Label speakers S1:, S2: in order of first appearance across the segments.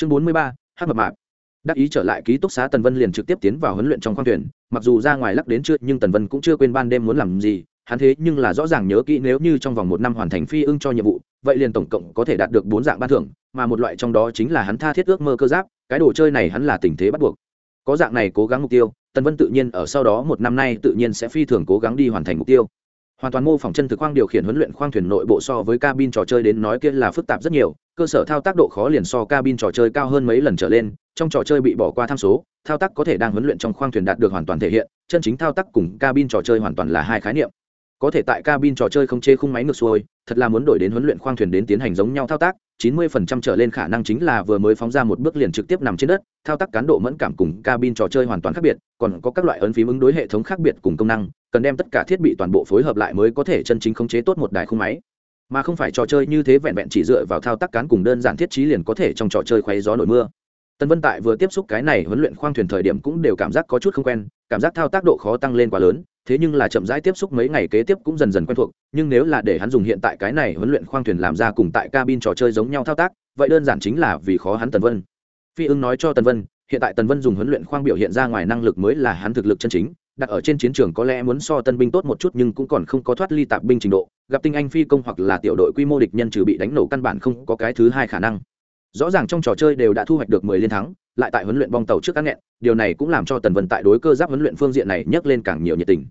S1: chương bốn mươi ba hắc mập mạp. Đắc ý trở lại ký túc xá, tần vân liền trực tiếp tiến vào huấn luyện trong khoang thuyền. Mặc dù ra ngoài lắc đến chưa, nhưng tần vân cũng chưa quên ban đêm muốn làm gì. Hắn thế nhưng là rõ ràng nhớ kỹ nếu như trong vòng một năm hoàn thành phi ưng cho nhiệm vụ, vậy liền tổng cộng có thể đạt được bốn dạng ban thưởng, mà một loại trong đó chính là hắn tha thiết ước mơ cơ giáp, cái đồ chơi này hắn là tình thế bắt buộc. Có dạng này cố gắng mục tiêu, tần vân tự nhiên ở sau đó một năm nay tự nhiên sẽ phi thường cố gắng đi hoàn thành mục tiêu hoàn toàn mô phỏng chân thực khoang điều khiển huấn luyện khoang thuyền nội bộ so với cabin trò chơi đến nói kia là phức tạp rất nhiều, cơ sở thao tác độ khó liền so cabin trò chơi cao hơn mấy lần trở lên, trong trò chơi bị bỏ qua tham số, thao tác có thể đang huấn luyện trong khoang thuyền đạt được hoàn toàn thể hiện, chân chính thao tác cùng cabin trò chơi hoàn toàn là hai khái niệm có thể tại cabin trò chơi không chê khung máy ngược xuôi, thật là muốn đổi đến huấn luyện khoang thuyền đến tiến hành giống nhau thao tác 90% trở lên khả năng chính là vừa mới phóng ra một bước liền trực tiếp nằm trên đất, thao tác cán độ mẫn cảm cùng cabin trò chơi hoàn toàn khác biệt, còn có các loại ấn phím ứng đối hệ thống khác biệt cùng công năng, cần đem tất cả thiết bị toàn bộ phối hợp lại mới có thể chân chính khống chế tốt một đài khung máy. Mà không phải trò chơi như thế vẹn vẹn chỉ dựa vào thao tác cán cùng đơn giản thiết trí liền có thể trong trò chơi khoáy gió nổi mưa. Tân vân tại vừa tiếp xúc cái này huấn luyện khoang thuyền thời điểm cũng đều cảm giác có chút không quen, cảm giác thao tác độ khó tăng lên quá lớn thế nhưng là chậm rãi tiếp xúc mấy ngày kế tiếp cũng dần dần quen thuộc, nhưng nếu là để hắn dùng hiện tại cái này huấn luyện khoang thuyền làm ra cùng tại cabin trò chơi giống nhau thao tác, vậy đơn giản chính là vì khó hắn tần vân. Phi ưng nói cho tần vân, hiện tại tần vân dùng huấn luyện khoang biểu hiện ra ngoài năng lực mới là hắn thực lực chân chính, đặt ở trên chiến trường có lẽ muốn so tân binh tốt một chút nhưng cũng còn không có thoát ly tạp binh trình độ, gặp tinh anh phi công hoặc là tiểu đội quy mô địch nhân trừ bị đánh nổ căn bản không có cái thứ hai khả năng. Rõ ràng trong trò chơi đều đã thu hoạch được mười liên thắng, lại tại huấn luyện bong tàu trước các nghẹn, điều này cũng làm cho tần vân tại đối cơ giáp huấn luyện phương diện này nhấc lên càng nhiều nhiệt tình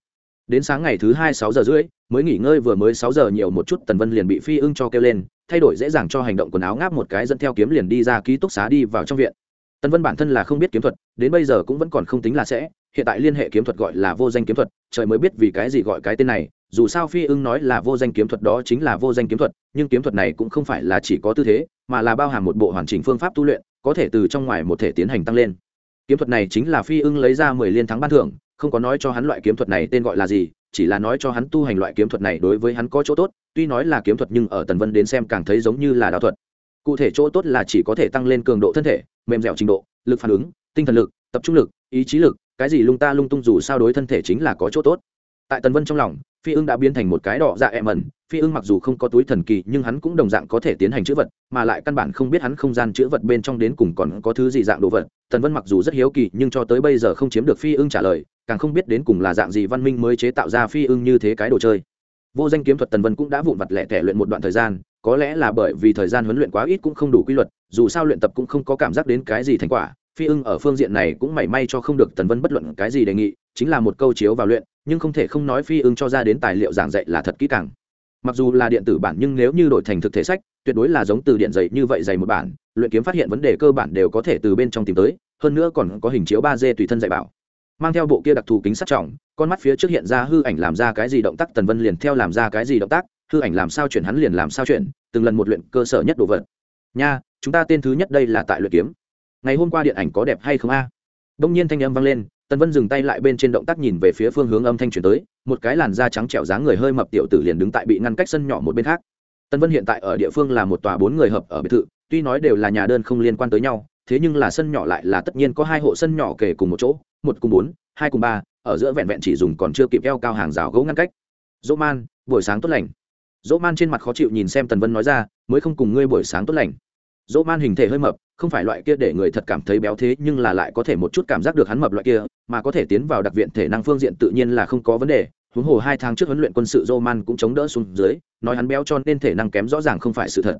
S1: đến sáng ngày thứ hai sáu giờ rưỡi, mới nghỉ ngơi vừa mới sáu giờ nhiều một chút, tần vân liền bị phi ưng cho kêu lên, thay đổi dễ dàng cho hành động quần áo ngáp một cái dẫn theo kiếm liền đi ra ký túc xá đi vào trong viện. Tần vân bản thân là không biết kiếm thuật, đến bây giờ cũng vẫn còn không tính là sẽ, hiện tại liên hệ kiếm thuật gọi là vô danh kiếm thuật, trời mới biết vì cái gì gọi cái tên này, dù sao phi ưng nói là vô danh kiếm thuật đó chính là vô danh kiếm thuật, nhưng kiếm thuật này cũng không phải là chỉ có tư thế, mà là bao hàm một bộ hoàn chỉnh phương pháp tu luyện, có thể từ trong ngoài một thể tiến hành tăng lên. Kiếm thuật này chính là phi ưng lấy ra mười liên thắng ban thưởng không có nói cho hắn loại kiếm thuật này tên gọi là gì, chỉ là nói cho hắn tu hành loại kiếm thuật này đối với hắn có chỗ tốt, tuy nói là kiếm thuật nhưng ở tần vân đến xem càng thấy giống như là đạo thuật. Cụ thể chỗ tốt là chỉ có thể tăng lên cường độ thân thể, mềm dẻo trình độ, lực phản ứng, tinh thần lực, tập trung lực, ý chí lực, cái gì lung ta lung tung dù sao đối thân thể chính là có chỗ tốt. Tại tần vân trong lòng phi ưng đã biến thành một cái đỏ dạ em mẩn phi ưng mặc dù không có túi thần kỳ, nhưng hắn cũng đồng dạng có thể tiến hành chữ vật, mà lại căn bản không biết hắn không gian chữ vật bên trong đến cùng còn có thứ gì dạng đồ vật. Tần vân mặc dù rất hiếu kỳ, nhưng cho tới bây giờ không chiếm được phi ưng trả lời, càng không biết đến cùng là dạng gì văn minh mới chế tạo ra phi ưng như thế cái đồ chơi. Vô danh kiếm thuật tần vân cũng đã vụn vặt lẻ tẻ luyện một đoạn thời gian, có lẽ là bởi vì thời gian huấn luyện quá ít cũng không đủ quy luật, dù sao luyện tập cũng không có cảm giác đến cái gì thành quả. Phi ưng ở phương diện này cũng mảy may cho không được tần vân bất luận cái gì đề nghị chính là một câu chiếu vào luyện, nhưng không thể không nói phi ưng cho ra đến tài liệu giảng dạy là thật kỹ càng. Mặc dù là điện tử bản nhưng nếu như đổi thành thực thể sách, tuyệt đối là giống từ điện dày như vậy dày một bản, luyện kiếm phát hiện vấn đề cơ bản đều có thể từ bên trong tìm tới, hơn nữa còn có hình chiếu ba d tùy thân dạy bảo. Mang theo bộ kia đặc thù kính sát trọng, con mắt phía trước hiện ra hư ảnh làm ra cái gì động tác, tần vân liền theo làm ra cái gì động tác, hư ảnh làm sao chuyển hắn liền làm sao chuyển, từng lần một luyện cơ sở nhất đồ vật. Nha, chúng ta tên thứ nhất đây là tại luyện kiếm. Ngày hôm qua điện ảnh có đẹp hay không a? Đông nhiên thanh âm vang lên tần vân dừng tay lại bên trên động tác nhìn về phía phương hướng âm thanh chuyển tới, một cái làn da trắng trẻo dáng người hơi mập tiểu tử liền đứng tại bị ngăn cách sân nhỏ một bên khác. Tần vân hiện tại ở địa phương là một tòa bốn người hợp ở biệt thự, tuy nói đều là nhà đơn không liên quan tới nhau, thế nhưng là sân nhỏ lại là tất nhiên có hai hộ sân nhỏ kể cùng một chỗ, một cùng bốn, hai cùng ba, ở giữa vẹn vẹn chỉ dùng còn chưa kịp eo cao hàng rào gỗ ngăn cách. Dỗ man, buổi sáng tốt lành. Dỗ man trên mặt khó chịu nhìn xem tần vân nói ra, mới không cùng ngươi buổi sáng tốt lành dỗ man hình thể hơi mập, không phải loại kia để người thật cảm thấy béo thế, nhưng là lại có thể một chút cảm giác được hắn mập loại kia, mà có thể tiến vào đặc viện thể năng phương diện tự nhiên là không có vấn đề. Huống hồ hai tháng trước huấn luyện quân sự dỗ man cũng chống đỡ xuống dưới, nói hắn béo cho nên thể năng kém rõ ràng không phải sự thật.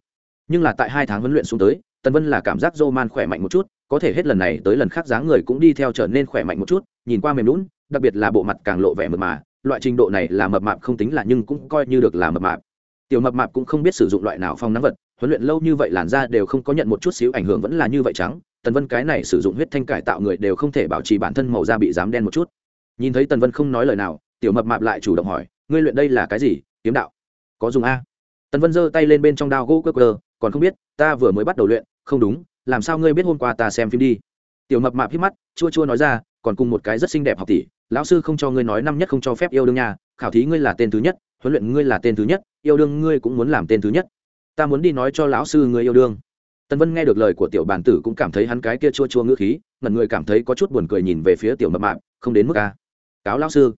S1: Nhưng là tại hai tháng huấn luyện xuống tới, tần vân là cảm giác dô man khỏe mạnh một chút, có thể hết lần này tới lần khác dáng người cũng đi theo trở nên khỏe mạnh một chút, nhìn qua mềm lún đặc biệt là bộ mặt càng lộ vẻ mập mà, loại trình độ này là mập mạp không tính là nhưng cũng coi như được là mập mạp. Tiểu mập mạp cũng không biết sử dụng loại nào phong nắng vật huấn luyện lâu như vậy làn da đều không có nhận một chút xíu ảnh hưởng vẫn là như vậy trắng. Tần vân cái này sử dụng huyết thanh cải tạo người đều không thể bảo trì bản thân màu da bị dám đen một chút. Nhìn thấy tần vân không nói lời nào, tiểu mập mạp lại chủ động hỏi, ngươi luyện đây là cái gì? Kiếm đạo? Có dùng a? Tần vân giơ tay lên bên trong đao gỗ cơ cơ còn không biết, ta vừa mới bắt đầu luyện, không đúng, làm sao ngươi biết hôm qua ta xem phim đi? Tiểu mập mạp hít mắt, chua chua nói ra, còn cùng một cái rất xinh đẹp học tỷ, lão sư không cho ngươi nói năm nhất không cho phép yêu đương nhà khảo thí ngươi là tên thứ nhất, huấn luyện ngươi là tên thứ nhất, yêu đương ngươi cũng muốn làm tên thứ nhất ta muốn đi nói cho lão sư người yêu đương. Tần vân nghe được lời của tiểu bản tử cũng cảm thấy hắn cái kia chua chua ngữ khí, ngẩn người cảm thấy có chút buồn cười nhìn về phía tiểu mập mạp, không đến mức ca cáo lão sư,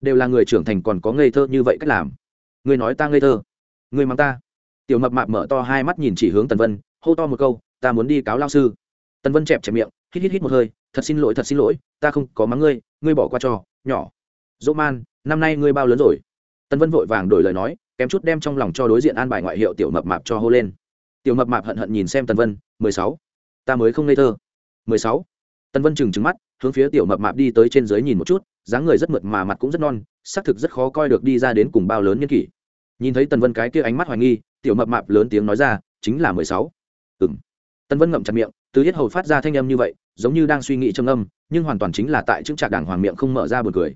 S1: đều là người trưởng thành còn có ngây thơ như vậy cách làm. Ngươi nói ta ngây thơ ngươi mắng ta. Tiểu mập mạp mở to hai mắt nhìn chỉ hướng tần vân, hô to một câu, ta muốn đi cáo lao sư. Tần vân chẹp chẹp miệng, hít hít hít một hơi, thật xin lỗi, thật xin lỗi, ta không có mắng ngươi ngươi bỏ qua cho, nhỏ. Dỗ man, năm nay ngươi bao lớn rồi? Tần vân vội vàng đổi lời nói kém chút đem trong lòng cho đối diện an bài ngoại hiệu tiểu mập mạp cho hô lên. Tiểu mập mạp hận hận nhìn xem tần vân, mười sáu, ta mới không ngây thơ. Mười sáu? Tần vân trừng trừng mắt, hướng phía tiểu mập mạp đi tới trên dưới nhìn một chút, dáng người rất mượt mà mặt cũng rất non xác thực rất khó coi được đi ra đến cùng bao lớn nhân kỷ. Nhìn thấy tần vân cái kia ánh mắt hoài nghi, tiểu mập mạp lớn tiếng nói ra, chính là mười sáu. Ừng tần vân ngậm chặt miệng, từ hết hầu phát ra thanh âm như vậy, giống như đang suy nghĩ trầm âm nhưng hoàn toàn chính là tại chứng trạc đảng hoàng miệng không mở ra buồn cười.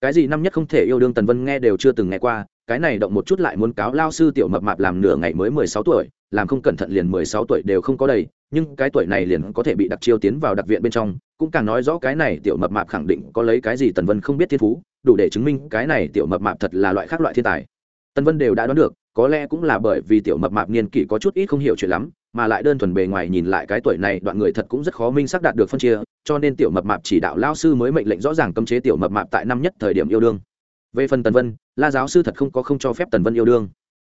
S1: Cái gì năm nhất không thể yêu đương tần vân nghe đều chưa từng nghe qua cái này động một chút lại muốn cáo lao sư tiểu mập mạp làm nửa ngày mới mười sáu tuổi, làm không cẩn thận liền mười sáu tuổi đều không có đầy, nhưng cái tuổi này liền có thể bị đặc chiêu tiến vào đặc viện bên trong, cũng càng nói rõ cái này tiểu mập mạp khẳng định có lấy cái gì tần vân không biết thiên phú, đủ để chứng minh cái này tiểu mập mạp thật là loại khác loại thiên tài. Tần vân đều đã đoán được, có lẽ cũng là bởi vì tiểu mập mạp niên kỷ có chút ít không hiểu chuyện lắm, mà lại đơn thuần bề ngoài nhìn lại cái tuổi này đoạn người thật cũng rất khó minh xác đạt được phân chia, cho nên tiểu mập mạp chỉ đạo lao sư mới mệnh lệnh rõ ràng cấm chế tiểu mập mạp tại năm nhất thời điểm yêu đương về phần tần vân, la giáo sư thật không có không cho phép tần vân yêu đương.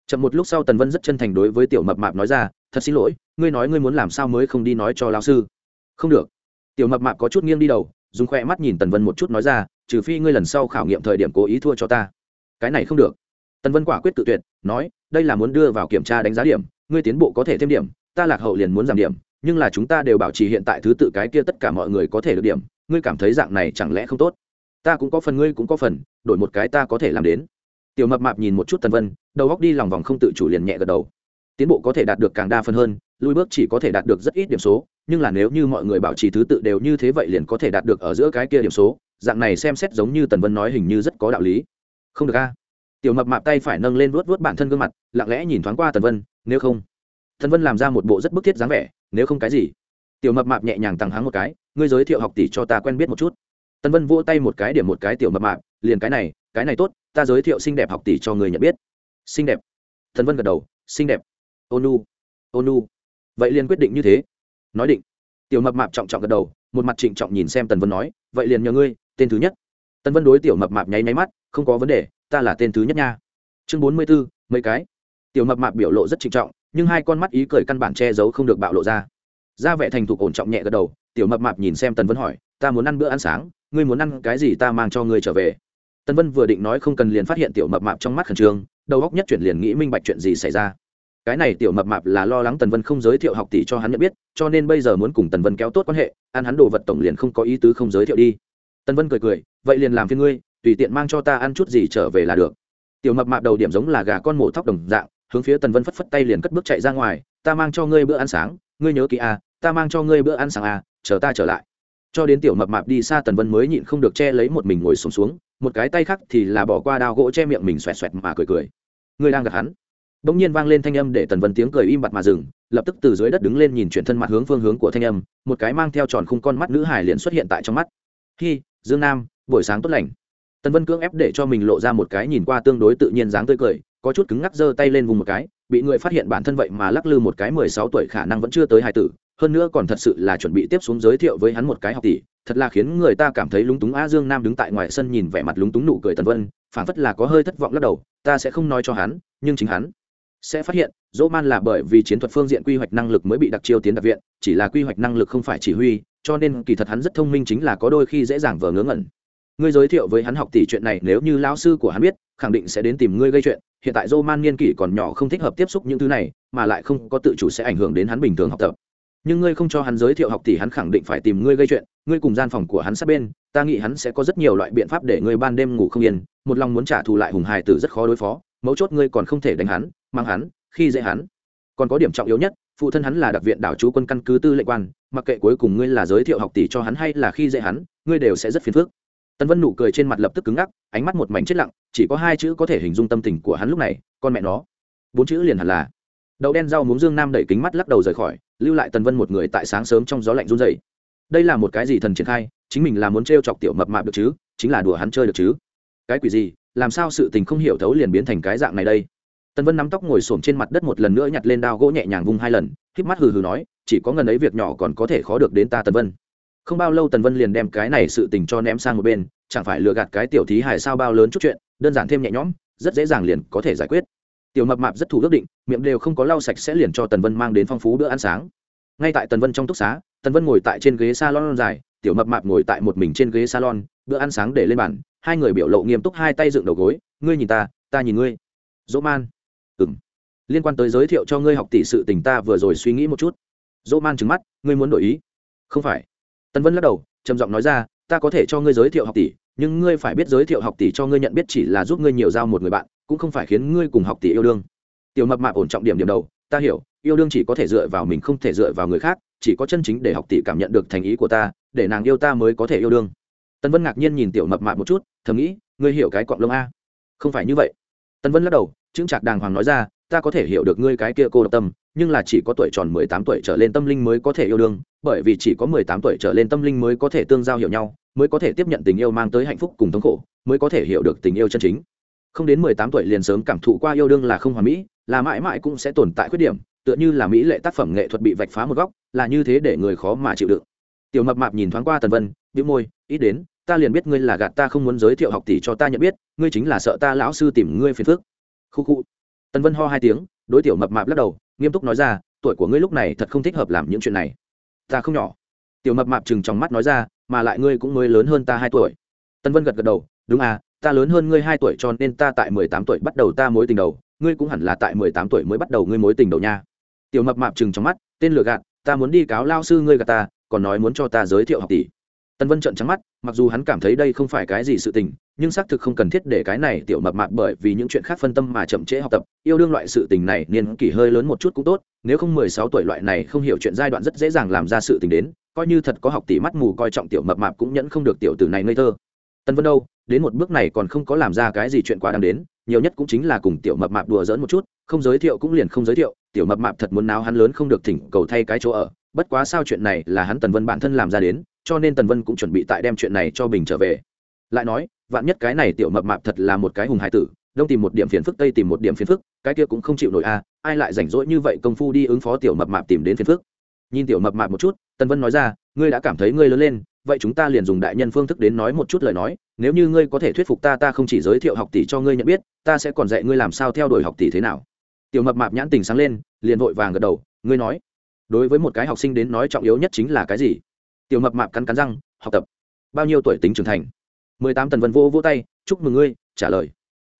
S1: Chậm một lúc sau tần vân rất chân thành đối với tiểu mập mạp nói ra, thật xin lỗi, ngươi nói ngươi muốn làm sao mới không đi nói cho lao sư? Không được. Tiểu mập mạp có chút nghiêng đi đầu, dùng khoe mắt nhìn tần vân một chút nói ra, trừ phi ngươi lần sau khảo nghiệm thời điểm cố ý thua cho ta. Cái này không được. Tần vân quả quyết tự tuyệt, nói, đây là muốn đưa vào kiểm tra đánh giá điểm, ngươi tiến bộ có thể thêm điểm, ta lạc hậu liền muốn giảm điểm, nhưng là chúng ta đều bảo trì hiện tại thứ tự cái kia tất cả mọi người có thể được điểm, ngươi cảm thấy dạng này chẳng lẽ không tốt? Ta cũng có phần, ngươi cũng có phần, đổi một cái ta có thể làm đến. Tiểu mập mạp nhìn một chút tần vân, đầu góc đi lòng vòng không tự chủ liền nhẹ gật đầu. Tiến bộ có thể đạt được càng đa phần hơn lui bước chỉ có thể đạt được rất ít điểm số, nhưng là nếu như mọi người bảo trì thứ tự đều như thế vậy liền có thể đạt được ở giữa cái kia điểm số, dạng này xem xét giống như tần vân nói hình như rất có đạo lý. Không được a. Tiểu mập mạp tay phải nâng lên vuốt vuốt bản thân gương mặt, lặng lẽ nhìn thoáng qua tần vân, nếu không. Tần vân làm ra một bộ rất bức thiết dáng vẻ, nếu không cái gì. Tiểu mập mạp nhẹ nhàng tăng háng một cái, ngươi giới thiệu học tỷ cho ta quen biết một chút tần vân vỗ tay một cái điểm một cái tiểu mập mạp, liền cái này cái này tốt, ta giới thiệu xinh đẹp học tỷ cho người nhận biết. Xinh đẹp. Tân vân gật đầu, xinh đẹp. Ônu ônu vậy liền quyết định như thế. Nói định. Tiểu mập mạp trọng trọng gật đầu, một mặt trịnh trọng nhìn xem tần vân nói, vậy liền nhờ ngươi, tên thứ nhất. Tần vân đối tiểu mập mạp nháy nháy mắt, không có vấn đề, ta là tên thứ nhất nha. Chương bốn mươi b ố mấy cái. Tiểu mập mạp biểu lộ rất trịnh trọng, nhưng hai con mắt ý cười căn bản che giấu không được bạo lộ ra. Ra vẻ thành thục ổn trọng nhẹ gật đầu, tiểu mập mạp nhìn xem tần vân hỏi, ta muốn ăn bữa ăn sáng ngươi muốn ăn cái gì ta mang cho ngươi trở về. Tần vân vừa định nói không cần liền phát hiện tiểu mập mạp trong mắt khẩn trương đầu góc nhất chuyển liền nghĩ minh bạch chuyện gì xảy ra. Cái này tiểu mập mạp là lo lắng tần vân không giới thiệu học tỷ cho hắn nhận biết cho nên bây giờ muốn cùng tần vân kéo tốt quan hệ ăn hắn đồ vật tổng liền không có ý tứ không giới thiệu đi. Tần vân cười cười vậy liền làm phiên ngươi tùy tiện mang cho ta ăn chút gì trở về là được. Tiểu mập mạp đầu điểm giống là gà con mổ thóc đồng dạng hướng phía tần vân phất phất tay liền cất bước chạy ra ngoài ta mang cho ngươi bữa ăn sáng ngươi nhớ kỹ à, ta mang cho ngươi bữa ăn sáng à, chờ ta trở lại cho đến tiểu mập mạp đi xa tần vân mới nhịn không được che lấy một mình ngồi sùng xuống, xuống một cái tay khác thì là bỏ qua đao gỗ che miệng mình xoẹt xoẹt mà cười cười. Người đang gặp hắn. Bỗng nhiên vang lên thanh âm để tần vân tiếng cười im bặt mà dừng lập tức từ dưới đất đứng lên nhìn chuyển thân mặt hướng phương hướng của thanh âm một cái mang theo tròn khung con mắt nữ hải liền xuất hiện tại trong mắt. Hi dương nam buổi sáng tốt lành. Tần vân cưỡng ép để cho mình lộ ra một cái nhìn qua tương đối tự nhiên dáng tươi cười có chút cứng ngắc giơ tay lên vùng một cái bị người phát hiện bản thân vậy mà lắc lư một cái mười sáu tuổi khả năng vẫn chưa tới hai tử hơn nữa còn thật sự là chuẩn bị tiếp xuống giới thiệu với hắn một cái học tỷ, thật là khiến người ta cảm thấy lúng túng. A dương nam đứng tại ngoài sân nhìn vẻ mặt lúng túng nụ cười tần vân phản phất là có hơi thất vọng lắc đầu, ta sẽ không nói cho hắn, nhưng chính hắn sẽ phát hiện, dỗ man là bởi vì chiến thuật phương diện quy hoạch năng lực mới bị đặc chiêu tiến đặc viện, chỉ là quy hoạch năng lực không phải chỉ huy, cho nên kỳ thật hắn rất thông minh chính là có đôi khi dễ dàng vờ ngớ ngẩn. Ngươi giới thiệu với hắn học tỷ chuyện này, nếu như lão sư của hắn biết, khẳng định sẽ đến tìm ngươi gây chuyện. Hiện tại dô man niên kỷ còn nhỏ không thích hợp tiếp xúc những thứ này, mà lại không có tự chủ sẽ ảnh hưởng đến hắn bình thường học tập nhưng ngươi không cho hắn giới thiệu học tỷ, hắn khẳng định phải tìm ngươi gây chuyện. Ngươi cùng gian phòng của hắn sát bên, ta nghĩ hắn sẽ có rất nhiều loại biện pháp để ngươi ban đêm ngủ không yên. Một lòng muốn trả thù lại hùng hài tử rất khó đối phó. Mấu chốt ngươi còn không thể đánh hắn, mang hắn, khi dễ hắn. Còn có điểm trọng yếu nhất, phụ thân hắn là đặc viện đảo chú quân căn cứ tư lệnh quan, mặc kệ cuối cùng ngươi là giới thiệu học tỷ cho hắn hay là khi dễ hắn, ngươi đều sẽ rất phiền phức. Tân vân nụ cười trên mặt lập tức cứng ngắc, ánh mắt một mảnh chết lặng, chỉ có hai chữ có thể hình dung tâm tình của hắn lúc này, con mẹ nó. Bốn chữ liền hẳn là đậu đen rau muống dương nam đẩy kính mắt lắc đầu rời khỏi, lưu lại tần vân một người tại sáng sớm trong gió lạnh run dày đây là một cái gì thần triển khai, chính mình là muốn t chọc tiểu mập mạp được chứ, chính là đùa hắn chơi được chứ. Cái quỷ gì, làm sao sự tình không hiểu thấu liền biến thành cái dạng này đây? Tần vân nắm tóc ngồi xổm trên mặt đất một lần nữa nhặt lên đao gỗ nhẹ nhàng vung hai lần, híp mắt hừ hừ nói, chỉ có ngần ấy việc nhỏ còn có thể khó được đến ta tần vân. Không bao lâu tần vân liền đem cái này sự tình cho ném sang một bên, chẳng phải lừa gạt cái tiểu thí hài sao bao lớn chút chuyện, đơn giản thêm nhẹ nhõm, rất dễ dàng liền có thể giải quyết tiểu mập mạp rất thủ ước định, miệng đều không có lau sạch sẽ liền cho tần vân mang đến phong phú bữa ăn sáng. Ngay tại tần vân trong túc xá, tần vân ngồi tại trên ghế salon dài, tiểu mập mạp ngồi tại một mình trên ghế salon, bữa ăn sáng để lên bàn, hai người biểu lộ nghiêm túc hai tay dựng đầu gối, ngươi nhìn ta ta nhìn ngươi. Dỗ man. Ừ m liên quan tới giới thiệu cho ngươi học tỷ sự tình ta vừa rồi suy nghĩ một chút. Dỗ man trứng mắt, ngươi muốn đổi ý? Không phải. Tần vân lắc đầu, trầm giọng nói ra, ta có thể cho ngươi giới thiệu học tỷ, nhưng ngươi phải biết giới thiệu học tỷ cho ngươi nhận biết chỉ là giúp ngươi nhiều giao một người bạn cũng không phải khiến ngươi cùng học tỷ yêu đương. Tiểu mập mạp ổn trọng điểm điểm đầu, ta hiểu, yêu đương chỉ có thể dựa vào mình không thể dựa vào người khác, chỉ có chân chính để học tỷ cảm nhận được thành ý của ta, để nàng yêu ta mới có thể yêu đương. Tân vân ngạc nhiên nhìn tiểu mập mạp một chút, thầm nghĩ, ngươi hiểu cái cọng lông a. Không phải như vậy. Tân vân lắc đầu chứng chạc đàng hoàng nói ra, ta có thể hiểu được ngươi cái kia cô độc tâm, nhưng là chỉ có tuổi tròn mười tám tuổi trở lên tâm linh mới có thể yêu đương, bởi vì chỉ có mười tám tuổi trở lên tâm linh mới có thể tương giao hiểu nhau, mới có thể tiếp nhận tình yêu mang tới hạnh phúc cùng thống khổ, mới có thể hiểu được tình yêu chân chính không đến mười tám tuổi liền sớm cảm thụ qua yêu đương là không hoàn mỹ, là mãi mãi cũng sẽ tồn tại khuyết điểm, tựa như là mỹ lệ tác phẩm nghệ thuật bị vạch phá một góc, là như thế để người khó mà chịu đựng. Tiểu mập mạp nhìn thoáng qua tần vân, bĩu môi, ít đến, ta liền biết ngươi là gạt ta không muốn giới thiệu học tỷ cho ta nhận biết, ngươi chính là sợ ta lão sư tìm ngươi phiền phức. Khu khu. Tần vân ho hai tiếng, đối tiểu mập mạp lắc đầu, nghiêm túc nói ra, tuổi của ngươi lúc này thật không thích hợp làm những chuyện này. Ta không nhỏ. Tiểu mập mạp chừng trong mắt nói ra, mà lại ngươi cũng mới lớn hơn ta hai tuổi. Tân vân gật gật đầu, đúng à ta lớn hơn ngươi hai tuổi cho nên ta tại mười tám tuổi bắt đầu ta mối tình đầu, ngươi cũng hẳn là tại mười tám tuổi mới bắt đầu ngươi mối tình đầu nha. Tiểu mập mạp chừng trong mắt, tên lừa gạt, ta muốn đi cáo lao sư ngươi gạt ta, còn nói muốn cho ta giới thiệu học tỷ. Tân vân trợn trắng mắt, mặc dù hắn cảm thấy đây không phải cái gì sự tình, nhưng xác thực không cần thiết để cái này tiểu mập mạp bởi vì những chuyện khác phân tâm mà chậm trễ học tập, yêu đương loại sự tình này niên kỷ hơi lớn một chút cũng tốt, nếu không mười sáu tuổi loại này không hiểu chuyện giai đoạn rất dễ dàng làm ra sự tình đến, coi như thật có học tỷ mắt mù coi trọng tiểu mập mạp cũng nhẫn không được tiểu tử này ngây thơ tân vân đâu, đến một bước này còn không có làm ra cái gì chuyện quá đáng đến, nhiều nhất cũng chính là cùng tiểu mập mạp đùa dỡn một chút, không giới thiệu cũng liền không giới thiệu, tiểu mập mạp thật muốn náo hắn lớn không được thỉnh cầu thay cái chỗ ở, bất quá sao chuyện này là hắn tần vân bản thân làm ra đến, cho nên tần vân cũng chuẩn bị tại đem chuyện này cho bình trở về. Lại nói, vạn nhất cái này tiểu mập mạp thật là một cái hùng hải tử, đông tìm một điểm phiền phức, tây tìm một điểm phiền phức, cái kia cũng không chịu nổi a, ai lại rảnh rỗi như vậy công phu đi ứng phó tiểu mập mạp tìm đến phiền phức? Nhìn tiểu mập mạp một chút, tần vân nói ra, ngươi đã cảm thấy ngươi lớn lên vậy chúng ta liền dùng đại nhân phương thức đến nói một chút lời nói, nếu như ngươi có thể thuyết phục ta ta không chỉ giới thiệu học tỷ cho ngươi nhận biết, ta sẽ còn dạy ngươi làm sao theo đuổi học tỷ thế nào. Tiểu mập mạp nhãn tình sáng lên, liền vội vàng gật đầu, ngươi nói, đối với một cái học sinh đến nói trọng yếu nhất chính là cái gì? Tiểu mập mạp cắn cắn răng, học tập. Bao nhiêu tuổi tính trưởng thành? Mười tám tần vân vô vô tay, chúc mừng ngươi, trả lời.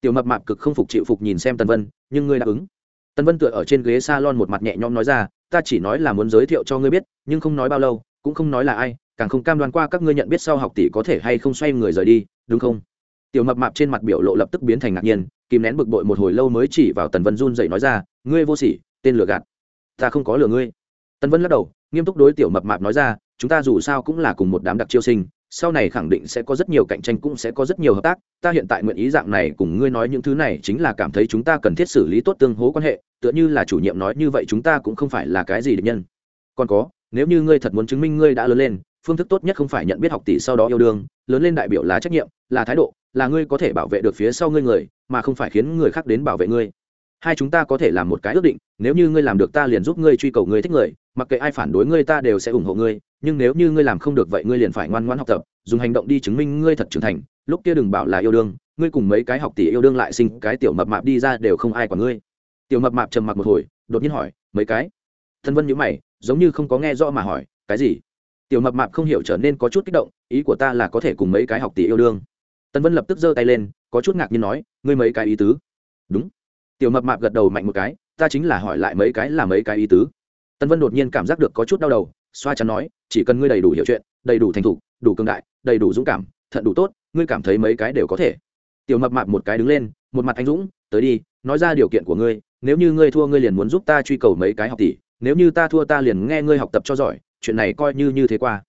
S1: Tiểu mập mạp cực không phục chịu phục nhìn xem tần vân, nhưng ngươi đáp ứng. Tần vân tựa ở trên ghế s a lon một mặt nhẹ nhõm nói ra, ta chỉ nói là muốn giới thiệu cho ngươi biết, nhưng không nói bao lâu, cũng không nói là ai càng không cam đoan qua các ngươi nhận biết sau học tỷ có thể hay không xoay người rời đi, đúng không? Tiểu mập mạp trên mặt biểu lộ lập tức biến thành ngạc nhiên, kìm nén bực bội một hồi lâu mới chỉ vào tần vân run dậy nói ra, ngươi vô sỉ, tên lừa gạt. Ta không có lừa ngươi. Tần vân lắc đầu, nghiêm túc đối tiểu mập mạp nói ra, chúng ta dù sao cũng là cùng một đám đặc chiêu sinh, sau này khẳng định sẽ có rất nhiều cạnh tranh cũng sẽ có rất nhiều hợp tác. Ta hiện tại nguyện ý dạng này cùng ngươi nói những thứ này chính là cảm thấy chúng ta cần thiết xử lý tốt tương hố quan hệ, tựa như là chủ nhiệm nói như vậy chúng ta cũng không phải là cái gì địch nhân. Còn có, nếu như ngươi thật muốn chứng minh ngươi đã lớn lên phương thức tốt nhất không phải nhận biết học tỷ sau đó yêu đương, lớn lên đại biểu là trách nhiệm, là thái độ, là ngươi có thể bảo vệ được phía sau ngươi người, mà không phải khiến người khác đến bảo vệ ngươi. Hai chúng ta có thể làm một cái ước định, nếu như ngươi làm được ta liền giúp ngươi truy cầu ngươi thích người, mặc kệ ai phản đối ngươi ta đều sẽ ủng hộ ngươi, nhưng nếu như ngươi làm không được vậy ngươi liền phải ngoan ngoãn học tập, dùng hành động đi chứng minh ngươi thật trưởng thành, lúc kia đừng bảo là yêu đương, ngươi cùng mấy cái học tỷ yêu đương lại sinh cái tiểu mập mạp đi ra đều không ai quản ngươi. Tiểu mập mạp trầm mặc một hồi, đột nhiên hỏi, mấy cái? Thân vân nhữ mày, giống như không có nghe rõ mà hỏi, cái gì? Tiểu mập mạp không hiểu trở nên có chút kích động, ý của ta là có thể cùng mấy cái học tỷ yêu đương. Tân vân lập tức giơ tay lên, có chút ngạc nhiên nói, ngươi mấy cái ý tứ? Đúng. Tiểu mập mạp gật đầu mạnh một cái, ta chính là hỏi lại mấy cái là mấy cái ý tứ. Tân vân đột nhiên cảm giác được có chút đau đầu, xoa chắn nói, chỉ cần ngươi đầy đủ hiểu chuyện, đầy đủ thành thục, đủ cương đại, đầy đủ dũng cảm, thận đủ tốt, ngươi cảm thấy mấy cái đều có thể. Tiểu mập mạp một cái đứng lên, một mặt anh dũng, tới đi, nói ra điều kiện của ngươi, nếu như ngươi thua ngươi liền muốn giúp ta truy cầu mấy cái học tỷ, nếu như ta thua ta liền nghe ngươi học tập cho giỏi chuyện này coi như như thế qua.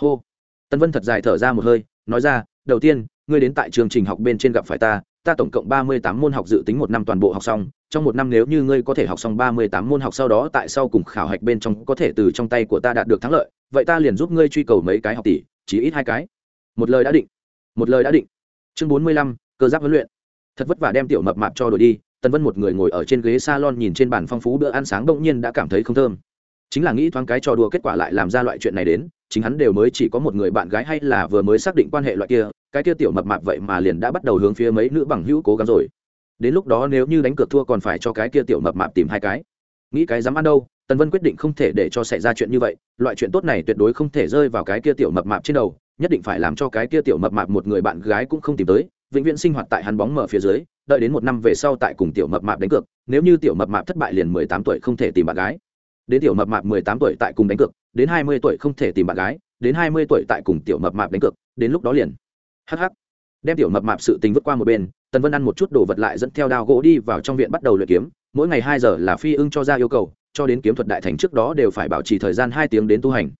S1: Hô. Tân vân thật dài thở ra một hơi, nói ra, đầu tiên, ngươi đến tại chương trình học bên trên gặp phải ta ta tổng cộng ba mươi tám môn học dự tính một năm toàn bộ học xong, trong một năm nếu như ngươi có thể học xong ba mươi tám môn học sau đó tại sau cùng khảo hạch bên trong có thể từ trong tay của ta đạt được thắng lợi, vậy ta liền giúp ngươi truy cầu mấy cái học tỷ, chỉ ít hai cái. Một lời đã định. Một lời đã định. Chương bốn mươi lăm, cơ giáp huấn luyện. Thật vất vả đem tiểu mập mạp cho đội đi, tần vân một người ngồi ở trên ghế salon nhìn trên bàn phong phú bữa ăn sáng bỗng nhiên đã cảm thấy không thơm chính là nghĩ thoáng cái trò đùa kết quả lại làm ra loại chuyện này đến, chính hắn đều mới chỉ có một người bạn gái hay là vừa mới xác định quan hệ loại kia, cái kia tiểu mập mạp vậy mà liền đã bắt đầu hướng phía mấy nữ bằng hữu cố gắng rồi. Đến lúc đó nếu như đánh cược thua còn phải cho cái kia tiểu mập mạp tìm hai cái. Nghĩ cái dám ăn đâu, tần vân quyết định không thể để cho xảy ra chuyện như vậy, loại chuyện tốt này tuyệt đối không thể rơi vào cái kia tiểu mập mạp trên đầu, nhất định phải làm cho cái kia tiểu mập mạp một người bạn gái cũng không tìm tới, vĩnh viễn sinh hoạt tại hắn bóng mở phía dưới, đợi đến một năm về sau tại cùng tiểu mập mạp đánh cược, nếu như tiểu mập mạp thất bại liền mười tám tuổi không thể tìm bạn gái đến tiểu mập mạp mười tám tuổi tại cùng đánh cược, đến hai mươi tuổi không thể tìm bạn gái, đến hai mươi tuổi tại cùng tiểu mập mạp đánh cược, đến lúc đó liền. Hh đem tiểu mập mạp sự tình vứt qua một bên, tần vân ăn một chút đồ vật lại dẫn theo đao gỗ đi vào trong viện bắt đầu luyện kiếm. Mỗi ngày hai giờ là phi ưng cho ra yêu cầu, cho đến kiếm thuật đại thành trước đó đều phải bảo trì thời gian hai tiếng đến tu hành.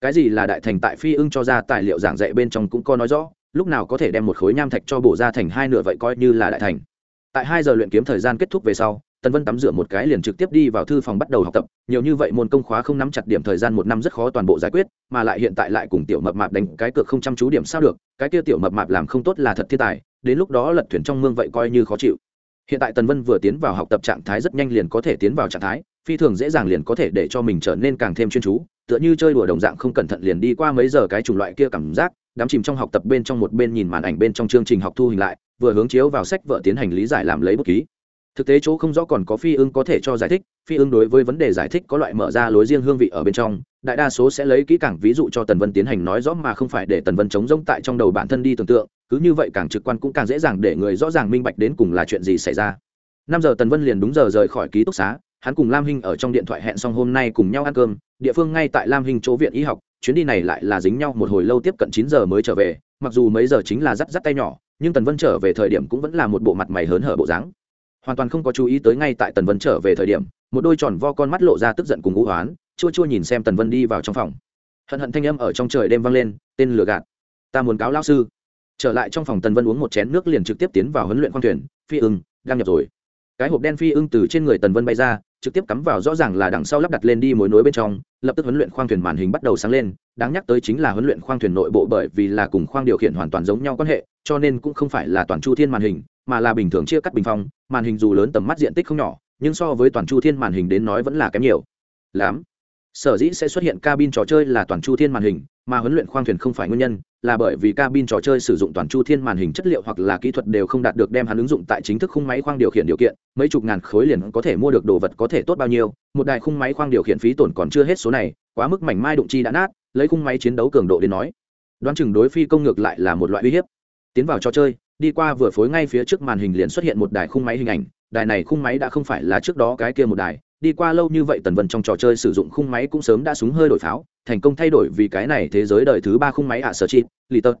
S1: Cái gì là đại thành tại phi ưng cho ra tài liệu giảng dạy bên trong cũng có nói rõ, lúc nào có thể đem một khối nham thạch cho bổ ra thành hai nửa vậy coi như là đại thành. Tại hai giờ luyện kiếm thời gian kết thúc về sau tần vân tắm rửa một cái liền trực tiếp đi vào thư phòng bắt đầu học tập, nhiều như vậy môn công khóa không nắm chặt điểm thời gian một năm rất khó toàn bộ giải quyết, mà lại hiện tại lại cùng tiểu mập mạp đánh cái cược không chăm chú điểm sao được, cái kia tiểu mập mạp làm không tốt là thật thiên tài, đến lúc đó lật thuyền trong mương vậy coi như khó chịu. Hiện tại tần vân vừa tiến vào học tập trạng thái rất nhanh liền có thể tiến vào trạng thái, phi thường dễ dàng liền có thể để cho mình trở nên càng thêm chuyên chú, tựa như chơi đùa đồng dạng không cẩn thận liền đi qua mấy giờ cái chủng loại kia cảm giác, đắm chìm trong học tập bên trong một bên nhìn màn ảnh bên trong chương trình học thu hình lại, vừa hướng chiếu vào sách vợ tiến hành lý giải làm lấy bút ký thực tế chỗ không rõ còn có phi ưng có thể cho giải thích, phi ưng đối với vấn đề giải thích có loại mở ra lối riêng hương vị ở bên trong. Đại đa số sẽ lấy kỹ càng ví dụ cho tần vân tiến hành nói rõ mà không phải để tần vân chống rông tại trong đầu bản thân đi tưởng tượng. Cứ như vậy càng trực quan cũng càng dễ dàng để người rõ ràng minh bạch đến cùng là chuyện gì xảy ra. Năm giờ tần vân liền đúng giờ rời khỏi ký túc xá, hắn cùng lam hinh ở trong điện thoại hẹn xong hôm nay cùng nhau ăn cơm. Địa phương ngay tại lam hinh chỗ viện y học, chuyến đi này lại là dính nhau một hồi lâu tiếp cận chín giờ mới trở về. Mặc dù mấy giờ chính là dắt dắt tay nhỏ, nhưng tần vân trở về thời điểm cũng vẫn là một bộ mặt mày hớn hở bộ dáng hoàn toàn không có chú ý tới ngay tại tần vân trở về thời điểm, một đôi tròn vo con mắt lộ ra tức giận cùng ngũ hoán, chua chua nhìn xem tần vân đi vào trong phòng. Hận hận thanh âm ở trong trời đêm vang lên, tên lừa gạt. Ta muốn cáo lao sư. Trở lại trong phòng tần vân uống một chén nước liền trực tiếp tiến vào huấn luyện khoang thuyền, phi ưng đang nhập rồi. Cái hộp đen phi ưng từ trên người tần vân bay ra, trực tiếp cắm vào rõ ràng là đằng sau lắp đặt lên đi mối nối bên trong, lập tức huấn luyện khoang thuyền màn hình bắt đầu sáng lên, đáng nhắc tới chính là huấn luyện khoang thuyền nội bộ bởi vì là cùng khoang điều khiển hoàn toàn giống nhau quan hệ, cho nên cũng không phải là toàn chu thiên màn hình mà là bình thường chia cắt bình phong, màn hình dù lớn tầm mắt diện tích không nhỏ, nhưng so với toàn chu thiên màn hình đến nói vẫn là kém nhiều. Lắm. Sở dĩ sẽ xuất hiện cabin trò chơi là toàn chu thiên màn hình, mà huấn luyện khoang thuyền không phải nguyên nhân, là bởi vì cabin trò chơi sử dụng toàn chu thiên màn hình chất liệu hoặc là kỹ thuật đều không đạt được đem hắn ứng dụng tại chính thức khung máy khoang điều khiển điều kiện, mấy chục ngàn khối liền có thể mua được đồ vật có thể tốt bao nhiêu, một đài khung máy khoang điều khiển phí tổn còn chưa hết số này, quá mức mảnh mai đụng chi đã nát, lấy khung máy chiến đấu cường độ đến nói, đoán chừng đối phi công ngược lại là một loại uy hiếp. Tiến vào trò chơi đi qua vừa phối ngay phía trước màn hình liền xuất hiện một đài khung máy hình ảnh, đài này khung máy đã không phải là trước đó cái kia một đài, đi qua lâu như vậy tần vân trong trò chơi sử dụng khung máy cũng sớm đã súng hơi đổi pháo, thành công thay đổi vì cái này thế giới đời thứ ba khung máy ạ sở chịt lì tật.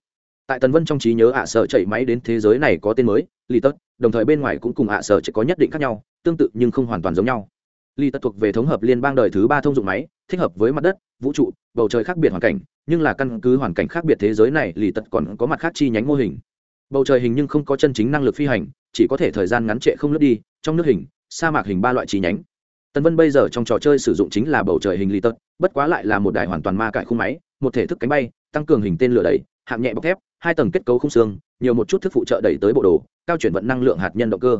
S1: Tại tần vân trong trí nhớ ạ sở chạy máy đến thế giới này có tên mới, lì tật, đồng thời bên ngoài cũng cùng ạ sở chỉ có nhất định khác nhau, tương tự nhưng không hoàn toàn giống nhau. Lì tật thuộc về thống hợp liên bang đời thứ ba thông dụng máy, thích hợp với mặt đất, vũ trụ, bầu trời khác biệt hoàn cảnh, nhưng là căn cứ hoàn cảnh khác biệt thế giới này, lì tật còn có mặt khác chi nhánh mô hình bầu trời hình nhưng không có chân chính năng lực phi hành, chỉ có thể thời gian ngắn trệ không lướt đi, trong nước hình, sa mạc hình ba loại chi nhánh. Tần vân bây giờ trong trò chơi sử dụng chính là bầu trời hình lì tật bất quá lại là một đài hoàn toàn ma cải khung máy, một thể thức cánh bay, tăng cường hình tên lửa đẩy, hạng nhẹ bọc thép, hai tầng kết cấu không xương, nhiều một chút thức phụ trợ đẩy tới bộ đồ, cao chuyển vận năng lượng hạt nhân động cơ.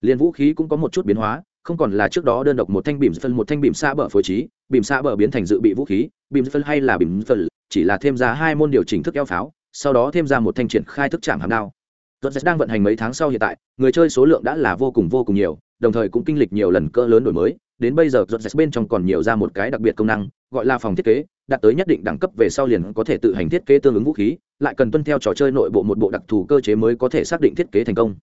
S1: Liên vũ khí cũng có một chút biến hóa, không còn là trước đó đơn độc một thanh bìm phân, một thanh bìm xa bờ phối trí, bìm xa bờ biến thành dự bị vũ khí, bìm phân hay là bìm phân, chỉ là thêm ra hai môn điều chỉnh thức eo pháo sau đó thêm ra một thanh triển khai thức chạm hàm đao. Rhodes đang vận hành mấy tháng sau hiện tại, người chơi số lượng đã là vô cùng vô cùng nhiều, đồng thời cũng kinh lịch nhiều lần cỡ lớn đổi mới, đến bây giờ Rhodes bên trong còn nhiều ra một cái đặc biệt công năng, gọi là phòng thiết kế, đạt tới nhất định đẳng cấp về sau liền có thể tự hành thiết kế tương ứng vũ khí, lại cần tuân theo trò chơi nội bộ một bộ đặc thù cơ chế mới có thể xác định thiết kế thành công.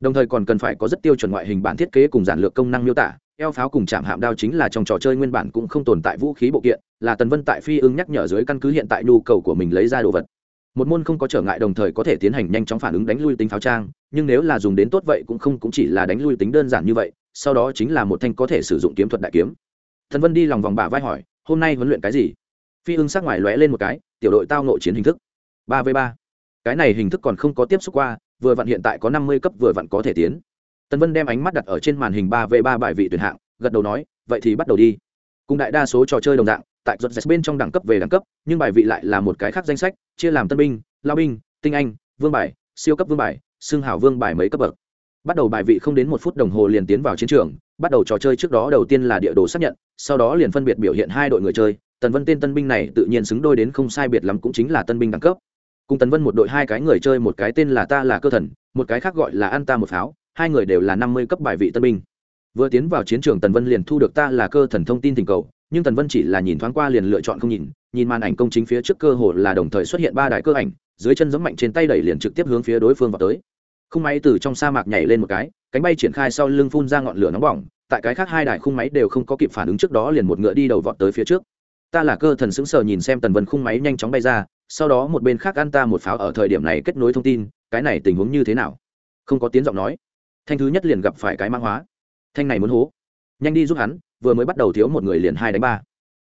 S1: Đồng thời còn cần phải có rất tiêu chuẩn ngoại hình bản thiết kế cùng giản lược công năng miêu tả, eo pháo cùng chạm hạm đao chính là trong trò chơi nguyên bản cũng không tồn tại vũ khí bộ kiện, là Tần Vân tại phi ưng nhắc nhở dưới căn cứ hiện tại nhu cầu của mình lấy ra đồ vật một môn không có trở ngại đồng thời có thể tiến hành nhanh chóng phản ứng đánh lui tính pháo trang, nhưng nếu là dùng đến tốt vậy cũng không, cũng chỉ là đánh lui tính đơn giản như vậy, sau đó chính là một thanh có thể sử dụng kiếm thuật đại kiếm. Thần vân đi lòng vòng bả vai hỏi, hôm nay huấn luyện cái gì? Phi ưng sắc ngoài lóe lên một cái, tiểu đội tao nội chiến hình thức. Ba v ba. Cái này hình thức còn không có tiếp xúc qua, vừa vặn hiện tại có năm mươi cấp vừa vặn có thể tiến. Tần vân đem ánh mắt đặt ở trên màn hình ba v ba bài vị tuyển hạng, gật đầu nói, vậy thì bắt đầu đi. Cùng đại đa số trò chơi đồng dạng tại giật bên trong đẳng cấp về đẳng cấp, nhưng bài vị lại là một cái khác danh sách, chia làm tân binh, lao binh, tinh anh, vương bài, siêu cấp vương bài xương hảo vương bài mấy cấp bậc. Bắt đầu bài vị không đến một phút đồng hồ liền tiến vào chiến trường, bắt đầu trò chơi trước đó đầu tiên là địa đồ xác nhận, sau đó liền phân biệt biểu hiện hai đội người chơi. Tần vân tên tân binh này tự nhiên xứng đôi đến không sai biệt lắm cũng chính là tân binh đẳng cấp. Cùng tần vân một đội hai cái người chơi, một cái tên là ta là cơ thần, một cái khác gọi là an ta một pháo, hai người đều là năm mươi cấp bài vị tân binh. Vừa tiến vào chiến trường, tần vân liền thu được ta là cơ thần thông tin tình cầu nhưng tần vân chỉ là nhìn thoáng qua liền lựa chọn không nhìn nhìn màn ảnh công chính phía trước cơ hồ là đồng thời xuất hiện ba đài cơ ảnh, dưới chân giấm mạnh trên tay đẩy liền trực tiếp hướng phía đối phương vào tới. Khung máy từ trong sa mạc nhảy lên một cái, cánh bay triển khai sau lưng phun ra ngọn lửa nóng bỏng, tại cái khác hai đài khung máy đều không có kịp phản ứng trước đó liền một ngựa đi đầu vọt tới phía trước. Ta là cơ thần sững sờ nhìn xem tần vân khung máy nhanh chóng bay ra, sau đó một bên khác ăn ta một pháo ở thời điểm này kết nối thông tin, cái này tình huống như thế nào? Không có tiếng giọng nói. Thanh thứ nhất liền gặp phải cái mã hóa. Thanh này muốn hố. Nhanh đi giúp hắn vừa mới bắt đầu thiếu một người liền hai đánh ba.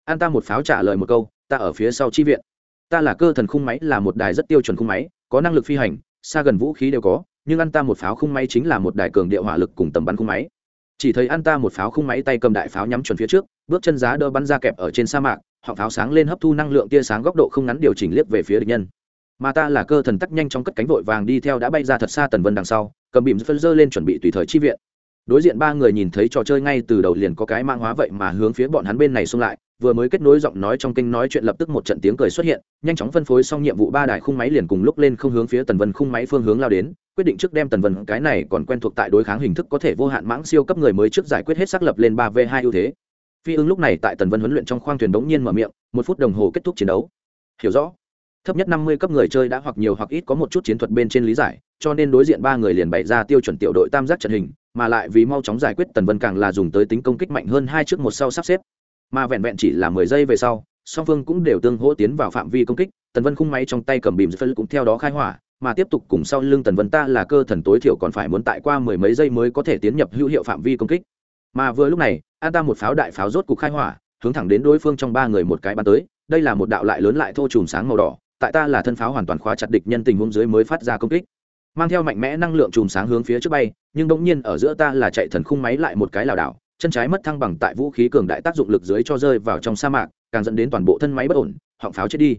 S1: An ta một pháo trả lời một câu, ta ở phía sau chi viện. Ta là cơ thần khung máy, là một đài rất tiêu chuẩn khung máy, có năng lực phi hành, xa gần vũ khí đều có, nhưng ăn ta một pháo khung máy chính là một đài cường địa hỏa lực cùng tầm bắn khung máy. Chỉ thấy ăn ta một pháo khung máy tay cầm đại pháo nhắm chuẩn phía trước, bước chân giá đỡ bắn ra kẹp ở trên sa mạc họ pháo sáng lên hấp thu năng lượng tia sáng góc độ không ngắn điều chỉnh liếc về phía địch nhân. Mà ta là cơ thần tắc nhanh trong cất cánh vội vàng đi theo đã bay ra thật xa tần vân đằng sau, cầm bìm phân dơ lên chuẩn bị tùy thời chi viện đối diện ba người nhìn thấy trò chơi ngay từ đầu liền có cái mang hóa vậy mà hướng phía bọn hắn bên này xung lại, vừa mới kết nối giọng nói trong kinh nói chuyện lập tức một trận tiếng cười xuất hiện, nhanh chóng phân phối xong nhiệm vụ ba đài khung máy liền cùng lúc lên không hướng phía tần vân khung máy phương hướng lao đến, quyết định trước đem tần vân, cái này còn quen thuộc tại đối kháng hình thức có thể vô hạn mãng siêu cấp người mới trước giải quyết hết xác lập lên ba v hai ưu thế. Phi ưng lúc này tại tần vân huấn luyện trong khoang thuyền đống nhiên mở miệng, một phút đồng hồ kết thúc chiến đấu. Hiểu rõ. Thấp nhất năm mươi cấp người chơi đã hoặc nhiều hoặc ít có một chút chiến thuật bên trên lý giải, cho nên đối diện ba người liền bày ra tiêu chuẩn tiểu đội tam giác trận hình mà lại vì mau chóng giải quyết tần vân càng là dùng tới tính công kích mạnh hơn hai trước một sau sắp xếp. Mà vẹn vẹn chỉ là mười giây về sau, song phương cũng đều tương hỗ tiến vào phạm vi công kích, tần vân khung máy trong tay cầm bìm phân cũng theo đó khai hỏa, mà tiếp tục cùng sau lưng tần vân ta là cơ thần tối thiểu còn phải muốn tại qua mười mấy giây mới có thể tiến nhập hữu hiệu phạm vi công kích. Mà vừa lúc này, an ta một pháo đại pháo rốt cục khai hỏa, hướng thẳng đến đối phương trong ba người một cái bắn tới, đây là một đạo lại lớn lại thô chùm sáng màu đỏ, tại ta là thân pháo hoàn toàn khóa chặt địch nhân tình huống dưới mới phát ra công kích mang theo mạnh mẽ năng lượng chùm sáng hướng phía trước bay, nhưng bỗng nhiên ở giữa ta là chạy thần khung máy lại một cái lảo đảo, chân trái mất thăng bằng tại vũ khí cường đại tác dụng lực dưới cho rơi vào trong sa mạc, càng dẫn đến toàn bộ thân máy bất ổn, họng pháo chết đi.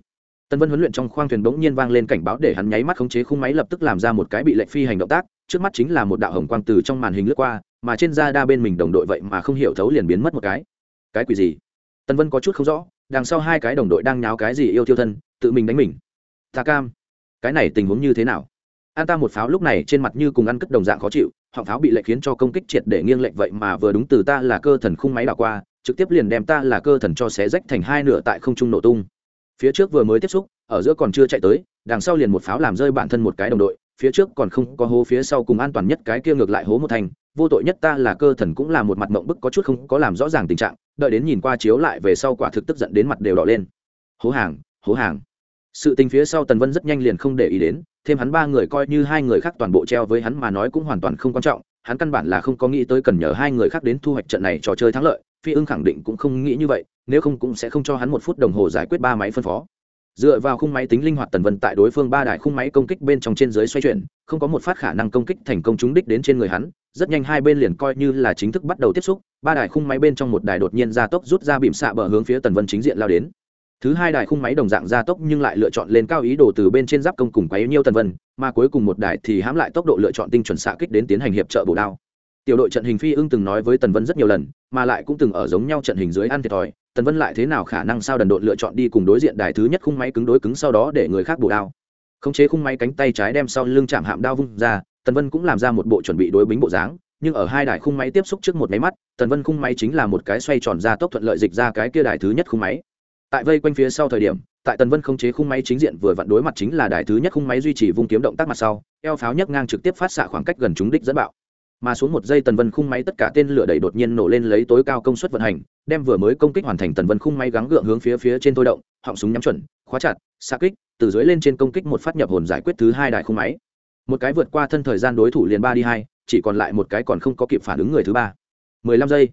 S1: Tân vân huấn luyện trong khoang thuyền bỗng nhiên vang lên cảnh báo để hắn nháy mắt khống chế khung máy lập tức làm ra một cái bị lệnh phi hành động tác, trước mắt chính là một đạo hồng quang từ trong màn hình lướt qua, mà trên da đa bên mình đồng đội vậy mà không hiểu thấu liền biến mất một cái. Cái quỷ gì? Tân vân có chút không rõ, đằng sau hai cái đồng đội đang nháo cái gì yêu tiêu thân, tự mình đánh mình. Ta cam. Cái này tình huống như thế nào? An ta một pháo lúc này trên mặt như cùng ăn cất đồng dạng khó chịu, họng pháo bị lệnh khiến cho công kích triệt để nghiêng lệnh vậy mà vừa đúng từ ta là cơ thần khung máy đảo qua, trực tiếp liền đem ta là cơ thần cho xé rách thành hai nửa tại không trung nổ tung. Phía trước vừa mới tiếp xúc, ở giữa còn chưa chạy tới, đằng sau liền một pháo làm rơi bản thân một cái đồng đội, phía trước còn không có hố phía sau cùng an toàn nhất cái kia ngược lại hố một thành, vô tội nhất ta là cơ thần cũng là một mặt mộng bức có chút không có làm rõ ràng tình trạng, đợi đến nhìn qua chiếu lại về sau quả thực tức giận đến mặt đều đỏ lên. Hố hàng hố hàng sự tình phía sau tần vân rất nhanh liền không để ý đến, thêm hắn ba người coi như hai người khác toàn bộ treo với hắn mà nói cũng hoàn toàn không quan trọng, hắn căn bản là không có nghĩ tới cần nhờ hai người khác đến thu hoạch trận này trò chơi thắng lợi, phi ưng khẳng định cũng không nghĩ như vậy, nếu không cũng sẽ không cho hắn một phút đồng hồ giải quyết ba máy phân phó. Dựa vào khung máy tính linh hoạt tần vân tại đối phương ba đài khung máy công kích bên trong trên dưới xoay chuyển, không có một phát khả năng công kích thành công trúng đích đến trên người hắn, rất nhanh hai bên liền coi như là chính thức bắt đầu tiếp xúc, ba đài khung máy bên trong một đài đột nhiên ra tốc rút ra bìm xạ bờ hướng phía tần vân chính diện lao đến thứ hai đài khung máy đồng dạng gia tốc nhưng lại lựa chọn lên cao ý đồ từ bên trên giáp công cùng quấy nhiêu tần vân, mà cuối cùng một đài thì hãm lại tốc độ lựa chọn tinh chuẩn xạ kích đến tiến hành hiệp trợ bổ đao. Tiểu đội trận hình phi ưng từng nói với tần vân rất nhiều lần, mà lại cũng từng ở giống nhau trận hình dưới ăn thiệt thòi. Tần vân lại thế nào khả năng sao đần độn lựa chọn đi cùng đối diện đài thứ nhất khung máy cứng đối cứng sau đó để người khác bổ đao. Khống chế khung máy cánh tay trái đem sau lưng chạm hạm đao vung ra tần vân cũng làm ra một bộ chuẩn bị đối bính bộ dáng, nhưng ở hai đài khung máy tiếp xúc trước một máy mắt tần vân khung máy chính là một cái xoay tròn ra tốc thuận lợi dịch ra cái kia đài thứ nhất khung máy tại vây quanh phía sau thời điểm, tại tần vân không chế khung máy chính diện vừa vặn đối mặt chính là đài thứ nhất khung máy duy trì vung kiếm động tác mặt sau, eo pháo nhấc ngang trực tiếp phát xạ khoảng cách gần trúng đích dẫn bạo. Mà xuống một giây tần vân khung máy tất cả tên lửa đẩy đột nhiên nổ lên lấy tối cao công suất vận hành, đem vừa mới công kích hoàn thành tần vân khung máy gắng gượng hướng phía phía trên thôi động, họng súng nhắm chuẩn, khóa chặt xa kích, từ dưới lên trên công kích một phát nhập hồn giải quyết thứ hai đài khung máy. Một cái vượt qua thân thời gian đối thủ liền ba đi hai, chỉ còn lại một cái còn không có kịp phản ứng người thứ ba. Mười lăm giây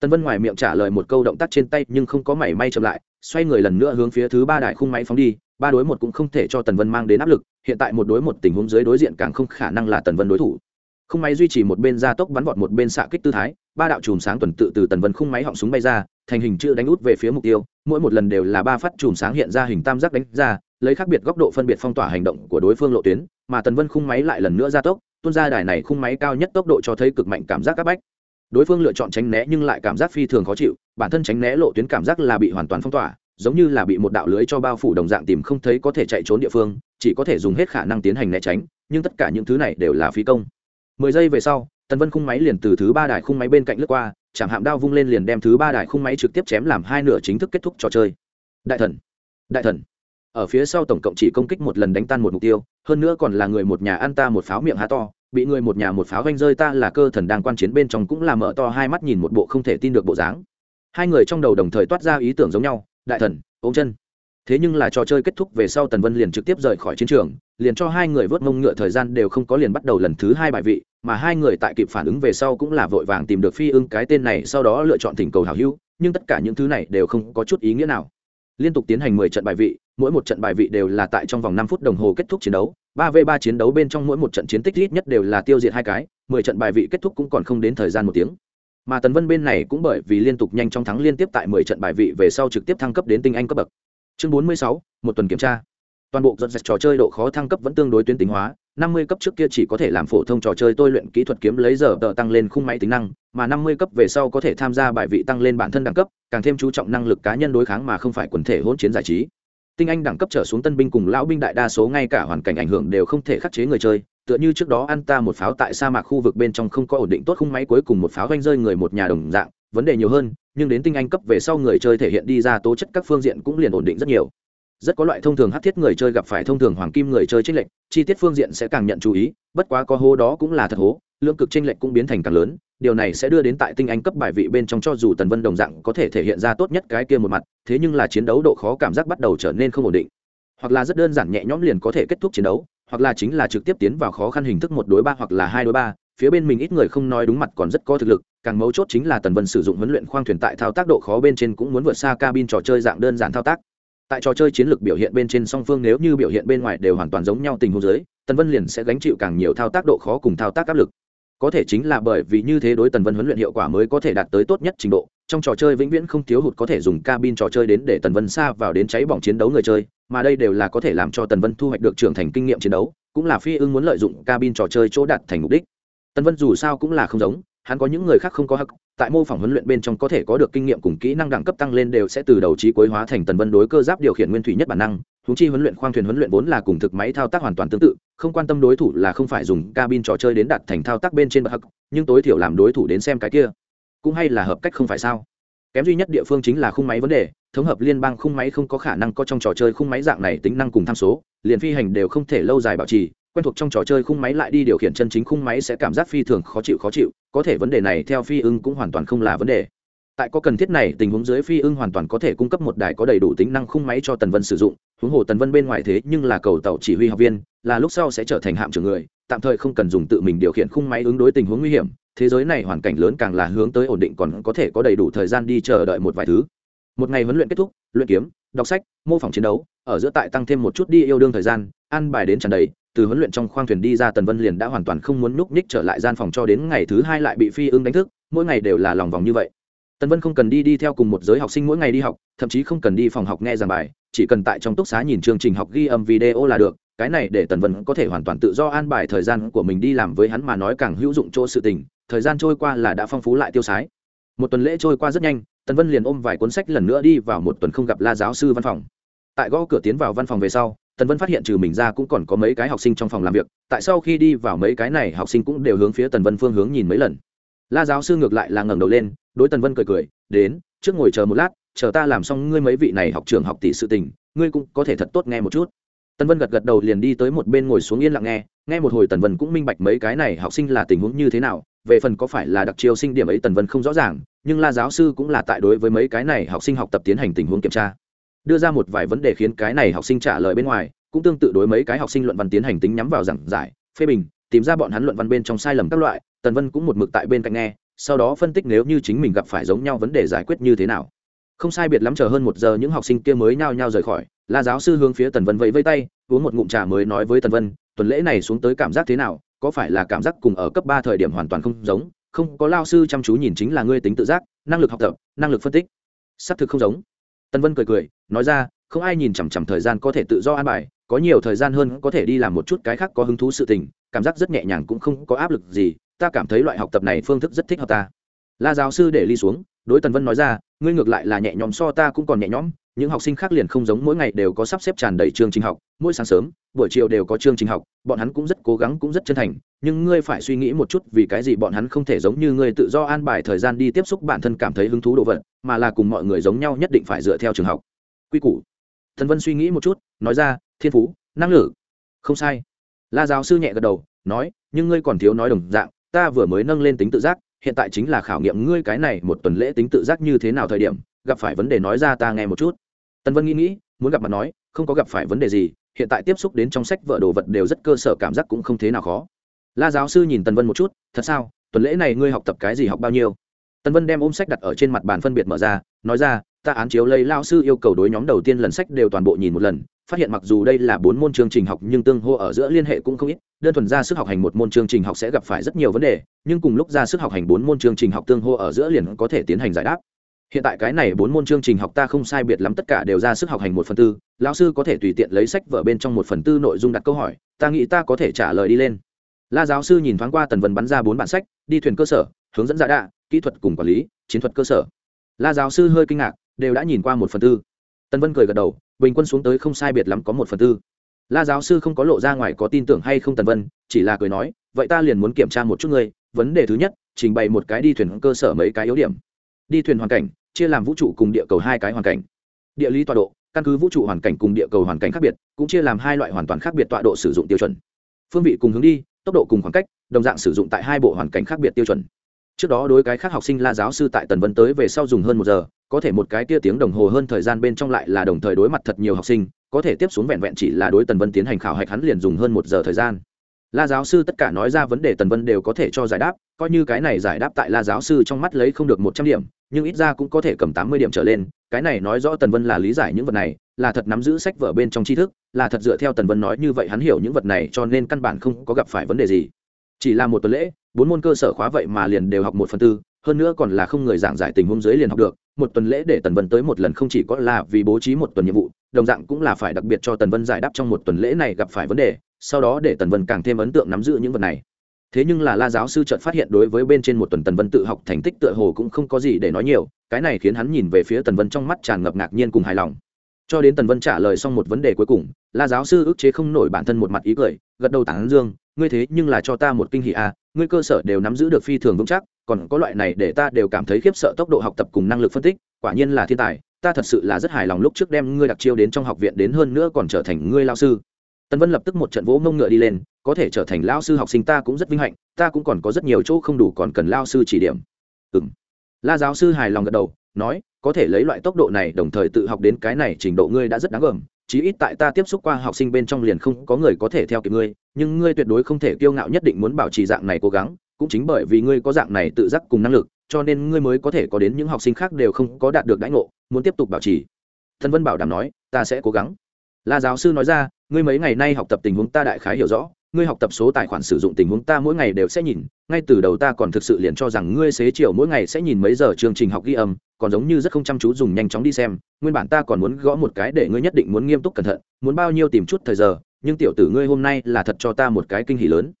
S1: tần vân ngoài miệng trả lời một câu động tác trên tay nhưng không có mảy may chậm lại, xoay người lần nữa hướng phía thứ ba đại khung máy phóng đi, ba đối một cũng không thể cho tần vân mang đến áp lực, hiện tại một đối một tình huống dưới đối diện càng không khả năng là tần vân đối thủ. Khung máy duy trì một bên gia tốc bắn vọt một bên xạ kích tư thái, ba đạo chùm sáng tuần tự từ tần vân khung máy họng súng bay ra, thành hình chữ đánh út về phía mục tiêu, mỗi một lần đều là ba phát chùm sáng hiện ra hình tam giác đánh ra, lấy khác biệt góc độ phân biệt phong tỏa hành động của đối phương lộ tuyến, mà tần vân khung máy lại lần nữa gia tốc, tuôn ra đài này khung máy cao nhất tốc độ cho thấy cực mạnh cảm giác áp bách đối phương lựa chọn tránh né nhưng lại cảm giác phi thường khó chịu, bản thân tránh né lộ tuyến cảm giác là bị hoàn toàn phong tỏa, giống như là bị một đạo lưới cho bao phủ đồng dạng tìm không thấy có thể chạy trốn địa phương, chỉ có thể dùng hết khả năng tiến hành né tránh, nhưng tất cả những thứ này đều là phí công. Mười giây về sau, tần vân khung máy liền từ thứ ba đài khung máy bên cạnh lướt qua, chạm hạm đao vung lên liền đem thứ ba đài khung máy trực tiếp chém làm hai nửa chính thức kết thúc trò chơi. Đại thần đại thần. Ở phía sau tổng cộng chỉ công kích một lần đánh tan một mục tiêu, hơn nữa còn là người một nhà ăn ta một pháo miệng há to bị người một nhà một pháo vanh rơi, ta là cơ thần đang quan chiến bên trong cũng là mở to hai mắt nhìn một bộ không thể tin được bộ dáng. Hai người trong đầu đồng thời toát ra ý tưởng giống nhau, đại thần, ôm chân. Thế nhưng là trò chơi kết thúc về sau tần vân liền trực tiếp rời khỏi chiến trường, liền cho hai người vớt mông ngựa thời gian đều không có liền bắt đầu lần thứ hai bài vị, mà hai người tại kịp phản ứng về sau cũng là vội vàng tìm được phi ưng cái tên này, sau đó lựa chọn thỉnh cầu hảo hữu, nhưng tất cả những thứ này đều không có chút ý nghĩa nào. Liên tục tiến hành mười trận bài vị mỗi một trận bài vị đều là tại trong vòng năm phút đồng hồ kết thúc chiến đấu. Ba v ba chiến đấu bên trong mỗi một trận chiến tích ít nhất đều là tiêu diệt hai cái, mười trận bài vị kết thúc cũng còn không đến thời gian một tiếng. Mà tần vân bên này cũng bởi vì liên tục nhanh trong thắng liên tiếp tại mười trận bài vị về sau trực tiếp thăng cấp đến tinh anh cấp bậc. Chương bốn mươi sáu, một tuần kiểm tra. Toàn bộ dọn dẹp trò chơi độ khó thăng cấp vẫn tương đối tuyến tính hóa, năm mươi cấp trước kia chỉ có thể làm phổ thông trò chơi tôi luyện kỹ thuật kiếm lấy giờ tờ tăng lên khung máy tính năng, mà năm mươi cấp về sau có thể tham gia bài vị tăng lên bản thân đẳng cấp, càng thêm chú trọng năng lực cá nhân đối kháng mà không phải quần thể hỗn chiến giải trí tinh anh đẳng cấp trở xuống tân binh cùng lão binh đại đa số ngay cả hoàn cảnh ảnh hưởng đều không thể khắc chế người chơi, tựa như trước đó ăn ta một pháo tại sa mạc khu vực bên trong không có ổn định tốt khung máy cuối cùng một pháo doanh rơi người một nhà đồng dạng, vấn đề nhiều hơn, nhưng đến tinh anh cấp về sau người chơi thể hiện đi ra tố chất các phương diện cũng liền ổn định rất nhiều. Rất có loại thông thường hát thiết người chơi gặp phải thông thường hoàng kim người chơi trích lệnh chi tiết phương diện sẽ càng nhận chú ý, bất quá có hố đó cũng là thật hố, lượng cực tranh lệch cũng biến thành càng lớn điều này sẽ đưa đến tại tinh anh cấp bài vị bên trong cho dù tần vân đồng dạng có thể thể hiện ra tốt nhất cái kia một mặt, thế nhưng là chiến đấu độ khó cảm giác bắt đầu trở nên không ổn định. Hoặc là rất đơn giản nhẹ nhõm liền có thể kết thúc chiến đấu, hoặc là chính là trực tiếp tiến vào khó khăn hình thức một đối ba hoặc là hai đối ba, phía bên mình ít người không nói đúng mặt còn rất có thực lực, càng mấu chốt chính là tần vân sử dụng huấn luyện khoang thuyền tại thao tác độ khó bên trên cũng muốn vượt xa cabin trò chơi dạng đơn giản thao tác. Tại trò chơi chiến lược biểu hiện bên trên song phương nếu như biểu hiện bên ngoài đều hoàn toàn giống nhau tình huống giới tần vân liền sẽ gánh chịu càng nhiều thao tác độ khó cùng thao tác áp lực có thể chính là bởi vì như thế đối tần vân huấn luyện hiệu quả mới có thể đạt tới tốt nhất trình độ, trong trò chơi vĩnh viễn không thiếu hụt có thể dùng cabin trò chơi đến để tần vân xa vào đến cháy bỏng chiến đấu người chơi, mà đây đều là có thể làm cho tần vân thu hoạch được trưởng thành kinh nghiệm chiến đấu, cũng là phi ưng muốn lợi dụng cabin trò chơi chỗ đạt thành mục đích. Tần vân dù sao cũng là không giống, hắn có những người khác không có hắc, tại mô phỏng huấn luyện bên trong có thể có được kinh nghiệm cùng kỹ năng đẳng cấp tăng lên đều sẽ từ đầu trí cuối hóa thành tần vân đối cơ giáp điều khiển nguyên thủy nhất bản năng húng chi huấn luyện khoang thuyền huấn luyện vốn là cùng thực máy thao tác hoàn toàn tương tự, không quan tâm đối thủ là không phải dùng cabin trò chơi đến đặt thành thao tác bên trên bậc hắc nhưng tối thiểu làm đối thủ đến xem cái kia. Cũng hay là hợp cách không phải sao? Kém duy nhất địa phương chính là khung máy vấn đề, thống hợp liên bang khung máy không có khả năng có trong trò chơi khung máy dạng này tính năng cùng tham số, liền phi hành đều không thể lâu dài bảo trì, quen thuộc trong trò chơi khung máy lại đi điều khiển chân chính khung máy sẽ cảm giác phi thường khó chịu khó chịu, có thể vấn đề này theo phi ưng cũng hoàn toàn không là vấn đề. Tại có cần thiết này, tình huống dưới phi ưng hoàn toàn có thể cung cấp một đài có đầy đủ tính năng khung máy cho tần vân sử dụng huống hồ tần vân bên ngoài thế nhưng là cầu tàu chỉ huy học viên, là lúc sau sẽ trở thành hạm trưởng người, tạm thời không cần dùng tự mình điều khiển khung máy ứng đối tình huống nguy hiểm, thế giới này hoàn cảnh lớn càng là hướng tới ổn định còn có thể có đầy đủ thời gian đi chờ đợi một vài thứ. Một ngày huấn luyện kết thúc, luyện kiếm, đọc sách, mô phỏng chiến đấu, ở giữa tại tăng thêm một chút đi yêu đương thời gian ăn bài đến tràn đầy, từ huấn luyện trong khoang thuyền đi ra tần vân liền đã hoàn toàn không muốn núp ních trở lại gian phòng cho đến ngày thứ hai lại bị phi ưng đánh thức, mỗi ngày đều là lòng vòng như vậy tần vân không cần đi đi theo cùng một giới học sinh mỗi ngày đi học, thậm chí không cần đi phòng học nghe giảng bài, chỉ cần tại trong túc xá nhìn chương trình học ghi âm video là được. Cái này để tần vân có thể hoàn toàn tự do an bài thời gian của mình đi làm với hắn mà nói càng hữu dụng chỗ sự tình. Thời gian trôi qua là đã phong phú lại tiêu sái. Một tuần lễ trôi qua rất nhanh, tần vân liền ôm vài cuốn sách lần nữa đi vào một tuần không gặp la giáo sư văn phòng. Tại gõ cửa tiến vào văn phòng về sau, tần vân phát hiện trừ mình ra cũng còn có mấy cái học sinh trong phòng làm việc. Tại sau khi đi vào mấy cái này, học sinh cũng đều hướng phía tần vân phương hướng nhìn mấy lần la giáo sư ngược lại là ngẩng đầu lên, đối tần vân cười cười, đến, trước ngồi chờ một lát, chờ ta làm xong ngươi mấy vị này học trường học tỷ sự tình, ngươi cũng có thể thật tốt nghe một chút. Tần vân gật gật đầu liền đi tới một bên ngồi xuống yên lặng nghe nghe một hồi tần vân cũng minh bạch mấy cái này học sinh là tình huống như thế nào, về phần có phải là đặc chiêu sinh điểm ấy tần vân không rõ ràng, nhưng la giáo sư cũng là tại đối với mấy cái này học sinh học tập tiến hành tình huống kiểm tra. Đưa ra một vài vấn đề khiến cái này học sinh trả lời bên ngoài, cũng tương tự đối mấy cái học sinh luận văn tiến hành tính nhắm vào giảng giải, phê bình tìm ra bọn hắn luận văn bên trong sai lầm các loại, tần vân cũng một mực tại bên cạnh nghe, sau đó phân tích nếu như chính mình gặp phải giống nhau vấn đề giải quyết như thế nào. Không sai biệt lắm chờ hơn một giờ những học sinh kia mới nhao nhao rời khỏi, la giáo sư hướng phía tần vân vẫy vây tay, uống một ngụm trà mới nói với tần vân, tuần lễ này xuống tới cảm giác thế nào? Có phải là cảm giác cùng ở cấp ba thời điểm hoàn toàn không giống? Không, có lao sư chăm chú nhìn chính là ngươi tính tự giác, năng lực học tập, năng lực phân tích. Xác thực không giống. Tần vân cười cười, nói ra, không ai nhìn chằm chằm thời gian có thể tự do an bài, có nhiều thời gian hơn có thể đi làm một chút cái khác có hứng thú sự tình cảm giác rất nhẹ nhàng cũng không có áp lực gì, ta cảm thấy loại học tập này phương thức rất thích hợp ta. La giáo sư để ly xuống, đối tần vân nói ra, ngươi ngược lại là nhẹ nhõm so ta cũng còn nhẹ nhõm, những học sinh khác liền không giống mỗi ngày đều có sắp xếp tràn đầy chương trình học, mỗi sáng sớm, buổi chiều đều có chương trình học, bọn hắn cũng rất cố gắng cũng rất chân thành, nhưng ngươi phải suy nghĩ một chút vì cái gì bọn hắn không thể giống như ngươi tự do an bài thời gian đi tiếp xúc bản thân cảm thấy hứng thú đồ vật, mà là cùng mọi người giống nhau nhất định phải dựa theo trường học. Quy củ. Thần vân suy nghĩ một chút, nói ra, thiên phú, năng lực. Không sai la giáo sư nhẹ gật đầu, nói, nhưng ngươi còn thiếu nói đồng dạng, ta vừa mới nâng lên tính tự giác, hiện tại chính là khảo nghiệm ngươi cái này một tuần lễ tính tự giác như thế nào thời điểm, gặp phải vấn đề nói ra ta nghe một chút. Tần vân nghĩ nghĩ, muốn gặp mặt nói, không có gặp phải vấn đề gì, hiện tại tiếp xúc đến trong sách vợ đồ vật đều rất cơ sở, cảm giác cũng không thế nào khó. La giáo sư nhìn tần vân một chút, thật sao? Tuần lễ này ngươi học tập cái gì học bao nhiêu? Tần vân đem ôm sách đặt ở trên mặt bàn phân biệt mở ra, nói ra, ta án chiếu lấy lao sư yêu cầu đối nhóm đầu tiên lần sách đều toàn bộ nhìn một lần phát hiện mặc dù đây là bốn môn chương trình học nhưng tương hô ở giữa liên hệ cũng không ít, đơn thuần ra sức học hành một môn chương trình học sẽ gặp phải rất nhiều vấn đề, nhưng cùng lúc ra sức học hành bốn môn chương trình học tương hô ở giữa liền có thể tiến hành giải đáp. Hiện tại cái này bốn môn chương trình học ta không sai biệt lắm tất cả đều ra sức học hành một phần tư, lão sư có thể tùy tiện lấy sách vở bên trong một phần tư nội dung đặt câu hỏi, ta nghĩ ta có thể trả lời đi lên. La giáo sư nhìn thoáng qua tần vân bắn ra bốn bản sách, đi thuyền cơ sở, hướng dẫn giả đạ, kỹ thuật cùng quản lý, chiến thuật cơ sở. La giáo sư hơi kinh ngạc, đều đã nhìn qua một phần tư. Tần vân cười gật đầu bình quân xuống tới không sai biệt lắm có một phần tư. La giáo sư không có lộ ra ngoài có tin tưởng hay không tần vân, chỉ là cười nói, vậy ta liền muốn kiểm tra một chút ngươi, vấn đề thứ nhất, trình bày một cái đi thuyền cơ sở mấy cái yếu điểm. Đi thuyền hoàn cảnh, chia làm vũ trụ cùng địa cầu hai cái hoàn cảnh. Địa lý tọa độ, căn cứ vũ trụ hoàn cảnh cùng địa cầu hoàn cảnh khác biệt, cũng chia làm hai loại hoàn toàn khác biệt tọa độ sử dụng tiêu chuẩn. Phương vị cùng hướng đi, tốc độ cùng khoảng cách, đồng dạng sử dụng tại hai bộ hoàn cảnh khác biệt tiêu chuẩn. Trước đó đối cái khác học sinh la giáo sư tại tần vân tới về sau dùng hơn một giờ có thể một cái kia tiếng đồng hồ hơn thời gian bên trong lại là đồng thời đối mặt thật nhiều học sinh, có thể tiếp xuống vẹn vẹn chỉ là đối tần vân tiến hành khảo hạch hắn liền dùng hơn một giờ thời gian. La giáo sư tất cả nói ra vấn đề tần vân đều có thể cho giải đáp, coi như cái này giải đáp tại la giáo sư trong mắt lấy không được một trăm điểm, nhưng ít ra cũng có thể cầm tám mươi điểm trở lên, cái này nói rõ tần vân là lý giải những vật này, là thật nắm giữ sách vở bên trong tri thức, là thật dựa theo tần vân nói như vậy hắn hiểu những vật này cho nên căn bản không có gặp phải vấn đề gì. Chỉ là một tuần lễ, bốn môn cơ sở khóa vậy mà liền đều học một phần tư, hơn nữa còn là không người giảng giải tình huống dưới liền học được một tuần lễ để tần vân tới một lần không chỉ có là vì bố trí một tuần nhiệm vụ đồng dạng cũng là phải đặc biệt cho tần vân giải đáp trong một tuần lễ này gặp phải vấn đề sau đó để tần vân càng thêm ấn tượng nắm giữ những vật này. Thế nhưng là la giáo sư chợt phát hiện đối với bên trên một tuần tần vân tự học thành tích tựa hồ cũng không có gì để nói nhiều cái này khiến hắn nhìn về phía tần vân trong mắt tràn ngập ngạc nhiên cùng hài lòng. Cho đến tần vân trả lời xong một vấn đề cuối cùng la giáo sư ức chế không nổi bản thân một mặt ý cười gật đầu tảng dương ngươi thế nhưng là cho ta một kinh hỷ à, ngươi cơ sở đều nắm giữ được phi thường vững chắc còn có loại này để ta đều cảm thấy khiếp sợ tốc độ học tập cùng năng lực phân tích, quả nhiên là thiên tài, ta thật sự là rất hài lòng lúc trước đem ngươi đặc chiêu đến trong học viện đến hơn nữa còn trở thành ngươi lao sư. Tân vân lập tức một trận vỗ mông ngựa đi lên, có thể trở thành lao sư học sinh ta cũng rất vinh hạnh, ta cũng còn có rất nhiều chỗ không đủ còn cần lao sư chỉ điểm. Ừ m la giáo sư hài lòng gật đầu, nói, có thể lấy loại tốc độ này đồng thời tự học đến cái này trình độ ngươi đã rất đáng gờm, chí ít tại ta tiếp xúc qua học sinh bên trong liền không có người có thể theo kịp ngươi, nhưng ngươi tuyệt đối không thể kiêu ngạo nhất định muốn bảo trì dạng này cố gắng cũng chính bởi vì ngươi có dạng này tự giác cùng năng lực, cho nên ngươi mới có thể có đến những học sinh khác đều không có đạt được đãi ngộ, muốn tiếp tục bảo trì. Thân vân bảo đảm nói, ta sẽ cố gắng. La giáo sư nói ra, ngươi mấy ngày nay học tập tình huống ta đại khái hiểu rõ, ngươi học tập số tài khoản sử dụng tình huống ta mỗi ngày đều sẽ nhìn, ngay từ đầu ta còn thực sự liền cho rằng ngươi xế chiều mỗi ngày sẽ nhìn mấy giờ chương trình học ghi âm, còn giống như rất không chăm chú dùng nhanh chóng đi xem, nguyên bản ta còn muốn gõ một cái để ngươi nhất định muốn nghiêm túc cẩn thận, muốn bao nhiêu tìm chút thời giờ, nhưng tiểu tử ngươi hôm nay là thật cho ta một cái kinh hỉ lớn.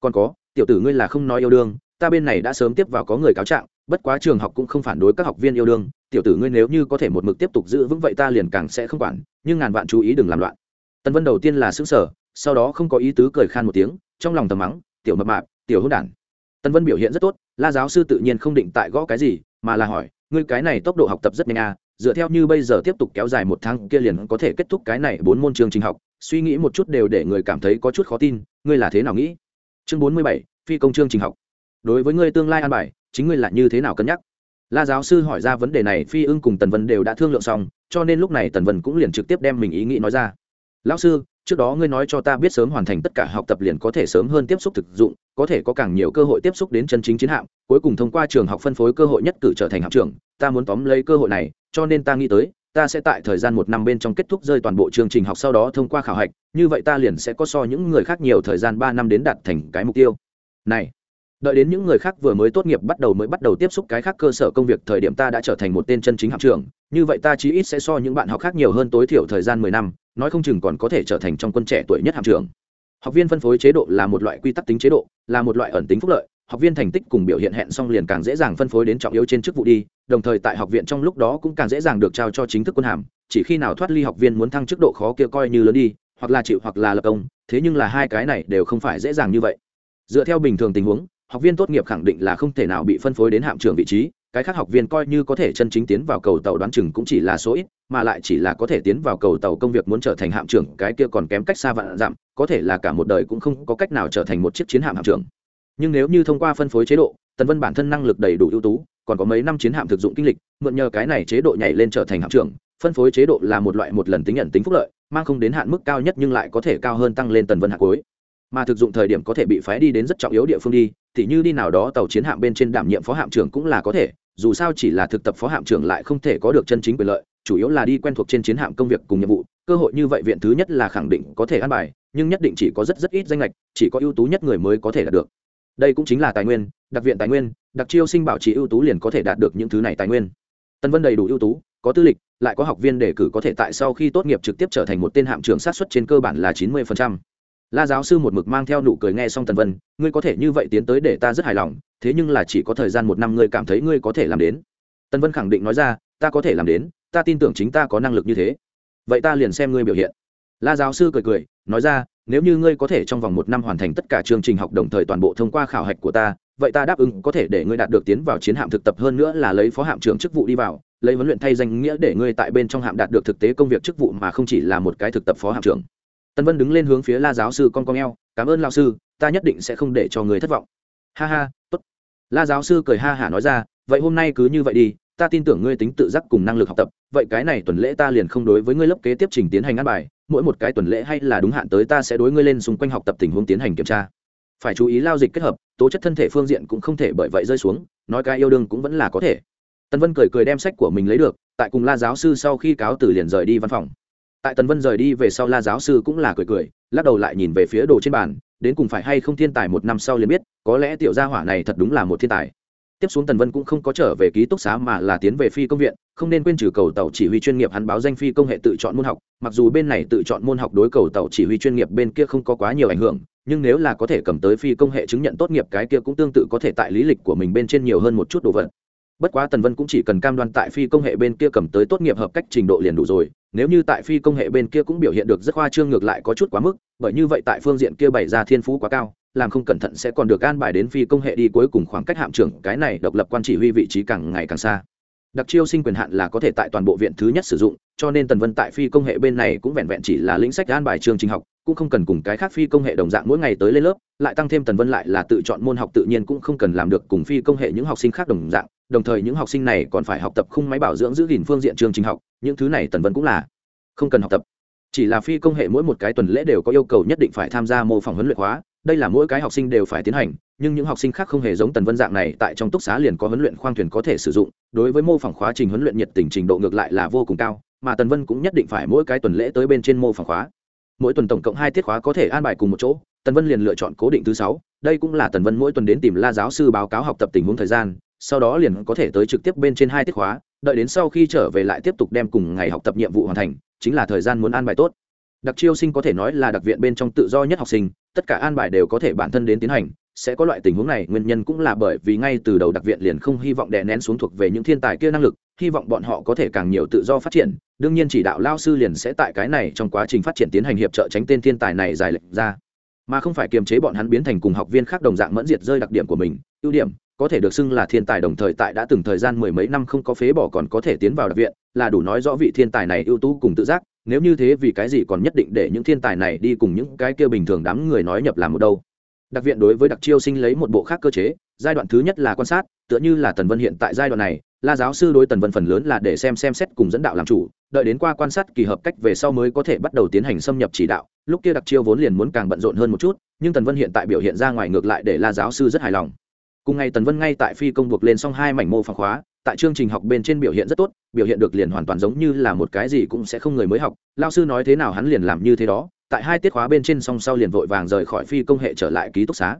S1: Còn có tiểu tử ngươi là không nói yêu đương, ta bên này đã sớm tiếp vào có người cáo trạng, bất quá trường học cũng không phản đối các học viên yêu đương, tiểu tử ngươi nếu như có thể một mực tiếp tục giữ vững vậy ta liền càng sẽ không quản, nhưng ngàn vạn chú ý đừng làm loạn. Tần vân đầu tiên là xứng sở sau đó không có ý tứ cười khan một tiếng, trong lòng tầm mắng, tiểu mập mạp, tiểu hôn đản. Tần vân biểu hiện rất tốt, la giáo sư tự nhiên không định tại gõ cái gì, mà là hỏi, ngươi cái này tốc độ học tập rất nhanh à dựa theo như bây giờ tiếp tục kéo dài một tháng kia liền có thể kết thúc cái này bốn môn chương trình học, suy nghĩ một chút đều để người cảm thấy có chút khó tin, ngươi là thế nào nghĩ? Chương bốn mươi bảy, phi công chương trình học. Đối với ngươi tương lai an bài, chính ngươi là như thế nào cân nhắc? La giáo sư hỏi ra vấn đề này, phi ưng cùng tần vân đều đã thương lượng xong, cho nên lúc này tần vân cũng liền trực tiếp đem mình ý nghĩ nói ra. Lão sư, trước đó ngươi nói cho ta biết sớm hoàn thành tất cả học tập liền có thể sớm hơn tiếp xúc thực dụng, có thể có càng nhiều cơ hội tiếp xúc đến chân chính chiến hạm, cuối cùng thông qua trường học phân phối cơ hội nhất cử trở thành học trưởng, ta muốn tóm lấy cơ hội này, cho nên ta nghĩ tới ta sẽ tại thời gian một năm bên trong kết thúc rơi toàn bộ chương trình học sau đó thông qua khảo hạch, như vậy ta liền sẽ có so những người khác nhiều thời gian ba năm đến đạt thành cái mục tiêu. Này, đợi đến những người khác vừa mới tốt nghiệp bắt đầu mới bắt đầu tiếp xúc cái khác cơ sở công việc, thời điểm ta đã trở thành một tên chân chính học trưởng, như vậy ta chí ít sẽ so những bạn học khác nhiều hơn tối thiểu thời gian mười năm, nói không chừng còn có thể trở thành trong quân trẻ tuổi nhất học trưởng. Học viên phân phối chế độ là một loại quy tắc tính chế độ, là một loại ẩn tính phúc lợi học viên thành tích cùng biểu hiện hẹn xong liền càng dễ dàng phân phối đến trọng yếu trên chức vụ đi, đồng thời tại học viện trong lúc đó cũng càng dễ dàng được trao cho chính thức quân hàm, chỉ khi nào thoát ly học viên muốn thăng chức độ khó kia coi như lớn đi, hoặc là chịu hoặc là lập công, thế nhưng là hai cái này đều không phải dễ dàng như vậy. Dựa theo bình thường tình huống, học viên tốt nghiệp khẳng định là không thể nào bị phân phối đến hạm trưởng vị trí, cái khác học viên coi như có thể chân chính tiến vào cầu tàu đoán chừng cũng chỉ là số ít, mà lại chỉ là có thể tiến vào cầu tàu công việc muốn trở thành hạm trưởng, cái kia còn kém cách xa vạn dặm, có thể là cả một đời cũng không có cách nào trở thành một chiếc chiến hạm hạm trưởng nhưng nếu như thông qua phân phối chế độ, tần vân bản thân năng lực đầy đủ ưu tú, còn có mấy năm chiến hạm thực dụng kinh lịch, mượn nhờ cái này chế độ nhảy lên trở thành hạm trưởng, phân phối chế độ là một loại một lần tính nhận tính phúc lợi, mang không đến hạn mức cao nhất nhưng lại có thể cao hơn tăng lên tần vân hạ cuối. Mà thực dụng thời điểm có thể bị phái đi đến rất trọng yếu địa phương đi thì như đi nào đó tàu chiến hạm bên trên đảm nhiệm phó hạm trưởng cũng là có thể, dù sao chỉ là thực tập phó hạm trưởng lại không thể có được chân chính quyền lợi, chủ yếu là đi quen thuộc trên chiến hạm công việc cùng nhiệm vụ, cơ hội như vậy viện thứ nhất là khẳng định có thể ăn bài, nhưng nhất định chỉ có rất rất ít danh lệch chỉ có ưu tú nhất người mới có thể đạt được đây cũng chính là tài nguyên, đặc viện tài nguyên, đặc chiêu sinh bảo trì ưu tú liền có thể đạt được những thứ này tài nguyên. Tân vân đầy đủ ưu tú, có tư lịch, lại có học viên đề cử có thể tại sau khi tốt nghiệp trực tiếp trở thành một tên hạm trưởng sát xuất trên cơ bản là chín mươi phần trăm. la giáo sư một mực mang theo nụ cười nghe xong tần vân, ngươi có thể như vậy tiến tới để ta rất hài lòng, thế nhưng là chỉ có thời gian một năm ngươi cảm thấy ngươi có thể làm đến. Tần vân khẳng định nói ra, ta có thể làm đến, ta tin tưởng chính ta có năng lực như thế. Vậy ta liền xem ngươi biểu hiện. La giáo sư cười cười, nói ra nếu như ngươi có thể trong vòng một năm hoàn thành tất cả chương trình học đồng thời toàn bộ thông qua khảo hạch của ta, vậy ta đáp ứng có thể để ngươi đạt được tiến vào chiến hạm thực tập hơn nữa là lấy phó hạm trưởng chức vụ đi vào, lấy huấn luyện thay danh nghĩa để ngươi tại bên trong hạm đạt được thực tế công việc chức vụ mà không chỉ là một cái thực tập phó hạm trưởng. Tân vân đứng lên hướng phía la giáo sư con con eo, cảm ơn lao sư, ta nhất định sẽ không để cho người thất vọng. Ha ha, tốt. La giáo sư cười ha hả nói ra, vậy hôm nay cứ như vậy đi, ta tin tưởng ngươi tính tự giác cùng năng lực học tập, vậy cái này tuần lễ ta liền không đối với ngươi lớp kế tiếp trình tiến hành ăn bài mỗi một cái tuần lễ hay là đúng hạn tới ta sẽ đối ngươi lên xung quanh học tập tình huống tiến hành kiểm tra. Phải chú ý lao dịch kết hợp, tố chất thân thể phương diện cũng không thể bởi vậy rơi xuống, nói cái yêu đương cũng vẫn là có thể. Tần vân cười cười đem sách của mình lấy được, tại cùng la giáo sư sau khi cáo từ liền rời đi văn phòng. Tại tần vân rời đi về sau la giáo sư cũng là cười cười, lắc đầu lại nhìn về phía đồ trên bàn, đến cùng phải hay không thiên tài một năm sau liền biết, có lẽ tiểu gia hỏa này thật đúng là một thiên tài tiếp xuống tần vân cũng không có trở về ký túc xá mà là tiến về phi công viện, không nên quên trừ cầu tàu chỉ huy chuyên nghiệp hắn báo danh phi công hệ tự chọn môn học, mặc dù bên này tự chọn môn học đối cầu tàu chỉ huy chuyên nghiệp bên kia không có quá nhiều ảnh hưởng, nhưng nếu là có thể cầm tới phi công hệ chứng nhận tốt nghiệp cái kia cũng tương tự có thể tại lý lịch của mình bên trên nhiều hơn một chút đồ vật. Bất quá tần vân cũng chỉ cần cam đoan tại phi công hệ bên kia cầm tới tốt nghiệp hợp cách trình độ liền đủ rồi, nếu như tại phi công hệ bên kia cũng biểu hiện được rất khoa trương ngược lại có chút quá mức, bởi như vậy tại phương diện kia bày ra thiên phú quá cao làm không cẩn thận sẽ còn được an bài đến phi công hệ đi cuối cùng khoảng cách hạm trưởng, cái này độc lập quan chỉ huy vị trí càng ngày càng xa. Đặc chiêu sinh quyền hạn là có thể tại toàn bộ viện thứ nhất sử dụng, cho nên tần vân tại phi công hệ bên này cũng vẹn vẹn chỉ là lĩnh sách an bài chương trình học, cũng không cần cùng cái khác phi công hệ đồng dạng mỗi ngày tới lên lớp, lại tăng thêm tần vân lại là tự chọn môn học tự nhiên cũng không cần làm được cùng phi công hệ những học sinh khác đồng dạng, đồng thời những học sinh này còn phải học tập khung máy bảo dưỡng giữ gìn phương diện chương trình học, những thứ này tần vân cũng là không cần học tập. Chỉ là phi công hệ mỗi một cái tuần lễ đều có yêu cầu nhất định phải tham gia mô phỏng huấn luyện hóa đây là mỗi cái học sinh đều phải tiến hành, nhưng những học sinh khác không hề giống tần vân dạng này tại trong túc xá liền có huấn luyện khoang thuyền có thể sử dụng, đối với mô phỏng khóa trình huấn luyện nhiệt tình trình độ ngược lại là vô cùng cao, mà tần vân cũng nhất định phải mỗi cái tuần lễ tới bên trên mô phỏng khóa. Mỗi tuần tổng cộng hai tiết khóa có thể an bài cùng một chỗ, tần vân liền lựa chọn cố định thứ sáu, đây cũng là tần vân mỗi tuần đến tìm la giáo sư báo cáo học tập tình huống thời gian, sau đó liền có thể tới trực tiếp bên trên hai tiết khóa, đợi đến sau khi trở về lại tiếp tục đem cùng ngày học tập nhiệm vụ hoàn thành, chính là thời gian muốn an bài tốt đặc chiêu sinh có thể nói là đặc viện bên trong tự do nhất học sinh, tất cả an bài đều có thể bản thân đến tiến hành, sẽ có loại tình huống này, nguyên nhân cũng là bởi vì ngay từ đầu đặc viện liền không hy vọng đè nén xuống thuộc về những thiên tài kia năng lực, hy vọng bọn họ có thể càng nhiều tự do phát triển, đương nhiên chỉ đạo lao sư liền sẽ tại cái này trong quá trình phát triển tiến hành hiệp trợ tránh tên thiên tài này dài lệch ra. Mà không phải kiềm chế bọn hắn biến thành cùng học viên khác đồng dạng mẫn diệt rơi đặc điểm của mình, ưu điểm, có thể được xưng là thiên tài đồng thời tại đã từng thời gian mười mấy năm không có phế bỏ còn có thể tiến vào đặc viện, là đủ nói rõ vị thiên tài này ưu tú cùng tự giác nếu như thế vì cái gì còn nhất định để những thiên tài này đi cùng những cái kia bình thường đám người nói nhập làm một đâu? Đặc viện đối với đặc chiêu sinh lấy một bộ khác cơ chế, giai đoạn thứ nhất là quan sát, tựa như là tần vân hiện tại giai đoạn này, la giáo sư đối tần vân phần lớn là để xem xem xét cùng dẫn đạo làm chủ, đợi đến qua quan sát kỳ hợp cách về sau mới có thể bắt đầu tiến hành xâm nhập chỉ đạo, lúc kia đặc chiêu vốn liền muốn càng bận rộn hơn một chút, nhưng tần vân hiện tại biểu hiện ra ngoài ngược lại để la giáo sư rất hài lòng. Cùng ngày tần vân ngay tại phi công buộc lên xong hai mảnh mô phòng khóa tại chương trình học bên trên biểu hiện rất tốt, biểu hiện được liền hoàn toàn giống như là một cái gì cũng sẽ không người mới học. Lao sư nói thế nào hắn liền làm như thế đó. Tại hai tiết khóa bên trên song sau liền vội vàng rời khỏi phi công hệ trở lại ký túc xá.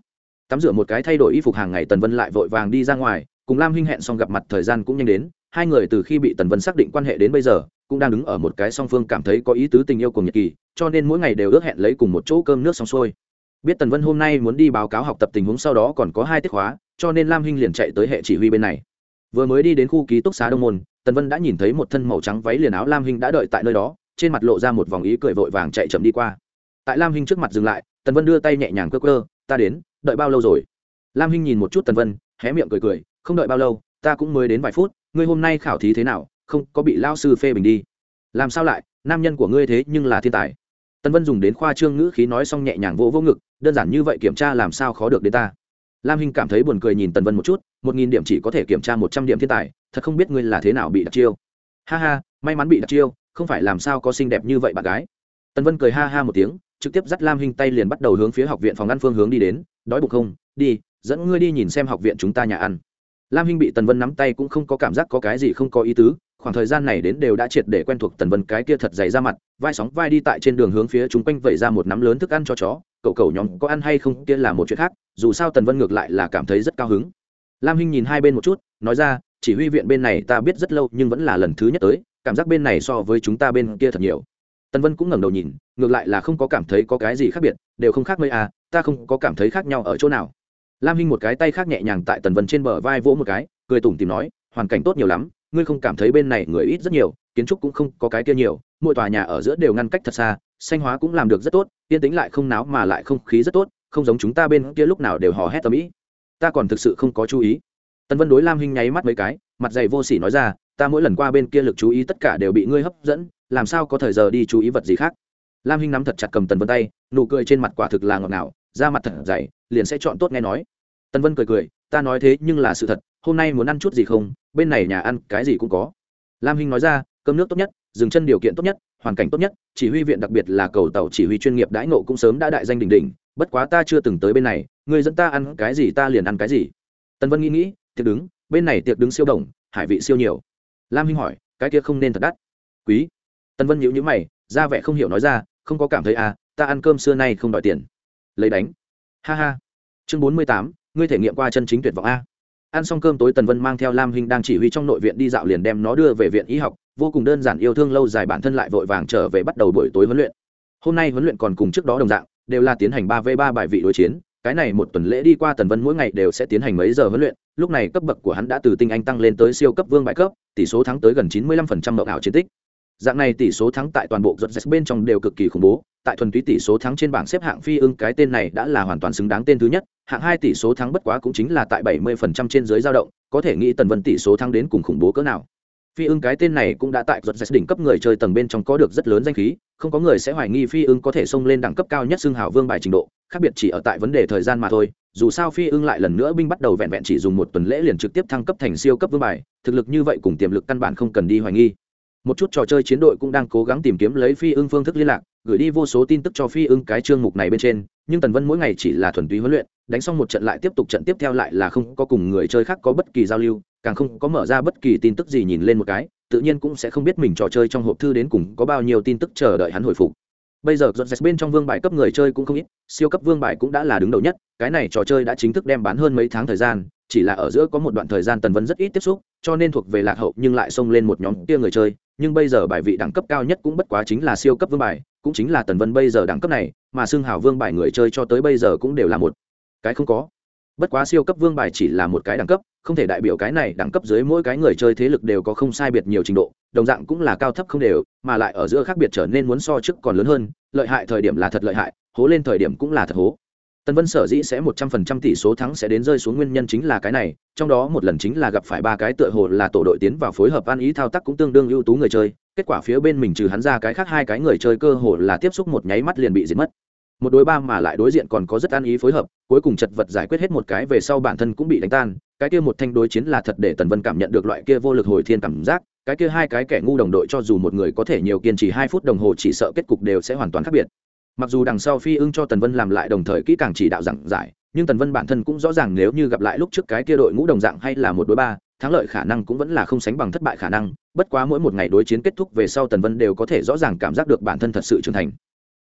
S1: Tắm rửa một cái thay đổi y phục hàng ngày tần vân lại vội vàng đi ra ngoài, cùng lam huynh hẹn xong gặp mặt thời gian cũng nhanh đến, hai người từ khi bị tần vân xác định quan hệ đến bây giờ, cũng đang đứng ở một cái song phương cảm thấy có ý tứ tình yêu cùng nhật kỳ, cho nên mỗi ngày đều ước hẹn lấy cùng một chỗ cơm nước xong xuôi. Biết tần vân hôm nay muốn đi báo cáo học tập tình huống sau đó còn có hai tiết khóa, cho nên lam hinh liền chạy tới hệ chỉ huy bên này vừa mới đi đến khu ký túc xá đông môn, tần vân đã nhìn thấy một thân màu trắng váy liền áo lam hinh đã đợi tại nơi đó, trên mặt lộ ra một vòng ý cười vội vàng chạy chậm đi qua. Tại lam hinh trước mặt dừng lại, tần vân đưa tay nhẹ nhàng cơ cơ ta đến, đợi bao lâu rồi? Lam hinh nhìn một chút tần vân, hé miệng cười cười, không đợi bao lâu, ta cũng mới đến vài phút, ngươi hôm nay khảo thí thế nào, không có bị lao sư phê bình đi. Làm sao lại, nam nhân của ngươi thế nhưng là thiên tài. Tần vân dùng đến khoa trương ngữ khí nói xong nhẹ nhàng vỗ vỗ ngực, đơn giản như vậy kiểm tra làm sao khó được đến ta lam hinh cảm thấy buồn cười nhìn tần vân một chút, một nghìn điểm chỉ có thể kiểm tra một trăm điểm thiên tài, thật không biết ngươi là thế nào bị đặt chiêu. Ha ha, may mắn bị đặt chiêu, không phải làm sao có xinh đẹp như vậy bạn gái. Tần vân cười ha ha một tiếng, trực tiếp dắt lam hinh tay liền bắt đầu hướng phía học viện phòng ăn phương hướng đi đến, đói bụng không? Đi, dẫn ngươi đi nhìn xem học viện chúng ta nhà ăn. Lam hinh bị tần vân nắm tay cũng không có cảm giác có cái gì không có ý tứ, khoảng thời gian này đến đều đã triệt để quen thuộc tần vân cái kia thật dày ra mặt, vai sóng vai đi tại trên đường hướng phía chúng quanh vẩy ra một nắm lớn thức ăn cho chó cậu cậu nhóm có ăn hay không kia là một chuyện khác, dù sao tần vân ngược lại là cảm thấy rất cao hứng. Lam hinh nhìn hai bên một chút, nói ra, chỉ huy viện bên này ta biết rất lâu nhưng vẫn là lần thứ nhất tới, cảm giác bên này so với chúng ta bên kia thật nhiều. Tần vân cũng ngẩng đầu nhìn, ngược lại là không có cảm thấy có cái gì khác biệt, đều không khác mấy à ta không có cảm thấy khác nhau ở chỗ nào. Lam hinh một cái tay khác nhẹ nhàng tại tần vân trên bờ vai vỗ một cái, cười tủm tìm nói, hoàn cảnh tốt nhiều lắm, ngươi không cảm thấy bên này người ít rất nhiều, kiến trúc cũng không có cái kia nhiều, mỗi tòa nhà ở giữa đều ngăn cách thật xa, xanh hóa cũng làm được rất tốt yên tĩnh lại không náo mà lại không khí rất tốt, không giống chúng ta bên kia lúc nào đều hò hét tầm ĩ. Ta còn thực sự không có chú ý. Tần vân đối lam hinh nháy mắt mấy cái, mặt dày vô sỉ nói ra, ta mỗi lần qua bên kia lực chú ý tất cả đều bị ngươi hấp dẫn, làm sao có thời giờ đi chú ý vật gì khác? Lam hinh nắm thật chặt cầm tần vân tay, nụ cười trên mặt quả thực là ngọt ngào, da mặt thật dày, liền sẽ chọn tốt nghe nói. Tần vân cười cười, ta nói thế nhưng là sự thật, hôm nay muốn ăn chút gì không, bên này nhà ăn cái gì cũng có. Lam hinh nói ra, cơm nước tốt nhất dừng chân điều kiện tốt nhất, hoàn cảnh tốt nhất, chỉ huy viện đặc biệt là cầu tàu chỉ huy chuyên nghiệp đãi ngộ cũng sớm đã đại danh đỉnh đỉnh, bất quá ta chưa từng tới bên này, người dẫn ta ăn cái gì ta liền ăn cái gì. Tần vân nghĩ nghĩ, tiệc đứng, bên này tiệc đứng siêu đồng, hải vị siêu nhiều. Lam hinh hỏi, cái kia không nên thật đắt. Quý. Tần vân nhíu nhíu mày, ra vẻ không hiểu nói ra, không có cảm thấy à ta ăn cơm xưa nay không đòi tiền. Lấy đánh. Ha ha. Chương bốn mươi tám, ngươi thể nghiệm qua chân chính tuyệt vọng a. Ăn xong cơm tối tần vân mang theo lam hinh đang chỉ huy trong nội viện đi dạo liền đem nó đưa về viện y học vô cùng đơn giản yêu thương lâu dài bản thân lại vội vàng trở về bắt đầu buổi tối huấn luyện. Hôm nay huấn luyện còn cùng trước đó đồng dạng, đều là tiến hành ba v ba bài vị đối chiến, cái này một tuần lễ đi qua tần vân mỗi ngày đều sẽ tiến hành mấy giờ huấn luyện, lúc này cấp bậc của hắn đã từ tinh anh tăng lên tới siêu cấp vương bại cấp, tỷ số thắng tới gần chín mươi lăm phần trăm mậu ảo chiến tích. Dạng này tỷ số thắng tại toàn bộ giật bên trong đều cực kỳ khủng bố, tại thuần túy tỷ số thắng trên bảng xếp hạng phi ưng cái tên này đã là hoàn toàn xứng đáng tên thứ nhất, hạng hai tỷ số thắng bất quá cũng chính là tại bảy mươi phần trăm trên dưới dao động, có thể nghĩ tần vân tỷ số thắng đến cùng khủng bố cỡ nào phi ưng cái tên này cũng đã tại giật đỉnh cấp người chơi tầng bên trong có được rất lớn danh khí, không có người sẽ hoài nghi phi ưng có thể xông lên đẳng cấp cao nhất xưng hào vương bài trình độ, khác biệt chỉ ở tại vấn đề thời gian mà thôi. Dù sao phi ưng lại lần nữa binh bắt đầu vẹn vẹn chỉ dùng một tuần lễ liền trực tiếp thăng cấp thành siêu cấp vương bài, thực lực như vậy cùng tiềm lực căn bản không cần đi hoài nghi. Một chút trò chơi chiến đội cũng đang cố gắng tìm kiếm lấy phi ưng phương thức liên lạc, gửi đi vô số tin tức cho phi ưng cái chương mục này bên trên, nhưng tần vân mỗi ngày chỉ là thuần túy huấn luyện, đánh xong một trận lại tiếp tục trận tiếp theo lại là không có cùng người chơi khác có bất kỳ giao lưu càng không có mở ra bất kỳ tin tức gì nhìn lên một cái, tự nhiên cũng sẽ không biết mình trò chơi trong hộp thư đến cùng có bao nhiêu tin tức chờ đợi hắn hồi phục. Bây giờ dọn dẹp bên trong vương bài cấp người chơi cũng không ít, siêu cấp vương bài cũng đã là đứng đầu nhất, cái này trò chơi đã chính thức đem bán hơn mấy tháng thời gian, chỉ là ở giữa có một đoạn thời gian tần vân rất ít tiếp xúc, cho nên thuộc về lạc hậu nhưng lại xông lên một nhóm kia người chơi, nhưng bây giờ bài vị đẳng cấp cao nhất cũng bất quá chính là siêu cấp vương bài, cũng chính là tần vân bây giờ đẳng cấp này, mà xưng hào vương bài người chơi cho tới bây giờ cũng đều là một. Cái không có bất quá siêu cấp vương bài chỉ là một cái đẳng cấp không thể đại biểu cái này đẳng cấp dưới mỗi cái người chơi thế lực đều có không sai biệt nhiều trình độ đồng dạng cũng là cao thấp không đều mà lại ở giữa khác biệt trở nên muốn so trước còn lớn hơn lợi hại thời điểm là thật lợi hại hố lên thời điểm cũng là thật hố Tần Vân sở dĩ sẽ một trăm phần trăm tỷ số thắng sẽ đến rơi xuống nguyên nhân chính là cái này, trong đó một lần chính là gặp phải ba cái tựa hồ là tổ đội tiến vào phối hợp an ý thao tác cũng tương đương ưu tú người chơi, kết quả phía bên mình trừ hắn ra cái khác hai cái người chơi cơ hồ là tiếp xúc một nháy mắt liền bị diệt mất. Một đối ba mà lại đối diện còn có rất an ý phối hợp, cuối cùng chật vật giải quyết hết một cái về sau bản thân cũng bị đánh tan, cái kia một thanh đối chiến là thật để Tần Vân cảm nhận được loại kia vô lực hồi thiên cảm giác, cái kia hai cái kẻ ngu đồng đội cho dù một người có thể nhiều kiên trì hai phút đồng hồ chỉ sợ kết cục đều sẽ hoàn toàn khác biệt. Mặc dù đằng sau phi ưng cho tần vân làm lại đồng thời kỹ càng chỉ đạo giảng giải nhưng tần vân bản thân cũng rõ ràng nếu như gặp lại lúc trước cái kia đội ngũ đồng dạng hay là một đối ba thắng lợi khả năng cũng vẫn là không sánh bằng thất bại khả năng. Bất quá mỗi một ngày đối chiến kết thúc về sau tần vân đều có thể rõ ràng cảm giác được bản thân thật sự trưởng thành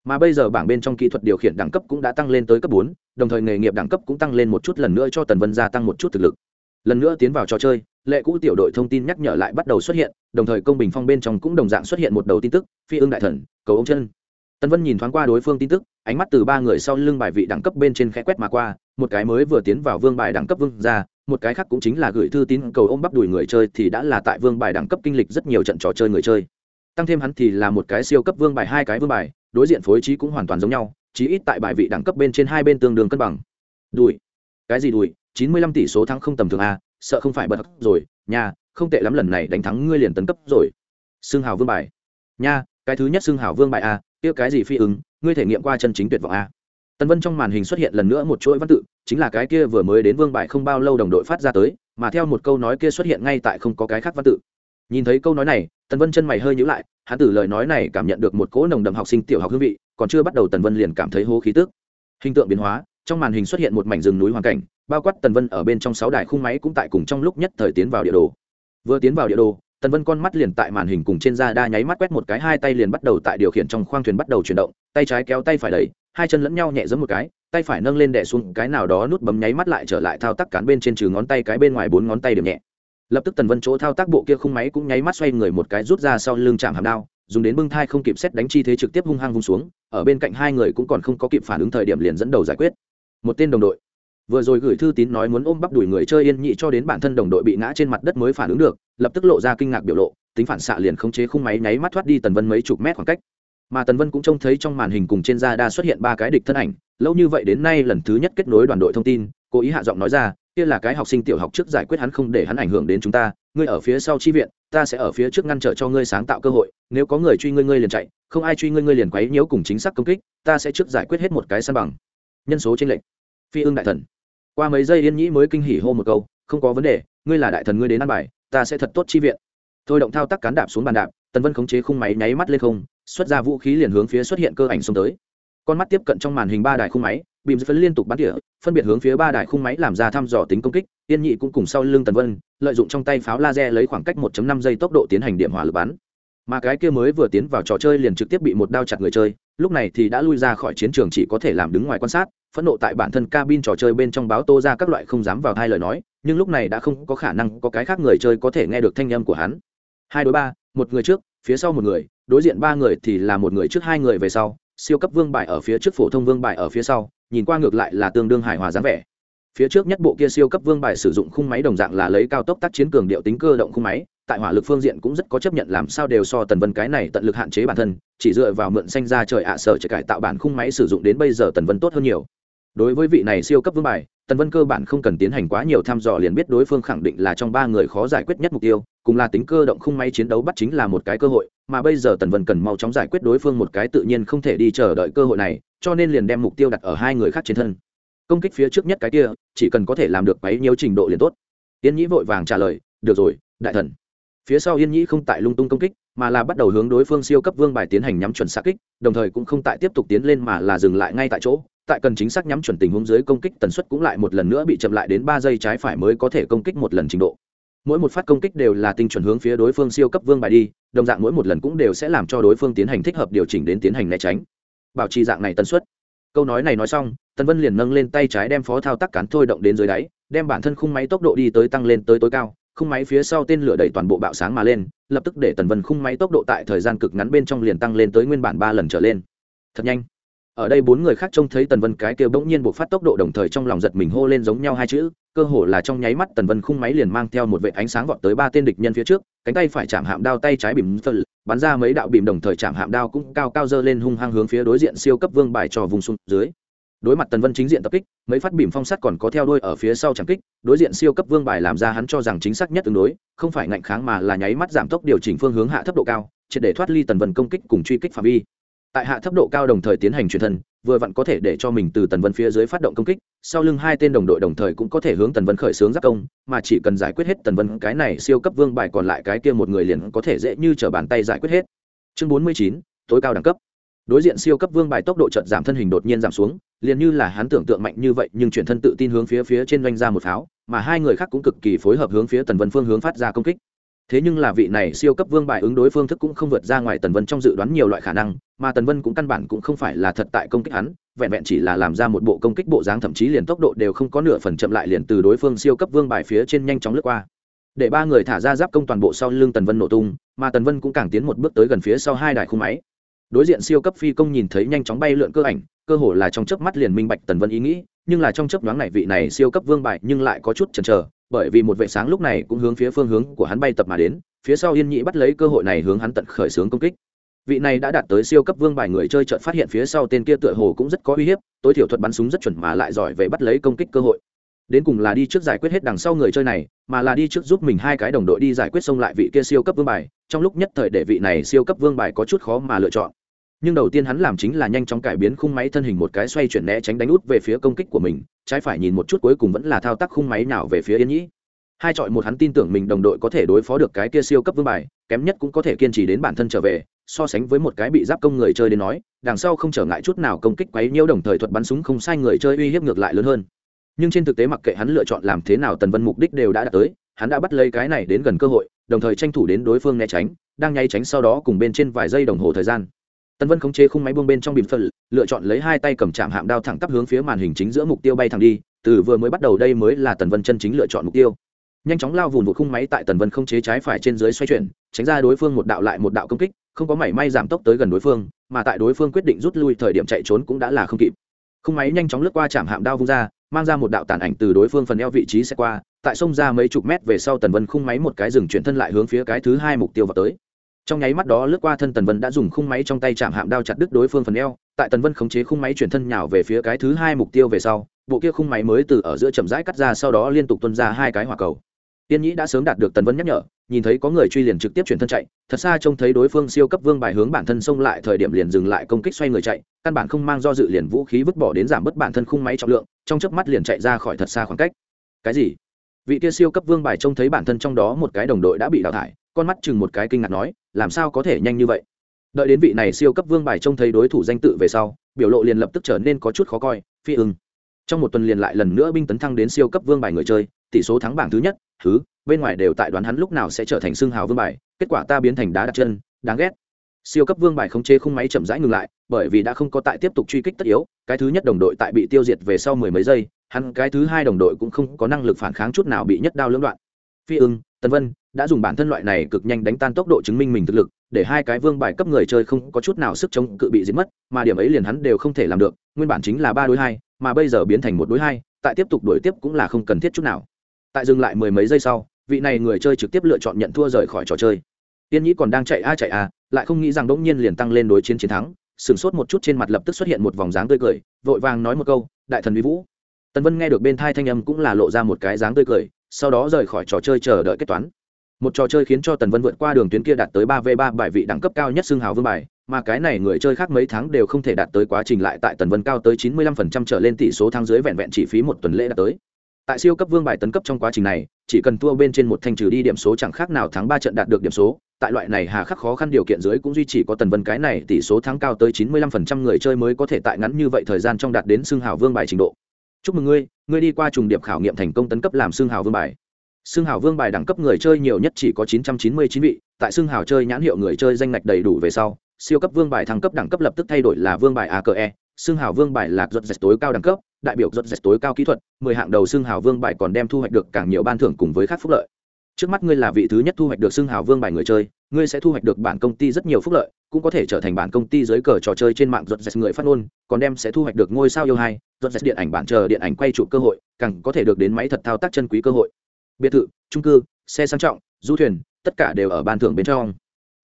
S1: mà bây giờ bảng bên trong kỹ thuật điều khiển đẳng cấp cũng đã tăng lên tới cấp bốn, đồng thời nghề nghiệp đẳng cấp cũng tăng lên một chút lần nữa cho tần vân gia tăng một chút thực lực. Lần nữa tiến vào trò chơi, lệ cũ tiểu đội thông tin nhắc nhở lại bắt đầu xuất hiện, đồng thời công bình phong bên trong cũng đồng dạng xuất hiện một đầu tin tức, phi ưng đại thần, cầu ông chân. Tần vân nhìn thoáng qua đối phương tin tức, ánh mắt từ ba người sau lưng bài vị đẳng cấp bên trên khẽ quét mà qua, một cái mới vừa tiến vào vương bài đẳng cấp vương ra một cái khác cũng chính là gửi thư tín cầu ôm bắp đùi người chơi thì đã là tại vương bài đẳng cấp kinh lịch rất nhiều trận trò chơi người chơi. Tăng thêm hắn thì là một cái siêu cấp vương bài, hai cái vương bài đối diện phối trí cũng hoàn toàn giống nhau, chí ít tại bài vị đẳng cấp bên trên hai bên tương đương cân bằng. Đùi. Cái gì đùi? Chín mươi lăm tỷ số thắng không tầm thường a, sợ không phải bật rồi. Nha, không tệ lắm lần này đánh thắng ngươi liền tấn cấp rồi. Xương hào vương bài. Nha, cái thứ nhất xương hào vương bài a, kia cái gì phi ứng, ngươi thể nghiệm qua chân chính tuyệt vọng a. Tân vân trong màn hình xuất hiện lần nữa một chuỗi văn tự, chính là cái kia vừa mới đến vương bài không bao lâu đồng đội phát ra tới, mà theo một câu nói kia xuất hiện ngay tại không có cái khác văn tự nhìn thấy câu nói này, tần vân chân mày hơi nhữ lại, hắn từ lời nói này cảm nhận được một cỗ nồng đậm học sinh tiểu học hương vị, còn chưa bắt đầu tần vân liền cảm thấy hố khí tức. Hình tượng biến hóa, trong màn hình xuất hiện một mảnh rừng núi hoàn cảnh, bao quát tần vân ở bên trong sáu đài khung máy cũng tại cùng trong lúc nhất thời tiến vào địa đồ. Vừa tiến vào địa đồ, tần vân con mắt liền tại màn hình cùng trên da đa nháy mắt quét một cái, hai tay liền bắt đầu tại điều khiển trong khoang thuyền bắt đầu chuyển động, tay trái kéo tay phải đẩy, hai chân lẫn nhau nhẹ giống một cái, tay phải nâng lên đẻ xuống, cái nào đó nút bấm nháy mắt lại trở lại thao tác cán bên trên trừ ngón tay cái bên ngoài bốn ngón tay điểm nhẹ lập tức tần vân chỗ thao tác bộ kia khung máy cũng nháy mắt xoay người một cái rút ra sau lưng chạm hàm đao, dùng đến bưng thai không kịp xét đánh chi thế trực tiếp hung hăng vung xuống, ở bên cạnh hai người cũng còn không có kịp phản ứng thời điểm liền dẫn đầu giải quyết. Một tên đồng đội. Vừa rồi gửi thư tín nói muốn ôm bắp đuổi người chơi yên nhị cho đến bản thân đồng đội bị ngã trên mặt đất mới phản ứng được, lập tức lộ ra kinh ngạc biểu lộ, tính phản xạ liền khống chế khung máy nháy mắt thoát đi tần vân mấy chục mét khoảng cách. Mà tần vân cũng trông thấy trong màn hình cùng trên da đa xuất hiện ba cái địch thân ảnh, lâu như vậy đến nay lần thứ nhất kết nối đoàn đội thông tin, cố ý hạ giọng nói ra kia là cái học sinh tiểu học trước giải quyết hắn không để hắn ảnh hưởng đến chúng ta, ngươi ở phía sau chi viện, ta sẽ ở phía trước ngăn trở cho ngươi sáng tạo cơ hội, nếu có người truy ngươi ngươi liền chạy, không ai truy ngươi ngươi liền quấy nhiễu cùng chính xác công kích, ta sẽ trước giải quyết hết một cái săn bằng. Nhân số trên lệnh phi ưng đại thần. Qua mấy giây yên nhĩ mới kinh hỉ hô một câu, không có vấn đề, ngươi là đại thần ngươi đến ăn bài, ta sẽ thật tốt chi viện. Thôi động thao tác cán đạp xuống bàn đạp, tần vân khống chế khung máy nháy mắt lên không, xuất ra vũ khí liền hướng phía xuất hiện cơ ảnh xông tới. Con mắt tiếp cận trong màn hình ba đài khung máy, bìm phấn liên tục bắn tỉa phân biệt hướng phía ba đài khung máy làm ra thăm dò tính công kích, yên nhị cũng cùng sau lưng tần vân, lợi dụng trong tay pháo laser lấy khoảng cách 1.5 giây tốc độ tiến hành điểm hỏa lực bắn. Mà cái kia mới vừa tiến vào trò chơi liền trực tiếp bị một đao chặt người chơi, lúc này thì đã lui ra khỏi chiến trường chỉ có thể làm đứng ngoài quan sát, phẫn nộ tại bản thân cabin trò chơi bên trong báo tô ra các loại không dám vào hai lời nói, nhưng lúc này đã không có khả năng có cái khác người chơi có thể nghe được thanh âm của hắn. Hai đối ba, một người trước, phía sau một người, đối diện ba người thì là một người trước, hai người về sau, siêu cấp vương bài ở phía trước, phổ thông vương bài ở phía sau nhìn qua ngược lại là tương đương hài hòa dáng vẻ. Phía trước nhất bộ kia siêu cấp vương bài sử dụng khung máy đồng dạng là lấy cao tốc tác chiến cường điệu tính cơ động khung máy, tại hỏa lực phương diện cũng rất có chấp nhận làm sao đều so tần vân cái này tận lực hạn chế bản thân, chỉ dựa vào mượn xanh ra trời ạ à sở chỉ cải tạo bản khung máy sử dụng đến bây giờ tần vân tốt hơn nhiều. Đối với vị này siêu cấp vương bài, tần vân cơ bản không cần tiến hành quá nhiều thăm dò liền biết đối phương khẳng định là trong ba người khó giải quyết nhất mục tiêu, cùng là tính cơ động khung máy chiến đấu bắt chính là một cái cơ hội mà bây giờ tần vân cần mau chóng giải quyết đối phương một cái tự nhiên không thể đi chờ đợi cơ hội này, cho nên liền đem mục tiêu đặt ở hai người khác trên thân. Công kích phía trước nhất cái kia, chỉ cần có thể làm được bấy nhiêu trình độ liền tốt. Yên nhĩ vội vàng trả lời, được rồi, đại thần. Phía sau yên nhĩ không tại lung tung công kích, mà là bắt đầu hướng đối phương siêu cấp vương bài tiến hành nhắm chuẩn xa kích, đồng thời cũng không tại tiếp tục tiến lên mà là dừng lại ngay tại chỗ. Tại cần chính xác nhắm chuẩn tình huống dưới công kích tần suất cũng lại một lần nữa bị chậm lại đến ba giây trái phải mới có thể công kích một lần trình độ mỗi một phát công kích đều là tinh chuẩn hướng phía đối phương siêu cấp vương bài đi, đồng dạng mỗi một lần cũng đều sẽ làm cho đối phương tiến hành thích hợp điều chỉnh đến tiến hành né tránh. Bảo trì dạng này tần suất. Câu nói này nói xong, tần vân liền nâng lên tay trái đem phó thao tác cán thôi động đến dưới đáy, đem bản thân khung máy tốc độ đi tới tăng lên tới tối cao, khung máy phía sau tên lửa đẩy toàn bộ bạo sáng mà lên, lập tức để tần vân khung máy tốc độ tại thời gian cực ngắn bên trong liền tăng lên tới nguyên bản ba lần trở lên. Thật nhanh. Ở đây bốn người khác trông thấy tần vân cái kia bỗng nhiên buộc phát tốc độ đồng thời trong lòng giật mình hô lên giống nhau hai chữ cơ hồ là trong nháy mắt tần vân khung máy liền mang theo một vệ ánh sáng vọt tới ba tên địch nhân phía trước, cánh tay phải chạm hạm đao, tay trái bìm phật bắn ra mấy đạo bìm đồng thời chạm hạm đao cũng cao cao dơ lên hung hăng hướng phía đối diện siêu cấp vương bài trò vùng xuống dưới. Đối mặt tần vân chính diện tập kích, mấy phát bìm phong sắt còn có theo đuôi ở phía sau chẳng kích, đối diện siêu cấp vương bài làm ra hắn cho rằng chính xác nhất tương đối, không phải ngạnh kháng mà là nháy mắt giảm tốc điều chỉnh phương hướng hạ thấp độ cao, triệt để thoát ly tần vân công kích cùng truy kích phạm vi tại hạ thấp độ cao đồng thời tiến hành truyền thân, vừa vặn có thể để cho mình từ tần vân phía dưới phát động công kích, sau lưng hai tên đồng đội đồng thời cũng có thể hướng tần vân khởi xướng giác công, mà chỉ cần giải quyết hết tần vân, cái này siêu cấp vương bài còn lại cái kia một người liền có thể dễ như t r ở bàn tay giải quyết hết. Chương bốn mươi chín, tối cao đẳng cấp. Đối diện siêu cấp vương bài tốc độ chợt giảm thân hình đột nhiên giảm xuống, liền như là hắn tưởng tượng mạnh như vậy, nhưng chuyển thân tự tin hướng phía phía trên doanh ra một pháo, mà hai người khác cũng cực kỳ phối hợp hướng phía tần vân phương hướng phát ra công kích thế nhưng là vị này siêu cấp vương bài ứng đối phương thức cũng không vượt ra ngoài tần vân trong dự đoán nhiều loại khả năng, mà tần vân cũng căn bản cũng không phải là thật tại công kích hắn, vẹn vẹn chỉ là làm ra một bộ công kích bộ dáng thậm chí liền tốc độ đều không có nửa phần chậm lại liền từ đối phương siêu cấp vương bài phía trên nhanh chóng lướt qua. Để ba người thả ra giáp công toàn bộ sau lưng tần vân nổ tung, mà tần vân cũng càng tiến một bước tới gần phía sau hai đài khung máy. Đối diện siêu cấp phi công nhìn thấy nhanh chóng bay lượn cơ ảnh, cơ hồ là trong chớp mắt liền minh bạch tần vân ý nghĩ, nhưng là trong chớp nhoáng này vị này siêu cấp vương bài nhưng lại có chút chần chờ bởi vì một vệ sáng lúc này cũng hướng phía phương hướng của hắn bay tập mà đến, phía sau yên nhị bắt lấy cơ hội này hướng hắn tận khởi xướng công kích. Vị này đã đạt tới siêu cấp vương bài người chơi chợt phát hiện phía sau tên kia tựa hồ cũng rất có uy hiếp, tối thiểu thuật bắn súng rất chuẩn mà lại giỏi về bắt lấy công kích cơ hội. Đến cùng là đi trước giải quyết hết đằng sau người chơi này, mà là đi trước giúp mình hai cái đồng đội đi giải quyết xông lại vị kia siêu cấp vương bài, trong lúc nhất thời để vị này siêu cấp vương bài có chút khó mà lựa chọn nhưng đầu tiên hắn làm chính là nhanh chóng cải biến khung máy thân hình một cái xoay chuyển né tránh đánh út về phía công kích của mình, trái phải nhìn một chút cuối cùng vẫn là thao tác khung máy nào về phía yên nhĩ. Hai chọi một hắn tin tưởng mình đồng đội có thể đối phó được cái kia siêu cấp vương bài, kém nhất cũng có thể kiên trì đến bản thân trở về, so sánh với một cái bị giáp công người chơi đến nói, đằng sau không trở ngại chút nào công kích quấy nhiễu đồng thời thuật bắn súng không sai người chơi uy hiếp ngược lại lớn hơn. Nhưng trên thực tế mặc kệ hắn lựa chọn làm thế nào tần vân mục đích đều đã đạt tới, hắn đã bắt lấy cái này đến gần cơ hội, đồng thời tranh thủ đến đối phương né tránh, đang nháy tránh sau đó cùng bên trên vài giây đồng hồ thời gian tần vân khống chế khung máy buông bên trong bìm phật, lựa chọn lấy hai tay cầm chạm hạm đao thẳng tắp hướng phía màn hình chính giữa mục tiêu bay thẳng đi, từ vừa mới bắt đầu đây mới là tần vân chân chính lựa chọn mục tiêu. Nhanh chóng lao vùn một khung máy tại tần vân không chế trái phải trên dưới xoay chuyển, tránh ra đối phương một đạo lại một đạo công kích, không có mảy may giảm tốc tới gần đối phương, mà tại đối phương quyết định rút lui thời điểm chạy trốn cũng đã là không kịp. Khung máy nhanh chóng lướt qua chạm hạm đao vung ra, mang ra một đạo tàn ảnh từ đối phương phần eo vị trí sẽ qua, tại sông ra mấy chục mét về sau tần vân khung máy một cái dừng chuyển thân lại hướng phía cái thứ hai mục tiêu vào tới trong nháy mắt đó, lướt qua thân tần vân đã dùng khung máy trong tay chạm hạm đao chặt đứt đối phương phần eo. Tại tần vân khống chế khung máy chuyển thân nhào về phía cái thứ hai mục tiêu về sau, bộ kia khung máy mới từ ở giữa chậm rãi cắt ra, sau đó liên tục tuân ra hai cái hỏa cầu. Tiên nhĩ đã sớm đạt được tần vân nhắc nhở, nhìn thấy có người truy liền trực tiếp chuyển thân chạy, thật xa trông thấy đối phương siêu cấp vương bài hướng bản thân xông lại, thời điểm liền dừng lại công kích xoay người chạy, căn bản không mang do dự liền vũ khí vứt bỏ đến giảm bớt bản thân khung máy trọng lượng, trong chớp mắt liền chạy ra khỏi thật xa khoảng cách. Cái gì? Vị kia siêu cấp vương bài trông thấy bản thân trong đó một cái đồng đội đã bị đào thải con mắt chừng một cái kinh ngạc nói, làm sao có thể nhanh như vậy? Đợi đến vị này siêu cấp vương bài trông thấy đối thủ danh tự về sau, biểu lộ liền lập tức trở nên có chút khó coi, phi ưng. Trong một tuần liền lại lần nữa binh tấn thăng đến siêu cấp vương bài người chơi, tỷ số thắng bảng thứ nhất thứ bên ngoài đều tại đoán hắn lúc nào sẽ trở thành xương hào vương bài, kết quả ta biến thành đá đặt chân, đáng ghét. Siêu cấp vương bài không chế khung máy chậm rãi ngừng lại, bởi vì đã không có tại tiếp tục truy kích tất yếu, cái thứ nhất đồng đội tại bị tiêu diệt về sau mười mấy giây, hắn cái thứ hai đồng đội cũng không có năng lực phản kháng chút nào bị nhất đao lưỡng đoạn. Phi ưng Tần vân đã dùng bản thân loại này cực nhanh đánh tan tốc độ chứng minh mình thực lực, để hai cái vương bài cấp người chơi không có chút nào sức chống cự bị diệt mất, mà điểm ấy liền hắn đều không thể làm được, nguyên bản chính là ba đối hai, mà bây giờ biến thành một đối hai, tại tiếp tục đuổi tiếp cũng là không cần thiết chút nào. Tại dừng lại mười mấy giây sau, vị này người chơi trực tiếp lựa chọn nhận thua rời khỏi trò chơi. Tiên nhĩ còn đang chạy a chạy a, lại không nghĩ rằng đỗng nhiên liền tăng lên đối chiến chiến thắng, sửng sốt một chút trên mặt lập tức xuất hiện một vòng dáng tươi cười, vội vàng nói một câu, đại thần uy vũ. Tần vân nghe được bên thai thanh âm cũng là lộ ra một cái dáng tươi cười sau đó rời khỏi trò chơi chờ đợi kết toán. Một trò chơi khiến cho tần vân vượt qua đường tuyến kia đạt tới ba v ba bài vị đẳng cấp cao nhất xương hào vương bài, mà cái này người chơi khác mấy tháng đều không thể đạt tới quá trình lại tại tần vân cao tới chín mươi lăm phần trăm trở lên tỷ số tháng dưới vẹn vẹn chỉ phí một tuần lễ đạt tới. Tại siêu cấp vương bài tấn cấp trong quá trình này, chỉ cần thua bên trên một thanh trừ đi điểm số chẳng khác nào thắng ba trận đạt được điểm số, tại loại này hà khắc khó khăn điều kiện dưới cũng duy trì có tần vân cái này tỷ số thắng cao tới chín mươi lăm phần trăm người chơi mới có thể tại ngắn như vậy thời gian trong đạt đến xương hào vương bài trình độ chúc mừng ngươi ngươi đi qua trùng điệp khảo nghiệm thành công tấn cấp làm xương hào vương bài. Xương hào vương bài đẳng cấp người chơi nhiều nhất chỉ có chín trăm chín mươi chín vị, tại xương hào chơi nhãn hiệu người chơi danh ngạch đầy đủ về sau, siêu cấp vương bài thăng cấp đẳng cấp lập tức thay đổi là vương bài a cờ e. Xương hào vương bài lạc giật dạch tối cao đẳng cấp, đại biểu giật dạch tối cao kỹ thuật, mười hạng đầu xương hào vương bài còn đem thu hoạch được càng nhiều ban thưởng cùng với khác phúc lợi. Trước mắt ngươi là vị thứ nhất thu hoạch được xương hào vương bài người chơi ngươi sẽ thu hoạch được bản công ty rất nhiều phúc lợi, cũng có thể trở thành bản công ty dưới cờ trò chơi trên mạng ruột dạch người phát ngôn, còn đem sẽ thu hoạch được ngôi sao yêu hai ruột dạch điện ảnh bản chờ điện ảnh quay trụ cơ hội, càng có thể được đến máy thật thao tác chân quý cơ hội. Biệt thự trung cư, xe sang trọng, du thuyền, tất cả đều ở ban thưởng bên trong.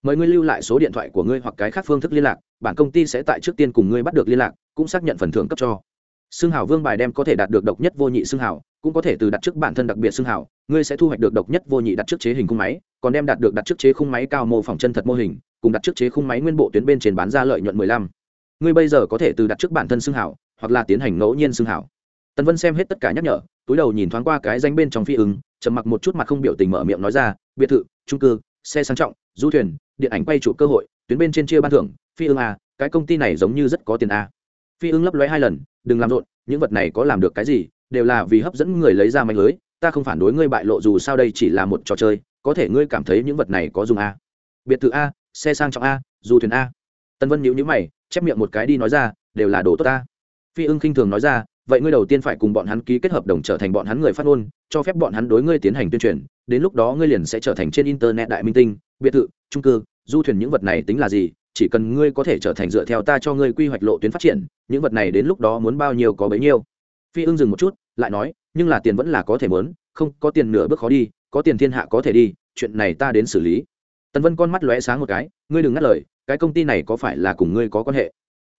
S1: Mời ngươi lưu lại số điện thoại của ngươi hoặc cái khác phương thức liên lạc, bản công ty sẽ tại trước tiên cùng ngươi bắt được liên lạc, cũng xác nhận phần thưởng cấp cho xương hảo vương bài đem có thể đạt được độc nhất vô nhị xương hảo cũng có thể từ đặt trước bản thân đặc biệt xương hảo ngươi sẽ thu hoạch được độc nhất vô nhị đặt trước chế hình khung máy, còn đem đạt được đặt trước chế khung máy cao mô phỏng chân thật mô hình, cùng đặt trước chế khung máy nguyên bộ tuyến bên trên bán ra lợi nhuận 15. ngươi bây giờ có thể từ đặt trước bản thân xương hảo hoặc là tiến hành ngẫu nhiên xương hảo tần vân xem hết tất cả nhắc nhở, túi đầu nhìn thoáng qua cái danh bên trong phi ứng, trầm mặc một chút mặt không biểu tình mở miệng nói ra, biệt thự trung cư, xe sang trọng, du thuyền, điện ảnh quay chụp cơ hội, tuyến bên trên chia ban thưởng, phi ương a à, cái công ty này giống như rất có tiền a phi ương lấp lóe hai lần, đừng làm rộn, những vật này có làm được cái gì, đều là vì hấp dẫn người lấy ra mạnh lưới, ta không phản đối ngươi bại lộ dù sao đây chỉ là một trò chơi, có thể ngươi cảm thấy những vật này có dùng a? Biệt thự a, xe sang trọng a, du thuyền a. Tân vân nhíu nhíu mày, chép miệng một cái đi nói ra, đều là đồ tốt ta. Phi ưng khinh thường nói ra, vậy ngươi đầu tiên phải cùng bọn hắn ký kết hợp đồng trở thành bọn hắn người phát ngôn, cho phép bọn hắn đối ngươi tiến hành tuyên truyền, đến lúc đó ngươi liền sẽ trở thành trên internet đại minh tinh, biệt thự, trung cư, du thuyền những vật này tính là gì chỉ cần ngươi có thể trở thành dựa theo ta cho ngươi quy hoạch lộ tuyến phát triển, những vật này đến lúc đó muốn bao nhiêu có bấy nhiêu. Phi ưng dừng một chút, lại nói, nhưng là tiền vẫn là có thể mớn không, có tiền nửa bước khó đi, có tiền thiên hạ có thể đi, chuyện này ta đến xử lý. Tần vân con mắt lóe sáng một cái, ngươi đừng ngắt lời, cái công ty này có phải là cùng ngươi có quan hệ?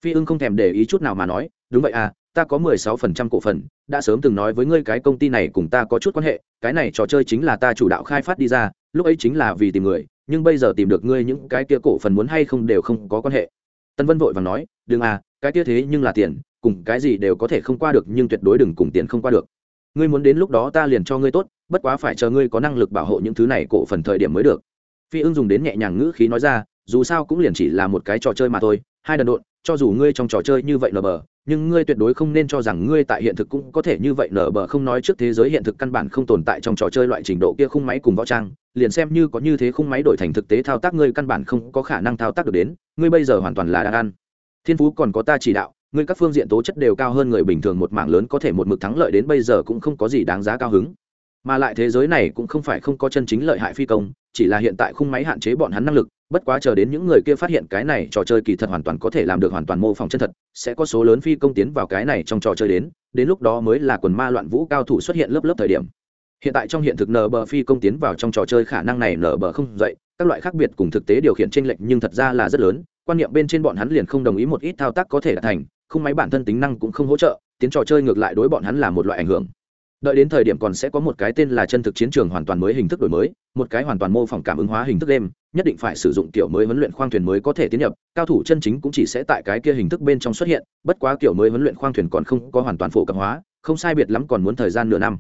S1: Phi ưng không thèm để ý chút nào mà nói, đúng vậy à ta có mười sáu phần trăm cổ phần, đã sớm từng nói với ngươi cái công ty này cùng ta có chút quan hệ, cái này trò chơi chính là ta chủ đạo khai phát đi ra, lúc ấy chính là vì tìm người, nhưng bây giờ tìm được ngươi những cái kia cổ phần muốn hay không đều không có quan hệ. Tân vân vội và nói, đừng à cái kia thế nhưng là tiền, cùng cái gì đều có thể không qua được, nhưng tuyệt đối đừng cùng tiền không qua được. Ngươi muốn đến lúc đó ta liền cho ngươi tốt, bất quá phải chờ ngươi có năng lực bảo hộ những thứ này cổ phần thời điểm mới được. Phi ưng dùng đến nhẹ nhàng ngữ khí nói ra, dù sao cũng liền chỉ là một cái trò chơi mà thôi, hai đần độn cho dù ngươi trong trò chơi như vậy nở bờ, nhưng ngươi tuyệt đối không nên cho rằng ngươi tại hiện thực cũng có thể như vậy nở bờ. Không nói trước thế giới hiện thực căn bản không tồn tại trong trò chơi loại trình độ kia khung máy cùng võ trang, liền xem như có như thế khung máy đổi thành thực tế thao tác ngươi căn bản không có khả năng thao tác được đến. Ngươi bây giờ hoàn toàn là đang ăn. Thiên phú còn có ta chỉ đạo, ngươi các phương diện tố chất đều cao hơn người bình thường, một mảng lớn có thể một mực thắng lợi đến bây giờ cũng không có gì đáng giá cao hứng. Mà lại thế giới này cũng không phải không có chân chính lợi hại phi công, chỉ là hiện tại khung máy hạn chế bọn hắn năng lực bất quá chờ đến những người kia phát hiện cái này trò chơi kỳ thật hoàn toàn có thể làm được hoàn toàn mô phỏng chân thật, sẽ có số lớn phi công tiến vào cái này trong trò chơi đến đến lúc đó mới là quần ma loạn vũ cao thủ xuất hiện lớp lớp thời điểm. Hiện tại trong hiện thực nở bờ phi công tiến vào trong trò chơi khả năng này nở bờ không dậy, các loại khác biệt cùng thực tế điều khiển t r ê n lệch nhưng thật ra là rất lớn, quan niệm bên trên bọn hắn liền không đồng ý một ít thao tác có thể đạt thành khung máy bản thân tính năng cũng không hỗ trợ, tiến trò chơi ngược lại đối bọn hắn là một loại ảnh hưởng đợi đến thời điểm còn sẽ có một cái tên là chân thực chiến trường hoàn toàn mới hình thức đổi mới, một cái hoàn toàn mô phỏng cảm ứng hóa hình thức đêm nhất định phải sử dụng kiểu mới huấn luyện khoang thuyền mới có thể tiến nhập, cao thủ chân chính cũng chỉ sẽ tại cái kia hình thức bên trong xuất hiện, bất quá kiểu mới huấn luyện khoang thuyền còn không có hoàn toàn phổ cập hóa, không sai biệt lắm còn muốn thời gian nửa năm.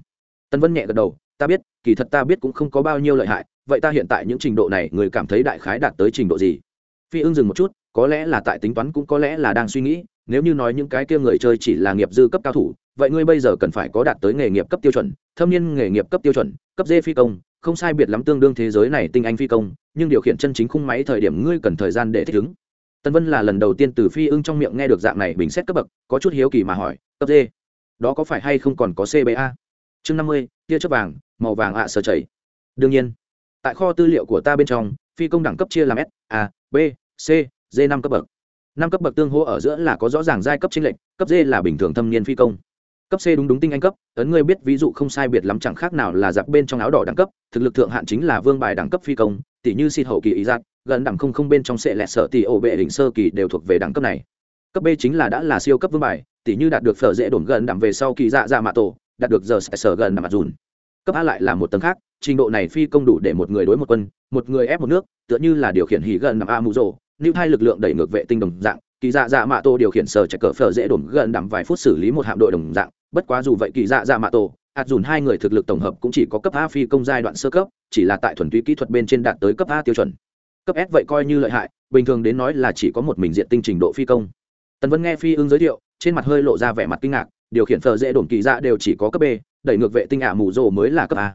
S1: Tân vân nhẹ gật đầu, ta biết, kỳ thật ta biết cũng không có bao nhiêu lợi hại, vậy ta hiện tại những trình độ này, người cảm thấy đại khái đạt tới trình độ gì? Phi ưng dừng một chút, có lẽ là tại tính toán cũng có lẽ là đang suy nghĩ nếu như nói những cái kia người chơi chỉ là nghiệp dư cấp cao thủ, vậy ngươi bây giờ cần phải có đạt tới nghề nghiệp cấp tiêu chuẩn, thâm niên nghề nghiệp cấp tiêu chuẩn, cấp dê phi công, không sai biệt lắm tương đương thế giới này tinh anh phi công, nhưng điều khiển chân chính khung máy thời điểm ngươi cần thời gian để thích ứng. Tân vân là lần đầu tiên từ phi ưng trong miệng nghe được dạng này bình xét cấp bậc, có chút hiếu kỳ mà hỏi, cấp dê đó có phải hay không còn có cba chương năm mươi, tia chớp vàng, màu vàng ạ à sơ chảy. Đương nhiên. Tại kho tư liệu của ta bên trong, phi công đẳng cấp chia làm s, a, b, c, d năm cấp bậc năm cấp bậc tương hỗ ở giữa là có rõ ràng giai cấp chính lệnh cấp d là bình thường thâm niên phi công. Cấp c đúng đúng tinh anh cấp, ấn ngươi biết ví dụ không sai biệt lắm chẳng khác nào là giặc bên trong áo đỏ đẳng cấp, thực lực thượng hạn chính là vương bài đẳng cấp phi công, tỷ như xịt hậu kỳ ý giặc gần đẳng không không bên trong sệ lẹt sợ tỷ ổ bệ đỉnh sơ kỳ đều thuộc về đẳng cấp này. Cấp b chính là đã là siêu cấp vương bài, tỷ như đạt được phở dễ đổn gần đẳng về sau kỳ dạ dạ mạ tổ, đạt được giờ sở gần đẳng mặt dùn. Cấp a lại là một tầng khác, trình độ này phi công đủ để một người đối một quân, một người ép một nước, tựa như là điều khiển hỉ gần đẳng a mù rồ lưu hai lực lượng đẩy ngược vệ tinh đồng dạng, kỳ dạ dạ mạ tô điều khiển sở chạy cờ phở dễ đổn gần đẳng vài phút xử lý một hạm đội đồng dạng. Bất quá dù vậy kỳ dạ dạ mạ tô, hạt dùn hai người thực lực tổng hợp cũng chỉ có cấp a phi công giai đoạn sơ cấp, chỉ là tại thuần túy kỹ thuật bên trên đạt tới cấp a tiêu chuẩn. Cấp s vậy coi như lợi hại, bình thường đến nói là chỉ có một mình diện tinh trình độ phi công. Tần vân nghe phi ưng giới thiệu, trên mặt hơi lộ ra vẻ mặt kinh ngạc, điều khiển phở dễ đổn kỳ dạ đều chỉ có cấp b, đẩy ngược vệ tinh ả mù rồ mới là cấp a.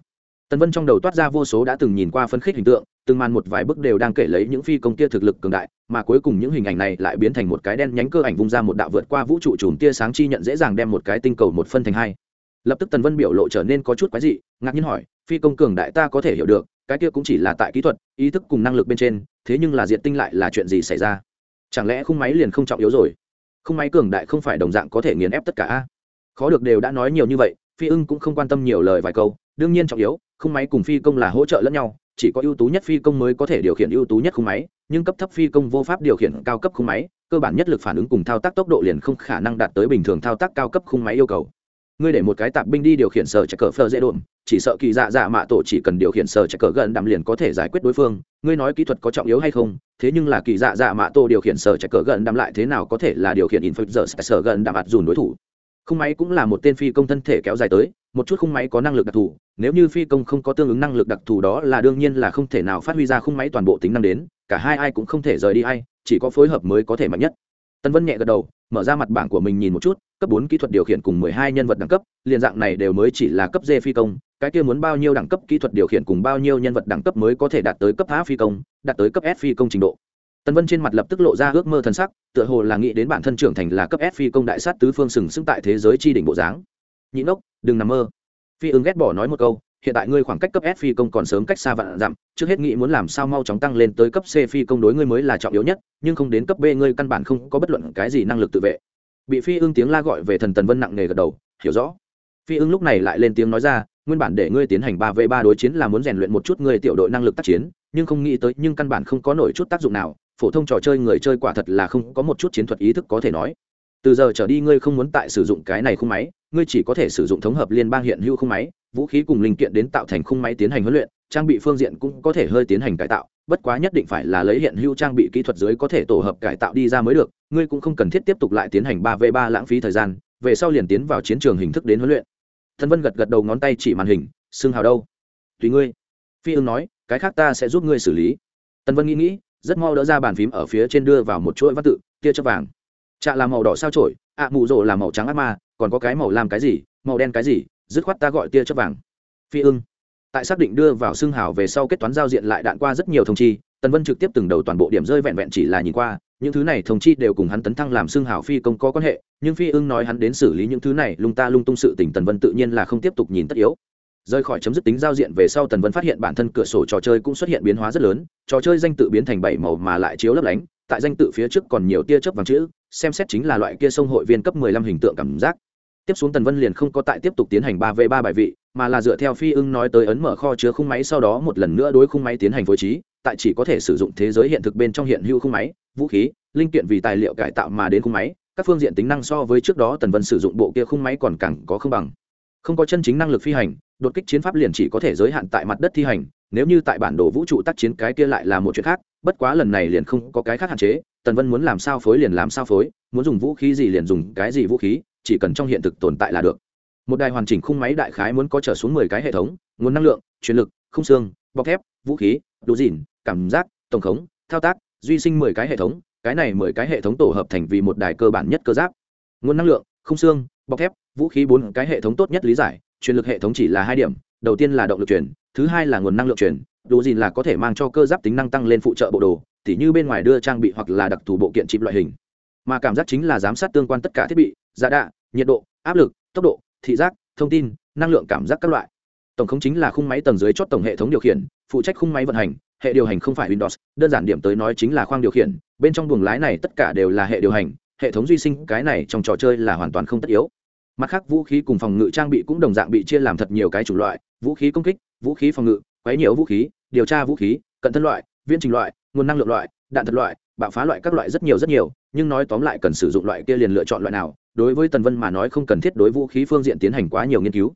S1: Tần vân trong đầu toát ra vô số đã từng nhìn qua phân khích hình tượng từng màn một vài bức đều đang kể lấy những phi công kia thực lực cường đại, mà cuối cùng những hình ảnh này lại biến thành một cái đen nhánh cơ ảnh vung ra một đạo vượt qua vũ trụ chùm tia sáng chi nhận dễ dàng đem một cái tinh cầu một phân thành hai. Lập tức tần vân biểu lộ trở nên có chút quái dị, ngạc nhiên hỏi, phi công cường đại ta có thể hiểu được, cái kia cũng chỉ là tại kỹ thuật, ý thức cùng năng lực bên trên, thế nhưng là diện tinh lại là chuyện gì xảy ra? Chẳng lẽ khung máy liền không trọng yếu rồi? Khung máy cường đại không phải đồng dạng có thể nghiền ép tất cả khó được đều đã nói nhiều như vậy, phi ưng cũng không quan tâm nhiều lời vài câu, đương nhiên trọng yếu, khung máy cùng phi công là hỗ trợ lẫn nhau chỉ có ưu tú nhất phi công mới có thể điều khiển ưu tú nhất khung máy, nhưng cấp thấp phi công vô pháp điều khiển cao cấp khung máy, cơ bản nhất lực phản ứng cùng thao tác tốc độ liền không khả năng đạt tới bình thường thao tác cao cấp khung máy yêu cầu. Ngươi để một cái tạp binh đi điều khiển sở chạy cờ phơ dễ đồn chỉ sợ kỳ dạ dạ mạ tổ chỉ cần điều khiển sở chạy cờ gần đạm liền có thể giải quyết đối phương. Ngươi nói kỹ thuật có trọng yếu hay không? Thế nhưng là kỳ dạ dạ mạ tổ điều khiển sở chạy cờ gần đạm lại thế nào có thể là điều khiển info giờ sở gần đạm ạt dùn đối thủ? Không máy cũng là một tên phi công thân thể kéo dài tới một chút khung máy có năng lực đặc thù, nếu như phi công không có tương ứng năng lực đặc thù đó là đương nhiên là không thể nào phát huy ra khung máy toàn bộ tính năng đến, cả hai ai cũng không thể rời đi ai, chỉ có phối hợp mới có thể mạnh nhất. Tân vân nhẹ gật đầu, mở ra mặt bảng của mình nhìn một chút, cấp bốn kỹ thuật điều khiển cùng mười hai nhân vật đẳng cấp, liền dạng này đều mới chỉ là cấp d phi công, cái kia muốn bao nhiêu đẳng cấp kỹ thuật điều khiển cùng bao nhiêu nhân vật đẳng cấp mới có thể đạt tới cấp a phi công, đạt tới cấp s phi công trình độ. Tân vân trên mặt lập tức lộ ra ước mơ thần sắc, tựa hồ là nghĩ đến bản thân trưởng thành là cấp s phi công đại sát tứ phương sừng sững tại thế giới tri đỉnh bộ dáng nhị ngốc đừng nằm mơ. Phi ứng ghét bỏ nói một câu, hiện tại ngươi khoảng cách cấp s phi công còn sớm cách xa vạn dặm, trước hết nghĩ muốn làm sao mau chóng tăng lên tới cấp c phi công đối ngươi mới là trọng yếu nhất, nhưng không đến cấp b ngươi căn bản không có bất luận cái gì năng lực tự vệ. Bị phi ưng tiếng la gọi về thần tần vân nặng nề gật đầu, hiểu rõ. Phi ưng lúc này lại lên tiếng nói ra, nguyên bản để ngươi tiến hành ba v ba đối chiến là muốn rèn luyện một chút ngươi tiểu đội năng lực tác chiến, nhưng không nghĩ tới, nhưng căn bản không có nổi chút tác dụng nào, phổ thông trò chơi người chơi quả thật là không có một chút chiến thuật ý thức có thể nói từ giờ trở đi ngươi không muốn tại sử dụng cái này khung máy, ngươi chỉ có thể sử dụng thống hợp liên bang hiện hữu khung máy, vũ khí cùng linh kiện đến tạo thành khung máy tiến hành huấn luyện, trang bị phương diện cũng có thể hơi tiến hành cải tạo, bất quá nhất định phải là lấy hiện hữu trang bị kỹ thuật dưới có thể tổ hợp cải tạo đi ra mới được, ngươi cũng không cần thiết tiếp tục lại tiến hành ba v ba lãng phí thời gian, về sau liền tiến vào chiến trường hình thức đến huấn luyện. Thân vân gật gật đầu ngón tay chỉ màn hình xương hào đâu? Tùy ngươi. Phi ương nói, cái khác ta sẽ giúp ngươi xử lý. Tân vân nghĩ nghĩ, rất mau đỡ ra bàn phím ở phía trên đưa vào một chuỗi văn tự, tia chớp vàng trạ là màu đỏ sao trổi ạ mụ rộ là màu trắng ác ma, còn có cái màu làm cái gì, màu đen cái gì, dứt khoát ta gọi tia chớp vàng. Phi ưng. Tại xác định đưa vào xương hào về sau kết toán giao diện lại đạn qua rất nhiều thông chi, tần vân trực tiếp từng đầu toàn bộ điểm rơi vẹn vẹn chỉ là nhìn qua, những thứ này thông chi đều cùng hắn tấn thăng làm xương hào phi công có quan hệ, nhưng phi ưng nói hắn đến xử lý những thứ này, lung ta lung tung sự tình tần vân tự nhiên là không tiếp tục nhìn tất yếu. Rời khỏi chấm dứt tính giao diện về sau tần vân phát hiện bản thân cửa sổ trò chơi cũng xuất hiện biến hóa rất lớn, trò chơi danh tự biến thành bảy màu mà lại chiếu lấp lánh, tại danh tự phía trước còn nhiều tia chớp vàng chữ xem xét chính là loại kia sông hội viên cấp mười lăm hình tượng cảm giác. Tiếp xuống tần vân liền không có tại tiếp tục tiến hành ba v ba bài vị, mà là dựa theo phi ưng nói tới ấn mở kho chứa khung máy sau đó một lần nữa đối khung máy tiến hành phối trí, tại chỉ có thể sử dụng thế giới hiện thực bên trong hiện hữu khung máy, vũ khí, linh kiện vì tài liệu cải tạo mà đến khung máy, các phương diện tính năng so với trước đó tần vân sử dụng bộ kia khung máy còn càng có không bằng. Không có chân chính năng lực phi hành, đột kích chiến pháp liền chỉ có thể giới hạn tại mặt đất thi hành, nếu như tại bản đồ vũ trụ tác chiến cái kia lại là một chuyện khác, bất quá lần này liền không có cái khác hạn chế tần vân muốn làm sao phối liền làm sao phối, muốn dùng vũ khí gì liền dùng cái gì vũ khí, chỉ cần trong hiện thực tồn tại là được. Một đài hoàn chỉnh khung máy đại khái muốn có trở xuống mười cái hệ thống, nguồn năng lượng, truyền lực không xương, bọc thép, vũ khí, đồ dìn cảm giác, tổng khống, thao tác, duy sinh mười cái hệ thống, cái này mười cái hệ thống tổ hợp thành vì một đài cơ bản nhất cơ giáp. Nguồn năng lượng không xương, bọc thép, vũ khí bốn cái hệ thống tốt nhất lý giải, truyền lực hệ thống chỉ là hai điểm, đầu tiên là động lực truyền, thứ hai là nguồn năng lượng truyền đủ dìn là có thể mang cho cơ giáp tính năng tăng lên phụ trợ bộ đồ, tỉ như bên ngoài đưa trang bị hoặc là đặc thù bộ kiện chịp loại hình. Mà cảm giác chính là giám sát tương quan tất cả thiết bị giá đạ, nhiệt độ, áp lực, tốc độ, thị giác, thông tin, năng lượng cảm giác các loại. Tổng khống chính là khung máy tầng dưới chót tổng hệ thống điều khiển, phụ trách khung máy vận hành, hệ điều hành không phải windows, đơn giản điểm tới nói chính là khoang điều khiển, bên trong buồng lái này tất cả đều là hệ điều hành, hệ thống duy sinh cái này trong trò chơi là hoàn toàn không tất yếu. Mặt khác vũ khí cùng phòng ngự trang bị cũng đồng dạng bị chia làm thật nhiều cái chủng loại, vũ khí công kích, vũ khí phòng ngự, quấy nhiều vũ khí điều tra vũ khí, cận thân loại, viễn trình loại, nguồn năng lượng loại, đạn thật loại, bạo phá loại các loại rất nhiều rất nhiều, nhưng nói tóm lại cần sử dụng loại kia liền lựa chọn loại nào, đối với tần vân mà nói không cần thiết đối vũ khí phương diện tiến hành quá nhiều nghiên cứu.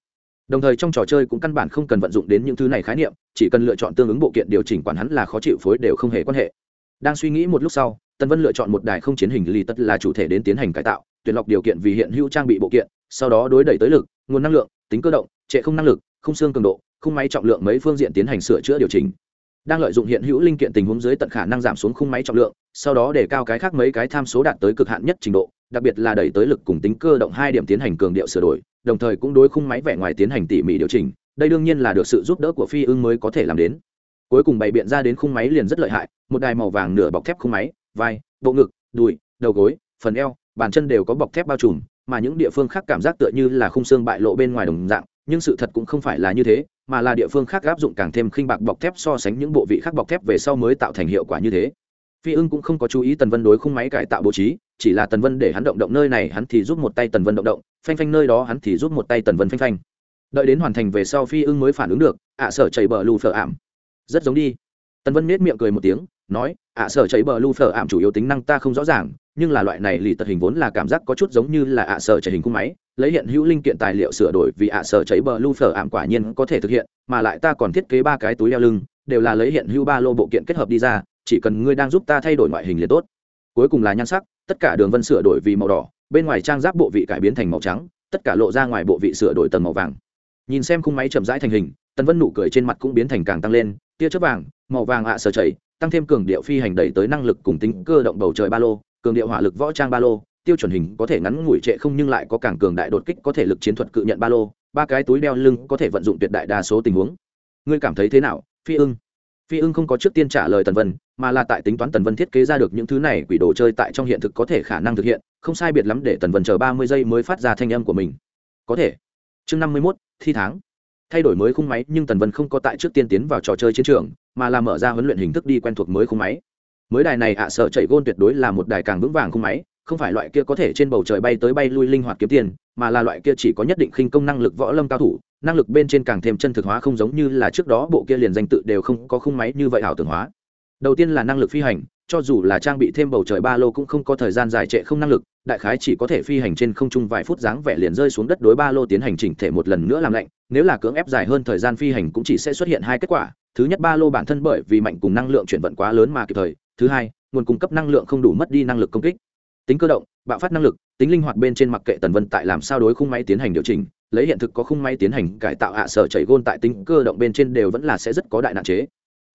S1: Đồng thời trong trò chơi cũng căn bản không cần vận dụng đến những thứ này khái niệm, chỉ cần lựa chọn tương ứng bộ kiện điều chỉnh quản hắn là khó chịu phối đều không hề quan hệ. Đang suy nghĩ một lúc sau, tần vân lựa chọn một đài không chiến hình lì tất là chủ thể đến tiến hành cải tạo, tuyển lọc điều kiện vì hiện hữu trang bị bộ kiện, sau đó đối đẩy tới lực, nguồn năng lượng, tính cơ động, trệ không năng lực, không xương cường độ khung máy trọng lượng mấy phương diện tiến hành sửa chữa điều chỉnh. Đang lợi dụng hiện hữu linh kiện tình huống dưới tận khả năng giảm xuống khung máy trọng lượng, sau đó để cao cái khác mấy cái tham số đạt tới cực hạn nhất trình độ, đặc biệt là đẩy tới lực cùng tính cơ động hai điểm tiến hành cường điệu sửa đổi, đồng thời cũng đối khung máy vẻ ngoài tiến hành tỉ mỉ điều chỉnh. Đây đương nhiên là được sự giúp đỡ của phi ưng mới có thể làm đến. Cuối cùng bày biện ra đến khung máy liền rất lợi hại, một đài màu vàng nửa bọc thép khung máy, vai, bộ ngực, đùi, đầu gối, phần eo, bàn chân đều có bọc thép bao trùm, mà những địa phương khác cảm giác tựa như là khung xương bại lộ bên ngoài đồng dạng nhưng sự thật cũng không phải là như thế, mà là địa phương khác áp dụng càng thêm khinh bạc bọc thép so sánh những bộ vị khác bọc thép về sau mới tạo thành hiệu quả như thế. Phi ưng cũng không có chú ý tần vân đối khung máy cải tạo bố trí, chỉ là tần vân để hắn động động nơi này, hắn thì giúp một tay tần vân động động, phanh phanh nơi đó hắn thì giúp một tay tần vân phanh phanh. Đợi đến hoàn thành về sau phi ưng mới phản ứng được, ạ sở chảy bờ lù phở ảm. Rất giống đi. Tần vân nết miệng cười một tiếng, nói, ạ sở chảy bờ lù phở ảm chủ yếu tính năng ta không rõ ràng, nhưng là loại này lì tật hình vốn là cảm giác có chút giống như là ạ sở chảy hình khung máy lấy hiện hữu linh kiện tài liệu sửa đổi vì ạ sở chảy bờ lưu phở ảm quả nhiên có thể thực hiện, mà lại ta còn thiết kế ba cái túi leo lưng, đều là lấy hiện hữu ba lô bộ kiện kết hợp đi ra, chỉ cần ngươi đang giúp ta thay đổi ngoại hình liền tốt. Cuối cùng là nhan sắc, tất cả đường vân sửa đổi vì màu đỏ, bên ngoài trang giáp bộ vị cải biến thành màu trắng, tất cả lộ ra ngoài bộ vị sửa đổi tầng màu vàng. Nhìn xem khung máy chậm rãi thành hình, tần vân nụ cười trên mặt cũng biến thành càng tăng lên, tia chớp vàng, màu vàng ạ à chảy tăng thêm cường điệu phi hành đẩy tới năng lực cùng tính cơ động bầu trời ba lô, cường điệu hỏa lực võ trang ba lô tiêu chuẩn hình có thể ngắn ngủi trệ không nhưng lại có càng cường đại đột kích có thể lực chiến thuật cự nhận ba lô, ba cái túi đeo lưng có thể vận dụng tuyệt đại đa số tình huống. Ngươi cảm thấy thế nào, phi ưng? Phi ưng không có trước tiên trả lời tần vân, mà là tại tính toán tần vân thiết kế ra được những thứ này quỷ đồ chơi tại trong hiện thực có thể khả năng thực hiện, không sai biệt lắm để tần vân chờ ba mươi giây mới phát ra thanh âm của mình. Có thể. Chương năm mươi mốt, thi tháng. Thay đổi mới khung máy, nhưng tần vân không có tại trước tiên tiến vào trò chơi chiến trường, mà là mở ra huấn luyện hình thức đi quen thuộc mới khung máy. Mới đài này ạ, sợ chạy gôn tuyệt đối là một đài càng vững vàng khung máy không phải loại kia có thể trên bầu trời bay tới bay lui linh hoạt kiếm tiền, mà là loại kia chỉ có nhất định khinh công năng lực võ lâm cao thủ, năng lực bên trên càng thêm chân thực hóa không giống như là trước đó bộ kia liền danh tự đều không có khung máy như vậy ảo tưởng hóa. Đầu tiên là năng lực phi hành, cho dù là trang bị thêm bầu trời ba lô cũng không có thời gian dài trệ không năng lực, đại khái chỉ có thể phi hành trên không trung vài phút dáng vẻ liền rơi xuống đất đối ba lô tiến hành chỉnh thể một lần nữa làm lạnh, nếu là cưỡng ép dài hơn thời gian phi hành cũng chỉ sẽ xuất hiện hai kết quả, thứ nhất ba lô bản thân bởi vì mạnh cùng năng lượng chuyển vận quá lớn mà kịp thời, thứ hai, nguồn cung cấp năng lượng không đủ mất đi năng lực công kích tính cơ động, bạo phát năng lực, tính linh hoạt bên trên mặc kệ tần vân tại làm sao đối khung máy tiến hành điều chỉnh, lấy hiện thực có khung máy tiến hành cải tạo hạ sở chảy gôn tại tính cơ động bên trên đều vẫn là sẽ rất có đại nạn chế.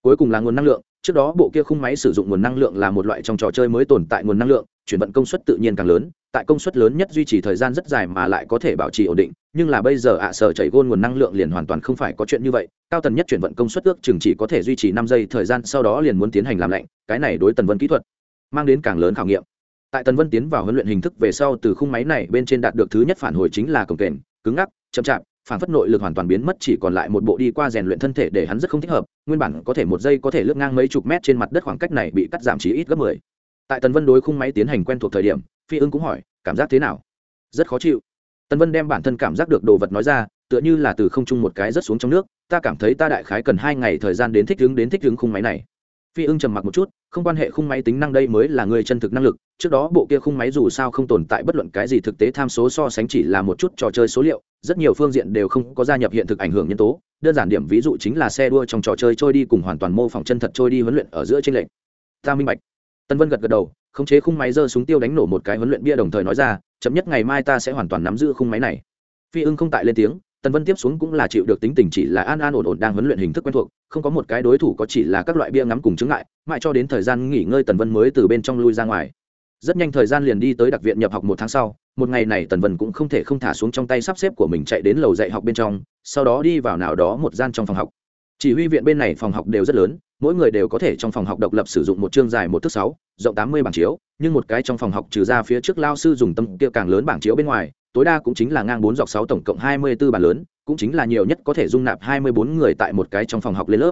S1: Cuối cùng là nguồn năng lượng, trước đó bộ kia khung máy sử dụng nguồn năng lượng là một loại trong trò chơi mới tồn tại nguồn năng lượng, chuyển vận công suất tự nhiên càng lớn, tại công suất lớn nhất duy trì thời gian rất dài mà lại có thể bảo trì ổn định, nhưng là bây giờ ạ sở chảy gôn nguồn năng lượng liền hoàn toàn không phải có chuyện như vậy, cao tần nhất chuyển vận công suất ước chừng chỉ có thể duy trì năm giây, thời gian sau đó liền muốn tiến hành làm lạnh, cái này đối tần vân kỹ thuật mang đến càng lớn khảo nghiệm tại tần vân tiến vào huấn luyện hình thức về sau từ khung máy này bên trên đạt được thứ nhất phản hồi chính là cổng kềnh, cứng ngắc, chậm chạp, phản phất nội lực hoàn toàn biến mất chỉ còn lại một bộ đi qua rèn luyện thân thể để hắn rất không thích hợp, nguyên bản có thể một giây có thể lướt ngang mấy chục mét trên mặt đất khoảng cách này bị cắt giảm chỉ ít gấp mười. Tại tần vân đối khung máy tiến hành quen thuộc thời điểm, phi ưng cũng hỏi, cảm giác thế nào? Rất khó chịu. Tần vân đem bản thân cảm giác được đồ vật nói ra, tựa như là từ không trung một cái rất xuống trong nước, ta cảm thấy ta đại khái cần hai ngày thời gian đến thích ứng đến thích ứng khung máy này phi ưng trầm mặc một chút, không quan hệ khung máy tính năng đây mới là người chân thực năng lực, trước đó bộ kia khung máy dù sao không tồn tại bất luận cái gì thực tế tham số so sánh chỉ là một chút trò chơi số liệu, rất nhiều phương diện đều không có gia nhập hiện thực ảnh hưởng nhân tố, đơn giản điểm ví dụ chính là xe đua trong trò chơi trôi đi cùng hoàn toàn mô phỏng chân thật trôi đi huấn luyện ở giữa trên lệnh ta minh bạch. Tân vân gật gật đầu, khống chế khung máy giơ súng tiêu đánh nổ một cái huấn luyện bia đồng thời nói ra, chậm nhất ngày mai ta sẽ hoàn toàn nắm giữ khung máy này. Phi ưng không tại lên tiếng tần vân tiếp xuống cũng là chịu được tính tình chỉ là an an ổn ổn đang huấn luyện hình thức quen thuộc, không có một cái đối thủ có chỉ là các loại bia ngắm cùng chứng ngại, mãi cho đến thời gian nghỉ ngơi tần vân mới từ bên trong lui ra ngoài. Rất nhanh thời gian liền đi tới đặc viện nhập học một tháng sau, một ngày này tần vân cũng không thể không thả xuống trong tay sắp xếp của mình chạy đến lầu dạy học bên trong, sau đó đi vào nào đó một gian trong phòng học. Chỉ huy viện bên này phòng học đều rất lớn, mỗi người đều có thể trong phòng học độc lập sử dụng một chương dài một thước sáu, rộng tám mươi bảng chiếu, nhưng một cái trong phòng học trừ ra phía trước lao sư dùng tâm kia càng lớn bảng chiếu bên ngoài tối đa cũng chính là ngang bốn dọc sáu tổng cộng hai mươi 24 bàn lớn, cũng chính là nhiều nhất có thể dung nạp hai mươi bốn người tại một cái trong phòng học lên lớp.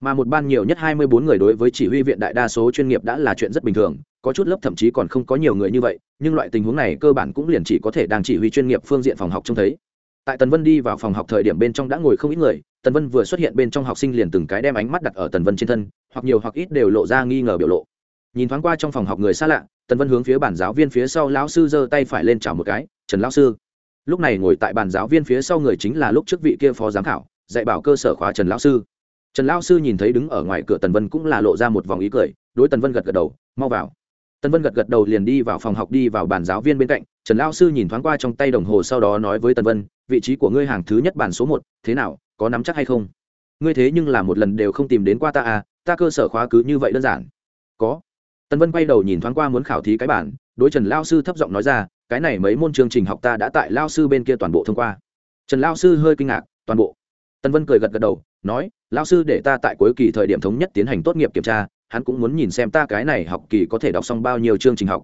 S1: Mà một ban nhiều nhất hai mươi bốn người đối với chỉ huy viện đại đa số chuyên nghiệp đã là chuyện rất bình thường, có chút lớp thậm chí còn không có nhiều người như vậy, nhưng loại tình huống này cơ bản cũng liền chỉ có thể đang chỉ huy chuyên nghiệp phương diện phòng học trông thấy. Tại Tần Vân đi vào phòng học thời điểm bên trong đã ngồi không ít người, Tần Vân vừa xuất hiện bên trong học sinh liền từng cái đem ánh mắt đặt ở Tần Vân trên thân, hoặc nhiều hoặc ít đều lộ ra nghi ngờ biểu lộ. Nhìn thoáng qua trong phòng học người xa lạ, Tần Vân hướng phía bản giáo viên phía sau lão sư giơ tay phải lên chào một cái, "Trần lão sư." lúc này ngồi tại bàn giáo viên phía sau người chính là lúc trước vị kia phó giám khảo, dạy bảo cơ sở khóa trần lão sư. Trần lão sư nhìn thấy đứng ở ngoài cửa tần vân cũng là lộ ra một vòng ý cười, đối tần vân gật gật đầu, mau vào. Tần vân gật gật đầu liền đi vào phòng học đi vào bàn giáo viên bên cạnh, trần lão sư nhìn thoáng qua trong tay đồng hồ sau đó nói với tần vân, vị trí của ngươi hàng thứ nhất bàn số một, thế nào, có nắm chắc hay không? Ngươi thế nhưng là một lần đều không tìm đến qua ta à ta cơ sở khóa cứ như vậy đơn giản. Có. Tần vân quay đầu nhìn thoáng qua muốn khảo thí cái bản đối trần lao sư thấp giọng nói ra cái này mấy môn chương trình học ta đã tại lao sư bên kia toàn bộ thông qua. Trần lao sư hơi kinh ngạc, toàn bộ. Tân vân cười gật gật đầu, nói, lao sư để ta tại cuối kỳ thời điểm thống nhất tiến hành tốt nghiệp kiểm tra, hắn cũng muốn nhìn xem ta cái này học kỳ có thể đọc xong bao nhiêu chương trình học.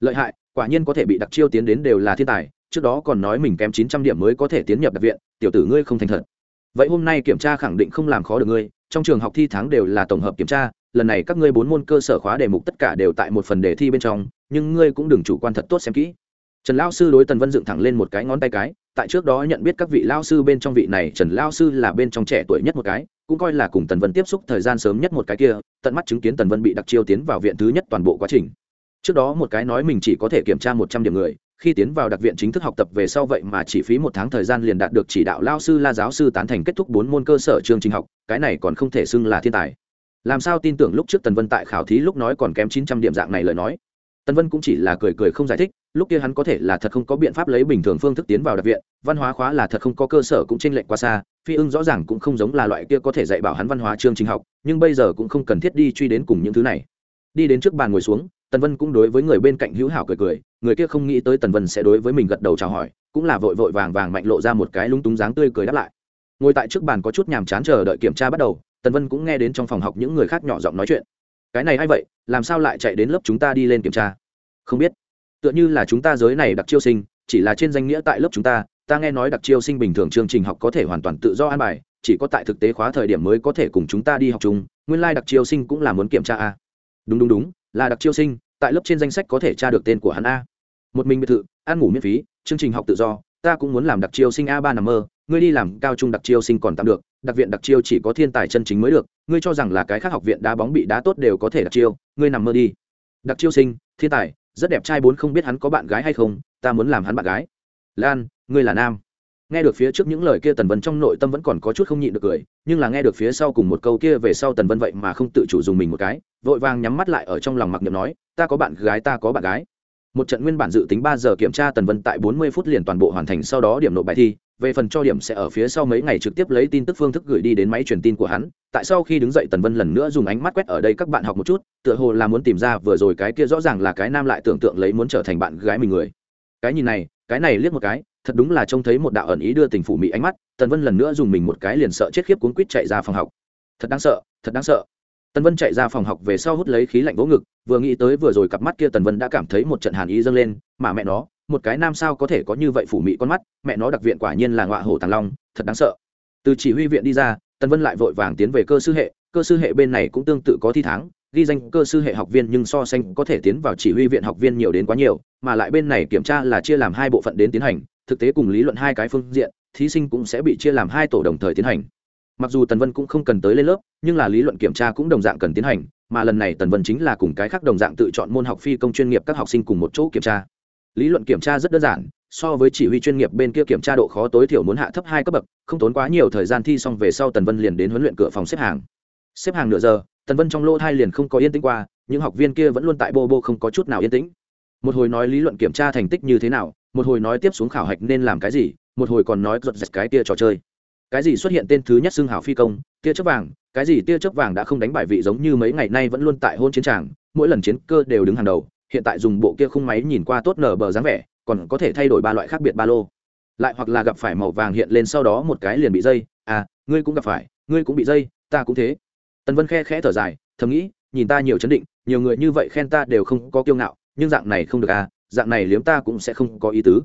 S1: Lợi hại, quả nhiên có thể bị đặc chiêu tiến đến đều là thiên tài, trước đó còn nói mình kém chín trăm điểm mới có thể tiến nhập đặc viện, tiểu tử ngươi không thành thật. Vậy hôm nay kiểm tra khẳng định không làm khó được ngươi, trong trường học thi tháng đều là tổng hợp kiểm tra, lần này các ngươi bốn môn cơ sở khóa đề mục tất cả đều tại một phần đề thi bên trong, nhưng ngươi cũng đừng chủ quan thật tốt xem kỹ trần lao sư đối tần vân dựng thẳng lên một cái ngón tay cái, tại trước đó nhận biết các vị lao sư bên trong vị này, trần lao sư là bên trong trẻ tuổi nhất một cái, cũng coi là cùng tần vân tiếp xúc thời gian sớm nhất một cái kia, tận mắt chứng kiến tần vân bị đặc chiêu tiến vào viện thứ nhất toàn bộ quá trình. Trước đó một cái nói mình chỉ có thể kiểm tra một trăm điểm người, khi tiến vào đặc viện chính thức học tập về sau vậy mà chỉ phí một tháng thời gian liền đạt được chỉ đạo lao sư la giáo sư tán thành kết thúc bốn môn cơ sở chương trình học, cái này còn không thể xưng là thiên tài. Làm sao tin tưởng lúc trước tần vân tại khảo thí lúc nói còn kém chín trăm điểm dạng này lời nói tần vân cũng chỉ là cười cười không giải thích, lúc kia hắn có thể là thật không có biện pháp lấy bình thường phương thức tiến vào đặc viện, văn hóa khóa là thật không có cơ sở cũng t r ê n lệch quá xa, phi ưng rõ ràng cũng không giống là loại kia có thể dạy bảo hắn văn hóa chương trình học, nhưng bây giờ cũng không cần thiết đi truy đến cùng những thứ này. Đi đến trước bàn ngồi xuống, tần vân cũng đối với người bên cạnh hữu hảo cười cười, người kia không nghĩ tới tần vân sẽ đối với mình gật đầu chào hỏi, cũng là vội vội vàng vàng mạnh lộ ra một cái lúng túng dáng tươi cười đáp lại. Ngồi tại trước bàn có chút nhàm chán chờ đợi kiểm tra bắt đầu, tần vân cũng nghe đến trong phòng học những người khác nhỏ giọng nói chuyện cái này a i vậy, làm sao lại chạy đến lớp chúng ta đi lên kiểm tra? Không biết. Tựa như là chúng ta giới này đặc chiêu sinh, chỉ là trên danh nghĩa tại lớp chúng ta ta nghe nói đặc chiêu sinh bình thường chương trình học có thể hoàn toàn tự do an bài, chỉ có tại thực tế khóa thời điểm mới có thể cùng chúng ta đi học chung, nguyên lai、like、đặc chiêu sinh cũng là muốn kiểm tra a. Đúng đúng đúng, là đặc chiêu sinh, tại lớp trên danh sách có thể tra được tên của hắn a. Một mình biệt thự, ăn ngủ miễn phí, chương trình học tự do ta cũng muốn làm đặc chiêu sinh a ba nằm mơ, ngươi đi làm cao trung đặc chiêu sinh còn tạm được, đặc viện đặc chiêu chỉ có thiên tài chân chính mới được, ngươi cho rằng là cái khác học viện đá bóng bị đá tốt đều có thể đặc chiêu, ngươi nằm mơ đi. Đặc chiêu sinh, thiên tài, rất đẹp trai bốn không biết hắn có bạn gái hay không, ta muốn làm hắn bạn gái. Lan, ngươi là nam. Nghe được phía trước những lời kia tần vân trong nội tâm vẫn còn có chút không nhịn được cười, nhưng là nghe được phía sau cùng một câu kia về sau tần vân vậy mà không tự chủ dùng mình một cái, vội vàng nhắm mắt lại ở trong lòng mặc niệm nói, ta có bạn gái, ta có bạn gái một trận nguyên bản dự tính ba giờ kiểm tra tần vân tại bốn mươi phút liền toàn bộ hoàn thành, sau đó điểm nộp bài thi, về phần cho điểm sẽ ở phía sau mấy ngày trực tiếp lấy tin tức phương thức gửi đi đến máy truyền tin của hắn. Tại sau khi đứng dậy, tần vân lần nữa dùng ánh mắt quét ở đây các bạn học một chút, tựa hồ là muốn tìm ra vừa rồi cái kia rõ ràng là cái nam lại tưởng tượng lấy muốn trở thành bạn gái mình người. Cái nhìn này, cái này liếc một cái, thật đúng là trông thấy một đạo ẩn ý đưa tình phủ mỹ ánh mắt. Tần vân lần nữa dùng mình một cái liền sợ chết khiếp cuốn quýt chạy ra phòng học. Thật đáng sợ, thật đáng sợ tần vân chạy ra phòng học về sau hút lấy khí lạnh vỗ ngực, vừa nghĩ tới vừa rồi cặp mắt kia tần vân đã cảm thấy một trận hàn ý dâng lên, mà mẹ nó, một cái nam sao có thể có như vậy phủ mị con mắt, mẹ nó đặc viện quả nhiên là ngọa hổ tàng long, thật đáng sợ. Từ chỉ huy viện đi ra, tần vân lại vội vàng tiến về cơ sư hệ, cơ sư hệ bên này cũng tương tự có thi tháng, ghi danh cơ sư hệ học viên nhưng so sánh có thể tiến vào chỉ huy viện học viên nhiều đến quá nhiều, mà lại bên này kiểm tra là chia làm hai bộ phận đến tiến hành, thực tế cùng lý luận hai cái phương diện, thí sinh cũng sẽ bị chia làm hai tổ đồng thời tiến hành mặc dù tần vân cũng không cần tới lên lớp, nhưng là lý luận kiểm tra cũng đồng dạng cần tiến hành, mà lần này tần vân chính là cùng cái khác đồng dạng tự chọn môn học phi công chuyên nghiệp các học sinh cùng một chỗ kiểm tra. Lý luận kiểm tra rất đơn giản, so với chỉ huy chuyên nghiệp bên kia kiểm tra độ khó tối thiểu muốn hạ thấp hai cấp bậc, không tốn quá nhiều thời gian thi xong về sau tần vân liền đến huấn luyện cửa phòng xếp hàng. Xếp hàng nửa giờ, tần vân trong lô thai liền không có yên tĩnh qua, những học viên kia vẫn luôn tại bô bô không có chút nào yên tĩnh. Một hồi nói lý luận kiểm tra thành tích như thế nào, một hồi nói tiếp xuống khảo hạch nên làm cái gì, một hồi còn nói giật giật cái kia trò chơi cái gì xuất hiện tên thứ nhất xưng hảo phi công, tia chớp vàng, cái gì tia chớp vàng đã không đánh bại vị giống như mấy ngày nay vẫn luôn tại hôn chiến tràng, mỗi lần chiến cơ đều đứng hàng đầu, hiện tại dùng bộ kia khung máy nhìn qua tốt nở bờ dáng vẻ, còn có thể thay đổi ba loại khác biệt ba lô. Lại hoặc là gặp phải màu vàng hiện lên sau đó một cái liền bị dây à ngươi cũng gặp phải, ngươi cũng bị dây, ta cũng thế. Tần vân khe khẽ thở dài, thầm nghĩ, nhìn ta nhiều chấn định, nhiều người như vậy khen ta đều không có kiêu ngạo, nhưng dạng này không được à dạng này liếm ta cũng sẽ không có ý tứ.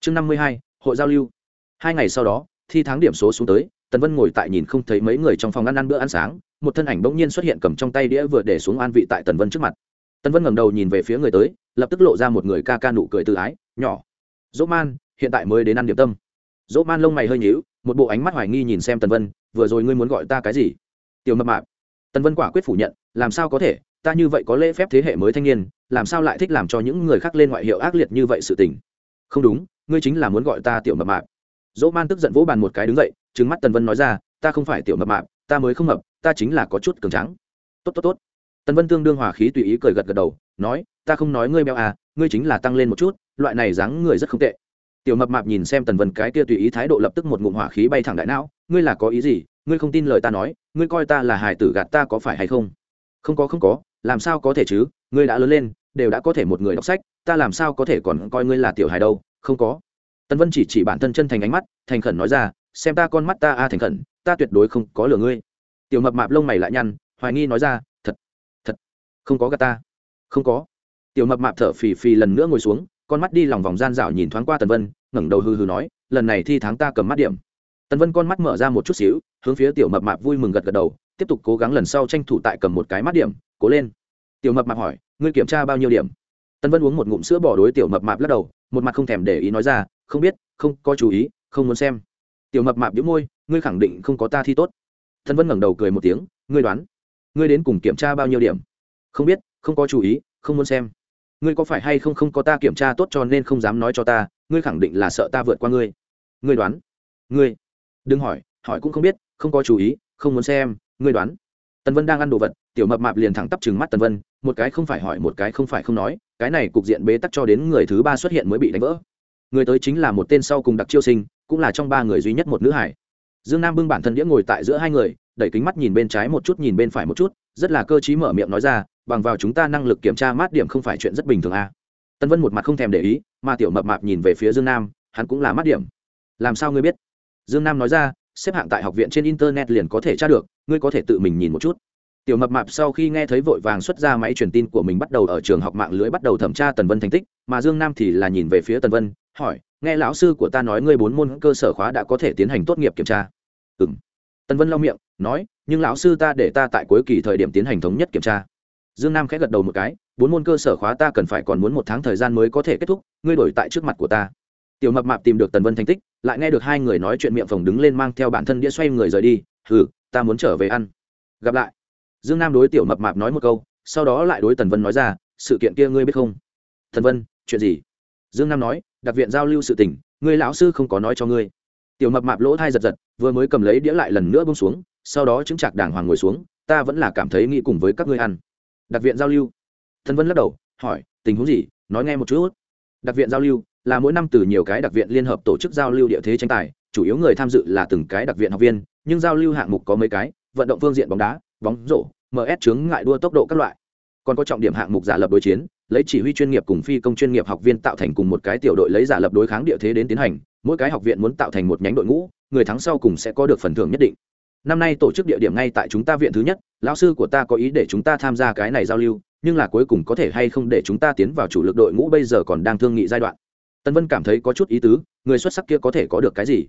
S1: Chương năm mươi hai, hội giao lưu. Hai ngày sau đó thi tháng điểm số xuống tới, tần vân ngồi tại nhìn không thấy mấy người trong phòng ăn ăn bữa ăn sáng, một thân ảnh bỗng nhiên xuất hiện cầm trong tay đĩa vừa để xuống an vị tại tần vân trước mặt. Tần vân ngẩng đầu nhìn về phía người tới, lập tức lộ ra một người ca ca nụ cười tự ái, nhỏ, dỗ man, hiện tại mới đến ăn điểm tâm. Dỗ man lông mày hơi nhíu, một bộ ánh mắt hoài nghi nhìn xem tần vân, vừa rồi ngươi muốn gọi ta cái gì? Tiểu mập mạp. Tần vân quả quyết phủ nhận, làm sao có thể, ta như vậy có lễ phép thế hệ mới thanh niên, làm sao lại thích làm cho những người khác lên ngoại hiệu ác liệt như vậy sự tình? Không đúng, ngươi chính là muốn gọi ta tiểu mập mạp dỗ man tức giận vỗ bàn một cái đứng dậy trứng mắt tần vân nói ra, ta không phải tiểu mập mạp, ta mới không mập, ta chính là có chút cường trắng tốt tốt tốt. Tần vân tương đương hòa khí tùy ý cười gật gật đầu, nói, ta không nói ngươi béo à ngươi chính là tăng lên một chút, loại này dáng người rất không tệ. Tiểu mập mạp nhìn xem tần vân cái kia tùy ý thái độ lập tức một ngụm hỏa khí bay thẳng đại não, ngươi là có ý gì? Ngươi không tin lời ta nói, ngươi coi ta là hài tử gạt ta có phải hay không? Không có không có, làm sao có thể chứ, ngươi đã lớn lên, đều đã có thể một người đọc sách, ta làm sao có thể còn coi ngươi là tiểu hài đâu, không có tần vân chỉ chỉ bản thân chân thành ánh mắt, thành khẩn nói ra, xem ta con mắt ta, a, thành khẩn, ta tuyệt đối không có lừa ngươi. Tiểu mập mạp lông mày lại nhăn, hoài nghi nói ra, thật thật, không có gà ta. Không có. Tiểu mập mạp thở phì phì lần nữa ngồi xuống, con mắt đi lòng vòng gian rảo nhìn thoáng qua tần vân, ngẩng đầu hư hư nói, lần này thi tháng ta cầm mắt điểm. Tần vân con mắt mở ra một chút xíu, hướng phía tiểu mập mạp vui mừng gật gật đầu, tiếp tục cố gắng lần sau tranh thủ tại cầm một cái mắt điểm, cố lên. Tiểu mập mạp hỏi, ngươi kiểm tra bao nhiêu điểm? Tần vân uống một ngụm sữa bỏ đối tiểu mập mạp lắc đầu, một mặt không thèm để ý nói ra không biết, không có chú ý, không muốn xem. Tiểu mập mạp đĩu môi, ngươi khẳng định không có ta thi tốt. Thân vân ngẩng đầu cười một tiếng, ngươi đoán, ngươi đến cùng kiểm tra bao nhiêu điểm? Không biết, không có chú ý, không muốn xem. Ngươi có phải hay không không có ta kiểm tra tốt cho nên không dám nói cho ta, ngươi khẳng định là sợ ta vượt qua ngươi. Ngươi đoán, ngươi, đừng hỏi hỏi cũng không biết, không có chú ý, không muốn xem, ngươi đoán. Tần vân đang ăn đồ vật, tiểu mập mạp liền thẳng tắp chừng mắt tần vân, một cái không phải hỏi, một cái không phải không nói, cái này cục diện bế tắc cho đến người thứ ba xuất hiện mới bị đánh vỡ người tới chính là một tên sau cùng đặc chiêu sinh, cũng là trong ba người duy nhất một nữ hải. Dương nam bưng bản thân đĩa ngồi tại giữa hai người, đẩy kính mắt nhìn bên trái một chút nhìn bên phải một chút, rất là cơ t r í mở miệng nói ra, bằng vào chúng ta năng lực kiểm tra mát điểm không phải chuyện rất bình thường à. tân vân một mặt không thèm để ý, mà tiểu mập mạp nhìn về phía dương nam, hắn cũng là mát điểm. Làm sao ngươi biết? Dương nam nói ra, xếp hạng tại học viện trên internet liền có thể tra được, ngươi có thể tự mình nhìn một chút. Tiểu mập mạp sau khi nghe thấy vội vàng xuất ra máy truyền tin của mình bắt đầu ở trường học mạng lưới bắt đầu thẩm tra tần vân thành tích, mà dương nam thì là nhìn về phía tần vân hỏi, nghe lão sư của ta nói ngươi bốn môn cơ sở khóa đã có thể tiến hành tốt nghiệp kiểm tra. Ừ m tần vân lau miệng, nói, nhưng lão sư ta để ta tại cuối kỳ thời điểm tiến hành thống nhất kiểm tra. Dương nam khẽ gật đầu một cái, bốn môn cơ sở khóa ta cần phải còn muốn một tháng thời gian mới có thể kết thúc, ngươi đổi tại trước mặt của ta. Tiểu mập mạp tìm được tần vân thành tích, lại nghe được hai người nói chuyện miệng phồng đứng lên mang theo bản thân đĩa xoay người rời đi, hừ, ta muốn trở về ăn. Gặp lại. Dương nam đối tiểu mập mạp nói một câu, sau đó lại đối tần vân nói ra, sự kiện kia ngươi biết không? Thần vân, chuyện gì? Dương nam nói đặc viện giao lưu sự tình người lão sư không có nói cho ngươi. Tiểu mập mạp lỗ thai giật giật, vừa mới cầm lấy đĩa lại lần nữa bông xuống, sau đó chứng chạc đàng hoàng ngồi xuống, ta vẫn là cảm thấy nghĩ cùng với các ngươi ăn. Đặc viện giao lưu. Thân vân lắc đầu, hỏi, tình huống gì? Nói nghe một chút. Đặc viện giao lưu là mỗi năm từ nhiều cái đặc viện liên hợp tổ chức giao lưu địa thế tranh tài, chủ yếu người tham dự là từng cái đặc viện học viên, nhưng giao lưu hạng mục có mấy cái, vận động phương diện bóng đá, bóng rổ ms chướng ngại đua tốc độ các loại. Còn có trọng điểm hạng mục giả lập đối chiến lấy chỉ huy chuyên nghiệp cùng phi công chuyên nghiệp học viên tạo thành cùng một cái tiểu đội lấy giả lập đối kháng địa thế đến tiến hành, mỗi cái học viện muốn tạo thành một nhánh đội ngũ, người thắng sau cùng sẽ có được phần thưởng nhất định. Năm nay tổ chức địa điểm ngay tại chúng ta viện thứ nhất, lão sư của ta có ý để chúng ta tham gia cái này giao lưu, nhưng là cuối cùng có thể hay không để chúng ta tiến vào chủ lực đội ngũ bây giờ còn đang thương nghị giai đoạn. Tân vân cảm thấy có chút ý tứ, người xuất sắc kia có thể có được cái gì?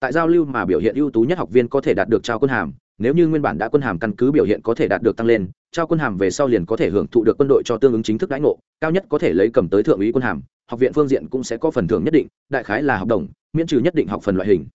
S1: Tại giao lưu mà biểu hiện ưu tú nhất học viên có thể đạt được trao quân hàm, nếu như nguyên bản đã quân hàm căn cứ biểu hiện có thể đạt được tăng lên trao quân hàm về sau liền có thể hưởng thụ được quân đội cho tương ứng chính thức đãi ngộ, cao nhất có thể lấy cầm tới thượng úy quân hàm, học viện phương diện cũng sẽ có phần thưởng nhất định, đại khái là học đồng, miễn trừ nhất định học phần loại hình.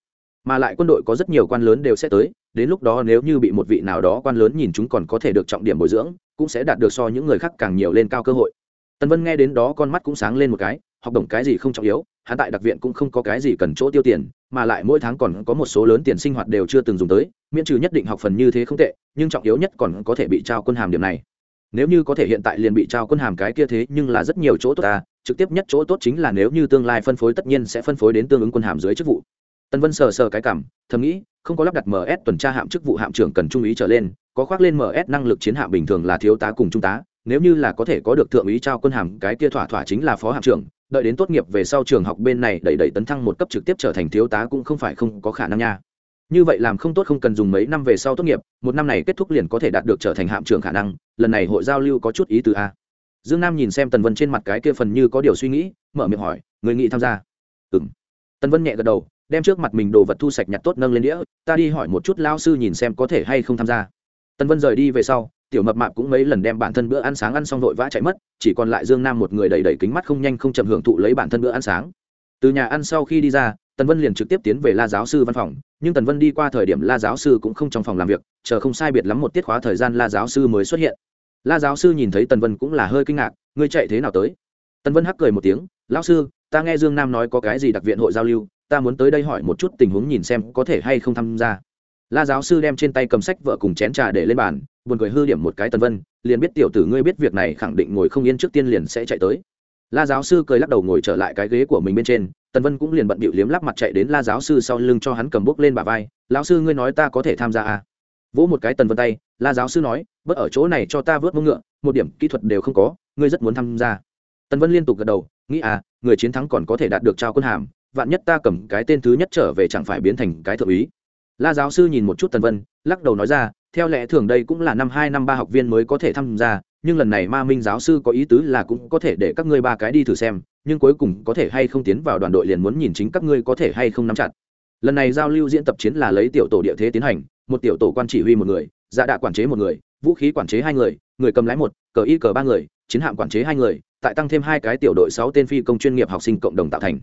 S1: Mà lại quân đội có rất nhiều quan lớn đều sẽ tới, đến lúc đó nếu như bị một vị nào đó quan lớn nhìn chúng còn có thể được trọng điểm bồi dưỡng, cũng sẽ đạt được so những người khác càng nhiều lên cao cơ hội. Tần vân nghe đến đó con mắt cũng sáng lên một cái, học đồng cái gì không trọng yếu hạ tại đặc viện cũng không có cái gì cần chỗ tiêu tiền mà lại mỗi tháng còn có một số lớn tiền sinh hoạt đều chưa từng dùng tới, miễn trừ nhất định học phần như thế không tệ, nhưng trọng yếu nhất còn có thể bị trao quân hàm điểm này. Nếu như có thể hiện tại liền bị trao quân hàm cái kia thế, nhưng là rất nhiều chỗ tốt ta, trực tiếp nhất chỗ tốt chính là nếu như tương lai phân phối tất nhiên sẽ phân phối đến tương ứng quân hàm dưới chức vụ. Tân vân sờ sờ cái cảm, thầm nghĩ, không có lắp đặt ms tuần tra hạm chức vụ hạm trưởng cần trung úy trở lên, có khoác lên ms năng lực chiến hạm bình thường là thiếu tá cùng trung tá, nếu như là có thể có được thượng úy trao quân hàm cái kia thỏa thỏa chính là phó hạm trưởng đợi đến tốt nghiệp về sau trường học bên này đẩy đẩy tấn thăng một cấp trực tiếp trở thành thiếu tá cũng không phải không có khả năng nha. Như vậy làm không tốt không cần dùng mấy năm về sau tốt nghiệp, một năm này kết thúc liền có thể đạt được trở thành hạm trưởng khả năng, lần này hội giao lưu có chút ý từ a. Dương nam nhìn xem tần vân trên mặt cái kia phần như có điều suy nghĩ, mở miệng hỏi, người nghĩ tham gia? Ừ m tần vân nhẹ gật đầu, đem trước mặt mình đồ vật thu sạch nhặt tốt nâng lên đĩa, ta đi hỏi một chút lao sư nhìn xem có thể hay không tham gia. Tần vân rời đi về sau tiểu mập mạp cũng mấy lần đem bản thân bữa ăn sáng ăn xong vội vã chạy mất, chỉ còn lại dương nam một người đầy đầy kính mắt không nhanh không chậm hưởng thụ lấy bản thân bữa ăn sáng. Từ nhà ăn sau khi đi ra, tần vân liền trực tiếp tiến về la giáo sư văn phòng, nhưng tần vân đi qua thời điểm la giáo sư cũng không trong phòng làm việc, chờ không sai biệt lắm một tiết khóa thời gian la giáo sư mới xuất hiện. La giáo sư nhìn thấy tần vân cũng là hơi kinh ngạc, ngươi chạy thế nào tới? Tần vân hắc cười một tiếng, lão sư, ta nghe dương nam nói có cái gì đặc viện hội giao lưu, ta muốn tới đây hỏi một chút tình huống nhìn xem có thể hay không tham gia la giáo sư đem trên tay cầm sách vợ cùng chén trà để lên bàn, buồn cười hư điểm một cái tần vân, liền biết tiểu tử ngươi biết việc này khẳng định ngồi không yên trước tiên liền sẽ chạy tới. La giáo sư cười lắc đầu ngồi trở lại cái ghế của mình bên trên, tần vân cũng liền bận bịu liếm lắp mặt chạy đến la giáo sư sau lưng cho hắn cầm bốc lên bà vai, lão sư ngươi nói ta có thể tham gia à? vỗ một cái tần vân tay, la giáo sư nói, bớt ở chỗ này cho ta vớt mông ngựa, một điểm kỹ thuật đều không có, ngươi rất muốn tham gia. Tần vân liên tục gật đầu, nghĩ à người chiến thắng còn có thể đạt được trao quân hàm, vạn nhất ta cầm cái tên thứ nhất trở về chẳng phải biến thành cái thượng úy la giáo sư nhìn một chút tần vân, lắc đầu nói ra, theo lẽ thường đây cũng là năm hai, năm ba học viên mới có thể tham gia, nhưng lần này ma minh giáo sư có ý tứ là cũng có thể để các ngươi ba cái đi thử xem, nhưng cuối cùng có thể hay không tiến vào đoàn đội liền muốn nhìn chính các ngươi có thể hay không nắm chặt. Lần này giao lưu diễn tập chiến là lấy tiểu tổ địa thế tiến hành, một tiểu tổ quan chỉ huy một người dạ đạ quản chế một người, vũ khí quản chế hai người người cầm lái một, cờ y cờ ba người, chiến hạm quản chế hai người, tại tăng thêm hai cái tiểu đội sáu tên phi công chuyên nghiệp học sinh cộng đồng tạo thành.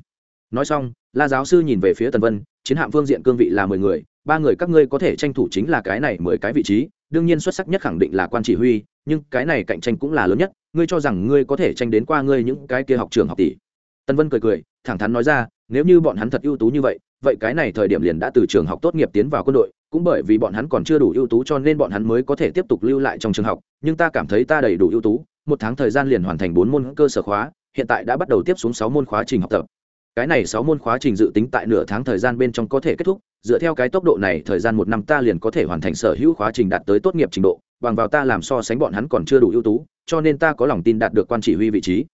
S1: Nói xong, la giáo sư nhìn về phía tần vân, chiến hạm phương diện cương vị là mười người ba người các ngươi có thể tranh thủ chính là cái này mười cái vị trí, đương nhiên xuất sắc nhất khẳng định là quan chỉ huy, nhưng cái này cạnh tranh cũng là lớn nhất, ngươi cho rằng ngươi có thể tranh đến qua ngươi những cái kia học trường học tỷ? Tân vân cười cười, thẳng thắn nói ra, nếu như bọn hắn thật ưu tú như vậy vậy cái này thời điểm liền đã từ trường học tốt nghiệp tiến vào quân đội, cũng bởi vì bọn hắn còn chưa đủ ưu tú cho nên bọn hắn mới có thể tiếp tục lưu lại trong trường học, nhưng ta cảm thấy ta đầy đủ ưu tú, một tháng thời gian liền hoàn thành bốn môn cơ sở khóa, hiện tại đã bắt đầu tiếp xuống sáu môn khóa trình học tập cái này sáu môn khóa trình dự tính tại nửa tháng thời gian bên trong có thể kết thúc, dựa theo cái tốc độ này, thời gian một năm ta liền có thể hoàn thành sở hữu khóa trình đạt tới tốt nghiệp trình độ, bằng vào ta làm so sánh bọn hắn còn chưa đủ ưu tú, cho nên ta có lòng tin đạt được quan chỉ huy vị trí.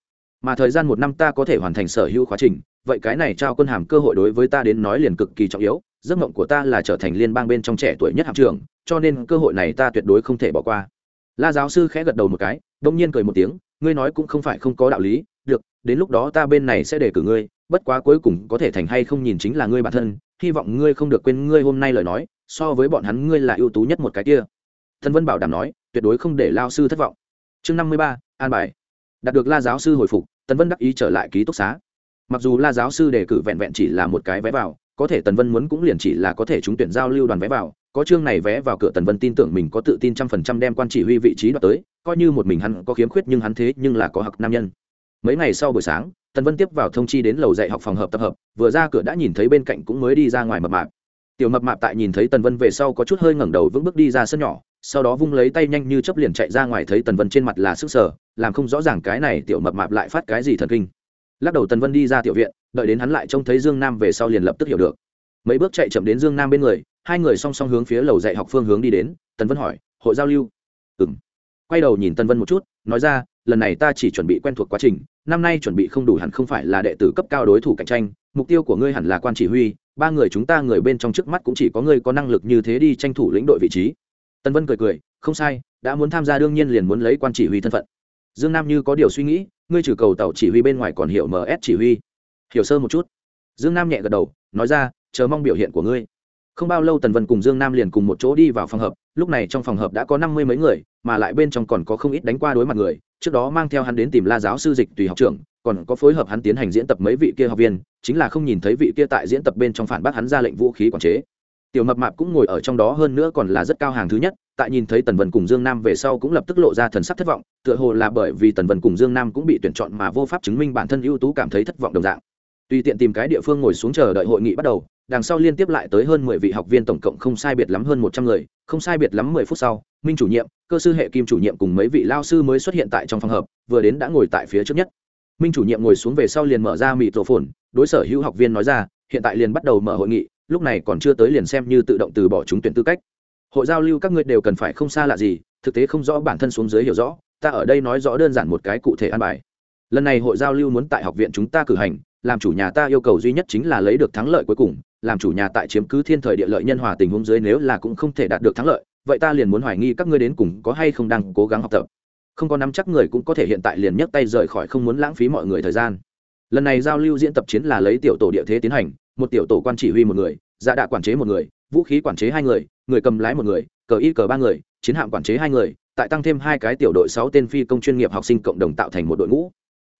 S1: Mà thời gian một năm ta có thể hoàn thành sở hữu khóa trình, vậy cái này trao quân hàm cơ hội đối với ta đến nói liền cực kỳ trọng yếu, giấc mộng của ta là trở thành liên bang bên trong trẻ tuổi nhất hạm trưởng, cho nên cơ hội này ta tuyệt đối không thể bỏ qua. La giáo sư khẽ gật đầu một cái, đông nhiên cười một tiếng, ngươi nói cũng không phải không có đạo lý, được, đến lúc đó ta bên này sẽ đề cử ngươi bất quá cuối cùng có thể thành hay không nhìn chính là ngươi bản thân, hy vọng ngươi không được quên ngươi hôm nay lời nói, so với bọn hắn ngươi là ưu tú nhất một cái kia. Thân vân bảo đảm nói, tuyệt đối không để lao sư thất vọng. Chương năm mươi ba, an bài. Đạt được la giáo sư hồi phục, tần vân đắc ý trở lại ký túc xá. Mặc dù la giáo sư đề cử vẹn vẹn chỉ là một cái vé vào, có thể tần vân muốn cũng liền chỉ là có thể trúng tuyển giao lưu đoàn vé vào, có chương này vé vào cửa tần vân tin tưởng mình có tự tin trăm phần trăm đem quan chỉ huy vị trí đoạt tới, coi như một mình hắn có khiếm khuyết nhưng hắn thế nhưng là có hặc nam nhân mấy ngày sau buổi sáng, tần vân tiếp vào thông chi đến lầu dạy học phòng hợp tập hợp, vừa ra cửa đã nhìn thấy bên cạnh cũng mới đi ra ngoài mập mạp. Tiểu mập mạp tại nhìn thấy tần vân về sau có chút hơi ngẩng đầu vững bước đi ra sân nhỏ, sau đó vung lấy tay nhanh như chấp liền chạy ra ngoài thấy tần vân trên mặt là sức sở, làm không rõ ràng cái này tiểu mập mạp lại phát cái gì thần kinh. Lắc đầu tần vân đi ra tiểu viện, đợi đến hắn lại trông thấy dương nam về sau liền lập tức hiểu được. Mấy bước chạy chậm đến dương nam bên người, hai người song song hướng phía lầu dạy học phương hướng đi đến, tần vân hỏi, hội giao lưu? Ừ m quay đầu nhìn tần vân một chút, nói ra lần này ta chỉ chuẩn bị quen thuộc quá trình, năm nay chuẩn bị không đủ hẳn không phải là đệ tử cấp cao đối thủ cạnh tranh, mục tiêu của ngươi hẳn là quan chỉ huy, ba người chúng ta người bên trong trước mắt cũng chỉ có ngươi có năng lực như thế đi tranh thủ lĩnh đội vị trí. Tần vân cười cười, không sai, đã muốn tham gia đương nhiên liền muốn lấy quan chỉ huy thân phận. Dương nam như có điều suy nghĩ, ngươi trừ cầu tàu chỉ huy bên ngoài còn hiểu ms chỉ huy. Hiểu sơ một chút. Dương nam nhẹ gật đầu, nói ra, chờ mong biểu hiện của ngươi. Không bao lâu tần vân cùng dương nam liền cùng một chỗ đi vào phòng hợp lúc này trong phòng hợp đã có năm mươi mấy người, mà lại bên trong còn có không ít đánh qua đối mặt người trước đó mang theo hắn đến tìm la giáo sư dịch tùy học trưởng, còn có phối hợp hắn tiến hành diễn tập mấy vị kia học viên, chính là không nhìn thấy vị kia tại diễn tập bên trong phản bác hắn ra lệnh vũ khí quản chế. Tiểu mập mạp cũng ngồi ở trong đó hơn nữa còn là rất cao hàng thứ nhất, tại nhìn thấy tần vân cùng dương nam về sau cũng lập tức lộ ra thần sắc thất vọng, tựa hồ là bởi vì tần vân cùng dương nam cũng bị tuyển chọn mà vô pháp chứng minh bản thân ưu tú cảm thấy thất vọng đồng dạng tùy tiện tìm cái địa phương ngồi xuống chờ đợi hội nghị bắt đầu, đằng sau liên tiếp lại tới hơn mười vị học viên tổng cộng không sai biệt lắm hơn một trăm người, không sai biệt lắm mười phút sau, minh chủ nhiệm, cơ sư hệ kim chủ nhiệm cùng mấy vị lao sư mới xuất hiện tại trong phòng hợp vừa đến đã ngồi tại phía trước nhất. Minh chủ nhiệm ngồi xuống về sau liền mở ra mịt rổ phồn đối sở hữu học viên nói ra, hiện tại liền bắt đầu mở hội nghị, lúc này còn chưa tới liền xem như tự động từ bỏ trúng tuyển tư cách. Hội giao lưu các ngươi đều cần phải không xa lạ gì, thực tế không rõ bản thân xuống dưới hiểu rõ, ta ở đây nói rõ đơn giản một cái cụ thể an bài. Lần này hội giao lưu muốn tại học viện chúng ta cử hành làm chủ nhà ta yêu cầu duy nhất chính là lấy được thắng lợi cuối cùng, làm chủ nhà tại chiếm cứ thiên thời địa lợi nhân hòa tình huống dưới nếu là cũng không thể đạt được thắng lợi, vậy ta liền muốn hoài nghi các ngươi đến cùng có hay không đang cố gắng học tập. Không có nắm chắc người cũng có thể hiện tại liền nhấc tay rời khỏi không muốn lãng phí mọi người thời gian. Lần này giao lưu diễn tập chiến là lấy tiểu tổ địa thế tiến hành, một tiểu tổ quan chỉ huy một người dạ đạ quản chế một người, vũ khí quản chế hai người người cầm lái một người, cờ y cờ ba người, chiến hạm quản chế hai người, tại tăng thêm hai cái tiểu đội sáu tên phi công chuyên nghiệp học sinh cộng đồng tạo thành một đội ngũ.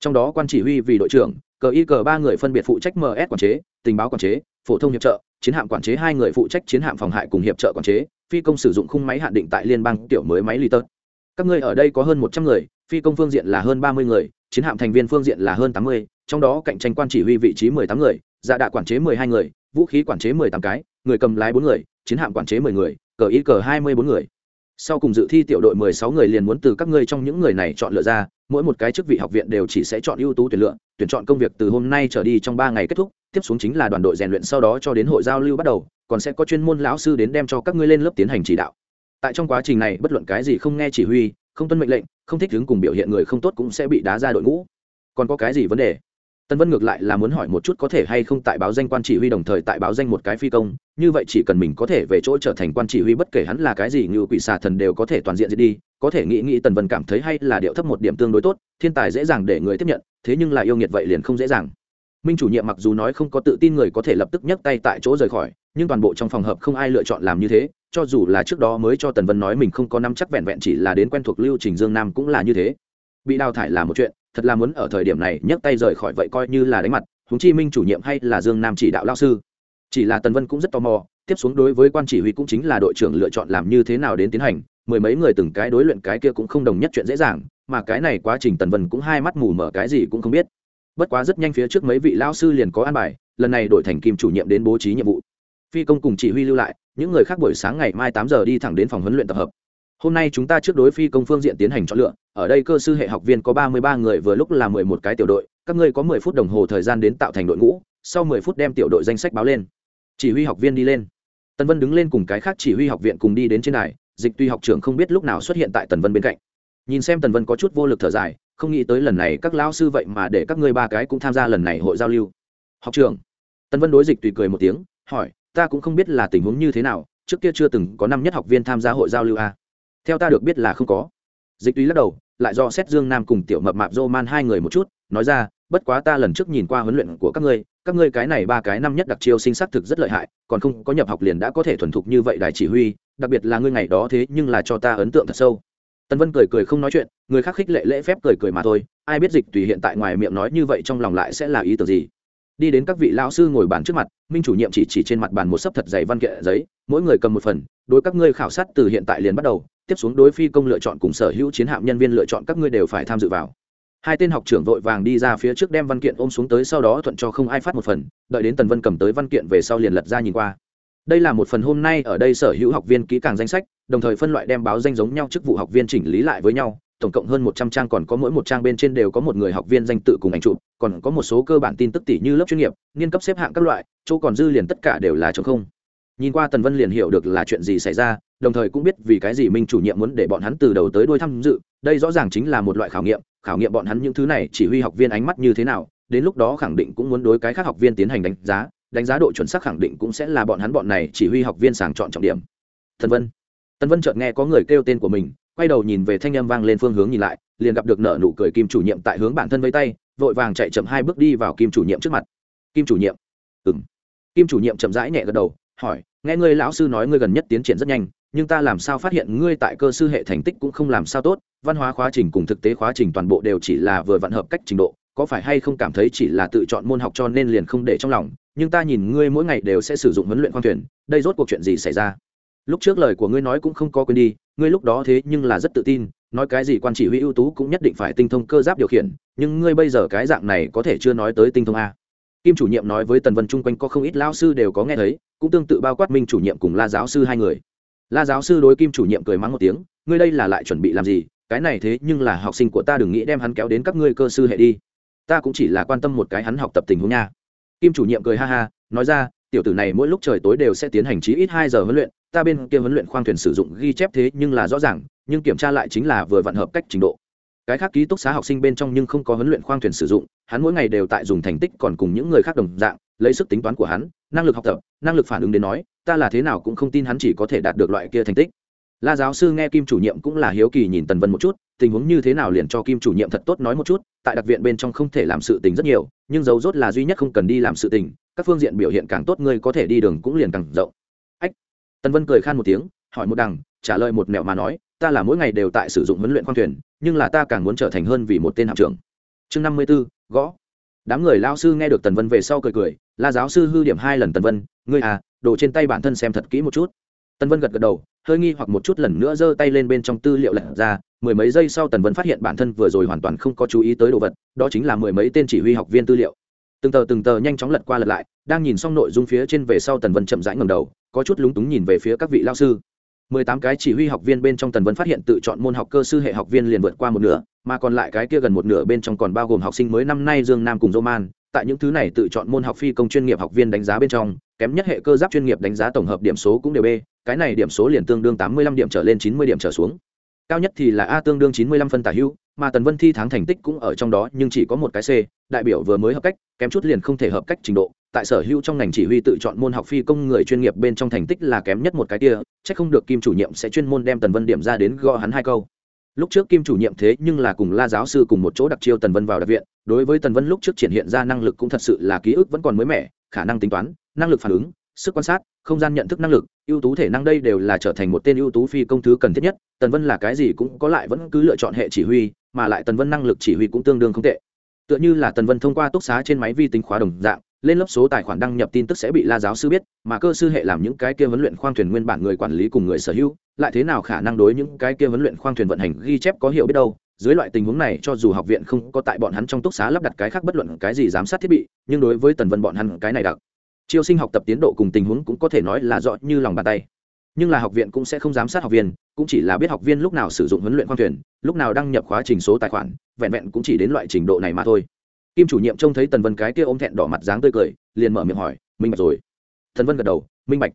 S1: Trong đó quan chỉ huy vì đội trưởng cờ y cờ ba người phân biệt phụ trách ms quản chế, tình báo quản chế, phổ thông hiệp trợ, chiến hạm quản chế, hai người phụ trách chiến hạm phòng hại cùng hiệp trợ quản chế, phi công sử dụng khung máy hạn định tại liên bang tiểu mới máy lì tớt các ngươi ở đây có hơn một trăm người, phi công phương diện là hơn ba mươi người, chiến hạm thành viên phương diện là hơn tám mươi, trong đó cạnh tranh quan chỉ huy vị trí mười tám người dạ đạ quản chế mười hai người, vũ khí quản chế mười tám cái, người cầm lái bốn người, chiến hạm quản chế mười người, cờ y cờ hai mươi bốn người. Sau cùng dự thi tiểu đội mười sáu người liền muốn từ các ngươi trong những người này chọn lựa ra, mỗi một cái chức vị học viện đều chỉ sẽ chọn ưu tú tuyển lựa tuyển chọn công việc từ hôm nay trở đi trong ba ngày kết thúc, tiếp xuống chính là đoàn đội rèn luyện sau đó cho đến hội giao lưu bắt đầu, còn sẽ có chuyên môn lão sư đến đem cho các ngươi lên lớp tiến hành chỉ đạo. Tại trong quá trình này, bất luận cái gì không nghe chỉ huy, không tuân mệnh lệnh, không thích đứng cùng biểu hiện người không tốt cũng sẽ bị đá ra đội ngũ. Còn có cái gì vấn đề? Tân vân ngược lại là muốn hỏi một chút có thể hay không tại báo danh quan chỉ huy đồng thời tại báo danh một cái phi công, như vậy chỉ cần mình có thể về chỗ trở thành quan chỉ huy bất kể hắn là cái gì như quỷ xà thần đều có thể toàn diện diệt đi, có thể nghĩ nghĩ tần vân cảm thấy hay là điệu thấp một điểm tương đối tốt, thiên tài dễ dàng để người tiếp nhận thế nhưng là yêu nghiệt vậy liền không dễ dàng. Minh chủ nhiệm mặc dù nói không có tự tin người có thể lập tức nhấc tay tại chỗ rời khỏi, nhưng toàn bộ trong phòng hợp không ai lựa chọn làm như thế, cho dù là trước đó mới cho tần vân nói mình không có năm chắc vẹn vẹn chỉ là đến quen thuộc lưu trình dương nam cũng là như thế. Bị đào thải là một chuyện, thật là muốn ở thời điểm này nhấc tay rời khỏi vậy coi như là đánh mặt, Huống chi minh chủ nhiệm hay là dương nam chỉ đạo lao sư. Chỉ là tần vân cũng rất tò mò, tiếp xuống đối với quan chỉ huy cũng chính là đội trưởng lựa chọn làm như thế nào đến tiến hành, mười mấy người từng cái đối luyện cái kia cũng không đồng nhất chuyện dễ dàng mà cái này quá trình tần vân cũng hai mắt mù mở cái gì cũng không biết. Bất quá rất nhanh phía trước mấy vị lao sư liền có an bài, lần này đổi thành kim chủ nhiệm đến bố trí nhiệm vụ. Phi công cùng chỉ huy lưu lại, những người khác buổi sáng ngày mai tám giờ đi thẳng đến phòng huấn luyện tập hợp. Hôm nay chúng ta trước đối phi công phương diện tiến hành chọn lựa, ở đây cơ sư hệ học viên có ba mươi ba người vừa lúc là mười một cái tiểu đội, các ngươi có mười phút đồng hồ thời gian đến tạo thành đội ngũ, sau mười phút đem tiểu đội danh sách báo lên. Chỉ huy học viên đi lên. Tần vân đứng lên cùng cái khác chỉ huy học viện cùng đi đến trên đài, dịch tuy học trưởng không biết lúc nào xuất hiện tại tần vân bên cạnh nhìn xem tần vân có chút vô lực thở dài, không nghĩ tới lần này các lão sư vậy mà để các ngươi ba cái cũng tham gia lần này hội giao lưu. Học trưởng, tần vân đối dịch tùy cười một tiếng, hỏi, ta cũng không biết là tình huống như thế nào, trước kia chưa từng có năm nhất học viên tham gia hội giao lưu a. Theo ta được biết là không có. Dịch tùy lắc đầu, lại do xét dương nam cùng tiểu mập mạp dô man hai người một chút, nói ra, bất quá ta lần trước nhìn qua huấn luyện của các ngươi các ngươi cái này ba cái năm nhất đặc chiêu sinh sắc thực rất lợi hại, còn không có nhập học liền đã có thể thuần thục như vậy đài chỉ huy, đặc biệt là ngươi ngày đó thế nhưng là cho ta ấn tượng thật sâu. Tần vân cười cười không nói chuyện, người khác khích lệ lễ phép cười cười mà thôi, ai biết dịch tùy hiện tại ngoài miệng nói như vậy trong lòng lại sẽ là ý tưởng gì. Đi đến các vị lão sư ngồi bàn trước mặt, minh chủ nhiệm chỉ chỉ trên mặt bàn một sấp thật dày văn kiện giấy, mỗi người cầm một phần, đối các ngươi khảo sát từ hiện tại liền bắt đầu, tiếp xuống đối phi công lựa chọn cùng sở hữu chiến hạm nhân viên lựa chọn các ngươi đều phải tham dự vào. Hai tên học trưởng vội vàng đi ra phía trước đem văn kiện ôm xuống tới, sau đó thuận cho không ai phát một phần, đợi đến tần vân cầm tới văn kiện về sau liền lật ra nhìn qua đây là một phần hôm nay ở đây sở hữu học viên kỹ càng danh sách, đồng thời phân loại đem báo danh giống nhau chức vụ học viên chỉnh lý lại với nhau. Tổng cộng hơn một trăm trang, còn có mỗi một trang bên trên đều có một người học viên danh tự cùng ảnh chụp, còn có một số cơ bản tin tức tỷ như lớp chuyên nghiệp nghiên cấp xếp hạng các loại, chỗ còn dư liền tất cả đều là chống không. Nhìn qua tần vân liền hiểu được là chuyện gì xảy ra, đồng thời cũng biết vì cái gì minh chủ nhiệm muốn để bọn hắn từ đầu tới đuôi tham dự. Đây rõ ràng chính là một loại khảo nghiệm khảo nghiệm bọn hắn những thứ này chỉ huy học viên ánh mắt như thế nào, đến lúc đó khẳng định cũng muốn đối cái khác học viên tiến hành đánh giá đánh giá độ chuẩn xác khẳng định cũng sẽ là bọn hắn bọn này chỉ huy học viên sàng chọn trọng điểm. Thần vân. Tần vân chợt nghe có người kêu tên của mình, quay đầu nhìn về thanh âm vang lên phương hướng nhìn lại, liền gặp được nở nụ cười kim chủ nhiệm tại hướng bản thân vây tay, vội vàng chạy chậm hai bước đi vào kim chủ nhiệm trước mặt. Kim chủ nhiệm. Ừng kim chủ nhiệm chậm rãi nhẹ gật đầu, hỏi, nghe ngươi lão sư nói ngươi gần nhất tiến triển rất nhanh, nhưng ta làm sao phát hiện ngươi tại cơ sư hệ thành tích cũng không làm sao tốt, văn hóa khóa trình cùng thực tế khóa trình toàn bộ đều chỉ là vừa vặn hợp cách trình độ, có phải hay không cảm thấy chỉ là tự chọn môn học cho nên liền không để trong lòng? Nhưng ta nhìn ngươi mỗi ngày đều sẽ sử dụng huấn luyện khoang thuyền, đây rốt cuộc chuyện gì xảy ra? Lúc trước lời của ngươi nói cũng không có quên đi, ngươi lúc đó thế nhưng là rất tự tin, nói cái gì quan chỉ huy ưu tú cũng nhất định phải tinh thông cơ giáp điều khiển, nhưng ngươi bây giờ cái dạng này có thể chưa nói tới tinh thông a. Kim chủ nhiệm nói với tần vân chung quanh có không ít lao sư đều có nghe thấy, cũng tương tự bao quát minh chủ nhiệm cùng la giáo sư hai người. La giáo sư đối kim chủ nhiệm cười mắng một tiếng, ngươi đây là lại chuẩn bị làm gì, cái này thế nhưng là học sinh của ta đừng nghĩ đem hắn kéo đến các ngươi cơ sư hệ đi. Ta cũng chỉ là quan tâm một cái hắn học tập tình huống nha kim chủ nhiệm cười ha ha, nói ra, tiểu tử này mỗi lúc trời tối đều sẽ tiến hành chí ít hai giờ huấn luyện, ta bên kia huấn luyện khoang thuyền sử dụng ghi chép thế nhưng là rõ ràng, nhưng kiểm tra lại chính là vừa vặn hợp cách trình độ. Cái khác ký túc xá học sinh bên trong nhưng không có huấn luyện khoang thuyền sử dụng, hắn mỗi ngày đều tại dùng thành tích còn cùng những người khác đồng dạng, lấy sức tính toán của hắn, năng lực học tập, năng lực phản ứng đến nói, ta là thế nào cũng không tin hắn chỉ có thể đạt được loại kia thành tích la giáo sư nghe kim chủ nhiệm cũng là hiếu kỳ nhìn tần vân một chút, tình huống như thế nào liền cho kim chủ nhiệm thật tốt nói một chút, tại đặc viện bên trong không thể làm sự tình rất nhiều, nhưng dấu rốt là duy nhất không cần đi làm sự tình, các phương diện biểu hiện càng tốt, ngươi có thể đi đường cũng liền càng rộng. Ách. Tần vân cười khan một tiếng, hỏi một đằng, trả lời một mẹo mà nói, ta là mỗi ngày đều tại sử dụng huấn luyện khoang thuyền, nhưng là ta càng muốn trở thành hơn vì một tên hạm trưởng. Chương năm mươi b ố gõ. Đám người lao sư nghe được tần vân về sau cười cười, la giáo sư hư điểm hai lần tần vân, ngươi à đồ trên tay bản thân xem thật kỹ một chút tần vân gật gật đầu, hơi nghi hoặc một chút lần nữa giơ tay lên bên trong tư liệu lật ra, mười mấy giây sau tần vân phát hiện bản thân vừa rồi hoàn toàn không có chú ý tới đồ vật, đó chính là mười mấy tên chỉ huy học viên tư liệu. Từng tờ từng tờ nhanh chóng lật qua lật lại, đang nhìn xong nội dung phía trên về sau tần vân chậm rãi ngầm đầu, có chút lúng túng nhìn về phía các vị lao sư. Mười tám cái chỉ huy học viên bên trong tần vân phát hiện tự chọn môn học cơ sư hệ học viên liền vượt qua một nửa, mà còn lại cái kia gần một nửa bên trong còn bao gồm học sinh mới năm nay dương nam cùng roman. Tại những thứ này tự chọn môn học phi công chuyên nghiệp học viên đánh giá bên trong, kém nhất hệ cơ giáp chuyên nghiệp đánh giá tổng hợp điểm số cũng đều b cái này điểm số liền tương đương tám mươi lăm điểm trở lên chín mươi điểm trở xuống. Cao nhất thì là a tương đương chín mươi lăm phân tả hữu, mà tần vân thi tháng thành tích cũng ở trong đó, nhưng chỉ có một cái c, đại biểu vừa mới hợp cách, kém chút liền không thể hợp cách trình độ. Tại sở hữu trong ngành chỉ huy tự chọn môn học phi công người chuyên nghiệp bên trong thành tích là kém nhất một cái kia c h ắ c không được kim chủ nhiệm sẽ chuyên môn đem tần vân điểm ra đến gõ hắn hai câu. Lúc trước kim chủ nhiệm thế nhưng là cùng la giáo sư cùng một chỗ đặc chiêu tần vân vào đặc viện, đối với tần vân lúc trước triển hiện ra năng lực cũng thật sự là ký ức vẫn còn mới mẻ, khả năng tính toán, năng lực phản ứng sức quan sát, không gian nhận thức năng lực, ưu tú thể năng đây đều là trở thành một tên ưu tú phi công thứ cần thiết nhất. Tần vân là cái gì cũng có lại vẫn cứ lựa chọn hệ chỉ huy, mà lại tần vân năng lực chỉ huy cũng tương đương không tệ. Tựa như là tần vân thông qua túc xá trên máy vi tính khóa đồng dạng, lên lớp số tài khoản đăng nhập tin tức sẽ bị la giáo sư biết, mà cơ sư hệ làm những cái kia vấn luyện khoang thuyền nguyên bản người quản lý cùng người sở hữu, lại thế nào khả năng đối những cái kia vấn luyện khoang thuyền vận hành ghi chép có hiểu biết đâu. Dưới loại tình huống này, cho dù học viện không có tại bọn hắn trong túc xá lắp đặt cái khác bất luận cái gì giám sát thiết bị, nhưng đối với tần vân bọn hắn cái này đặc chiêu sinh học tập tiến độ cùng tình huống cũng có thể nói là rõ như lòng bàn tay. Nhưng là học viện cũng sẽ không giám sát học viên, cũng chỉ là biết học viên lúc nào sử dụng huấn luyện khoang thuyền, lúc nào đăng nhập khóa trình số tài khoản, vẹn vẹn cũng chỉ đến loại trình độ này mà thôi. Kim chủ nhiệm trông thấy tần vân cái kia ôm thẹn đỏ mặt dáng tươi cười, liền mở miệng hỏi, minh bạch rồi. Thần vân gật đầu, minh bạch.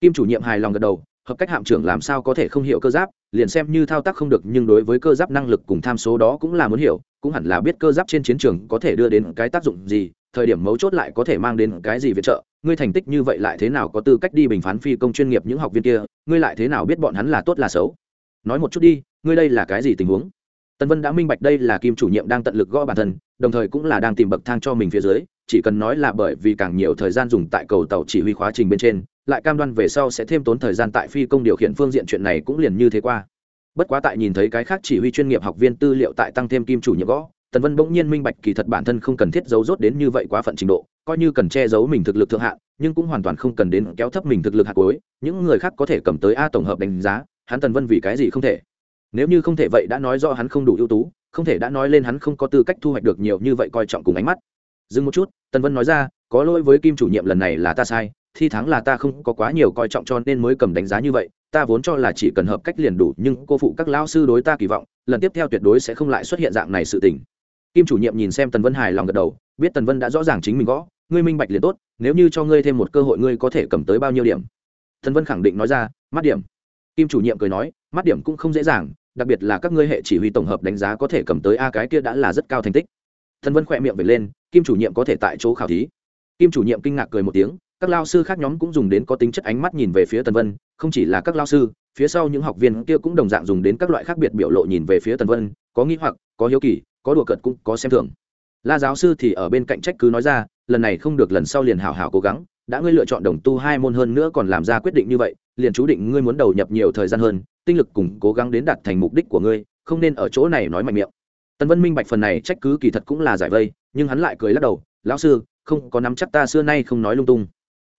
S1: Kim chủ nhiệm hài lòng gật đầu, hợp cách hạm trưởng làm sao có thể không hiểu cơ giáp, liền xem như thao tác không được, nhưng đối với cơ giáp năng lực cùng tham số đó cũng là muốn hiểu, cũng hẳn là biết cơ giáp trên chiến trường có thể đưa đến cái tác dụng gì thời điểm mấu chốt lại có thể mang đến cái gì viện trợ? Ngươi thành tích như vậy lại thế nào? Có tư cách đi bình phán phi công chuyên nghiệp những học viên kia, ngươi lại thế nào biết bọn hắn là tốt là xấu? Nói một chút đi, ngươi đây là cái gì tình huống? Tần vân đã minh bạch đây là kim chủ nhiệm đang tận lực gõ bản thân, đồng thời cũng là đang tìm bậc thang cho mình phía dưới, chỉ cần nói là bởi vì càng nhiều thời gian dùng tại cầu tàu chỉ huy khóa trình bên trên, lại cam đoan về sau sẽ thêm tốn thời gian tại phi công điều khiển phương diện chuyện này cũng liền như thế qua. Bất quá tại nhìn thấy cái khác chỉ huy chuyên nghiệp học viên tư liệu tại tăng thêm kim chủ nhiệm gõ tần vân bỗng nhiên minh bạch kỳ thật bản thân không cần thiết giấu rốt đến như vậy quá phận trình độ, coi như cần che giấu mình thực lực thượng hạn nhưng cũng hoàn toàn không cần đến kéo thấp mình thực lực hạt cuối. Những người khác có thể cầm tới a tổng hợp đánh giá, hắn tần vân vì cái gì không thể? Nếu như không thể vậy đã nói do hắn không đủ ưu tú, không thể đã nói lên hắn không có tư cách thu hoạch được nhiều như vậy coi trọng cùng ánh mắt. Dừng một chút, tần vân nói ra, có lỗi với kim chủ nhiệm lần này là ta sai, thi thắng là ta không có quá nhiều coi trọng cho nên mới cầm đánh giá như vậy, ta vốn cho là chỉ cần hợp cách liền đủ, nhưng cô phụ các Lão sư đối ta kỳ vọng, lần tiếp theo tuyệt đối sẽ không lại xuất hiện dạng này sự tình kim chủ nhiệm nhìn xem tần vân hài lòng gật đầu, biết tần vân đã rõ ràng chính mình gõ, ngươi minh bạch liền tốt, nếu như cho ngươi thêm một cơ hội ngươi có thể cầm tới bao nhiêu điểm? Tần vân khẳng định nói ra, mắt điểm. Kim chủ nhiệm cười nói, mắt điểm cũng không dễ dàng, đặc biệt là các ngươi hệ chỉ huy tổng hợp đánh giá có thể cầm tới a cái kia đã là rất cao thành tích. Tần vân khỏe miệng về lên, kim chủ nhiệm có thể tại chỗ khảo thí. Kim chủ nhiệm kinh ngạc cười một tiếng, các lao sư khác nhóm cũng dùng đến có tính chất ánh mắt nhìn về phía tần vân, không chỉ là các lao sư, phía sau những học viên kia cũng đồng dạng dùng đến các loại khác biệt biểu lộ nhìn về phía tần vân, có nghĩ hoặc, có hiếu kỳ có đùa cợt cũng có xem thường. La giáo sư thì ở bên cạnh trách cứ nói ra, lần này không được lần sau liền hảo hảo cố gắng, đã ngươi lựa chọn đồng tu hai môn hơn nữa còn làm ra quyết định như vậy, liền chú định ngươi muốn đầu nhập nhiều thời gian hơn, tinh lực cùng cố gắng đến đạt thành mục đích của ngươi, không nên ở chỗ này nói mạnh miệng. Tần vân minh bạch phần này trách cứ kỳ thật cũng là giải vây, nhưng hắn lại cười lắc đầu, lão sư, không có nắm chắc ta xưa nay không nói lung tung.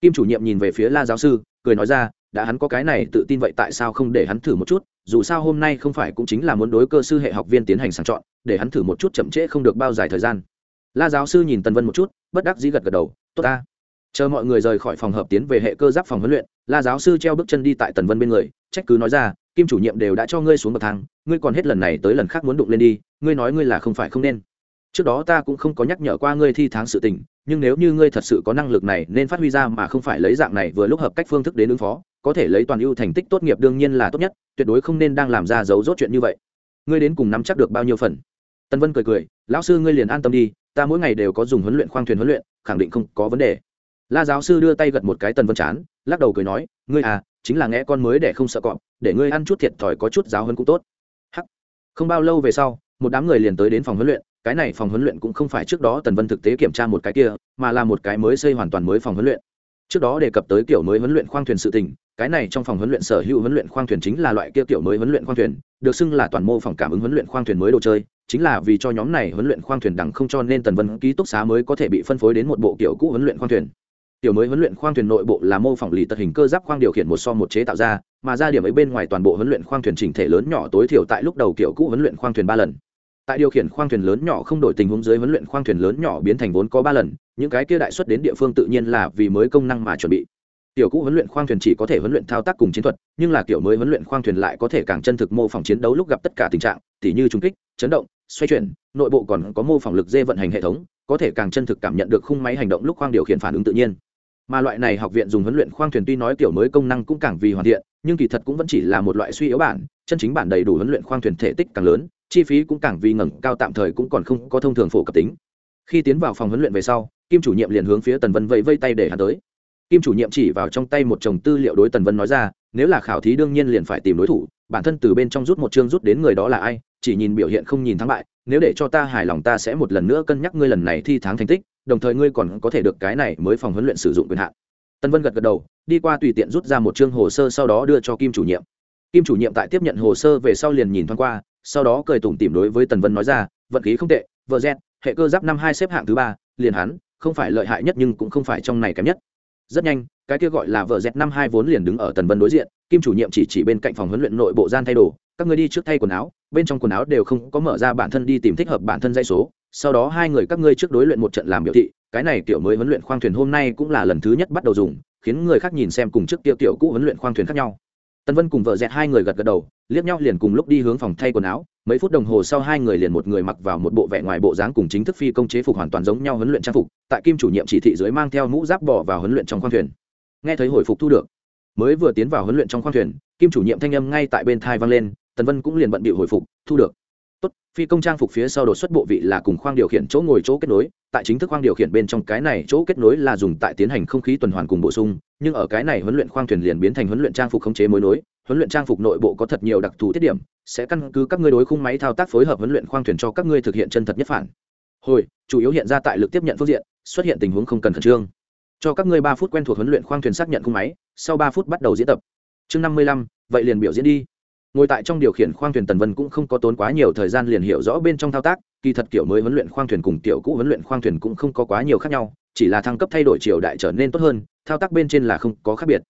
S1: Kim chủ nhiệm nhìn về phía la giáo sư, cười nói ra đã hắn có cái này tự tin vậy tại sao không để hắn thử một chút, dù sao hôm nay không phải cũng chính là muốn đối cơ sư hệ học viên tiến hành sàng chọn, để hắn thử một chút chậm trễ không được bao dài thời gian. La giáo sư nhìn tần vân một chút, bất đắc dĩ gật gật đầu, tốt ta. Chờ mọi người rời khỏi phòng hợp tiến về hệ cơ giáp phòng huấn luyện, la giáo sư treo bước chân đi tại tần vân bên người, trách cứ nói ra, kim chủ nhiệm đều đã cho ngươi xuống bậc thang, ngươi còn hết lần này tới lần khác muốn đụng lên đi, ngươi nói ngươi là không phải không nên. Trước đó ta cũng không có nhắc nhở qua ngươi thi tháng sự tình nhưng nếu như ngươi thật sự có năng lực này, nên phát huy ra mà không phải lấy dạng này vừa lúc hợp cách phương thức đến ứng phó, có thể lấy toàn ưu thành tích tốt nghiệp đương nhiên là tốt nhất, tuyệt đối không nên đang làm ra dấu rốt chuyện như vậy. Ngươi đến cùng nắm chắc được bao nhiêu phần? Tân vân cười cười, lão sư ngươi liền an tâm đi, ta mỗi ngày đều có dùng huấn luyện khoang thuyền huấn luyện, khẳng định không có vấn đề. La giáo sư đưa tay gật một cái tần vân chán, lắc đầu cười nói, ngươi à chính là nghe con mới để không sợ cọp, để ngươi ăn chút thiệt thòi có chút giáo hơn cũng tốt. Hắc. Không bao lâu về sau, một đám người liền tới đến phòng huấn luyện cái này phòng huấn luyện cũng không phải trước đó tần vân thực tế kiểm tra một cái kia mà là một cái mới xây hoàn toàn mới phòng huấn luyện trước đó đề cập tới kiểu mới huấn luyện khoang thuyền sự tình cái này trong phòng huấn luyện sở hữu huấn luyện khoang thuyền chính là loại kia kiểu mới huấn luyện khoang thuyền được xưng là toàn mô phòng cảm ứng huấn luyện khoang thuyền mới đồ chơi chính là vì cho nhóm này huấn luyện khoang thuyền đẳng không cho nên tần vân ký túc xá mới có thể bị phân phối đến một bộ kiểu cũ huấn luyện khoang thuyền tiểu mới huấn luyện khoang thuyền nội bộ là mô phỏng lì tật hình cơ giáp khoang điều khiển một so một chế tạo ra mà ra điểm ấy bên ngoài toàn bộ huấn luyện khoang thuyền chỉnh thể lớn nhỏ tối thiểu tại lúc đầu kiểu cũ huấn luyện khoang thuyền ba lần tại điều khiển khoang thuyền lớn nhỏ không đổi tình huống dưới huấn luyện khoang thuyền lớn nhỏ biến thành vốn có ba lần, những cái kia đại xuất đến địa phương tự nhiên là vì mới công năng mà chuẩn bị. Tiểu cũ huấn luyện khoang thuyền chỉ có thể huấn luyện thao tác cùng chiến thuật, nhưng là kiểu mới huấn luyện khoang thuyền lại có thể càng chân thực mô phỏng chiến đấu lúc gặp tất cả tình trạng, tỉ như trung kích, chấn động, xoay chuyển, nội bộ còn có mô phỏng lực dê vận hành hệ thống, có thể càng chân thực cảm nhận được khung máy hành động lúc khoang điều khiển phản ứng tự nhiên. Mà loại này học viện dùng huấn luyện khoang thuyền tuy nói kiểu mới công năng cũng càng vì hoàn thiện, nhưng kỳ thật cũng vẫn chỉ là một loại suy yếu bản, chân chính bản đầy đủ huấn luyện khoang thuyền thể tích càng lớn chi phí cũng càng vì ngẩng cao tạm thời cũng còn không có thông thường phổ cập tính. Khi tiến vào phòng huấn luyện về sau, kim chủ nhiệm liền hướng phía tần vân vẫy vây tay để hắn tới. Kim chủ nhiệm chỉ vào trong tay một chồng tư liệu đối tần vân nói ra, nếu là khảo thí đương nhiên liền phải tìm đối thủ, bản thân từ bên trong rút một chương rút đến người đó là ai, chỉ nhìn biểu hiện không nhìn thắng bại, nếu để cho ta hài lòng ta sẽ một lần nữa cân nhắc ngươi lần này thi tháng thành tích, đồng thời ngươi còn có thể được cái này mới phòng huấn luyện sử dụng quyền hạn. Tân vân gật gật đầu, đi qua tùy tiện rút ra một chương hồ sơ sau đó đưa cho kim chủ nhiệm. Kim chủ nhiệm tại tiếp nhận hồ sơ về sau liền nhìn thoáng qua sau đó cười tủm tỉm đối với tần vân nói ra, vận khí không tệ, vợ z, hệ cơ giáp năm hai xếp hạng thứ ba, liền hắn, không phải lợi hại nhất nhưng cũng không phải trong này kém nhất. Rất nhanh, cái kia gọi là vợ z năm hai vốn liền đứng ở tần vân đối diện, kim chủ nhiệm chỉ chỉ bên cạnh phòng huấn luyện nội bộ gian thay đồ, các người đi trước thay quần áo, bên trong quần áo đều không có mở ra bản thân đi tìm thích hợp bản thân dây số, sau đó hai người các ngươi trước đối luyện một trận làm biểu thị, cái này kiểu mới huấn luyện khoang thuyền hôm nay cũng là lần thứ nhất bắt đầu dùng, khiến người khác nhìn xem cùng trước tiêu tiểu cũ huấn luyện khoang thuyền khác nhau. Tần vân cùng vợ dẹt hai người gật gật đầu liếc nhau liền cùng lúc đi hướng phòng thay quần áo, mấy phút đồng hồ sau hai người liền một người mặc vào một bộ vẻ ngoài bộ dáng cùng chính thức phi công chế phục hoàn toàn giống nhau huấn luyện trang phục, tại kim chủ nhiệm chỉ thị dưới mang theo mũ giáp bỏ vào huấn luyện trong khoang thuyền. Nghe thấy hồi phục thu được. Mới vừa tiến vào huấn luyện trong khoang thuyền, kim chủ nhiệm thanh âm ngay tại bên thai vang lên, tần vân cũng liền bận bị hồi phục, thu được. Tốt, phi công trang phục phía sau đột xuất bộ vị là cùng khoang điều khiển chỗ ngồi chỗ kết nối, tại chính thức khoang điều khiển bên trong cái này chỗ kết nối là dùng tại tiến hành không khí tuần hoàn cùng bổ sung, nhưng ở cái này huấn luyện khoang thuyền liền biến thành huấn luyện trang phục khống chế mối nối huấn luyện trang phục nội bộ có thật nhiều đặc thù tiết điểm, sẽ căn cứ các ngươi đối khung máy thao tác phối hợp huấn luyện khoang thuyền cho các ngươi thực hiện chân thật nhất phản. Hồi, chủ yếu hiện ra tại lực tiếp nhận phương diện, xuất hiện tình huống không cần khẩn trương. Cho các ngươi ba phút quen thuộc huấn luyện khoang thuyền xác nhận khung máy, sau ba phút bắt đầu diễn tập. Chương năm mươi lăm, vậy liền biểu diễn đi. Ngồi tại trong điều khiển khoang thuyền tần vân cũng không có tốn quá nhiều thời gian liền hiểu rõ bên trong thao tác, kỳ thật kiểu mới huấn luyện khoang thuyền cùng kiểu cũ huấn luyện khoang thuyền cũng không có quá nhiều khác nhau, chỉ là thăng cấp thay đổi triều đại trở nên tốt hơn, thao tác bên trên là không có khác biệt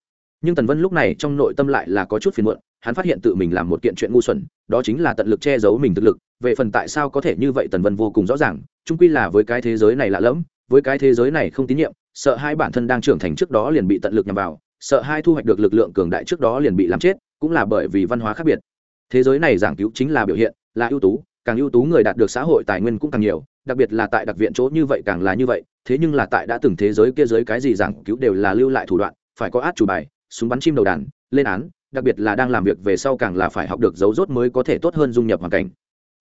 S1: nhưng tần vân lúc này trong nội tâm lại là có chút phiền muộn, hắn phát hiện tự mình làm một kiện chuyện ngu xuẩn, đó chính là tận lực che giấu mình thực lực, về phần tại sao có thể như vậy tần vân vô cùng rõ ràng trung quy là với cái thế giới này lạ lẫm, với cái thế giới này không tín nhiệm, sợ hai bản thân đang trưởng thành trước đó liền bị tận lực nhằm vào, sợ hai thu hoạch được lực lượng cường đại trước đó liền bị làm chết, cũng là bởi vì văn hóa khác biệt. Thế giới này giảng cứu chính là biểu hiện, là ưu tú, càng ưu tú người đạt được xã hội tài nguyên cũng càng nhiều, đặc biệt là tại đặc viện chỗ như vậy càng là như vậy, thế nhưng là tại đã từng thế giới kia giới cái gì giảng cứu đều là lưu lại thủ đoạn, phải có át chủ bài súng bắn chim đầu đàn, lên án, đặc biệt là đang làm việc về sau càng là phải học được dấu rốt mới có thể tốt hơn dung nhập hoàn cảnh.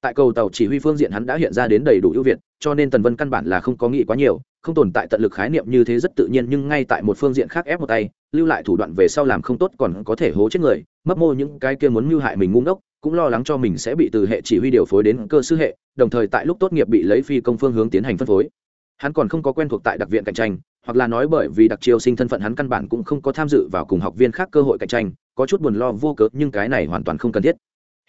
S1: Tại cầu tàu chỉ huy phương diện hắn đã hiện ra đến đầy đủ ưu việt, cho nên tần vân căn bản là không có nghĩ quá nhiều, không tồn tại tận lực khái niệm như thế rất tự nhiên nhưng ngay tại một phương diện khác ép một tay, lưu lại thủ đoạn về sau làm không tốt còn có thể hố chết người, mấp mô những cái kia muốn mưu hại mình ngu ngốc, cũng lo lắng cho mình sẽ bị từ hệ chỉ huy điều phối đến cơ sư hệ, đồng thời tại lúc tốt nghiệp bị lấy phi công phương hướng tiến hành phân phối hắn còn không có quen thuộc tại đặc viện cạnh tranh, hoặc là nói bởi vì đặc chiêu sinh thân phận hắn căn bản cũng không có tham dự vào cùng học viên khác cơ hội cạnh tranh, có chút buồn lo vô cớ, nhưng cái này hoàn toàn không cần thiết.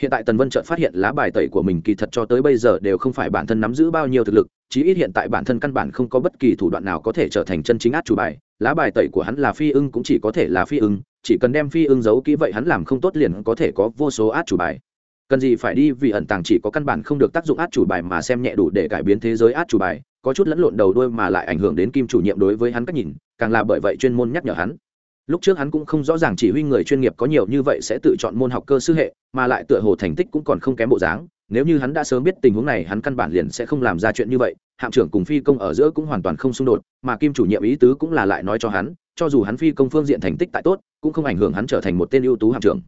S1: Hiện tại tần vân chợt phát hiện lá bài tẩy của mình kỳ thật cho tới bây giờ đều không phải bản thân nắm giữ bao nhiêu thực lực, chí ít hiện tại bản thân căn bản không có bất kỳ thủ đoạn nào có thể trở thành chân chính át chủ bài. Lá bài tẩy của hắn là phi ưng cũng chỉ có thể là phi ưng, chỉ cần đem phi ưng giấu kỹ vậy hắn làm không tốt liền có thể có vô số át chủ bài cần gì phải đi vì ẩn tàng chỉ có căn bản không được tác dụng át chủ bài mà xem nhẹ đủ để cải biến thế giới át chủ bài, có chút lẫn lộn đầu đuôi mà lại ảnh hưởng đến kim chủ nhiệm đối với hắn cách nhìn, càng là bởi vậy chuyên môn nhắc nhở hắn. Lúc trước hắn cũng không rõ ràng chỉ huy người chuyên nghiệp có nhiều như vậy sẽ tự chọn môn học cơ sư hệ, mà lại tựa hồ thành tích cũng còn không kém bộ dáng, nếu như hắn đã sớm biết tình huống này, hắn căn bản liền sẽ không làm ra chuyện như vậy, hạm trưởng cùng phi công ở giữa cũng hoàn toàn không xung đột, mà kim chủ nhiệm ý tứ cũng là lại nói cho hắn, cho dù hắn phi công phương diện thành tích tại tốt, cũng không ảnh hưởng hắn trở thành một tên ưu tú hạm trưởng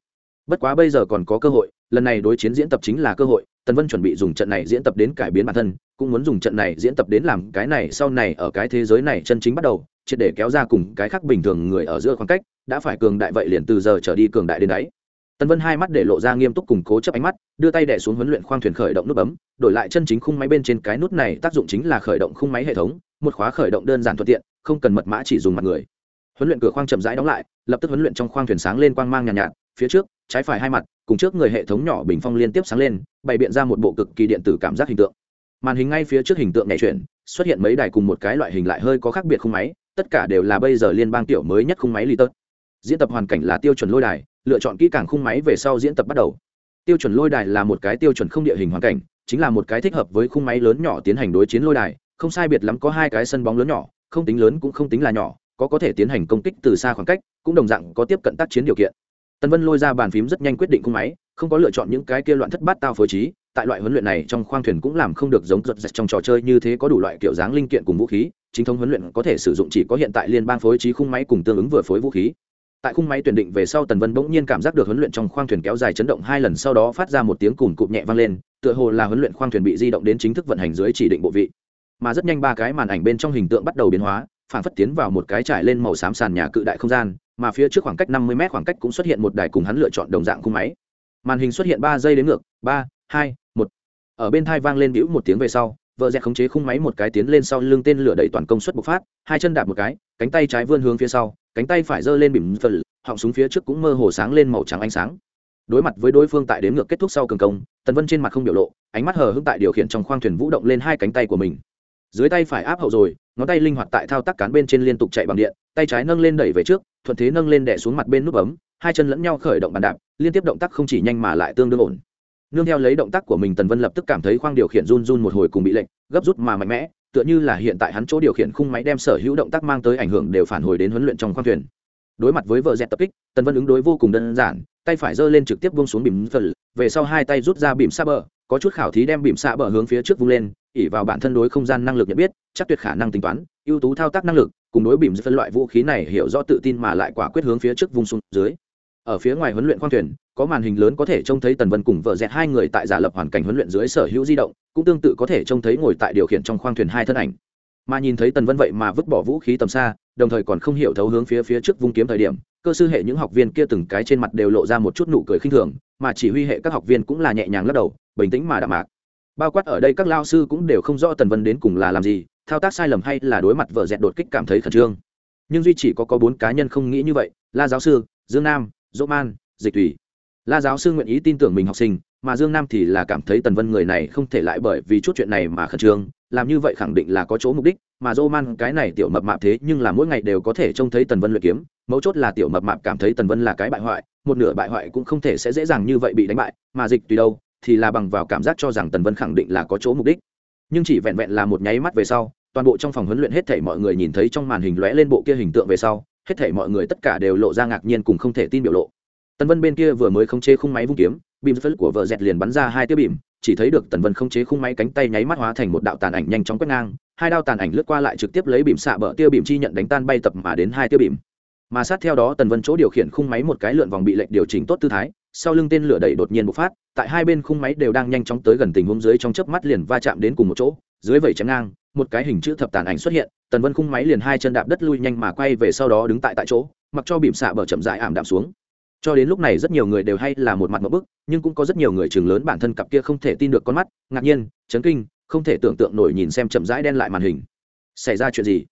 S1: bất quá bây giờ còn có cơ hội lần này đối chiến diễn tập chính là cơ hội tần vân chuẩn bị dùng trận này diễn tập đến cải biến bản thân cũng muốn dùng trận này diễn tập đến làm cái này sau này ở cái thế giới này chân chính bắt đầu triệt để kéo ra cùng cái khác bình thường người ở giữa khoảng cách đã phải cường đại vậy liền từ giờ trở đi cường đại đến đấy. Tần vân hai mắt để lộ ra nghiêm túc củng cố chấp ánh mắt đưa tay đẻ xuống huấn luyện khoang thuyền khởi động nút bấm đổi lại chân chính khung máy bên trên cái nút này tác dụng chính là khởi động khung máy hệ thống một khóa khởi động đơn giản thuận tiện không cần mật mã chỉ dùng mặt người. Huấn luyện cửa khoang chậm rãi đóng lại lập tức huấn luyện trong khoang thuyền sáng lên quang mang nhàn nhạt, nhạt phía trước, trái phải hai mặt, cùng trước người hệ thống nhỏ bình phong liên tiếp sáng lên, bày biện ra một bộ cực kỳ điện tử cảm giác hình tượng. Màn hình ngay phía trước hình tượng nhảy chuyển, xuất hiện mấy đài cùng một cái loại hình lại hơi có khác biệt khung máy, tất cả đều là bây giờ liên bang tiểu mới nhất khung máy li tớt diễn tập hoàn cảnh là tiêu chuẩn lôi đài, lựa chọn kỹ càng khung máy về sau diễn tập bắt đầu. Tiêu chuẩn lôi đài là một cái tiêu chuẩn không địa hình hoàn cảnh, chính là một cái thích hợp với khung máy lớn nhỏ tiến hành đối chiến lôi đài, không sai biệt lắm có hai cái sân bóng lớn nhỏ, không tính lớn cũng không tính là nhỏ, có có thể tiến hành công kích từ xa khoảng cách, cũng đồng dạng có tiếp cận tác chiến điều kiện tần vân lôi ra bàn phím rất nhanh quyết định cung máy, không có lựa chọn những cái kia loạn thất bát tao phối trí, tại loại huấn luyện này trong khoang thuyền cũng làm không được giống giật giật trong trò chơi như thế có đủ loại kiểu dáng linh kiện cùng vũ khí, chính thống huấn luyện có thể sử dụng chỉ có hiện tại liên bang phối trí khung máy cùng tương ứng vừa phối vũ khí. Tại khung máy tuyển định về sau tần vân bỗng nhiên cảm giác được huấn luyện trong khoang thuyền kéo dài chấn động hai lần sau đó phát ra một tiếng cùn cụm nhẹ vang lên, tựa hồ là huấn luyện khoang thuyền bị di động đến chính thức vận hành dưới chỉ định bộ vị. Mà rất nhanh ba cái màn ảnh bên trong hình tượng bắt đầu biến hóa, phản phất tiến vào một cái trải lên màu xám sàn nhà cự đại không gian mà phía trước khoảng cách năm mươi m khoảng cách cũng xuất hiện một đài cùng hắn lựa chọn đồng dạng khung máy. Màn hình xuất hiện ba giây đến ngược, ba, hai, một. Ở bên thai vang lên bĩu một tiếng về sau, vợ dẹt khống chế khung máy một cái tiến lên sau lưng tên lửa đẩy toàn công suất bộc phát, hai chân đạp một cái, cánh tay trái vươn hướng phía sau, cánh tay phải giơ lên bìm phần họng súng phía trước cũng mơ hồ sáng lên màu trắng ánh sáng. Đối mặt với đối phương tại đếm ngược kết thúc sau cường công, tần vân trên mặt không biểu lộ, ánh mắt hờ hững tại điều khiển trong khoang thuyền vũ động lên hai cánh tay của mình. Dưới tay phải áp hậu rồi, ngón tay linh hoạt tại thao tác cán bên trên liên tục chạy bằng điện, tay trái nâng lên đẩy về trước thuận thế nâng lên đẻ xuống mặt bên nút bấm, hai chân lẫn nhau khởi động bàn đạp, liên tiếp động tác không chỉ nhanh mà lại tương đương ổn. Nương theo lấy động tác của mình, tần vân lập tức cảm thấy khoang điều khiển run run một hồi cùng bị lệnh gấp rút mà mạnh mẽ, tựa như là hiện tại hắn chỗ điều khiển khung máy đem sở hữu động tác mang tới ảnh hưởng đều phản hồi đến huấn luyện trong khoang thuyền. Đối mặt với vợ dẹt tập kích, tần vân ứng đối vô cùng đơn giản, tay phải giơ lên trực tiếp buông xuống bìm phần về sau hai tay rút ra bìm xa bờ, có chút khảo thí đem bìm xa bờ hướng phía trước vung lên ỉ vào bản thân đối không gian năng lực nhận biết, chắc tuyệt khả năng tính toán, ưu tú thao tác năng lực cùng đối bìm phân loại vũ khí này hiểu rõ tự tin mà lại quả quyết hướng phía trước vung xuống dưới. Ở phía ngoài huấn luyện khoang thuyền, có màn hình lớn có thể trông thấy tần vân cùng vợ dẹt hai người tại giả lập hoàn cảnh huấn luyện dưới sở hữu di động, cũng tương tự có thể trông thấy ngồi tại điều khiển trong khoang thuyền hai thân ảnh. Mà nhìn thấy tần vân vậy mà vứt bỏ vũ khí tầm xa, đồng thời còn không hiểu thấu hướng phía phía trước vung kiếm thời điểm, cơ sư hệ những học viên kia từng cái trên mặt đều lộ ra một chút nụ cười khinh thường, mà chỉ huy hệ các học viên cũng là nhẹ nhàng lắc đầu, bình tĩnh mà đạm mạc. Bao quát ở đây các lao sư cũng đều không rõ tần vân đến cùng là làm gì thao tác sai lầm hay là đối mặt vợ dẹt đột kích cảm thấy khẩn trương. Nhưng duy chỉ có có bốn cá nhân không nghĩ như vậy, la giáo sư, dương nam, dỗ man, dịch thủy. La giáo sư nguyện ý tin tưởng mình học sinh, mà dương nam thì là cảm thấy tần vân người này không thể lại bởi vì chút chuyện này mà khẩn trương, làm như vậy khẳng định là có chỗ mục đích, mà dô man cái này tiểu mập mạp thế nhưng là mỗi ngày đều có thể trông thấy tần vân luyện kiếm, mấu chốt là tiểu mập mạp cảm thấy tần vân là cái bại hoại, một nửa bại hoại cũng không thể sẽ dễ dàng như vậy bị đánh bại, mà dịch tùy đâu, thì là bằng vào cảm giác cho rằng tần vân khẳng định là có chỗ mục đích. Nhưng chỉ vẹn vẹn là một nháy mắt về sau toàn bộ trong phòng huấn luyện hết thảy mọi người nhìn thấy trong màn hình lóe lên bộ kia hình tượng về sau, hết thảy mọi người tất cả đều lộ ra ngạc nhiên cùng không thể tin biểu lộ. Tần vân bên kia vừa mới khống chế khung máy vung kiếm, bìm phất của vợ dẹt liền bắn ra hai tia bìm, chỉ thấy được tần vân khống chế khung máy cánh tay nháy mắt hóa thành một đạo tàn ảnh nhanh chóng quét ngang, hai đao tàn ảnh lướt qua lại trực tiếp lấy bìm xạ bờ tia bìm chi nhận đánh tan bay tập mà đến hai tia bìm. Mà sát theo đó tần vân chỗ điều khiển khung máy một cái lượn vòng bị lệnh điều chỉnh tốt tư thái, sau lưng tên lửa đẩy đột nhiên bộc phát, tại hai bên khung máy đều đang nhanh chóng tới gần tình huống dưới trong chớp mắt liền va chạm đến cùng một chỗ, dưới vẩy chém ngang một cái hình chữ thập tàn ảnh xuất hiện, tần vân khung máy liền hai chân đạp đất lui nhanh mà quay về sau đó đứng tại tại chỗ, mặc cho bìm xạ bờ chậm rãi ảm đạm xuống. Cho đến lúc này rất nhiều người đều hay là một mặt một bức, nhưng cũng có rất nhiều người chừng lớn bản thân cặp kia không thể tin được con mắt, ngạc nhiên, chấn kinh, không thể tưởng tượng nổi nhìn xem chậm rãi đen lại màn hình. Xảy ra chuyện gì?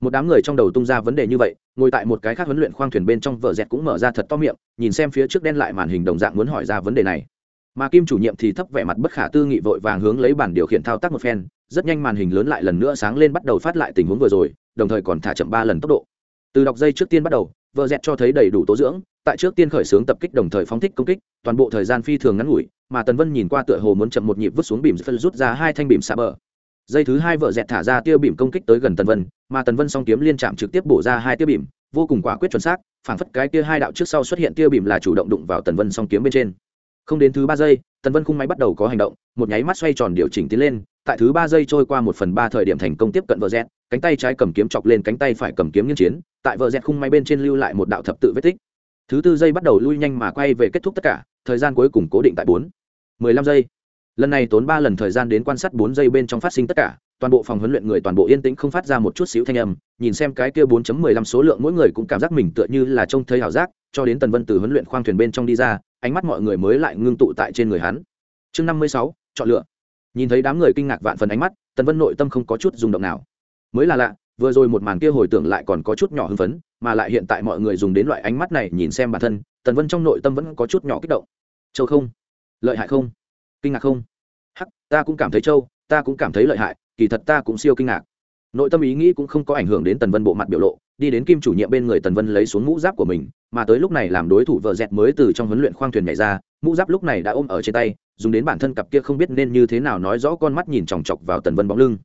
S1: Một đám người trong đầu tung ra vấn đề như vậy, ngồi tại một cái khác huấn luyện khoang thuyền bên trong vở dẹt cũng mở ra thật to miệng, nhìn xem phía trước đen lại màn hình đồng dạng muốn hỏi ra vấn đề này. Mà kim chủ nhiệm thì thấp vẻ mặt bất khả tư nghị vội vàng hướng lấy bản điều khiển thao tác một phen rất nhanh màn hình lớn lại lần nữa sáng lên bắt đầu phát lại tình huống vừa rồi, đồng thời còn thả chậm ba lần tốc độ. Từ đọc dây trước tiên bắt đầu, vợ dẹt cho thấy đầy đủ tố dưỡng, tại trước tiên khởi xướng tập kích đồng thời phóng thích công kích, toàn bộ thời gian phi thường ngắn ngủi, mà tần vân nhìn qua tựa hồ muốn chậm một nhịp vứt xuống bìm phân rút ra hai thanh bìm xa bờ. Dây thứ hai vợ dẹt thả ra tiêu bìm công kích tới gần tần vân, mà tần vân song kiếm liên chạm trực tiếp bổ ra hai tiêu bìm, vô cùng quả quyết chuẩn xác phảng phất cái kia hai đạo trước sau xuất hiện tiêu bìm là chủ động đụng vào tần vân song kiếm bên trên. Không đến thứ ba giây tần vân khung máy bắt đầu có hành động, một nháy mắt xoay tròn điều chỉnh tiến lên, tại thứ ba giây trôi qua một phần ba thời điểm thành công tiếp cận vợ dẹt cánh tay trái cầm kiếm chọc lên cánh tay phải cầm kiếm nghiên chiến, tại vợ dẹt khung máy bên trên lưu lại một đạo thập tự vết tích. Thứ tư giây bắt đầu lui nhanh mà quay về kết thúc tất cả, thời gian cuối cùng cố định tại bốn, mười lăm giây. Lần này tốn ba lần thời gian đến quan sát bốn giây bên trong phát sinh tất cả, toàn bộ phòng huấn luyện người toàn bộ yên tĩnh không phát ra một chút xíu thanh âm, nhìn xem cái kia bốn chấm mười lăm số lượng mỗi người cũng cảm giác mình tựa như là trông thấy ảo giác, cho đến tần vân từ huấn luyện khoang thuyền bên trong đi ra ánh mắt mọi người mới lại ngưng tụ tại trên người hắn. Chương năm mươi sáu, chọn lựa. Nhìn thấy đám người kinh ngạc vạn phần ánh mắt, tần vân nội tâm không có chút rung động nào. Mới là lạ, vừa rồi một màn kia hồi tưởng lại còn có chút nhỏ hưng phấn, mà lại hiện tại mọi người dùng đến loại ánh mắt này nhìn xem bản thân, tần vân trong nội tâm vẫn có chút nhỏ kích động. Châu không? Lợi hại không? Kinh ngạc không? Hắc, ta cũng cảm thấy châu, ta cũng cảm thấy lợi hại, kỳ thật ta cũng siêu kinh ngạc. Nội tâm ý nghĩ cũng không có ảnh hưởng đến tần vân bộ mặt biểu lộ đi đến kim chủ nhiệm bên người tần vân lấy xuống mũ giáp của mình, mà tới lúc này làm đối thủ vợ dẹt mới từ trong huấn luyện khoang thuyền nhảy ra, mũ giáp lúc này đã ôm ở trên tay, dùng đến bản thân cặp kia không biết nên như thế nào nói rõ con mắt nhìn chòng chọc vào tần vân bóng lưng.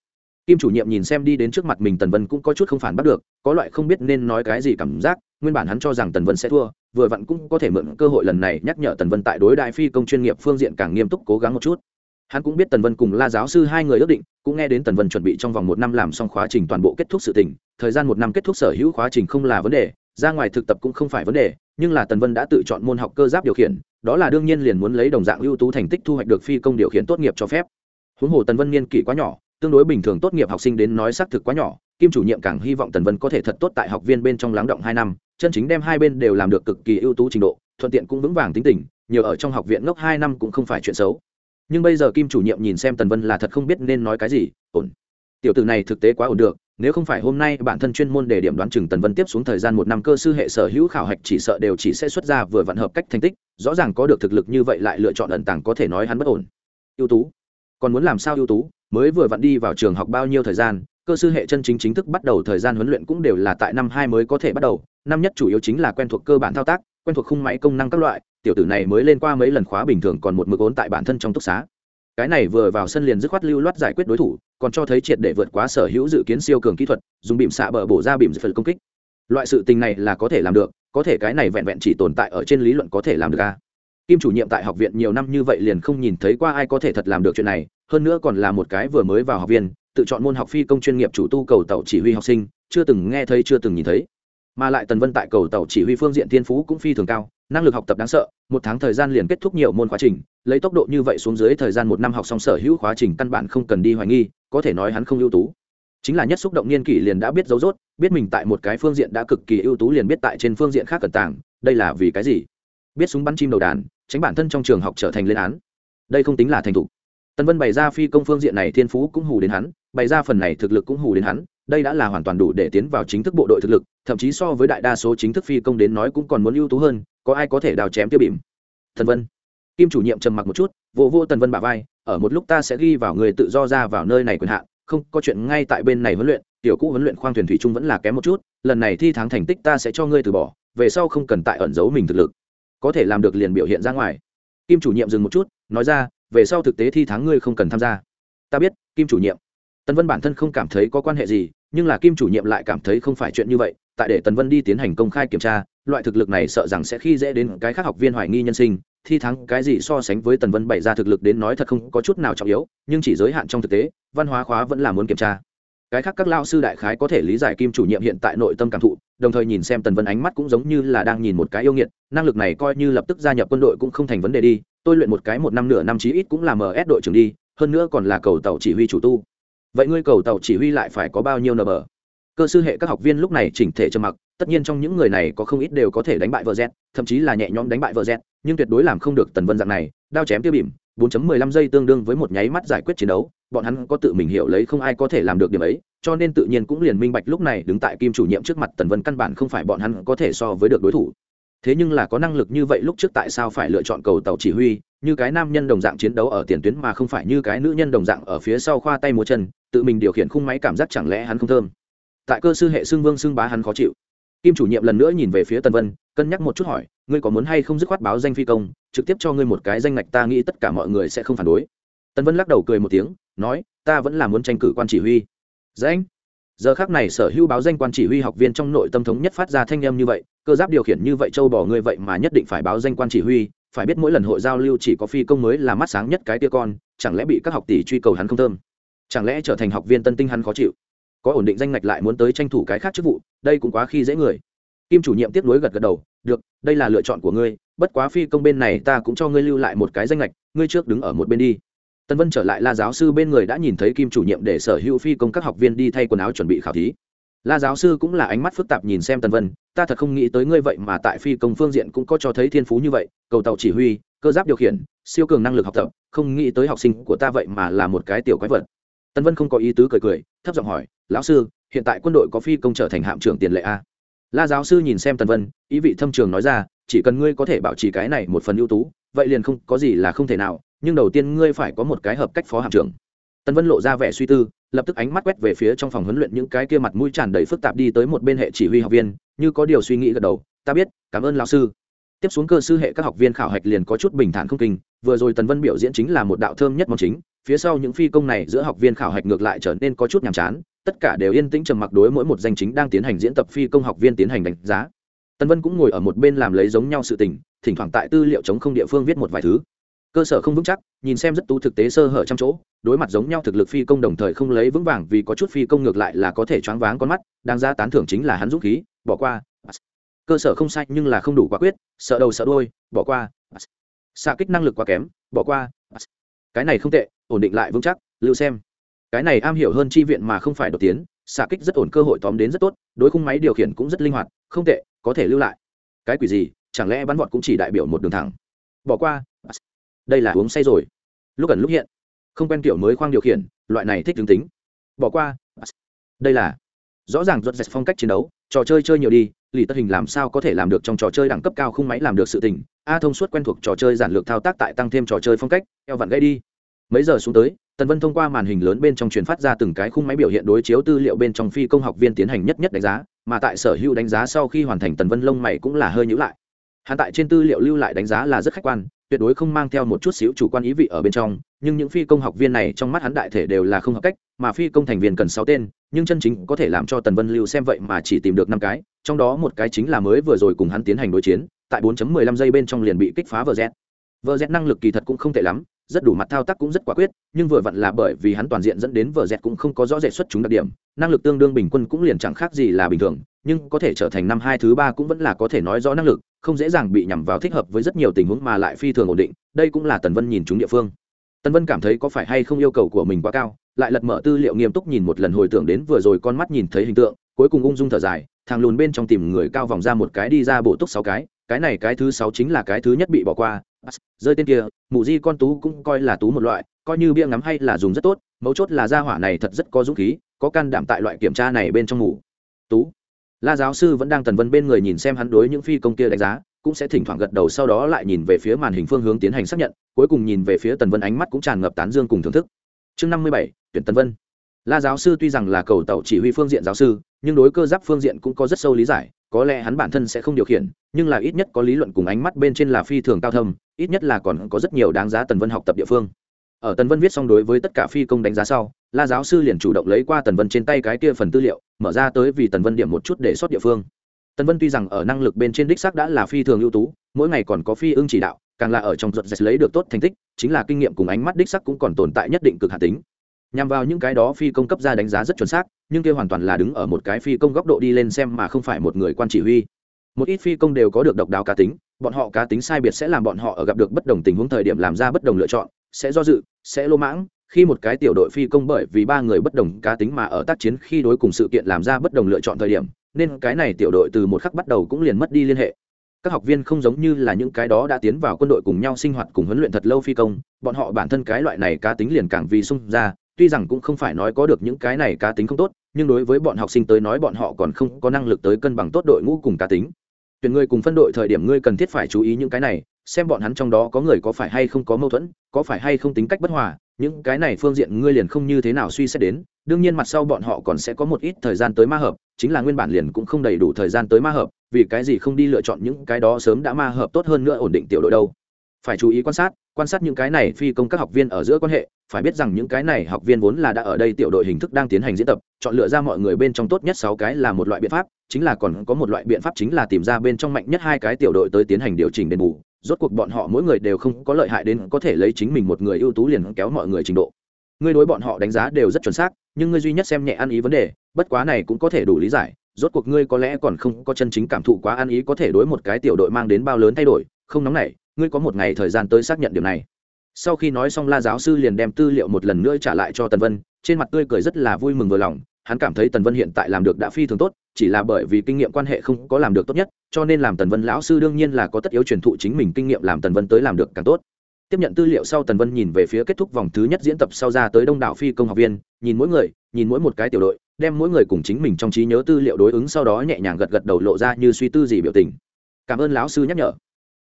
S1: Kim chủ nhiệm nhìn xem đi đến trước mặt mình tần vân cũng có chút không phản bắt được, có loại không biết nên nói cái gì cảm giác, nguyên bản hắn cho rằng tần vân sẽ thua, vừa vặn cũng có thể mượn cơ hội lần này nhắc nhở tần vân tại đối đại phi công chuyên nghiệp phương diện càng nghiêm túc cố gắng một chút hắn cũng biết tần vân cùng la giáo sư hai người ước định, cũng nghe đến tần vân chuẩn bị trong vòng một năm làm xong khóa trình toàn bộ kết thúc sự tình, thời gian một năm kết thúc sở hữu khóa trình không là vấn đề, ra ngoài thực tập cũng không phải vấn đề, nhưng là tần vân đã tự chọn môn học cơ giáp điều khiển, đó là đương nhiên liền muốn lấy đồng dạng ưu tú thành tích thu hoạch được phi công điều khiển tốt nghiệp cho phép. Huống hồ tần vân niên kỷ quá nhỏ, tương đối bình thường tốt nghiệp học sinh đến nói xác thực quá nhỏ, kim chủ nhiệm càng hy vọng tần vân có thể thật tốt tại học viên bên trong lắng động hai năm, chân chính đem hai bên đều làm được cực kỳ ưu tú trình độ, thuận tiện cũng vững vàng tính tình, nhiều ở trong học viện ngốc hai năm cũng không phải chuyện xấu nhưng bây giờ kim chủ nhiệm nhìn xem tần vân là thật không biết nên nói cái gì, ổn. Tiểu tử này thực tế quá ổn được, nếu không phải hôm nay bản thân chuyên môn để điểm đoán chừng tần vân tiếp xuống thời gian một năm cơ sư hệ sở hữu khảo hạch chỉ sợ đều chỉ sẽ xuất ra vừa vạn hợp cách thành tích, rõ ràng có được thực lực như vậy lại lựa chọn ẩn tàng có thể nói hắn bất ổn. Ưu tú. Còn muốn làm sao ưu tú? Mới vừa vặn đi vào trường học bao nhiêu thời gian, cơ sư hệ chân chính chính thức bắt đầu thời gian huấn luyện cũng đều là tại năm hai mới có thể bắt đầu. Năm nhất chủ yếu chính là quen thuộc cơ bản thao tác, quen thuộc khung máy công năng các loại tiểu tử này mới lên qua mấy lần khóa bình thường còn một mực ốn tại bản thân trong túc xá. Cái này vừa vào sân liền dứt khoát lưu loát giải quyết đối thủ, còn cho thấy triệt để vượt quá sở hữu dự kiến siêu cường kỹ thuật, dùng bìm xạ bờ bổ ra bìm phần công kích. Loại sự tình này là có thể làm được, có thể cái này vẹn vẹn chỉ tồn tại ở trên lý luận có thể làm được a. Kim chủ nhiệm tại học viện nhiều năm như vậy liền không nhìn thấy qua ai có thể thật làm được chuyện này, hơn nữa còn là một cái vừa mới vào học viên, tự chọn môn học phi công chuyên nghiệp chủ tu cầu tàu chỉ huy học sinh, chưa từng nghe thấy, chưa từng nhìn thấy mà lại tần vân tại cầu tàu chỉ huy phương diện thiên phú cũng phi thường cao, năng lực học tập đáng sợ, một tháng thời gian liền kết thúc nhiều môn khóa trình, lấy tốc độ như vậy xuống dưới thời gian một năm học xong sở hữu khóa trình căn bản không cần đi hoài nghi, có thể nói hắn không ưu tú. Chính là nhất xúc động niên kỷ liền đã biết dấu dốt biết mình tại một cái phương diện đã cực kỳ ưu tú liền biết tại trên phương diện khác cẩn tàng, đây là vì cái gì? Biết súng bắn chim đầu đàn, tránh bản thân trong trường học trở thành lên án. Đây không tính là thành thục. Tần vân bày ra phi công phương diện này thiên phú cũng hù đến hắn, bày ra phần này thực lực cũng hù đến hắn đây đã là hoàn toàn đủ để tiến vào chính thức bộ đội thực lực, thậm chí so với đại đa số chính thức phi công đến nói cũng còn muốn ưu tú hơn, có ai có thể đào chém tiêu bìm? Thần vân. Kim chủ nhiệm trầm mặc một chút, vô vô tần vân bà vai, ở một lúc ta sẽ ghi vào người tự do ra vào nơi này quyền hạn, không có chuyện ngay tại bên này huấn luyện, tiểu cũ huấn luyện khoang thuyền thủy trung vẫn là kém một chút, lần này thi thắng thành tích ta sẽ cho ngươi từ bỏ, về sau không cần tại ẩn giấu mình thực lực. Có thể làm được liền biểu hiện ra ngoài. Kim chủ nhiệm dừng một chút, nói ra, về sau thực tế thi thắng ngươi không cần tham gia. Ta biết, kim chủ nhiệm. Tần vân bản thân không cảm thấy có quan hệ gì nhưng là kim chủ nhiệm lại cảm thấy không phải chuyện như vậy, tại để tần vân đi tiến hành công khai kiểm tra, loại thực lực này sợ rằng sẽ khi dễ đến cái khác học viên hoài nghi nhân sinh, thi thắng cái gì so sánh với tần vân bày ra thực lực đến nói thật không có chút nào trọng yếu, nhưng chỉ giới hạn trong thực tế, văn hóa khóa vẫn là muốn kiểm tra. Cái khác các lao sư đại khái có thể lý giải kim chủ nhiệm hiện tại nội tâm cảm thụ, đồng thời nhìn xem tần vân ánh mắt cũng giống như là đang nhìn một cái yêu nghiệt, năng lực này coi như lập tức gia nhập quân đội cũng không thành vấn đề đi, tôi luyện một cái một năm nửa năm chí ít cũng là ms đội trưởng đi, hơn nữa còn là cầu tàu chỉ huy chủ tu vậy ngươi cầu tàu chỉ huy lại phải có bao nhiêu nờ bờ? Cơ sư hệ các học viên lúc này chỉnh thể trầm mặc, tất nhiên trong những người này có không ít đều có thể đánh bại vợ z thậm chí là nhẹ nhõm đánh bại vợ z nhưng tuyệt đối làm không được tần vân dạng này, đao chém tiêu bìm 4.15 giây tương đương với một nháy mắt giải quyết chiến đấu, bọn hắn có tự mình hiểu lấy không ai có thể làm được điểm ấy, cho nên tự nhiên cũng liền minh bạch lúc này đứng tại kim chủ nhiệm trước mặt tần vân căn bản không phải bọn hắn có thể so với được đối thủ thế nhưng là có năng lực như vậy lúc trước tại sao phải lựa chọn cầu tàu chỉ huy, như cái nam nhân đồng dạng chiến đấu ở tiền tuyến mà không phải như cái nữ nhân đồng dạng ở phía sau khoa tay múa chân, tự mình điều khiển khung máy cảm giác chẳng lẽ hắn không thơm. Tại cơ sư hệ xương vương xương bá hắn khó chịu. Kim chủ nhiệm lần nữa nhìn về phía tần vân, cân nhắc một chút hỏi, ngươi có muốn hay không dứt khoát báo danh phi công, trực tiếp cho ngươi một cái danh ngạch, ta nghĩ tất cả mọi người sẽ không phản đối. Tần vân lắc đầu cười một tiếng, nói, ta vẫn là muốn tranh cử quan chỉ huy. Danh? Giờ khác này sở hữu báo danh quan chỉ huy học viên trong nội tâm thống nhất phát ra thanh âm như vậy, cơ giáp điều khiển như vậy châu bỏ ngươi vậy mà nhất định phải báo danh quan chỉ huy, phải biết mỗi lần hội giao lưu chỉ có phi công mới là mắt sáng nhất cái tia con, chẳng lẽ bị các học tỷ truy cầu hắn không thơm? Chẳng lẽ trở thành học viên tân tinh hắn khó chịu? Có ổn định danh ngạch lại muốn tới tranh thủ cái khác chức vụ, đây cũng quá khi dễ người. Kim chủ nhiệm tiếp nối gật gật đầu, được, đây là lựa chọn của ngươi, bất quá phi công bên này ta cũng cho ngươi lưu lại một cái danh lệch ngươi trước đứng ở một bên đi tân vân trở lại la giáo sư bên người đã nhìn thấy kim chủ nhiệm để sở hữu phi công các học viên đi thay quần áo chuẩn bị khảo thí. La giáo sư cũng là ánh mắt phức tạp nhìn xem tân vân, ta thật không nghĩ tới ngươi vậy mà tại phi công phương diện cũng có cho thấy thiên phú như vậy, cầu tàu chỉ huy, cơ giáp điều khiển, siêu cường năng lực học tập, không nghĩ tới học sinh của ta vậy mà là một cái tiểu quái vật. Tân vân không có ý tứ cười cười, thấp giọng hỏi, lão sư, hiện tại quân đội có phi công trở thành hạm trưởng tiền lệ a la giáo sư nhìn xem Tân vân, ý vị thâm trường nói ra, chỉ cần ngươi có thể bảo trì cái này một phần ưu tú, vậy liền không, có gì là không thể nào nhưng đầu tiên ngươi phải có một cái hợp cách phó hạm trưởng. Tần vân lộ ra vẻ suy tư, lập tức ánh mắt quét về phía trong phòng huấn luyện những cái kia mặt mũi tràn đầy phức tạp đi tới một bên hệ chỉ huy học viên, như có điều suy nghĩ gật đầu, ta biết, cảm ơn lão sư. Tiếp xuống cơ sư hệ các học viên khảo hạch liền có chút bình thản không kinh, vừa rồi tần vân biểu diễn chính là một đạo thơm nhất món chính, phía sau những phi công này giữa học viên khảo hạch ngược lại trở nên có chút nhàm chán, tất cả đều yên tĩnh trầm mặc đối mỗi một danh chính đang tiến hành diễn tập phi công học viên tiến hành đánh giá. Tần vân cũng ngồi ở một bên làm lấy giống nhau sự tình, thỉnh thoảng tại tư liệu chống không địa phương viết một vài thứ cơ sở không vững chắc, nhìn xem rất tú thực tế sơ hở trăm chỗ, đối mặt giống nhau thực lực phi công đồng thời không lấy vững vàng vì có chút phi công ngược lại là có thể choáng váng con mắt đang ra tán thưởng chính là hắn dũng khí, bỏ qua. Cơ sở không sai nhưng là không đủ quả quyết, sợ đầu sợ đôi bỏ qua. Xạ kích năng lực quá kém, bỏ qua. Cái này không tệ, ổn định lại vững chắc, lưu xem. Cái này am hiểu hơn chi viện mà không phải đột tiến, xạ kích rất ổn cơ hội tóm đến rất tốt, đối khung máy điều khiển cũng rất linh hoạt, không tệ, có thể lưu lại. Cái quỷ gì, chẳng lẽ bắn vọt cũng chỉ đại biểu một đường thẳng? Bỏ qua đây là uống say rồi. Lúc ẩn lúc hiện. Không quen kiểu mới khoang điều khiển, loại này thích tướng tính. Bỏ qua. Đây là rõ ràng rốt rạch phong cách chiến đấu, trò chơi chơi nhiều đi, lì tất hình làm sao có thể làm được trong trò chơi đẳng cấp cao khung máy làm được sự tình. A thông suốt quen thuộc trò chơi giản lược thao tác tại tăng thêm trò chơi phong cách, eo vặn gây đi. Mấy giờ xuống tới, tần vân thông qua màn hình lớn bên trong truyền phát ra từng cái khung máy biểu hiện đối chiếu tư liệu bên trong phi công học viên tiến hành nhất nhất đánh giá, mà tại sở hữu đánh giá sau khi hoàn thành tần vân lông mày cũng là hơi nhữ lại. Hạn tại trên tư liệu lưu lại đánh giá là rất khách quan tuyệt đối không mang theo một chút xíu chủ quan ý vị ở bên trong, nhưng những phi công học viên này trong mắt hắn đại thể đều là không hợp cách, mà phi công thành viên cần sáu tên, nhưng chân chính có thể làm cho tần vân lưu xem vậy mà chỉ tìm được năm cái, trong đó một cái chính là mới vừa rồi cùng hắn tiến hành đối chiến, tại 4.15 giây bên trong liền bị kích phá vờ z vờ z năng lực kỳ thật cũng không tệ lắm, rất đủ mặt thao tác cũng rất quả quyết, nhưng vừa vặn là bởi vì hắn toàn diện dẫn đến vờ z cũng không có rõ rệt xuất chúng đặc điểm, năng lực tương đương bình quân cũng liền chẳng khác gì là bình thường, nhưng có thể trở thành năm hai thứ ba cũng vẫn là có thể nói rõ năng lực không dễ dàng bị nhằm vào thích hợp với rất nhiều tình huống mà lại phi thường ổn định, đây cũng là tần vân nhìn chúng địa phương. Tần vân cảm thấy có phải hay không yêu cầu của mình quá cao, lại lật mở tư liệu nghiêm túc nhìn một lần hồi tưởng đến vừa rồi con mắt nhìn thấy hình tượng, cuối cùng ung dung thở dài, thằng lùn bên trong tìm người cao vòng ra một cái đi ra bổ túc sáu cái cái này cái thứ sáu chính là cái thứ nhất bị bỏ qua. Rơi tên kia, mụ di con tú cũng coi là tú một loại, coi như bia ngắm hay là dùng rất tốt, mấu chốt là gia hỏa này thật rất có dũng khí, có can đảm tại loại kiểm tra này bên trong ngủ tú la giáo sư vẫn đang tần vân bên người nhìn xem hắn đối những phi công kia đánh giá, cũng sẽ thỉnh thoảng gật đầu sau đó lại nhìn về phía màn hình phương hướng tiến hành xác nhận, cuối cùng nhìn về phía tần vân ánh mắt cũng tràn ngập tán dương cùng thưởng thức. Chương năm mươi bảy, tuyển tần vân. La giáo sư tuy rằng là cầu tàu chỉ huy phương diện giáo sư, nhưng đối cơ giáp phương diện cũng có rất sâu lý giải, có lẽ hắn bản thân sẽ không điều khiển, nhưng là ít nhất có lý luận cùng ánh mắt bên trên là phi thường cao thâm, ít nhất là còn có rất nhiều đáng giá tần vân học tập địa phương ở tần vân viết xong đối với tất cả phi công đánh giá sau, la giáo sư liền chủ động lấy qua tần vân trên tay cái kia phần tư liệu, mở ra tới vì tần vân điểm một chút để xuất địa phương. Tần vân tuy rằng ở năng lực bên trên đích xác đã là phi thường ưu tú, mỗi ngày còn có phi ưng chỉ đạo, càng là ở trong ruột dạch lấy được tốt thành tích, chính là kinh nghiệm cùng ánh mắt đích sắc cũng còn tồn tại nhất định cực hạ tính. Nhằm vào những cái đó phi công cấp ra đánh giá rất chuẩn xác, nhưng kia hoàn toàn là đứng ở một cái phi công góc độ đi lên xem mà không phải một người quan chỉ huy. Một ít phi công đều có được độc đáo cá tính, bọn họ cá tính sai biệt sẽ làm bọn họ ở gặp được bất đồng tình huống thời điểm làm ra bất đồng lựa chọn sẽ do dự, sẽ lô mãng, khi một cái tiểu đội phi công bởi vì ba người bất đồng cá tính mà ở tác chiến khi đối cùng sự kiện làm ra bất đồng lựa chọn thời điểm, nên cái này tiểu đội từ một khắc bắt đầu cũng liền mất đi liên hệ. Các học viên không giống như là những cái đó đã tiến vào quân đội cùng nhau sinh hoạt cùng huấn luyện thật lâu phi công, bọn họ bản thân cái loại này cá tính liền càng vì sung ra, tuy rằng cũng không phải nói có được những cái này cá tính không tốt, nhưng đối với bọn học sinh tới nói bọn họ còn không có năng lực tới cân bằng tốt đội ngũ cùng cá tính. Tuyển người cùng phân đội thời điểm ngươi cần thiết phải chú ý những cái này xem bọn hắn trong đó có người có phải hay không có mâu thuẫn, có phải hay không tính cách bất hòa, những cái này phương diện ngươi liền không như thế nào suy xét đến, đương nhiên mặt sau bọn họ còn sẽ có một ít thời gian tới ma hợp, chính là nguyên bản liền cũng không đầy đủ thời gian tới ma hợp, vì cái gì không đi lựa chọn những cái đó sớm đã ma hợp tốt hơn nữa ổn định tiểu đội đâu. Phải chú ý quan sát quan sát những cái này phi công các học viên ở giữa quan hệ, phải biết rằng những cái này học viên vốn là đã ở đây tiểu đội hình thức đang tiến hành diễn tập, chọn lựa ra mọi người bên trong tốt nhất sáu cái là một loại biện pháp, chính là còn có một loại biện pháp chính là tìm ra bên trong mạnh nhất hai cái tiểu đội tới tiến hành điều chỉnh đền bù rốt cuộc bọn họ mỗi người đều không có lợi hại đến có thể lấy chính mình một người ưu tú liền kéo mọi người trình độ. Ngươi đối bọn họ đánh giá đều rất chuẩn xác, nhưng ngươi duy nhất xem nhẹ ăn ý vấn đề, bất quá này cũng có thể đủ lý giải, rốt cuộc ngươi có lẽ còn không có chân chính cảm thụ quá ăn ý có thể đối một cái tiểu đội mang đến bao lớn thay đổi, không nóng nảy, ngươi có một ngày thời gian tới xác nhận điều này. Sau khi nói xong la giáo sư liền đem tư liệu một lần nữa trả lại cho tần vân, trên mặt tươi cười rất là vui mừng vừa lòng hắn cảm thấy tần vân hiện tại làm được đã phi thường tốt, chỉ là bởi vì kinh nghiệm quan hệ không có làm được tốt nhất, cho nên làm tần vân lão sư đương nhiên là có tất yếu truyền thụ chính mình kinh nghiệm làm tần vân tới làm được càng tốt. Tiếp nhận tư liệu sau tần vân nhìn về phía kết thúc vòng thứ nhất diễn tập sau ra tới đông đảo phi công học viên, nhìn mỗi người, nhìn mỗi một cái tiểu đội, đem mỗi người cùng chính mình trong trí nhớ tư liệu đối ứng sau đó nhẹ nhàng gật gật đầu lộ ra như suy tư gì biểu tình. Cảm ơn lão sư nhắc nhở.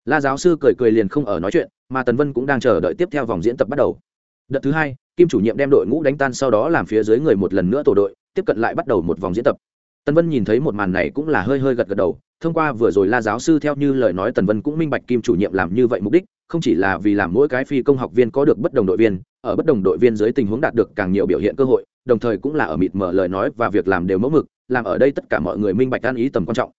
S1: La giáo sư cười cười liền không ở nói chuyện, mà tần vân cũng đang chờ đợi tiếp theo vòng diễn tập bắt đầu. Đợt thứ hai, kim chủ nhiệm đem đội ngũ đánh tan sau đó làm phía dưới người một lần nữa tổ đội tiếp cận lại bắt đầu một vòng diễn tập. Tần vân nhìn thấy một màn này cũng là hơi hơi gật gật đầu, thông qua vừa rồi la giáo sư theo như lời nói tần vân cũng minh bạch kim chủ nhiệm làm như vậy mục đích, không chỉ là vì làm mỗi cái phi công học viên có được bất đồng đội viên, ở bất đồng đội viên dưới tình huống đạt được càng nhiều biểu hiện cơ hội, đồng thời cũng là ở mịt mở lời nói và việc làm đều mẫu mực, làm ở đây tất cả mọi người minh bạch an ý tầm quan trọng.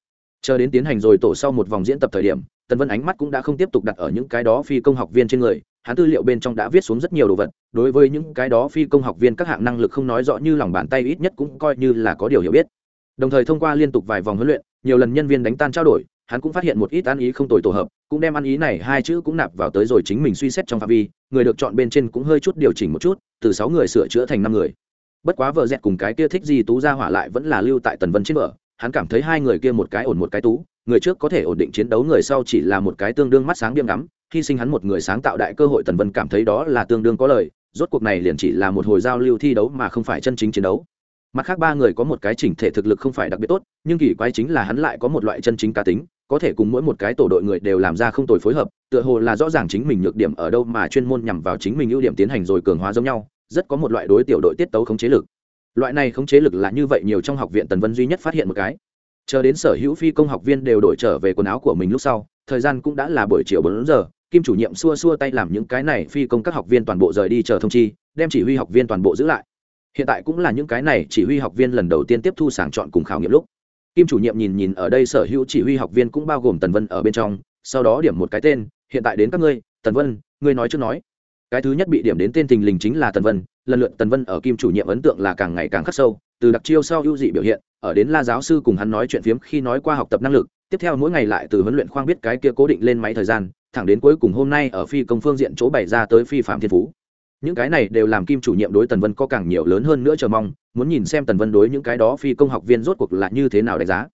S1: Chờ đến tiến hành rồi tổ sau một vòng diễn tập thời điểm, tần vân ánh mắt cũng đã không tiếp tục đặt ở những cái đó phi công học viên trên người hắn tư liệu bên trong đã viết xuống rất nhiều đồ vật, đối với những cái đó phi công học viên các hạng năng lực không nói rõ như lòng bàn tay ít nhất cũng coi như là có điều hiểu biết. Đồng thời thông qua liên tục vài vòng huấn luyện, nhiều lần nhân viên đánh tan trao đổi, hắn cũng phát hiện một ít ăn ý không tồi tổ hợp, cũng đem ăn ý này hai chữ cũng nạp vào tới rồi chính mình suy xét trong phạm vi, người được chọn bên trên cũng hơi chút điều chỉnh một chút, từ sáu người sửa chữa thành năm người. Bất quá vợ dẹt cùng cái kia thích gì tú ra hỏa lại vẫn là lưu tại tần vân trên vợ hắn cảm thấy hai người kia một cái ổn một cái tú, người trước có thể ổn định chiến đấu, người sau chỉ là một cái tương đương mắt sáng biêm ngắm hy sinh hắn một người sáng tạo đại cơ hội tần vân cảm thấy đó là tương đương có lời, rốt cuộc này liền chỉ là một hồi giao lưu thi đấu mà không phải chân chính chiến đấu. Mặt khác ba người có một cái chỉnh thể thực lực không phải đặc biệt tốt, nhưng kỳ quái chính là hắn lại có một loại chân chính cá tính, có thể cùng mỗi một cái tổ đội người đều làm ra không tồi phối hợp, tựa hồ là rõ ràng chính mình nhược điểm ở đâu mà chuyên môn nhằm vào chính mình ưu điểm tiến hành rồi cường hóa giống nhau, rất có một loại đối tiểu đội tiết tấu khống chế lực. Loại này khống chế lực là như vậy nhiều trong học viện tần vân duy nhất phát hiện một cái. Chờ đến sở hữu phi công học viên đều đổi trở về quần áo của mình lúc sau, thời gian cũng đã là buổi chiều bốn giờ kim chủ nhiệm xua xua tay làm những cái này phi công các học viên toàn bộ rời đi chờ thông chi, đem chỉ huy học viên toàn bộ giữ lại. Hiện tại cũng là những cái này chỉ huy học viên lần đầu tiên tiếp thu sàng chọn cùng khảo nghiệm lúc. Kim chủ nhiệm nhìn nhìn ở đây sở hữu chỉ huy học viên cũng bao gồm tần vân ở bên trong, sau đó điểm một cái tên, hiện tại đến các ngươi, tần vân, ngươi nói trước nói. Cái thứ nhất bị điểm đến tên tình lình chính là tần vân, lần lượt tần vân ở kim chủ nhiệm ấn tượng là càng ngày càng khắc sâu, từ đặc chiêu sau ưu dị biểu hiện, ở đến la giáo sư cùng hắn nói chuyện phiếm khi nói qua học tập năng lực, tiếp theo mỗi ngày lại từ huấn luyện khoang biết cái kia cố định lên máy thời gian thẳng đến cuối cùng hôm nay ở phi công phương diện chỗ bày ra tới phi phạm thiên phú. Những cái này đều làm kim chủ nhiệm đối tần vân có càng nhiều lớn hơn nữa chờ mong, muốn nhìn xem tần vân đối những cái đó phi công học viên rốt cuộc là như thế nào đánh giá.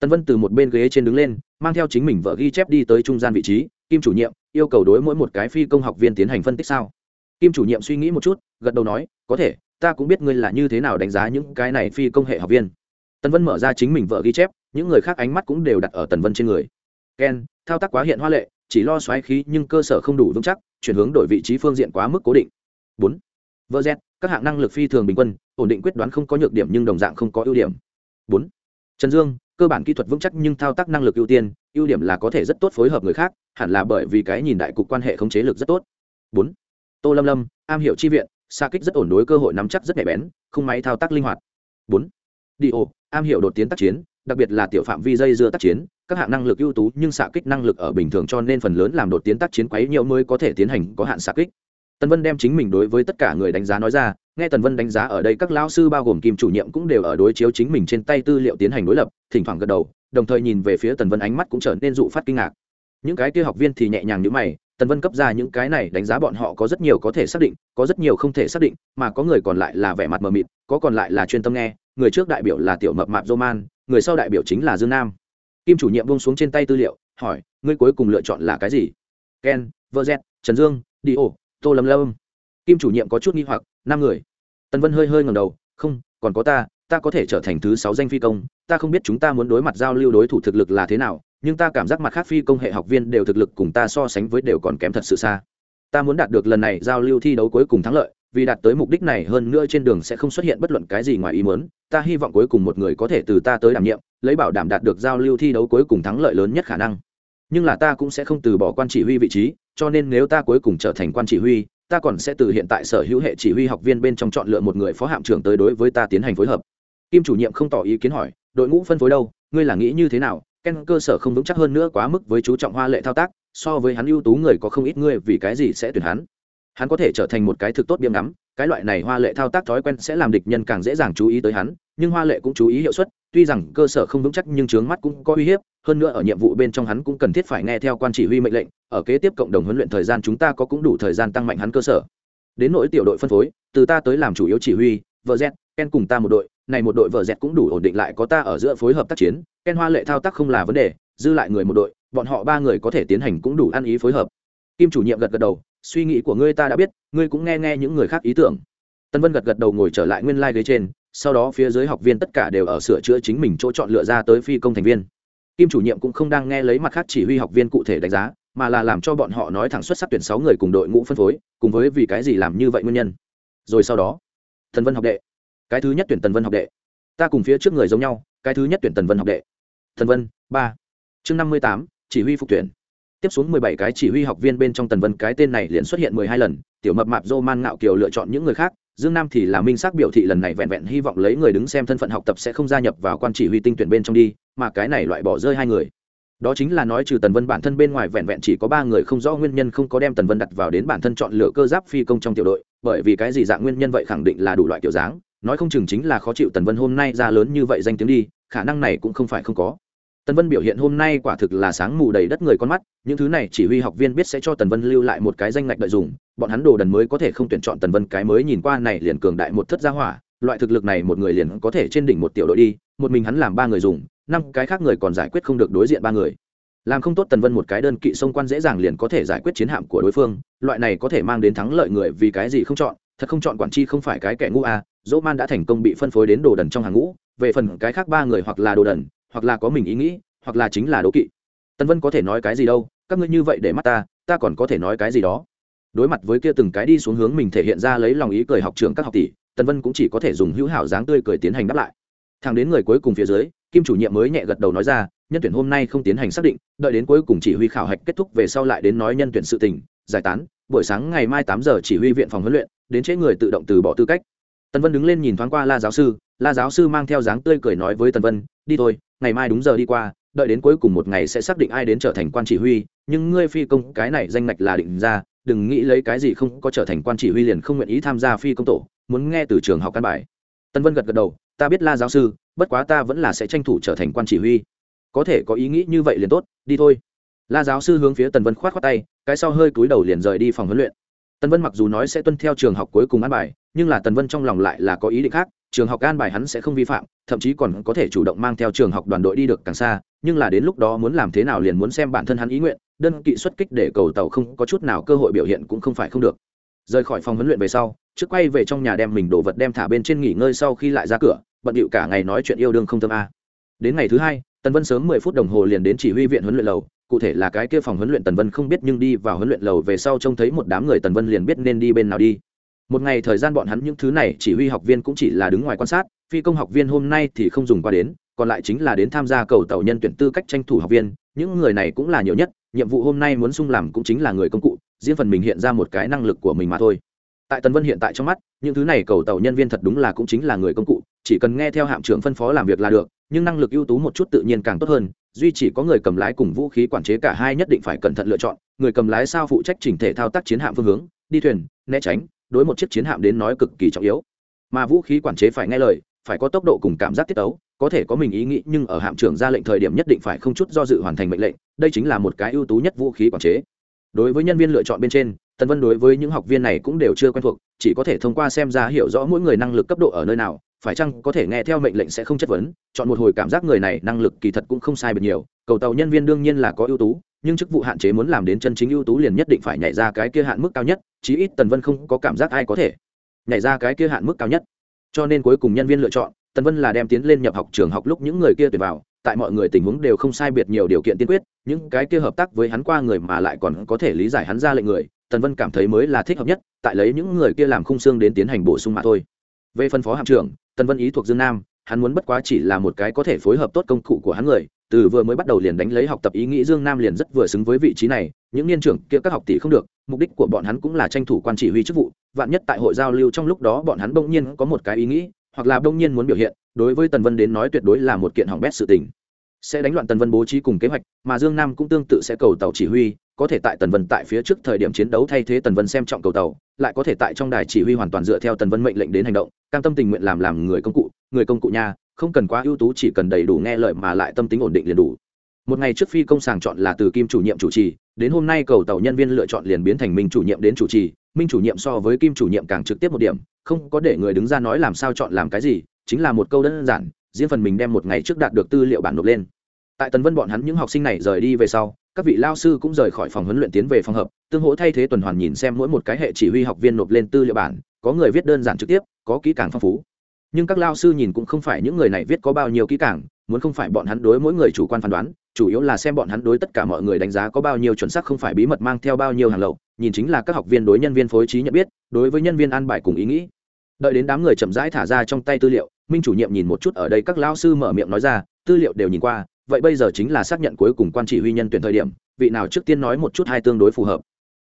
S1: Tần vân từ một bên ghế trên đứng lên, mang theo chính mình vợ ghi chép đi tới trung gian vị trí, kim chủ nhiệm, yêu cầu đối mỗi một cái phi công học viên tiến hành phân tích sao? Kim chủ nhiệm suy nghĩ một chút, gật đầu nói, có thể, ta cũng biết ngươi là như thế nào đánh giá những cái này phi công hệ học viên. Tần vân mở ra chính mình vợ ghi chép, những người khác ánh mắt cũng đều đặt ở tần vân trên người. Ken, thao tác quá hiện hoa lệ chỉ lo xoáy khí nhưng cơ sở không đủ vững chắc, chuyển hướng đổi vị trí phương diện quá mức cố định. Bốn, Vơ z, các hạng năng lực phi thường bình quân, ổn định quyết đoán không có nhược điểm nhưng đồng dạng không có ưu điểm. Bốn, trần dương, cơ bản kỹ thuật vững chắc nhưng thao tác năng lực ưu tiên, ưu điểm là có thể rất tốt phối hợp người khác, hẳn là bởi vì cái nhìn đại cục quan hệ khống chế lực rất tốt. Bốn, tô lâm lâm, am hiểu chi viện, xa kích rất ổn đối cơ hội nắm chắc rất nhạy bén, không máy thao tác linh hoạt. Bốn, đi ô, am hiểu đột tiến tác chiến đặc biệt là tiểu phạm vi dây dưa tác chiến, các hạng năng lực ưu tú nhưng xạ kích năng lực ở bình thường cho nên phần lớn làm đột tiến tác chiến quấy nhiều mới có thể tiến hành có hạn xạ kích. Tần vân đem chính mình đối với tất cả người đánh giá nói ra, nghe tần vân đánh giá ở đây các lão sư bao gồm kim chủ nhiệm cũng đều ở đối chiếu chính mình trên tay tư liệu tiến hành đối lập, thỉnh thoảng gật đầu, đồng thời nhìn về phía tần vân ánh mắt cũng trở nên dụ phát kinh ngạc. Những cái kia học viên thì nhẹ nhàng như mày, tần vân cấp ra những cái này đánh giá bọn họ có rất nhiều có thể xác định, có rất nhiều không thể xác định, mà có người còn lại là vẻ mặt mờ mịt, có còn lại là chuyên tâm nghe, người trước đại biểu là tiểu mập mạp roman người sau đại biểu chính là dương nam. Kim chủ nhiệm bông xuống trên tay tư liệu, hỏi, ngươi cuối cùng lựa chọn là cái gì? Ken, vơ z trần dương, đi ô tô lâm lâm. Kim chủ nhiệm có chút nghi hoặc, năm người. Tần vân hơi hơi ngầm đầu, không, còn có ta ta có thể trở thành thứ sáu danh phi công, ta không biết chúng ta muốn đối mặt giao lưu đối thủ thực lực là thế nào, nhưng ta cảm giác mặt khác phi công hệ học viên đều thực lực cùng ta so sánh với đều còn kém thật sự xa. Ta muốn đạt được lần này giao lưu thi đấu cuối cùng thắng lợi vì đạt tới mục đích này hơn nữa trên đường sẽ không xuất hiện bất luận cái gì ngoài ý muốn, ta hy vọng cuối cùng một người có thể từ ta tới đảm nhiệm, lấy bảo đảm đạt được giao lưu thi đấu cuối cùng thắng lợi lớn nhất khả năng. Nhưng là ta cũng sẽ không từ bỏ quan chỉ huy vị trí, cho nên nếu ta cuối cùng trở thành quan chỉ huy, ta còn sẽ từ hiện tại sở hữu hệ chỉ huy học viên bên trong chọn lựa một người phó hạm trưởng tới đối với ta tiến hành phối hợp. Kim chủ nhiệm không tỏ ý kiến hỏi, đội ngũ phân phối đâu, ngươi là nghĩ như thế nào? Ken cơ sở không vững chắc hơn nữa quá mức với chú trọng hoa lệ thao tác, so với hắn ưu tú người có không ít người vì cái gì sẽ tuyển hắn? Hắn có thể trở thành một cái thực tốt biếm ngắm, cái loại này hoa lệ thao tác thói quen sẽ làm địch nhân càng dễ dàng chú ý tới hắn, nhưng hoa lệ cũng chú ý hiệu suất, tuy rằng cơ sở không vững chắc nhưng trướng mắt cũng có uy hiếp, hơn nữa ở nhiệm vụ bên trong hắn cũng cần thiết phải nghe theo quan chỉ huy mệnh lệnh, ở kế tiếp cộng đồng huấn luyện thời gian chúng ta có cũng đủ thời gian tăng mạnh hắn cơ sở. Đến nỗi tiểu đội phân phối, từ ta tới làm chủ yếu chỉ huy, vợ z, ken cùng ta một đội, này một đội vợ z cũng đủ ổn định lại có ta ở giữa phối hợp tác chiến, ken hoa lệ thao tác không là vấn đề, dư lại người một đội, bọn họ ba người có thể tiến hành cũng đủ ăn ý phối hợp. Kim chủ nhiệm gật gật đầu suy nghĩ của ngươi ta đã biết, ngươi cũng nghe nghe những người khác ý tưởng. Tân vân gật gật đầu ngồi trở lại nguyên lai、like、ghế trên, sau đó phía dưới học viên tất cả đều ở sửa chữa chính mình chỗ chọn lựa ra tới phi công thành viên. Kim chủ nhiệm cũng không đang nghe lấy mặt khác chỉ huy học viên cụ thể đánh giá, mà là làm cho bọn họ nói thẳng xuất sắc tuyển sáu người cùng đội ngũ phân phối, cùng với vì cái gì làm như vậy nguyên nhân. Rồi sau đó thần vân học đệ. Cái thứ nhất tuyển tần vân học đệ. Ta cùng phía trước người giống nhau, cái thứ nhất tuyển tần vân học đệ. Thần vân, ba. Chương năm mươi tám, chỉ huy phục tuyển tiếp xuống mười bảy cái chỉ huy học viên bên trong tần vân, cái tên này liền xuất hiện mười hai lần, tiểu mập mạp dô man ngạo kiều lựa chọn những người khác, dương nam thì là minh xác biểu thị lần này vẹn vẹn hy vọng lấy người đứng xem thân phận học tập sẽ không gia nhập vào quan chỉ huy tinh tuyển bên trong đi, mà cái này loại bỏ rơi hai người. Đó chính là nói trừ tần vân bản thân bên ngoài vẹn vẹn chỉ có ba người không rõ nguyên nhân không có đem tần vân đặt vào đến bản thân chọn lựa cơ giáp phi công trong tiểu đội, bởi vì cái gì dạng nguyên nhân vậy khẳng định là đủ loại kiểu dáng, nói không chừng chính là khó chịu tần vân hôm nay ra lớn như vậy danh tiếng đi, khả năng này cũng không phải không có tần vân biểu hiện hôm nay quả thực là sáng mù đầy đất người con mắt, những thứ này chỉ huy học viên biết sẽ cho tần vân lưu lại một cái danh ngạch đợi dùng, bọn hắn đồ đần mới có thể không tuyển chọn tần vân cái mới nhìn qua này liền cường đại một thất gia hỏa, loại thực lực này một người liền có thể trên đỉnh một tiểu đội đi, một mình hắn làm ba người dùng, năm cái khác người còn giải quyết không được đối diện ba người. Làm không tốt tần vân một cái đơn kỵ xông quan dễ dàng liền có thể giải quyết chiến hạm của đối phương, loại này có thể mang đến thắng lợi người vì cái gì không chọn, thật không chọn quản chi không phải cái kẻ ngu à dỗ man đã thành công bị phân phối đến đồ đần trong hàng ngũ, về phần cái khác ba người hoặc là đồ đần hoặc là có mình ý nghĩ, hoặc là chính là đố kỵ. Tân vân có thể nói cái gì đâu, các ngươi như vậy để mắt ta ta còn có thể nói cái gì đó. Đối mặt với kia từng cái đi xuống hướng mình thể hiện ra lấy lòng ý cười học trường các học tỷ, tân vân cũng chỉ có thể dùng hữu hảo dáng tươi cười tiến hành đáp lại. Thằng đến người cuối cùng phía dưới, kim chủ nhiệm mới nhẹ gật đầu nói ra, nhân tuyển hôm nay không tiến hành xác định, đợi đến cuối cùng chỉ huy khảo hạch kết thúc về sau lại đến nói nhân tuyển sự tình, giải tán, buổi sáng ngày mai tám giờ chỉ huy viện phòng huấn luyện, đến chế người tự động từ bỏ tư cách. Tần vân đứng lên nhìn thoáng qua la giáo sư, la giáo sư mang theo dáng tươi cười nói với tần vân, đi thôi ngày mai đúng giờ đi qua, đợi đến cuối cùng một ngày sẽ xác định ai đến trở thành quan chỉ huy, nhưng ngươi phi công cái này danh ngạch là định ra, đừng nghĩ lấy cái gì không có trở thành quan chỉ huy liền không nguyện ý tham gia phi công tổ, muốn nghe từ trường học căn bài. Tân vân gật gật đầu, ta biết la giáo sư, bất quá ta vẫn là sẽ tranh thủ trở thành quan chỉ huy. Có thể có ý nghĩ như vậy liền tốt, đi thôi. La giáo sư hướng phía tần vân k h o á t khoác tay, cái sau hơi cúi đầu liền rời đi phòng huấn luyện. Tần vân mặc dù nói sẽ tuân theo trường học cuối cùng ăn bài, nhưng là tần vân trong lòng lại là có ý định khác trường học an bài hắn sẽ không vi phạm, thậm chí còn có thể chủ động mang theo trường học đoàn đội đi được càng xa, nhưng là đến lúc đó muốn làm thế nào liền muốn xem bản thân hắn ý nguyện, đơn kỵ xuất kích để cầu tàu không có chút nào cơ hội biểu hiện cũng không phải không được. Rời khỏi phòng huấn luyện về sau, trước quay về trong nhà đem mình đồ vật đem thả bên trên nghỉ ngơi sau khi lại ra cửa, bận điệu cả ngày nói chuyện yêu đương không tâm a. Đến ngày thứ hai, tần vân sớm mười phút đồng hồ liền đến chỉ huy viện huấn luyện lầu, cụ thể là cái kia phòng huấn luyện tần vân không biết nhưng đi vào huấn luyện lầu về sau trông thấy một đám người tần vân liền biết nên đi bên nào đi một ngày thời gian bọn hắn những thứ này chỉ huy học viên cũng chỉ là đứng ngoài quan sát, phi công học viên hôm nay thì không dùng qua đến, còn lại chính là đến tham gia cầu tàu nhân tuyển tư cách tranh thủ học viên, những người này cũng là nhiều nhất, nhiệm vụ hôm nay muốn sung làm cũng chính là người công cụ, riêng phần mình hiện ra một cái năng lực của mình mà thôi. Tại tần vân hiện tại trong mắt, những thứ này cầu tàu nhân viên thật đúng là cũng chính là người công cụ, chỉ cần nghe theo hạm trưởng phân phó làm việc là được, nhưng năng lực ưu tú một chút tự nhiên càng tốt hơn, duy chỉ có người cầm lái cùng vũ khí quản chế cả hai nhất định phải cẩn thận lựa chọn, người cầm lái sao phụ trách chỉnh thể thao tác chiến hạm phương hướng, đi thuyền, né tránh đối một chiếc chiến hạm đến nói cực kỳ trọng yếu. Mà vũ khí quản chế phải nghe lời, phải có tốc độ cùng cảm giác tiết tấu, có thể có mình ý nghĩ, nhưng ở hạm trưởng ra lệnh thời điểm nhất định phải không chút do dự hoàn thành mệnh lệnh, đây chính là một cái ưu tú nhất vũ khí quản chế. Đối với nhân viên lựa chọn bên trên, tần vân đối với những học viên này cũng đều chưa quen thuộc, chỉ có thể thông qua xem ra hiểu rõ mỗi người năng lực cấp độ ở nơi nào, phải chăng có thể nghe theo mệnh lệnh sẽ không chất vấn, chọn một hồi cảm giác người này năng lực kỳ thật cũng không sai biệt nhiều, cầu tàu nhân viên đương nhiên là có ưu tú nhưng chức vụ hạn chế muốn làm đến chân chính ưu tú liền nhất định phải nhảy ra cái kia hạn mức cao nhất, chí ít tần vân không có cảm giác ai có thể nhảy ra cái kia hạn mức cao nhất. Cho nên cuối cùng nhân viên lựa chọn, tần vân là đem tiến lên nhập học trường học lúc những người kia tuyệt vào, tại mọi người tình huống đều không sai biệt nhiều điều kiện tiên quyết, những cái kia hợp tác với hắn qua người mà lại còn có thể lý giải hắn ra lệnh người, tần vân cảm thấy mới là thích hợp nhất, tại lấy những người kia làm khung xương đến tiến hành bổ sung mà thôi. Về phân phó hạm trưởng, tần vân ý thuộc dương nam, hắn muốn bất quá chỉ là một cái có thể phối hợp tốt công cụ của hắn người từ vừa mới bắt đầu liền đánh lấy học tập ý nghĩ dương nam liền rất vừa xứng với vị trí này, những niên trưởng kia các học tỷ không được, mục đích của bọn hắn cũng là tranh thủ quan chỉ huy chức vụ, vạn nhất tại hội giao lưu trong lúc đó bọn hắn bỗng nhiên có một cái ý nghĩ, hoặc là bỗng nhiên muốn biểu hiện, đối với tần vân đến nói tuyệt đối là một kiện hỏng bét sự tình. Sẽ đánh loạn tần vân bố trí cùng kế hoạch, mà dương nam cũng tương tự sẽ cầu tàu chỉ huy, có thể tại tần vân tại phía trước thời điểm chiến đấu thay thế tần vân xem trọng cầu tàu, lại có thể tại trong đài chỉ huy hoàn toàn dựa theo tần vân mệnh lệnh đến hành động, cam tâm tình nguyện làm làm người công cụ người công cụ nha, không cần quá ưu tú, chỉ cần đầy đủ nghe lời mà lại tâm tính ổn định liền đủ. Một ngày trước phi công sàng chọn là từ kim chủ nhiệm chủ trì, đến hôm nay cầu tàu nhân viên lựa chọn liền biến thành minh chủ nhiệm đến chủ trì, minh chủ nhiệm so với kim chủ nhiệm càng trực tiếp một điểm, không có để người đứng ra nói làm sao chọn làm cái gì, chính là một câu đơn giản, riêng phần mình đem một ngày trước đạt được tư liệu bản nộp lên. Tại tần vân bọn hắn những học sinh này rời đi về sau, các vị lao sư cũng rời khỏi phòng huấn luyện tiến về phòng hợp, tương hỗ thay thế tuần hoàn nhìn xem mỗi một cái hệ chỉ huy học viên nộp lên tư liệu bản, có người viết đơn giản trực tiếp, có kỹ càng phong phú nhưng các lao sư nhìn cũng không phải những người này viết có bao nhiêu kỹ càng, muốn không phải bọn hắn đối mỗi người chủ quan phán đoán, chủ yếu là xem bọn hắn đối tất cả mọi người đánh giá có bao nhiêu chuẩn xác không phải bí mật mang theo bao nhiêu hàng lậu, nhìn chính là các học viên đối nhân viên phối trí nhận biết, đối với nhân viên an bài cùng ý nghĩ. Đợi đến đám người chậm rãi thả ra trong tay tư liệu, minh chủ nhiệm nhìn một chút ở đây các lao sư mở miệng nói ra, tư liệu đều nhìn qua, vậy bây giờ chính là xác nhận cuối cùng quan chỉ huy nhân tuyển thời điểm, vị nào trước tiên nói một chút hai tương đối phù hợp.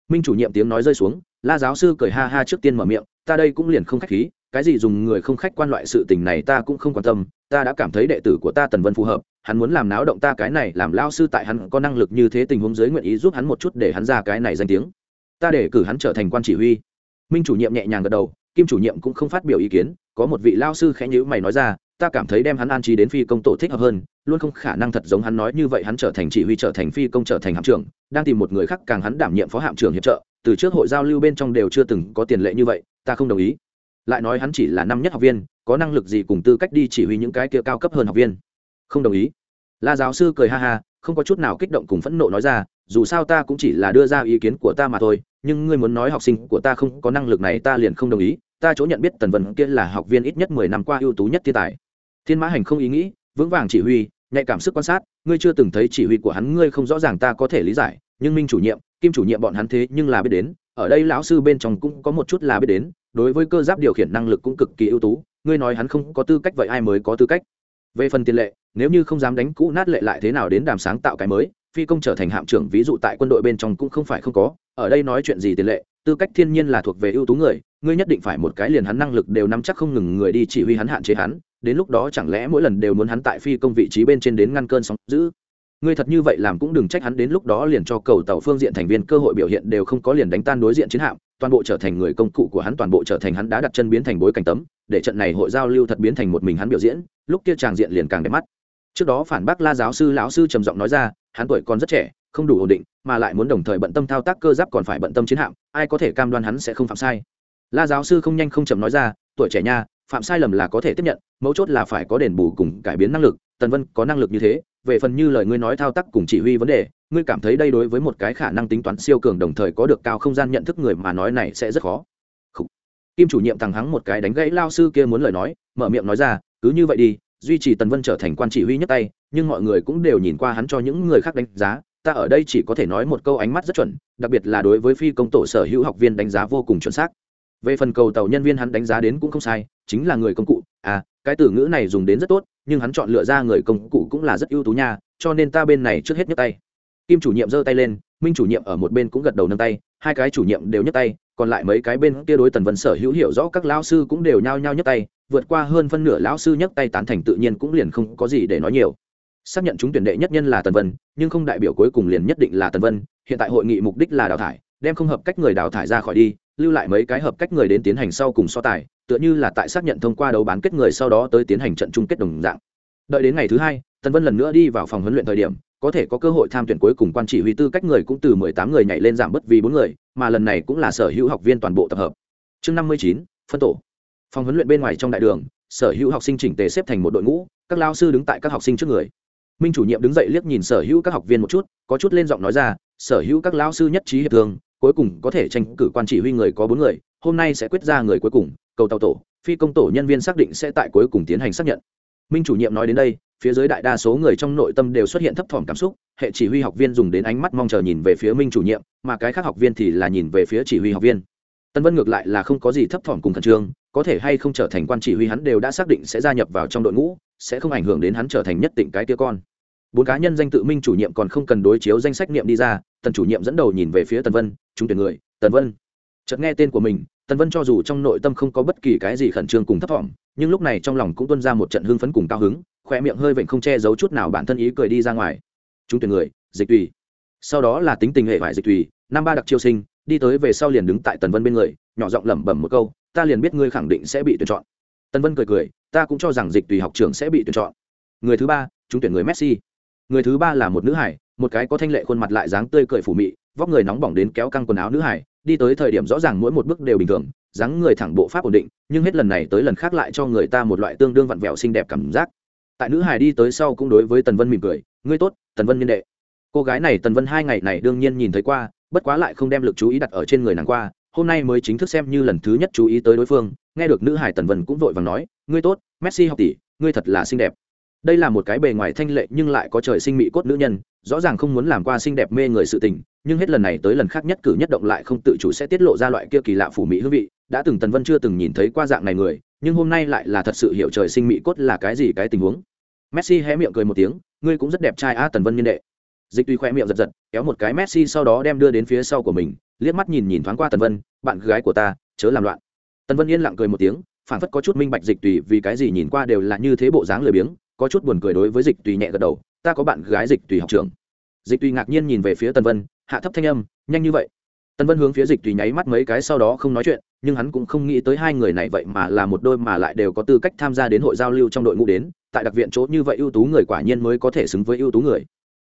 S1: Minh chủ nhiệm tiếng nói rơi xuống, la giáo sư cười ha ha trước tiên mở miệng, ta đây cũng liền không khách khí cái gì dùng người không khách quan loại sự tình này ta cũng không quan tâm, ta đã cảm thấy đệ tử của ta tần vân phù hợp, hắn muốn làm náo động ta cái này, làm lao sư tại hắn có năng lực như thế tình huống dưới nguyện ý giúp hắn một chút để hắn ra cái này danh tiếng. Ta để cử hắn trở thành quan chỉ huy. Minh chủ nhiệm nhẹ nhàng gật đầu, kim chủ nhiệm cũng không phát biểu ý kiến, có một vị lao sư khẽ nhữ mày nói ra, ta cảm thấy đem hắn an trí đến phi công tổ thích hợp hơn, luôn không khả năng thật giống hắn nói như vậy hắn trở thành chỉ huy trở thành phi công trở thành hạm trưởng, đang tìm một người khác càng hắn đảm nhiệm phó hạm trưởng hiệp trợ, từ trước hội giao lưu bên trong đều chưa từng có tiền lệ như vậy, ta không đồng ý lại nói hắn chỉ là năm nhất học viên, có năng lực gì cùng tư cách đi chỉ huy những cái kia cao cấp hơn học viên? Không đồng ý. La giáo sư cười ha ha, không có chút nào kích động cùng phẫn nộ nói ra, dù sao ta cũng chỉ là đưa ra ý kiến của ta mà thôi, nhưng ngươi muốn nói học sinh của ta không có năng lực này ta liền không đồng ý, ta chỗ nhận biết tần vân kia là học viên ít nhất mười năm qua ưu tú nhất thiên tài. Thiên mã hành không ý nghĩ, vững vàng chỉ huy, nhạy cảm sức quan sát, ngươi chưa từng thấy chỉ huy của hắn, ngươi không rõ ràng ta có thể lý giải, nhưng minh chủ nhiệm, kim chủ nhiệm bọn hắn thế nhưng là biết đến ở đây lão sư bên trong cũng có một chút là biết đến, đối với cơ giáp điều khiển năng lực cũng cực kỳ ưu tú, ngươi nói hắn không có tư cách vậy ai mới có tư cách? Về phần tiền lệ, nếu như không dám đánh cũ nát lệ lại thế nào đến đàm sáng tạo cái mới, phi công trở thành hạm trưởng ví dụ tại quân đội bên trong cũng không phải không có, ở đây nói chuyện gì tiền lệ, tư cách thiên nhiên là thuộc về ưu tú người, ngươi nhất định phải một cái liền hắn năng lực đều nắm chắc không ngừng người đi chỉ huy hắn hạn chế hắn, đến lúc đó chẳng lẽ mỗi lần đều muốn hắn tại phi công vị trí bên trên đến ngăn cơn sóng giữ ngươi thật như vậy làm cũng đừng trách hắn đến lúc đó liền cho cầu tàu phương diện thành viên cơ hội biểu hiện đều không có liền đánh tan đối diện chiến hạm, toàn bộ trở thành người công cụ của hắn, toàn bộ trở thành hắn đã đặt chân biến thành bối cảnh tấm, để trận này hội giao lưu thật biến thành một mình hắn biểu diễn, lúc kia tràng diện liền càng đẹp mắt. Trước đó phản bác la giáo sư, lão sư trầm giọng nói ra, hắn tuổi còn rất trẻ, không đủ ổn định, mà lại muốn đồng thời bận tâm thao tác cơ giáp còn phải bận tâm chiến hạm, ai có thể cam đoan hắn sẽ không phạm sai. La giáo sư không nhanh không chậm nói ra, tuổi trẻ nha, phạm sai lầm là có thể tiếp nhận, mấu chốt là phải có đền bù cùng cải biến năng lực tần vân, có năng lực như thế, về phần như lời ngươi nói thao tác cùng chỉ huy vấn đề, ngươi cảm thấy đây đối với một cái khả năng tính toán siêu cường đồng thời có được cao không gian nhận thức người mà nói này sẽ rất khó Khủ. kim chủ nhiệm thằng hắng một cái đánh gãy lao sư kia muốn lời nói, mở miệng nói ra, cứ như vậy đi, duy trì tần vân trở thành quan chỉ huy nhất tay, nhưng mọi người cũng đều nhìn qua hắn cho những người khác đánh giá, ta ở đây chỉ có thể nói một câu ánh mắt rất chuẩn, đặc biệt là đối với phi công tổ sở hữu học viên đánh giá vô cùng chuẩn xác về phần cầu tàu nhân viên hắn đánh giá đến cũng không sai, chính là người công cụ à cái từ ngữ này dùng đến rất tốt nhưng hắn chọn lựa ra người công cụ cũng là rất ưu tú nha, cho nên ta bên này trước hết nhấc tay. Kim chủ nhiệm giơ tay lên, minh chủ nhiệm ở một bên cũng gật đầu nâng tay, hai cái chủ nhiệm đều nhấc tay, còn lại mấy cái bên kia đối tần vân sở hữu hiểu rõ các lão sư cũng đều nhao nhao nhấc tay, vượt qua hơn phân nửa lão sư nhấc tay tán thành tự nhiên cũng liền không có gì để nói nhiều. Xác nhận chúng tuyển đệ nhất nhân là tần vân, nhưng không đại biểu cuối cùng liền nhất định là tần vân, hiện tại hội nghị mục đích là đào thải, đem không hợp cách người đào thải ra khỏi đi, lưu lại mấy cái hợp cách người đến tiến hành sau cùng so tài tựa như là tại xác nhận thông qua đấu bán kết người sau đó tới tiến hành trận chung kết đồng dạng. Đợi đến ngày thứ hai, tần vân lần nữa đi vào phòng huấn luyện thời điểm, có thể có cơ hội tham tuyển cuối cùng quan chỉ huy tư cách người cũng từ mười tám người nhảy lên giảm bất vì bốn người, mà lần này cũng là sở hữu học viên toàn bộ tập hợp. Chương năm mươi chín, phân tổ. Phòng huấn luyện bên ngoài trong đại đường, sở hữu học sinh chỉnh tề xếp thành một đội ngũ, các lao sư đứng tại các học sinh trước người. Minh chủ nhiệm đứng dậy liếc nhìn sở hữu các học viên một chút, có chút lên giọng nói ra, sở hữu các lao sư nhất trí hiệp thương, cuối cùng có thể tranh cử quan chỉ huy người có bốn người, hôm nay sẽ quyết ra người cuối cùng cầu tàu tổ, phi công tổ nhân viên xác định sẽ tại cuối cùng tiến hành xác nhận. Minh chủ nhiệm nói đến đây, phía dưới đại đa số người trong nội tâm đều xuất hiện thấp thỏm cảm xúc, hệ chỉ huy học viên dùng đến ánh mắt mong chờ nhìn về phía minh chủ nhiệm, mà cái khác học viên thì là nhìn về phía chỉ huy học viên. Tân vân ngược lại là không có gì thấp thỏm cùng khẩn trương, có thể hay không trở thành quan chỉ huy hắn đều đã xác định sẽ gia nhập vào trong đội ngũ, sẽ không ảnh hưởng đến hắn trở thành nhất tỉnh cái tia con. Bốn cá nhân danh tự minh chủ nhiệm còn không cần đối chiếu danh sách niệm đi ra, tần chủ nhiệm dẫn đầu nhìn về phía tần vân, chúng tuyển người, tần vân. Chợt nghe tên của mình tần vân cho dù trong nội tâm không có bất kỳ cái gì khẩn trương cùng thấp thỏm, nhưng lúc này trong lòng cũng tuân ra một trận hưng phấn cùng cao hứng khoe miệng hơi vệnh không che giấu chút nào bản thân ý cười đi ra ngoài. Chúng tuyển người, dịch tùy. Sau đó là tính tình hệ vải dịch tùy, năm ba đặc chiêu sinh, đi tới về sau liền đứng tại tần vân bên người, nhỏ giọng lẩm bẩm một câu, ta liền biết ngươi khẳng định sẽ bị tuyển chọn. Tần vân cười cười, ta cũng cho rằng dịch tùy học trường sẽ bị tuyển chọn. Người thứ ba, chúng tuyển người messi. Người thứ ba là một nữ hải, một cái có thanh lệ khuôn mặt lại dáng tươi cười phủ mị, vóc người nóng bỏng đến kéo căng quần áo nữ hải đi tới thời điểm rõ ràng mỗi một bước đều bình thường, dáng người thẳng bộ pháp ổn định, nhưng hết lần này tới lần khác lại cho người ta một loại tương đương vặn vẹo xinh đẹp cảm giác. Tại nữ hải đi tới sau cũng đối với tần vân mỉm cười, ngươi tốt, tần vân nhân đệ. Cô gái này tần vân hai ngày này đương nhiên nhìn thấy qua, bất quá lại không đem lực chú ý đặt ở trên người nàng qua, hôm nay mới chính thức xem như lần thứ nhất chú ý tới đối phương, nghe được nữ hải tần vân cũng vội vàng nói, ngươi tốt, messi học tỷ, ngươi thật là xinh đẹp. Đây là một cái bề ngoài thanh lệ nhưng lại có trời sinh mỹ cốt nữ nhân, rõ ràng không muốn làm qua xinh đẹp mê người sự tình nhưng hết lần này tới lần khác nhất cử nhất động lại không tự chủ sẽ tiết lộ ra loại kia kỳ lạ phủ mỹ hương vị, đã từng tần vân chưa từng nhìn thấy qua dạng này người, nhưng hôm nay lại là thật sự hiểu trời sinh mỹ cốt là cái gì cái tình huống. Messi hé miệng cười một tiếng, ngươi cũng rất đẹp trai a tần vân nhân đệ. Dịch tuy khoe miệng giật giật, kéo một cái messi sau đó đem đưa đến phía sau của mình, liếc mắt nhìn nhìn thoáng qua tần vân, bạn gái của ta, chớ làm loạn. Tần vân yên lặng cười một tiếng, phản phất có chút minh bạch dịch tùy vì cái gì nhìn qua đều là như thế bộ dáng lười biếng, có chút buồn cười đối với dịch tùy nhẹ gật đầu, ta có bạn gái dịch tùy học trưởng. Dịch tùy ngạc nhiên nhìn về phía tần vân hạ thấp thanh âm, nhanh như vậy. Tần vân hướng phía dịch tùy nháy mắt mấy cái sau đó không nói chuyện, nhưng hắn cũng không nghĩ tới hai người này vậy mà là một đôi mà lại đều có tư cách tham gia đến hội giao lưu trong đội ngũ đến, tại đặc viện chỗ như vậy ưu tú người quả nhiên mới có thể xứng với ưu tú người.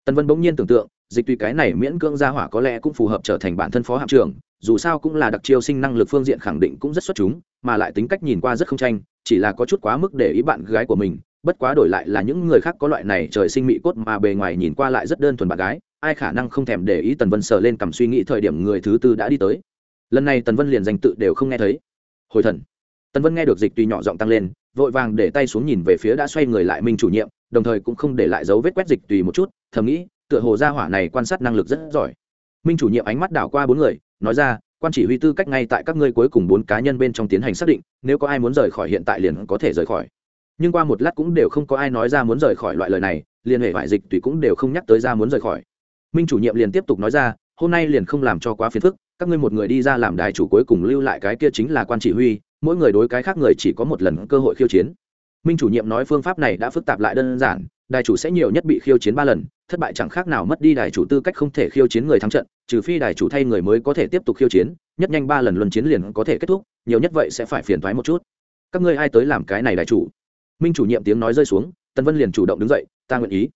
S1: Tần vân bỗng nhiên tưởng tượng, dịch tùy cái này miễn cưỡng gia hỏa có lẽ cũng phù hợp trở thành bản thân phó hạm trưởng, dù sao cũng là đặc chiêu sinh năng lực phương diện khẳng định cũng rất xuất chúng, mà lại tính cách nhìn qua rất không tranh, chỉ là có chút quá mức để ý bạn gái của mình, bất quá đổi lại là những người khác có loại này trời sinh mỹ cốt mà bề ngoài nhìn qua lại rất đơn thuần bạn gái ai khả năng không thèm để ý tần vân sờ lên cầm suy nghĩ thời điểm người thứ tư đã đi tới. Lần này tần vân liền danh tự đều không nghe thấy. Hồi thần. Tần vân nghe được dịch tùy nhỏ giọng tăng lên, vội vàng để tay xuống nhìn về phía đã xoay người lại minh chủ nhiệm, đồng thời cũng không để lại dấu vết quét dịch tùy một chút, thầm nghĩ, tựa hồ gia hỏa này quan sát năng lực rất giỏi. Minh chủ nhiệm ánh mắt đảo qua bốn người, nói ra, quan chỉ huy tư cách ngay tại các ngươi cuối cùng bốn cá nhân bên trong tiến hành xác định, nếu có ai muốn rời khỏi hiện tại liền có thể rời khỏi. Nhưng qua một lát cũng đều không có ai nói ra muốn rời khỏi loại lời này, liền hệ vải dịch tùy cũng đều không nhắc tới ra muốn rời khỏi minh chủ nhiệm liền tiếp tục nói ra, hôm nay liền không làm cho quá phiền phức, các ngươi một người đi ra làm đài chủ cuối cùng lưu lại cái kia chính là quan chỉ huy, mỗi người đối cái khác người chỉ có một lần cơ hội khiêu chiến. Minh chủ nhiệm nói phương pháp này đã phức tạp lại đơn giản, đài chủ sẽ nhiều nhất bị khiêu chiến ba lần, thất bại chẳng khác nào mất đi đài chủ tư cách không thể khiêu chiến người thắng trận, trừ phi đài chủ thay người mới có thể tiếp tục khiêu chiến, nhất nhanh ba lần luân chiến liền có thể kết thúc, nhiều nhất vậy sẽ phải phiền thoái một chút. Các ngươi ai tới làm cái này đài chủ? Minh chủ nhiệm tiếng nói rơi xuống, tần vân liền chủ động đứng dậy, ta nguyện ý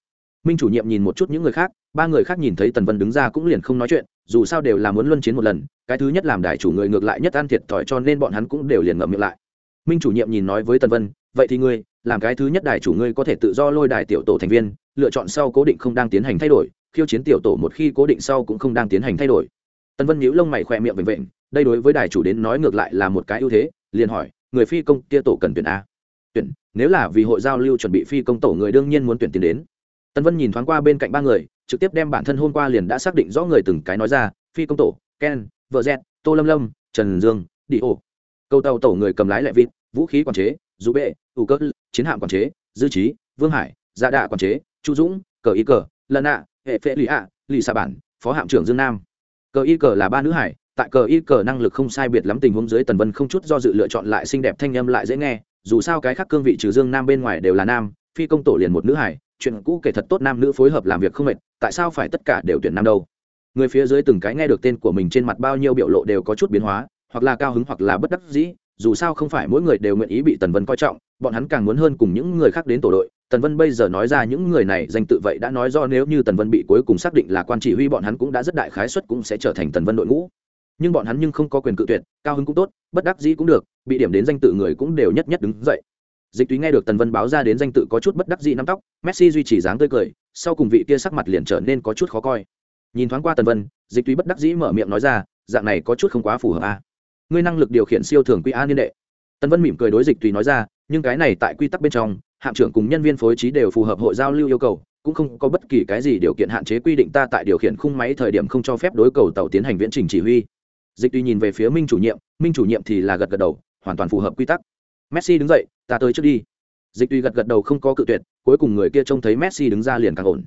S1: minh chủ nhiệm nhìn một chút những người khác, ba người khác nhìn thấy tần vân đứng ra cũng liền không nói chuyện, dù sao đều là muốn luân chiến một lần, cái thứ nhất làm đài chủ người ngược lại nhất ăn thiệt thòi cho nên bọn hắn cũng đều liền ngậm miệng lại. Minh chủ nhiệm nhìn nói với tần vân, vậy thì ngươi, làm cái thứ nhất đài chủ ngươi có thể tự do lôi đài tiểu tổ thành viên, lựa chọn sau cố định không đang tiến hành thay đổi, khiêu chiến tiểu tổ một khi cố định sau cũng không đang tiến hành thay đổi. Tần vân nhíu lông mày khỏe miệng vệnh vệnh đây đối với đài chủ đến nói ngược lại là một cái ưu thế, liền hỏi, người phi công kia tổ cần tuyển a? Tuyển, nếu là vì hội giao lưu chuẩn bị phi công tổ người đương nhiên muốn tuyển tiền đến tần vân nhìn thoáng qua bên cạnh ba người, trực tiếp đem bản thân hôm qua liền đã xác định rõ người từng cái nói ra, phi công tổ, ken, vợ z tô lâm lâm, trần dương, đi ô. Câu tàu tổ người cầm lái lệ vịt, vũ khí quản chế dù bệ, ủ cơ, chiến hạm quản chế, dư trí vương hải gia đạ quản chế, chu dũng, cờ y cờ lần ạ hệ phệ lụy ạ lì xà bản, phó hạm trưởng dương nam. Cờ y cờ là ba nữ hải, tại cờ y cờ năng lực không sai biệt lắm tình huống dưới tần vân không chút do dự lựa chọn lại xinh đẹp thanh âm lại dễ nghe, dù sao cái khác cương vị trừ dương nam bên ngoài đều là nam, phi công tổ liền một nữ hải chuyện cũ kể thật tốt nam nữ phối hợp làm việc không mệt, tại sao phải tất cả đều tuyển nam đâu? Người phía dưới từng cái nghe được tên của mình trên mặt bao nhiêu biểu lộ đều có chút biến hóa, hoặc là cao hứng hoặc là bất đắc dĩ, dù sao không phải mỗi người đều nguyện ý bị tần vân coi trọng, bọn hắn càng muốn hơn cùng những người khác đến tổ đội. Tần vân bây giờ nói ra những người này danh tự vậy đã nói do nếu như tần vân bị cuối cùng xác định là quan chỉ huy bọn hắn cũng đã rất đại khái suất cũng sẽ trở thành tần vân đội ngũ. Nhưng bọn hắn nhưng không có quyền cự tuyệt, cao hứng cũng tốt, bất đắc dĩ cũng được, bị điểm đến danh tự người cũng đều nhất nhất đứng dậy dịch túy nghe được tần vân báo ra đến danh tự có chút bất đắc dĩ nắm tóc, messi duy trì dáng tươi cười, sau cùng vị kia sắc mặt liền trở nên có chút khó coi. Nhìn thoáng qua tần vân, dịch túy bất đắc dĩ mở miệng nói ra, dạng này có chút không quá phù hợp a. À. ngươi năng lực điều khiển siêu thường quy a niên đệ. Tần vân mỉm cười đối dịch túy nói ra, nhưng cái này tại quy tắc bên trong, hạm trưởng cùng nhân viên phối trí đều phù hợp hội giao lưu yêu cầu, cũng không có bất kỳ cái gì điều kiện hạn chế quy định ta tại điều khiển khung máy thời điểm không cho phép đối cầu tàu tiến hành viễn trình chỉ huy. Dịch tuy nhìn về phía minh chủ nhiệm, minh chủ nhiệm thì là gật gật đầu, hoàn toàn phù hợp quy tắc messi đứng dậy, ta tới trước đi. Dịch tuy gật gật đầu không có cự tuyệt, cuối cùng người kia trông thấy messi đứng ra liền càng ổn.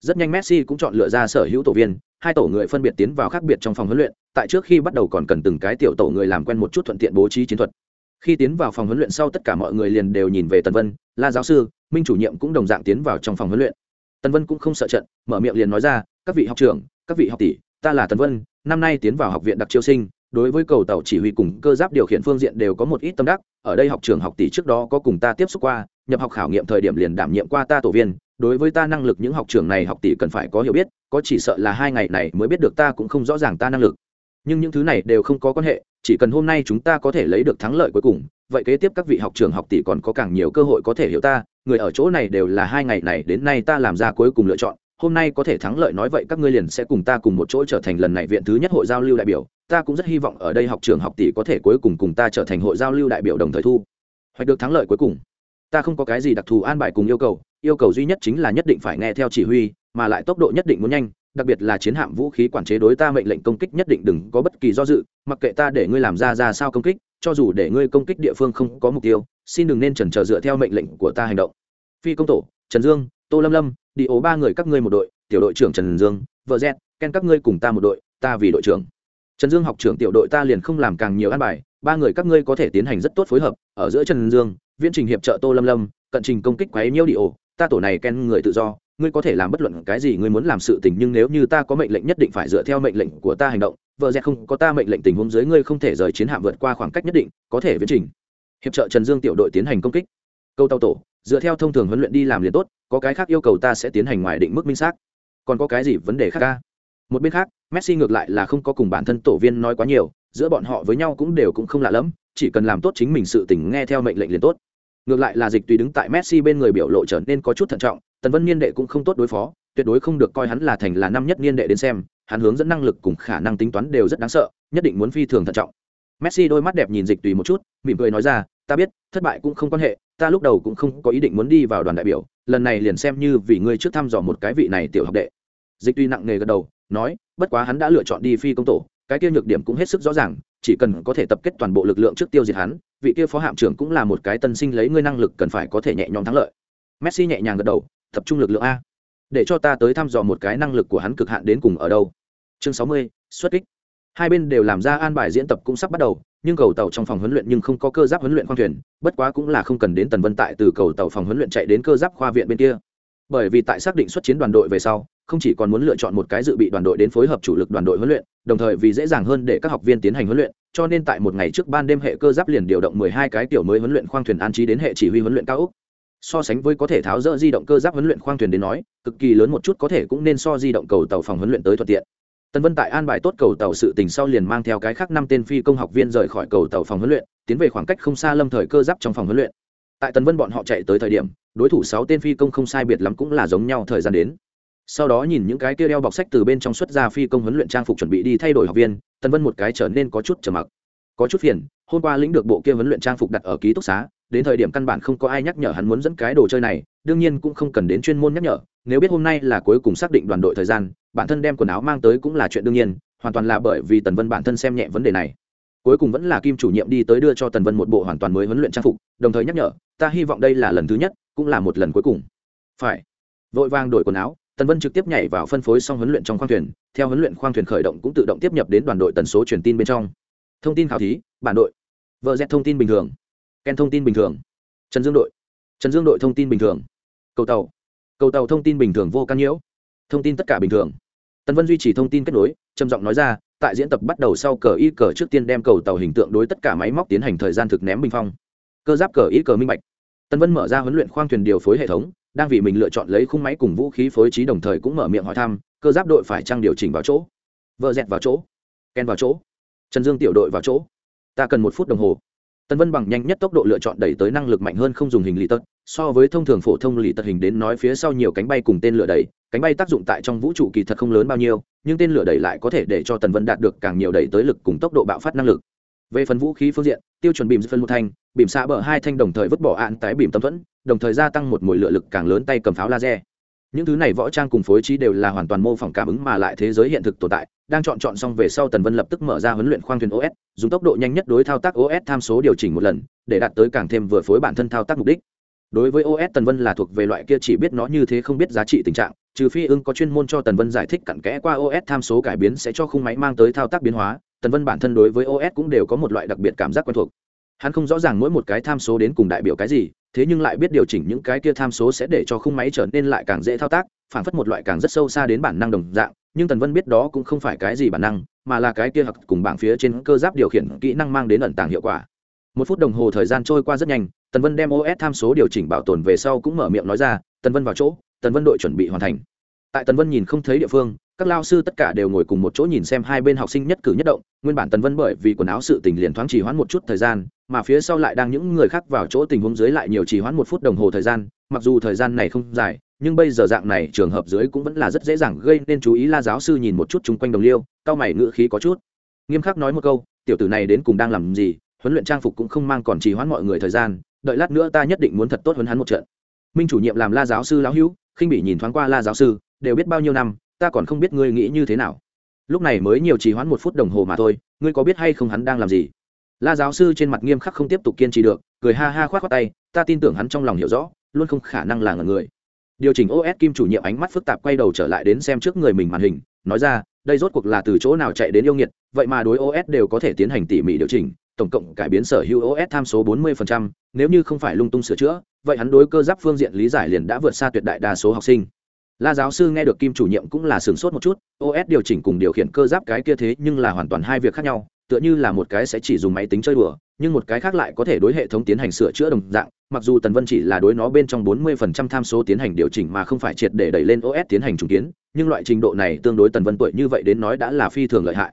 S1: Rất nhanh messi cũng chọn lựa ra sở hữu tổ viên, hai tổ người phân biệt tiến vào khác biệt trong phòng huấn luyện, tại trước khi bắt đầu còn cần từng cái tiểu tổ người làm quen một chút thuận tiện bố trí chiến thuật. Khi tiến vào phòng huấn luyện sau tất cả mọi người liền đều nhìn về tần vân, la giáo sư, minh chủ nhiệm cũng đồng dạng tiến vào trong phòng huấn luyện. Tần vân cũng không sợ trận, mở miệng liền nói ra, các vị học trưởng, các vị học tỷ, ta là tần vân, năm nay tiến vào học viện đặc chiêu sinh đối với cầu tàu chỉ huy cùng cơ giáp điều khiển phương diện đều có một ít tâm đắc, ở đây học trường học tỷ trước đó có cùng ta tiếp xúc qua, nhập học khảo nghiệm thời điểm liền đảm nhiệm qua ta tổ viên, đối với ta năng lực những học trường này học tỷ cần phải có hiểu biết, có chỉ sợ là hai ngày này mới biết được ta cũng không rõ ràng ta năng lực. Nhưng những thứ này đều không có quan hệ, chỉ cần hôm nay chúng ta có thể lấy được thắng lợi cuối cùng, vậy kế tiếp các vị học trường học tỷ còn có càng nhiều cơ hội có thể hiểu ta, người ở chỗ này đều là hai ngày này đến nay ta làm ra cuối cùng lựa chọn, hôm nay có thể thắng lợi nói vậy các ngươi liền sẽ cùng ta cùng một chỗ trở thành lần này viện thứ nhất hội giao lưu đại biểu ta cũng rất hy vọng ở đây học trường học tỷ có thể cuối cùng cùng ta trở thành hội giao lưu đại biểu đồng thời thu. Hoạch được thắng lợi cuối cùng. Ta không có cái gì đặc thù an bài cùng yêu cầu yêu cầu duy nhất chính là nhất định phải nghe theo chỉ huy, mà lại tốc độ nhất định muốn nhanh, đặc biệt là chiến hạm vũ khí quản chế đối ta mệnh lệnh công kích nhất định đừng có bất kỳ do dự, mặc kệ ta để ngươi làm ra ra sao công kích, cho dù để ngươi công kích địa phương không có mục tiêu, xin đừng nên chần chờ dựa theo mệnh lệnh của ta hành động. Phi công tổ, trần dương, tô lâm lâm, đi ố ba người các ngươi một đội, tiểu đội trưởng trần dương, vợ z ken các ngươi cùng ta một đội, ta vì đội trưởng trần dương học trưởng tiểu đội ta liền không làm càng nhiều an bài, ba người các ngươi có thể tiến hành rất tốt phối hợp, ở giữa trần dương, viễn trình hiệp trợ tô lâm lâm, cận trình công kích quấy nhiễu đi ổ, ta tổ này ken người tự do, ngươi có thể làm bất luận cái gì ngươi muốn làm sự tình nhưng nếu như ta có mệnh lệnh nhất định phải dựa theo mệnh lệnh của ta hành động, vợ dẹt không có ta mệnh lệnh tình huống dưới ngươi không thể rời chiến hạm vượt qua khoảng cách nhất định, có thể viễn trình. Hiệp trợ trần dương tiểu đội tiến hành công kích. Câu tàu tổ, dựa theo thông thường huấn luyện đi làm liền tốt, có cái khác yêu cầu ta sẽ tiến hành ngoài định mức minh xác. Còn có cái gì vấn đề khác ca? Một bên khác, messi ngược lại là không có cùng bản thân tổ viên nói quá nhiều, giữa bọn họ với nhau cũng đều cũng không lạ lẫm, chỉ cần làm tốt chính mình sự tình nghe theo mệnh lệnh liền tốt. Ngược lại là dịch tùy đứng tại messi bên người biểu lộ trở nên có chút thận trọng, tần vân niên đệ cũng không tốt đối phó, tuyệt đối không được coi hắn là thành là năm nhất niên đệ đến xem, hắn hướng dẫn năng lực cùng khả năng tính toán đều rất đáng sợ, nhất định muốn phi thường thận trọng. Messi đôi mắt đẹp nhìn dịch tùy một chút, mỉm cười nói ra, ta biết, thất bại cũng không quan hệ, ta lúc đầu cũng không có ý định muốn đi vào đoàn đại biểu, lần này liền xem như vì ngươi trước thăm dò một cái vị này tiểu học đệ. Dịch tuy nặng nề gật đầu nói, bất quá hắn đã lựa chọn đi phi công tổ, cái kia nhược điểm cũng hết sức rõ ràng, chỉ cần có thể tập kết toàn bộ lực lượng trước tiêu diệt hắn, vị kia phó hạm trưởng cũng là một cái tân sinh lấy ngươi năng lực cần phải có thể nhẹ nhõm thắng lợi. Messi nhẹ nhàng gật đầu, tập trung lực lượng a. Để cho ta tới thăm dò một cái năng lực của hắn cực hạn đến cùng ở đâu. Chương sáu mươi, xuất kích. Hai bên đều làm ra an bài diễn tập cũng sắp bắt đầu, nhưng cầu tàu trong phòng huấn luyện nhưng không có cơ giáp huấn luyện khoang thuyền, bất quá cũng là không cần đến tần vân tại từ cầu tàu phòng huấn luyện chạy đến cơ giáp khoa viện bên kia. Bởi vì tại xác định xuất chiến đoàn đội về sau không chỉ còn muốn lựa chọn một cái dự bị đoàn đội đến phối hợp chủ lực đoàn đội huấn luyện, đồng thời vì dễ dàng hơn để các học viên tiến hành huấn luyện, cho nên tại một ngày trước ban đêm hệ cơ giáp liền điều động mười hai cái tiểu mới huấn luyện khoang thuyền an trí đến hệ chỉ huy huấn luyện cao úc so sánh với có thể tháo dỡ di động cơ giáp huấn luyện khoang thuyền đến nói, cực kỳ lớn một chút có thể cũng nên so di động cầu tàu phòng huấn luyện tới thuận tiện. Tần vân tại an bài tốt cầu tàu sự tình sau liền mang theo cái khác năm tên phi công học viên rời khỏi cầu tàu phòng huấn luyện, tiến về khoảng cách không xa lâm thời cơ giáp trong phòng huấn luyện. Tại tần vân bọn họ chạy tới thời điểm, đối thủ sáu tên phi công không sai biệt lắm cũng là giống nhau thời gian đến sau đó nhìn những cái kia đeo bọc sách từ bên trong xuất ra phi công huấn luyện trang phục chuẩn bị đi thay đổi học viên, tần vân một cái trở nên có chút trầm mặc. Có chút phiền, hôm qua lĩnh được bộ kia huấn luyện trang phục đặt ở ký túc xá, đến thời điểm căn bản không có ai nhắc nhở hắn muốn dẫn cái đồ chơi này, đương nhiên cũng không cần đến chuyên môn nhắc nhở, nếu biết hôm nay là cuối cùng xác định đoàn đội thời gian, bản thân đem quần áo mang tới cũng là chuyện đương nhiên, hoàn toàn là bởi vì tần vân bản thân xem nhẹ vấn đề này. Cuối cùng vẫn là kim chủ nhiệm đi tới đưa cho tần vân một bộ hoàn toàn mới huấn luyện trang phục, đồng thời nhắc nhở, ta hy vọng đây là lần thứ nhất, cũng là một lần cuối cùng. Phải. Vội vàng đổi quần áo tần vân trực tiếp nhảy vào phân phối xong huấn luyện trong khoang thuyền, theo huấn luyện khoang thuyền khởi động cũng tự động tiếp nhập đến đoàn đội tần số truyền tin bên trong. Thông tin khảo thí, bản đội. Vợ z thông tin bình thường. Ken thông tin bình thường. Trần dương đội. Trần dương đội thông tin bình thường. Cầu tàu. Cầu tàu thông tin bình thường vô căn nhiễu. Thông tin tất cả bình thường. Tần vân duy trì thông tin kết nối, trầm giọng nói ra, tại diễn tập bắt đầu sau cờ y cờ trước tiên đem cầu tàu hình tượng đối tất cả máy móc tiến hành thời gian thực ném bình phong. Cơ giáp cờ y cờ minh bạch. Tần vân mở ra huấn luyện khoang thuyền điều phối hệ thống đang vì mình lựa chọn lấy khung máy cùng vũ khí phối trí đồng thời cũng mở miệng hỏi thăm, cơ giáp đội phải trang điều chỉnh vào chỗ. Vợ dẹt vào chỗ. Ken vào chỗ. Trần dương tiểu đội vào chỗ. Ta cần một phút đồng hồ. Tần vân bằng nhanh nhất tốc độ lựa chọn đẩy tới năng lực mạnh hơn không dùng hình lì tật, so với thông thường phổ thông lì tật hình đến nói phía sau nhiều cánh bay cùng tên lửa đẩy, cánh bay tác dụng tại trong vũ trụ kỳ thật không lớn bao nhiêu, nhưng tên lửa đẩy lại có thể để cho tần vân đạt được càng nhiều đẩy tới lực cùng tốc độ bạo phát năng lực về phần vũ khí phương diện, tiêu chuẩn bìm phân một thanh, bìm xạ bờ hai thanh đồng thời vứt bỏ ạn tái bìm tâm thuẫn, đồng thời gia tăng một mùi lửa lực càng lớn tay cầm pháo laser. Những thứ này võ trang cùng phối trí đều là hoàn toàn mô phỏng cảm ứng mà lại thế giới hiện thực tồn tại, đang chọn chọn xong về sau tần vân lập tức mở ra huấn luyện khoang thuyền os dùng tốc độ nhanh nhất đối thao tác os tham số điều chỉnh một lần, để đạt tới càng thêm vừa phối bản thân thao tác mục đích. Đối với os tần vân là thuộc về loại kia chỉ biết nó như thế không biết giá trị tình trạng, trừ phi ưng có chuyên môn cho tần vân giải thích cặn kẽ qua os tham số cải biến sẽ cho khung máy mang tới thao tác biến hóa tần vân bản thân đối với os cũng đều có một loại đặc biệt cảm giác quen thuộc. Hắn không rõ ràng mỗi một cái tham số đến cùng đại biểu cái gì, thế nhưng lại biết điều chỉnh những cái kia tham số sẽ để cho khung máy trở nên lại càng dễ thao tác, phản phất một loại càng rất sâu xa đến bản năng đồng dạng, nhưng tần vân biết đó cũng không phải cái gì bản năng, mà là cái kia hặc cùng bảng phía trên cơ giáp điều khiển kỹ năng mang đến ẩn tàng hiệu quả. Một phút đồng hồ thời gian trôi qua rất nhanh, tần vân đem os tham số điều chỉnh bảo tồn về sau cũng mở miệng nói ra, tần vân vào chỗ, tần vân đội chuẩn bị hoàn thành. Tại tần vân nhìn không thấy địa phương các lao sư tất cả đều ngồi cùng một chỗ nhìn xem hai bên học sinh nhất cử nhất động, nguyên bản tần vân bởi vì quần áo sự tình liền thoáng trì hoãn một chút thời gian, mà phía sau lại đang những người khác vào chỗ tình huống dưới lại nhiều trì hoãn một phút đồng hồ thời gian, mặc dù thời gian này không dài, nhưng bây giờ dạng này trường hợp dưới cũng vẫn là rất dễ dàng gây nên chú ý la giáo sư nhìn một chút chung quanh đồng liêu cao mày ngữ khí có chút. Nghiêm khắc nói một câu, tiểu tử này đến cùng đang làm gì, huấn luyện trang phục cũng không mang còn trì hoãn mọi người thời gian, đợi lát nữa ta nhất định muốn thật tốt huấn hắn một trận. Minh chủ nhiệm làm la giáo sư lão hữu, khinh bị nhìn thoáng qua la giáo sư, đều biết bao nhiêu năm ta còn không biết ngươi nghĩ như thế nào. Lúc này mới nhiều trì hoãn một phút đồng hồ mà thôi ngươi có biết hay không hắn đang làm gì? La giáo sư trên mặt nghiêm khắc không tiếp tục kiên trì được cười ha ha khoát khoát tay ta tin tưởng hắn trong lòng hiểu rõ luôn không khả năng là ngần người. Điều chỉnh os kim chủ nhiệm ánh mắt phức tạp quay đầu trở lại đến xem trước người mình màn hình nói ra đây rốt cuộc là từ chỗ nào chạy đến yêu nghiệt vậy mà đối os đều có thể tiến hành tỉ mỉ điều chỉnh tổng cộng cải biến sở hữu os tham số 40%, nếu như không phải lung tung sửa chữa vậy hắn đối cơ giáp phương diện lý giải liền đã vượt xa tuyệt đại đa số học sinh la giáo sư nghe được kim chủ nhiệm cũng là sửng sốt một chút os điều chỉnh cùng điều khiển cơ giáp cái kia thế nhưng là hoàn toàn hai việc khác nhau, tựa như là một cái sẽ chỉ dùng máy tính chơi đùa, nhưng một cái khác lại có thể đối hệ thống tiến hành sửa chữa đồng dạng, mặc dù tần vân chỉ là đối nó bên trong 40% tham số tiến hành điều chỉnh mà không phải triệt để đẩy lên os tiến hành trùng kiến, nhưng loại trình độ này tương đối tần vân tuổi như vậy đến nói đã là phi thường lợi hại.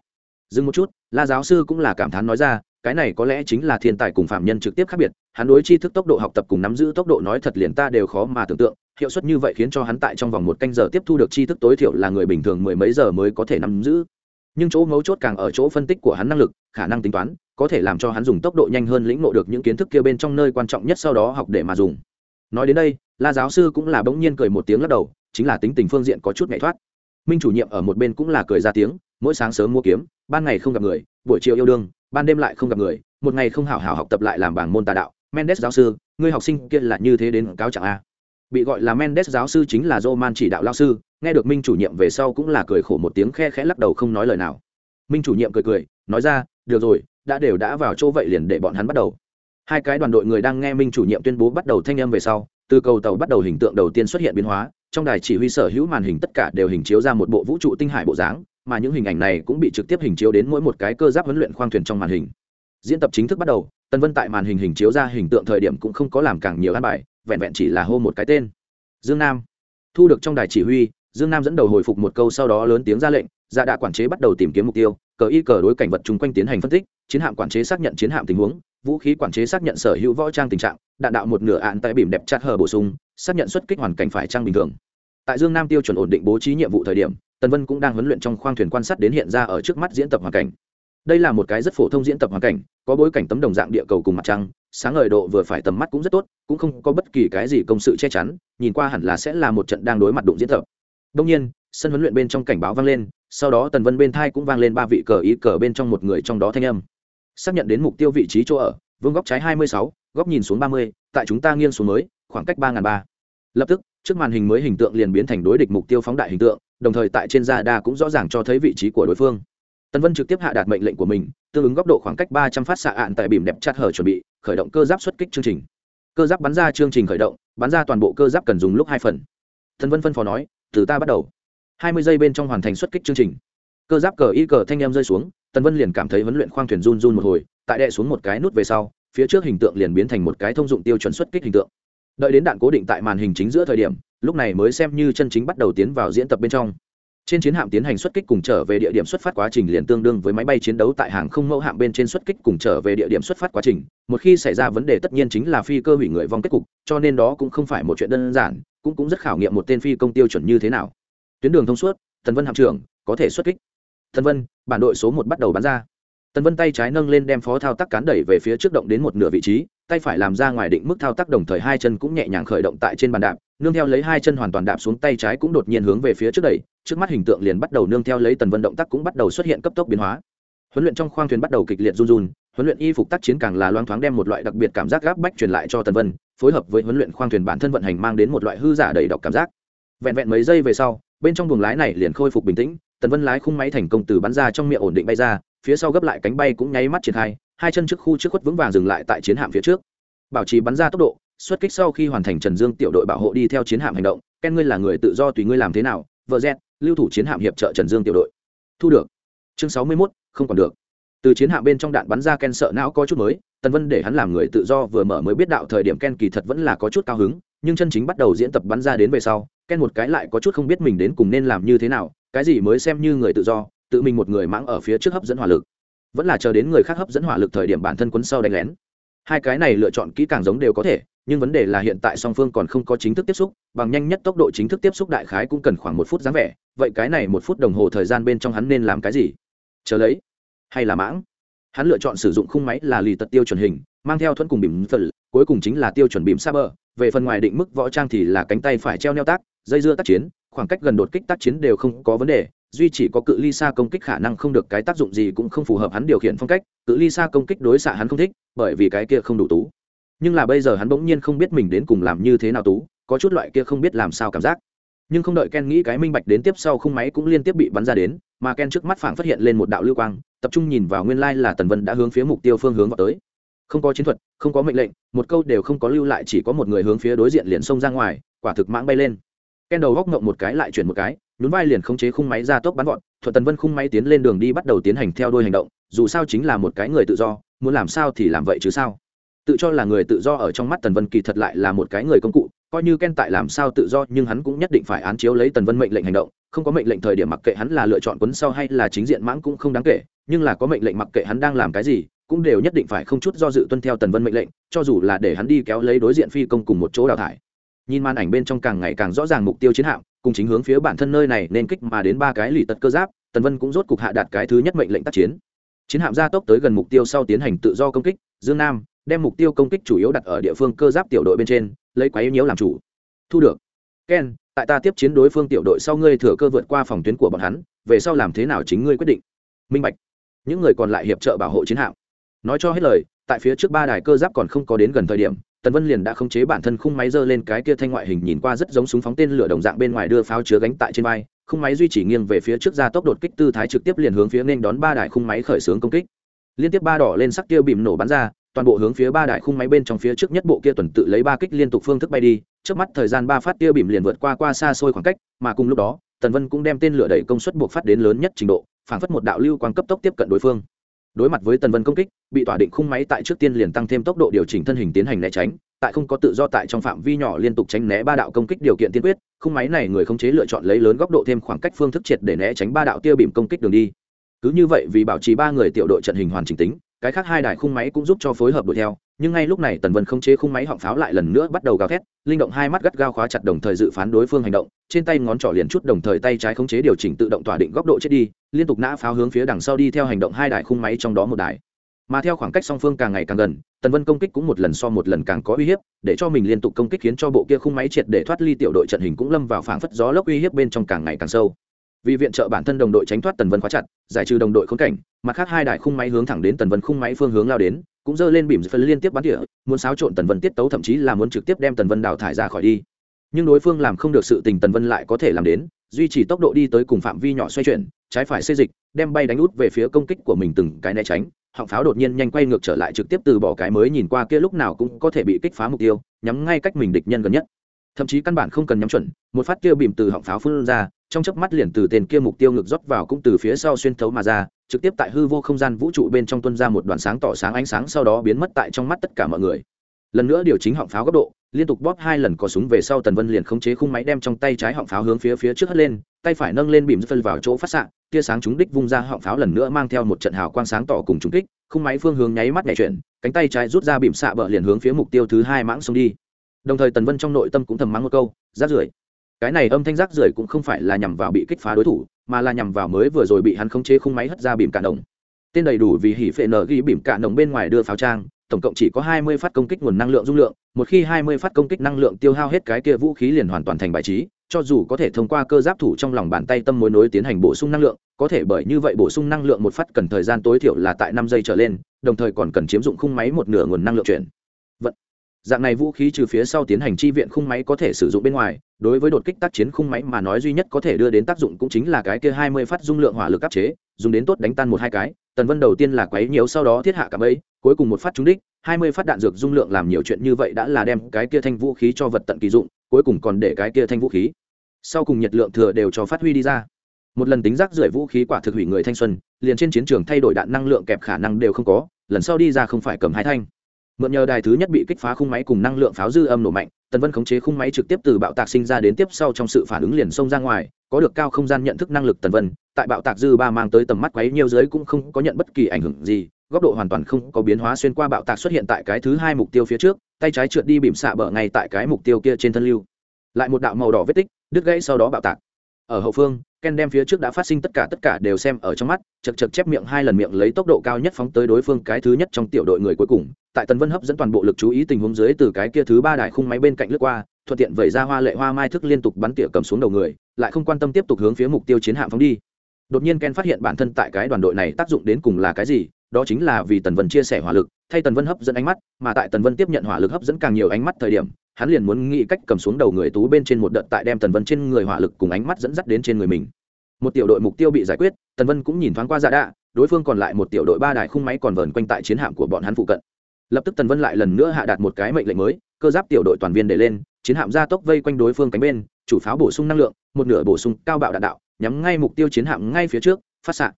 S1: Dừng một chút, la giáo sư cũng là cảm thán nói ra, cái này có lẽ chính là thiên tài cùng phạm nhân trực tiếp khác biệt, hắn đối tri thức tốc độ học tập cùng nắm giữ tốc độ nói thật liền ta đều khó mà tưởng tượng hiệu suất như vậy khiến cho hắn tại trong vòng một canh giờ tiếp thu được tri thức tối thiểu là người bình thường mười mấy giờ mới có thể nắm giữ. Nhưng chỗ mấu chốt càng ở chỗ phân tích của hắn năng lực, khả năng tính toán, có thể làm cho hắn dùng tốc độ nhanh hơn lĩnh ngộ được những kiến thức kia bên trong nơi quan trọng nhất sau đó học để mà dùng. Nói đến đây, la giáo sư cũng là bỗng nhiên cười một tiếng lắc đầu, chính là tính tình phương diện có chút nhảy thoát. Minh chủ nhiệm ở một bên cũng là cười ra tiếng, mỗi sáng sớm mua kiếm, ban ngày không gặp người, buổi chiều yêu đương, ban đêm lại không gặp người, một ngày không hảo hảo học tập lại làm bảng môn tà đạo. Mendes giáo sư, ngươi học sinh kia là như thế đến cáo trạng a bị gọi là mendes giáo sư chính là roman chỉ đạo lao sư, nghe được minh chủ nhiệm về sau cũng là cười khổ một tiếng khe khẽ lắc đầu không nói lời nào. Minh chủ nhiệm cười cười, nói ra, được rồi, đã đều đã vào chỗ vậy liền để bọn hắn bắt đầu. Hai cái đoàn đội người đang nghe minh chủ nhiệm tuyên bố bắt đầu thanh âm về sau, từ cầu tàu bắt đầu hình tượng đầu tiên xuất hiện biến hóa, trong đài chỉ huy sở hữu màn hình tất cả đều hình chiếu ra một bộ vũ trụ tinh hải bộ dáng, mà những hình ảnh này cũng bị trực tiếp hình chiếu đến mỗi một cái cơ giáp huấn luyện khoang thuyền trong màn hình. Diễn tập chính thức bắt đầu tân vân tại màn hình hình chiếu ra hình tượng thời điểm cũng không có làm càng nhiều an bài vẹn vẹn chỉ là hô một cái tên. Dương nam. Thu được trong đài chỉ huy, dương nam dẫn đầu hồi phục một câu sau đó lớn tiếng ra lệnh dạ đạ quản chế bắt đầu tìm kiếm mục tiêu, cờ y cờ đối cảnh vật chung quanh tiến hành phân tích, chiến hạm quản chế xác nhận chiến hạm tình huống, vũ khí quản chế xác nhận sở hữu võ trang tình trạng, đạn đạo một nửa ạn tại bìm đẹp chặt hờ bổ sung, xác nhận xuất kích hoàn cảnh phải trang bình thường. Tại dương nam tiêu chuẩn ổn định bố trí nhiệm vụ thời điểm, tần vân cũng đang huấn luyện trong khoang thuyền quan sát đến hiện ra ở trước mắt diễn tập hoàn cảnh. Đây là một cái rất phổ thông diễn tập hoàn cảnh, có bối cảnh tấm đồng dạng địa cầu cùng mặt trăng sáng ngời độ vừa phải tầm mắt cũng rất tốt cũng không có bất kỳ cái gì công sự che chắn nhìn qua hẳn là sẽ là một trận đang đối mặt đụng diễn tập. Đông nhiên sân huấn luyện bên trong cảnh báo vang lên sau đó tần vân bên thai cũng vang lên ba vị cờ ý cờ bên trong một người trong đó thanh âm. Xác nhận đến mục tiêu vị trí chỗ ở vương góc trái 26, góc nhìn xuống 30, tại chúng ta nghiêng xuống mới khoảng cách ba ngàn ba. Lập tức trước màn hình mới hình tượng liền biến thành đối địch mục tiêu phóng đại hình tượng đồng thời tại trên radar cũng rõ ràng cho thấy vị trí của đối phương. Tần Vân trực tiếp hạ đạt mệnh lệnh của mình, tương ứng góc độ khoảng cách ba trăm phát xạ ạn tại bìm đẹp chặt hở chuẩn bị, khởi động cơ giáp xuất kích chương trình. Cơ giáp bắn ra chương trình khởi động, bắn ra toàn bộ cơ giáp cần dùng lúc hai phần. Tần Vân phân phó nói, từ ta bắt đầu. hai mươi giây bên trong hoàn thành xuất kích chương trình. Cơ giáp cờ y cờ thanh em rơi xuống, Tần Vân liền cảm thấy huấn luyện khoang thuyền run run một hồi, tại đệ xuống một cái nút về sau, phía trước hình tượng liền biến thành một cái thông dụng tiêu chuẩn xuất kích hình tượng. Đợi đến đạn cố định tại màn hình chính giữa thời điểm, lúc này mới xem như chân chính bắt đầu tiến vào diễn tập bên trong trên chiến hạm tiến hành xuất kích cùng trở về địa điểm xuất phát quá trình liền tương đương với máy bay chiến đấu tại hàng không mẫu hạm bên trên xuất kích cùng trở về địa điểm xuất phát quá trình. Một khi xảy ra vấn đề tất nhiên chính là phi cơ hủy người vong kết cục, cho nên đó cũng không phải một chuyện đơn giản, cũng cũng rất khảo nghiệm một tên phi công tiêu chuẩn như thế nào. Tuyến đường thông suốt, thần vân hạm trưởng, có thể xuất kích. Thần vân, bản đội số một bắt đầu bắn ra tần vân tay trái nâng lên đem phó thao tác cán đẩy về phía trước động đến một nửa vị trí, tay phải làm ra ngoài định mức thao tác đồng thời hai chân cũng nhẹ nhàng khởi động tại trên bàn đạp, nương theo lấy hai chân hoàn toàn đạp xuống tay trái cũng đột nhiên hướng về phía trước đẩy, trước mắt hình tượng liền bắt đầu nương theo lấy tần vân động tác cũng bắt đầu xuất hiện cấp tốc biến hóa. Huấn luyện trong khoang thuyền bắt đầu kịch liệt run run, huấn luyện y phục tác chiến càng là loang thoáng đem một loại đặc biệt cảm giác gáp bách truyền lại cho tần vân, phối hợp với huấn luyện khoang thuyền bản thân vận hành mang đến một loại hư giả đầy độc cảm giác. Vẹn vẹn mấy giây về sau, bên trong buồng lái này liền khôi phục bình tĩnh, tần vân lái khung máy thành công từ bắn ra trong miệng ổn định bay ra phía sau gấp lại cánh bay cũng nháy mắt triển khai, hai chân trước khu trước khuất vững vàng dừng lại tại chiến hạm phía trước. Bảo trì bắn ra tốc độ, xuất kích sau khi hoàn thành trần dương tiểu đội bảo hộ đi theo chiến hạm hành động, ken ngươi là người tự do tùy ngươi làm thế nào, vợ z, lưu thủ chiến hạm hiệp trợ trần dương tiểu đội. Thu được. Chương sáu mươi mốt, không còn được. Từ chiến hạm bên trong đạn bắn ra ken sợ não có chút mới, tần vân để hắn làm người tự do vừa mở mới biết đạo thời điểm ken kỳ thật vẫn là có chút cao hứng, nhưng chân chính bắt đầu diễn tập bắn ra đến về sau, ken một cái lại có chút không biết mình đến cùng nên làm như thế nào, cái gì mới xem như người tự do tự mình một người mãng ở phía trước hấp dẫn hỏa lực. Vẫn là chờ đến người khác hấp dẫn hỏa lực thời điểm bản thân quấn sau đánh lén. Hai cái này lựa chọn kỹ càng giống đều có thể, nhưng vấn đề là hiện tại song phương còn không có chính thức tiếp xúc, bằng nhanh nhất tốc độ chính thức tiếp xúc đại khái cũng cần khoảng một phút dáng vẻ, vậy cái này một phút đồng hồ thời gian bên trong hắn nên làm cái gì? Chờ lấy. Hay là mãng? Hắn lựa chọn sử dụng khung máy là lì tật tiêu chuẩn hình, mang theo thuẫn cùng bìm phần cuối cùng chính là tiêu chuẩn bìm saber bờ về phần ngoài định mức võ trang thì là cánh tay phải treo neo tác, dây dưa tác chiến, khoảng cách gần đột kích tác chiến đều không có vấn đề duy chỉ có cự ly xa công kích khả năng không được, cái tác dụng gì cũng không phù hợp hắn điều khiển phong cách, cự ly xa công kích đối xạ hắn không thích, bởi vì cái kia không đủ tú. Nhưng là bây giờ hắn bỗng nhiên không biết mình đến cùng làm như thế nào tú, có chút loại kia không biết làm sao cảm giác. Nhưng không đợi ken nghĩ cái minh bạch đến tiếp sau, khung máy cũng liên tiếp bị bắn ra đến, mà ken trước mắt phảng phát hiện lên một đạo lưu quang, tập trung nhìn vào nguyên lai là tần vân đã hướng phía mục tiêu phương hướng vào tới. Không có chiến thuật, không có mệnh lệnh, một câu đều không có lưu lại, chỉ có một người hướng phía đối diện liền xông ra ngoài, quả thực mãng bay lên. Ken đầu góc ngộng một cái lại chuyển một cái nhún vai liền khống chế khung máy ra tốc bắn vọt. thuận tần vân khung máy tiến lên đường đi bắt đầu tiến hành theo đôi hành động, dù sao chính là một cái người tự do, muốn làm sao thì làm vậy chứ sao tự cho là người tự do ở trong mắt tần vân kỳ thật lại là một cái người công cụ, coi như ken tại làm sao tự do, nhưng hắn cũng nhất định phải án chiếu lấy tần vân mệnh lệnh hành động, không có mệnh lệnh thời điểm mặc kệ hắn là lựa chọn quấn sau hay là chính diện mãng cũng không đáng kể, nhưng là có mệnh lệnh mặc kệ hắn đang làm cái gì, cũng đều nhất định phải không chút do dự tuân theo tần vân mệnh lệnh, cho dù là để hắn đi kéo lấy đối diện phi công cùng một chỗ đào thải nhìn màn ảnh bên trong càng ngày càng rõ ràng mục tiêu chiến hạm, cùng chính hướng phía bản thân nơi này nên kích mà đến ba cái lì tật cơ giáp, tần vân cũng rốt cục hạ đạt cái thứ nhất mệnh lệnh tác chiến. Chiến hạm gia tốc tới gần mục tiêu sau tiến hành tự do công kích, dương nam đem mục tiêu công kích chủ yếu đặt ở địa phương cơ giáp tiểu đội bên trên, lấy quá yếu nhiễu làm chủ. Thu được. Ken, tại ta tiếp chiến đối phương tiểu đội sau ngươi thừa cơ vượt qua phòng tuyến của bọn hắn, về sau làm thế nào chính ngươi quyết định? Minh bạch. Những người còn lại hiệp trợ bảo hộ chiến hạm. Nói cho hết lời, tại phía trước ba đài cơ giáp còn không có đến gần thời điểm tần vân liền đã khống chế bản thân khung máy dơ lên cái kia thanh ngoại hình nhìn qua rất giống súng phóng tên lửa đồng dạng bên ngoài đưa pháo chứa gánh tại trên vai, khung máy duy trì nghiêng về phía trước ra tốc đột kích tư thái trực tiếp liền hướng phía nên đón ba đài khung máy khởi xướng công kích. Liên tiếp ba đỏ lên sắc kia bìm nổ bắn ra, toàn bộ hướng phía ba đại khung máy bên trong phía trước nhất bộ kia tuần tự lấy ba kích liên tục phương thức bay đi, trước mắt thời gian ba phát tia bìm liền vượt qua qua xa xôi khoảng cách, mà cùng lúc đó, tần vân cũng đem tên lửa đẩy công suất buộc phát đến lớn nhất trình độ, phảng phất một đạo lưu quang cấp tốc tiếp cận đối phương đối mặt với tần vân công kích, bị tỏa định khung máy tại trước tiên liền tăng thêm tốc độ điều chỉnh thân hình tiến hành né tránh, tại không có tự do tại trong phạm vi nhỏ liên tục tránh né ba đạo công kích điều kiện tiên quyết, khung máy này người không chế lựa chọn lấy lớn góc độ thêm khoảng cách phương thức triệt để né tránh ba đạo tiêu bìm công kích đường đi. Cứ như vậy vì bảo trì ba người tiểu đội trận hình hoàn chỉnh tính, cái khác hai đài khung máy cũng giúp cho phối hợp đuổi theo nhưng ngay lúc này tần vân không chế khung máy họng pháo lại lần nữa bắt đầu gào thét, linh động hai mắt gắt gao khóa chặt đồng thời dự phán đối phương hành động, trên tay ngón trỏ liền chút đồng thời tay trái khống chế điều chỉnh tự động tỏa định góc độ chết đi, liên tục nã pháo hướng phía đằng sau đi theo hành động hai đài khung máy trong đó một đài. Mà theo khoảng cách song phương càng ngày càng gần, tần vân công kích cũng một lần so một lần càng có uy hiếp, để cho mình liên tục công kích khiến cho bộ kia khung máy triệt để thoát ly tiểu đội trận hình cũng lâm vào phảng phất gió lốc uy hiếp bên trong càng ngày càng sâu. Vì viện trợ bản thân đồng đội tránh thoát tần vân khóa chặt, giải trừ đồng đội khốn cảnh, mặt khác hai đài khung máy hướng thẳng đến tần vân khung máy phương hướng lao đến cũng dơ lên bìm phân liên tiếp bắn tỉa, muốn xáo trộn tần vân tiết tấu, thậm chí là muốn trực tiếp đem tần vân đào thải ra khỏi đi. Nhưng đối phương làm không được sự tình, tần vân lại có thể làm đến, duy trì tốc độ đi tới cùng phạm vi nhỏ xoay chuyển, trái phải xê dịch, đem bay đánh út về phía công kích của mình từng cái né tránh, họng pháo đột nhiên nhanh quay ngược trở lại trực tiếp từ bỏ cái mới nhìn qua kia lúc nào cũng có thể bị kích phá mục tiêu, nhắm ngay cách mình địch nhân gần nhất. Thậm chí căn bản không cần nhắm chuẩn, một phát kia bìm từ họng pháo phun ra, trong chớp mắt liền từ tên kia mục tiêu ngực rót vào cũng từ phía sau xuyên thấu mà ra trực tiếp tại hư vô không gian vũ trụ bên trong tuân ra một đoàn sáng tỏ sáng ánh sáng, sau đó biến mất tại trong mắt tất cả mọi người. Lần nữa điều chỉnh họng pháo góc độ, liên tục bóp hai lần có súng về sau tần vân liền khống chế khung máy đem trong tay trái họng pháo hướng phía phía trước hất lên, tay phải nâng lên bìm phân vào chỗ phát xạ, tia sáng trúng đích vung ra họng pháo lần nữa mang theo một trận hào quang sáng tỏ cùng trúng kích, khung máy phương hướng nháy mắt nhảy chuyển, cánh tay trái rút ra bìm xạ bờ liền hướng phía mục tiêu thứ hai mãng xông đi. Đồng thời tần vân trong nội tâm cũng thầm mắng một câu, rác rưởi. Cái này âm thanh rác rưởi cũng không phải là nhằm vào bị kích phá đối thủ mà là nhằm vào mới vừa rồi bị hắn khống chế khung máy hất ra bìm cạn đồng. Tên đầy đủ vì hỉ phệ nở ghi bìm cạn đồng bên ngoài đưa pháo trang, tổng cộng chỉ có hai mươi phát công kích nguồn năng lượng dung lượng, một khi hai mươi phát công kích năng lượng tiêu hao hết cái kia vũ khí liền hoàn toàn thành bài trí, cho dù có thể thông qua cơ giáp thủ trong lòng bàn tay tâm mối nối tiến hành bổ sung năng lượng, có thể bởi như vậy bổ sung năng lượng một phát cần thời gian tối thiểu là tại năm giây trở lên, đồng thời còn cần chiếm dụng khung máy một nửa nguồn năng lượng chuyển dạng này vũ khí trừ phía sau tiến hành chi viện khung máy có thể sử dụng bên ngoài, đối với đột kích tác chiến khung máy mà nói duy nhất có thể đưa đến tác dụng cũng chính là cái kia hai mươi phát dung lượng hỏa lực áp chế, dùng đến tốt đánh tan một hai cái. Tần vân đầu tiên là quấy nhiều sau đó thiết hạ cả bẫy, cuối cùng một phát trúng đích, hai mươi phát đạn dược dung lượng làm nhiều chuyện như vậy đã là đem cái kia thanh vũ khí cho vật tận kỳ dụng, cuối cùng còn để cái kia thanh vũ khí. Sau cùng nhiệt lượng thừa đều cho phát huy đi ra. Một lần tính rác rưởi vũ khí quả thực hủy người thanh xuân, liền trên chiến trường thay đổi đạn năng lượng kẹp khả năng đều không có, lần sau đi ra không phải cầm hai thanh mượn nhờ đài thứ nhất bị kích phá khung máy cùng năng lượng pháo dư âm nổ mạnh, tần vân khống chế khung máy trực tiếp từ bạo tạc sinh ra đến tiếp sau trong sự phản ứng liền xông ra ngoài, có được cao không gian nhận thức năng lực tần vân, tại bạo tạc dư ba mang tới tầm mắt quấy nhiều dưới cũng không có nhận bất kỳ ảnh hưởng gì, góc độ hoàn toàn không có biến hóa xuyên qua bạo tạc xuất hiện tại cái thứ hai mục tiêu phía trước, tay trái trượt đi bìm xạ bờ ngay tại cái mục tiêu kia trên thân lưu. Lại một đạo màu đỏ vết tích, đứt gãy sau đó bạo tạc. Ở hậu phương ken đem phía trước đã phát sinh tất cả tất cả đều xem ở trong mắt, chật chật chép miệng hai lần miệng lấy tốc độ cao nhất phóng tới đối phương cái thứ nhất trong tiểu đội người cuối cùng. Tại tần vân hấp dẫn toàn bộ lực chú ý tình huống dưới từ cái kia thứ ba đài khung máy bên cạnh lướt qua, thuận tiện vẩy ra hoa lệ hoa mai thức liên tục bắn tỉa cầm xuống đầu người, lại không quan tâm tiếp tục hướng phía mục tiêu chiến hạm phóng đi. Đột nhiên ken phát hiện bản thân tại cái đoàn đội này tác dụng đến cùng là cái gì, đó chính là vì tần vân chia sẻ hỏa lực thay tần vân hấp dẫn ánh mắt, mà tại tần vân tiếp nhận hỏa lực hấp dẫn càng nhiều ánh mắt thời điểm, hắn liền muốn nghĩ cách cầm xuống đầu người tú bên trên một đợt tại đem tần vân trên người hỏa lực cùng ánh mắt dẫn dắt đến trên người mình. Một tiểu đội mục tiêu bị giải quyết, tần vân cũng nhìn thoáng qua dạ đạ, đối phương còn lại một tiểu đội ba đài khung máy còn vờn quanh tại chiến hạm của bọn hắn phụ cận. Lập tức tần vân lại lần nữa hạ đạt một cái mệnh lệnh mới, cơ giáp tiểu đội toàn viên để lên, chiến hạm gia tốc vây quanh đối phương cánh bên, chủ pháo bổ sung năng lượng, một nửa bổ sung cao bạo đạn đạo, nhắm ngay mục tiêu chiến hạm ngay phía trước, phát xạ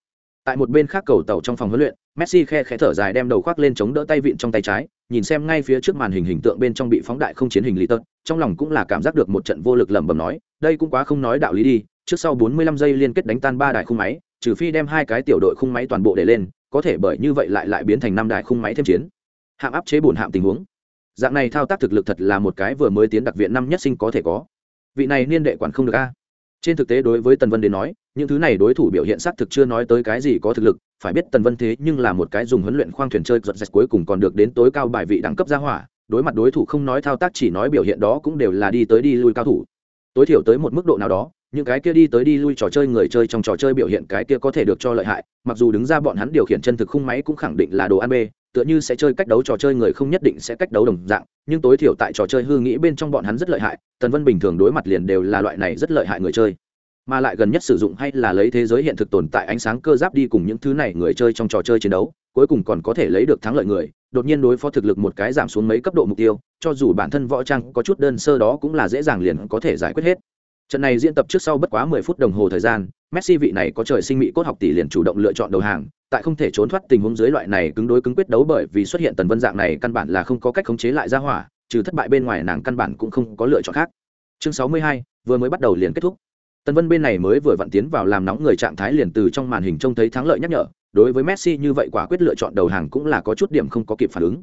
S1: tại một bên khác cầu tàu trong phòng huấn luyện, messi khe khẽ thở dài đem đầu khoác lên chống đỡ tay vịn trong tay trái, nhìn xem ngay phía trước màn hình hình tượng bên trong bị phóng đại không chiến hình lý tật trong lòng cũng là cảm giác được một trận vô lực lẩm bẩm nói, đây cũng quá không nói đạo lý đi, trước sau 45 giây liên kết đánh tan ba đài khung máy, trừ phi đem hai cái tiểu đội khung máy toàn bộ để lên, có thể bởi như vậy lại lại biến thành năm đài khung máy thêm chiến. Hạm áp chế bổn hạm tình huống. Dạng này thao tác thực lực thật là một cái vừa mới tiến đặc viện năm nhất sinh có thể có. Vị này niên đệ quản không được a trên thực tế đối với tần vân đến nói, những thứ này đối thủ biểu hiện xác thực chưa nói tới cái gì có thực lực, phải biết tần vân thế nhưng là một cái dùng huấn luyện khoang thuyền chơi giật giật cuối cùng còn được đến tối cao bài vị đẳng cấp gia hỏa, đối mặt đối thủ không nói thao tác chỉ nói biểu hiện đó cũng đều là đi tới đi lui cao thủ. Tối thiểu tới một mức độ nào đó, những cái kia đi tới đi lui trò chơi người chơi trong trò chơi biểu hiện cái kia có thể được cho lợi hại, mặc dù đứng ra bọn hắn điều khiển chân thực khung máy cũng khẳng định là đồ ăn bê tựa như sẽ chơi cách đấu trò chơi người không nhất định sẽ cách đấu đồng dạng, nhưng tối thiểu tại trò chơi hư nghĩ bên trong bọn hắn rất lợi hại, tần vân bình thường đối mặt liền đều là loại này rất lợi hại người chơi. Mà lại gần nhất sử dụng hay là lấy thế giới hiện thực tồn tại ánh sáng cơ giáp đi cùng những thứ này người chơi trong trò chơi chiến đấu, cuối cùng còn có thể lấy được thắng lợi người, đột nhiên đối phó thực lực một cái giảm xuống mấy cấp độ mục tiêu, cho dù bản thân võ trang có chút đơn sơ đó cũng là dễ dàng liền có thể giải quyết hết trận này diễn tập trước sau bất quá mười phút đồng hồ thời gian, messi vị này có trời sinh mỹ cốt học tỷ liền chủ động lựa chọn đầu hàng, tại không thể trốn thoát tình huống dưới loại này cứng đối cứng quyết đấu bởi vì xuất hiện tần vân dạng này căn bản là không có cách khống chế lại ra hỏa, trừ thất bại bên ngoài nàng căn bản cũng không có lựa chọn khác. Chương sáu mươi hai, vừa mới bắt đầu liền kết thúc. Tần vân bên này mới vừa vặn tiến vào làm nóng người trạng thái liền từ trong màn hình trông thấy thắng lợi nhắc nhở, đối với messi như vậy quả quyết lựa chọn đầu hàng cũng là có chút điểm không có kịp phản ứng.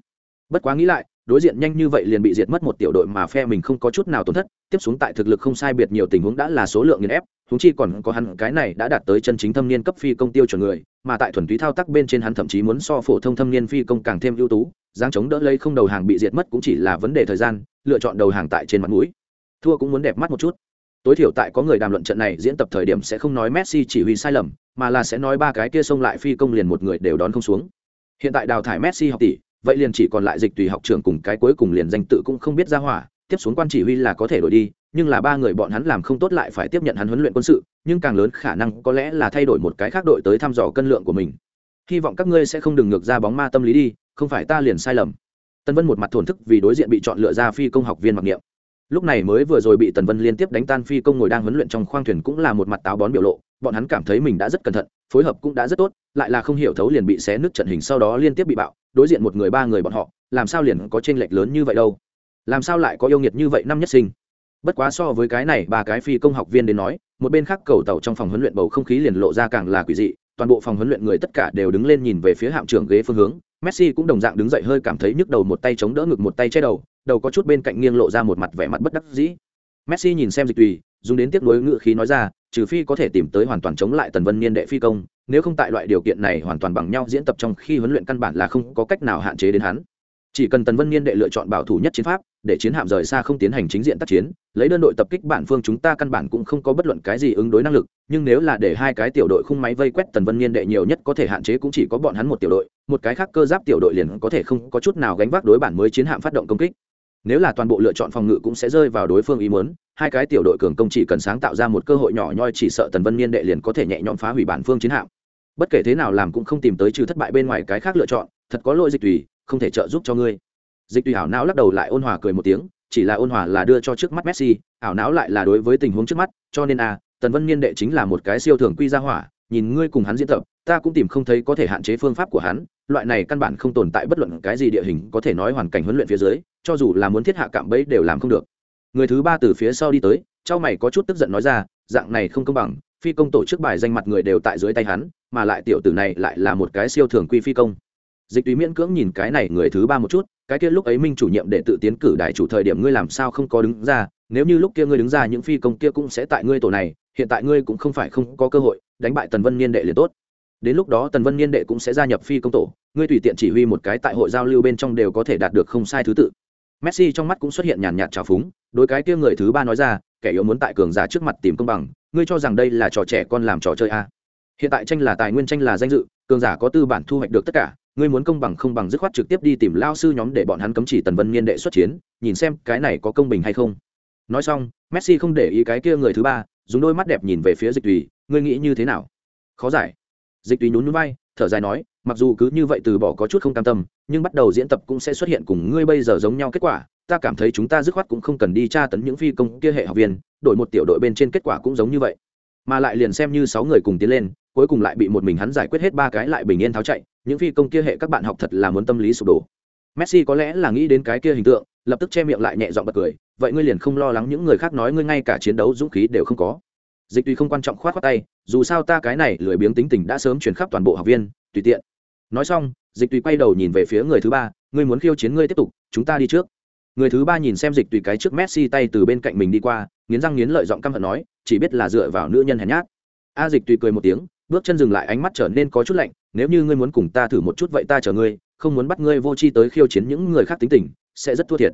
S1: Bất quá nghĩ lại đối diện nhanh như vậy liền bị diệt mất một tiểu đội mà phe mình không có chút nào tổn thất, tiếp xuống tại thực lực không sai biệt nhiều tình huống đã là số lượng nghiền ép húng chi còn có hắn, cái này đã đạt tới chân chính thâm niên cấp phi công tiêu chuẩn người, mà tại thuần túy thao tác bên trên hắn thậm chí muốn so phổ thông thâm niên phi công càng thêm ưu tú giáng chống đỡ lấy không đầu hàng bị diệt mất cũng chỉ là vấn đề thời gian, lựa chọn đầu hàng tại trên mặt mũi. Thua cũng muốn đẹp mắt một chút. Tối thiểu tại có người đàm luận trận này diễn tập thời điểm sẽ không nói messi chỉ huy sai lầm, mà là sẽ nói ba cái kia xông lại phi công liền một người đều đón không xuống. Hiện tại đào thải messi học tỷ vậy liền chỉ còn lại dịch tùy học trưởng cùng cái cuối cùng liền danh tự cũng không biết ra hỏa, tiếp xuống quan chỉ huy là có thể đổi đi, nhưng là ba người bọn hắn làm không tốt lại phải tiếp nhận hắn huấn luyện quân sự, nhưng càng lớn khả năng có lẽ là thay đổi một cái khác đội tới thăm dò cân lượng của mình. Hy vọng các ngươi sẽ không đừng ngược ra bóng ma tâm lý đi, không phải ta liền sai lầm. Tân vân một mặt thổn thức vì đối diện bị chọn lựa ra phi công học viên mặc niệm lúc này mới vừa rồi bị tần vân liên tiếp đánh tan phi công ngồi đang huấn luyện trong khoang thuyền cũng là một mặt táo bón biểu lộ, bọn hắn cảm thấy mình đã rất cẩn thận, phối hợp cũng đã rất tốt, lại là không hiểu thấu liền bị xé nứt trận hình sau đó liên tiếp bị bạo, đối diện một người ba người bọn họ, làm sao liền có tranh lệch lớn như vậy đâu? Làm sao lại có yêu nghiệt như vậy năm nhất sinh? Bất quá so với cái này ba cái phi công học viên đến nói, một bên khác cầu tàu trong phòng huấn luyện bầu không khí liền lộ ra càng là quỷ dị, toàn bộ phòng huấn luyện người tất cả đều đứng lên nhìn về phía hạm trưởng ghế phương hướng messi cũng đồng dạng đứng dậy hơi cảm thấy nhức đầu một tay chống đỡ ngực một tay che đầu đầu có chút bên cạnh nghiêng lộ ra một mặt vẻ mặt bất đắc dĩ. Messi nhìn xem dịch tùy, dùng đến tiếp nối ngự khí nói ra, trừ phi có thể tìm tới hoàn toàn chống lại tần vân niên đệ phi công, nếu không tại loại điều kiện này hoàn toàn bằng nhau diễn tập trong khi huấn luyện căn bản là không có cách nào hạn chế đến hắn chỉ cần tần vân niên đệ lựa chọn bảo thủ nhất chiến pháp, để chiến hạm rời xa không tiến hành chính diện tác chiến, lấy đơn đội tập kích bản phương chúng ta căn bản cũng không có bất luận cái gì ứng đối năng lực, nhưng nếu là để hai cái tiểu đội khung máy vây quét tần vân niên đệ nhiều nhất có thể hạn chế cũng chỉ có bọn hắn một tiểu đội, một cái khác cơ giáp tiểu đội liền có thể không có chút nào gánh vác đối bản mới chiến hạm phát động công kích. Nếu là toàn bộ lựa chọn phòng ngự cũng sẽ rơi vào đối phương ý muốn, hai cái tiểu đội cường công chỉ cần sáng tạo ra một cơ hội nhỏ nhoi chỉ sợ tần vân niên đệ liền có thể nhẹ nhõm phá hủy bản phương chiến hạm. Bất kể thế nào làm cũng không tìm tới trừ thất bại bên ngoài cái khác lựa chọn, thật có lỗi dịch tùy không thể trợ giúp cho ngươi. Dịch tùy ảo não lắc đầu lại ôn hòa cười một tiếng chỉ là ôn hòa là đưa cho trước mắt messi ảo não lại là đối với tình huống trước mắt cho nên a à, tần vân niên đệ chính là một cái siêu thường quy ra hỏa nhìn ngươi cùng hắn diễn tập ta cũng tìm không thấy có thể hạn chế phương pháp của hắn loại này căn bản không tồn tại bất luận cái gì địa hình có thể nói hoàn cảnh huấn luyện phía dưới cho dù là muốn thiết hạ cạm bẫy đều làm không được. Người thứ ba từ phía sau đi tới trao mày có chút tức giận nói ra dạng này không công bằng phi công tổ chức bài danh mặt người đều tại dưới tay hắn mà lại tiểu tử này lại là một cái siêu thường quy phi công dịch tùy miễn cưỡng nhìn cái này người thứ ba một chút, cái kia lúc ấy minh chủ nhiệm để tự tiến cử đại chủ thời điểm ngươi làm sao không có đứng ra, nếu như lúc kia ngươi đứng ra những phi công kia cũng sẽ tại ngươi tổ này, hiện tại ngươi cũng không phải không có cơ hội, đánh bại tần vân niên đệ liền tốt đến lúc đó tần vân niên đệ cũng sẽ gia nhập phi công tổ, ngươi tùy tiện chỉ huy một cái tại hội giao lưu bên trong đều có thể đạt được không sai thứ tự messi trong mắt cũng xuất hiện nhàn nhạt trào phúng, đối cái kia người thứ ba nói ra, kẻ yếu muốn tại cường giả trước mặt tìm công bằng, ngươi cho rằng đây là trò trẻ con làm trò chơi a à. hiện tại tranh là tài nguyên, tranh là danh dự, cường giả có tư bản thu hoạch được tất cả ngươi muốn công bằng không bằng dứt khoát trực tiếp đi tìm lao sư nhóm để bọn hắn cấm chỉ tần vân niên đệ xuất chiến, nhìn xem cái này có công bình hay không. Nói xong, messi không để ý cái kia người thứ ba, dùng đôi mắt đẹp nhìn về phía dịch tùy, ngươi nghĩ như thế nào? Khó giải. Dịch tùy nhún nhún vai, thở dài nói, mặc dù cứ như vậy từ bỏ có chút không cam tâm, nhưng bắt đầu diễn tập cũng sẽ xuất hiện cùng ngươi bây giờ giống nhau kết quả, ta cảm thấy chúng ta dứt khoát cũng không cần đi tra tấn những phi công kia hệ học viên, đổi một tiểu đội bên trên kết quả cũng giống như vậy. Mà lại liền xem như sáu người cùng tiến lên cuối cùng lại bị một mình hắn giải quyết hết ba cái lại bình yên tháo chạy, những phi công kia hệ các bạn học thật là muốn tâm lý sụp đổ. Messi có lẽ là nghĩ đến cái kia hình tượng, lập tức che miệng lại nhẹ giọng bật cười, vậy ngươi liền không lo lắng những người khác nói ngươi ngay cả chiến đấu dũng khí đều không có. Dịch tùy không quan trọng khoát khoát tay, dù sao ta cái này lười biếng tính tình đã sớm chuyển khắp toàn bộ học viên, tùy tiện. Nói xong, dịch tùy quay đầu nhìn về phía người thứ ba, ngươi muốn khiêu chiến ngươi tiếp tục, chúng ta đi trước. Người thứ ba nhìn xem dịch tùy cái trước messi tay từ bên cạnh mình đi qua, nghiến răng nghiến lợi giọng căm hận nói, chỉ biết là dựa vào nữ nhân hèn nhát. A dịch tùy cười một tiếng bước chân dừng lại ánh mắt trở nên có chút lạnh, nếu như ngươi muốn cùng ta thử một chút vậy ta chờ ngươi, không muốn bắt ngươi vô chi tới khiêu chiến những người khác tính tình, sẽ rất thua thiệt.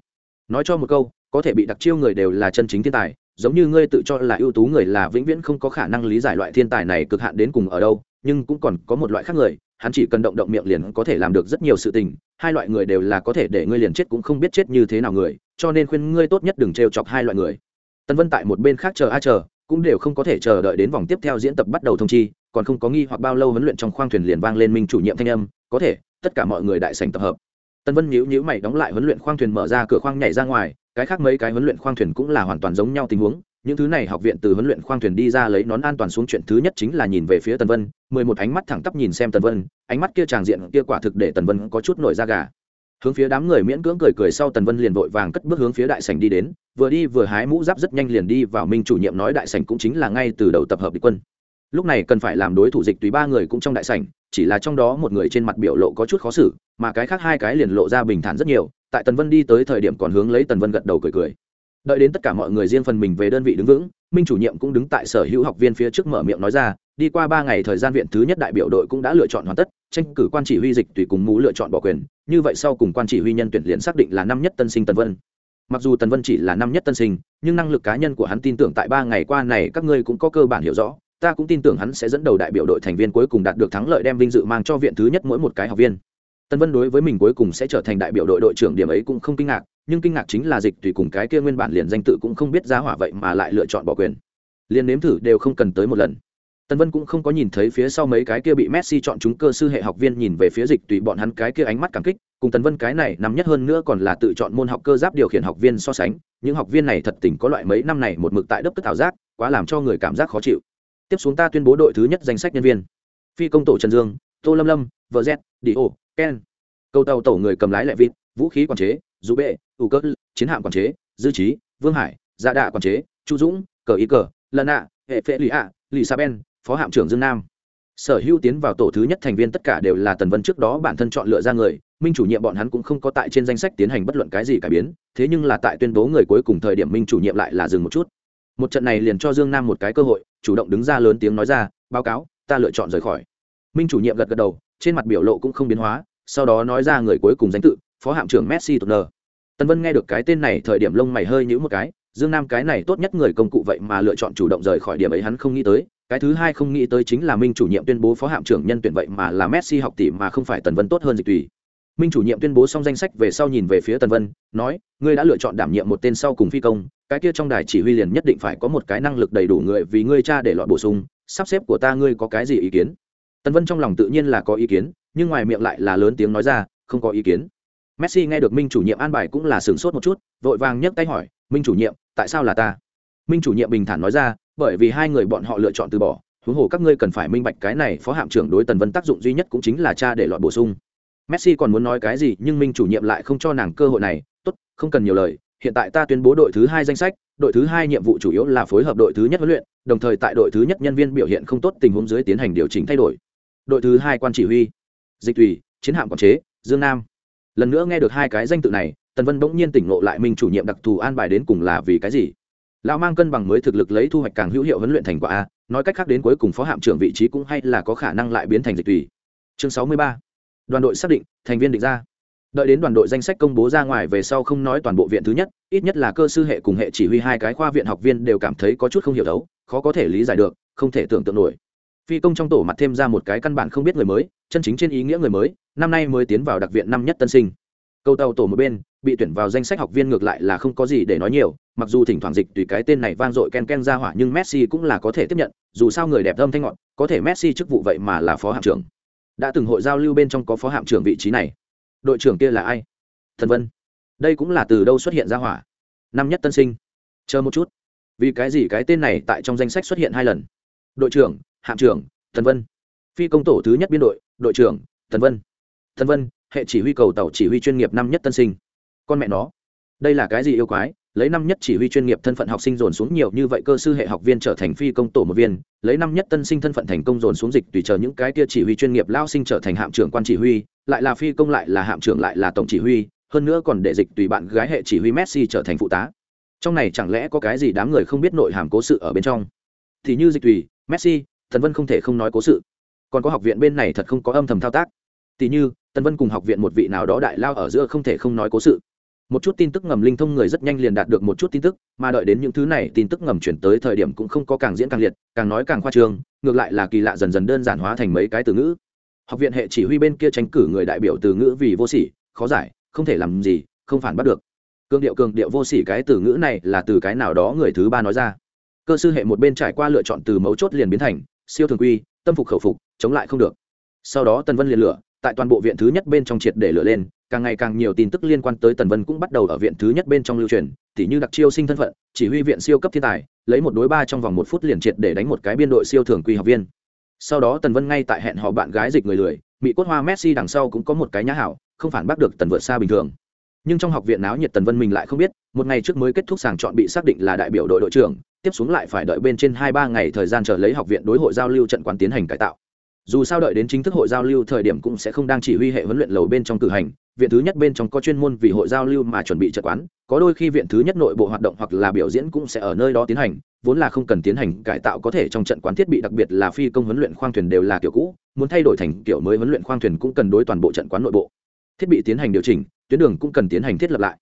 S1: Nói cho một câu, có thể bị đặc chiêu người đều là chân chính thiên tài, giống như ngươi tự cho là ưu tú người là vĩnh viễn không có khả năng lý giải loại thiên tài này cực hạn đến cùng ở đâu, nhưng cũng còn có một loại khác người, hắn chỉ cần động động miệng liền có thể làm được rất nhiều sự tình, hai loại người đều là có thể để ngươi liền chết cũng không biết chết như thế nào người, cho nên khuyên ngươi tốt nhất đừng trêu chọc hai loại người. Tân vân tại một bên khác chờ a chờ cũng đều không có thể chờ đợi đến vòng tiếp theo diễn tập bắt đầu thông chi, còn không có nghi hoặc bao lâu huấn luyện trong khoang thuyền liền vang lên minh chủ nhiệm thanh âm, có thể, tất cả mọi người đại sành tập hợp. Tân vân nhíu nhíu mày đóng lại huấn luyện khoang thuyền mở ra cửa khoang nhảy ra ngoài, cái khác mấy cái huấn luyện khoang thuyền cũng là hoàn toàn giống nhau tình huống, những thứ này học viện từ huấn luyện khoang thuyền đi ra lấy nón an toàn xuống chuyện thứ nhất chính là nhìn về phía tần vân, mười một ánh mắt thẳng tắp nhìn xem tần vân, ánh mắt kia tràng diện kia quả thực để tần vân có chút nổi da gà hướng phía đám người miễn cưỡng cười cười sau tần vân liền vội vàng cất bước hướng phía đại sảnh đi đến, vừa đi vừa hái mũ giáp rất nhanh liền đi vào minh chủ nhiệm nói đại sảnh cũng chính là ngay từ đầu tập hợp địch quân. Lúc này cần phải làm đối thủ dịch tùy ba người cũng trong đại sảnh, chỉ là trong đó một người trên mặt biểu lộ có chút khó xử, mà cái khác hai cái liền lộ ra bình thản rất nhiều, tại tần vân đi tới thời điểm còn hướng lấy tần vân gật đầu cười cười. Đợi đến tất cả mọi người riêng phần mình về đơn vị đứng vững, minh chủ nhiệm cũng đứng tại sở hữu học viên phía trước mở miệng nói ra, đi qua ba ngày thời gian viện thứ nhất đại biểu đội cũng đã lựa chọn hoàn tất tranh cử quan chỉ huy dịch tùy cùng mũ lựa chọn bỏ quyền, như vậy sau cùng quan chỉ huy nhân tuyển liền xác định là năm nhất tân sinh tần vân. Mặc dù tần vân chỉ là năm nhất tân sinh, nhưng năng lực cá nhân của hắn tin tưởng tại ba ngày qua này các ngươi cũng có cơ bản hiểu rõ, ta cũng tin tưởng hắn sẽ dẫn đầu đại biểu đội thành viên cuối cùng đạt được thắng lợi đem vinh dự mang cho viện thứ nhất mỗi một cái học viên. Tần vân đối với mình cuối cùng sẽ trở thành đại biểu đội đội trưởng điểm ấy cũng không kinh ngạc, nhưng kinh ngạc chính là dịch tùy cùng cái kia nguyên bản liền danh tự cũng không biết giá hỏa vậy mà lại lựa chọn bỏ quyền. Liền nếm thử đều không cần tới một lần tần vân cũng không có nhìn thấy phía sau mấy cái kia bị messi chọn chúng cơ sư hệ học viên nhìn về phía dịch tùy bọn hắn cái kia ánh mắt cảm kích cùng tần vân cái này nằm nhất hơn nữa còn là tự chọn môn học cơ giáp điều khiển học viên so sánh những học viên này thật tình có loại mấy năm này một mực tại đất cất thảo giác quá làm cho người cảm giác khó chịu. Tiếp xuống ta tuyên bố đội thứ nhất danh sách nhân viên. Phi công tổ trần dương tô lâm lâm vợ z Dio, ken. Câu tàu tổ người cầm lái lệ vịt vũ khí quản chế Dụ bệ ủ cất chiến hạm quản chế dư trí vương hải Dạ đạ quản chế chu dũng cờ ý cờ lần ạ hệ phệ Lý ạ lì sa ben phó hạm trưởng dương nam. Sở hữu tiến vào tổ thứ nhất thành viên tất cả đều là tần vân trước đó bản thân chọn lựa ra người, minh chủ nhiệm bọn hắn cũng không có tại trên danh sách tiến hành bất luận cái gì cải biến, thế nhưng là tại tuyên bố người cuối cùng thời điểm minh chủ nhiệm lại là dừng một chút. Một trận này liền cho dương nam một cái cơ hội, chủ động đứng ra lớn tiếng nói ra, báo cáo, ta lựa chọn rời khỏi. Minh chủ nhiệm gật gật đầu, trên mặt biểu lộ cũng không biến hóa, sau đó nói ra người cuối cùng danh tự, phó hạm trưởng messi tột nờ tần vân nghe được cái tên này thời điểm lông mày hơi nhữ một cái, dương nam cái này tốt nhất người công cụ vậy mà lựa chọn chủ động rời khỏi điểm ấy hắn không nghĩ tới cái thứ hai không nghĩ tới chính là minh chủ nhiệm tuyên bố phó hạm trưởng nhân tuyển vậy mà là messi học tỷ mà không phải tần vân tốt hơn dịch tùy. Minh chủ nhiệm tuyên bố xong danh sách về sau nhìn về phía tần vân, nói, ngươi đã lựa chọn đảm nhiệm một tên sau cùng phi công, cái kia trong đài chỉ huy liền nhất định phải có một cái năng lực đầy đủ người vì ngươi cha để loại bổ sung, sắp xếp của ta ngươi có cái gì ý kiến? Tần vân trong lòng tự nhiên là có ý kiến, nhưng ngoài miệng lại là lớn tiếng nói ra, không có ý kiến. Messi nghe được minh chủ nhiệm an bài cũng là sửng sốt một chút, vội vàng nhấc tay hỏi, minh chủ nhiệm, tại sao là ta? Minh chủ nhiệm bình thản nói ra bởi vì hai người bọn họ lựa chọn từ bỏ huống hồ các ngươi cần phải minh bạch cái này phó hạm trưởng đối tần vân tác dụng duy nhất cũng chính là cha để loại bổ sung. Messi còn muốn nói cái gì nhưng minh chủ nhiệm lại không cho nàng cơ hội này. Tốt không cần nhiều lời hiện tại ta tuyên bố đội thứ hai danh sách đội thứ hai nhiệm vụ chủ yếu là phối hợp đội thứ nhất huấn luyện đồng thời tại đội thứ nhất nhân viên biểu hiện không tốt tình huống dưới tiến hành điều chỉnh thay đổi. Đội thứ hai quan chỉ huy dịch Tùy, chiến hạm quản chế dương nam. Lần nữa nghe được hai cái danh tự này tần vân bỗng nhiên tỉnh ngộ lại minh chủ nhiệm đặc thù an bài đến cùng là vì cái gì? Lão mang cân bằng mới thực lực lấy thu hoạch càng hữu hiệu huấn luyện thành quả a, nói cách khác đến cuối cùng phó hạm trưởng vị trí cũng hay là có khả năng lại biến thành dịch tùy. Chương sáu mươi ba. Đoàn đội xác định, thành viên định ra. Đợi đến đoàn đội danh sách công bố ra ngoài về sau không nói toàn bộ viện thứ nhất, ít nhất là cơ sư hệ cùng hệ chỉ huy hai cái khoa viện học viên đều cảm thấy có chút không hiểu đấu, khó có thể lý giải được, không thể tưởng tượng nổi. Phi công trong tổ mặt thêm ra một cái căn bản không biết người mới, chân chính trên ý nghĩa người mới, năm nay mới tiến vào đặc viện năm nhất tân sinh. Câu tàu tổ một bên bị tuyển vào danh sách học viên ngược lại là không có gì để nói nhiều, mặc dù thỉnh thoảng dịch tùy cái tên này vang dội ken ken ra hỏa, nhưng messi cũng là có thể tiếp nhận, dù sao người đẹp thâm thanh ngọn, có thể messi chức vụ vậy mà là phó hạm trưởng. Đã từng hội giao lưu bên trong có phó hạm trưởng vị trí này. Đội trưởng kia là ai? Thần vân. Đây cũng là từ đâu xuất hiện ra hỏa? Năm nhất tân sinh. Chờ một chút. Vì cái gì cái tên này tại trong danh sách xuất hiện hai lần? Đội trưởng, hạm trưởng, thần vân. Phi công tổ thứ nhất biên đội đội trưởng, thần vân. Thần vân, hệ chỉ huy cầu tàu chỉ huy chuyên nghiệp năm nhất tân sinh con mẹ nó. Đây là cái gì yêu quái? Lấy năm nhất chỉ huy chuyên nghiệp thân phận học sinh dồn xuống nhiều như vậy cơ sư hệ học viên trở thành phi công tổ một viên, lấy năm nhất tân sinh thân phận thành công dồn xuống dịch tùy chờ những cái kia chỉ huy chuyên nghiệp lao sinh trở thành hạm trưởng quan chỉ huy, lại là phi công lại là hạm trưởng lại là tổng chỉ huy, hơn nữa còn để dịch tùy bạn gái hệ chỉ huy messi trở thành phụ tá. Trong này chẳng lẽ có cái gì đám người không biết nội hàm cố sự ở bên trong? Thì như dịch tùy, messi thần vân không thể không nói cố sự. Còn có học viện bên này thật không có âm thầm thao tác. Thì như, tần vân cùng học viện một vị nào đó đại lao ở giữa không thể không nói cố sự một chút tin tức ngầm linh thông người rất nhanh liền đạt được một chút tin tức, mà đợi đến những thứ này tin tức ngầm chuyển tới thời điểm cũng không có càng diễn càng liệt, càng nói càng khoa trương, ngược lại là kỳ lạ dần dần đơn giản hóa thành mấy cái từ ngữ. Học viện hệ chỉ huy bên kia tranh cử người đại biểu từ ngữ vì vô sỉ, khó giải, không thể làm gì, không phản bắt được. Cương điệu cường điệu vô sỉ cái từ ngữ này là từ cái nào đó người thứ ba nói ra. Cơ sư hệ một bên trải qua lựa chọn từ mấu chốt liền biến thành, siêu thường quy, tâm phục khẩu phục, chống lại không được. Sau đó tần vân liền lựa tại toàn bộ viện thứ nhất bên trong triệt để lửa lên, càng ngày càng nhiều tin tức liên quan tới tần vân cũng bắt đầu ở viện thứ nhất bên trong lưu truyền, tỉ như đặc chiêu sinh thân phận, chỉ huy viện siêu cấp thiên tài, lấy một đối ba trong vòng một phút liền triệt để đánh một cái biên đội siêu thường quy học viên. Sau đó tần vân ngay tại hẹn họ bạn gái dịch người lười, mỹ cốt hoa messi đằng sau cũng có một cái nhã hảo, không phản bác được tần vượt xa bình thường. Nhưng trong học viện náo nhiệt tần vân mình lại không biết, một ngày trước mới kết thúc sàng chọn bị xác định là đại biểu đội đội trưởng, tiếp xuống lại phải đợi bên trên hai ba ngày thời gian chờ lấy học viện đối hội giao lưu trận quán tiến hành cải tạo dù sao đợi đến chính thức hội giao lưu thời điểm cũng sẽ không đang chỉ huy hệ huấn luyện lầu bên trong cử hành, viện thứ nhất bên trong có chuyên môn vì hội giao lưu mà chuẩn bị trận quán, có đôi khi viện thứ nhất nội bộ hoạt động hoặc là biểu diễn cũng sẽ ở nơi đó tiến hành, vốn là không cần tiến hành, cải tạo có thể trong trận quán thiết bị đặc biệt là phi công huấn luyện khoang thuyền đều là kiểu cũ, muốn thay đổi thành kiểu mới huấn luyện khoang thuyền cũng cần đối toàn bộ trận quán nội bộ. Thiết bị tiến hành điều chỉnh, tuyến đường cũng cần tiến hành thiết lập lại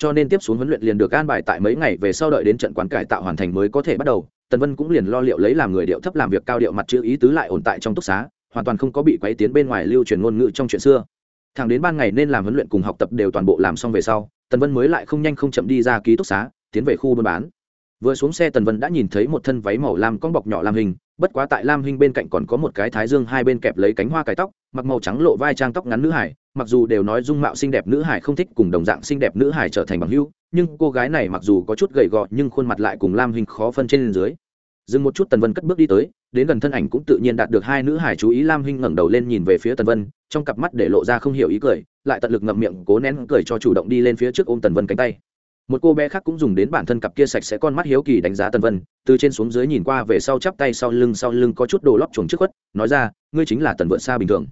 S1: cho nên tiếp xuống huấn luyện liền được an bài tại mấy ngày về sau đợi đến trận quán cải tạo hoàn thành mới có thể bắt đầu. Tần vân cũng liền lo liệu lấy làm người điệu thấp làm việc cao điệu mặt chữ ý tứ lại ổn tại trong túc xá, hoàn toàn không có bị quấy tiến bên ngoài lưu truyền ngôn ngữ trong chuyện xưa. Thẳng đến ban ngày nên làm huấn luyện cùng học tập đều toàn bộ làm xong về sau, tần vân mới lại không nhanh không chậm đi ra ký túc xá, tiến về khu buôn bán. Vừa xuống xe tần vân đã nhìn thấy một thân váy màu lam con bọc nhỏ làm hình bất quá tại lam hinh bên cạnh còn có một cái thái dương hai bên kẹp lấy cánh hoa cải tóc, mặc màu trắng lộ vai trang tóc ngắn nữ hải, mặc dù đều nói dung mạo xinh đẹp nữ hải không thích cùng đồng dạng xinh đẹp nữ hải trở thành bằng hữu, nhưng cô gái này mặc dù có chút gầy gò nhưng khuôn mặt lại cùng lam hình khó phân trên dưới. Dừng một chút tần vân cất bước đi tới, đến gần thân ảnh cũng tự nhiên đạt được hai nữ hải chú ý, lam hinh ngẩng đầu lên nhìn về phía tần vân, trong cặp mắt để lộ ra không hiểu ý cười, lại tận lực ngậm miệng cố nén cười cho chủ động đi lên phía trước ôm tần vân cánh tay một cô bé khác cũng dùng đến bản thân cặp kia sạch sẽ con mắt hiếu kỳ đánh giá tần vân, từ trên xuống dưới nhìn qua về sau chắp tay sau lưng sau lưng có chút đồ lót chuồng trước khuất, nói ra, ngươi chính là tần vượt xa bình thường.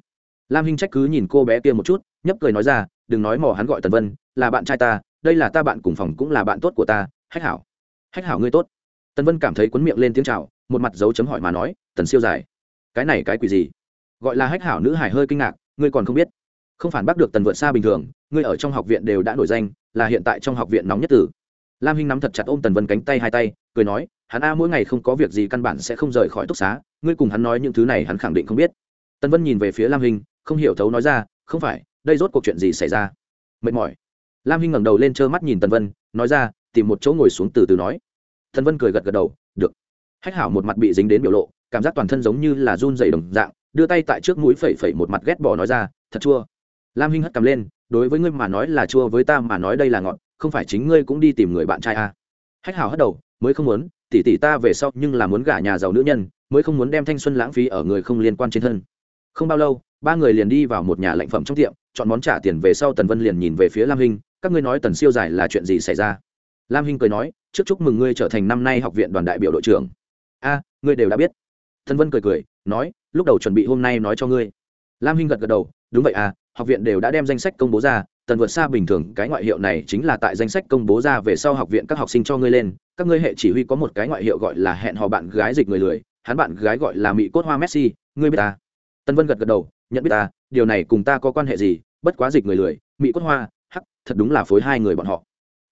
S1: Lam hinh trách cứ nhìn cô bé kia một chút, nhấp cười nói ra, đừng nói mò hắn gọi tần vân, là bạn trai ta, đây là ta bạn cùng phòng cũng là bạn tốt của ta, hách hảo. Hách hảo ngươi tốt. Tần vân cảm thấy quấn miệng lên tiếng chào, một mặt dấu chấm hỏi mà nói, tần siêu dài, cái này cái quỷ gì? Gọi là hách hảo nữ hải hơi kinh ngạc, ngươi còn không biết, không phản bác được tần vượt xa bình thường, ngươi ở trong học viện đều đã nổi danh là hiện tại trong học viện nóng nhất tử lam hinh nắm thật chặt ôm tần vân cánh tay hai tay, cười nói, hắn a mỗi ngày không có việc gì căn bản sẽ không rời khỏi túc xá, ngươi cùng hắn nói những thứ này hắn khẳng định không biết. Tần vân nhìn về phía lam hinh, không hiểu thấu nói ra, không phải, đây rốt cuộc chuyện gì xảy ra? Mệt mỏi. Lam hinh ngẩng đầu lên trơ mắt nhìn tần vân, nói ra, tìm một chỗ ngồi xuống từ từ nói. Tần vân cười gật gật đầu, được. Hách hảo một mặt bị dính đến biểu lộ, cảm giác toàn thân giống như là run dày đồng dạng, đưa tay tại trước mũi phẩy phẩy một mặt ghét bỏ nói ra, thật chua lam hinh hất cầm lên, đối với ngươi mà nói là chua với ta mà nói đây là ngọt, không phải chính ngươi cũng đi tìm người bạn trai à. hách Hào hất đầu, mới không muốn, tỉ tỉ ta về sau nhưng là muốn gả nhà giàu nữ nhân, mới không muốn đem thanh xuân lãng phí ở người không liên quan trên thân. Không bao lâu, ba người liền đi vào một nhà lạnh phẩm trong tiệm, chọn món trả tiền về sau tần vân liền nhìn về phía lam hinh, các ngươi nói tần siêu giải là chuyện gì xảy ra? Lam hinh cười nói, trước chúc mừng ngươi trở thành năm nay học viện đoàn đại biểu đội trưởng. A, ngươi đều đã biết. Tần vân cười cười, nói, lúc đầu chuẩn bị hôm nay nói cho ngươi. Lam hinh gật gật đầu, đúng vậy à học viện đều đã đem danh sách công bố ra, tần vượt xa bình thường cái ngoại hiệu này chính là tại danh sách công bố ra về sau học viện các học sinh cho ngươi lên, các ngươi hệ chỉ huy có một cái ngoại hiệu gọi là hẹn hò bạn gái dịch người lười, hắn bạn gái gọi là mỹ cốt hoa messi, ngươi biết ta? Tân vân gật gật đầu, nhận biết ta, điều này cùng ta có quan hệ gì? Bất quá dịch người lười, mỹ cốt hoa, hắc, thật đúng là phối hai người bọn họ.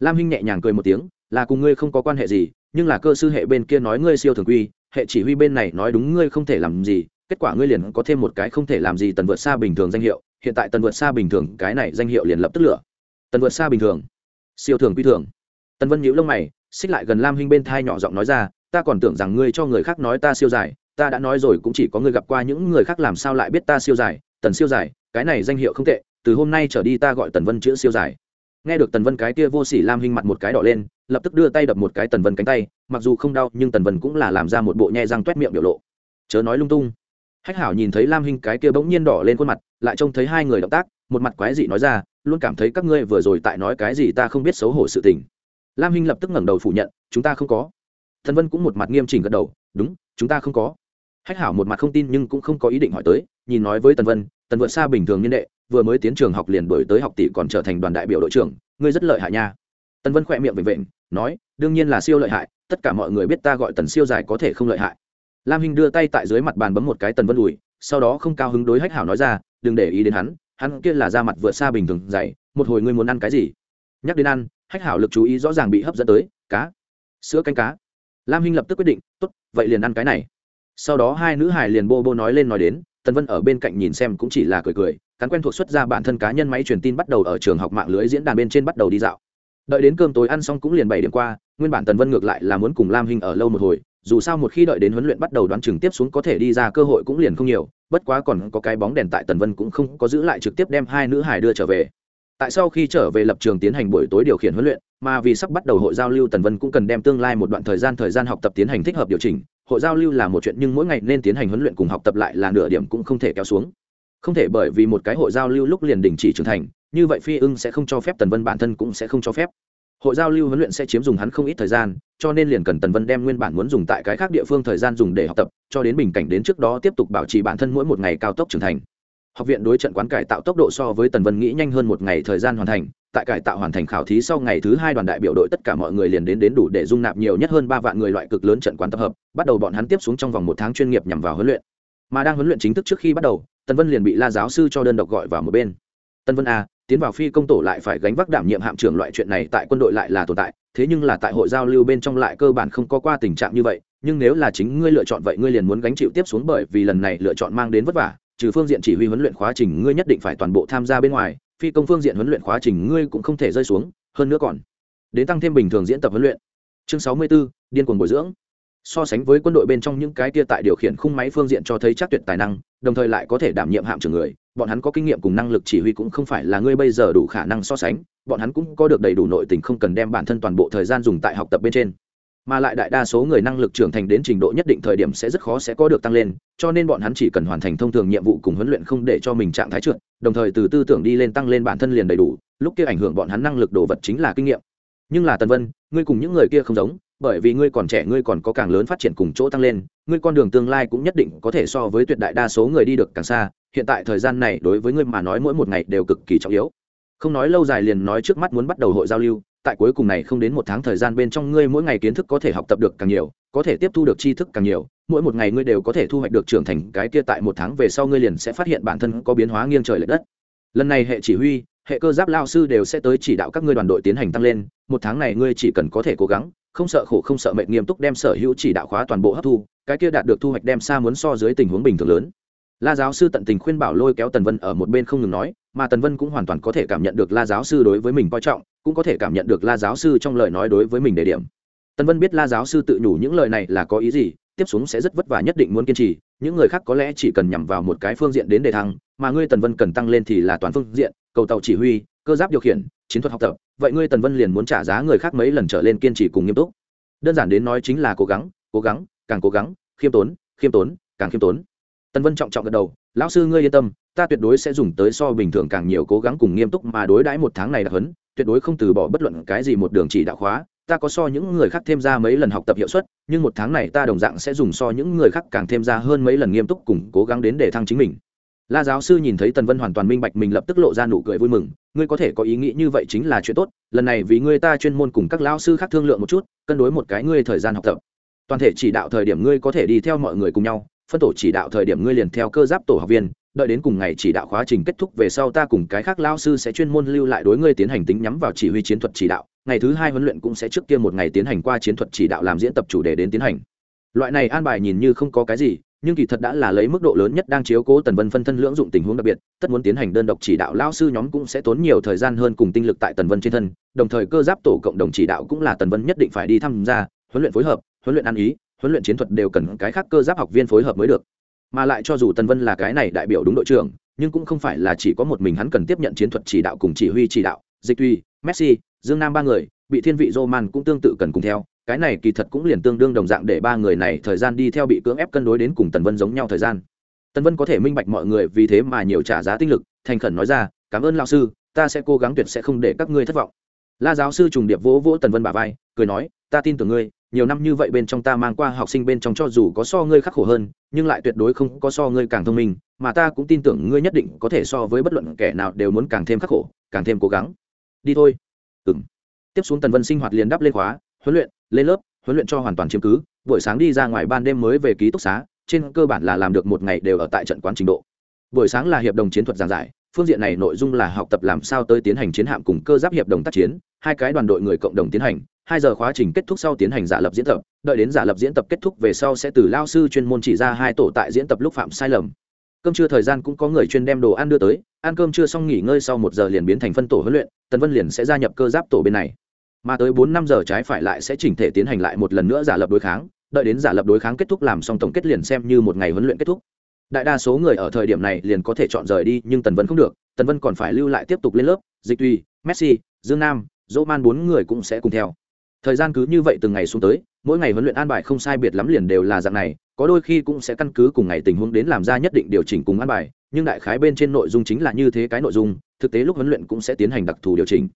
S1: Lam hinh nhẹ nhàng cười một tiếng, là cùng ngươi không có quan hệ gì, nhưng là cơ sư hệ bên kia nói ngươi siêu thường quy, hệ chỉ huy bên này nói đúng ngươi không thể làm gì, kết quả ngươi liền có thêm một cái không thể làm gì tần vượt xa bình thường danh hiệu hiện tại tần vượt xa bình thường, cái này danh hiệu liền lập tức lửa. Tần vượt xa bình thường. Siêu thường quy thường. Tần vân nhíu lông mày, xích lại gần lam hinh bên thai nhỏ giọng nói ra, ta còn tưởng rằng ngươi cho người khác nói ta siêu dài, ta đã nói rồi cũng chỉ có ngươi gặp qua những người khác làm sao lại biết ta siêu dài, tần siêu dài, cái này danh hiệu không tệ, từ hôm nay trở đi ta gọi tần vân chữ siêu dài. Nghe được tần vân cái kia vô sỉ lam hinh mặt một cái đỏ lên, lập tức đưa tay đập một cái tần vân cánh tay, mặc dù không đau, nhưng tần vân cũng là làm ra một bộ nhe răng t u é t miệng biểu lộ. Chớ nói lung tung. Hách hảo nhìn thấy lam hinh cái kia bỗng nhiên đỏ lên khuôn mặt lại trông thấy hai người động tác một mặt quái dị nói ra luôn cảm thấy các ngươi vừa rồi tại nói cái gì ta không biết xấu hổ sự tình. Lam hinh lập tức ngẩng đầu phủ nhận chúng ta không có. Thần vân cũng một mặt nghiêm chỉnh gật đầu đúng chúng ta không có. Hách hảo một mặt không tin nhưng cũng không có ý định hỏi tới nhìn nói với tần vân tần vượt xa bình thường nhân đệ vừa mới tiến trường học liền đổi tới học tỷ còn trở thành đoàn đại biểu đội trưởng ngươi rất lợi hại nha. Tần vân khỏe miệng về vịnh, nói đương nhiên là siêu lợi hại tất cả mọi người biết ta gọi tần siêu dài có thể không lợi hại. Lam hinh đưa tay tại dưới mặt bàn bấm một cái tần vân ủi sau đó không cao hứng đối hách hảo nói ra, đừng để ý đến hắn hắn kia là da mặt vượt xa bình thường dày, một hồi ngươi muốn ăn cái gì? Nhắc đến ăn, hách hảo lực chú ý rõ ràng bị hấp dẫn tới, cá. Sữa canh cá. Lam hinh lập tức quyết định, tốt, vậy liền ăn cái này. Sau đó hai nữ hài liền bô bô nói lên nói đến, tần vân ở bên cạnh nhìn xem cũng chỉ là cười cười, cắn quen thuộc xuất ra bản thân cá nhân máy truyền tin bắt đầu ở trường học mạng lưới diễn đàn bên trên bắt đầu đi dạo. Đợi đến cơm tối ăn xong cũng liền bảy điểm qua, nguyên bản tần vân ngược lại là muốn cùng lam Hinh ở lâu một hồi dù sao một khi đợi đến huấn luyện bắt đầu đoán chừng tiếp xuống có thể đi ra cơ hội cũng liền không nhiều, bất quá còn có cái bóng đèn tại tần vân cũng không có giữ lại trực tiếp đem hai nữ hải đưa trở về. Tại sau khi trở về lập trường tiến hành buổi tối điều khiển huấn luyện, mà vì sắp bắt đầu hội giao lưu tần vân cũng cần đem tương lai một đoạn thời gian thời gian học tập tiến hành thích hợp điều chỉnh. Hội giao lưu là một chuyện nhưng mỗi ngày nên tiến hành huấn luyện cùng học tập lại là nửa điểm cũng không thể kéo xuống. Không thể bởi vì một cái hội giao lưu lúc liền đình chỉ trưởng thành, như vậy phi ưng sẽ không cho phép tần vân bản thân cũng sẽ không cho phép hội giao lưu huấn luyện sẽ chiếm dùng hắn không ít thời gian, cho nên liền cần tần vân đem nguyên bản muốn dùng tại cái khác địa phương thời gian dùng để học tập, cho đến bình cảnh đến trước đó tiếp tục bảo trì bản thân mỗi một ngày cao tốc trưởng thành. Học viện đối trận quán cải tạo tốc độ so với tần vân nghĩ nhanh hơn một ngày thời gian hoàn thành, tại cải tạo hoàn thành khảo thí sau ngày thứ hai đoàn đại biểu đội tất cả mọi người liền đến đến đủ để dung nạp nhiều nhất hơn ba vạn người loại cực lớn trận quán tập hợp, bắt đầu bọn hắn tiếp xuống trong vòng một tháng chuyên nghiệp nhằm vào huấn luyện. Mà đang huấn luyện chính thức trước khi bắt đầu, tần vân liền bị la giáo sư cho đơn độc gọi vào một bên. Tần vân a tiến vào phi công tổ lại phải gánh vác đảm nhiệm hạm trưởng loại chuyện này tại quân đội lại là tồn tại thế nhưng là tại hội giao lưu bên trong lại cơ bản không có qua tình trạng như vậy nhưng nếu là chính ngươi lựa chọn vậy ngươi liền muốn gánh chịu tiếp xuống bởi vì lần này lựa chọn mang đến vất vả trừ phương diện chỉ huy huấn luyện khóa trình ngươi nhất định phải toàn bộ tham gia bên ngoài phi công phương diện huấn luyện khóa trình ngươi cũng không thể rơi xuống hơn nữa còn đến tăng thêm bình thường diễn tập huấn luyện. Chương sáu mươi 64, điên cuồng bồi dưỡng. So sánh với quân đội bên trong những cái kia tại điều khiển khung máy phương diện cho thấy chắc tuyệt tài năng đồng thời lại có thể đảm nhiệm hạm trưởng người bọn hắn có kinh nghiệm cùng năng lực chỉ huy cũng không phải là ngươi bây giờ đủ khả năng so sánh, bọn hắn cũng có được đầy đủ nội tình không cần đem bản thân toàn bộ thời gian dùng tại học tập bên trên. Mà lại đại đa số người năng lực trưởng thành đến trình độ nhất định thời điểm sẽ rất khó sẽ có được tăng lên, cho nên bọn hắn chỉ cần hoàn thành thông thường nhiệm vụ cùng huấn luyện không để cho mình trạng thái trượt, đồng thời từ tư tưởng đi lên tăng lên bản thân liền đầy đủ, lúc kia ảnh hưởng bọn hắn năng lực đồ vật chính là kinh nghiệm. Nhưng là tần vân, ngươi cùng những người kia không giống bởi vì ngươi còn trẻ, ngươi còn có càng lớn phát triển cùng chỗ tăng lên, ngươi con đường tương lai cũng nhất định có thể so với tuyệt đại đa số người đi được càng xa. Hiện tại thời gian này đối với ngươi mà nói mỗi một ngày đều cực kỳ trọng yếu. Không nói lâu dài liền nói trước mắt muốn bắt đầu hội giao lưu, tại cuối cùng này không đến một tháng thời gian bên trong ngươi mỗi ngày kiến thức có thể học tập được càng nhiều, có thể tiếp thu được tri thức càng nhiều, mỗi một ngày ngươi đều có thể thu hoạch được trưởng thành. Cái kia tại một tháng về sau ngươi liền sẽ phát hiện bản thân có biến hóa nghiêng trời l ệ đất. Lần này hệ chỉ huy hệ cơ giáp lao sư đều sẽ tới chỉ đạo các ngươi đoàn đội tiến hành tăng lên, một tháng này ngươi chỉ cần có thể cố gắng, không sợ khổ không sợ mệnh nghiêm túc đem sở hữu chỉ đạo khóa toàn bộ hấp thu, cái kia đạt được thu hoạch đem xa muốn so dưới tình huống bình thường lớn. La giáo sư tận tình khuyên bảo lôi kéo tần vân ở một bên không ngừng nói, mà tần vân cũng hoàn toàn có thể cảm nhận được la giáo sư đối với mình coi trọng, cũng có thể cảm nhận được la giáo sư trong lời nói đối với mình đề điểm. Tần vân biết la giáo sư tự nhủ những lời này là có ý gì, tiếp xuống sẽ rất vất vả nhất định muốn kiên trì, những người khác có lẽ chỉ cần nhằm vào một cái phương diện đến đề thăng mà ngươi tần vân cần tăng lên thì là toàn phương diện, cầu tàu chỉ huy, cơ giáp điều khiển, chiến thuật học tập, vậy ngươi tần vân liền muốn trả giá người khác mấy lần trở lên kiên trì cùng nghiêm túc. Đơn giản đến nói chính là cố gắng cố gắng, càng cố gắng, khiêm tốn khiêm tốn, càng khiêm tốn. Tần vân trọng trọng gật đầu, lão sư ngươi yên tâm, ta tuyệt đối sẽ dùng tới so bình thường càng nhiều cố gắng cùng nghiêm túc mà đối đãi một tháng này đặc hấn, tuyệt đối không từ bỏ bất luận cái gì một đường chỉ đạo khóa. Ta có so những người khác thêm ra mấy lần học tập hiệu suất, nhưng một tháng này ta đồng dạng sẽ dùng so những người khác càng thêm ra hơn mấy lần nghiêm túc cùng cố gắng đến để thăng chính mình la giáo sư nhìn thấy tần vân hoàn toàn minh bạch mình lập tức lộ ra nụ cười vui mừng, ngươi có thể có ý nghĩ như vậy chính là chuyện tốt, lần này vì ngươi ta chuyên môn cùng các lão sư khác thương lượng một chút, cân đối một cái ngươi thời gian học tập. Toàn thể chỉ đạo thời điểm ngươi có thể đi theo mọi người cùng nhau, phân tổ chỉ đạo thời điểm ngươi liền theo cơ giáp tổ học viên, đợi đến cùng ngày chỉ đạo khóa trình kết thúc về sau ta cùng cái khác lao sư sẽ chuyên môn lưu lại đối ngươi tiến hành tính nhắm vào chỉ huy chiến thuật chỉ đạo, ngày thứ hai huấn luyện cũng sẽ trước kia một ngày tiến hành qua chiến thuật chỉ đạo làm diễn tập chủ đề đến tiến hành. Loại này an bài nhìn như không có cái gì nhưng kỳ thật đã là lấy mức độ lớn nhất đang chiếu cố tần vân phân thân lưỡng dụng tình huống đặc biệt, tất muốn tiến hành đơn độc chỉ đạo lao sư nhóm cũng sẽ tốn nhiều thời gian hơn cùng tinh lực tại tần vân trên thân, đồng thời cơ giáp tổ cộng đồng chỉ đạo cũng là tần vân nhất định phải đi tham gia, huấn luyện phối hợp, huấn luyện ăn ý, huấn luyện chiến thuật đều cần cái khác cơ giáp học viên phối hợp mới được. Mà lại cho dù tần vân là cái này đại biểu đúng đội trưởng, nhưng cũng không phải là chỉ có một mình hắn cần tiếp nhận chiến thuật chỉ đạo cùng chỉ huy chỉ đạo. Dịch tuy messi, dương nam ba người, bị thiên vị roman cũng tương tự cần cùng theo cái này kỳ thật cũng liền tương đương đồng dạng để ba người này thời gian đi theo bị cưỡng ép cân đối đến cùng tần vân giống nhau thời gian. Tần vân có thể minh bạch mọi người vì thế mà nhiều trả giá tinh lực, thành khẩn nói ra, cảm ơn lao sư, ta sẽ cố gắng tuyệt sẽ không để các ngươi thất vọng. La giáo sư trùng điệp vỗ vỗ tần vân bà vai, cười nói, ta tin tưởng ngươi, nhiều năm như vậy bên trong ta mang qua học sinh bên trong cho dù có so ngươi khắc khổ hơn, nhưng lại tuyệt đối không có so ngươi càng thông minh, mà ta cũng tin tưởng ngươi nhất định có thể so với bất luận kẻ nào đều muốn càng thêm khắc khổ, càng thêm cố gắng. Đi thôi. Ừng tiếp xuống tần vân sinh hoạt liền đắp lên khóa huấn luyện, lên lớp, huấn luyện cho hoàn toàn chiếm cứ, buổi sáng đi ra ngoài ban đêm mới về ký túc xá, trên cơ bản là làm được một ngày đều ở tại trận quán trình độ. Buổi sáng là hiệp đồng chiến thuật giảng giải, phương diện này nội dung là học tập làm sao tới tiến hành chiến hạm cùng cơ giáp hiệp đồng tác chiến, hai cái đoàn đội người cộng đồng tiến hành, hai giờ khóa trình kết thúc sau tiến hành giả lập diễn tập, đợi đến giả lập diễn tập kết thúc về sau sẽ từ lao sư chuyên môn chỉ ra hai tổ tại diễn tập lúc phạm sai lầm. Cơm trưa thời gian cũng có người chuyên đem đồ ăn đưa tới, ăn cơm trưa xong nghỉ ngơi sau một giờ liền biến thành phân tổ huấn luyện, tần vân liền sẽ gia nhập cơ giáp tổ bên này mà tới bốn năm giờ trái phải lại sẽ chỉnh thể tiến hành lại một lần nữa giả lập đối kháng, đợi đến giả lập đối kháng kết thúc làm xong tổng kết liền xem như một ngày huấn luyện kết thúc. Đại đa số người ở thời điểm này liền có thể chọn rời đi, nhưng tần vân không được, tần vân còn phải lưu lại tiếp tục lên lớp, dịch tùy, messi, dương nam, dỗ man bốn người cũng sẽ cùng theo. Thời gian cứ như vậy từng ngày xuống tới, mỗi ngày huấn luyện an bài không sai biệt lắm liền đều là dạng này, có đôi khi cũng sẽ căn cứ cùng ngày tình huống đến làm ra nhất định điều chỉnh cùng an bài, nhưng đại khái bên trên nội dung chính là như thế cái nội dung, thực tế lúc huấn luyện cũng sẽ tiến hành đặc thù điều chỉnh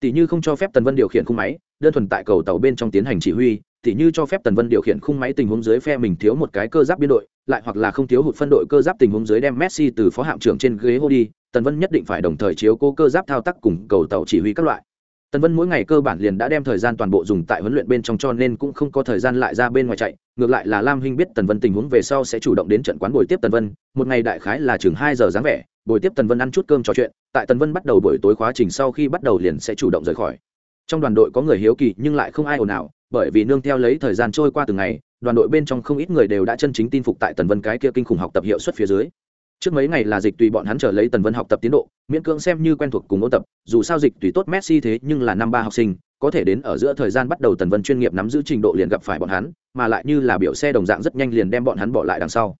S1: tỷ như không cho phép tần vân điều khiển khung máy, đơn thuần tại cầu tàu bên trong tiến hành chỉ huy tỷ như cho phép tần vân điều khiển khung máy tình huống dưới phe mình thiếu một cái cơ giáp biên đội, lại hoặc là không thiếu hụt phân đội cơ giáp tình huống dưới đem messi từ phó hạm trưởng trên ghế hô đi, tần vân nhất định phải đồng thời chiếu cố cơ giáp thao tác cùng cầu tàu chỉ huy các loại. Tần vân mỗi ngày cơ bản liền đã đem thời gian toàn bộ dùng tại huấn luyện bên trong cho nên cũng không có thời gian lại ra bên ngoài chạy, ngược lại là lam hinh biết tần vân tình huống về sau sẽ chủ động đến trận quán buổi tiếp tần vân, một ngày đại khái là chừng hai giờ dáng vẻ buổi tiếp tần vân ăn chút cơm trò chuyện, tại tần vân bắt đầu buổi tối khóa trình sau khi bắt đầu liền sẽ chủ động rời khỏi. Trong đoàn đội có người hiếu kỳ nhưng lại không ai ồn ào, bởi vì nương theo lấy thời gian trôi qua từng ngày, đoàn đội bên trong không ít người đều đã chân chính tin phục tại tần vân cái kia kinh khủng học tập hiệu suất phía dưới. Trước mấy ngày là dịch tùy bọn hắn chờ lấy tần vân học tập tiến độ, miễn cưỡng xem như quen thuộc cùng ôn tập, dù sao dịch tùy tốt messi thế nhưng là năm ba học sinh, có thể đến ở giữa thời gian bắt đầu tần vân chuyên nghiệp nắm giữ trình độ liền gặp phải bọn hắn, mà lại như là biểu xe đồng dạng rất nhanh liền đem bọn hắn bỏ lại đằng sau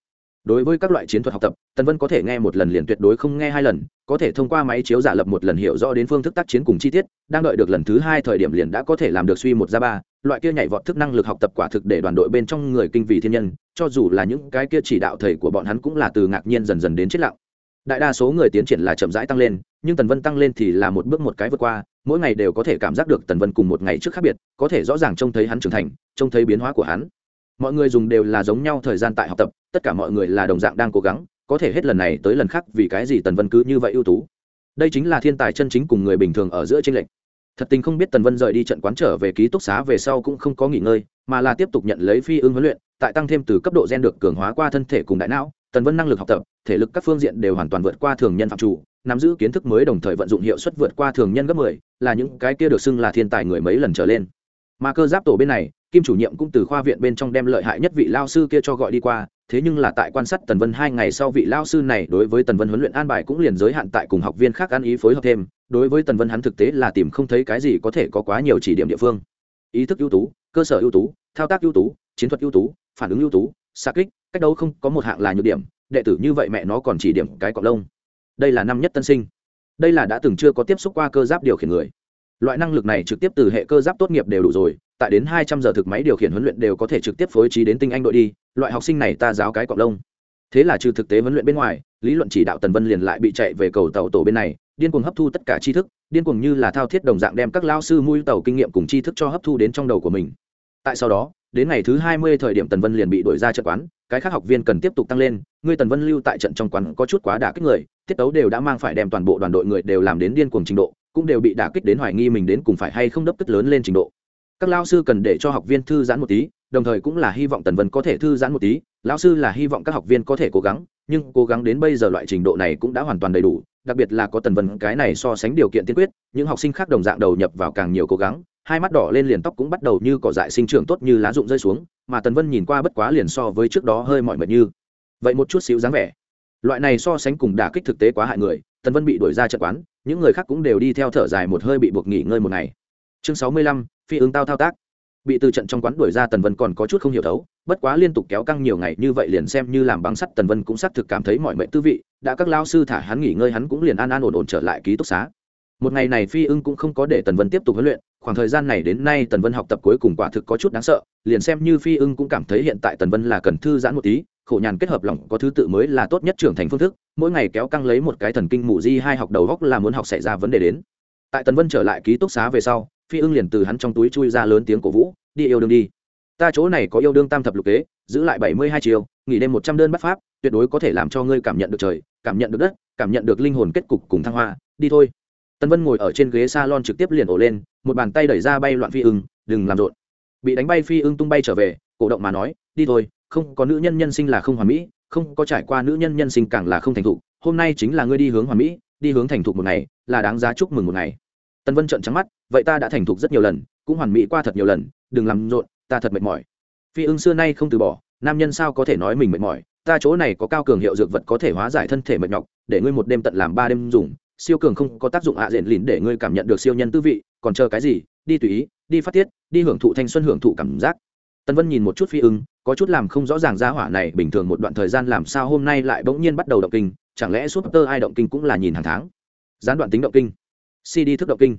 S1: đối với các loại chiến thuật học tập, tần vân có thể nghe một lần liền tuyệt đối không nghe hai lần, có thể thông qua máy chiếu giả lập một lần hiểu rõ đến phương thức tác chiến cùng chi tiết, đang đợi được lần thứ hai thời điểm liền đã có thể làm được suy một ra ba, loại kia nhảy vọt thức năng lực học tập quả thực để đoàn đội bên trong người kinh vì thiên nhân, cho dù là những cái kia chỉ đạo thầy của bọn hắn cũng là từ ngạc nhiên dần dần đến chết lặng. Đại đa số người tiến triển là chậm rãi tăng lên, nhưng tần vân tăng lên thì là một bước một cái vượt qua, mỗi ngày đều có thể cảm giác được tần vân cùng một ngày trước khác biệt, có thể rõ ràng trông thấy hắn trưởng thành, trông thấy biến hóa của hắn mọi người dùng đều là giống nhau thời gian tại học tập, tất cả mọi người là đồng dạng đang cố gắng, có thể hết lần này tới lần khác vì cái gì tần vân cứ như vậy ưu tú? Đây chính là thiên tài chân chính cùng người bình thường ở giữa tranh lệch. Thật tình không biết tần vân rời đi trận quán trở về ký túc xá về sau cũng không có nghỉ ngơi, mà là tiếp tục nhận lấy phi ưng huấn luyện, tại tăng thêm từ cấp độ gen được cường hóa qua thân thể cùng đại não, tần vân năng lực học tập, thể lực các phương diện đều hoàn toàn vượt qua thường nhân phạm chủ, nắm giữ kiến thức mới đồng thời vận dụng hiệu suất vượt qua thường nhân gấp mười, là những cái kia được xưng là thiên tài người mấy lần trở lên. Mà cơ giáp tổ bên này kim chủ nhiệm cũng từ khoa viện bên trong đem lợi hại nhất vị lao sư kia cho gọi đi qua, thế nhưng là tại quan sát tần vân hai ngày sau vị lao sư này đối với tần vân huấn luyện an bài cũng liền giới hạn tại cùng học viên khác ăn ý phối hợp thêm, đối với tần vân hắn thực tế là tìm không thấy cái gì có thể có quá nhiều chỉ điểm địa phương. Ý thức ưu tú, cơ sở ưu tú, thao tác ưu tú, chiến thuật ưu tú, phản ứng ưu tú, xa kích, cách đấu không có một hạng là nhược điểm, đệ tử như vậy mẹ nó còn chỉ điểm cái cọc lông. Đây là năm nhất tân sinh. Đây là đã từng chưa có tiếp xúc qua cơ giáp điều khiển người. Loại năng lực này trực tiếp từ hệ cơ giáp tốt nghiệp đều đủ rồi tại đến hai trăm giờ thực máy điều khiển huấn luyện đều có thể trực tiếp phối trí đến tinh anh đội đi, loại học sinh này ta giáo cái cọp lông. Thế là trừ thực tế huấn luyện bên ngoài, lý luận chỉ đạo tần vân liền lại bị chạy về cầu tàu tổ bên này, điên cuồng hấp thu tất cả tri thức, điên cuồng như là thao thiết đồng dạng đem các lao sư mui tàu kinh nghiệm cùng tri thức cho hấp thu đến trong đầu của mình. Tại sau đó, đến ngày thứ hai mươi thời điểm tần vân liền bị đổi ra trận quán, cái khác học viên cần tiếp tục tăng lên ngươi tần vân lưu tại trận trong quán có chút quá đả kích người tiết tấu đều đã mang phải đem toàn bộ đoàn đội người đều làm đến điên cuồng trình độ, cũng đều bị đả kích đến hoài nghi mình đến cùng phải hay không đấp tức lớn lên trình độ các lao sư cần để cho học viên thư giãn một tí, đồng thời cũng là hy vọng tần vân có thể thư giãn một tí. Lão sư là hy vọng các học viên có thể cố gắng, nhưng cố gắng đến bây giờ loại trình độ này cũng đã hoàn toàn đầy đủ, đặc biệt là có tần vân cái này so sánh điều kiện tiên quyết, những học sinh khác đồng dạng đầu nhập vào càng nhiều cố gắng, hai mắt đỏ lên liền tóc cũng bắt đầu như cỏ dại sinh trưởng tốt như lá rụng rơi xuống, mà tần vân nhìn qua bất quá liền so với trước đó hơi mọi mệt như. Vậy một chút xíu dáng vẻ. Loại này so sánh cùng đả kích thực tế quá hại người, tần vân bị đuổi ra trận quán, những người khác cũng đều đi theo thở dài một hơi bị buộc nghỉ ngơi một ngày chương sáu mươi lăm, phi ứng tao thao tác. Bị từ trận trong quán đuổi ra tần vân còn có chút không hiểu thấu, bất quá liên tục kéo căng nhiều ngày như vậy liền xem như làm băng sắt, tần vân cũng xác thực cảm thấy mọi mệnh tư vị, đã các lao sư thả hắn nghỉ ngơi hắn cũng liền an an ổn ổn trở lại ký túc xá. Một ngày này phi ưng cũng không có để tần vân tiếp tục huấn luyện, khoảng thời gian này đến nay tần vân học tập cuối cùng quả thực có chút đáng sợ, liền xem như phi ưng cũng cảm thấy hiện tại tần vân là cần thư giãn một tí, khổ nhàn kết hợp lòng có thứ tự mới là tốt nhất trưởng thành phương thức, mỗi ngày kéo căng lấy một cái thần kinh mù di hai học đầu góc là muốn học xảy ra vấn đề đến. Tại tần vân trở lại ký túc xá về sau phi ưng liền từ hắn trong túi chui ra lớn tiếng cổ vũ, đi yêu đương đi. Ta chỗ này có yêu đương tam thập lục kế, giữ lại bảy mươi hai chiều nghỉ đêm một trăm đơn bắt pháp, tuyệt đối có thể làm cho ngươi cảm nhận được trời, cảm nhận được đất, cảm nhận được linh hồn kết cục cùng thăng hoa. Đi thôi. Tân vân ngồi ở trên ghế salon trực tiếp liền ổ lên, một bàn tay đẩy ra bay loạn phi ưng, đừng làm rộn. Bị đánh bay, phi ưng tung bay trở về, cổ động mà nói, đi thôi, không, có nữ nhân nhân sinh là không hoàn mỹ, không, có trải qua nữ nhân nhân sinh càng là không thành thục, hôm nay chính là ngươi đi hướng hoàn mỹ, đi hướng thành thục một ngày, là đáng giá chúc mừng một ngày. Tân vân trợn trắng mắt vậy ta đã thành thục rất nhiều lần, cũng hoàn mỹ qua thật nhiều lần, đừng làm rộn, ta thật mệt mỏi. Phi ưng xưa nay không từ bỏ, nam nhân sao có thể nói mình mệt mỏi? Ta chỗ này có cao cường hiệu dược vật có thể hóa giải thân thể mệt nhọc, để ngươi một đêm tận làm ba đêm dùng, siêu cường không có tác dụng hạ à diện lìn để ngươi cảm nhận được siêu nhân tư vị, còn chờ cái gì? Đi tùy ý, đi phát tiết, đi hưởng thụ thanh xuân hưởng thụ cảm giác. Tân vân nhìn một chút phi ưng, có chút làm không rõ ràng ra hỏa này bình thường một đoạn thời gian làm sao hôm nay lại bỗng nhiên bắt đầu động kinh, chẳng lẽ suốt tơ ai động kinh cũng là nhìn hàng tháng? Gián đoạn tính động kinh. Cd thức động kinh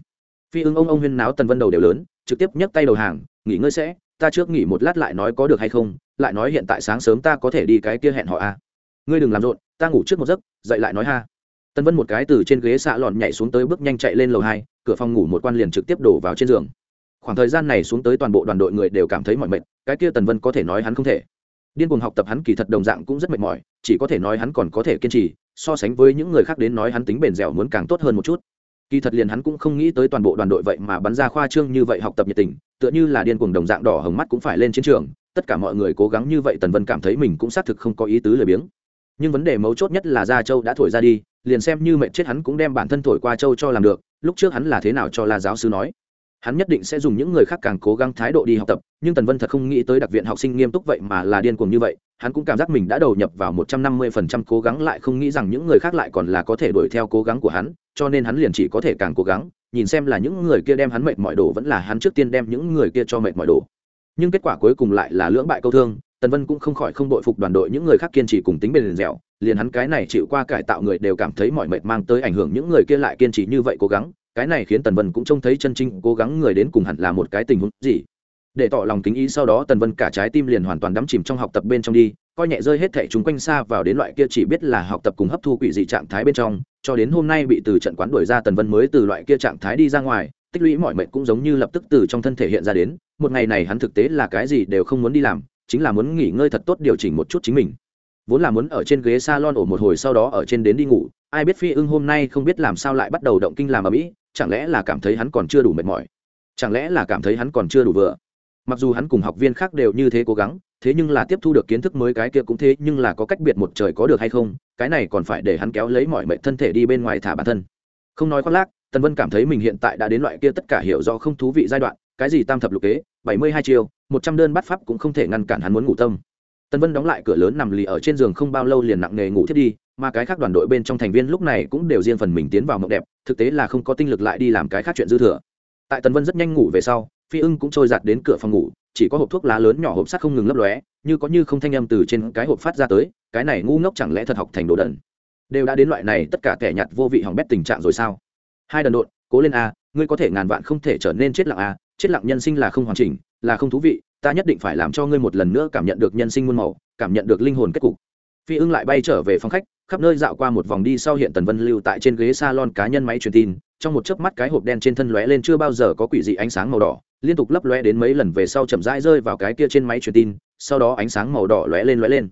S1: phi ưng ông ông huyên náo tần vân đầu đều lớn, trực tiếp nhấc tay đầu hàng, nghỉ ngơi sẽ, ta trước nghỉ một lát lại nói có được hay không, lại nói hiện tại sáng sớm ta có thể đi cái kia hẹn họ a à. ngươi đừng làm rộn, ta ngủ trước một giấc, dậy lại nói ha. Tân vân một cái từ trên ghế xạ lọn nhảy xuống tới bước nhanh chạy lên lầu hai, cửa phòng ngủ một quan liền trực tiếp đổ vào trên giường. Khoảng thời gian này xuống tới toàn bộ đoàn đội người đều cảm thấy mỏi mệt, cái kia tần vân có thể nói hắn không thể. Điên cuồng học tập hắn kỳ thật đồng dạng cũng rất mệt mỏi, chỉ có thể nói hắn còn có thể kiên trì, so sánh với những người khác đến nói hắn tính bền dẻo muốn càng tốt hơn một chút kỳ thật liền hắn cũng không nghĩ tới toàn bộ đoàn đội vậy mà bắn ra khoa trương như vậy học tập nhiệt tình, tựa như là điên cuồng đồng dạng đỏ hồng mắt cũng phải lên chiến trường, tất cả mọi người cố gắng như vậy tần vân cảm thấy mình cũng xác thực không có ý tứ lười biếng. Nhưng vấn đề mấu chốt nhất là gia châu đã thổi ra đi, liền xem như mệnh chết hắn cũng đem bản thân thổi qua châu cho làm được, lúc trước hắn là thế nào cho la giáo sư nói. Hắn nhất định sẽ dùng những người khác càng cố gắng thái độ đi học tập, nhưng tần vân thật không nghĩ tới đặc viện học sinh nghiêm túc vậy mà là điên cuồng như vậy, hắn cũng cảm giác mình đã đầu nhập vào một trăm năm mươi phần trăm cố gắng lại không nghĩ rằng những người khác lại còn là có thể đuổi theo cố gắng của hắn cho nên hắn liền chỉ có thể càng cố gắng, nhìn xem là những người kia đem hắn mệt mọi đồ vẫn là hắn trước tiên đem những người kia cho mệt mọi đồ. Nhưng kết quả cuối cùng lại là lưỡng bại câu thương, tần vân cũng không khỏi không đội phục đoàn đội những người khác kiên trì cùng tính bền dẻo, liền hắn cái này chịu qua cải tạo người đều cảm thấy mọi mệt mang tới ảnh hưởng những người kia lại kiên trì như vậy cố gắng, cái này khiến tần vân cũng trông thấy chân chính cố gắng người đến cùng hẳn là một cái tình huống gì. Để tỏ lòng kính ý sau đó tần vân cả trái tim liền hoàn toàn đắm chìm trong học tập bên trong đi coi nhẹ rơi hết thẻ chúng quanh xa vào đến loại kia chỉ biết là học tập cùng hấp thu quỷ dị trạng thái bên trong, cho đến hôm nay bị từ trận quán đuổi ra tần vân mới từ loại kia trạng thái đi ra ngoài, tích lũy mọi mệnh cũng giống như lập tức từ trong thân thể hiện ra đến, một ngày này hắn thực tế là cái gì đều không muốn đi làm, chính là muốn nghỉ ngơi thật tốt điều chỉnh một chút chính mình. Vốn là muốn ở trên ghế salon ổ một hồi sau đó ở trên đến đi ngủ, ai biết phi ưng hôm nay không biết làm sao lại bắt đầu động kinh làm ở mỹ chẳng lẽ là cảm thấy hắn còn chưa đủ mệt mỏi? Chẳng lẽ là cảm thấy hắn còn chưa đủ vừa? Mặc dù hắn cùng học viên khác đều như thế cố gắng, thế nhưng là tiếp thu được kiến thức mới cái kia cũng thế, nhưng là có cách biệt một trời có được hay không, cái này còn phải để hắn kéo lấy mọi mệnh thân thể đi bên ngoài thả bản thân. Không nói khoác lác, tần vân cảm thấy mình hiện tại đã đến loại kia tất cả hiểu do không thú vị giai đoạn, cái gì tam thập lục kế, bảy mươi hai chiêu, một trăm đơn bắt pháp cũng không thể ngăn cản hắn muốn ngủ tâm. Tần vân đóng lại cửa lớn nằm lì ở trên giường không bao lâu liền nặng nghề ngủ thiết đi, mà cái khác đoàn đội bên trong thành viên lúc này cũng đều riêng phần mình tiến vào mộng đẹp, thực tế là không có tinh lực lại đi làm cái khác chuyện dư thừa. Tại tần vân rất nhanh ngủ về sau phi ưng cũng trôi giặt đến cửa phòng ngủ, chỉ có hộp thuốc lá lớn nhỏ hộp sắt không ngừng lấp lóe, như có như không thanh âm từ trên cái hộp phát ra tới, cái này ngu ngốc chẳng lẽ thật học thành đồ đần? Đều đã đến loại này, tất cả kẻ nhặt vô vị hỏng bét tình trạng rồi sao? Hai đần độn, cố lên a, ngươi có thể ngàn vạn không thể trở nên chết lặng a, chết lặng nhân sinh là không hoàn chỉnh, là không thú vị, ta nhất định phải làm cho ngươi một lần nữa cảm nhận được nhân sinh muôn màu, cảm nhận được linh hồn kết cục. Phi ưng lại bay trở về phòng khách, khắp nơi dạo qua một vòng đi sau hiện tần vân lưu tại trên ghế salon cá nhân máy truyền tin trong một chớp mắt cái hộp đen trên thân lóe lên chưa bao giờ có quỷ dị ánh sáng màu đỏ, liên tục lấp lóe đến mấy lần về sau chậm rãi rơi vào cái kia trên máy truyền tin, sau đó ánh sáng màu đỏ lóe lên lóe lên.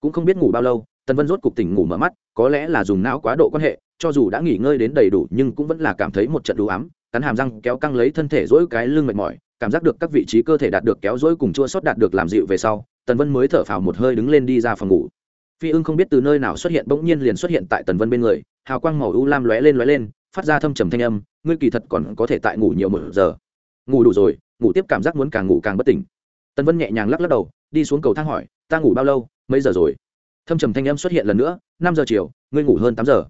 S1: Cũng không biết ngủ bao lâu, tần vân rốt cục tỉnh ngủ mở mắt, có lẽ là dùng não quá độ quan hệ, cho dù đã nghỉ ngơi đến đầy đủ nhưng cũng vẫn là cảm thấy một trận đủ ám, cắn hàm răng kéo căng lấy thân thể dỗi cái lưng mệt mỏi, cảm giác được các vị trí cơ thể đạt được kéo dỗi cùng chua sót đạt được làm dịu về sau, tần vân mới thở phào một hơi đứng lên đi ra phòng ngủ. Phi ưng không biết từ nơi nào xuất hiện, bỗng nhiên liền xuất hiện tại tần vân bên người, hào quang màu u lam lóe lên lóe lên phát ra thâm trầm thanh âm, ngươi kỳ thật còn có thể tại ngủ nhiều một giờ. Ngủ đủ rồi, ngủ tiếp cảm giác muốn càng ngủ càng bất tỉnh. Tân vân nhẹ nhàng lắc lắc đầu, đi xuống cầu thang hỏi, ta ngủ bao lâu? Mấy giờ rồi? Thâm trầm thanh âm xuất hiện lần nữa, năm giờ chiều, ngươi ngủ hơn tám giờ.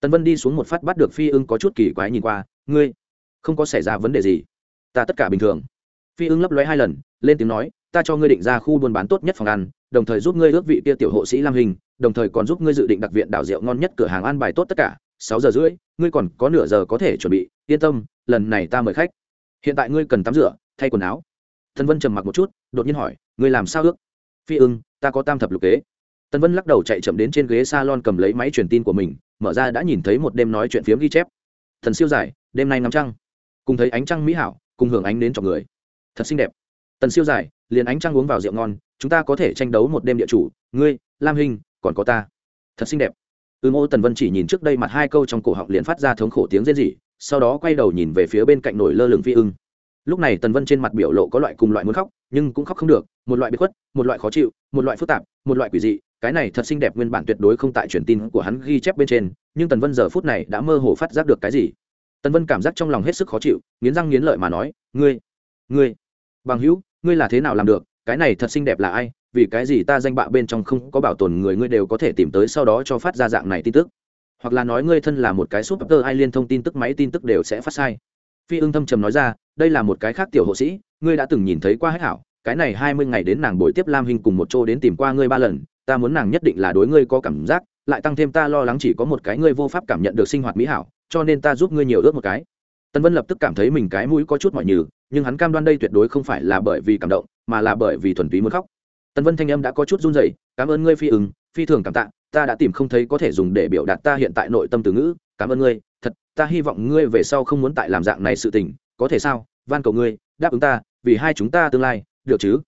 S1: Tân vân đi xuống một phát bắt được phi ưng có chút kỳ quái nhìn qua, ngươi, không có xảy ra vấn đề gì. Ta tất cả bình thường. Phi ưng lấp lóe hai lần, lên tiếng nói, ta cho ngươi định ra khu buôn bán tốt nhất phòng ăn, đồng thời giúp ngươi ước vị kia tiểu hộ sĩ lam hình, đồng thời còn giúp ngươi dự định đặc viện đảo rượu ngon nhất cửa hàng ăn bài tốt tất cả sáu giờ rưỡi, ngươi còn có nửa giờ có thể chuẩn bị, yên tâm, lần này ta mời khách. Hiện tại ngươi cần tắm rửa, thay quần áo. Tân vân trầm mặc một chút, đột nhiên hỏi, ngươi làm sao ước? Phi ưng, ta có tam thập lục kế. Tân vân lắc đầu chạy chậm đến trên ghế s a lon cầm lấy máy truyền tin của mình, mở ra đã nhìn thấy một đêm nói chuyện phiếm ghi chép. Thần siêu dài, đêm nay ngắm trăng. Cùng thấy ánh trăng mỹ hảo, cùng hưởng ánh đến cho người. Thật xinh đẹp. Tần siêu dài, liền ánh trăng uống vào rượu ngon, chúng ta có thể tranh đấu một đêm địa chủ, ngươi, lam hình, còn có ta. Thật xinh đẹp ư mô tần vân chỉ nhìn trước đây mặt hai câu trong cổ họng liền phát ra thống khổ tiếng rên rỉ, sau đó quay đầu nhìn về phía bên cạnh nổi lơ lửng phi ưng. Lúc này tần vân trên mặt biểu lộ có loại cùng loại muốn khóc, nhưng cũng khóc không được, một loại bị khuất, một loại khó chịu, một loại phức tạp, một loại quỷ dị, cái này thật xinh đẹp nguyên bản tuyệt đối không tại truyền tin của hắn ghi chép bên trên, nhưng tần vân giờ phút này đã mơ hồ phát giác được cái gì. Tần vân cảm giác trong lòng hết sức khó chịu, nghiến răng nghiến lợi mà nói, ngươi ngươi, bằng hữu, ngươi là thế nào làm được? Cái này thật xinh đẹp là ai? Vì cái gì ta danh bạ bên trong không có bảo tồn người ngươi đều có thể tìm tới sau đó cho phát ra dạng này tin tức? Hoặc là nói ngươi thân là một cái súp tơ ai liên thông tin tức, máy tin tức đều sẽ phát sai. Phi ưng thâm trầm nói ra, đây là một cái khác tiểu hộ sĩ, ngươi đã từng nhìn thấy qua hết hảo, cái này hai mươi ngày đến nàng buổi tiếp lam hình cùng một chỗ đến tìm qua ngươi ba lần, ta muốn nàng nhất định là đối ngươi có cảm giác, lại tăng thêm ta lo lắng chỉ có một cái ngươi vô pháp cảm nhận được sinh hoạt mỹ hảo, cho nên ta giúp ngươi nhiều ước một cái. Tân vân lập tức cảm thấy mình cái mũi có chút mọi nhừ, nhưng hắn cam đoan đây tuyệt đối không phải là bởi vì cảm động, mà là bởi vì thuần túy muốn khóc. Tần vân thanh âm đã có chút run rẩy, cảm ơn ngươi phi ứng, phi thường cảm tạ, ta đã tìm không thấy có thể dùng để biểu đạt ta hiện tại nội tâm từ ngữ. Cảm ơn ngươi, thật, ta hy vọng ngươi về sau không muốn tại làm dạng này sự tình. Có thể sao? Van cầu ngươi, đáp ứng ta, vì hai chúng ta tương lai, được chứ?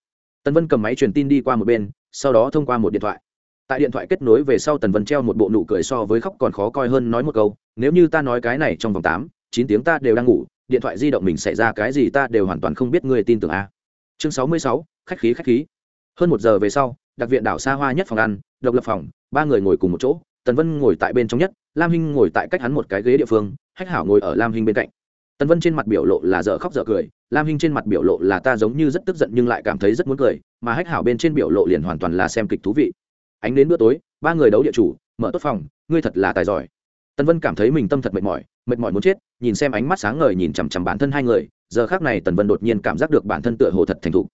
S1: Tần vân cầm máy truyền tin đi qua một bên, sau đó thông qua một điện thoại. Tại điện thoại kết nối về sau, tần vân treo một bộ nụ cười so với khóc còn khó coi hơn nói một câu, nếu như ta nói cái này trong vòng tám, chín tiếng ta đều đang ngủ, điện thoại di động mình xảy ra cái gì ta đều hoàn toàn không biết ngươi tin tưởng a. À. chương sáu mươi sáu, khách khí khách khí hơn một giờ về sau, đặc viện đảo xa hoa nhất phòng ăn, độc lập phòng, ba người ngồi cùng một chỗ, tần vân ngồi tại bên trong nhất, lam hinh ngồi tại cách hắn một cái ghế địa phương, hách hảo ngồi ở lam hinh bên cạnh. Tần vân trên mặt biểu lộ là dở khóc dở cười, lam hinh trên mặt biểu lộ là ta giống như rất tức giận nhưng lại cảm thấy rất muốn cười, mà hách hảo bên trên biểu lộ liền hoàn toàn là xem kịch thú vị. Ánh đến bữa tối, ba người đấu địa chủ, mở tốt phòng, ngươi thật là tài giỏi. Tần vân cảm thấy mình tâm thật mệt mỏi mệt mỏi muốn chết, nhìn xem ánh mắt sáng ngời nhìn chằm chằm bản thân hai người, giờ khác này tần vân đột nhiên cảm giác được bản thân tựa hồ thật thành thục.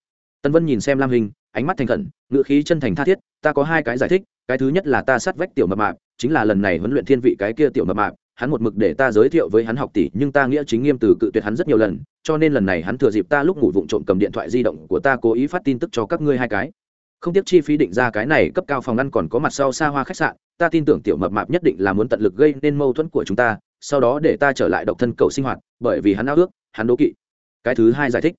S1: Tần vân nhìn xem lam hình ánh mắt thành khẩn, ngựa khí chân thành tha thiết, ta có hai cái giải thích, cái thứ nhất là ta sát vách tiểu mập mạp, chính là lần này huấn luyện thiên vị cái kia tiểu mập mạp, hắn một mực để ta giới thiệu với hắn học tỷ, nhưng ta nghĩa chính nghiêm từ cự tuyệt hắn rất nhiều lần, cho nên lần này hắn thừa dịp ta lúc ngủ vụng trộm cầm điện thoại di động của ta cố ý phát tin tức cho các ngươi hai cái. Không tiếc chi phí định ra cái này cấp cao phòng ngăn còn có mặt sau xa hoa khách sạn, ta tin tưởng tiểu mập mạp nhất định là muốn tận lực gây nên mâu thuẫn của chúng ta, sau đó để ta trở lại độc thân cầu sinh hoạt, bởi vì hắn ao ước, hắn đố kỵ. Cái thứ hai giải thích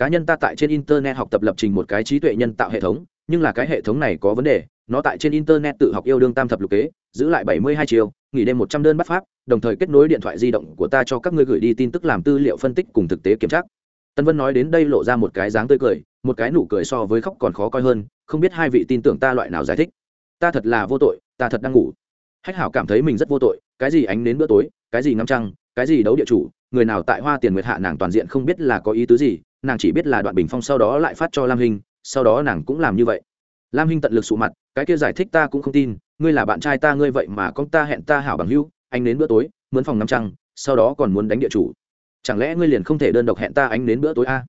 S1: cá nhân ta tại trên internet học tập lập trình một cái trí tuệ nhân tạo hệ thống, nhưng là cái hệ thống này có vấn đề, nó tại trên internet tự học yêu đương tam thập lục kế, giữ lại bảy mươi hai chiều, nghỉ đêm một trăm đơn bắt pháp, đồng thời kết nối điện thoại di động của ta cho các ngươi gửi đi tin tức làm tư liệu phân tích cùng thực tế kiểm tra. Tân vân nói đến đây lộ ra một cái dáng tươi cười, một cái nụ cười so với khóc còn khó coi hơn, không biết hai vị tin tưởng ta loại nào giải thích. Ta thật là vô tội, ta thật đang ngủ. Hách hảo cảm thấy mình rất vô tội, cái gì ánh đến bữa tối, cái gì ngắm trăng, cái gì đấu địa chủ, người nào tại hoa tiền nguyệt hạ nàng toàn diện không biết là có ý tứ gì nàng chỉ biết là đoạn bình phong sau đó lại phát cho lam hình, sau đó nàng cũng làm như vậy. Lam hình tận lực sụ mặt, cái kia giải thích ta cũng không tin, ngươi là bạn trai ta ngươi vậy mà con ta hẹn ta hảo bằng hữu, anh đến bữa tối, mướn phòng năm trăng, sau đó còn muốn đánh địa chủ. Chẳng lẽ ngươi liền không thể đơn độc hẹn ta anh đến bữa tối a?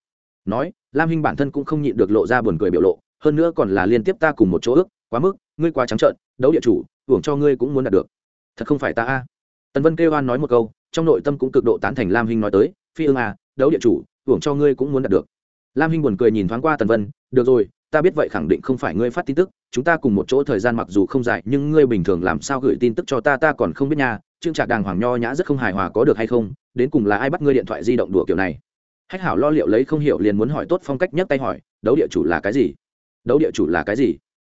S1: Nói, lam hinh bản thân cũng không nhịn được lộ ra buồn cười biểu lộ, hơn nữa còn là liên tiếp ta cùng một chỗ ước, quá mức, ngươi quá trắng trợn, đấu địa chủ, hưởng cho ngươi cũng muốn đạt được. Thật không phải ta a? Tần vân kêu oan nói một câu, trong nội tâm cũng cực độ tán thành lam hinh nói tới, phi ương a à, đấu địa chủ hưởng cho ngươi cũng muốn đạt được. Lam hinh buồn cười nhìn thoáng qua tần vân, được rồi, ta biết vậy khẳng định không phải ngươi phát tin tức, chúng ta cùng một chỗ thời gian mặc dù không dài, nhưng ngươi bình thường làm sao gửi tin tức cho ta ta còn không biết nha, trương trạc đàng hoàng nho nhã rất không hài hòa có được hay không, đến cùng là ai bắt ngươi điện thoại di động đùa kiểu này? Hách hảo lo liệu lấy không hiểu liền muốn hỏi tốt phong cách nhấc tay hỏi, đấu địa chủ là cái gì? Đấu địa chủ là cái gì?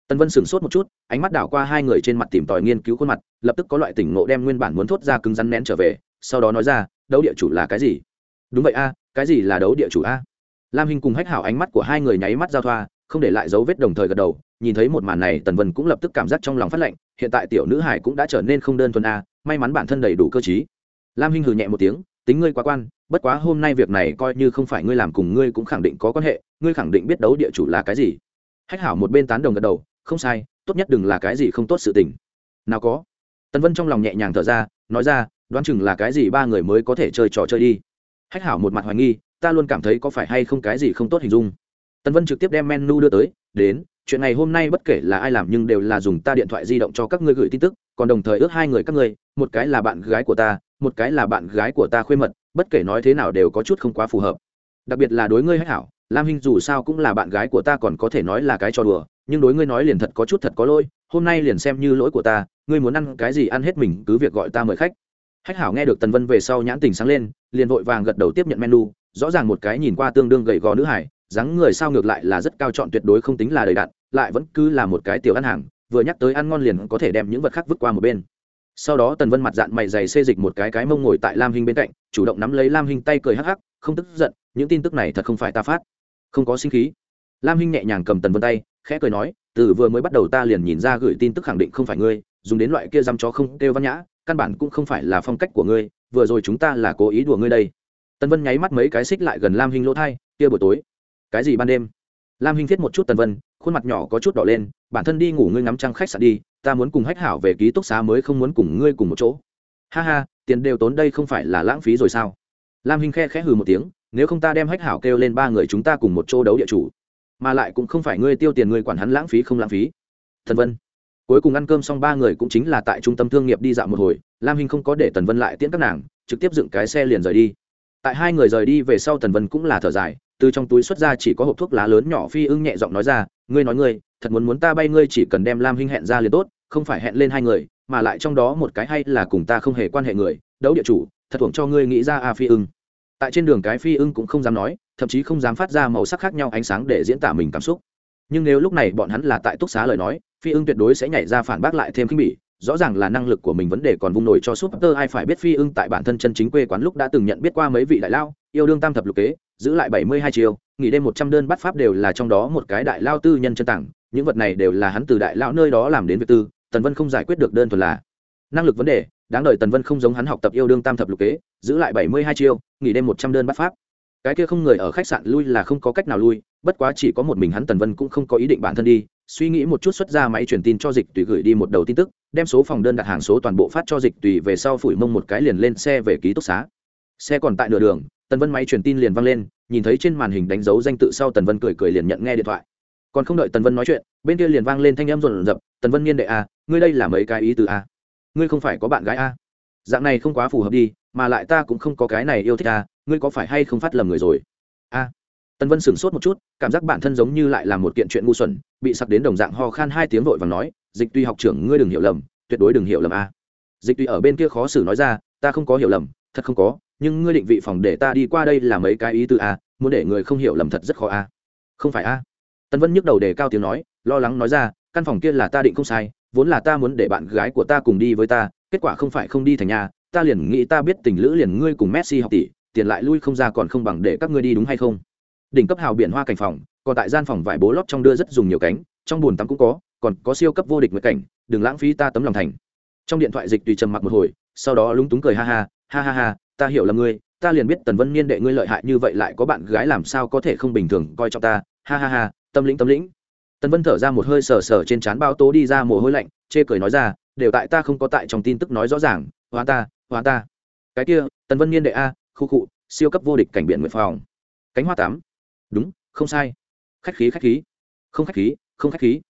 S1: Tân vân sửng sốt một chút, ánh mắt đảo qua hai người trên mặt tìm tòi nghiên cứu khuôn mặt, lập tức có loại tỉnh ngộ đem nguyên bản muốn thốt ra cứng rắn nén trở về, sau đó nói ra, đấu địa chủ là cái gì? Đúng vậy a cái gì là đấu địa chủ a? Lam hình cùng hách hảo ánh mắt của hai người nháy mắt giao thoa, không để lại dấu vết đồng thời gật đầu, nhìn thấy một màn này, tần vân cũng lập tức cảm giác trong lòng phát lệnh, hiện tại tiểu nữ hải cũng đã trở nên không đơn thuần a, may mắn bản thân đầy đủ cơ t lam hinh hừ nhẹ một tiếng, tính ngươi quá quan, bất quá hôm nay việc này coi như không phải ngươi làm cùng ngươi cũng khẳng định có quan hệ, ngươi khẳng định biết đấu địa chủ là cái gì. Hách hảo một bên tán đồng gật đầu, không sai, tốt nhất đừng là cái gì không tốt sự tình. Nào có. Tần vân trong lòng nhẹ nhàng thở ra, nói ra, đoán chừng là cái gì ba người mới có thể chơi trò chơi đi hách hảo một mặt hoài nghi, ta luôn cảm thấy có phải hay không cái gì không tốt hình dung. Tần vân trực tiếp đem menu đưa tới, đến, chuyện này hôm nay bất kể là ai làm nhưng đều là dùng ta điện thoại di động cho các ngươi gửi tin tức, còn đồng thời ước hai người các ngươi, một cái là bạn gái của ta, một cái là bạn gái của ta khuê mật, bất kể nói thế nào đều có chút không quá phù hợp. Đặc biệt là đối ngươi hách hảo, lam hinh dù sao cũng là bạn gái của ta còn có thể nói là cái trò đùa, nhưng đối ngươi nói liền thật có chút thật có lỗi, hôm nay liền xem như lỗi của ta, ngươi muốn ăn cái gì ăn hết mình cứ việc gọi ta mời khách. Hách hảo nghe được tần vân về sau nhãn tình sáng lên liền vội vàng gật đầu tiếp nhận menu, rõ ràng một cái nhìn qua tương đương gầy gò nữ hải, dáng người sao ngược lại là rất cao chọn tuyệt đối không tính là đầy đặn, lại vẫn cứ là một cái tiểu ăn hàng, vừa nhắc tới ăn ngon liền có thể đem những vật khác vứt qua một bên. Sau đó tần vân mặt dạng mày dày xê dịch một cái cái mông ngồi tại lam hình bên cạnh, chủ động nắm lấy lam hình tay cười hắc hắc, không tức giận, những tin tức này thật không phải ta phát. Không có sinh khí. Lam hình nhẹ nhàng cầm tần vân tay, khẽ cười nói, từ vừa mới bắt đầu ta liền nhìn ra gửi tin tức khẳng định không phải ngươi dùng đến loại kia dăm chó không kêu văn nhã, căn bản cũng không phải là phong cách của ngươi, vừa rồi chúng ta là cố ý đùa ngươi đây. Tần vân nháy mắt mấy cái xích lại gần lam hinh lỗ thai, kia buổi tối. Cái gì ban đêm? Lam hinh thiết một chút tần vân, khuôn mặt nhỏ có chút đỏ lên, bản thân đi ngủ ngươi ngắm trăng khách sạn đi, ta muốn cùng hách hảo về ký túc xá mới không muốn cùng ngươi cùng một chỗ. Ha ha, tiền đều tốn đây không phải là lãng phí rồi sao? Lam hinh khe khẽ hừ một tiếng, nếu không ta đem hách hảo kêu lên ba người chúng ta cùng một chỗ đấu địa chủ, mà lại cũng không phải ngươi tiêu tiền ngươi quản hắn lãng phí không lãng phí. Thần vân cuối cùng ăn cơm xong ba người cũng chính là tại trung tâm thương nghiệp đi dạo một hồi, lam hinh không có để tần vân lại tiễn các nàng, trực tiếp dựng cái xe liền rời đi. Tại hai người rời đi về sau tần vân cũng là thở dài, từ trong túi xuất ra chỉ có hộp thuốc lá lớn nhỏ phi ưng nhẹ giọng nói ra, ngươi nói ngươi, thật muốn muốn ta bay ngươi chỉ cần đem lam hinh hẹn ra liền tốt, không phải hẹn lên hai người, mà lại trong đó một cái hay là cùng ta không hề quan hệ người, đấu địa chủ, thật thuồng cho ngươi nghĩ ra a phi ưng. Tại trên đường cái phi ưng cũng không dám nói, thậm chí không dám phát ra màu sắc khác nhau ánh sáng để diễn tả mình cảm xúc nhưng nếu lúc này bọn hắn là tại túc xá lời nói, phi ưng tuyệt đối sẽ nhảy ra phản bác lại thêm khinh bỉ, rõ ràng là năng lực của mình vấn đề còn vung nổi cho súp tơ, ai phải biết phi ưng tại bản thân chân chính quê quán lúc đã từng nhận biết qua mấy vị đại lao, yêu đương tam thập lục kế, giữ lại bảy mươi hai chiều nghỉ đêm một trăm đơn bắt pháp đều là trong đó một cái đại lao tư nhân chân tặng những vật này đều là hắn từ đại lao nơi đó làm đến việc tư, tần vân không giải quyết được đơn thuần là năng lực vấn đề, đáng đời tần vân không giống hắn học tập yêu đương tam thập lục kế, giữ lại bảy mươi hai chiêu nghỉ đêm một trăm đơn bắt pháp cái kia không người ở khách sạn lui là không có cách nào lui, bất quá chỉ có một mình hắn tần vân cũng không có ý định bản thân đi, suy nghĩ một chút xuất ra máy truyền tin cho dịch tùy gửi đi một đầu tin tức, đem số phòng đơn đặt hàng số toàn bộ phát cho dịch tùy về sau phủi mông một cái liền lên xe về ký túc xá. Xe còn tại nửa đường, tần vân máy truyền tin liền văng lên, nhìn thấy trên màn hình đánh dấu danh tự sau tần vân cười cười liền nhận nghe điện thoại. Còn không đợi tần vân nói chuyện, bên kia liền vang lên thanh âm rộn rập, tần vân niên đệ a ngươi đây là mấy cái ý từ a à? ngươi không phải có bạn gái a dạng này không quá phù hợp đi, mà lại ta cũng không có cái này yêu thích ta, ngươi có phải hay không phát lầm người rồi? A. Tần vân sửng sốt một chút, cảm giác bản thân giống như lại là một kiện chuyện ngu xuẩn, bị sặc đến đồng dạng ho khan hai tiếng vội và nói, dịch tuy học trưởng, ngươi đừng hiểu lầm, tuyệt đối đừng hiểu lầm a. Dịch tuy ở bên kia khó xử nói ra, ta không có hiểu lầm, thật không có, nhưng ngươi định vị phòng để ta đi qua đây là mấy cái ý từ a, muốn để người không hiểu lầm thật rất khó a. Không phải a. Tần vân nhức đầu đề cao tiếng nói, lo lắng nói ra, căn phòng kia là ta định không sai, vốn là ta muốn để bạn gái của ta cùng đi với ta kết quả không phải không đi thành nhà, ta liền nghĩ ta biết tình lữ liền ngươi cùng messi học tỷ, tiền lại lui không ra còn không bằng để các ngươi đi đúng hay không? Đỉnh cấp hào biển hoa cảnh phòng, còn tại gian phòng vải bố lót trong đưa rất dùng nhiều cánh, trong bồn tắm cũng có, còn có siêu cấp vô địch nguyệt cảnh, đừng lãng phí ta tấm lòng thành. Trong điện thoại dịch tùy trầm mặc một hồi, sau đó lúng túng cười ha ha ha ha ha, ta hiểu là ngươi, ta liền biết tần vân niên đệ ngươi lợi hại như vậy lại có bạn gái làm sao có thể không bình thường coi trọng ta, ha ha ha, tâm lĩnh tâm lĩnh tần vân thở ra một hơi sờ sờ trên trán bao tố đi ra mồ hôi lạnh, chê cười nói ra, đều tại ta không có tại trong tin tức nói rõ ràng hóa ta hóa ta. Cái kia, tần vân niên đệ a, khu cụ siêu cấp vô địch cảnh biển nguyện phòng. Cánh hoa tám đúng, không sai. Khách khí khách khí. Không khách khí, không khách khí.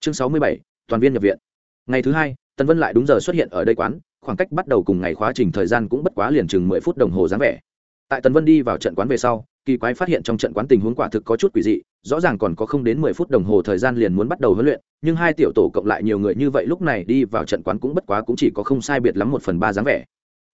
S1: Chương sáu mươi bảy, toàn viên nhập viện. Ngày thứ hai, tần vân lại đúng giờ xuất hiện ở đây quán, khoảng cách bắt đầu cùng ngày khóa trình thời gian cũng bất quá liền chừng mười phút đồng hồ dáng vẻ tại tần vân đi vào trận quán về sau, kỳ quái phát hiện trong trận quán tình huống quả thực có chút quỷ dị, rõ ràng còn có không đến mười phút đồng hồ thời gian liền muốn bắt đầu huấn luyện, nhưng hai tiểu tổ cộng lại nhiều người như vậy lúc này đi vào trận quán cũng bất quá cũng chỉ có không sai biệt lắm một phần ba dáng vẻ.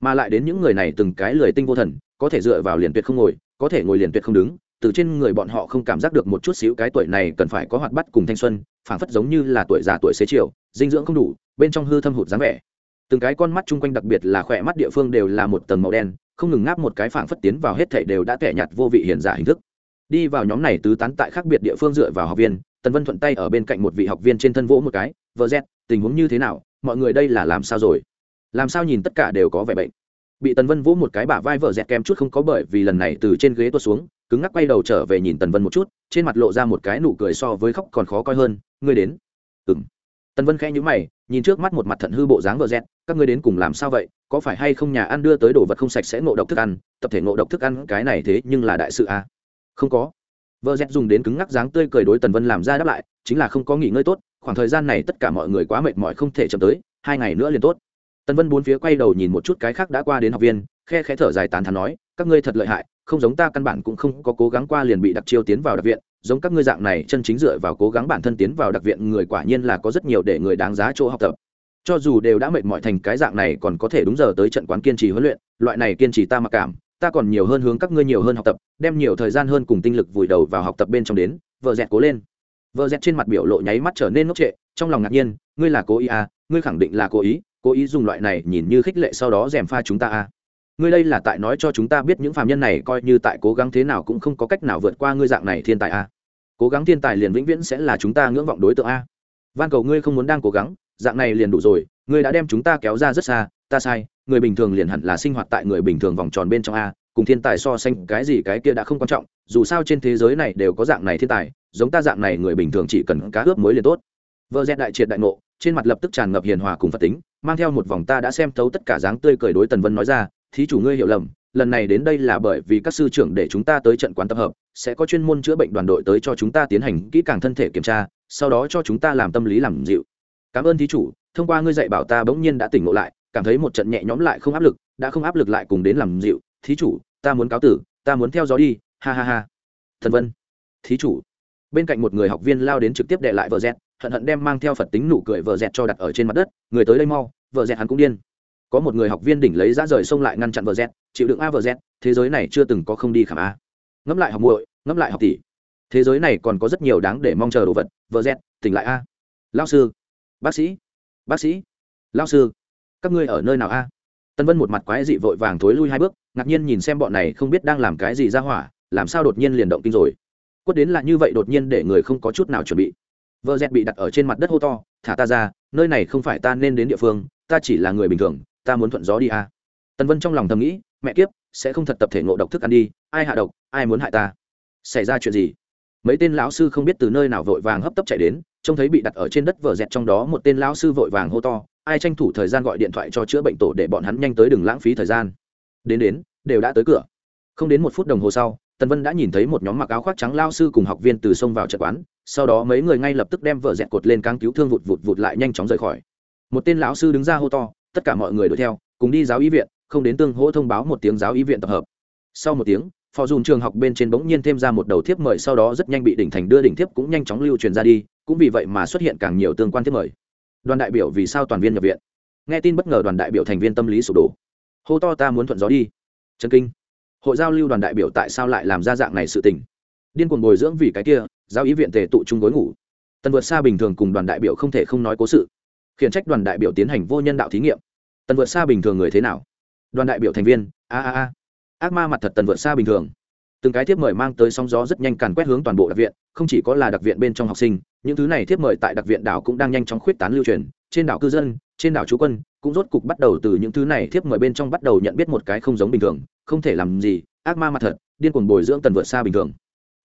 S1: Mà lại đến những người này từng cái lười tinh vô thần, có thể dựa vào liền tuyệt không ngồi, có thể ngồi liền tuyệt không đứng, từ trên người bọn họ không cảm giác được một chút xíu cái tuổi này cần phải có hoạt bát cùng thanh xuân, phảng phất giống như là tuổi già tuổi xế chiều, dinh dưỡng không đủ, bên trong hư thâm hụt dáng vẻ từng cái con mắt chung quanh đặc biệt là khỏe mắt địa phương đều là một tầng màu đen, không ngừng ngáp một cái phảng phất tiến vào hết thảy đều đã tẻ nhạt vô vị hiện giả hình thức. Đi vào nhóm này tứ tán tại khác biệt địa phương dựa vào học viên, tần vân thuận tay ở bên cạnh một vị học viên trên thân vỗ một cái, vợ z, tình huống như thế nào? Mọi người đây là làm sao rồi? Làm sao nhìn tất cả đều có vẻ bệnh. Bị tần vân vỗ một cái bả vai vợ dẹt kem chút không có bởi vì lần này từ trên ghế tuột xuống, cứng ngắc quay đầu trở về nhìn tần vân một chút, trên mặt lộ ra một cái nụ cười so với khóc còn khó coi hơn, ngươi đến. Ừng tần vân khẽ nhữ mày, nhìn trước mắt một mặt thận hư bộ dáng vợ dẹt các ngươi đến cùng làm sao vậy? Có phải hay không nhà ăn đưa tới đồ vật không sạch sẽ ngộ độc thức ăn? Tập thể ngộ độc thức ăn, cái này thế nhưng là đại sự à? không có. Vợ dẹt dùng đến cứng ngắc dáng tươi cười đối tần vân làm ra đáp lại, chính là không có nghỉ ngơi tốt, khoảng thời gian này tất cả mọi người quá mệt mỏi không thể chậm tới, hai ngày nữa liền tốt. Tần vân bốn phía quay đầu nhìn một chút cái khác đã qua đến học viên, khe khẽ thở dài tàn thắn nói, các ngươi thật lợi hại, không giống ta căn bản cũng không có cố gắng qua liền bị đặc chiêu tiến vào đặc viện, giống các ngươi dạng này chân chính dựa vào cố gắng bản thân tiến vào đặc viện, người quả nhiên là có rất nhiều để người đáng giá chỗ học tập cho dù đều đã mệt mỏi thành cái dạng này còn có thể đúng giờ tới trận quán kiên trì huấn luyện, loại này kiên trì ta mặc cảm, ta còn nhiều hơn hướng các ngươi nhiều hơn học tập, đem nhiều thời gian hơn cùng tinh lực vùi đầu vào học tập bên trong đến, vợ dẹt cố lên. Vợ dẹt trên mặt biểu lộ nháy mắt trở nên ngốc trệ, trong lòng ngạc nhiên, ngươi là cố ý à ngươi khẳng định là cố ý cố ý dùng loại này nhìn như khích lệ sau đó dèm pha chúng ta à. Ngươi đây là tại nói cho chúng ta biết những phàm nhân này coi như tại cố gắng thế nào cũng không có cách nào vượt qua ngươi dạng này thiên tài a cố gắng thiên tài liền vĩnh viễn sẽ là chúng ta ngưỡng vọng đối tượng a van cầu ngươi không muốn đang cố gắng dạng này liền đủ rồi, ngươi đã đem chúng ta kéo ra rất xa, ta sai, người bình thường liền hẳn là sinh hoạt tại người bình thường vòng tròn bên trong a, cùng thiên tài so sánh, cái gì cái kia đã không quan trọng, dù sao trên thế giới này đều có dạng này thiên tài, giống ta dạng này người bình thường chỉ cần cá ướp mới liền tốt. Vợ dẹn đại triệt đại ngộ, trên mặt lập tức tràn ngập hiền hòa cùng phật tính, mang theo một vòng ta đã xem thấu tất cả dáng tươi cười đối tần vân nói ra, thí chủ ngươi hiểu lầm, lần này đến đây là bởi vì các sư trưởng để chúng ta tới trận quán tập hợp, sẽ có chuyên môn chữa bệnh đoàn đội tới cho chúng ta tiến hành kỹ càng thân thể kiểm tra, sau đó cho chúng ta làm tâm lý làm dịu cảm ơn thí chủ thông qua ngươi dạy bảo ta bỗng nhiên đã tỉnh ngộ lại cảm thấy một trận nhẹ nhõm lại không áp lực đã không áp lực lại cùng đến làm dịu. Thí chủ ta muốn cáo tử ta muốn theo gió đi ha ha ha. Thần vân. Thí chủ. Bên cạnh một người học viên lao đến trực tiếp đệ lại vợ dẹt hận hận đem mang theo phật tính nụ cười vợ dẹt cho đặt ở trên mặt đất người tới đây mau vợ dẹt hắn cũng điên. Có một người học viên đỉnh lấy ra rời xông lại ngăn chặn vợ dẹt, chịu đựng a vợ dẹt, thế giới này chưa từng có không đi khảm a. Ngẫm lại học muội ngẫm lại học tỷ. Thế giới này còn có rất nhiều đáng để mong chờ đồ vật vợ dẹt, tỉnh lại a. Lao sư bác sĩ bác sĩ lao sư, các ngươi ở nơi nào a? Tân vân một mặt quái dị vội vàng thối lui hai bước, ngạc nhiên nhìn xem bọn này không biết đang làm cái gì ra hỏa, làm sao đột nhiên liền động kinh rồi. Quất đến là như vậy đột nhiên để người không có chút nào chuẩn bị. Vợ dẹt bị đặt ở trên mặt đất hô to, thả ta ra, nơi này không phải ta nên đến địa phương, ta chỉ là người bình thường, ta muốn thuận gió đi à. Tân vân trong lòng thầm nghĩ, mẹ kiếp, sẽ không thật tập thể ngộ độc thức ăn đi, ai hạ độc, ai muốn hại ta? Xảy ra chuyện gì? Mấy tên lão sư không biết từ nơi nào vội vàng hấp tấp chạy đến trông thấy bị đặt ở trên đất vở dẹt trong đó một tên lão sư vội vàng hô to, ai tranh thủ thời gian gọi điện thoại cho chữa bệnh tổ để bọn hắn nhanh tới đừng lãng phí thời gian. Đến đến, đều đã tới cửa. Không đến một phút đồng hồ sau, tần vân đã nhìn thấy một nhóm mặc áo khoác trắng lao sư cùng học viên từ sông vào trận quán, sau đó mấy người ngay lập tức đem vợ dẹt cột lên cáng cứu thương vụt vụt vụt lại nhanh chóng rời khỏi. Một tên lão sư đứng ra hô to, tất cả mọi người đuổi theo, cùng đi giáo y viện, không đến tương hỗ thông báo một tiếng giáo y viện tập hợp. Sau một tiếng phò dùn trường học bên trên bỗng nhiên thêm ra một đầu thiếp mời, sau đó rất nhanh bị đỉnh thành đưa đỉnh thiếp cũng nhanh chóng lưu truyền ra đi, cũng vì vậy mà xuất hiện càng nhiều tương quan thiếp mời. Đoàn đại biểu vì sao toàn viên nhập viện? Nghe tin bất ngờ đoàn đại biểu thành viên tâm lý sụp đổ. Hô to ta muốn thuận gió đi. Trần kinh. Hội giao lưu đoàn đại biểu tại sao lại làm ra dạng này sự tình? Điên cuồng bồi dưỡng vì cái kia, giao ý viện tề tụ chung gối ngủ. Tần vượt xa bình thường cùng đoàn đại biểu không thể không nói cố sự. Khiển trách đoàn đại biểu tiến hành vô nhân đạo thí nghiệm. Tần vượt xa bình thường người thế nào? Đoàn đại biểu thành viên, a a a ác ma mặt thật tần vượt xa bình thường. Từng cái tiếp mời mang tới sóng gió rất nhanh càn quét hướng toàn bộ đặc viện, không chỉ có là đặc viện bên trong học sinh, những thứ này tiếp mời tại đặc viện đảo cũng đang nhanh chóng khuyết tán lưu truyền, trên đảo cư dân, trên đảo chú quân, cũng rốt cục bắt đầu từ những thứ này tiếp mời bên trong bắt đầu nhận biết một cái không giống bình thường, không thể làm gì, ác ma mặt thật, điên cuồng bồi dưỡng tần vượt xa bình thường.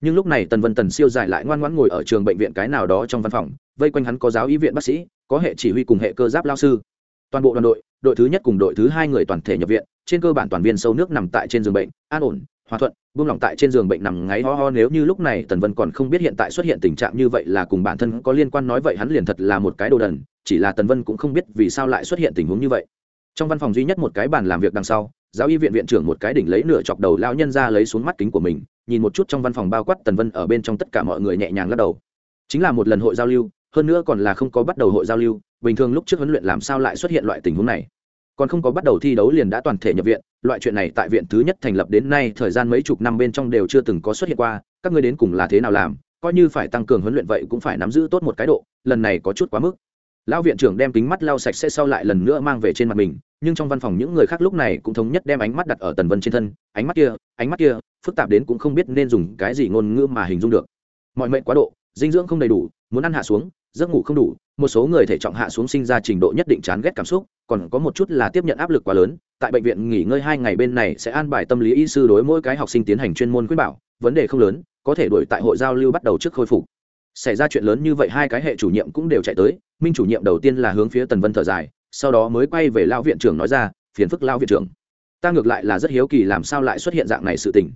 S1: Nhưng lúc này tần vân tần siêu dài lại ngoan ngoãn ngồi ở trường bệnh viện cái nào đó trong văn phòng, vây quanh hắn có giáo y viện bác sĩ, có hệ chỉ huy cùng hệ cơ giáp lao sư. Toàn bộ đoàn đội đội thứ nhất cùng đội thứ hai người toàn thể nhập viện, trên cơ bản toàn viên sâu nước nằm tại trên giường bệnh, an ổn, hòa thuận, buông lỏng tại trên giường bệnh nằm ngáy ho ho. Nếu như lúc này tần vân còn không biết hiện tại xuất hiện tình trạng như vậy là cùng bản thân có liên quan nói vậy hắn liền thật là một cái đồ đần, chỉ là tần vân cũng không biết vì sao lại xuất hiện tình huống như vậy. Trong văn phòng duy nhất một cái bàn làm việc đằng sau, giáo y viện viện trưởng một cái đỉnh lấy nửa chọc đầu lao nhân ra lấy xuống mắt kính của mình, nhìn một chút trong văn phòng bao quát tần vân ở bên trong tất cả mọi người nhẹ nhàng lắc đầu. Chính là một lần hội giao lưu, hơn nữa còn là không có bắt đầu hội giao lưu bình thường lúc trước huấn luyện làm sao lại xuất hiện loại tình huống này? Còn không có bắt đầu thi đấu liền đã toàn thể nhập viện, loại chuyện này tại viện thứ nhất thành lập đến nay thời gian mấy chục năm bên trong đều chưa từng có xuất hiện qua, các ngươi đến cùng là thế nào làm? Coi như phải tăng cường huấn luyện vậy cũng phải nắm giữ tốt một cái độ, lần này có chút quá mức. Lão viện trưởng đem kính mắt lau sạch sẽ sau lại lần nữa mang về trên mặt mình, nhưng trong văn phòng những người khác lúc này cũng thống nhất đem ánh mắt đặt ở tần vân trên thân, ánh mắt kia, ánh mắt kia, phức tạp đến cũng không biết nên dùng cái gì ngôn ngữ mà hình dung được. Mọi mệnh quá độ, dinh dưỡng không đầy đủ, muốn ăn hạ xuống giấc ngủ không đủ, một số người thể trọng hạ xuống sinh ra trình độ nhất định chán ghét cảm xúc, còn có một chút là tiếp nhận áp lực quá lớn, tại bệnh viện nghỉ ngơi hai ngày bên này sẽ an bài tâm lý y sư đối mỗi cái học sinh tiến hành chuyên môn khuyến bảo, vấn đề không lớn, có thể đổi tại hội giao lưu bắt đầu trước khôi phục. Xảy ra chuyện lớn như vậy hai cái hệ chủ nhiệm cũng đều chạy tới, minh chủ nhiệm đầu tiên là hướng phía tần vân thở dài, sau đó mới quay về lao viện trưởng nói ra, phiền phức lao viện trưởng, ta ngược lại là rất hiếu kỳ làm sao lại xuất hiện dạng này sự tình.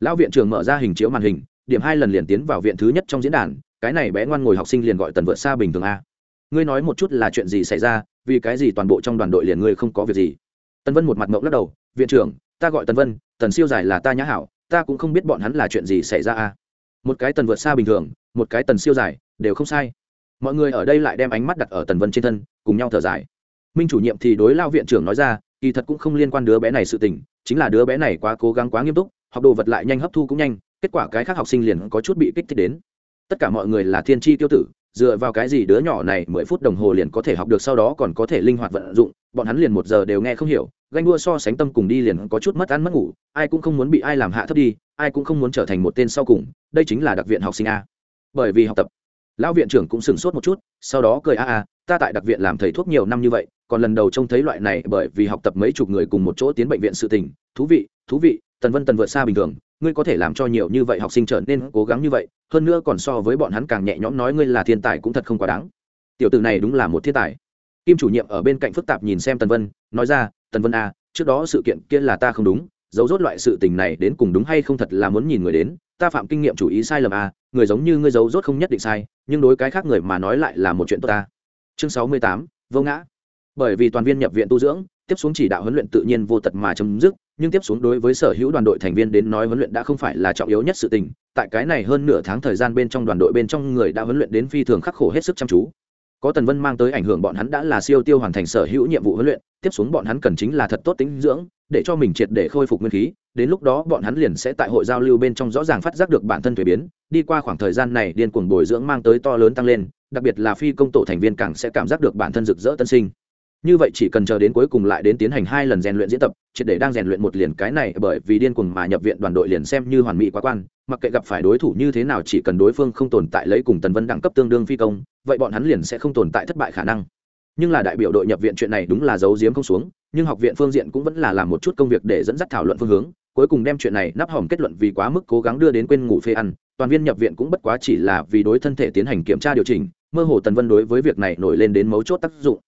S1: Lão viện trưởng mở ra hình chiếu màn hình, điểm hai lần liền tiến vào viện thứ nhất trong diễn đàn cái này bé ngoan ngồi học sinh liền gọi tần vượt xa bình thường a. Ngươi nói một chút là chuyện gì xảy ra, vì cái gì toàn bộ trong đoàn đội liền ngươi không có việc gì? Tần vân một mặt mộng lắc đầu, viện trưởng, ta gọi tần vân, tần siêu giải là ta nhã hảo, ta cũng không biết bọn hắn là chuyện gì xảy ra a. Một cái tần vượt xa bình thường, một cái tần siêu giải, đều không sai. Mọi người ở đây lại đem ánh mắt đặt ở tần vân trên thân, cùng nhau thở dài. Minh chủ nhiệm thì đối lao viện trưởng nói ra, kỳ thật cũng không liên quan đứa bé này sự tình, chính là đứa bé này quá cố gắng quá nghiêm túc, học đồ vật lại nhanh hấp thu cũng nhanh, kết quả cái khác học sinh liền có chút bị kích thích đến tất cả mọi người là thiên tri tiêu tử, dựa vào cái gì đứa nhỏ này mười phút đồng hồ liền có thể học được sau đó còn có thể linh hoạt vận dụng, bọn hắn liền một giờ đều nghe không hiểu, ganh đua so sánh tâm cùng đi liền có chút mất ăn mất ngủ, ai cũng không muốn bị ai làm hạ thấp đi, ai cũng không muốn trở thành một tên sau cùng, đây chính là đặc viện học sinh a. Bởi vì học tập, lão viện trưởng cũng sửng sốt một chút, sau đó cười a a, ta tại đặc viện làm thầy thuốc nhiều năm như vậy, còn lần đầu trông thấy loại này bởi vì học tập mấy chục người cùng một chỗ tiến bệnh viện sự tình, thú vị thú vị, tần vân tần vượt xa bình thường ngươi có thể làm cho nhiều như vậy học sinh trở nên cố gắng như vậy hơn nữa còn so với bọn hắn càng nhẹ nhõm nói ngươi là thiên tài cũng thật không quá đáng. Tiểu tử này đúng là một thiên tài. Kim chủ nhiệm ở bên cạnh phức tạp nhìn xem tần vân nói ra tần vân a à, trước đó sự kiện kia là ta không đúng dấu rốt loại sự tình này đến cùng đúng hay không thật là muốn nhìn người đến ta phạm kinh nghiệm chủ ý sai lầm a à, người giống như ngươi dấu rốt không nhất định sai nhưng đối cái khác người mà nói lại là một chuyện tốt ta. Chương sáu mươi tám vô ngã. Bởi vì toàn viên nhập viện tu dưỡng tiếp xuống chỉ đạo huấn luyện tự nhiên vô tật mà chấm dứt nhưng tiếp xuống đối với sở hữu đoàn đội thành viên đến nói huấn luyện đã không phải là trọng yếu nhất sự tình, tại cái này hơn nửa tháng thời gian bên trong đoàn đội bên trong người đã huấn luyện đến phi thường khắc khổ hết sức chăm chú. Có tần vân mang tới ảnh hưởng bọn hắn đã là siêu tiêu hoàn thành sở hữu nhiệm vụ huấn luyện, tiếp xuống bọn hắn cần chính là thật tốt tính dưỡng, để cho mình triệt để khôi phục nguyên khí, đến lúc đó bọn hắn liền sẽ tại hội giao lưu bên trong rõ ràng phát giác được bản thân thuế biến, đi qua khoảng thời gian này điên cuồng bồi dưỡng mang tới to lớn tăng lên, đặc biệt là phi công tổ thành viên càng sẽ cảm giác được bản thân rực rỡ tân sinh như vậy chỉ cần chờ đến cuối cùng lại đến tiến hành hai lần rèn luyện diễn tập, triệt để đang rèn luyện một liền cái này bởi vì điên cuồng mà nhập viện đoàn đội liền xem như hoàn mỹ quá quan, mặc kệ gặp phải đối thủ như thế nào chỉ cần đối phương không tồn tại lấy cùng tần vân đẳng cấp tương đương phi công, vậy bọn hắn liền sẽ không tồn tại thất bại khả năng. Nhưng là đại biểu đội nhập viện chuyện này đúng là giấu giếm không xuống, nhưng học viện phương diện cũng vẫn là làm một chút công việc để dẫn dắt thảo luận phương hướng, cuối cùng đem chuyện này nắp hỏng kết luận vì quá mức cố gắng đưa đến quên ngủ phê ăn, toàn viên nhập viện cũng bất quá chỉ là vì đối thân thể tiến hành kiểm tra điều chỉnh, mơ hồ tần vân đối với việc này nổi lên đến mấu chốt tác dụng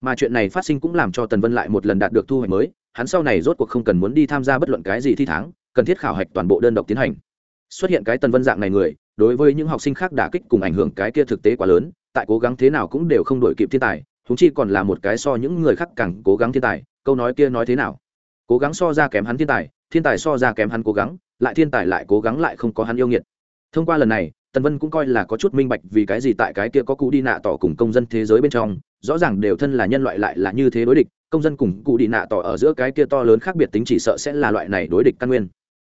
S1: mà chuyện này phát sinh cũng làm cho tần vân lại một lần đạt được thu hoạch mới, hắn sau này rốt cuộc không cần muốn đi tham gia bất luận cái gì thi tháng, cần thiết khảo hạch toàn bộ đơn độc tiến hành. Xuất hiện cái tần vân dạng này người, đối với những học sinh khác đả kích cùng ảnh hưởng cái kia thực tế quá lớn, tại cố gắng thế nào cũng đều không đổi kịp thiên tài thúng chi còn là một cái so những người khác càng cố gắng thiên tài, câu nói kia nói thế nào? Cố gắng so ra kém hắn thiên tài thiên tài so ra kém hắn cố gắng, lại thiên tài lại cố gắng lại không có hắn yêu nghiệt. Thông qua lần này tần vân cũng coi là có chút minh bạch vì cái gì tại cái kia có cụ đi nạ tỏ cùng công dân thế giới bên trong, rõ ràng đều thân là nhân loại lại là như thế đối địch, công dân cùng cụ đi nạ tỏ ở giữa cái kia to lớn khác biệt tính chỉ sợ sẽ là loại này đối địch căn nguyên.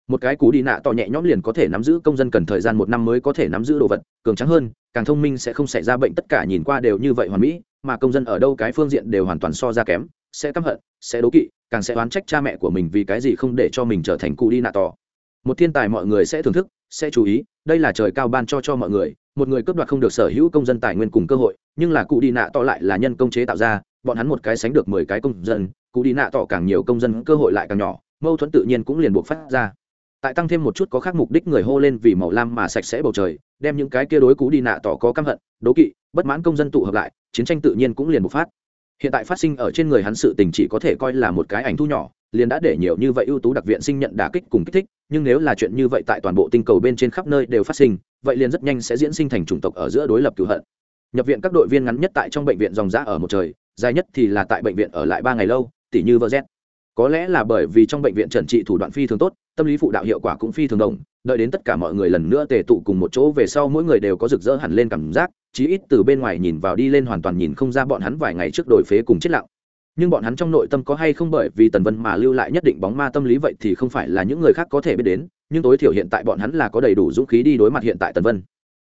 S1: Một cái cú đi nạ tỏ nhẹ nhõm liền có thể nắm giữ công dân cần thời gian một năm mới có thể nắm giữ đồ vật, cường trắng hơn, càng thông minh sẽ không xảy ra bệnh tất cả nhìn qua đều như vậy hoàn mỹ, mà công dân ở đâu cái phương diện đều hoàn toàn so ra kém, sẽ căm hận, sẽ đố kỵ, càng sẽ oán trách cha mẹ của mình vì cái gì không để cho mình trở thành cụ đi nạ tỏ. Một thiên tài mọi người sẽ thưởng thức, sẽ chú ý đây là trời cao ban cho cho mọi người, một người cướp đoạt không được sở hữu công dân tài nguyên cùng cơ hội, nhưng là cụ đi nạ tỏ lại là nhân công chế tạo ra, bọn hắn một cái sánh được mười cái công dân, cụ đi nạ tỏ càng nhiều công dân cơ hội lại càng nhỏ, mâu thuẫn tự nhiên cũng liền buộc phát ra. Tại tăng thêm một chút có khác mục đích người hô lên vì màu lam mà sạch sẽ bầu trời, đem những cái kia đối cú đi nạ tỏ có căm hận, đố kỵ, bất mãn công dân tụ hợp lại, chiến tranh tự nhiên cũng liền bộc phát. Hiện tại phát sinh ở trên người hắn sự tình chỉ có thể coi là một cái ảnh thu nhỏ liền đã để nhiều như vậy ưu tú đặc viện sinh nhận đả kích cùng kích thích, nhưng nếu là chuyện như vậy tại toàn bộ tinh cầu bên trên khắp nơi đều phát sinh, vậy liền rất nhanh sẽ diễn sinh thành chủng tộc ở giữa đối lập cửu hận. Nhập viện các đội viên ngắn nhất tại trong bệnh viện dòng giã ở một trời, dài nhất thì là tại bệnh viện ở lại ba ngày lâu tỷ như vợ z có lẽ là bởi vì trong bệnh viện trần trị thủ đoạn phi thường tốt, tâm lý phụ đạo hiệu quả cũng phi thường đồng, đợi đến tất cả mọi người lần nữa tề tụ cùng một chỗ về sau mỗi người đều có rực rỡ hẳn lên cảm giác, chí ít từ bên ngoài nhìn vào đi lên hoàn toàn nhìn không ra bọn hắn vài ngày trước đổi phế cùng chết lặng nhưng bọn hắn trong nội tâm có hay không bởi vì tần vân mà lưu lại nhất định bóng ma tâm lý vậy thì không phải là những người khác có thể biết đến, nhưng tối thiểu hiện tại bọn hắn là có đầy đủ dũng khí đi đối mặt hiện tại tần vân.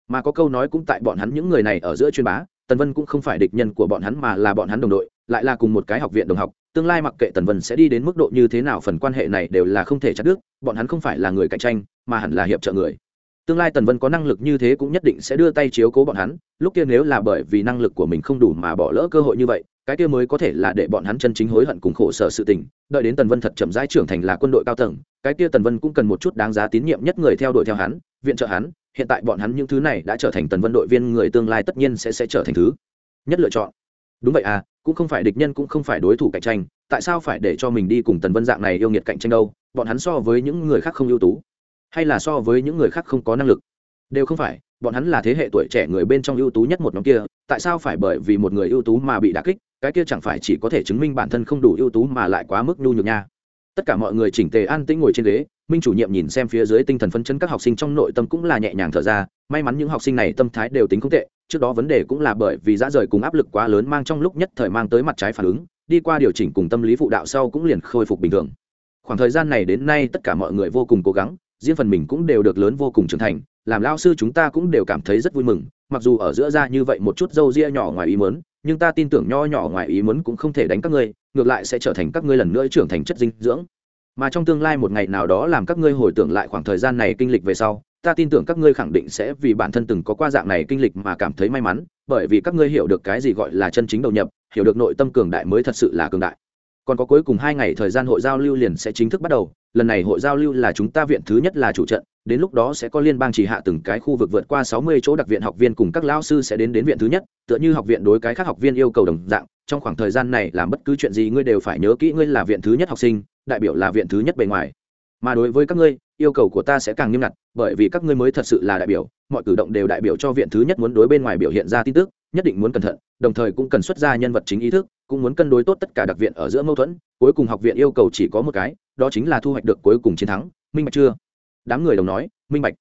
S1: Mà có câu nói cũng tại bọn hắn những người này ở giữa chuyên bá, tần vân cũng không phải địch nhân của bọn hắn mà là bọn hắn đồng đội, lại là cùng một cái học viện đồng học, tương lai mặc kệ tần vân sẽ đi đến mức độ như thế nào phần quan hệ này đều là không thể chặt đứt, bọn hắn không phải là người cạnh tranh, mà hẳn là hiệp trợ người. Tương lai tần vân có năng lực như thế cũng nhất định sẽ đưa tay chiếu cố bọn hắn, lúc kia nếu là bởi vì năng lực của mình không đủ mà bỏ lỡ cơ hội như vậy cái kia mới có thể là để bọn hắn chân chính hối hận cùng khổ sở sự tình, đợi đến tần vân thật chậm rãi trưởng thành là quân đội cao tầng, cái kia tần vân cũng cần một chút đáng giá tín nhiệm nhất người theo đuổi theo hắn, viện trợ hắn, hiện tại bọn hắn những thứ này đã trở thành tần vân đội viên người tương lai tất nhiên sẽ sẽ trở thành thứ nhất lựa chọn. Đúng vậy à cũng không phải địch nhân cũng không phải đối thủ cạnh tranh, tại sao phải để cho mình đi cùng tần vân dạng này yêu nghiệt cạnh tranh đâu, bọn hắn so với những người khác không ưu tú, hay là so với những người khác không có năng lực? Đều không phải bọn hắn là thế hệ tuổi trẻ người bên trong ưu tú nhất một nhóm kia, tại sao phải bởi vì một người ưu tú mà bị đà kích? Cái kia chẳng phải chỉ có thể chứng minh bản thân không đủ ưu tú mà lại quá mức nhu nhược nha. Tất cả mọi người chỉnh tề an tĩnh ngồi trên ghế, minh chủ nhiệm nhìn xem phía dưới tinh thần phấn chấn các học sinh trong nội tâm cũng là nhẹ nhàng thở ra, may mắn những học sinh này tâm thái đều tính không tệ, trước đó vấn đề cũng là bởi vì dã rời cùng áp lực quá lớn mang trong lúc nhất thời mang tới mặt trái phản ứng, đi qua điều chỉnh cùng tâm lý phụ đạo sau cũng liền khôi phục bình thường. Khoảng thời gian này đến nay tất cả mọi người vô cùng cố gắng, riêng phần mình cũng đều được lớn vô cùng trưởng thành làm lao sư chúng ta cũng đều cảm thấy rất vui mừng, mặc dù ở giữa ra như vậy một chút dâu ria nhỏ ngoài ý mớn nhưng ta tin tưởng nho nhỏ ngoài ý muốn cũng không thể đánh các ngươi, ngược lại sẽ trở thành các ngươi lần nữa trưởng thành chất dinh dưỡng. Mà trong tương lai một ngày nào đó làm các ngươi hồi tưởng lại khoảng thời gian này kinh lịch về sau, ta tin tưởng các ngươi khẳng định sẽ vì bản thân từng có qua dạng này kinh lịch mà cảm thấy may mắn, bởi vì các ngươi hiểu được cái gì gọi là chân chính đầu nhập, hiểu được nội tâm cường đại mới thật sự là cường đại còn có cuối cùng hai ngày thời gian hội giao lưu liền sẽ chính thức bắt đầu, lần này hội giao lưu là chúng ta viện thứ nhất là chủ trận, đến lúc đó sẽ có liên bang chỉ hạ từng cái khu vực vượt qua sáu mươi chỗ đặc viện học viên cùng các lao sư sẽ đến đến viện thứ nhất, tựa như học viện đối cái khác học viên yêu cầu đồng dạng, trong khoảng thời gian này làm bất cứ chuyện gì ngươi đều phải nhớ kỹ ngươi là viện thứ nhất học sinh, đại biểu là viện thứ nhất bề ngoài. Mà đối với các ngươi, yêu cầu của ta sẽ càng nghiêm ngặt, bởi vì các ngươi mới thật sự là đại biểu, mọi cử động đều đại biểu cho viện thứ nhất muốn đối bên ngoài biểu hiện ra tin tức, nhất định muốn cẩn thận, đồng thời cũng cần xuất ra nhân vật chính ý thức cũng muốn cân đối tốt tất cả đặc viện ở giữa mâu thuẫn, cuối cùng học viện yêu cầu chỉ có một cái, đó chính là thu hoạch được cuối cùng chiến thắng. Minh bạch chưa? Đám người đồng nói, minh bạch.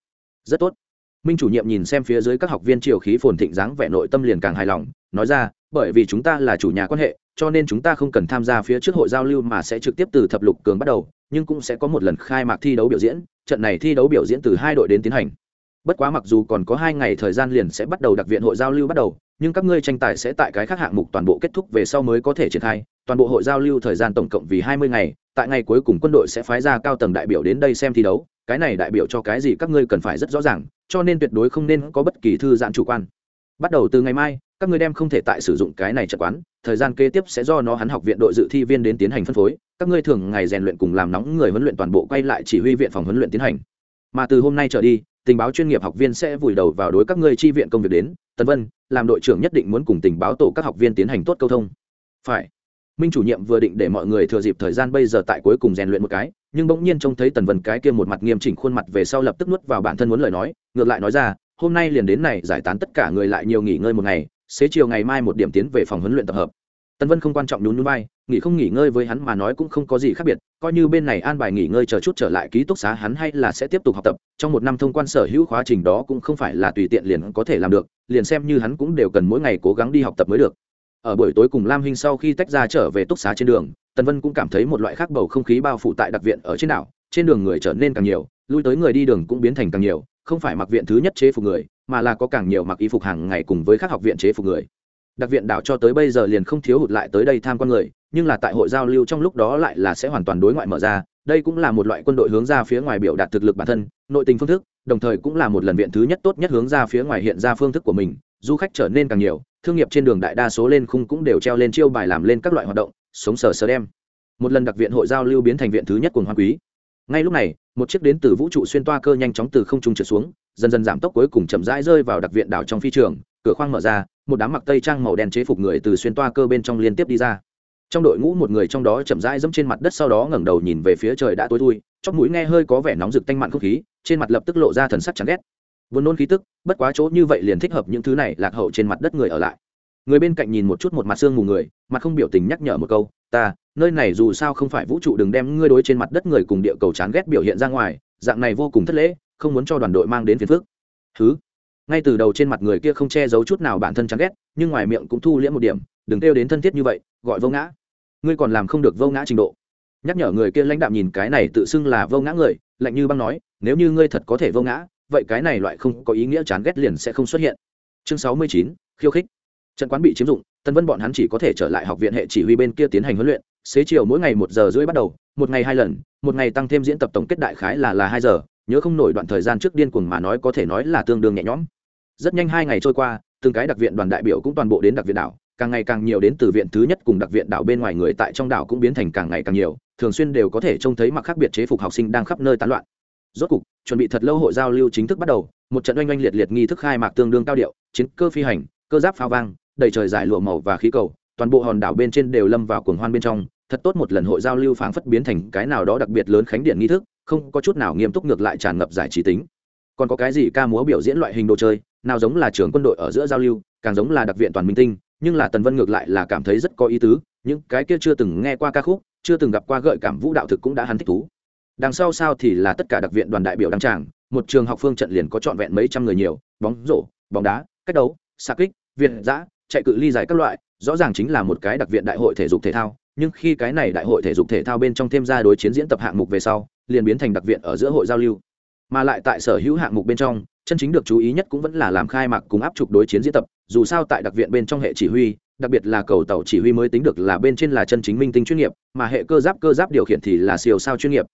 S1: Rất tốt. Minh chủ nhiệm nhìn xem phía dưới các học viên triều khí phồn thịnh dáng vẻ nội tâm liền càng hài lòng, nói ra, bởi vì chúng ta là chủ nhà quan hệ, cho nên chúng ta không cần tham gia phía trước hội giao lưu mà sẽ trực tiếp từ thập lục cường bắt đầu, nhưng cũng sẽ có một lần khai mạc thi đấu biểu diễn, trận này thi đấu biểu diễn từ hai đội đến tiến hành. Bất quá mặc dù còn có hai ngày thời gian liền sẽ bắt đầu đặc viện hội giao lưu bắt đầu nhưng các ngươi tranh tài sẽ tại cái khác hạng mục toàn bộ kết thúc về sau mới có thể triển khai. Toàn bộ hội giao lưu thời gian tổng cộng vì hai mươi ngày, tại ngày cuối cùng quân đội sẽ phái ra cao tầng đại biểu đến đây xem thi đấu. Cái này đại biểu cho cái gì các ngươi cần phải rất rõ ràng, cho nên tuyệt đối không nên có bất kỳ thư giãn chủ quan. Bắt đầu từ ngày mai, các ngươi đem không thể tại sử dụng cái này trận quán, thời gian kế tiếp sẽ do nó hắn học viện đội dự thi viên đến tiến hành phân phối. Các ngươi thường ngày rèn luyện cùng làm nóng người huấn luyện toàn bộ quay lại chỉ huy viện phòng huấn luyện tiến hành. Mà từ hôm nay trở đi tình báo chuyên nghiệp học viên sẽ vùi đầu vào đối các ngươi chi viện công việc đến. Tần vân, làm đội trưởng nhất định muốn cùng tình báo tổ các học viên tiến hành tốt câu thông. Phải. Minh chủ nhiệm vừa định để mọi người thừa dịp thời gian bây giờ tại cuối cùng rèn luyện một cái, nhưng bỗng nhiên trông thấy tần vân cái kia một mặt nghiêm chỉnh khuôn mặt về sau lập tức nuốt vào bản thân muốn lời nói, ngược lại nói ra, hôm nay liền đến này, giải tán tất cả người lại nhiều nghỉ ngơi một ngày, xế chiều ngày mai một điểm tiến về phòng huấn luyện tập hợp tần vân không quan trọng nhún nhún vai, nghỉ không nghỉ ngơi với hắn mà nói cũng không có gì khác biệt, coi như bên này an bài nghỉ ngơi chờ chút trở lại ký túc xá hắn hay là sẽ tiếp tục học tập, trong một năm thông quan sở hữu khóa trình đó cũng không phải là tùy tiện liền có thể làm được, liền xem như hắn cũng đều cần mỗi ngày cố gắng đi học tập mới được. Ở buổi tối cùng lam hinh sau khi tách ra trở về túc xá trên đường, tần vân cũng cảm thấy một loại khác bầu không khí bao phủ tại đặc viện ở trên đảo, trên đường người trở nên càng nhiều, lui tới người đi đường cũng biến thành càng nhiều, không phải mặc viện thứ nhất chế phục người, mà là có càng nhiều mặc y phục hàng ngày cùng với các học viện chế phục người đặc viện đảo cho tới bây giờ liền không thiếu hụt lại tới đây tham quan người, nhưng là tại hội giao lưu trong lúc đó lại là sẽ hoàn toàn đối ngoại mở ra. Đây cũng là một loại quân đội hướng ra phía ngoài biểu đạt thực lực bản thân, nội tình phương thức, đồng thời cũng là một lần viện thứ nhất tốt nhất hướng ra phía ngoài hiện ra phương thức của mình, du khách trở nên càng nhiều, thương nghiệp trên đường đại đa số lên khung cũng đều treo lên chiêu bài làm lên các loại hoạt động, sống sờ sờ đem. Một lần đặc viện hội giao lưu biến thành viện thứ nhất cùng hoa quý. Ngay lúc này, một chiếc đến từ vũ trụ xuyên toa cơ nhanh chóng từ không trung trượt xuống, dần dần giảm tốc cuối cùng chậm rãi rơi vào đặc viện đảo trong phi trường cửa khoang mở ra, một đám mặc tây trang màu đen chế phục người từ xuyên toa cơ bên trong liên tiếp đi ra. Trong đội ngũ một người trong đó chậm rãi dẫm trên mặt đất sau đó ngẩng đầu nhìn về phía trời đã tối thui, chóp mũi nghe hơi có vẻ nóng rực tanh mặn không khí, trên mặt lập tức lộ ra thần sắc chán ghét. Vốn nôn khí tức, bất quá chỗ như vậy liền thích hợp những thứ này, lạc hậu trên mặt đất người ở lại. Người bên cạnh nhìn một chút một mặt xương mù người, mặt không biểu tình nhắc nhở một câu, ta, nơi này dù sao không phải vũ trụ đừng đem ngươi đối trên mặt đất người cùng địa cầu chán ghét biểu hiện ra ngoài, dạng này vô cùng thất lễ, không muốn cho đoàn đội mang đến phiền phức. Thứ ngay từ đầu trên mặt người kia không che giấu chút nào bản thân chán ghét, nhưng ngoài miệng cũng thu liễm một điểm, đừng kêu đến thân thiết như vậy, gọi vô ngã. Ngươi còn làm không được vô ngã trình độ. Nhắc nhở người kia lãnh đạm nhìn cái này tự xưng là vô ngã người, lạnh như băng nói, nếu như ngươi thật có thể vô ngã, vậy cái này loại không có ý nghĩa chán ghét liền sẽ không xuất hiện. Chương sáu mươi chín, khiêu khích. Trận quán bị chiếm dụng, tân vân bọn hắn chỉ có thể trở lại học viện hệ chỉ huy bên kia tiến hành huấn luyện, xế chiều mỗi ngày một giờ rưỡi bắt đầu, một ngày hai lần, một ngày tăng thêm diễn tập tổng kết đại khái là là hai giờ, nhớ không nổi đoạn thời gian trước điên cuồng mà nói có thể nói là tương đương nhẹ nhõm rất nhanh hai ngày trôi qua, từng cái đặc viện đoàn đại biểu cũng toàn bộ đến đặc viện đảo, càng ngày càng nhiều đến từ viện thứ nhất cùng đặc viện đảo bên ngoài người tại trong đảo cũng biến thành càng ngày càng nhiều, thường xuyên đều có thể trông thấy mặc khác biệt chế phục học sinh đang khắp nơi tán loạn. Rốt cục, chuẩn bị thật lâu hội giao lưu chính thức bắt đầu, một trận oanh oanh liệt liệt nghi thức khai mạc tương đương cao điệu, chiến cơ phi hành, cơ giáp pháo vang, đầy trời giải lụa màu và khí cầu, toàn bộ hòn đảo bên trên đều lâm vào cuồng hoan bên trong, thật tốt một lần hội giao lưu phảng phất biến thành cái nào đó đặc biệt lớn khánh điện nghi thức, không có chút nào nghiêm túc ngược lại tràn ngập giải trí tính. Còn có cái gì ca múa biểu diễn loại hình đồ chơi nào giống là trường quân đội ở giữa giao lưu, càng giống là đặc viện toàn minh tinh, nhưng là tần vân ngược lại là cảm thấy rất có ý tứ, những cái kia chưa từng nghe qua ca khúc, chưa từng gặp qua gợi cảm vũ đạo thực cũng đã hắn thích thú. Đằng sau sao thì là tất cả đặc viện đoàn đại biểu đăng tràng, một trường học phương trận liền có trọn vẹn mấy trăm người nhiều, bóng rổ, bóng đá, cách đấu xa kích, việt giã, chạy cự ly dài các loại, rõ ràng chính là một cái đặc viện đại hội thể dục thể thao, nhưng khi cái này đại hội thể dục thể thao bên trong thêm ra đối chiến diễn tập hạng mục về sau, liền biến thành đặc viện ở giữa hội giao lưu mà lại tại sở hữu hạng mục bên trong, chân chính được chú ý nhất cũng vẫn là làm khai mạc cùng áp trục đối chiến diễn tập, dù sao tại đặc viện bên trong hệ chỉ huy, đặc biệt là cầu tàu chỉ huy mới tính được là bên trên là chân chính minh tinh chuyên nghiệp, mà hệ cơ giáp cơ giáp điều khiển thì là siêu sao chuyên nghiệp.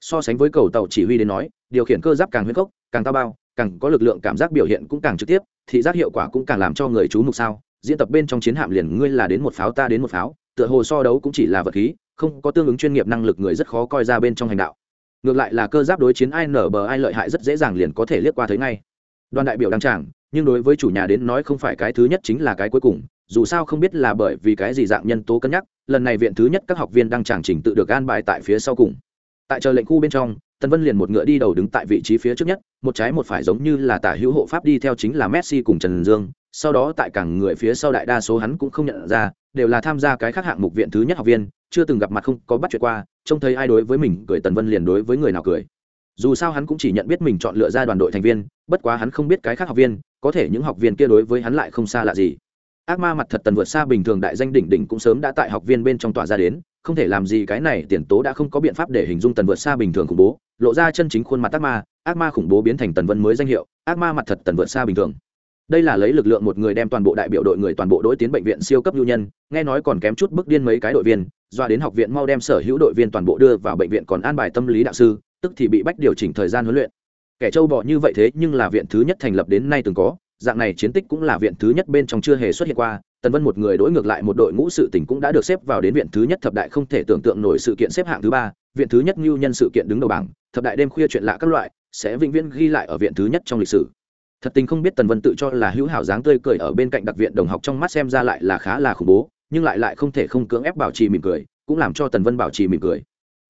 S1: So sánh với cầu tàu chỉ huy đến nói, điều khiển cơ giáp càng huyết cốc, càng tao bao, càng có lực lượng cảm giác biểu hiện cũng càng trực tiếp, thị giác hiệu quả cũng càng làm cho người chú mục sao, diễn tập bên trong chiến hạm liền ngươi là đến một pháo ta đến một pháo, tựa hồ so đấu cũng chỉ là vật khí, không có tương ứng chuyên nghiệp năng lực người rất khó coi ra bên trong hành đạo ngược lại là cơ giáp đối chiến ai nở bờ ai lợi hại rất dễ dàng liền có thể liếc qua thấy ngay. Đoàn đại biểu đăng tràng, nhưng đối với chủ nhà đến nói không phải cái thứ nhất chính là cái cuối cùng, dù sao không biết là bởi vì cái gì dạng nhân tố cân nhắc, lần này viện thứ nhất các học viên đăng tràng trình tự được an bài tại phía sau cùng. Tại chờ lệnh khu bên trong, tần vân liền một ngựa đi đầu đứng tại vị trí phía trước nhất, một trái một phải giống như là tả hữu hộ pháp đi theo chính là messi cùng trần dương. Sau đó tại cảng người phía sau đại đa số hắn cũng không nhận ra, đều là tham gia cái khác hạng mục viện thứ nhất học viên chưa từng gặp mặt không có bắt chuyện qua, trông thấy ai đối với mình, cười tần vân liền đối với người nào cười. Dù sao hắn cũng chỉ nhận biết mình chọn lựa ra đoàn đội thành viên, bất quá hắn không biết cái khác học viên, có thể những học viên kia đối với hắn lại không xa lạ gì. Ác ma mặt thật tần vượt xa bình thường đại danh đỉnh đỉnh cũng sớm đã tại học viên bên trong tòa ra đến, không thể làm gì cái này tiền tố đã không có biện pháp để hình dung tần vượt xa bình thường khủng bố, lộ ra chân chính khuôn mặt ác ma ác ma khủng bố biến thành tần vân mới danh hiệu, ác ma mặt thật tần vượt xa bình thường. Đây là lấy lực lượng một người đem toàn bộ đại biểu đội người toàn bộ đội tiến bệnh viện siêu cấp nhu nhân, nghe nói còn kém chút bức điên mấy cái đội viên doa đến học viện mau đem sở hữu đội viên toàn bộ đưa vào bệnh viện còn an bài tâm lý đạo sư, tức thì bị bách điều chỉnh thời gian huấn luyện. Kẻ trâu bọ như vậy thế nhưng là viện thứ nhất thành lập đến nay từng có, dạng này chiến tích cũng là viện thứ nhất bên trong chưa hề xuất hiện qua, tần vân một người đối ngược lại một đội ngũ sự tỉnh cũng đã được xếp vào đến viện thứ nhất thập đại không thể tưởng tượng nổi sự kiện xếp hạng thứ ba, viện thứ nhất ngưu nhân sự kiện đứng đầu bảng, thập đại đêm khuya chuyện lạ các loại, sẽ vĩnh viễn ghi lại ở viện thứ nhất trong lịch sử. Thật tình không biết tần vân tự cho là hữu hảo dáng tươi cười ở bên cạnh đặc viện đồng học trong mắt xem ra lại là khá là khủng bố nhưng lại lại không thể không cưỡng ép bảo trì mỉm cười, cũng làm cho tần vân bảo trì mỉm cười.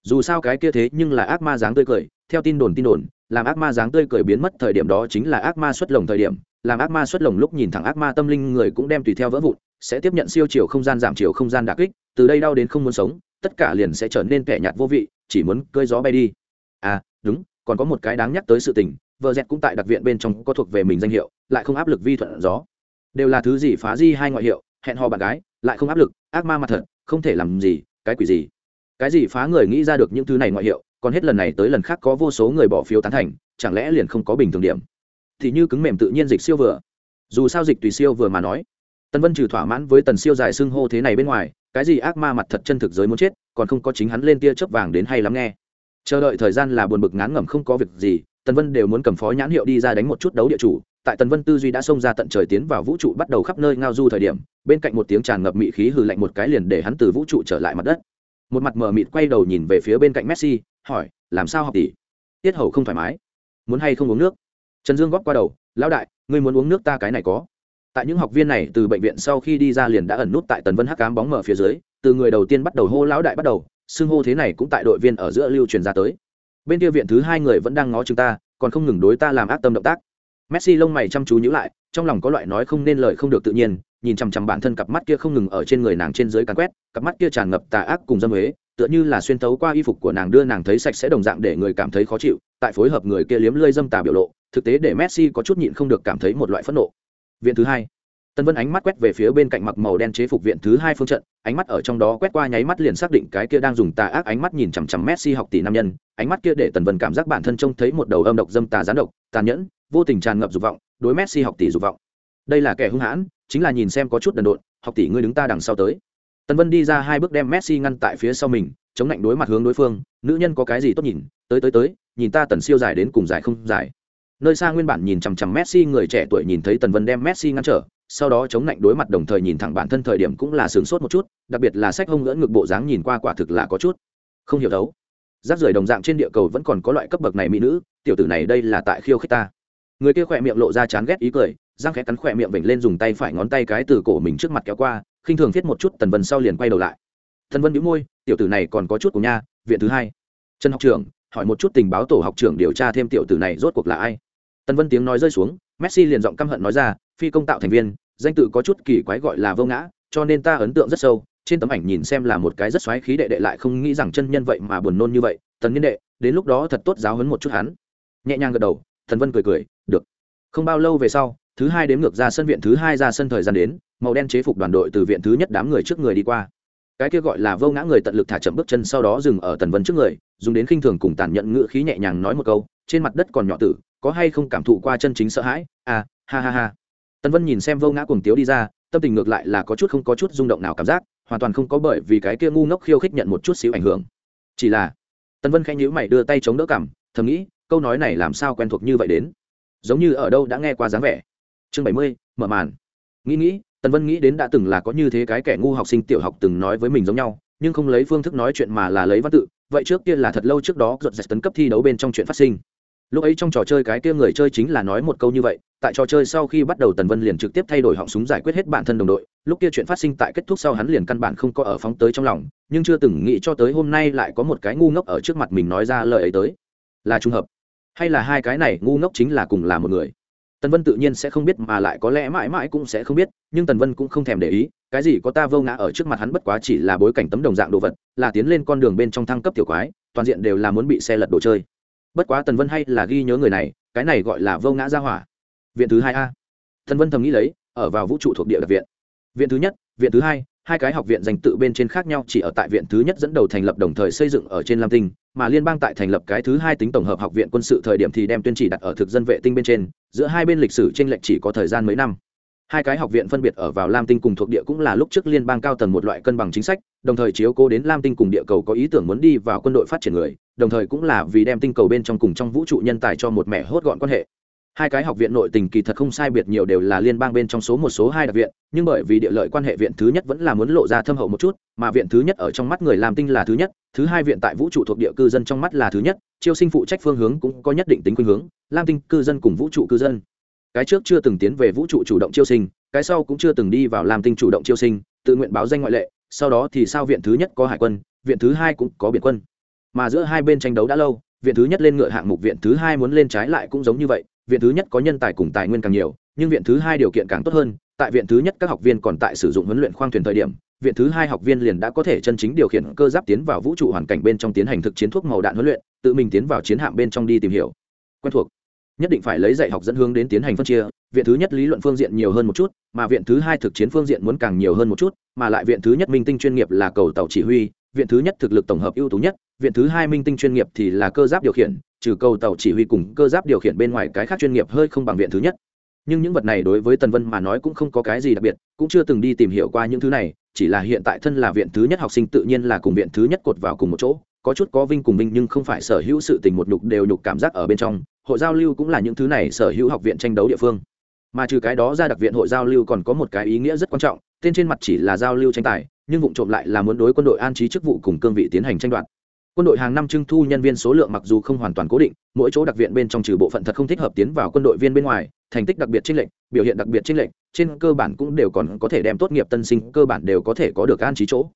S1: Dù sao cái kia thế nhưng là ác ma dáng tươi cười, theo tin đồn tin đồn, làm ác ma dáng tươi cười biến mất thời điểm đó chính là ác ma xuất lồng thời điểm, làm ác ma xuất lồng lúc nhìn thẳng ác ma tâm linh người cũng đem tùy theo vỡ vụn, sẽ tiếp nhận siêu chiều không gian giảm chiều không gian đà kích, từ đây đau đến không muốn sống, tất cả liền sẽ trở nên kẻ nhạt vô vị, chỉ muốn cơi gió bay đi. À đúng, còn có một cái đáng nhắc tới sự tình vợ dẹt cũng tại đặc viện bên trong có thuộc về mình danh hiệu, lại không áp lực vi thuận gió. Đều là thứ gì phá di hai ngoại hiệu hẹn hò bạn gái, lại không áp lực, ác ma mặt thật, không thể làm gì, cái quỷ gì? Cái gì phá người nghĩ ra được những thứ này ngoại hiệu, còn hết lần này tới lần khác có vô số người bỏ phiếu tán thành, chẳng lẽ liền không có bình thường điểm? Thì như cứng mềm tự nhiên dịch siêu vừa. Dù sao dịch tùy siêu vừa mà nói. Tân vân trừ thỏa mãn với tần siêu dài xưng hô thế này bên ngoài, cái gì ác ma mặt thật chân thực giới muốn chết, còn không có chính hắn lên tia chớp vàng đến hay lắm nghe. Chờ đợi thời gian là buồn bực ngán ngẩm không có việc gì, tần vân đều muốn cầm phó nhãn hiệu đi ra đánh một chút đấu địa chủ tại tần vân tư duy đã xông ra tận trời tiến vào vũ trụ bắt đầu khắp nơi ngao du thời điểm, bên cạnh một tiếng tràn ngập mị khí hừ lạnh một cái liền để hắn từ vũ trụ trở lại mặt đất. Một mặt mờ mịt quay đầu nhìn về phía bên cạnh messi, hỏi, làm sao học tỷ? Tiết hầu không thoải mái. Muốn hay không uống nước? Trần dương góp qua đầu, lão đại, ngươi muốn uống nước ta cái này có. Tại những học viên này từ bệnh viện sau khi đi ra liền đã ẩn nút tại tần vân hắc cám bóng mở phía dưới, từ người đầu tiên bắt đầu hô lão đại bắt đầu, xưng hô thế này cũng tại đội viên ở giữa lưu truyền ra tới. Bên kia viện thứ hai người vẫn đang ngó chúng ta, còn không ngừng đối ta làm ác tâm động tác messi lông mày chăm chú nhữ lại, trong lòng có loại nói không nên lời không được tự nhiên, nhìn chằm chằm bản thân cặp mắt kia không ngừng ở trên người nàng trên dưới càn quét, cặp mắt kia tràn ngập tà ác cùng dâm huế, tựa như là xuyên tấu qua y phục của nàng đưa nàng thấy sạch sẽ đồng dạng để người cảm thấy khó chịu, tại phối hợp người kia liếm lơi dâm tà biểu lộ, thực tế để messi có chút nhịn không được cảm thấy một loại phẫn nộ. Viện thứ hai, tân vân ánh mắt quét về phía bên cạnh mặc màu đen chế phục viện thứ hai phương trận, ánh mắt ở trong đó quét qua nháy mắt liền xác định cái kia đang dùng tà ác ánh mắt nhìn chằm chằm messi học tỷ nam nhân, ánh mắt kia để tần vân cảm giác bản thân trông thấy một đầu âm độc dâm tà gián độc, tàn nhẫn vô tình tràn ngập dục vọng, đối messi học tỷ dục vọng. Đây là kẻ hung hãn, chính là nhìn xem có chút đần độn, học tỷ ngươi đứng ta đằng sau tới. Tần vân đi ra hai bước đem messi ngăn tại phía sau mình, chống lạnh đối mặt hướng đối phương, nữ nhân có cái gì tốt nhìn, tới tới tới, nhìn ta tần siêu dài đến cùng dài không dài. Nơi xa nguyên bản nhìn chằm chằm messi người trẻ tuổi nhìn thấy tần vân đem messi ngăn trở, sau đó chống lạnh đối mặt đồng thời nhìn thẳng bản thân thời điểm cũng là sướng sốt một chút, đặc biệt là sách hông ngỡ ngực bộ dáng nhìn qua quả thực là có chút không hiểu đấu rác rưởi đồng dạng trên địa cầu vẫn còn có loại cấp bậc này mỹ nữ, tiểu tử này đây là tại khiêu khích ta người kia khỏe miệng lộ ra chán ghét ý cười giang khẽ cắn khỏe miệng vểnh lên dùng tay phải ngón tay cái từ cổ mình trước mặt kéo qua, khinh thường thiết một chút tần vân sau liền quay đầu lại. Thần vân nhíu môi, tiểu tử này còn có chút của nha, viện thứ hai. Trần học trưởng, hỏi một chút tình báo tổ học trưởng điều tra thêm tiểu tử này rốt cuộc là ai. Tần vân tiếng nói rơi xuống, messi liền giọng căm hận nói ra, phi công tạo thành viên, danh tự có chút kỳ quái gọi là vô ngã, cho nên ta ấn tượng rất sâu, trên tấm ảnh nhìn xem là một cái rất xoáy khí đệ đệ lại không nghĩ rằng chân nhân vậy mà buồn nôn như vậy, tần nhân đệ, đến lúc đó thật tốt giáo hấn một chút hắn. Nhẹ nhàng gật đầu thần vân cười cười, được. Không bao lâu về sau, thứ hai đếm ngược ra sân viện thứ hai ra sân thời gian đến, màu đen chế phục đoàn đội từ viện thứ nhất đám người trước người đi qua. Cái kia gọi là vô ngã người tận lực thả chậm bước chân sau đó dừng ở tần vân trước người, dùng đến khinh thường cùng tàn nhẫn ngữ khí nhẹ nhàng nói một câu, trên mặt đất còn nhỏ tử, có hay không cảm thụ qua chân chính sợ hãi? À ha ha ha. Tần vân nhìn xem vô ngã cuồng tiếu đi ra, tâm tình ngược lại là có chút không có chút rung động nào cảm giác, hoàn toàn không có bởi vì cái kia ngu ngốc khiêu khích nhận một chút xíu ảnh hưởng. Chỉ là, tần vân khẽ nhíu mày đưa tay chống đỡ cảm thầm nghĩ câu nói này làm sao quen thuộc như vậy đến? Giống như ở đâu đã nghe qua dáng vẻ. Chương bảy mươi, mở màn. Nghĩ nghĩ, tần vân nghĩ đến đã từng là có như thế cái kẻ ngu học sinh tiểu học từng nói với mình giống nhau, nhưng không lấy phương thức nói chuyện mà là lấy văn tự, vậy trước kia là thật lâu trước đó giật giật tấn cấp thi đấu bên trong chuyện phát sinh. Lúc ấy trong trò chơi cái kia người chơi chính là nói một câu như vậy, tại trò chơi sau khi bắt đầu tần vân liền trực tiếp thay đổi họng súng giải quyết hết bản thân đồng đội, lúc kia chuyện phát sinh tại kết thúc sau hắn liền căn bản không có ở phóng tới trong lòng, nhưng chưa từng nghĩ cho tới hôm nay lại có một cái ngu ngốc ở trước mặt mình nói ra lời ấy tới. Là trùng hợp hay là hai cái này ngu ngốc chính là cùng là một người? Tần vân tự nhiên sẽ không biết mà lại có lẽ mãi mãi cũng sẽ không biết, nhưng tần vân cũng không thèm để ý, cái gì có ta vô ngã ở trước mặt hắn bất quá chỉ là bối cảnh tấm đồng dạng đồ vật, là tiến lên con đường bên trong thăng cấp tiểu quái, toàn diện đều là muốn bị xe lật đồ chơi. Bất quá tần vân hay là ghi nhớ người này, cái này gọi là vô ngã gia hỏa. Viện thứ hai a. Tần vân thầm nghĩ lấy, ở vào vũ trụ thuộc địa đặc viện. Viện thứ nhất, viện thứ hai hai cái học viện danh tự bên trên khác nhau chỉ ở tại viện thứ nhất dẫn đầu thành lập đồng thời xây dựng ở trên lam tinh, mà liên bang tại thành lập cái thứ hai tính tổng hợp học viện quân sự thời điểm thì đem tuyên chỉ đặt ở thực dân vệ tinh bên trên, giữa hai bên lịch sử t r ê n lệch chỉ có thời gian mấy năm. Hai cái học viện phân biệt ở vào lam tinh cùng thuộc địa cũng là lúc trước liên bang cao tầng một loại cân bằng chính sách, đồng thời chiếu cố đến lam tinh cùng địa cầu có ý tưởng muốn đi vào quân đội phát triển người, đồng thời cũng là vì đem tinh cầu bên trong cùng trong vũ trụ nhân tài cho một mẹ hốt gọn quan hệ hai cái học viện nội tình kỳ thật không sai biệt nhiều đều là liên bang bên trong số một, số hai đặc viện, nhưng bởi vì địa lợi quan hệ viện thứ nhất vẫn là muốn lộ ra thâm hậu một chút, mà viện thứ nhất ở trong mắt người làm tinh là thứ nhất, thứ hai viện tại vũ trụ thuộc địa cư dân trong mắt là thứ nhất, chiêu sinh phụ trách phương hướng cũng có nhất định tính khuynh hướng, lam tinh cư dân cùng vũ trụ cư dân. Cái trước chưa từng tiến về vũ trụ chủ động chiêu sinh, cái sau cũng chưa từng đi vào lam tinh chủ động chiêu sinh, tự nguyện báo danh ngoại lệ, sau đó thì sao viện thứ nhất có hải quân, viện thứ hai cũng có biển quân. Mà giữa hai bên tranh đấu đã lâu, viện thứ nhất lên ngựa hạng mục, viện thứ hai muốn lên trái lại cũng giống như vậy viện thứ nhất có nhân tài cùng tài nguyên càng nhiều, nhưng viện thứ hai điều kiện càng tốt hơn. Tại viện thứ nhất các học viên còn tại sử dụng huấn luyện khoang thuyền thời điểm, viện thứ hai học viên liền đã có thể chân chính điều khiển cơ giáp tiến vào vũ trụ hoàn cảnh bên trong tiến hành thực chiến thuốc màu đạn huấn luyện, tự mình tiến vào chiến hạm bên trong đi tìm hiểu. Quen thuộc. Nhất định phải lấy dạy học dẫn hướng đến tiến hành phân chia, viện thứ nhất lý luận phương diện nhiều hơn một chút, mà viện thứ hai thực chiến phương diện muốn càng nhiều hơn một chút, mà lại viện thứ nhất minh tinh chuyên nghiệp là cầu tàu chỉ huy viện thứ nhất thực lực tổng hợp ưu tú nhất, viện thứ hai minh tinh chuyên nghiệp thì là cơ giáp điều khiển, trừ cầu tàu chỉ huy cùng cơ giáp điều khiển bên ngoài cái khác chuyên nghiệp hơi không bằng viện thứ nhất. Nhưng những vật này đối với tần vân mà nói cũng không có cái gì đặc biệt, cũng chưa từng đi tìm hiểu qua những thứ này, chỉ là hiện tại thân là viện thứ nhất học sinh tự nhiên là cùng viện thứ nhất cột vào cùng một chỗ, có chút có vinh cùng vinh nhưng không phải sở hữu sự tình một nhục đều nhục cảm giác ở bên trong, hội giao lưu cũng là những thứ này sở hữu học viện tranh đấu địa phương. Mà trừ cái đó ra đặc viện hội giao lưu còn có một cái ý nghĩa rất quan trọng, tên trên mặt chỉ là giao lưu tranh tài nhưng vụ trộm lại là muốn đối quân đội an trí chức vụ cùng cương vị tiến hành tranh đoạt. Quân đội hàng năm trưng thu nhân viên số lượng mặc dù không hoàn toàn cố định, mỗi chỗ đặc viện bên trong trừ bộ phận thật không thích hợp tiến vào quân đội viên bên ngoài, thành tích đặc biệt trinh lệnh biểu hiện đặc biệt trinh lệnh trên cơ bản cũng đều còn có thể đem tốt nghiệp tân sinh, cơ bản đều có thể có được an trí chỗ.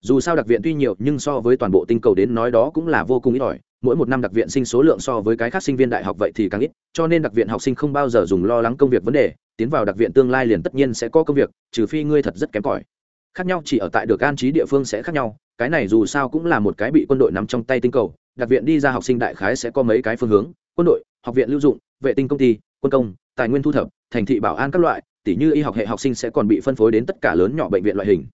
S1: Dù sao đặc viện tuy nhiều nhưng so với toàn bộ tinh cầu đến nói đó cũng là vô cùng ít ỏi, mỗi một năm đặc viện sinh số lượng so với cái khác sinh viên đại học vậy thì càng ít, cho nên đặc viện học sinh không bao giờ dùng lo lắng công việc vấn đề, tiến vào đặc viện tương lai liền tất nhiên sẽ có công việc, trừ phi ngươi thật rất kém cỏi khác nhau, chỉ ở tại được an trí địa phương sẽ khác nhau. Cái này dù sao cũng là một cái bị quân đội nắm trong tay tinh cầu. Đặc viện đi ra học sinh đại khái sẽ có mấy cái phương hướng. Quân đội, học viện lưu dụng, vệ tinh công ty, quân công, tài nguyên thu thập, thành thị bảo an các loại. Tỉ như y học hệ học sinh sẽ còn bị phân phối đến tất cả lớn nhỏ bệnh viện loại hình.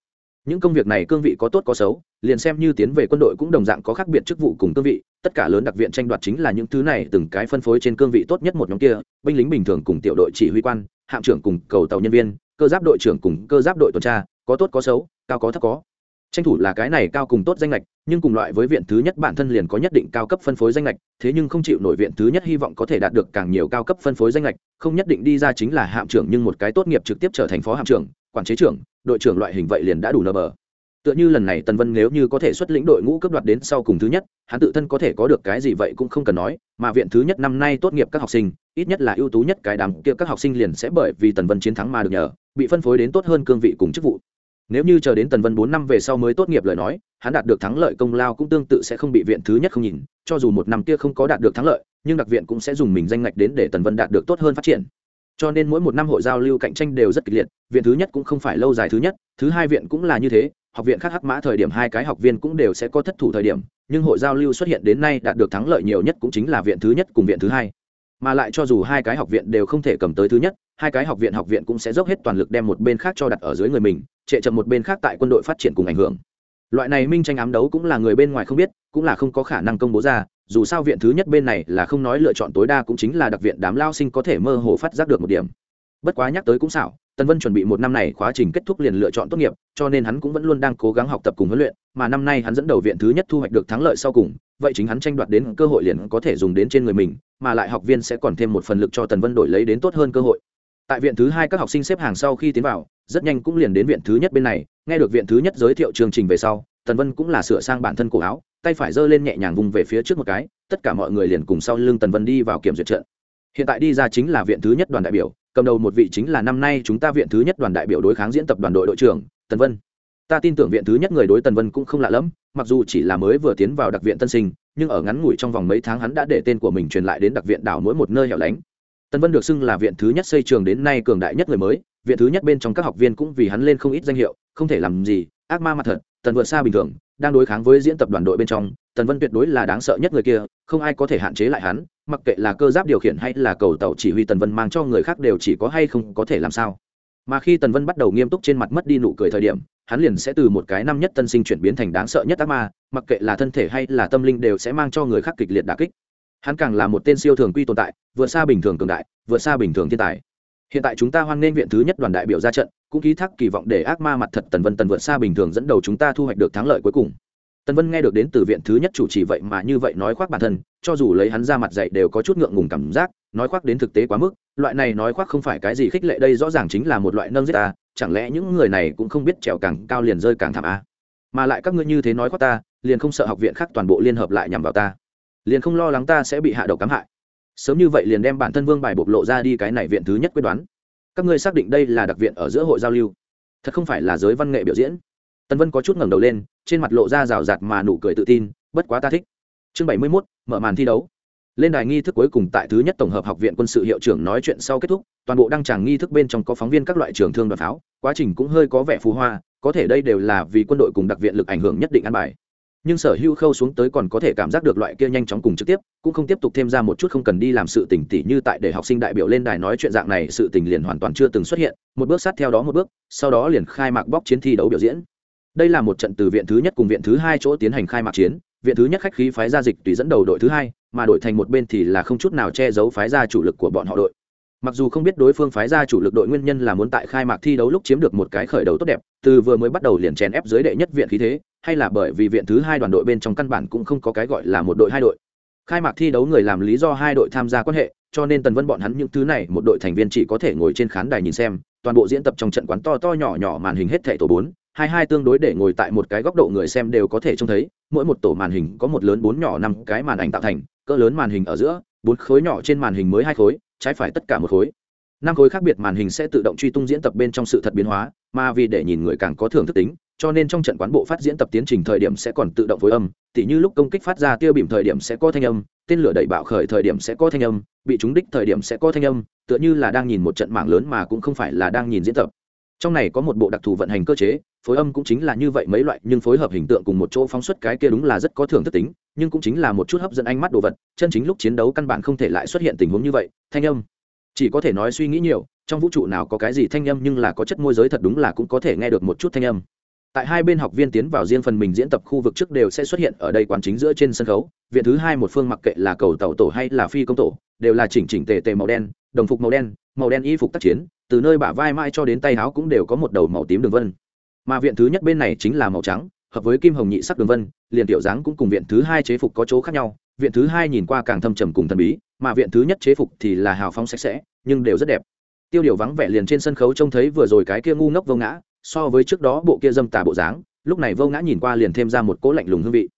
S1: Những công việc này cương vị có tốt có xấu, liền xem như tiến về quân đội cũng đồng dạng có khác biệt chức vụ cùng cương vị. Tất cả lớn đặc viện tranh đoạt chính là những thứ này, từng cái phân phối trên cương vị tốt nhất một nhóm kia. Binh lính bình thường cùng tiểu đội chỉ huy quan, hạm trưởng cùng cầu tàu nhân viên cơ giáp đội trưởng cùng cơ giáp đội tuần tra, có tốt có xấu, cao có thấp có. Tranh thủ là cái này cao cùng tốt danh lệch, nhưng cùng loại với viện thứ nhất bản thân liền có nhất định cao cấp phân phối danh lệch, thế nhưng không chịu nổi viện thứ nhất hy vọng có thể đạt được càng nhiều cao cấp phân phối danh lệch, không nhất định đi ra chính là hạm trưởng nhưng một cái tốt nghiệp trực tiếp trở thành phó hạm trưởng, quản chế trưởng, đội trưởng loại hình vậy liền đã đủ nờ bờ tựa như lần này tần vân nếu như có thể xuất lĩnh đội ngũ cấp đoạt đến sau cùng thứ nhất, hắn tự thân có thể có được cái gì vậy cũng không cần nói, mà viện thứ nhất năm nay tốt nghiệp các học sinh, ít nhất là ưu tú nhất cái đám kia các học sinh liền sẽ bởi vì tần vân chiến thắng mà được nhờ, bị phân phối đến tốt hơn cương vị cùng chức vụ. Nếu như chờ đến tần vân bốn năm về sau mới tốt nghiệp lời nói, hắn đạt được thắng lợi công lao cũng tương tự sẽ không bị viện thứ nhất không nhìn, cho dù một năm kia không có đạt được thắng lợi, nhưng đặc viện cũng sẽ dùng mình danh ngạch đến để tần vân đạt được tốt hơn phát triển. Cho nên mỗi một năm hội giao lưu cạnh tranh đều rất kịch liệt, viện thứ nhất cũng không phải lâu dài thứ nhất, thứ hai viện cũng là như thế học viện khác hắc mã thời điểm hai cái học viên cũng đều sẽ có thất thủ thời điểm, nhưng hội giao lưu xuất hiện đến nay đạt được thắng lợi nhiều nhất cũng chính là viện thứ nhất cùng viện thứ hai. Mà lại cho dù hai cái học viện đều không thể cầm tới thứ nhất, hai cái học viện học viện cũng sẽ dốc hết toàn lực đem một bên khác cho đặt ở dưới người mình, trệ chậm một bên khác tại quân đội phát triển cùng ảnh hưởng. Loại này minh tranh ám đấu cũng là người bên ngoài không biết, cũng là không có khả năng công bố ra, dù sao viện thứ nhất bên này là không nói lựa chọn tối đa cũng chính là đặc viện đám lao sinh có thể mơ hồ phát giác được một điểm bất quá nhắc tới cũng xảo, tần vân chuẩn bị một năm này quá trình kết thúc liền lựa chọn tốt nghiệp, cho nên hắn cũng vẫn luôn đang cố gắng học tập cùng huấn luyện, mà năm nay hắn dẫn đầu viện thứ nhất thu hoạch được thắng lợi sau cùng, vậy chính hắn tranh đoạt đến cơ hội liền có thể dùng đến trên người mình, mà lại học viên sẽ còn thêm một phần lực cho tần vân đổi lấy đến tốt hơn cơ hội. Tại viện thứ hai các học sinh xếp hàng sau khi tiến vào, rất nhanh cũng liền đến viện thứ nhất bên này, nghe được viện thứ nhất giới thiệu chương trình về sau, tần vân cũng là sửa sang bản thân cổ áo, tay phải giơ lên nhẹ nhàng vùng về phía trước một cái, tất cả mọi người liền cùng sau lưng tần vân đi vào kiểm duyệt trận. Hiện tại đi ra chính là viện thứ nhất đoàn đại biểu cầm đầu một vị chính là năm nay chúng ta viện thứ nhất đoàn đại biểu đối kháng diễn tập đoàn đội đội trưởng, tần vân. Ta tin tưởng viện thứ nhất người đối tần vân cũng không lạ lẫm, mặc dù chỉ là mới vừa tiến vào đặc viện tân sinh, nhưng ở ngắn ngủi trong vòng mấy tháng hắn đã để tên của mình truyền lại đến đặc viện đảo mỗi một nơi hẻo lánh. Tần vân được xưng là viện thứ nhất xây trường đến nay cường đại nhất người mới, viện thứ nhất bên trong các học viên cũng vì hắn lên không ít danh hiệu, không thể làm gì, ác ma mặt thật, tần vượt xa bình thường, đang đối kháng với diễn tập đoàn đội bên trong, tần vân tuyệt đối là đáng sợ nhất người kia, không ai có thể hạn chế lại hắn mặc kệ là cơ giáp điều khiển hay là cầu tàu chỉ huy tần vân mang cho người khác đều chỉ có hay không có thể làm sao. Mà khi tần vân bắt đầu nghiêm túc trên mặt mất đi nụ cười thời điểm, hắn liền sẽ từ một cái năm nhất tân sinh chuyển biến thành đáng sợ nhất ác ma, mặc kệ là thân thể hay là tâm linh đều sẽ mang cho người khác kịch liệt đà kích. Hắn càng là một tên siêu thường quy tồn tại, vượt xa bình thường cường đại, vượt xa bình thường thiên tài. Hiện tại chúng ta hoan nghênh viện thứ nhất đoàn đại biểu ra trận, cũng ký thác kỳ vọng để ác ma mặt thật tần vân tần vượt xa bình thường dẫn đầu chúng ta thu hoạch được thắng lợi cuối cùng tần vân nghe được đến từ viện thứ nhất chủ trì vậy mà như vậy nói khoác bản thân, cho dù lấy hắn ra mặt dạy đều có chút ngượng ngùng cảm giác, nói khoác đến thực tế quá mức, loại này nói khoác không phải cái gì khích lệ đây rõ ràng chính là một loại nâng giết ta, chẳng lẽ những người này cũng không biết trèo càng cao liền rơi càng thảm à? mà lại các ngươi như thế nói khoác ta, liền không sợ học viện khác toàn bộ liên hợp lại nhằm vào ta, liền không lo lắng ta sẽ bị hạ độc cám hại. Sớm như vậy liền đem bản thân vương bài bộc lộ ra đi cái này viện thứ nhất quyết đoán. Các ngươi xác định đây là đặc viện ở giữa hội giao lưu, thật không phải là giới văn nghệ biểu diễn. Tần vân có chút ngẩng đầu lên trên mặt lộ ra rào rạt mà nụ cười tự tin, bất quá ta thích. Chương bảy mươi mốt, mở màn thi đấu. Lên đài nghi thức cuối cùng tại thứ nhất tổng hợp học viện quân sự hiệu trưởng nói chuyện sau kết thúc, toàn bộ đăng tràng nghi thức bên trong có phóng viên các loại trường thương đoàn pháo, quá trình cũng hơi có vẻ phù hoa, có thể đây đều là vì quân đội cùng đặc viện lực ảnh hưởng nhất định ăn bài. Nhưng sở hữu khâu xuống tới còn có thể cảm giác được loại kia nhanh chóng cùng trực tiếp, cũng không tiếp tục thêm ra một chút không cần đi làm sự tỉnh tỉ như tại để học sinh đại biểu lên đài nói chuyện dạng này sự tình liền hoàn toàn chưa từng xuất hiện, một bước sát theo đó một bước, sau đó liền khai mạc bóc chiến thi đấu biểu diễn đây là một trận từ viện thứ nhất cùng viện thứ hai chỗ tiến hành khai mạc chiến. Viện thứ nhất khách khí phái gia dịch tùy dẫn đầu đội thứ hai, mà đội thành một bên thì là không chút nào che giấu phái gia chủ lực của bọn họ đội. Mặc dù không biết đối phương phái gia chủ lực đội nguyên nhân là muốn tại khai mạc thi đấu lúc chiếm được một cái khởi đầu tốt đẹp, từ vừa mới bắt đầu liền chèn ép dưới đệ nhất viện khí thế, hay là bởi vì viện thứ hai đoàn đội bên trong căn bản cũng không có cái gọi là một đội hai đội. Khai mạc thi đấu người làm lý do hai đội tham gia quan hệ, cho nên tần vân bọn hắn những thứ này, một đội thành viên chỉ có thể ngồi trên khán đài nhìn xem, toàn bộ diễn tập trong trận quán to to nhỏ nhỏ màn hình hết thẻ tổ bốn hai hai tương đối để ngồi tại một cái góc độ người xem đều có thể trông thấy, mỗi một tổ màn hình có một lớn bốn nhỏ năm cái màn ảnh tạo thành, cỡ lớn màn hình ở giữa, bốn khối nhỏ trên màn hình mới hai khối, trái phải tất cả một khối. Năm khối khác biệt màn hình sẽ tự động truy tung diễn tập bên trong sự thật biến hóa, mà vì để nhìn người càng có thưởng thức tính, cho nên trong trận quán bộ phát diễn tập tiến trình thời điểm sẽ còn tự động phối âm, tỉ như lúc công kích phát ra tiêu bìm thời điểm sẽ có thanh âm, tên lửa đẩy bạo khởi thời điểm sẽ có thanh âm, bị trúng đích thời điểm sẽ có thanh âm, tựa như là đang nhìn một trận mạng lớn mà cũng không phải là đang nhìn diễn tập. Trong này có một bộ đặc thù vận hành cơ chế phối âm cũng chính là như vậy mấy loại, nhưng phối hợp hình tượng cùng một chỗ phóng xuất cái kia đúng là rất có thưởng thức tính, nhưng cũng chính là một chút hấp dẫn ánh mắt đồ vật, chân chính lúc chiến đấu căn bản không thể lại xuất hiện tình huống như vậy. Thanh âm. Chỉ có thể nói suy nghĩ nhiều, trong vũ trụ nào có cái gì thanh âm nhưng là có chất môi giới thật đúng là cũng có thể nghe được một chút thanh âm. Tại hai bên học viên tiến vào riêng phần mình diễn tập khu vực trước đều sẽ xuất hiện ở đây quán chính giữa trên sân khấu, viện thứ hai một phương mặc kệ là cầu tàu tổ hay là phi công tổ, đều là chỉnh chỉnh tề tề màu đen, đồng phục màu đen màu đen y phục tác chiến, từ nơi bả vai mai cho đến tay áo cũng đều có một đầu màu tím đường vân mà viện thứ nhất bên này chính là màu trắng, hợp với kim hồng nhị sắc đường vân, liền tiểu dáng cũng cùng viện thứ hai chế phục có chỗ khác nhau. Viện thứ hai nhìn qua càng thâm trầm cùng thần bí, mà viện thứ nhất chế phục thì là hào phóng sạch sẽ, nhưng đều rất đẹp. Tiêu điều vắng vẻ liền trên sân khấu trông thấy vừa rồi cái kia ngu ngốc vô ngã, so với trước đó bộ kia dâm tà bộ dáng, lúc này vô ngã nhìn qua liền thêm ra một cỗ lạnh lùng hương vị.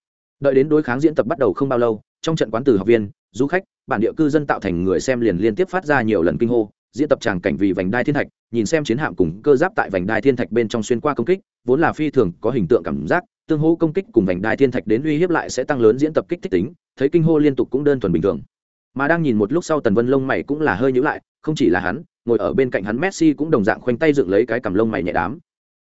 S1: Đợi đến đối kháng diễn tập bắt đầu không bao lâu, trong trận quán từ học viên, du khách, bản địa cư dân tạo thành người xem liền liên tiếp phát ra nhiều lần kinh hô diễn tập tràng cảnh vì vành đai thiên thạch, nhìn xem chiến hạm cùng cơ giáp tại vành đai thiên thạch bên trong xuyên qua công kích, vốn là phi thường có hình tượng cảm giác, tương hô công kích cùng vành đai thiên thạch đến uy hiếp lại sẽ tăng lớn diễn tập kích thích tính, thấy kinh hô liên tục cũng đơn thuần bình thường. Mà đang nhìn một lúc sau tần vân lông mày cũng là hơi nhữ lại, không chỉ là hắn, ngồi ở bên cạnh hắn messi cũng đồng dạng khoanh tay dựng lấy cái cằm lông mày nhẹ đám.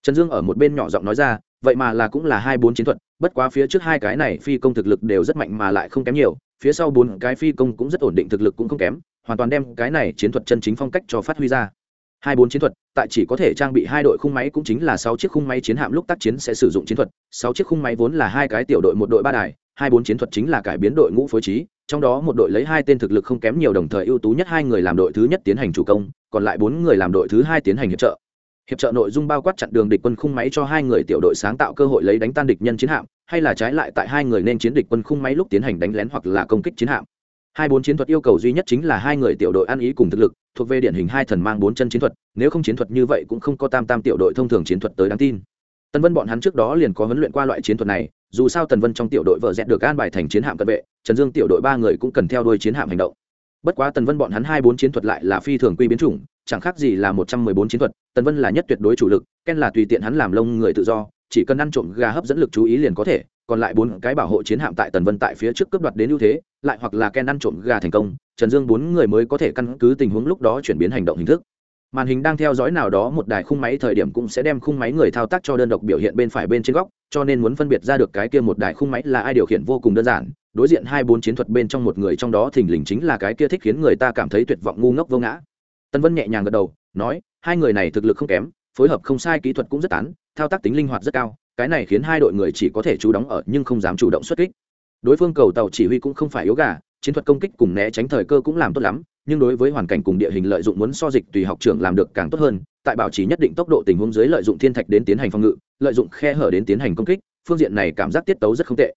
S1: Trần dương ở một bên nhỏ giọng nói ra, vậy mà là cũng là hai bốn chiến thuật, bất quá phía trước hai cái này phi công thực lực đều rất mạnh mà lại không kém nhiều, phía sau bốn cái phi công cũng rất ổn định thực lực cũng không kém hoàn toàn đem cái này chiến thuật chân chính phong cách cho phát huy ra. Hai bốn chiến thuật, tại chỉ có thể trang bị hai đội khung máy cũng chính là sáu chiếc khung máy chiến hạm lúc tác chiến sẽ sử dụng chiến thuật. Sáu chiếc khung máy vốn là hai cái tiểu đội, một đội ba đài, hai bốn chiến thuật chính là cải biến đội ngũ phối trí, trong đó một đội lấy hai tên thực lực không kém nhiều đồng thời ưu tú nhất hai người làm đội thứ nhất tiến hành chủ công, còn lại bốn người làm đội thứ hai tiến hành hiệp trợ. Hiệp trợ nội dung bao quát chặn đường địch quân khung máy cho hai người tiểu đội sáng tạo cơ hội lấy đánh tan địch nhân chiến hạm, hay là trái lại tại hai người nên chiến địch quân khung máy lúc tiến hành đánh lén hoặc là công kích chiến hạm hai bốn chiến thuật yêu cầu duy nhất chính là hai người tiểu đội ăn ý cùng thực lực, thuộc về điển hình hai thần mang bốn chân chiến thuật, nếu không chiến thuật như vậy cũng không có tam tam tiểu đội thông thường chiến thuật tới đáng tin. Tần vân bọn hắn trước đó liền có huấn luyện qua loại chiến thuật này, dù sao tần vân trong tiểu đội vợ dẹt được an bài thành chiến hạm cận vệ, trần dương tiểu đội ba người cũng cần theo đuôi chiến hạm hành động. Bất quá tần vân bọn hắn hai bốn chiến thuật lại là phi thường quy biến chủng, chẳng khác gì là một trăm mười bốn chiến thuật, tần vân là nhất tuyệt đối chủ lực, ken là tùy tiện hắn làm lông người tự do, chỉ cần ăn trộm gà hấp dẫn lực chú ý liền có thể còn lại bốn cái bảo hộ chiến hạm tại tần vân tại phía trước cướp đoạt đến ưu thế, lại hoặc là ken ăn trộm gà thành công, trần dương bốn người mới có thể căn cứ tình huống lúc đó chuyển biến hành động hình thức. Màn hình đang theo dõi nào đó một đài khung máy thời điểm cũng sẽ đem khung máy người thao tác cho đơn độc biểu hiện bên phải bên trên góc, cho nên muốn phân biệt ra được cái kia một đài khung máy là ai điều khiển vô cùng đơn giản. Đối diện hai bốn chiến thuật bên trong một người trong đó thình lình chính là cái kia thích khiến người ta cảm thấy tuyệt vọng ngu ngốc vô ngã. Tân vân nhẹ nhàng gật đầu, nói, hai người này thực lực không kém, phối hợp không sai, kỹ thuật cũng rất tán, thao tác tính linh hoạt rất cao cái này khiến hai đội người chỉ có thể chú đóng ở nhưng không dám chủ động xuất kích. Đối phương cầu tàu chỉ huy cũng không phải yếu gà, chiến thuật công kích cùng né tránh thời cơ cũng làm tốt lắm, nhưng đối với hoàn cảnh cùng địa hình lợi dụng muốn so dịch tùy học trưởng làm được càng tốt hơn, tại bảo trì nhất định tốc độ tình huống dưới lợi dụng thiên thạch đến tiến hành phòng ngự, lợi dụng khe hở đến tiến hành công kích, phương diện này cảm giác tiết tấu rất không tệ.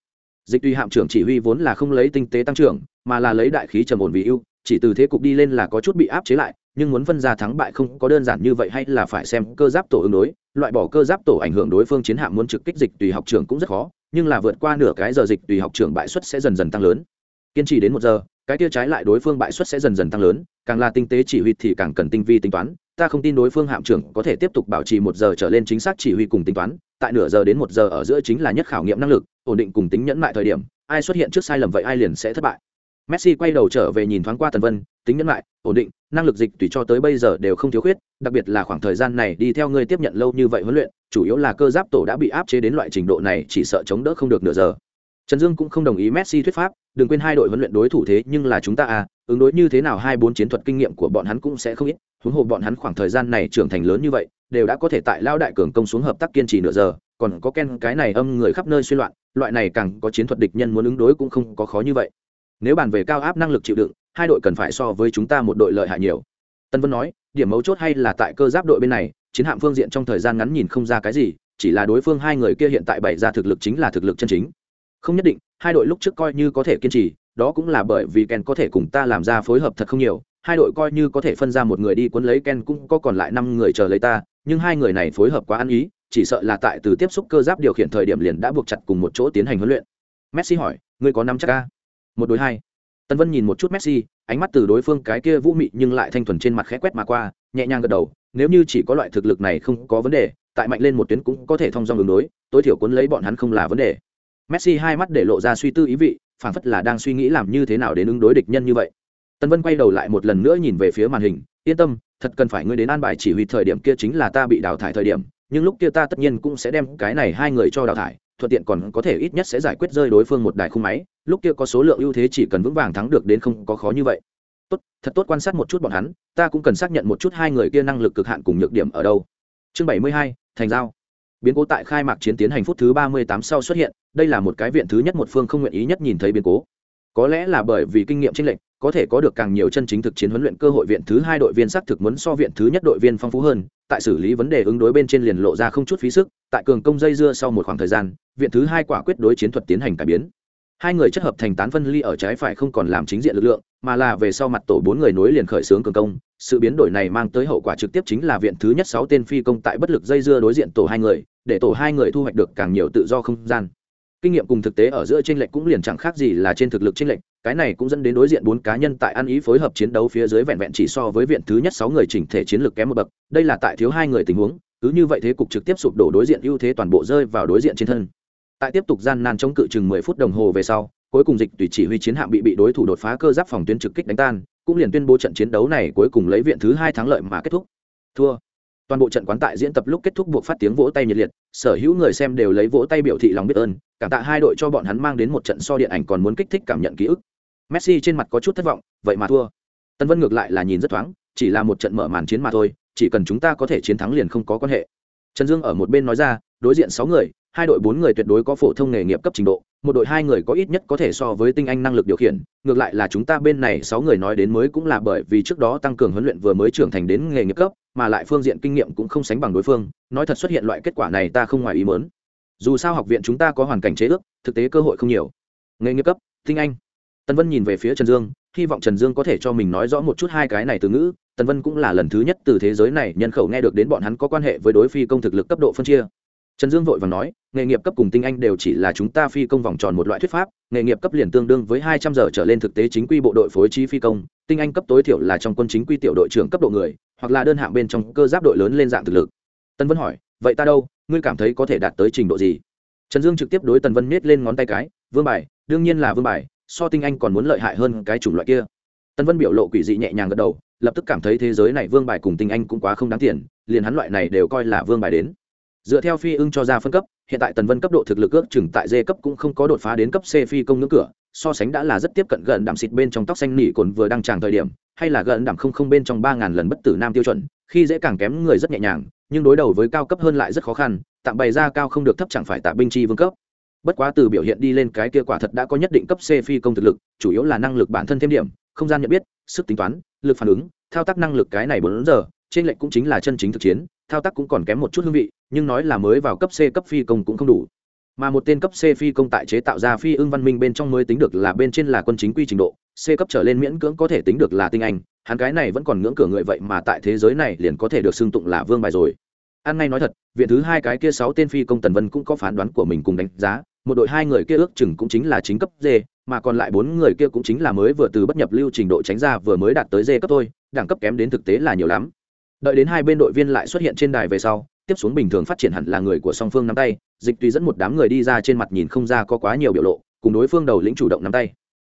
S1: Dịch tùy hạm trưởng chỉ huy vốn là không lấy tinh tế tăng trưởng, mà là lấy đại khí trầm ổn vì ưu, chỉ từ thế cục đi lên là có chút bị áp chế lại nhưng muốn phân ra thắng bại không có đơn giản như vậy hay là phải xem cơ giáp tổ ứng đối. Loại bỏ cơ giáp tổ ảnh hưởng đối phương chiến hạm muốn trực kích dịch tùy học trường cũng rất khó, nhưng là vượt qua nửa cái giờ dịch tùy học trường bại suất sẽ dần dần tăng lớn. Kiên trì đến một giờ, cái tia trái lại đối phương bại suất sẽ dần dần tăng lớn, càng là tinh tế chỉ huy thì càng cần tinh vi tính toán. Ta không tin đối phương hạm trưởng có thể tiếp tục bảo trì một giờ trở lên chính xác chỉ huy cùng tính toán, tại nửa giờ đến một giờ ở giữa chính là nhất khảo nghiệm năng lực, ổn định cùng tính nhẫn mại thời điểm, ai xuất hiện trước sai lầm vậy ai liền sẽ thất bại messi quay đầu trở về nhìn thoáng qua tần vân tính nhẫn lại, ổn định năng lực dịch tùy cho tới bây giờ đều không thiếu khuyết đặc biệt là khoảng thời gian này đi theo ngươi tiếp nhận lâu như vậy huấn luyện chủ yếu là cơ giáp tổ đã bị áp chế đến loại trình độ này chỉ sợ chống đỡ không được nửa giờ. Trần dương cũng không đồng ý messi thuyết pháp đừng quên hai đội huấn luyện đối thủ thế nhưng là chúng ta à ứng đối như thế nào hai bốn chiến thuật kinh nghiệm của bọn hắn cũng sẽ không ít huống hồ bọn hắn khoảng thời gian này trưởng thành lớn như vậy đều đã có thể tại lao đại cường công xuống hợp tác kiên trì nửa giờ còn có ken cái này âm người khắp nơi suy loạn loại này càng có chiến thuật địch nhân muốn ứng đối cũng không có khó như vậy nếu bàn về cao áp năng lực chịu đựng, hai đội cần phải so với chúng ta một đội lợi hại nhiều. Tân vân nói, điểm mấu chốt hay là tại cơ giáp đội bên này, chiến hạm phương diện trong thời gian ngắn nhìn không ra cái gì, chỉ là đối phương hai người kia hiện tại bày ra thực lực chính là thực lực chân chính. Không nhất định, hai đội lúc trước coi như có thể kiên trì, đó cũng là bởi vì ken có thể cùng ta làm ra phối hợp thật không nhiều, hai đội coi như có thể phân ra một người đi cuốn lấy ken cũng có còn lại năm người chờ lấy ta, nhưng hai người này phối hợp quá ăn ý, chỉ sợ là tại từ tiếp xúc cơ giáp điều khiển thời điểm liền đã buộc chặt cùng một chỗ tiến hành huấn luyện. Messi hỏi, ngươi có năm chắc ca một đối hai. Tân vân nhìn một chút messi, ánh mắt từ đối phương cái kia vũ mị nhưng lại thanh thuần trên mặt khẽ quét mà qua, nhẹ nhàng gật đầu, nếu như chỉ có loại thực lực này không có vấn đề, tại mạnh lên một tuyến cũng có thể thông dong ứng đối, tối thiểu cuốn lấy bọn hắn không là vấn đề. Messi hai mắt để lộ ra suy tư ý vị phản phất là đang suy nghĩ làm như thế nào để ứng đối địch nhân như vậy. Tân vân quay đầu lại một lần nữa nhìn về phía màn hình, yên tâm, thật cần phải ngươi đến an bài chỉ huy thời điểm kia chính là ta bị đào thải thời điểm, nhưng lúc kia ta tất nhiên cũng sẽ đem cái này hai người cho đào thải thuận tiện còn có thể ít nhất sẽ giải quyết rơi đối phương một đài khung máy, lúc kia có số lượng ưu thế chỉ cần vững vàng thắng được đến không có khó như vậy. Tốt, thật tốt quan sát một chút bọn hắn, ta cũng cần xác nhận một chút hai người kia năng lực cực hạn cùng nhược điểm ở đâu. Chương bảy mươi hai, thành giao. Biến cố tại khai mạc chiến tiến hành phút thứ ba mươi tám sau xuất hiện, đây là một cái viện thứ nhất một phương không nguyện ý nhất nhìn thấy biến cố có lẽ là bởi vì kinh nghiệm chênh lệch, có thể có được càng nhiều chân chính thực chiến huấn luyện cơ hội viện thứ hai đội viên xác thực muốn so viện thứ nhất đội viên phong phú hơn, tại xử lý vấn đề ứng đối bên trên liền lộ ra không chút phí sức, tại cường công dây dưa sau một khoảng thời gian, viện thứ hai quả quyết đối chiến thuật tiến hành cải biến. Hai người chất hợp thành tán phân ly ở trái phải không còn làm chính diện lực lượng, mà là về sau mặt tổ bốn người nối liền khởi xướng cường công. Sự biến đổi này mang tới hậu quả trực tiếp chính là viện thứ nhất sáu tên phi công tại bất lực dây dưa đối diện tổ hai người, để tổ hai người thu hoạch được càng nhiều tự do không gian kinh nghiệm cùng thực tế ở giữa tranh lệch cũng liền chẳng khác gì là trên thực lực tranh lệch, cái này cũng dẫn đến đối diện bốn cá nhân tại ăn ý phối hợp chiến đấu phía dưới vẹn vẹn chỉ so với viện thứ nhất sáu người chỉnh thể chiến lược kém một bậc, đây là tại thiếu hai người tình huống, cứ như vậy thế cục trực tiếp sụp đổ đối diện ưu thế toàn bộ rơi vào đối diện trên thân. Tại tiếp tục gian nan chống cự chừng mười phút đồng hồ về sau, cuối cùng dịch tùy chỉ huy chiến hạm bị bị đối thủ đột phá cơ giáp phòng tuyến trực kích đánh tan, cũng liền tuyên bố trận chiến đấu này cuối cùng lấy viện thứ hai thắng lợi mà kết thúc. Thua toàn bộ trận quán tại diễn tập lúc kết thúc buộc phát tiếng vỗ tay nhiệt liệt, sở hữu người xem đều lấy vỗ tay biểu thị lòng biết ơn, cảm tạ hai đội cho bọn hắn mang đến một trận so điện ảnh còn muốn kích thích cảm nhận ký ức. Messi trên mặt có chút thất vọng, vậy mà thua. Tân vân ngược lại là nhìn rất thoáng, chỉ là một trận mở màn chiến mà thôi, chỉ cần chúng ta có thể chiến thắng liền không có quan hệ. Trần dương ở một bên nói ra, đối diện sáu người, hai đội bốn người tuyệt đối có phổ thông nghề nghiệp cấp trình độ một đội hai người có ít nhất có thể so với tinh anh năng lực điều khiển, ngược lại là chúng ta bên này sáu người nói đến mới cũng là bởi vì trước đó tăng cường huấn luyện vừa mới trưởng thành đến nghề nghiệp cấp, mà lại phương diện kinh nghiệm cũng không sánh bằng đối phương, nói thật xuất hiện loại kết quả này ta không ngoài ý mớn dù sao học viện chúng ta có hoàn cảnh chế ước, thực tế cơ hội không nhiều. Nghề nghiệp cấp, tinh anh. Tân vân nhìn về phía trần dương, hy vọng trần dương có thể cho mình nói rõ một chút hai cái này từ ngữ. Tần vân cũng là lần thứ nhất từ thế giới này nhân khẩu nghe được đến bọn hắn có quan hệ với đối phi công thực lực cấp độ phân chia trần dương vội và nói, nghề nghiệp cấp cùng tinh anh đều chỉ là chúng ta phi công vòng tròn một loại thuyết pháp, nghề nghiệp cấp liền tương đương với hai trăm giờ trở lên thực tế chính quy bộ đội phối trí phi công, tinh anh cấp tối thiểu là trong quân chính quy tiểu đội trưởng cấp độ người, hoặc là đơn hạng bên trong cơ giáp đội lớn lên dạng thực lực. Tân vân hỏi, vậy ta đâu, ngươi cảm thấy có thể đạt tới trình độ gì? Trần dương trực tiếp đối tần vân miết lên ngón tay cái, vương bài, đương nhiên là vương bài, so tinh anh còn muốn lợi hại hơn cái chủng loại kia. Tân vân biểu lộ quỷ dị nhẹ nhàng gật đầu, lập tức cảm thấy thế giới này vương bài cùng tinh anh cũng quá không đáng tiền, liền hắn loại này đều coi là vương bài đến dựa theo phi ưng cho ra phân cấp, hiện tại tần vân cấp độ thực lực ước chừng tại d cấp cũng không có đột phá đến cấp c phi công ngưỡng cửa, so sánh đã là rất tiếp cận gần đảm xịt bên trong tóc xanh nỉ cồn vừa đăng tràng thời điểm, hay là gần đảm không không bên trong ba ngàn lần bất tử nam tiêu chuẩn, khi dễ càng kém người rất nhẹ nhàng, nhưng đối đầu với cao cấp hơn lại rất khó khăn, tạm bày ra cao không được thấp chẳng phải tạ binh chi vương cấp. Bất quá từ biểu hiện đi lên cái kia quả thật đã có nhất định cấp c phi công thực lực, chủ yếu là năng lực bản thân thêm điểm, không gian nhận biết, sức tính toán, lực phản ứng, thao tác năng lực cái này bốn giờ, trên lệnh cũng chính là chân chính thực chiến thao tác cũng còn kém một chút hương vị, nhưng nói là mới vào cấp c, cấp phi công cũng không đủ. Mà một tên cấp c phi công tại chế tạo ra phi ưng văn minh bên trong mới tính được là bên trên là quân chính quy trình độ, c cấp trở lên miễn cưỡng có thể tính được là tinh anh, hắn cái này vẫn còn ngưỡng cửa người vậy mà tại thế giới này liền có thể được xưng tụng là vương bài rồi. Ăn ngay nói thật, viện thứ hai cái kia sáu tên phi công tần vân cũng có phán đoán của mình cùng đánh giá, một đội hai người kia ước chừng cũng chính là chính cấp d, mà còn lại bốn người kia cũng chính là mới vừa từ bất nhập lưu trình độ tránh ra vừa mới đạt tới d cấp thôi, đẳng cấp kém đến thực tế là nhiều lắm đợi đến hai bên đội viên lại xuất hiện trên đài về sau, tiếp xuống bình thường phát triển hẳn là người của song phương nắm tay, dịch tùy dẫn một đám người đi ra trên mặt nhìn không ra có quá nhiều biểu lộ, cùng đối phương đầu lĩnh chủ động nắm tay.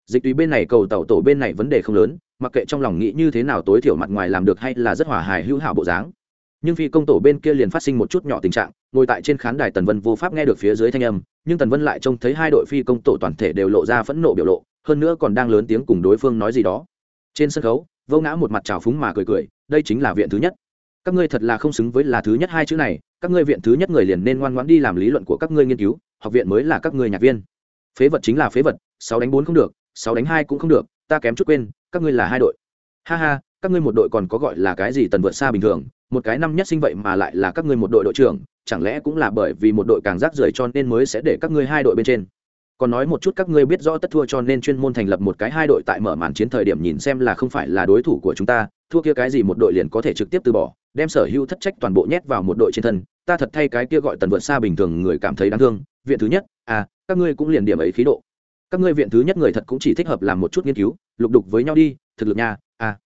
S1: Dịch tùy bên này cầu tàu tổ bên này vấn đề không lớn, mặc kệ trong lòng nghĩ như thế nào tối thiểu mặt ngoài làm được hay là rất hòa hài hữu hảo bộ dáng. Nhưng phi công tổ bên kia liền phát sinh một chút nhỏ tình trạng, ngồi tại trên khán đài tần vân vô pháp nghe được phía dưới thanh âm, nhưng tần vân lại trông thấy hai đội phi công tổ toàn thể đều lộ ra phẫn nộ biểu lộ, hơn nữa còn đang lớn tiếng cùng đối phương nói gì đó. Trên sân khấu, vô ngã một mặt trào phúng mà cười cười đây chính là viện thứ nhất. Các ngươi thật là không xứng với là thứ nhất hai chữ này, các ngươi viện thứ nhất người liền nên ngoan ngoãn đi làm lý luận của các ngươi nghiên cứu, học viện mới là các ngươi nhạc viên. Phế vật chính là phế vật, sáu đánh bốn không được, sáu đánh hai cũng không được, ta kém chút quên, các ngươi là hai đội. Ha ha, các ngươi một đội còn có gọi là cái gì tần vượt xa bình thường, một cái năm nhất sinh vậy mà lại là các ngươi một đội đội trưởng, chẳng lẽ cũng là bởi vì một đội càng rác rưởi cho nên mới sẽ để các ngươi hai đội bên trên? Còn nói một chút các ngươi biết rõ tất thua cho nên chuyên môn thành lập một cái hai đội tại mở màn chiến thời điểm nhìn xem là không phải là đối thủ của chúng ta thua kia cái gì một đội liền có thể trực tiếp từ bỏ, đem sở hữu thất trách toàn bộ nhét vào một đội trên thân, ta thật thay cái kia gọi tần vượt xa bình thường người cảm thấy đáng thương, viện thứ nhất à các ngươi cũng liền điểm ấy khí độ. Các ngươi viện thứ nhất người thật cũng chỉ thích hợp làm một chút nghiên cứu, lục đục với nhau đi, thực lực nha à.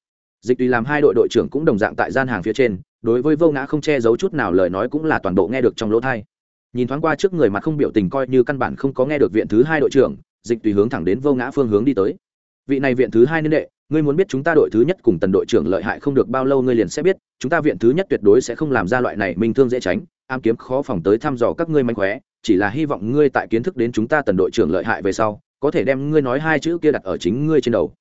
S1: Dịch tùy làm hai đội đội trưởng cũng đồng dạng tại gian hàng phía trên, đối với vô ngã không che giấu chút nào lời nói cũng là toàn bộ nghe được trong lỗ thai nhìn thoáng qua trước người mặt không biểu tình coi như căn bản không có nghe được viện thứ hai đội trưởng, dịch tùy hướng thẳng đến vô ngã phương hướng đi tới vị này viện thứ hai niên đệ, ngươi muốn biết chúng ta đội thứ nhất cùng tần đội trưởng lợi hại không được bao lâu ngươi liền sẽ biết, chúng ta viện thứ nhất tuyệt đối sẽ không làm ra loại này minh thương dễ tránh, am kiếm khó phòng tới thăm dò các ngươi mánh khóe, chỉ là hy vọng ngươi tại kiến thức đến chúng ta tần đội trưởng lợi hại về sau, có thể đem ngươi nói hai chữ kia đặt ở chính ngươi trên đầu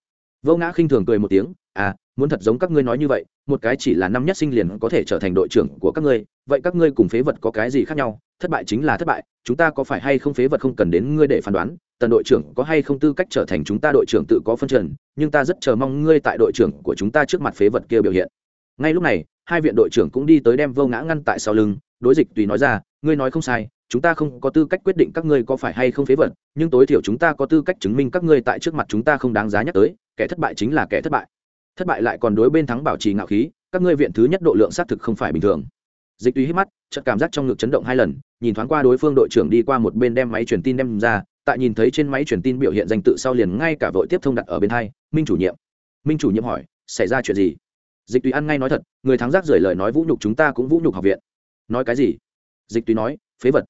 S1: vô ngã khinh thường cười một tiếng à muốn thật giống các ngươi nói như vậy, một cái chỉ là năm nhất sinh liền có thể trở thành đội trưởng của các ngươi, vậy các ngươi cùng phế vật có cái gì khác nhau? Thất bại chính là thất bại, chúng ta có phải hay không phế vật không cần đến ngươi để phán đoán, tần đội trưởng có hay không tư cách trở thành chúng ta đội trưởng tự có phân trần, nhưng ta rất chờ mong ngươi tại đội trưởng của chúng ta trước mặt phế vật kia biểu hiện. Ngay lúc này hai viện đội trưởng cũng đi tới đem vô ngã ngăn tại sau lưng, đối dịch tùy nói ra, ngươi nói không sai, chúng ta không có tư cách quyết định các ngươi có phải hay không phế vật, nhưng tối thiểu chúng ta có tư cách chứng minh các ngươi tại trước mặt chúng ta không đáng giá nhắc tới, kẻ thất bại chính là kẻ thất bại. Thất bại lại còn đối bên thắng bảo trì ngạo khí, các ngươi viện thứ nhất độ lượng xác thực không phải bình thường. Dịch tùy hít mắt, chợt cảm giác trong ngực chấn động hai lần, nhìn thoáng qua đối phương đội trưởng đi qua một bên đem máy truyền tin đem ra, tại nhìn thấy trên máy truyền tin biểu hiện danh tự sau liền ngay cả vội tiếp thông đặt ở bên hai, minh chủ nhiệm. Minh chủ nhiệm hỏi, xảy ra chuyện gì? Dịch tùy ăn ngay nói thật, người thắng giác rời lời nói vũ nhục chúng ta cũng vũ nhục học viện. Nói cái gì? Dịch tùy nói, phế vật.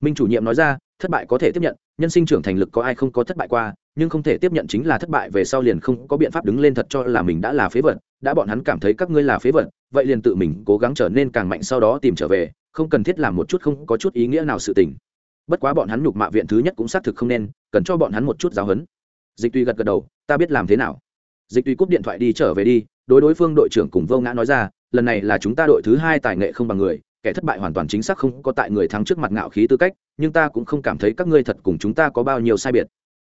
S1: Minh chủ nhiệm nói ra, thất bại có thể tiếp nhận, nhân sinh trưởng thành lực có ai không có thất bại qua, nhưng không thể tiếp nhận chính là thất bại về sau liền không có biện pháp đứng lên thật cho là mình đã là phế vật, đã bọn hắn cảm thấy các ngươi là phế vật, vậy liền tự mình cố gắng trở nên càng mạnh sau đó tìm trở về, không cần thiết làm một chút không có chút ý nghĩa nào sự tình. Bất quá bọn hắn nhục mạ viện thứ nhất cũng xác thực không nên, cần cho bọn hắn một chút giáo huấn. Dịch tuy gật gật đầu, ta biết làm thế nào. Dịch tuy cúp điện thoại đi trở về đi đối đối phương đội trưởng cùng vô ngã nói ra, lần này là chúng ta đội thứ hai tài nghệ không bằng người, kẻ thất bại hoàn toàn chính xác không có tại người thắng trước mặt ngạo khí tư cách, nhưng ta cũng không cảm thấy các ngươi thật cùng chúng ta có bao nhiêu sai biệt.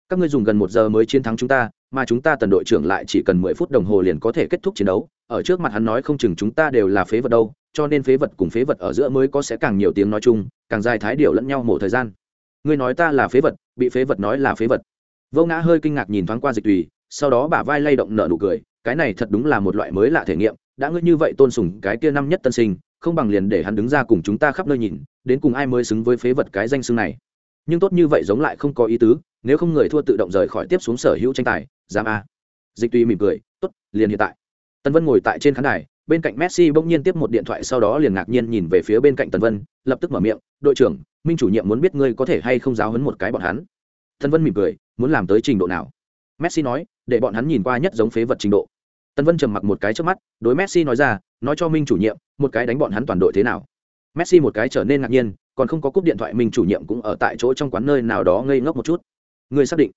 S1: Các ngươi dùng gần một giờ mới chiến thắng chúng ta, mà chúng ta tần đội trưởng lại chỉ cần mười phút đồng hồ liền có thể kết thúc chiến đấu. Ở trước mặt hắn nói không chừng chúng ta đều là phế vật đâu, cho nên phế vật cùng phế vật ở giữa mới có sẽ càng nhiều tiếng nói chung, càng dài thái điệu lẫn nhau một thời gian. Ngươi nói ta là phế vật, bị phế vật nói là phế vật. Vô ngã hơi kinh ngạc nhìn thoáng qua dịch tùy sau đó bà vai lay động nở nụ cười, cái này thật đúng là một loại mới lạ thể nghiệm, đã ngươi như vậy tôn sùng cái kia năm nhất tân sinh, không bằng liền để hắn đứng ra cùng chúng ta khắp nơi nhìn, đến cùng ai mới xứng với phế vật cái danh xưng này. Nhưng tốt như vậy giống lại không có ý tứ, nếu không người thua tự động rời khỏi tiếp xuống sở hữu tranh tài giam a. Dịch tùy mỉm cười, tốt, liền hiện tại. Tân vân ngồi tại trên khán đài, bên cạnh messi bỗng nhiên tiếp một điện thoại sau đó liền ngạc nhiên nhìn về phía bên cạnh tân vân, lập tức mở miệng, đội trưởng, minh chủ nhiệm muốn biết ngươi có thể hay không giáo hấn một cái bọn hắn. Tân vân mỉm cười, muốn làm tới trình độ nào? Messi nói, để bọn hắn nhìn qua nhất giống phế vật trình độ. Tân vân trầm mặc một cái trước mắt, đối messi nói ra, nói cho minh chủ nhiệm, một cái đánh bọn hắn toàn đội thế nào. Messi một cái trở nên ngạc nhiên, còn không có cúp điện thoại, minh chủ nhiệm cũng ở tại chỗ trong quán nơi nào đó ngây ngốc một chút. Ngươi xác định.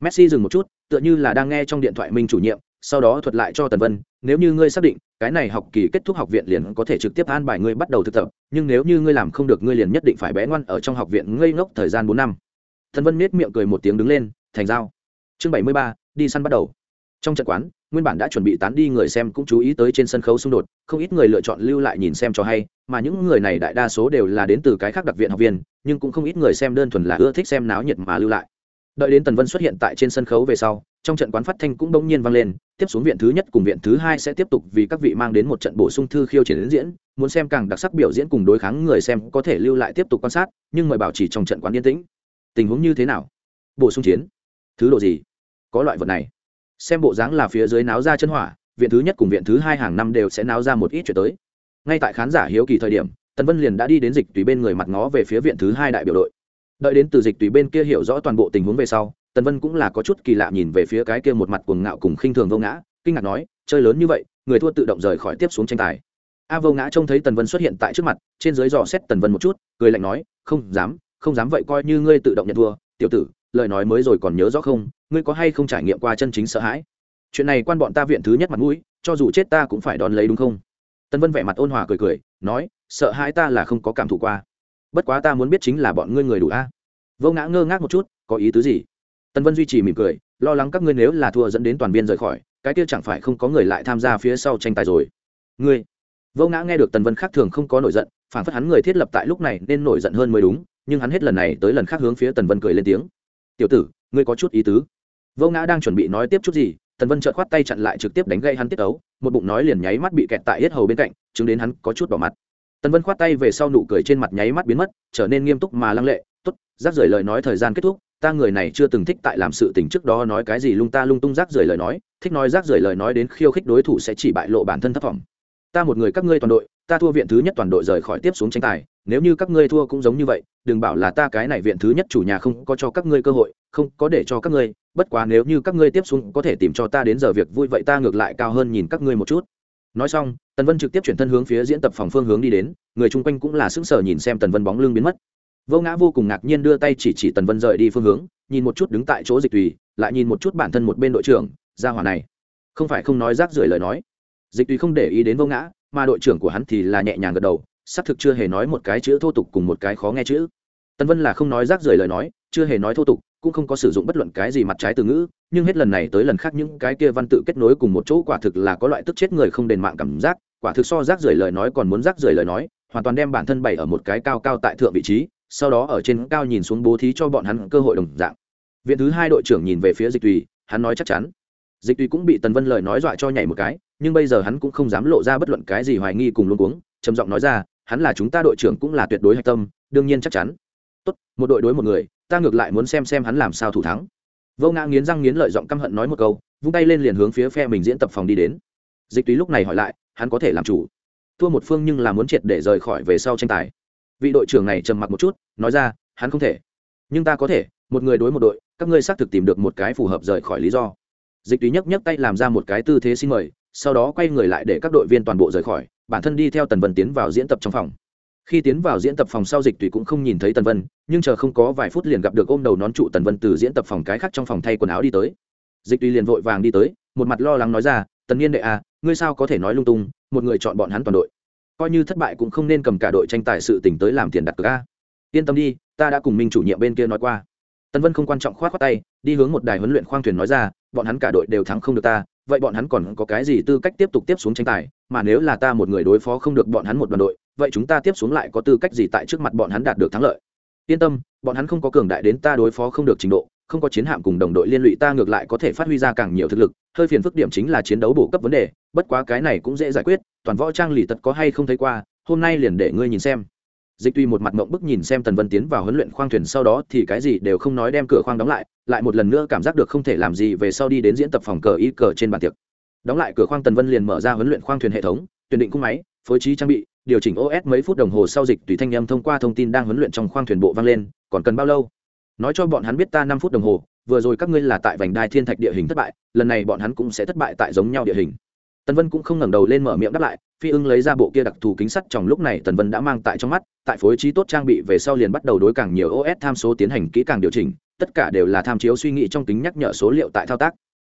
S1: Messi dừng một chút, tựa như là đang nghe trong điện thoại minh chủ nhiệm, sau đó thuật lại cho tần vân, nếu như ngươi xác định, cái này học kỳ kết thúc học viện liền có thể trực tiếp an bài ngươi bắt đầu thực tập, nhưng nếu như ngươi làm không được, ngươi liền nhất định phải bé ngoan ở trong học viện ngây ngốc thời gian bốn năm. Tần vân nết miệng cười một tiếng đứng lên, thành dao chương bảy mươi ba, đi săn bắt đầu. Trong trận quán, nguyên bản đã chuẩn bị tán đi người xem cũng chú ý tới trên sân khấu xung đột, không ít người lựa chọn lưu lại nhìn xem cho hay, mà những người này đại đa số đều là đến từ cái khác đặc viện học viên, nhưng cũng không ít người xem đơn thuần là ưa thích xem náo nhiệt mà lưu lại. Đợi đến tần vân xuất hiện tại trên sân khấu về sau, trong trận quán phát thanh cũng bỗng nhiên vang lên, tiếp xuống viện thứ nhất cùng viện thứ hai sẽ tiếp tục vì các vị mang đến một trận bổ sung thư khiêu triển diễn, muốn xem càng đặc sắc biểu diễn cùng đối kháng người xem có thể lưu lại tiếp tục quan sát, nhưng mời bảo trì trong trận quán yên tĩnh. Tình huống như thế nào? Bổ sung chiến? Thứ độ gì? Có loại vật này. Xem bộ dáng là phía dưới náo ra chân hỏa, viện thứ nhất cùng viện thứ hai hàng năm đều sẽ náo ra một ít chuyện tới. Ngay tại khán giả hiếu kỳ thời điểm, tần vân liền đã đi đến dịch tùy bên người mặt ngó về phía viện thứ hai đại biểu đội. Đợi đến từ dịch tùy bên kia hiểu rõ toàn bộ tình huống về sau, tần vân cũng là có chút kỳ lạ nhìn về phía cái kia một mặt cuồng ngạo cùng khinh thường vô ngã, kinh ngạc nói, chơi lớn như vậy, người thua tự động rời khỏi tiếp xuống tranh tài. A vô ngã trông thấy tần vân xuất hiện tại trước mặt, trên dưới dò xét tần vân một chút, cười lạnh nói, không dám không dám vậy coi như ngươi tự động nhận thua, tiểu tử, lời nói mới rồi còn nhớ rõ không ngươi có hay không trải nghiệm qua chân chính sợ hãi? Chuyện này quan bọn ta viện thứ nhất mặt mũi, cho dù chết ta cũng phải đón lấy đúng không? Tân vân vẻ mặt ôn hòa cười cười, nói, sợ hãi ta là không có cảm thụ qua. Bất quá ta muốn biết chính là bọn ngươi người đủ a. Vô ngã ngơ ngác một chút, có ý tứ gì? Tân vân duy trì mỉm cười, lo lắng các ngươi nếu là thua dẫn đến toàn viên rời khỏi, cái kia chẳng phải không có người lại tham gia phía sau tranh tài rồi. Ngươi? Vô ngã nghe được tần vân khác thường không có nổi giận phản phất hắn người thiết lập tại lúc này nên nổi giận hơn mới đúng, nhưng hắn hết lần này tới lần khác hướng phía tần vân cười lên tiếng, tiểu tử, ngươi có chút ý tứ vô ngã đang chuẩn bị nói tiếp chút gì, tần vân chợt khoát tay chặn lại trực tiếp đánh gây hắn tiết ấu, một bụng nói liền nháy mắt bị kẹt tại yết hầu bên cạnh, chứng đến hắn có chút đỏ mặt. Tần vân khoát tay về sau nụ cười trên mặt nháy mắt biến mất, trở nên nghiêm túc mà lăng lệ t ố t rác rưởi lời nói thời gian kết thúc, ta người này chưa từng thích tại làm sự tình trước đó nói cái gì lung ta lung tung rác rưởi lời nói, thích nói rác rưởi lời nói đến khiêu khích đối thủ sẽ chỉ bại lộ bản thân thất vọng. Ta một người các ngươi toàn đội ta thua viện thứ nhất toàn đội rời khỏi tiếp xuống tranh tài, nếu như các ngươi thua cũng giống như vậy, đừng bảo là ta cái này viện thứ nhất chủ nhà không có cho các ngươi cơ hội, không có để cho các ngươi, bất quá nếu như các ngươi tiếp xuống có thể tìm cho ta đến giờ việc vui vậy ta ngược lại cao hơn nhìn các ngươi một chút. Nói xong, tần vân trực tiếp chuyển thân hướng phía diễn tập phòng phương hướng đi đến, người chung quanh cũng là sững sờ nhìn xem tần vân bóng lưng biến mất. Vô ngã vô cùng ngạc nhiên đưa tay chỉ chỉ tần vân rời đi phương hướng, nhìn một chút đứng tại chỗ dịch tùy, lại nhìn một chút bản thân một bên đội trưởng, ra hỏa này. Không phải không nói rác rưởi lời nói. Dịch tùy không để ý đến vô ngã mà đội trưởng của hắn thì là nhẹ nhàng gật đầu, xác thực chưa hề nói một cái chữ thô tục cùng một cái khó nghe chữ. Tân vân là không nói rác rưởi lời nói, chưa hề nói thô tục, cũng không có sử dụng bất luận cái gì mặt trái từ ngữ, nhưng hết lần này tới lần khác những cái kia văn tự kết nối cùng một chỗ quả thực là có loại tức chết người không đền mạng cảm giác, quả thực so rác rưởi lời nói còn muốn rác rưởi lời nói, hoàn toàn đem bản thân bày ở một cái cao cao tại thượng vị trí, sau đó ở trên cao nhìn xuống bố thí cho bọn hắn cơ hội đồng dạng. Viện thứ hai đội trưởng nhìn về phía dịch tùy, hắn nói chắc chắn dịch tùy cũng bị tần vân lời nói dọa cho nhảy một cái, nhưng bây giờ hắn cũng không dám lộ ra bất luận cái gì hoài nghi cùng luôn cuống, trầm giọng nói ra, hắn là chúng ta đội trưởng cũng là tuyệt đối hạch tâm, đương nhiên chắc chắn. Tốt, một đội đối một người, ta ngược lại muốn xem xem hắn làm sao thủ thắng. Vô ngã nghiến răng nghiến lợi giọng căm hận nói một câu, vung tay lên liền hướng phía phe mình diễn tập phòng đi đến. Dịch tùy lúc này hỏi lại, hắn có thể làm chủ? Thua một phương nhưng là muốn triệt để rời khỏi về sau tranh tài. Vị đội trưởng này trầm mặc một chút, nói ra, hắn không thể. Nhưng ta có thể, một người đối một đội, các ngươi xác thực tìm được một cái phù hợp rời khỏi lý do dịch túy nhấc nhấc tay làm ra một cái tư thế xin mời, sau đó quay người lại để các đội viên toàn bộ rời khỏi, bản thân đi theo tần vân tiến vào diễn tập trong phòng. Khi tiến vào diễn tập phòng sau dịch tùy cũng không nhìn thấy tần vân, nhưng chờ không có vài phút liền gặp được ôm đầu nón trụ tần vân từ diễn tập phòng cái khác trong phòng thay quần áo đi tới. Dịch tùy liền vội vàng đi tới, một mặt lo lắng nói ra, tần niên đệ à ngươi sao có thể nói lung tung, một người chọn bọn hắn toàn đội. Coi như thất bại cũng không nên cầm cả đội tranh tài sự tỉnh tới làm tiền đặt cược a. Yên tâm đi, ta đã cùng minh chủ nhiệm bên kia nói qua. Tần vân không quan trọng khoát khoát tay, đi hướng một đài huấn luyện khoang thuyền nói ra bọn hắn cả đội đều thắng không được ta, vậy bọn hắn còn có cái gì tư cách tiếp tục tiếp xuống tranh tài? Mà nếu là ta một người đối phó không được bọn hắn một đoàn đội, vậy chúng ta tiếp xuống lại có tư cách gì tại trước mặt bọn hắn đạt được thắng lợi? Yên tâm, bọn hắn không có cường đại đến ta đối phó không được trình độ, không có chiến hạm cùng đồng đội liên lụy ta ngược lại có thể phát huy ra càng nhiều thực lực, hơi phiền phức điểm chính là chiến đấu bổ cấp vấn đề, bất quá cái này cũng dễ giải quyết, toàn võ trang lì tật có hay không thấy qua, hôm nay liền để ngươi nhìn xem dịch tuy một mặt mộng bức nhìn xem tần vân tiến vào huấn luyện khoang thuyền sau đó thì cái gì đều không nói đem cửa khoang đóng lại lại một lần nữa cảm giác được không thể làm gì về sau đi đến diễn tập phòng cờ y cờ trên bàn tiệc. Đóng lại cửa khoang tần vân liền mở ra huấn luyện khoang thuyền hệ thống, tuyển định cung máy, phối trí trang bị, điều chỉnh os mấy phút đồng hồ sau dịch tùy thanh em thông qua thông tin đang huấn luyện trong khoang thuyền bộ vang lên, còn cần bao lâu? Nói cho bọn hắn biết ta năm phút đồng hồ, vừa rồi các ngươi là tại vành đai thiên thạch địa hình thất bại, lần này bọn hắn cũng sẽ thất bại tại giống nhau địa hình tần vân cũng không ngẩng đầu lên mở miệng đáp lại, phi ưng lấy ra bộ kia đặc thù kính sắt trong lúc này tần vân đã mang tại trong mắt, tại phối trí tốt trang bị về sau liền bắt đầu đối càng nhiều os tham số tiến hành kỹ càng điều chỉnh, tất cả đều là tham chiếu suy nghĩ trong kính nhắc nhở số liệu tại thao tác.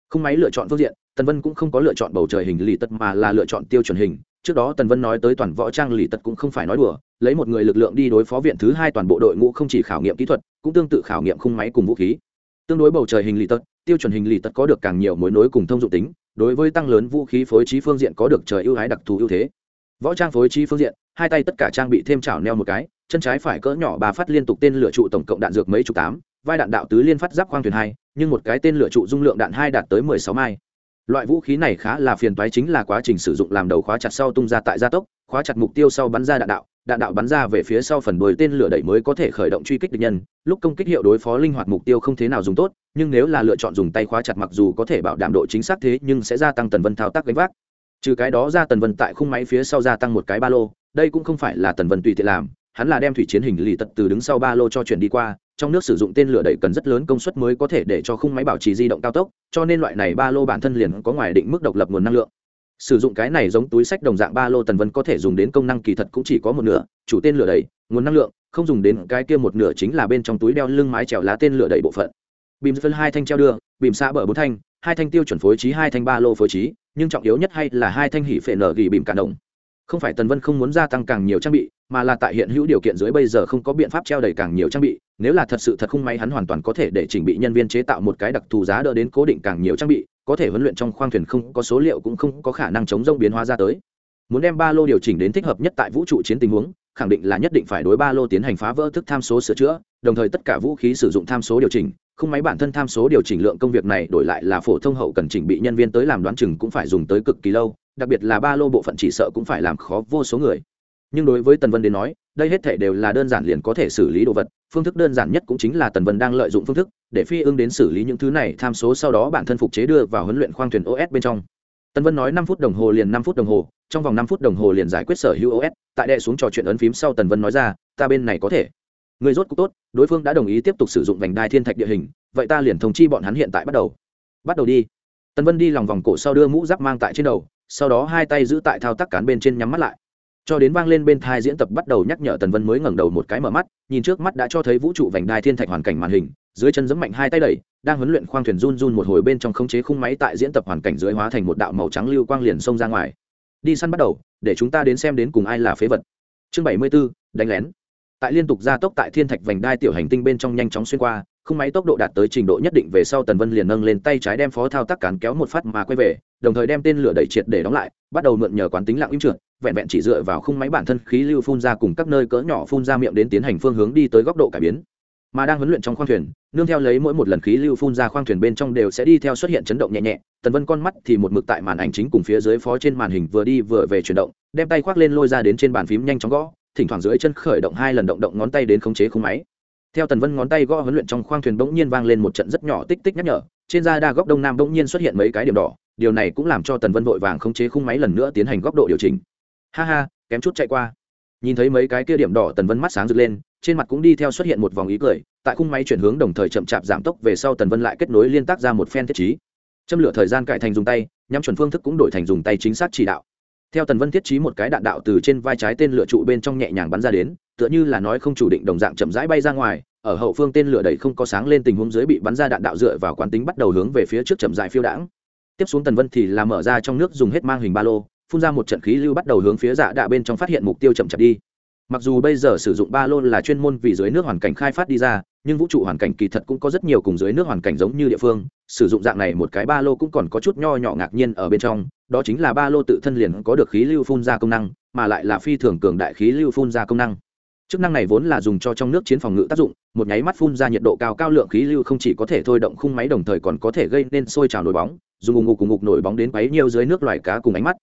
S1: Không máy lựa chọn phương diện, tần vân cũng không có lựa chọn bầu trời hình lì tật mà là lựa chọn tiêu chuẩn hình. Trước đó tần vân nói tới toàn võ trang lì tật cũng không phải nói đùa, lấy một người lực lượng đi đối phó viện thứ hai toàn bộ đội ngũ không chỉ khảo nghiệm kỹ thuật, cũng tương tự khảo nghiệm khung máy cùng vũ khí. Tương đối bầu trời hình lì tật tiêu chuẩn hình lì tật có được càng nhiều mối nối cùng thông dụng tính đối với tăng lớn vũ khí phối trí phương diện có được trời ưu ái đặc thù ưu thế. Võ trang phối trí phương diện, hai tay tất cả trang bị thêm chảo neo một cái, chân trái phải cỡ nhỏ bà phát liên tục tên lửa trụ tổng cộng đạn dược mấy chục tám, vai đạn đạo tứ liên phát giáp khoang thuyền hai, nhưng một cái tên lửa trụ dung lượng đạn hai đạt tới mười sáu mai. Loại vũ khí này khá là phiền toái chính là quá trình sử dụng làm đầu khóa chặt sau tung ra tại gia tốc khóa chặt mục tiêu sau bắn ra đạn đạo đạn đạo bắn ra về phía sau phần đuôi tên lửa đẩy mới có thể khởi động truy kích địch nhân. Lúc công kích hiệu đối phó linh hoạt mục tiêu không thế nào dùng tốt, nhưng nếu là lựa chọn dùng tay khóa chặt mặc dù có thể bảo đảm độ chính xác thế, nhưng sẽ gia tăng tần vân thao tác gánh vác. Trừ cái đó ra tần vân tại khung máy phía sau gia tăng một cái ba lô, đây cũng không phải là tần vân tùy tiện làm, hắn là đem thủy chiến hình lì tật từ đứng sau ba lô cho chuyển đi qua, trong nước sử dụng tên lửa đẩy cần rất lớn công suất mới có thể để cho khung máy bảo trì di động cao tốc, cho nên loại này ba lô bản thân liền có ngoài định mức độc lập nguồn năng lượng sử dụng cái này giống túi sách đồng dạng ba lô tần vân có thể dùng đến công năng kỳ thật cũng chỉ có một nửa, chủ tên lửa đẩy, nguồn năng lượng, không dùng đến cái kia một nửa chính là bên trong túi đeo lưng mái trèo lá tên lửa đẩy bộ phận. Bìm phân hai thanh treo đưa, bìm xã bờ bốn thanh, hai thanh tiêu chuẩn phối trí, hai thanh ba lô phối trí, nhưng trọng yếu nhất hay là hai thanh hỉ phệ nở gỉ bìm cả đồng. Không phải tần vân không muốn gia tăng càng nhiều trang bị, mà là tại hiện hữu điều kiện dưới bây giờ không có biện pháp treo đầy càng nhiều trang bị, nếu là thật sự thật không may hắn hoàn toàn có thể để chỉnh bị nhân viên chế tạo một cái đặc thù giá đỡ đến cố định càng nhiều trang bị có thể huấn luyện trong khoang thuyền không có số liệu cũng không có khả năng chống rông biến hóa ra tới. Muốn đem ba lô điều chỉnh đến thích hợp nhất tại vũ trụ chiến tình huống, khẳng định là nhất định phải đối ba lô tiến hành phá vỡ thức tham số sửa chữa, đồng thời tất cả vũ khí sử dụng tham số điều chỉnh, không máy bản thân tham số điều chỉnh lượng công việc này đổi lại là phổ thông hậu cần chỉnh bị nhân viên tới làm đoán chừng cũng phải dùng tới cực kỳ lâu, đặc biệt là ba lô bộ phận chỉ sợ cũng phải làm khó vô số người. Nhưng đối với tần vân đến nói, đây hết thể đều là đơn giản liền có thể xử lý đồ vật phương thức đơn giản nhất cũng chính là tần vân đang lợi dụng phương thức để phi ưng đến xử lý những thứ này, tham số sau đó bản thân phục chế đưa vào huấn luyện khoang thuyền os bên trong. Tần vân nói năm phút đồng hồ liền năm phút đồng hồ, trong vòng năm phút đồng hồ liền giải quyết sở hữu os tại đệ xuống trò chuyện ấn phím sau tần vân nói ra, ta bên này có thể. Người rốt cũng tốt, đối phương đã đồng ý tiếp tục sử dụng vành đai thiên thạch địa hình, vậy ta liền thông chi bọn hắn hiện tại bắt đầu. Bắt đầu đi. Tần vân đi lòng vòng cổ sau đưa mũ giáp mang tại trên đầu, sau đó hai tay giữ tại thao tác cán bên trên nhắm mắt lại cho đến vang lên bên thai diễn tập bắt đầu nhắc nhở tần vân mới ngẩng đầu một cái mở mắt nhìn trước mắt đã cho thấy vũ trụ vành đai thiên thạch hoàn cảnh màn hình dưới chân giẫm mạnh hai tay đẩy đang huấn luyện khoang thuyền run run một hồi bên trong khống chế khung máy tại diễn tập hoàn cảnh dưới hóa thành một đạo màu trắng lưu quang liền xông ra ngoài. Đi săn bắt đầu để chúng ta đến xem đến cùng ai là phế vật. Chương bảy mươi 74, đánh lén. Tại liên tục gia tốc tại thiên thạch vành đai tiểu hành tinh bên trong nhanh chóng xuyên qua khung máy tốc độ đạt tới trình độ nhất định về sau tần vân liền nâng lên tay trái đem phó thao tác cán kéo một phát mà quay về đồng thời đem tên lửa đẩy triệt để đóng lại bắt đầu mượn nhờ quán tính lặng im trượt vẹn vẹn chỉ dựa vào khung máy bản thân khí lưu phun ra cùng các nơi cỡ nhỏ phun ra miệng đến tiến hành phương hướng đi tới góc độ cải biến. Mà đang huấn luyện trong khoang thuyền, nương theo lấy mỗi một lần khí lưu phun ra khoang thuyền bên trong đều sẽ đi theo xuất hiện chấn động nhẹ nhẹ. Tần vân con mắt thì một mực tại màn ảnh chính cùng phía dưới phó trên màn hình vừa đi vừa về chuyển động, đem tay khoác lên lôi ra đến trên bàn phím nhanh chóng gõ, thỉnh thoảng dưới chân khởi động hai lần động động ngón tay đến khống chế khung máy. Theo tần vân ngón tay gõ huấn luyện trong khoang thuyền bỗng nhiên vang lên một trận rất nhỏ tích tích nhắc nhở, trên da đa góc đông nam bỗng nhiên xuất hiện mấy cái điểm đỏ, điều này cũng làm cho tần vân vội vàng khống chế khung máy lần nữa tiến hành góc độ điều chỉnh ha ha, kém chút chạy qua. Nhìn thấy mấy cái kia điểm đỏ tần vân mắt sáng rực lên, trên mặt cũng đi theo xuất hiện một vòng ý cười, tại khung máy chuyển hướng đồng thời chậm chạp giảm tốc về sau tần vân lại kết nối liên tác ra một phen thiết trí. Châm lửa thời gian cải thành dùng tay, nhắm chuẩn phương thức cũng đổi thành dùng tay chính xác chỉ đạo. Theo tần vân thiết trí một cái đạn đạo từ trên vai trái tên lửa trụ bên trong nhẹ nhàng bắn ra đến, tựa như là nói không chủ định đồng dạng chậm rãi bay ra ngoài, ở hậu phương tên lửa đẩy không có sáng lên tình huống dưới bị bắn ra đạn đạo dựa vào quán tính bắt đầu hướng về phía trước chậm rãi phiêu đãng. Tiếp xuống tần vân thì là mở ra trong nước dùng hết mang hình ba lô phun ra một trận khí lưu bắt đầu hướng phía dạ đạ bên trong phát hiện mục tiêu chậm chạp đi. Mặc dù bây giờ sử dụng ba lô là chuyên môn vì dưới nước hoàn cảnh khai phát đi ra, nhưng vũ trụ hoàn cảnh kỳ thật cũng có rất nhiều cùng dưới nước hoàn cảnh giống như địa phương, sử dụng dạng này một cái ba lô cũng còn có chút nho nhỏ ngạc nhiên ở bên trong, đó chính là ba lô tự thân liền có được khí lưu phun ra công năng, mà lại là phi thường cường đại khí lưu phun ra công năng. Chức năng này vốn là dùng cho trong nước chiến phòng ngự tác dụng, một nháy mắt phun ra nhiệt độ cao cao lượng khí lưu không chỉ có thể thôi động khung máy đồng thời còn có thể gây nên sôi trào nổi bóng, dùng ngục cùng ngục nổi bóng đến quấy nhiều dưới nước loài cá cùng ánh mắt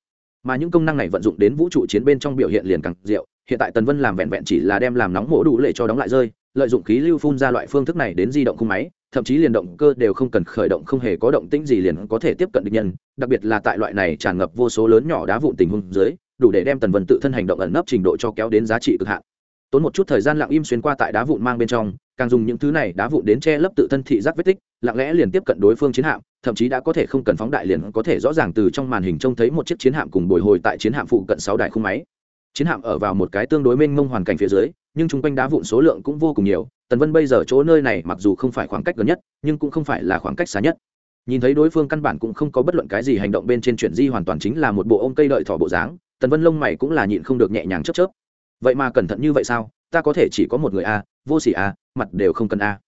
S1: mà những công năng này vận dụng đến vũ trụ chiến bên trong biểu hiện liền càng diệu. Hiện tại tần vân làm vẹn vẹn chỉ là đem làm nóng mổ đủ lệ cho đóng lại rơi, lợi dụng khí lưu phun ra loại phương thức này đến di động khung máy, thậm chí liền động cơ đều không cần khởi động, không hề có động tĩnh gì liền có thể tiếp cận địch nhân. Đặc biệt là tại loại này tràn ngập vô số lớn nhỏ đá vụn tình huống dưới, đủ để đem tần vân tự thân hành động ẩn nấp trình độ cho kéo đến giá trị cực hạn. Tốn một chút thời gian lặng im xuyên qua tại đá vụn mang bên trong, càng dùng những thứ này đá vụn đến che lấp tự thân thị giác vết tích lặng lẽ liền tiếp cận đối phương chiến hạm, thậm chí đã có thể không cần phóng đại liền có thể rõ ràng từ trong màn hình trông thấy một chiếc chiến hạm cùng bồi hồi tại chiến hạm phụ cận sáu đài khung máy. Chiến hạm ở vào một cái tương đối mênh mông hoàn cảnh phía dưới, nhưng chung quanh đá vụn số lượng cũng vô cùng nhiều, tần vân bây giờ chỗ nơi này mặc dù không phải khoảng cách gần nhất, nhưng cũng không phải là khoảng cách xa nhất. Nhìn thấy đối phương căn bản cũng không có bất luận cái gì hành động bên trên chuyển di hoàn toàn chính là một bộ ôm cây đợi thỏ bộ dáng, tần vân lông mày cũng là nhịn không được nhẹ nhàng chấp chớp. Vậy mà cẩn thận như vậy sao? Ta có thể chỉ có một người a, vô s ỉ a, mặt đều không cần a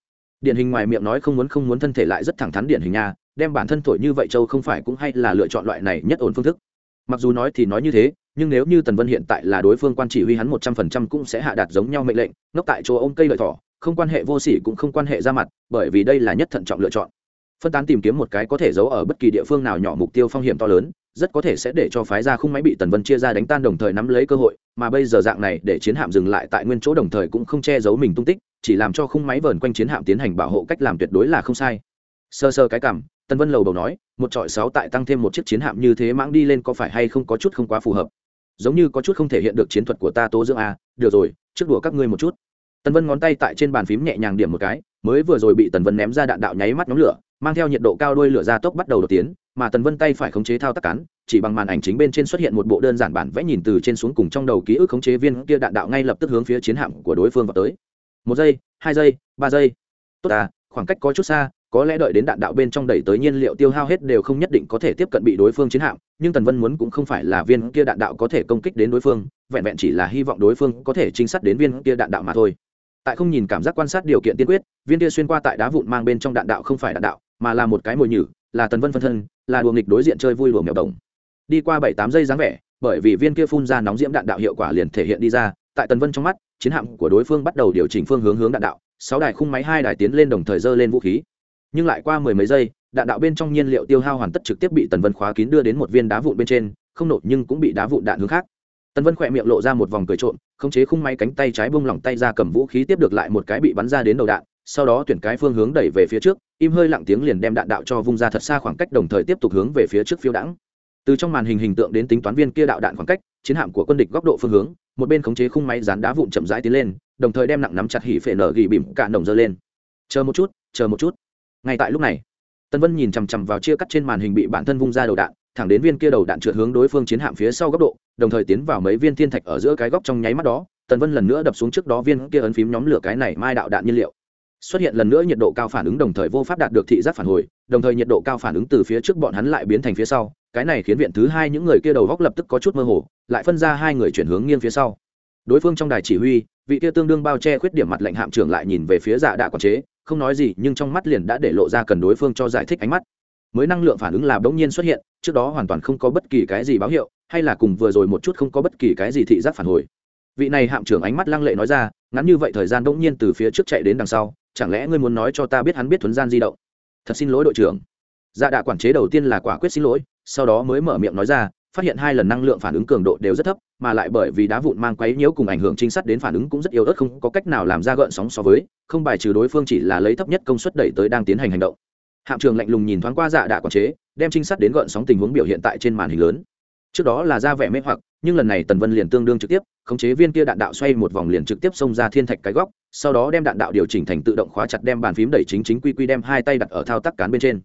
S1: điển hình ngoài miệng nói không muốn không muốn thân thể lại rất thẳng thắn điển hình nha, đem bản thân thổi như vậy châu không phải cũng hay là lựa chọn loại này nhất ổn phương thức. Mặc dù nói thì nói như thế, nhưng nếu như tần vân hiện tại là đối phương quan chỉ huy hắn một trăm phần trăm cũng sẽ hạ đạt giống nhau mệnh lệnh, ngốc tại chỗ ôm cây lợi thỏ, không quan hệ vô sỉ cũng không quan hệ ra mặt, bởi vì đây là nhất thận trọng lựa chọn. Phân tán tìm kiếm một cái có thể giấu ở bất kỳ địa phương nào nhỏ mục tiêu phong hiểm to lớn, rất có thể sẽ để cho phái ra khung máy bị tần vân chia ra đánh tan đồng thời nắm lấy cơ hội, mà bây giờ dạng này để chiến hạm dừng lại tại nguyên chỗ đồng thời cũng không che giấu mình tung tích chỉ làm cho khung máy vờn quanh chiến hạm tiến hành bảo hộ cách làm tuyệt đối là không sai. Sơ sơ cái cảm, tần vân lầu đầu nói, một trọi sáu tại tăng thêm một chiếc chiến hạm như thế mãng đi lên có phải hay không có chút không quá phù hợp? Giống như có chút không thể hiện được chiến thuật của ta tố dưỡng a được rồi, trước đùa các ngươi một chút. Tần vân ngón tay tại trên bàn phím nhẹ nhàng điểm một cái, mới vừa rồi bị tần vân ném ra đạn đạo nháy mắt nhóm lửa, mang theo nhiệt độ cao đôi lửa ra tốc bắt đầu đột tiến, mà tần vân tay phải khống chế thao tác cán, chỉ bằng màn ảnh chính bên trên xuất hiện một bộ đơn giản bản vẽ nhìn từ trên xuống cùng trong đầu ký ức khống chế viên kia đạn đạo ngay lập tức hướng phía chiến hạm của đối phương vào tới một giây, hai giây, ba giây. Tốt à khoảng cách có chút xa, có lẽ đợi đến đạn đạo bên trong đẩy tới nhiên liệu tiêu hao hết đều không nhất định có thể tiếp cận bị đối phương chiến hạm, nhưng tần vân muốn cũng không phải là viên kia đạn đạo có thể công kích đến đối phương, vẹn vẹn chỉ là hy vọng đối phương có thể trinh sát đến viên kia đạn đạo mà thôi. Tại không nhìn cảm giác quan sát điều kiện tiên quyết, viên kia xuyên qua tại đá vụn mang bên trong đạn đạo không phải đạn đạo, mà là một cái mồi nhử, là tần vân phân thân, là đùa nghịch đối diện chơi vui luồng mèo đồng. Đi qua bảy tám giây dáng vẻ, bởi vì viên kia phun ra nóng diễm đạn đạo hiệu quả liền thể hiện đi ra tại tần vân trong mắt, chiến hạm của đối phương bắt đầu điều chỉnh phương hướng hướng đạn đạo, sáu đài khung máy, hai đài tiến lên đồng thời dơ lên vũ khí. Nhưng lại qua mười mấy giây, đạn đạo bên trong nhiên liệu tiêu hao hoàn tất trực tiếp bị tần vân khóa kín đưa đến một viên đá vụn bên trên, không nổ nhưng cũng bị đá vụn đạn hướng khác. Tần vân khỏe miệng lộ ra một vòng cười trộn khống chế khung máy cánh tay trái bông lỏng tay ra cầm vũ khí tiếp được lại một cái bị bắn ra đến đầu đạn, sau đó tuyển cái phương hướng đẩy về phía trước, im hơi lặng tiếng liền đem đạn đạo cho vung ra thật xa khoảng cách đồng thời tiếp tục hướng về phía trước phiêu đãng từ trong màn hình hình tượng đến tính toán viên kia đạo đạn khoảng cách, chiến hạm của quân địch góc độ phương hướng, một bên khống chế khung máy dán đá vụn chậm rãi tiến lên, đồng thời đem nặng nắm chặt hỉ phệ nở gỉ bìm cả nồng dơ lên. Chờ một chút, chờ một chút. Ngay tại lúc này, tân vân nhìn chằm chằm vào chia cắt trên màn hình bị bản thân vung ra đầu đạn, thẳng đến viên kia đầu đạn trượt hướng đối phương chiến hạm phía sau góc độ, đồng thời tiến vào mấy viên thiên thạch ở giữa cái góc trong nháy mắt đó. Tần vân lần nữa đập xuống trước đó viên kia ấn phím nhóm lửa cái này mai đạo đạn nhiên liệu xuất hiện lần nữa nhiệt độ cao phản ứng đồng thời vô pháp đạt được thị giác phản hồi, đồng thời nhiệt độ cao phản ứng từ phía trước bọn hắn lại biến thành phía sau, cái này khiến viện thứ hai những người kia đầu góc lập tức có chút mơ hồ, lại phân ra hai người chuyển hướng nghiêng phía sau. Đối phương trong đài chỉ huy, vị kia tương đương bao che khuyết điểm mặt lệnh hạm trưởng lại nhìn về phía giả đạ quản chế, không nói gì, nhưng trong mắt liền đã để lộ ra cần đối phương cho giải thích ánh mắt. Mới năng lượng phản ứng là bỗng nhiên xuất hiện, trước đó hoàn toàn không có bất kỳ cái gì báo hiệu, hay là cùng vừa rồi một chút không có bất kỳ cái gì thị giác phản hồi. Vị này hạm trưởng ánh mắt lăng lệ nói ra, ngắn như vậy thời gian bỗng nhiên từ phía trước chạy đến đằng sau chẳng lẽ ngươi muốn nói cho ta biết hắn biết thuấn gian di động? Thật xin lỗi đội trưởng. Dạ đạ quản chế đầu tiên là quả quyết xin lỗi, sau đó mới mở miệng nói ra, phát hiện hai lần năng lượng phản ứng cường độ đều rất thấp, mà lại bởi vì đá vụn mang quấy nhiễu cùng ảnh hưởng trinh sát đến phản ứng cũng rất yếu ớt, không có cách nào làm ra gợn sóng so với, không bài trừ đối phương chỉ là lấy thấp nhất công suất đẩy tới đang tiến hành hành động. Hạm trường lạnh lùng nhìn thoáng qua dạ đạ quản chế, đem trinh sát đến gợn sóng tình huống biểu hiện tại trên màn hình lớn. Trước đó là ra vẻ mê hoặc, nhưng lần này tần vân liền tương đương trực tiếp, khống chế viên kia đạn đạo xoay một vòng liền trực tiếp xông ra thiên thạch cái góc sau đó đem đạn đạo điều chỉnh thành tự động khóa chặt đem bàn phím đẩy chính chính quy quy đem hai tay đặt ở thao tác cán bên trên.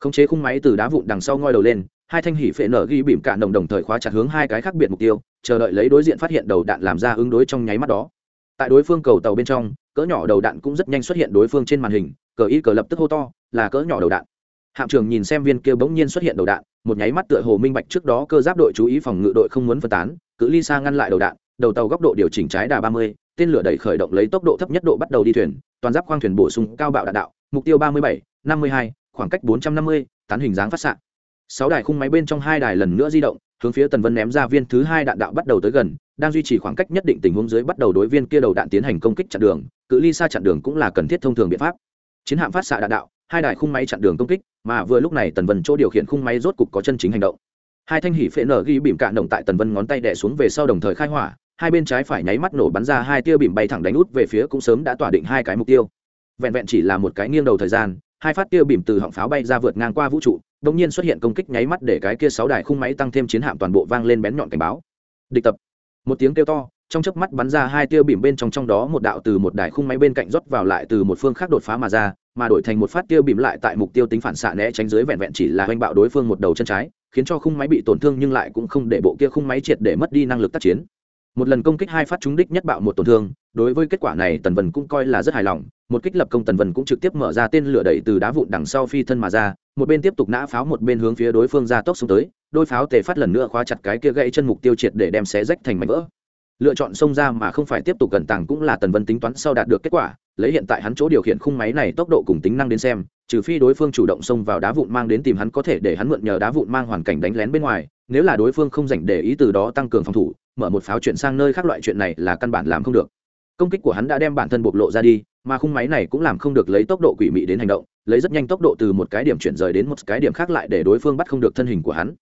S1: Khống chế khung máy từ đá vụn đằng sau ngoi đầu lên, hai thanh hỉ phệ nở ghi bìm cạn đồng đồng thời khóa chặt hướng hai cái khác biệt mục tiêu, chờ đợi lấy đối diện phát hiện đầu đạn làm ra ứng đối trong nháy mắt đó. Tại đối phương cầu tàu bên trong, cỡ nhỏ đầu đạn cũng rất nhanh xuất hiện đối phương trên màn hình, cờ y cờ lập tức hô to, là cỡ nhỏ đầu đạn. Hạm trường nhìn xem viên kia bỗng nhiên xuất hiện đầu đạn, một nháy mắt tựa hồ minh bạch trước đó cơ giáp đội chú ý phòng ngự đội không muốn phân tán, cự ly xa ngăn lại đầu đạn, đầu tàu góc độ điều chỉnh trái đà ba mươi tên lửa đẩy khởi động lấy tốc độ thấp nhất độ bắt đầu đi thuyền, toàn giáp khoang thuyền bổ sung cao bạo đạn đạo, mục tiêu ba mươi bảy, năm mươi hai, khoảng cách bốn trăm năm mươi, tán hình dáng phát xạ. Sáu đài khung máy bên trong hai đài lần nữa di động, hướng phía tần vân ném ra viên thứ hai đạn đạo bắt đầu tới gần, đang duy trì khoảng cách nhất định tình huống dưới bắt đầu đối viên kia đầu đạn tiến hành công kích chặn đường, cự ly xa chặn đường cũng là cần thiết thông thường biện pháp. Chiến hạm phát xạ đạn đạo, hai đài khung máy chặn đường công kích, mà vừa lúc này tần vân chỗ điều khiển khung máy rốt cục có chân chính hành động. Hai thanh hỉ phệ nở ghi bìm cạn động tại tần vân ngón tay đẻ xuống về sau đồng thời khai hỏa hai bên trái phải nháy mắt nổ bắn ra hai tia bìm bay thẳng đánh út về phía cũng sớm đã tỏa định hai cái mục tiêu. Vẹn vẹn chỉ là một cái nghiêng đầu thời gian, hai phát tia bìm từ họng pháo bay ra vượt ngang qua vũ trụ, đột nhiên xuất hiện công kích nháy mắt để cái kia sáu đài khung máy tăng thêm chiến hạm toàn bộ vang lên bén nhọn cảnh báo. Địch tập. Một tiếng kêu to, trong chớp mắt bắn ra hai tia bìm bên trong trong đó một đạo từ một đài khung máy bên cạnh rót vào lại từ một phương khác đột phá mà ra, mà đổi thành một phát tia bìm lại tại mục tiêu tính phản xạ né tránh dưới vẹn vẹn chỉ là hoành bạo đối phương một đầu chân trái, khiến cho khung máy bị tổn thương nhưng lại cũng không để bộ kia khung máy triệt để mất đi năng lực tác chiến một lần công kích hai phát trúng đích nhất bạo một tổn thương, đối với kết quả này tần vân cũng coi là rất hài lòng. Một kích lập công tần vân cũng trực tiếp mở ra tên lửa đẩy từ đá vụn đằng sau phi thân mà ra, một bên tiếp tục nã pháo một bên hướng phía đối phương ra tốc xuống tới, đôi pháo tề phát lần nữa khóa chặt cái kia gãy chân mục tiêu triệt để đem xé rách thành mảnh vỡ. Lựa chọn xông ra mà không phải tiếp tục gần tàng cũng là tần vân tính toán sau đạt được kết quả, lấy hiện tại hắn chỗ điều khiển khung máy này tốc độ cùng tính năng đến xem, trừ phi đối phương chủ động xông vào đá vụn mang đến tìm hắn có thể để hắn mượn nhờ đá vụn mang hoàn cảnh đánh lén bên ngoài, nếu là đối phương không dành để ý từ đó tăng cường phòng thủ mở một pháo chuyển sang nơi khác loại chuyện này là căn bản làm không được. Công kích của hắn đã đem bản thân bộc lộ ra đi, mà khung máy này cũng làm không được lấy tốc độ quỷ mị đến hành động, lấy rất nhanh tốc độ từ một cái điểm chuyển rời đến một cái điểm khác lại để đối phương bắt không được thân hình của hắn.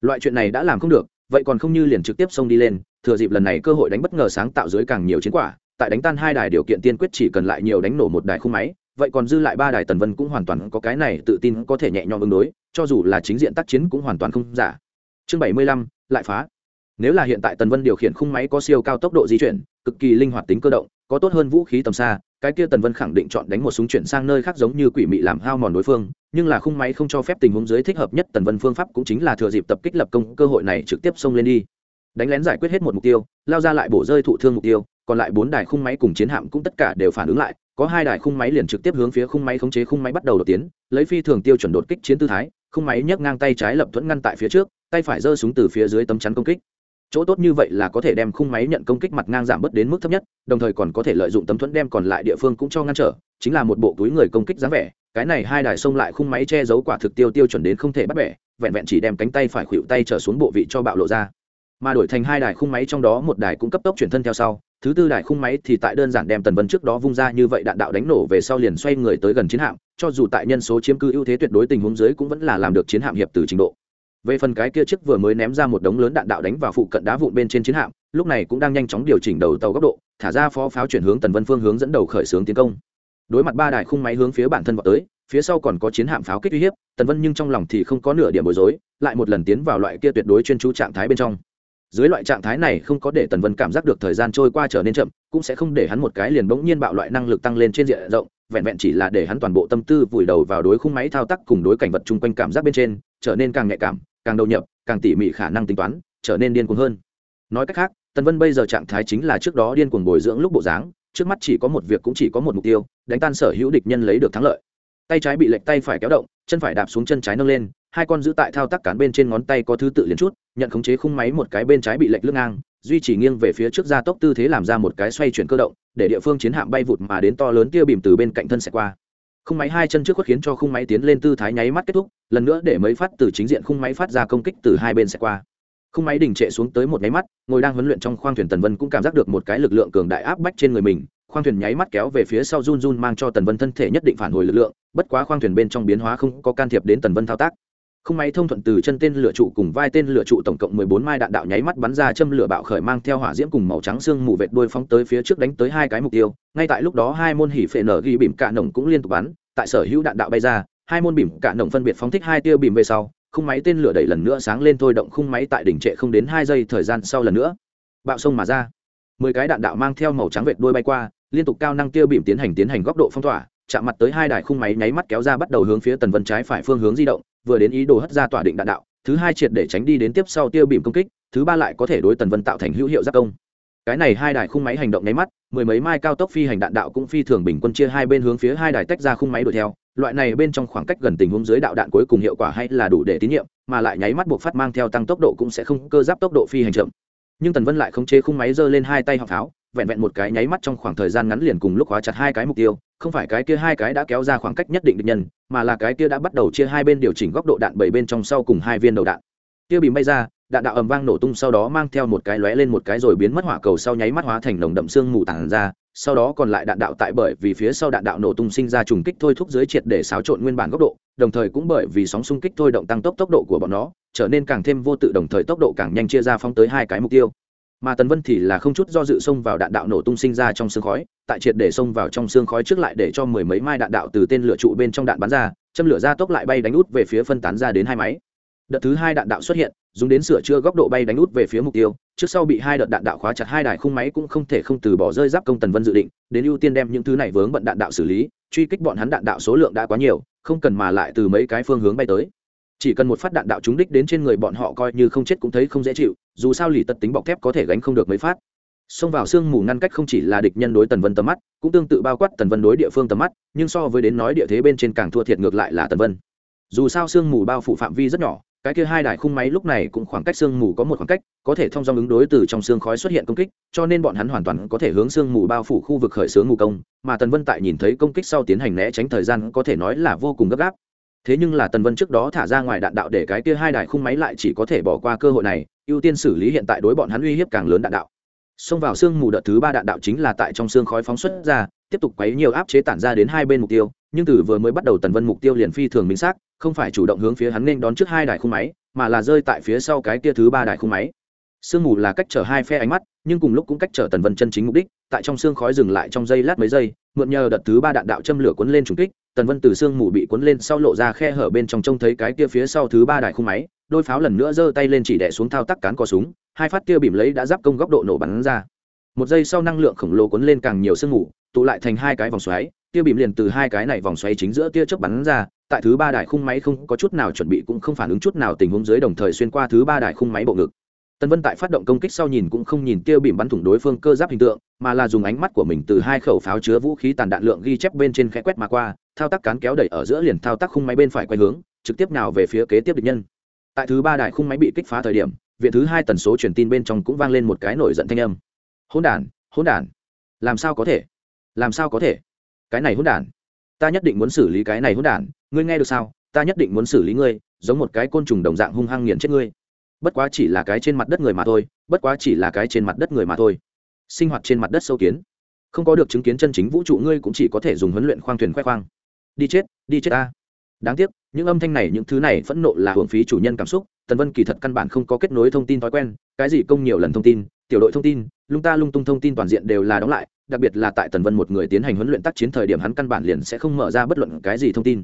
S1: Loại chuyện này đã làm không được, vậy còn không như liền trực tiếp xông đi lên, thừa dịp lần này cơ hội đánh bất ngờ sáng tạo dưới càng nhiều chiến quả, tại đánh tan hai đài điều kiện tiên quyết chỉ cần lại nhiều đánh nổ một đài khung máy, vậy còn dư lại ba đài tần vân cũng hoàn toàn có cái này tự tin có thể nhẹ nhõm ứng đối, cho dù là chính diện tác chiến cũng hoàn toàn không giả. Chương bảy mươi lăm, lại phá nếu là hiện tại tần vân điều khiển khung máy có siêu cao tốc độ di chuyển, cực kỳ linh hoạt tính cơ động, có tốt hơn vũ khí tầm xa, cái kia tần vân khẳng định chọn đánh một súng chuyển sang nơi khác giống như quỷ mị làm hao mòn đối phương, nhưng là khung máy không cho phép tình huống dưới thích hợp nhất tần vân phương pháp cũng chính là thừa dịp tập kích lập công cơ hội này trực tiếp xông lên đi. Đánh lén giải quyết hết một mục tiêu, lao ra lại bổ rơi thụ thương mục tiêu, còn lại bốn đài khung máy cùng chiến hạm cũng tất cả đều phản ứng lại, có hai đài khung máy liền trực tiếp hướng phía khung máy khống chế khung máy bắt đầu đột tiến, lấy phi thường tiêu chuẩn đột kích chiến tư thái, khung máy nhấc ngang tay trái lập thuẫn ngăn tại phía trước, tay phải giơ súng từ phía dưới tấm chắn công kích chỗ tốt như vậy là có thể đem khung máy nhận công kích mặt ngang giảm bớt đến mức thấp nhất, đồng thời còn có thể lợi dụng tấm thuẫn đem còn lại địa phương cũng cho ngăn trở, chính là một bộ túi người công kích dáng vẻ. Cái này hai đài xông lại khung máy che giấu quả thực tiêu tiêu chuẩn đến không thể bắt bẻ, vẹn vẹn chỉ đem cánh tay phải khuỵu tay trở xuống bộ vị cho bạo lộ ra. Mà đổi thành hai đài khung máy trong đó một đài cũng cấp tốc chuyển thân theo sau, thứ tư đài khung máy thì tại đơn giản đem tần vân trước đó vung ra như vậy đạn đạo đánh nổ về sau liền xoay người tới gần chiến hạm, cho dù tại nhân số chiếm cư ưu thế tuyệt đối tình huống dưới cũng vẫn là làm được chiến hạm hiệp từ trình độ về phần cái kia trước vừa mới ném ra một đống lớn đạn đạo đánh vào phụ cận đá vụn bên trên chiến hạm, lúc này cũng đang nhanh chóng điều chỉnh đầu tàu góc độ, thả ra phó pháo chuyển hướng tần vân phương hướng dẫn đầu khởi xướng tiến công. Đối mặt ba đài khung máy hướng phía bản thân vào tới, phía sau còn có chiến hạm pháo kích uy hiếp, tần vân nhưng trong lòng thì không có nửa điểm bối rối, lại một lần tiến vào loại kia tuyệt đối chuyên chú trạng thái bên trong. Dưới loại trạng thái này không có để tần vân cảm giác được thời gian trôi qua trở nên chậm, cũng sẽ không để hắn một cái liền bỗng nhiên bạo loại năng lực tăng lên trên diện rộng vẹn vẹn chỉ là để hắn toàn bộ tâm tư vùi đầu vào đối khung máy thao tác cùng đối cảnh vật chung quanh cảm giác bên trên, trở nên càng nhạy cảm, càng đầu nhập, càng tỉ mỉ khả năng tính toán, trở nên điên cuồng hơn. Nói cách khác, tần vân bây giờ trạng thái chính là trước đó điên cuồng bồi dưỡng lúc bộ dáng, trước mắt chỉ có một việc cũng chỉ có một mục tiêu, đánh tan sở hữu địch nhân lấy được thắng lợi. Tay trái bị lệch tay phải kéo động, chân phải đạp xuống chân trái nâng lên, hai con giữ tại thao tác cán bên trên ngón tay có thứ tự liền chút, nhận khống chế khung máy một cái bên trái bị lệch lưng ngang duy trì nghiêng về phía trước gia tốc tư thế làm ra một cái xoay chuyển cơ động, để địa phương chiến hạm bay vụt mà đến to lớn tia bìm từ bên cạnh thân sẽ qua. Khung máy hai chân trước khuất khiến cho khung máy tiến lên tư thái nháy mắt kết thúc, lần nữa để mấy phát từ chính diện khung máy phát ra công kích từ hai bên sẽ qua. Khung máy đình trệ xuống tới một nháy mắt, ngồi đang huấn luyện trong khoang thuyền tần vân cũng cảm giác được một cái lực lượng cường đại áp bách trên người mình. Khoang thuyền nháy mắt kéo về phía sau run run mang cho tần vân thân thể nhất định phản hồi lực lượng, bất quá khoang thuyền bên trong biến hóa không có can thiệp đến tần vân thao tác không máy thông thuận từ chân tên lửa trụ cùng vai tên lửa trụ tổng cộng mười bốn mai đạn đạo nháy mắt bắn ra châm lửa bạo khởi mang theo hỏa diễm cùng màu trắng xương mù vệt đuôi phóng tới phía trước đánh tới hai cái mục tiêu. Ngay tại lúc đó hai môn hỉ phệ nở ghi bìm cạ nồng cũng liên tục bắn, tại sở hữu đạn đạo bay ra, hai môn bìm cạ nồng phân biệt phóng thích hai tia bìm về sau, khung máy tên lửa đẩy lần nữa sáng lên thôi động khung máy tại đỉnh trệ không đến hai giây thời gian sau lần nữa. Bạo sông mà ra. Mười cái đạn đạo mang theo màu trắng vệt đuôi bay qua, liên tục cao năng tia bìm tiến hành tiến hành góc độ phong tỏa, chạm mặt tới hai đài khung máy nháy mắt kéo ra bắt đầu hướng phía tần vân trái phải phương hướng di động vừa đến ý đồ hất ra tỏa định đạn đạo, thứ hai triệt để tránh đi đến tiếp sau tiêu bìm công kích, thứ ba lại có thể đối tần vân tạo thành hữu hiệu giác công. Cái này hai đài khung máy hành động nháy mắt, mười mấy mai cao tốc phi hành đạn đạo cũng phi thường bình quân chia hai bên hướng phía hai đài tách ra khung máy đuổi theo. Loại này bên trong khoảng cách gần tình huống dưới đạo đạn cuối cùng hiệu quả hay là đủ để tín nhiệm, mà lại nháy mắt buộc phát mang theo tăng tốc độ cũng sẽ không cơ giáp tốc độ phi hành chậm. Nhưng tần vân lại không chế khung máy giơ lên hai tay họ pháo, vẹn vẹn một cái nháy mắt trong khoảng thời gian ngắn liền cùng lúc hóa chặt hai cái mục tiêu không phải cái kia hai cái đã kéo ra khoảng cách nhất định được nhân, mà là cái kia đã bắt đầu chia hai bên điều chỉnh góc độ đạn bảy bên trong sau cùng hai viên đầu đạn. Kia bị bay ra, đạn đạo ầm vang nổ tung sau đó mang theo một cái lóe lên một cái rồi biến mất hỏa cầu sau nháy mắt hóa thành nồng đậm xương mù tàn ra, sau đó còn lại đạn đạo tại bởi vì phía sau đạn đạo nổ tung sinh ra trùng kích thôi thúc dưới triệt để xáo trộn nguyên bản góc độ, đồng thời cũng bởi vì sóng xung kích thôi động tăng tốc tốc độ của bọn nó, trở nên càng thêm vô tự đồng thời tốc độ càng nhanh chia ra phóng tới hai cái mục tiêu mà tần vân thì là không chút do dự xông vào đạn đạo nổ tung sinh ra trong xương khói, tại triệt để xông vào trong xương khói trước lại để cho mười mấy mai đạn đạo từ tên lửa trụ bên trong đạn bắn ra, châm lửa ra tốc lại bay đánh út về phía phân tán ra đến hai máy. Đợt thứ hai đạn đạo xuất hiện, dùng đến sửa chữa góc độ bay đánh út về phía mục tiêu, trước sau bị hai đợt đạn đạo khóa chặt hai đài khung máy cũng không thể không từ bỏ rơi giáp công tần vân dự định, đến ưu tiên đem những thứ này vướng bận đạn đạo xử lý, truy kích bọn hắn đạn đạo số lượng đã quá nhiều, không cần mà lại từ mấy cái phương hướng bay tới chỉ cần một phát đạn đạo trúng đích đến trên người bọn họ coi như không chết cũng thấy không dễ chịu, dù sao lì tật tính bọc thép có thể gánh không được mấy phát. Xông vào sương mù ngăn cách không chỉ là địch nhân đối tần vân tầm mắt, cũng tương tự bao quát tần vân đối địa phương tầm mắt, nhưng so với đến nói địa thế bên trên càng thua thiệt ngược lại là tần vân. Dù sao sương mù bao phủ phạm vi rất nhỏ, cái kia hai đài khung máy lúc này cũng khoảng cách sương mù có một khoảng cách, có thể thông do ứng đối từ trong xương khói xuất hiện công kích, cho nên bọn hắn hoàn toàn có thể hướng xương mù bao phủ khu vực khởi xướng mù công, mà tần vân tại nhìn thấy công kích sau tiến hành né tránh thời gian có thể nói là vô cùng gấp gáp thế nhưng là tần vân trước đó thả ra ngoài đạn đạo để cái kia hai đài khung máy lại chỉ có thể bỏ qua cơ hội này, ưu tiên xử lý hiện tại đối bọn hắn uy hiếp càng lớn đạn đạo. Xông vào xương mù đợt thứ ba đạn đạo chính là tại trong xương khói phóng xuất ra, tiếp tục quấy nhiều áp chế tản ra đến hai bên mục tiêu, nhưng từ vừa mới bắt đầu tần vân mục tiêu liền phi thường minh xác, không phải chủ động hướng phía hắn nên đón trước hai đài khung máy, mà là rơi tại phía sau cái kia thứ ba đài khung máy sương mù là cách chở hai phe ánh mắt, nhưng cùng lúc cũng cách chở tần vân chân chính mục đích, tại trong xương khói dừng lại trong giây lát mấy giây, mượn nhờ đợt thứ ba đạn đạo châm lửa cuốn lên trùng kích, tần vân từ sương mù bị cuốn lên sau lộ ra khe hở bên trong trông thấy cái kia phía sau thứ ba đài khung máy, đôi pháo lần nữa giơ tay lên chỉ đẻ xuống thao tác cán cò súng, hai phát kia bìm lấy đã giáp công góc độ nổ bắn ra. Một giây sau năng lượng khổng lồ cuốn lên càng nhiều sương mù, tụ lại thành hai cái vòng xoáy tia bìm liền từ hai cái này vòng xoáy chính giữa tia chớp bắn ra, tại thứ ba đài khung máy không có chút nào chuẩn bị cũng không phản ứng chút nào tình huống dưới đồng thời xuyên qua thứ ba đài khung máy bộ ngực tần vân tại phát động công kích sau nhìn cũng không nhìn tiêu bìm bắn thủng đối phương cơ giáp hình tượng, mà là dùng ánh mắt của mình từ hai khẩu pháo chứa vũ khí tàn đạn lượng ghi chép bên trên khẽ quét mà qua, thao tác cán kéo đẩy ở giữa liền thao tác khung máy bên phải quay hướng, trực tiếp nào về phía kế tiếp địch nhân. Tại thứ ba đại khung máy bị kích phá thời điểm, viện thứ hai tần số truyền tin bên trong cũng vang lên một cái nổi giận thanh âm. Hỗn đản hỗn đản, làm sao có thể? Làm sao có thể? Cái này hỗn đản, ta nhất định muốn xử lý cái này hỗn đản, ngươi nghe được sao? Ta nhất định muốn xử lý ngươi, giống một cái côn trùng đồng dạng hung hăng nghiền chết ngươi bất quá chỉ là cái trên mặt đất người mà thôi, bất quá chỉ là cái trên mặt đất người mà thôi. Sinh hoạt trên mặt đất sâu kiến. Không có được chứng kiến chân chính vũ trụ, ngươi cũng chỉ có thể dùng huấn luyện khoang thuyền khoe khoang. Đi chết đi chết ta. Đáng tiếc, những âm thanh này, những thứ này phẫn nộ là hưởng phí chủ nhân cảm xúc. Tần vân kỳ thật căn bản không có kết nối thông tin thói quen, cái gì công nhiều lần thông tin, tiểu đội thông tin, lung ta lung tung thông tin toàn diện đều là đóng lại, đặc biệt là tại tần vân một người tiến hành huấn luyện tác chiến thời điểm hắn căn bản liền sẽ không mở ra bất luận cái gì thông tin.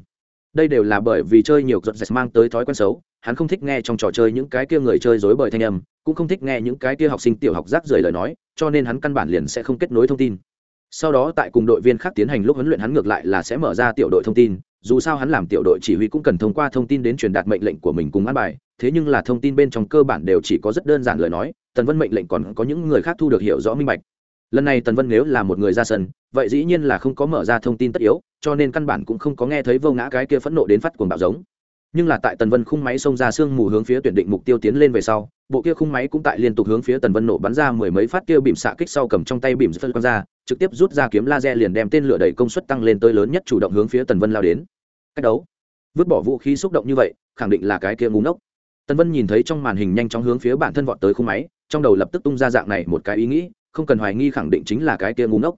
S1: Đây đều là bởi vì chơi nhiều giật giật mang tới thói quen xấu hắn không thích nghe trong trò chơi những cái kia người chơi dối bời thanh âm, cũng không thích nghe những cái kia học sinh tiểu học rác rời lời nói, cho nên hắn căn bản liền sẽ không kết nối thông tin. Sau đó tại cùng đội viên khác tiến hành lúc huấn luyện hắn ngược lại là sẽ mở ra tiểu đội thông tin, dù sao hắn làm tiểu đội chỉ huy cũng cần thông qua thông tin đến truyền đạt mệnh lệnh của mình cùng ăn bài, thế nhưng là thông tin bên trong cơ bản đều chỉ có rất đơn giản lời nói, tần vân mệnh lệnh còn có những người khác thu được hiểu rõ minh bạch. Lần này tần vân nếu là một người ra sân, vậy dĩ nhiên là không có mở ra thông tin tất yếu, cho nên căn bản cũng không có nghe thấy vô ngã cái kia phẫn nộ đến phát cuồng bạo giống nhưng là tại tần vân khung máy xông ra sương mù hướng phía tuyển định mục tiêu tiến lên về sau, bộ kia khung máy cũng tại liên tục hướng phía tần vân nổ bắn ra mười mấy phát kia bìm xạ kích sau cầm trong tay bìm phân ra, trực tiếp rút ra kiếm laser liền đem tên lửa đẩy công suất tăng lên tới lớn nhất chủ động hướng phía tần vân lao đến. Cách đấu. Vứt bỏ vũ khí xúc động như vậy, khẳng định là cái kia ngúng ốc tần vân nhìn thấy trong màn hình nhanh chóng hướng phía bản thân vọt tới khung máy, trong đầu lập tức tung ra dạng này một cái ý nghĩ, không cần hoài nghi khẳng định chính là cái kia ngúng ốc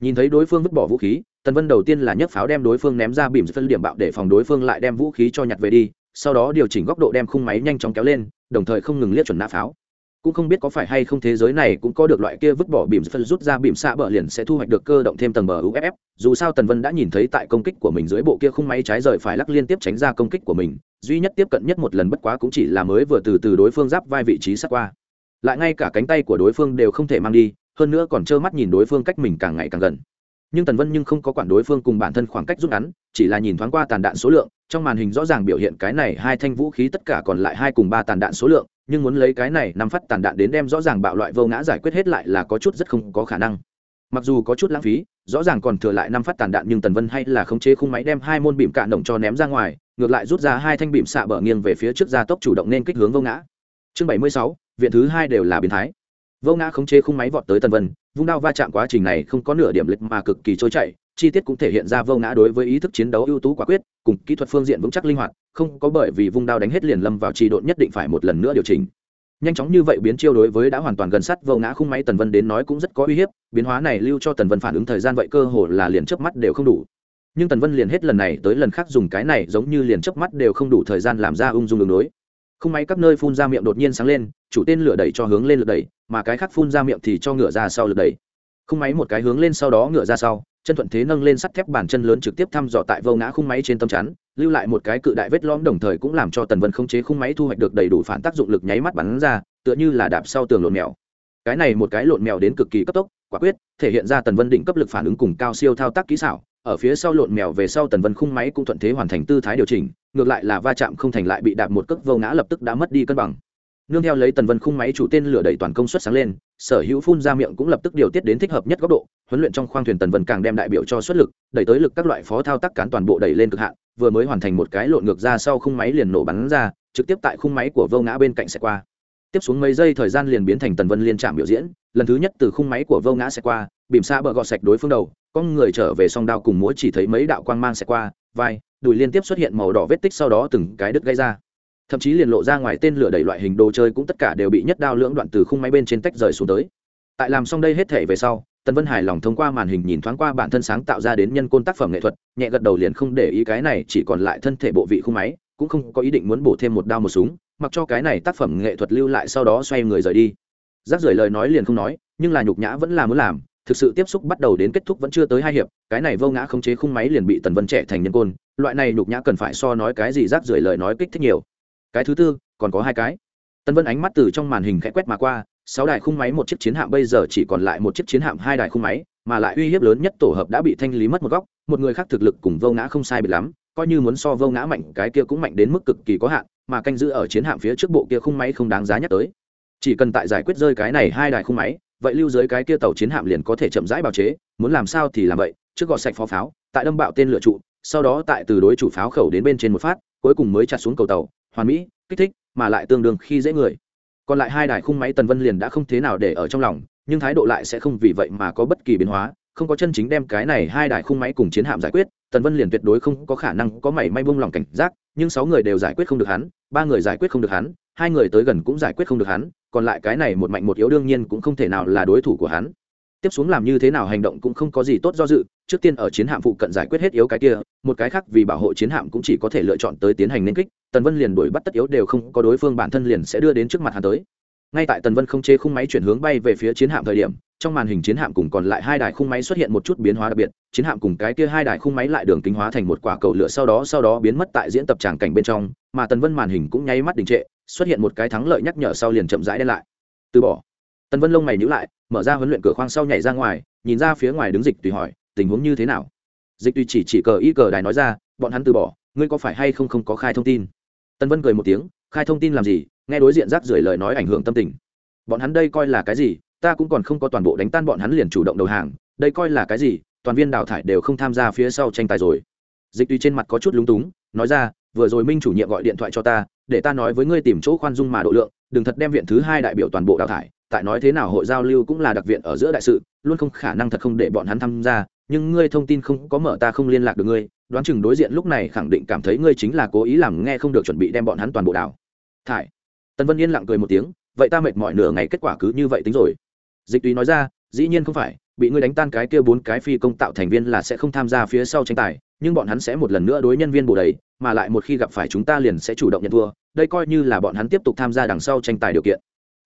S1: nhìn thấy đối phương vứt bỏ vũ khí tần vân đầu tiên là nhấc pháo đem đối phương ném ra bìm phân điểm bạo để phòng đối phương lại đem vũ khí cho nhặt về đi, sau đó điều chỉnh góc độ đem khung máy nhanh chóng kéo lên, đồng thời không ngừng liếc chuẩn nã pháo. Cũng không biết có phải hay không thế giới này cũng có được loại kia vứt bỏ bìm phân rút ra bìm xạ bờ liền sẽ thu hoạch được cơ động thêm tầng bờ uff dù sao tần vân đã nhìn thấy tại công kích của mình dưới bộ kia khung máy trái rời phải lắc liên tiếp tránh ra công kích của mình, duy nhất tiếp cận nhất một lần bất quá cũng chỉ là mới vừa từ từ đối phương giáp vai vị trí sát qua. Lại ngay cả cánh tay của đối phương đều không thể mang đi, hơn nữa còn trơ mắt nhìn đối phương cách mình càng ngày càng gần nhưng tần vân nhưng không có quản đối phương cùng bản thân khoảng cách rút ngắn, chỉ là nhìn thoáng qua tàn đạn số lượng, trong màn hình rõ ràng biểu hiện cái này hai thanh vũ khí tất cả còn lại hai cùng ba tàn đạn số lượng, nhưng muốn lấy cái này năm phát tàn đạn đến đem rõ ràng bạo loại vô ngã giải quyết hết lại là có chút rất không có khả năng. Mặc dù có chút lãng phí, rõ ràng còn thừa lại năm phát tàn đạn nhưng tần vân hay là khống chế khung máy đem hai môn bìm cạn động cho ném ra ngoài, ngược lại rút ra hai thanh bìm xạ bờ nghiêng về phía trước gia tốc chủ động nên kích hướng vô ngã. Chương bảy mươi sáu, viện thứ hai đều là biến thái. Vô ngã khống chế khung máy vọt tới tần vân vung đao va chạm quá trình này không có nửa điểm lịch mà cực kỳ trôi chảy, chi tiết cũng thể hiện ra vô ngã đối với ý thức chiến đấu ưu tú quả quyết, cùng kỹ thuật phương diện vững chắc linh hoạt, không có bởi vì vung đao đánh hết liền lâm vào trì độn nhất định phải một lần nữa điều chỉnh. Nhanh chóng như vậy biến chiêu đối với đã hoàn toàn gần sát vô ngã khung máy tần vân đến nói cũng rất có uy hiếp, biến hóa này lưu cho tần vân phản ứng thời gian vậy cơ hồ là liền chớp mắt đều không đủ. Nhưng tần vân liền hết lần này tới lần khác dùng cái này giống như liền chớp mắt đều không đủ thời gian làm ra ung dung đường đối. Không may, các nơi phun ra miệng đột nhiên sáng lên chủ tên lửa đẩy cho hướng lên lượt đẩy mà cái khác phun ra miệng thì cho ngựa ra sau lượt đẩy. Không máy một cái hướng lên sau đó ngựa ra sau chân thuận thế nâng lên sắt thép bàn chân lớn trực tiếp thăm dò tại vô ngã khung máy trên tâm chắn lưu lại một cái cự đại vết lõm đồng thời cũng làm cho tần vân không chế khung máy thu hoạch được đầy đủ phản tác dụng lực nháy mắt bắn ra tựa như là đạp sau tường lộn mèo. Cái này một cái lộn mèo đến cực kỳ cấp tốc quả quyết thể hiện ra tần vân định cấp lực phản ứng cùng cao siêu thao tác kỹ xảo ở phía sau lộn mèo về sau tần vân khung máy cũng thuận thế hoàn thành tư thái điều chỉnh ngược lại là va chạm không thành lại bị đạp một cước vô ngã lập tức đã mất đi cân bằng. Nương theo lấy tần vân khung máy chủ tên lửa đẩy toàn công suất sáng lên, sở hữu phun ra miệng cũng lập tức điều tiết đến thích hợp nhất góc độ, huấn luyện trong khoang thuyền tần vân càng đem đại biểu cho suất lực, đẩy tới lực các loại phó thao tác cán toàn bộ đẩy lên cực hạn, vừa mới hoàn thành một cái lộn ngược ra sau khung máy liền nổ bắn ra, trực tiếp tại khung máy của vô ngã bên cạnh sẽ qua. Tiếp xuống mấy giây thời gian liền biến thành tần vân liên trạm biểu diễn, lần thứ nhất từ khung máy của vô ngã sẽ qua, bìm xa bờ gọt sạch đối phương đầu, con người trở về song đao cùng múa chỉ thấy mấy đạo quang mang sẽ qua, vai đùi liên tiếp xuất hiện màu đỏ vết tích sau đó từng cái đứt gây ra. Thậm chí liền lộ ra ngoài tên lửa đẩy loại hình đồ chơi cũng tất cả đều bị nhất đao lưỡng đoạn từ khung máy bên trên tách rời xuống tới. Tại làm xong đây hết thể về sau, tần vân hài lòng thông qua màn hình nhìn thoáng qua bản thân sáng tạo ra đến nhân côn tác phẩm nghệ thuật, nhẹ gật đầu liền không để ý cái này chỉ còn lại thân thể bộ vị khung máy, cũng không có ý định muốn bổ thêm một đao một súng, mặc cho cái này tác phẩm nghệ thuật lưu lại sau đó xoay người rời đi. Rác rưởi lời nói liền không nói, nhưng là nhục nhã vẫn là muốn làm, thực sự tiếp xúc bắt đầu đến kết thúc vẫn chưa tới hai hiệp, cái này vô ngã khống chế khung máy liền bị tần vân trẻ thành nhân côn loại này nhục nhã cần phải so nói cái gì rác rưởi lời nói kích thích nhiều. Cái thứ tư, còn có hai cái. Tân vân ánh mắt từ trong màn hình khẽ quét mà qua, sáu đài khung máy một chiếc chiến hạm bây giờ chỉ còn lại một chiếc chiến hạm, hai đài khung máy, mà lại uy hiếp lớn nhất tổ hợp đã bị thanh lý mất một góc, một người khác thực lực cùng vô ngã không sai biệt lắm, coi như muốn so vô ngã mạnh, cái kia cũng mạnh đến mức cực kỳ có hạn, mà canh giữ ở chiến hạm phía trước bộ kia khung máy không đáng giá nhắc tới. Chỉ cần tại giải quyết rơi cái này hai đài khung máy, vậy lưu dưới cái kia tàu chiến hạm liền có thể chậm rãi bào chế, muốn làm sao thì làm vậy, trước gọt sạch phó pháo, tại đâm bạo tên lửa trụ sau đó tại từ đối chủ pháo khẩu đến bên trên một phát, cuối cùng mới chặt xuống cầu tàu, hoàn mỹ, kích thích, mà lại tương đương khi dễ người. Còn lại hai đài khung máy tần vân liền đã không thế nào để ở trong lòng, nhưng thái độ lại sẽ không vì vậy mà có bất kỳ biến hóa, không có chân chính đem cái này hai đài khung máy cùng chiến hạm giải quyết, tần vân liền tuyệt đối không có khả năng có mảy may buông lòng cảnh giác, nhưng sáu người đều giải quyết không được hắn, ba người giải quyết không được hắn, hai người tới gần cũng giải quyết không được hắn, còn lại cái này một mạnh một yếu đương nhiên cũng không thể nào là đối thủ của hắn tiếp xuống làm như thế nào hành động cũng không có gì tốt do dự, trước tiên ở chiến hạm phụ cận giải quyết hết yếu cái kia, một cái khác vì bảo hộ chiến hạm cũng chỉ có thể lựa chọn tới tiến hành nên kích, tần vân liền đuổi bắt tất yếu đều không có đối phương bản thân liền sẽ đưa đến trước mặt hắn tới. Ngay tại tần vân không chế khung máy chuyển hướng bay về phía chiến hạm thời điểm, trong màn hình chiến hạm cùng còn lại hai đài khung máy xuất hiện một chút biến hóa đặc biệt, chiến hạm cùng cái kia hai đài khung máy lại đường kính hóa thành một quả cầu lửa sau đó sau đó biến mất tại diễn tập tràng cảnh bên trong, mà tần vân màn hình cũng nháy mắt đình trệ, xuất hiện một cái thắng lợi nhắc nhở sau liền chậm rãi đen lại. Từ bỏ. Tần vân lông mày nhữ lại mở ra huấn luyện cửa khoang sau nhảy ra ngoài, nhìn ra phía ngoài đứng dịch tùy hỏi, tình huống như thế nào? Dịch tùy chỉ chỉ cờ y cờ đài nói ra, bọn hắn từ bỏ, ngươi có phải hay không không có khai thông tin? Tần vân cười một tiếng, khai thông tin làm gì? Nghe đối diện rác rưởi lời nói ảnh hưởng tâm tình. Bọn hắn đây coi là cái gì? Ta cũng còn không có toàn bộ đánh tan bọn hắn liền chủ động đầu hàng, đây coi là cái gì? Toàn viên đào thải đều không tham gia phía sau tranh tài rồi. Dịch tùy trên mặt có chút lúng túng, nói ra, vừa rồi minh chủ nhiệm gọi điện thoại cho ta, để ta nói với ngươi tìm chỗ khoan dung mà độ lượng, đừng thật đem viện thứ hai đại biểu toàn bộ đào thải tại nói thế nào hội giao lưu cũng là đặc viện ở giữa đại sự, luôn không khả năng thật không để bọn hắn tham gia, nhưng ngươi thông tin không có mở ta không liên lạc được ngươi, đoán chừng đối diện lúc này khẳng định cảm thấy ngươi chính là cố ý làm nghe không được chuẩn bị đem bọn hắn toàn bộ đào thải. Tần vân yên lặng cười một tiếng, vậy ta mệt mỏi nửa ngày kết quả cứ như vậy tính rồi. Dịch túy nói ra, dĩ nhiên không phải, bị ngươi đánh tan cái kia bốn cái phi công tạo thành viên là sẽ không tham gia phía sau tranh tài, nhưng bọn hắn sẽ một lần nữa đối nhân viên bổ đầy, mà lại một khi gặp phải chúng ta liền sẽ chủ động nhận thua, đây coi như là bọn hắn tiếp tục tham gia đằng sau tranh tài điều kiện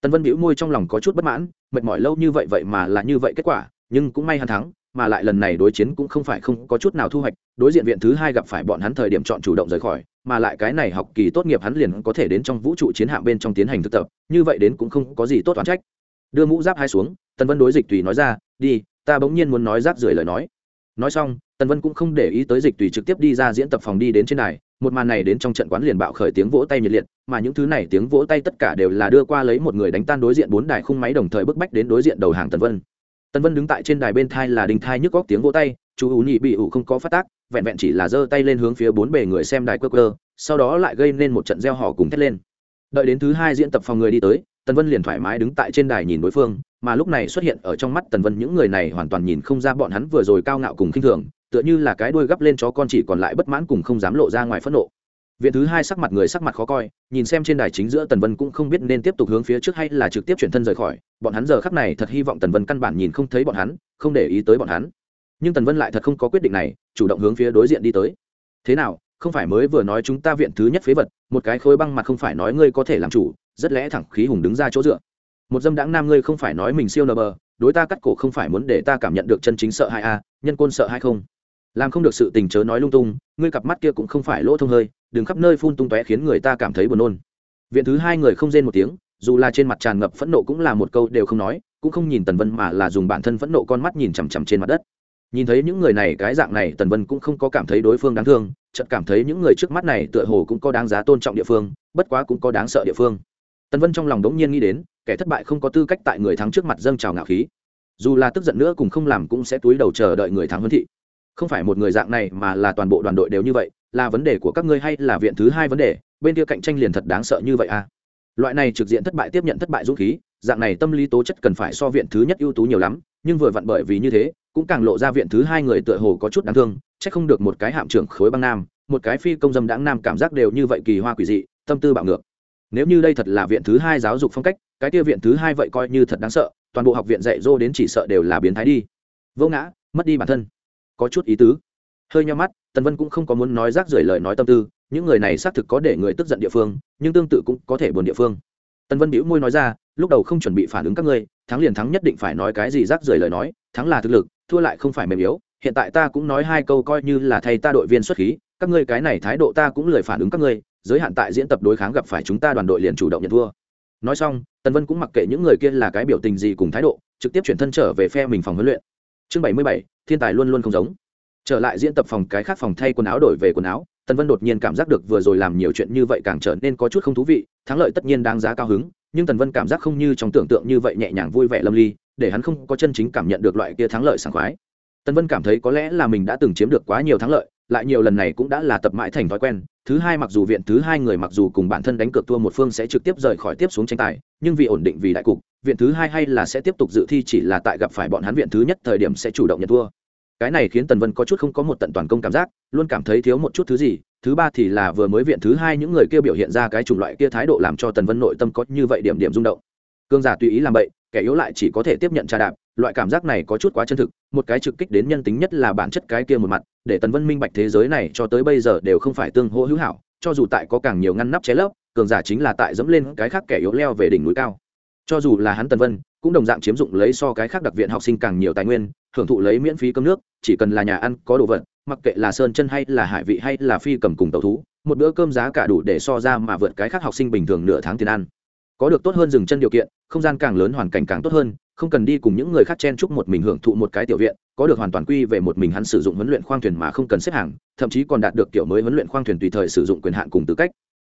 S1: tần vân bĩu môi trong lòng có chút bất mãn, mệt mỏi lâu như vậy vậy mà là như vậy kết quả, nhưng cũng may hắn thắng, mà lại lần này đối chiến cũng không phải không có chút nào thu hoạch, đối diện viện thứ hai gặp phải bọn hắn thời điểm chọn chủ động rời khỏi, mà lại cái này học kỳ tốt nghiệp hắn liền có thể đến trong vũ trụ chiến hạm bên trong tiến hành thực tập, như vậy đến cũng không có gì tốt toán trách đưa mũ giáp hai xuống, tần vân đối dịch tùy nói ra, đi, ta bỗng nhiên muốn nói giáp rưởi lời nói nói xong, tần vân cũng không để ý tới dịch tùy trực tiếp đi ra diễn tập phòng đi đến trên này một màn này đến trong trận quán liền bạo khởi tiếng vỗ tay nhiệt liệt, mà những thứ này tiếng vỗ tay tất cả đều là đưa qua lấy một người đánh tan đối diện bốn đài khung máy đồng thời bức bách đến đối diện đầu hàng tần vân. Tần vân đứng tại trên đài bên thai là đình thai nhức góc tiếng vỗ tay, chú ú nhị bị ủ không có phát tác, vẹn vẹn chỉ là giơ tay lên hướng phía bốn bề người xem đài quơ cơ sau đó lại gây nên một trận gieo họ cùng thét lên. Đợi đến thứ hai diễn tập phòng người đi tới, tần vân liền thoải mái đứng tại trên đài nhìn đối phương, mà lúc này xuất hiện ở trong mắt tần vân những người này hoàn toàn nhìn không ra bọn hắn vừa rồi cao ngạo cùng khinh thường tựa như là cái đuôi gấp lên chó con chỉ còn lại bất mãn cùng không dám lộ ra ngoài phẫn nộ. Viện thứ hai sắc mặt người sắc mặt khó coi, nhìn xem trên đài chính giữa tần vân cũng không biết nên tiếp tục hướng phía trước hay là trực tiếp chuyển thân rời khỏi, bọn hắn giờ khắc này thật hy vọng tần vân căn bản nhìn không thấy bọn hắn, không để ý tới bọn hắn. Nhưng tần vân lại thật không có quyết định này, chủ động hướng phía đối diện đi tới. Thế nào, không phải mới vừa nói chúng ta viện thứ nhất phế vật, một cái khối băng mặt không phải nói ngươi có thể làm chủ, rất lẽ thẳng khí hùng đứng ra chỗ dựa. Một dâm đãng nam ngươi không phải nói mình siêu nờ bờ, đối ta cắt cổ không phải muốn để ta cảm nhận được chân chính sợ hãi a nhân côn sợ hay không? Làm không được sự tình chớ nói lung tung, ngươi cặp mắt kia cũng không phải lỗ thông hơi, đừng khắp nơi phun tung tóe khiến người ta cảm thấy buồn nôn. Viện thứ hai người không rên một tiếng, dù là trên mặt tràn ngập phẫn nộ cũng là một câu đều không nói, cũng không nhìn tần vân mà là dùng bản thân phẫn nộ con mắt nhìn chằm chằm trên mặt đất. Nhìn thấy những người này, cái dạng này tần vân cũng không có cảm thấy đối phương đáng thương, chợt cảm thấy những người trước mắt này tựa hồ cũng có đáng giá tôn trọng địa phương, bất quá cũng có đáng sợ địa phương. Tần vân trong lòng đống nhiên nghĩ đến, kẻ thất bại không có tư cách tại người thắng trước mặt dâng trào ngạo khí. Dù là tức giận nữa cùng không làm cũng sẽ túi đầu chờ đợi người thắng huấn thị không phải một người dạng này mà là toàn bộ đoàn đội đều như vậy, là vấn đề của các ngươi hay là viện thứ hai vấn đề, bên kia cạnh tranh liền thật đáng sợ như vậy à? Loại này trực diện thất bại tiếp nhận thất bại dũng khí, dạng này tâm lý tố chất cần phải so viện thứ nhất ưu tú nhiều lắm, nhưng vừa vặn bởi vì như thế, cũng càng lộ ra viện thứ hai người tựa hồ có chút đáng thương c h ắ c không được một cái hạm trưởng khối băng nam, một cái phi công dâm đáng nam cảm giác đều như vậy kỳ hoa quỷ dị, tâm tư bạo ngược. Nếu như đây thật là viện thứ hai giáo dục phong cách, cái kia viện thứ hai vậy coi như thật đáng sợ, toàn bộ học viện dạy dô đến chỉ sợ đều là biến thái đi. Vô ngã, mất đi bản thân có chút ý tứ. Hơi nhau mắt, tần vân cũng không có muốn nói rác rưởi lời nói tâm tư, những người này xác thực có để người tức giận địa phương, nhưng tương tự cũng có thể buồn địa phương. Tần vân bĩu môi nói ra, lúc đầu không chuẩn bị phản ứng các ngươi, thắng liền thắng nhất định phải nói cái gì rác rưởi lời nói, thắng là thực lực, thua lại không phải mềm yếu. Hiện tại ta cũng nói hai câu coi như là thay ta đội viên xuất khí, các ngươi cái này thái độ ta cũng lười phản ứng các ngươi, giới hạn tại diễn tập đối kháng gặp phải chúng ta đoàn đội liền chủ động nhận thua. Nói xong, tần vân cũng mặc kệ những người kia là cái biểu tình gì cùng thái độ, trực tiếp chuyển thân trở về phe mình phòng huấn luyện chương bảy mươi bảy, thiên tài luôn luôn không giống. Trở lại diễn tập phòng cái khác phòng thay quần áo đổi về quần áo, tần vân đột nhiên cảm giác được vừa rồi làm nhiều chuyện như vậy càng trở nên có chút không thú vị, thắng lợi tất nhiên đáng giá cao hứng, nhưng tần vân cảm giác không như trong tưởng tượng như vậy nhẹ nhàng vui vẻ lâm ly, để hắn không có chân chính cảm nhận được loại kia thắng lợi sảng khoái. Tần vân cảm thấy có lẽ là mình đã từng chiếm được quá nhiều thắng lợi lại nhiều lần này cũng đã là tập mãi thành thói quen. Thứ hai mặc dù viện, thứ hai người mặc dù cùng bản thân đánh cược thua một phương sẽ trực tiếp rời khỏi tiếp xuống tranh tài, nhưng vì ổn định vì đại cục, viện thứ hai hay là sẽ tiếp tục dự thi chỉ là tại gặp phải bọn hắn viện thứ nhất thời điểm sẽ chủ động nhận thua. Cái này khiến tần vân có chút không có một tận toàn công cảm giác, luôn cảm thấy thiếu một chút thứ gì. Thứ ba thì là vừa mới viện thứ hai những người kia biểu hiện ra cái chủng loại kia thái độ làm cho tần vân nội tâm có như vậy điểm điểm rung động. Cương giả tùy ý làm vậy kẻ yếu lại chỉ có thể tiếp nhận trà đạp loại cảm giác này có chút quá chân thực, một cái trực kích đến nhân tính nhất là bản chất cái kia một mặt, để tần vân minh bạch thế giới này cho tới bây giờ đều không phải tương hỗ hữu hảo, cho dù tại có càng nhiều ngăn nắp ché lấp, cường giả chính là tại dẫm lên cái khác kẻ yếu leo về đỉnh núi cao. Cho dù là hắn tần vân, cũng đồng dạng chiếm dụng lấy so cái khác đặc viện học sinh càng nhiều tài nguyên, hưởng thụ lấy miễn phí cơm nước, chỉ cần là nhà ăn, có đồ vật, mặc kệ là sơn chân hay là hải vị hay là phi cầm cùng tàu thú, một bữa cơm giá cả đủ để so ra mà vượt cái khác học sinh bình thường nửa tháng tiền ăn. Có được tốt hơn dừng chân điều kiện, không gian càng lớn hoàn cảnh càng tốt hơn không cần đi cùng những người khác chen chúc một mình hưởng thụ một cái tiểu viện, có được hoàn toàn quy về một mình hắn sử dụng huấn luyện khoang thuyền mà không cần xếp hàng, thậm chí còn đạt được kiểu mới huấn luyện khoang thuyền tùy thời sử dụng quyền hạn cùng tư cách.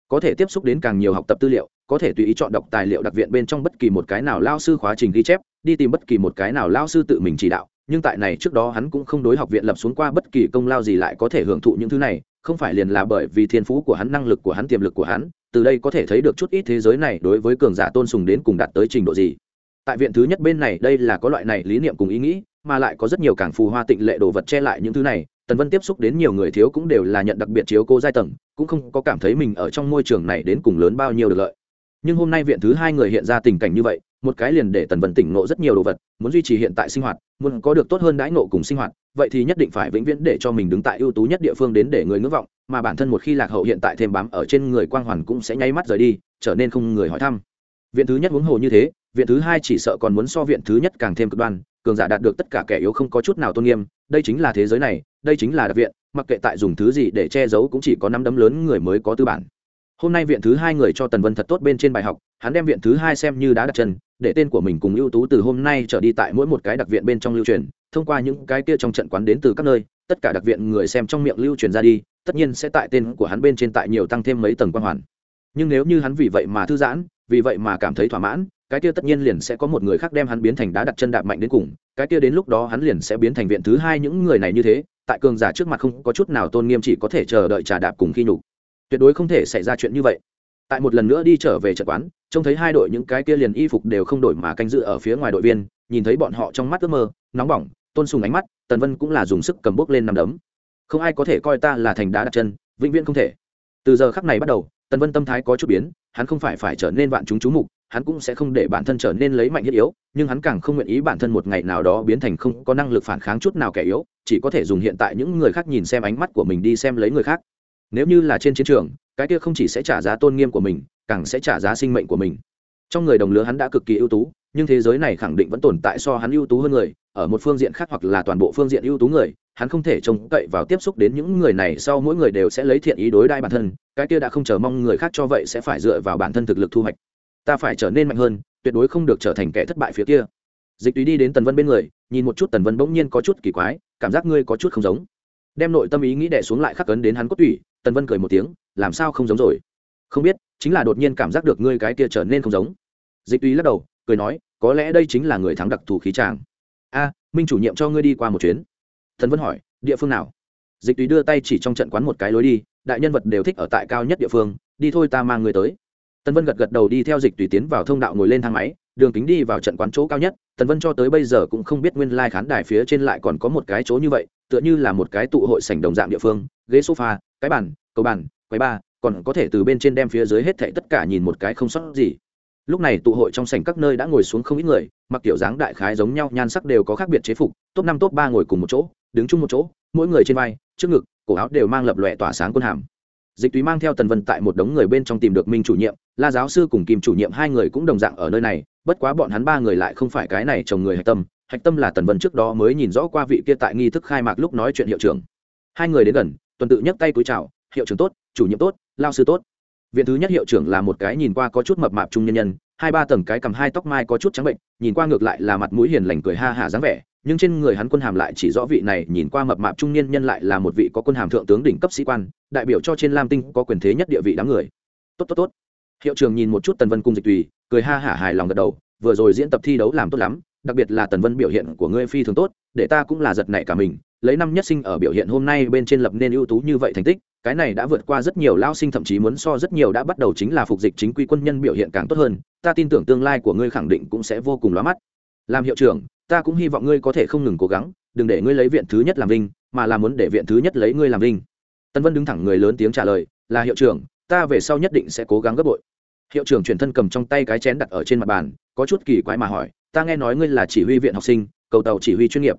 S1: Có thể tiếp xúc đến càng nhiều học tập tư liệu, có thể tùy ý chọn đọc tài liệu đặc viện bên trong bất kỳ một cái nào lao sư khóa trình ghi chép, đi tìm bất kỳ một cái nào lao sư tự mình chỉ đạo, nhưng tại này trước đó hắn cũng không đối học viện lập xuống qua bất kỳ công lao gì lại có thể hưởng thụ những thứ này, không phải liền là bởi vì thiên phú của hắn, năng lực của hắn, tiềm lực của hắn, từ đây có thể thấy được chút ít thế giới này đối với cường giả tôn sùng đến cùng đạt tới trình độ gì tại viện thứ nhất bên này, đây là có loại này lý niệm cùng ý nghĩ, mà lại có rất nhiều cảng phù hoa tịnh lệ đồ vật che lại những thứ này. Tần vân tiếp xúc đến nhiều người thiếu cũng đều là nhận đặc biệt chiếu cố giai tầng, cũng không có cảm thấy mình ở trong môi trường này đến cùng lớn bao nhiêu được lợi. Nhưng hôm nay viện thứ hai người hiện ra tình cảnh như vậy, một cái liền để tần vân tỉnh ngộ rất nhiều đồ vật, muốn duy trì hiện tại sinh hoạt, muốn có được tốt hơn đãi ngộ cùng sinh hoạt, vậy thì nhất định phải vĩnh viễn để cho mình đứng tại ưu tú nhất địa phương đến để người ngưỡng vọng, mà bản thân một khi lạc hậu hiện tại thêm bám ở trên người quang hoàn cũng sẽ nháy mắt rời đi, trở nên không người hỏi thăm. Viện thứ nhất huống hồ như thế viện thứ hai chỉ sợ còn muốn so viện thứ nhất càng thêm cực đoan, cường giả đạt được tất cả kẻ yếu không có chút nào tôn nghiêm, đây chính là thế giới này, đây chính là đặc viện, mặc kệ tại dùng thứ gì để che giấu cũng chỉ có năm đấm lớn người mới có tư bản. Hôm nay viện thứ hai người cho tần vân thật tốt bên trên bài học, hắn đem viện thứ hai xem như đã đặt chân, để tên của mình cùng ưu tú từ hôm nay trở đi tại mỗi một cái đặc viện bên trong lưu truyền, thông qua những cái kia trong trận quán đến từ các nơi, tất cả đặc viện người xem trong miệng lưu truyền ra đi, tất nhiên sẽ tại tên của hắn bên trên tại nhiều tăng thêm mấy tầng quan hoàn. Nhưng nếu như hắn vì vậy mà thư giãn, vì vậy mà cảm thấy thỏa mãn cái kia tất nhiên liền sẽ có một người khác đem hắn biến thành đá đặt chân đạp mạnh đến cùng, cái kia đến lúc đó hắn liền sẽ biến thành viện thứ hai những người này như thế, tại cường giả trước mặt không có chút nào tôn nghiêm chỉ có thể chờ đợi trả đạp cùng khi nhục. Tuyệt đối không thể xảy ra chuyện như vậy. Tại một lần nữa đi trở về trận quán, trông thấy hai đội những cái kia liền y phục đều không đổi mà canh dự ở phía ngoài đội viên, nhìn thấy bọn họ trong mắt ước mơ, nóng bỏng, tôn sùng ánh mắt, tần vân cũng là dùng sức cầm bốc lên nằm đấm. Không ai có thể coi ta là thành đá đặt chân, vĩnh viễn không thể. Từ giờ khắc này bắt đầu, tần vân tâm thái có chút biến, hắn không phải phải trở nên vạn chúng chú mục hắn cũng sẽ không để bản thân trở nên lấy mạnh thiết yếu, nhưng hắn càng không nguyện ý bản thân một ngày nào đó biến thành không có năng lực phản kháng chút nào kẻ yếu, chỉ có thể dùng hiện tại những người khác nhìn xem ánh mắt của mình đi xem lấy người khác. Nếu như là trên chiến trường, cái kia không chỉ sẽ trả giá tôn nghiêm của mình, càng sẽ trả giá sinh mệnh của mình. Trong người đồng lứa hắn đã cực kỳ ưu tú, nhưng thế giới này khẳng định vẫn tồn tại so hắn ưu tú hơn người, ở một phương diện khác hoặc là toàn bộ phương diện ưu tú người, hắn không thể trông cậy vào tiếp xúc đến những người này sau mỗi người đều sẽ lấy thiện ý đối đai bản thân, cái kia đã không chờ mong người khác cho vậy sẽ phải dựa vào bản thân thực lực thu hoạch ta phải trở nên mạnh hơn, tuyệt đối không được trở thành kẻ thất bại phía kia. Dịch túy đi đến tần vân bên người, nhìn một chút tần vân bỗng nhiên có chút kỳ quái, cảm giác ngươi có chút không giống. Đem nội tâm ý nghĩ đẻ xuống lại khắc cấn đến hắn cốt tủy, tần vân cười một tiếng, làm sao không giống rồi? Không biết, chính là đột nhiên cảm giác được ngươi cái kia trở nên không giống. Dịch túy lắc đầu, cười nói, có lẽ đây chính là người thắng đặc thù khí tràng a, minh chủ nhiệm cho ngươi đi qua một chuyến. Tần vân hỏi, địa phương nào? Dịch túy đưa tay chỉ trong trận quán một cái lối đi, đại nhân vật đều thích ở tại cao nhất địa phương, đi thôi ta mang người tới tần vân gật gật đầu đi theo dịch tùy tiến vào thông đạo ngồi lên thang máy, đường kính đi vào trận quán chỗ cao nhất. Tần vân cho tới bây giờ cũng không biết nguyên lai khán đài phía trên lại còn có một cái chỗ như vậy, tựa như là một cái tụ hội sảnh đồng dạng địa phương, ghế sofa, cái bàn, cầu bàn, quầy ba còn có thể từ bên trên đem phía dưới hết thảy tất cả nhìn một cái không sót gì. Lúc này tụ hội trong sảnh các nơi đã ngồi xuống không ít người, mặc kiểu dáng đại khái giống nhau, nhan sắc đều có khác biệt chế phục, top năm, top ba ngồi cùng một chỗ, đứng chung một chỗ, mỗi người trên vai, trước ngực, cổ áo đều mang lập lòe tỏa sáng quân hàm dịch túy mang theo tần vân tại một đống người bên trong tìm được minh chủ nhiệm, la giáo sư cùng kim chủ nhiệm hai người cũng đồng dạng ở nơi này, bất quá bọn hắn ba người lại không phải cái này chồng người hạch tâm. Hạch tâm là tần vân trước đó mới nhìn rõ qua vị kia tại nghi thức khai mạc lúc nói chuyện hiệu trưởng. Hai người đến gần, tuần tự nhấc tay cúi chào, hiệu trưởng tốt, chủ nhiệm tốt, lao sư tốt. Viện thứ nhất hiệu trưởng là một cái nhìn qua có chút mập mạp trung nhân nhân, hai ba tầng cái cầm hai tóc mai có chút trắng bệnh, nhìn qua ngược lại là mặt mũi hiền lành cười ha hả dáng vẻ nhưng trên người hắn quân hàm lại chỉ rõ vị này nhìn qua mập mạp trung niên nhân lại là một vị có quân hàm thượng tướng đỉnh cấp sĩ quan, đại biểu cho trên lam tinh có quyền thế nhất địa vị đám người. Tốt tốt tốt. Hiệu trưởng nhìn một chút tần vân cung dịch tùy, cười ha hả hài lòng gật đầu, vừa rồi diễn tập thi đấu làm tốt lắm, đặc biệt là tần vân biểu hiện của ngươi phi thường tốt, để ta cũng là giật nảy cả mình, lấy năm nhất sinh ở biểu hiện hôm nay bên trên lập nên ưu tú như vậy thành tích, cái này đã vượt qua rất nhiều lao sinh thậm chí muốn so rất nhiều đã bắt đầu chính là phục dịch chính quy quân nhân biểu hiện càng tốt hơn, ta tin tưởng tương lai của ngươi khẳng định cũng sẽ vô cùng lóa mắt. Làm hiệu trưởng ta cũng hy vọng ngươi có thể không ngừng cố gắng, đừng để ngươi lấy viện thứ nhất làm linh mà là muốn để viện thứ nhất lấy ngươi làm linh tân vân đứng thẳng người lớn tiếng trả lời, là hiệu trưởng, ta về sau nhất định sẽ cố gắng gấp bội. Hiệu trưởng chuyển thân cầm trong tay cái chén đặt ở trên mặt bàn, có chút kỳ quái mà hỏi, ta nghe nói ngươi là chỉ huy viện học sinh, cầu tàu chỉ huy chuyên nghiệp.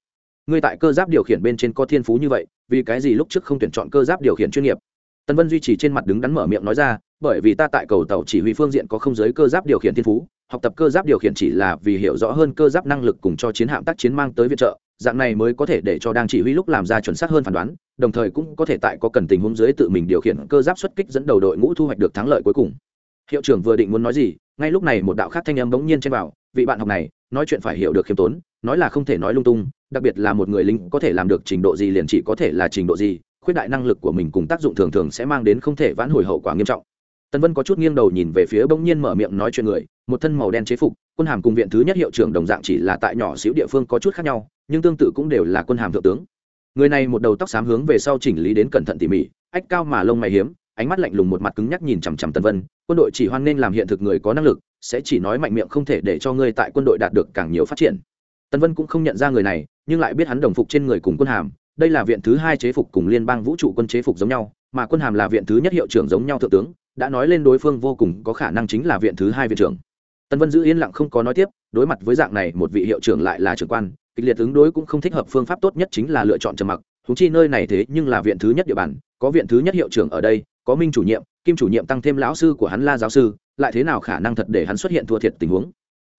S1: Ngươi tại cơ giáp điều khiển bên trên có thiên phú như vậy, vì cái gì lúc trước không tuyển chọn cơ giáp điều khiển chuyên nghiệp? Tân vân duy trì trên mặt đứng đắn mở miệng nói ra, bởi vì ta tại cầu tàu chỉ huy phương diện có không giới cơ giáp điều khiển thiên phú học tập cơ giáp điều khiển chỉ là vì hiểu rõ hơn cơ giáp năng lực cùng cho chiến hạm tác chiến mang tới viện trợ, dạng này mới có thể để cho đang chỉ huy lúc làm ra chuẩn xác hơn phán đoán, đồng thời cũng có thể tại có cần tình huống dưới tự mình điều khiển cơ giáp xuất kích dẫn đầu đội ngũ thu hoạch được thắng lợi cuối cùng. Hiệu trưởng vừa định muốn nói gì, ngay lúc này một đạo khác thanh âm bỗng nhiên trên vào vị bạn học này, nói chuyện phải hiểu được khiêm tốn, nói là không thể nói lung tung, đặc biệt là một người lính có thể làm được trình độ gì liền chỉ có thể là trình độ gì, khuyết đại năng lực của mình cùng tác dụng thường thường sẽ mang đến không thể vãn hồi hậu quả nghiêm trọng. Tần vân có chút nghiêng đầu nhìn về phía bỗng nhiên mở miệng nói chuyện người một thân màu đen chế phục, quân hàm cùng viện thứ nhất hiệu trưởng đồng dạng chỉ là tại nhỏ xíu địa phương có chút khác nhau, nhưng tương tự cũng đều là quân hàm thượng tướng. Người này một đầu tóc xám hướng về sau chỉnh lý đến cẩn thận tỉ mỉ, ách cao mà lông mày hiếm, ánh mắt lạnh lùng một mặt cứng nhắc nhìn chằm chằm Tân vân, quân đội chỉ hoan nên làm hiện thực người có năng lực, sẽ chỉ nói mạnh miệng không thể để cho ngươi tại quân đội đạt được càng nhiều phát triển. Tân vân cũng không nhận ra người này, nhưng lại biết hắn đồng phục trên người cùng quân hàm, đây là viện thứ hai chế phục cùng liên bang vũ trụ quân chế phục giống nhau, mà quân hàm là viện thứ nhất hiệu trưởng giống nhau thượng tướng, đã nói lên đối phương vô cùng có khả năng chính là viện thứ hai viện trưởng. Tân vân giữ yên lặng không có nói tiếp, đối mặt với dạng này, một vị hiệu trưởng lại là trưởng quan, kịch liệt ứng đối cũng không thích hợp, phương pháp tốt nhất chính là lựa chọn trầm mặc. Thú chi nơi này thế nhưng là viện thứ nhất địa bàn, có viện thứ nhất hiệu trưởng ở đây, có minh chủ nhiệm, kim chủ nhiệm tăng thêm lão sư của hắn la giáo sư, lại thế nào khả năng thật để hắn xuất hiện thua thiệt tình huống?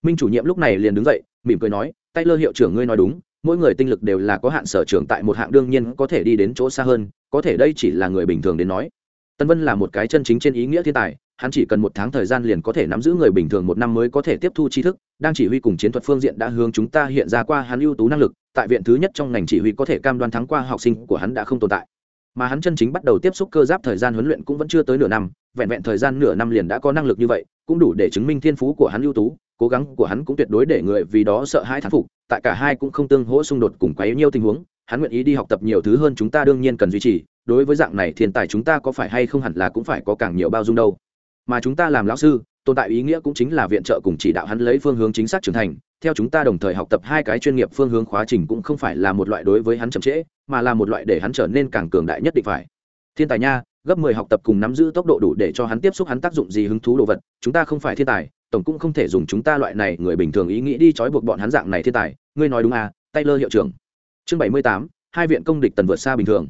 S1: Minh chủ nhiệm lúc này liền đứng dậy, mỉm cười nói tay lơ hiệu trưởng ngươi nói đúng, mỗi người tinh lực đều là có hạn, sở trường tại một hạng đương nhiên có thể đi đến chỗ xa hơn, có thể đây chỉ là người bình thường đến nói. Tân vân là một cái chân chính trên ý nghĩa thiên tài hắn chỉ cần một tháng thời gian liền có thể nắm giữ người bình thường một năm mới có thể tiếp thu tri thức, đang chỉ huy cùng chiến thuật phương diện đã hướng chúng ta hiện ra qua hắn ưu tú năng lực, tại viện thứ nhất trong ngành chỉ huy có thể cam đoan thắng qua học sinh của hắn đã không tồn tại. Mà hắn chân chính bắt đầu tiếp xúc cơ giáp thời gian huấn luyện cũng vẫn chưa tới nửa năm, vẹn vẹn thời gian nửa năm liền đã có năng lực như vậy, cũng đủ để chứng minh thiên phú của hắn ưu tú, cố gắng của hắn cũng tuyệt đối để người vì đó sợ hãi thán phục, tại cả hai cũng không tương hỗ xung đột cùng quấy nhiều tình huống, hắn nguyện ý đi học tập nhiều thứ hơn chúng ta đương nhiên cần duy trì, đối với dạng này thiên tài chúng ta có phải hay không hẳn là cũng phải có càng nhiều bao dung đâu mà chúng ta làm lão sư, tồn tại ý nghĩa cũng chính là viện trợ cùng chỉ đạo hắn lấy phương hướng chính xác trưởng thành. Theo chúng ta đồng thời học tập hai cái chuyên nghiệp phương hướng khóa trình cũng không phải là một loại đối với hắn chậm trễ, mà là một loại để hắn trở nên càng cường đại nhất định phải. Thiên tài nha, gấp mười học tập cùng nắm giữ tốc độ đủ để cho hắn tiếp xúc hắn tác dụng gì hứng thú đồ vật, chúng ta không phải thiên tài, tổng cũng không thể dùng chúng ta loại này người bình thường ý nghĩ đi trói buộc bọn hắn dạng này thiên tài. Ngươi nói đúng à taylor hiệu trưởng. Chương bảy mươi tám, hai viện công địch tần vượt xa bình thường.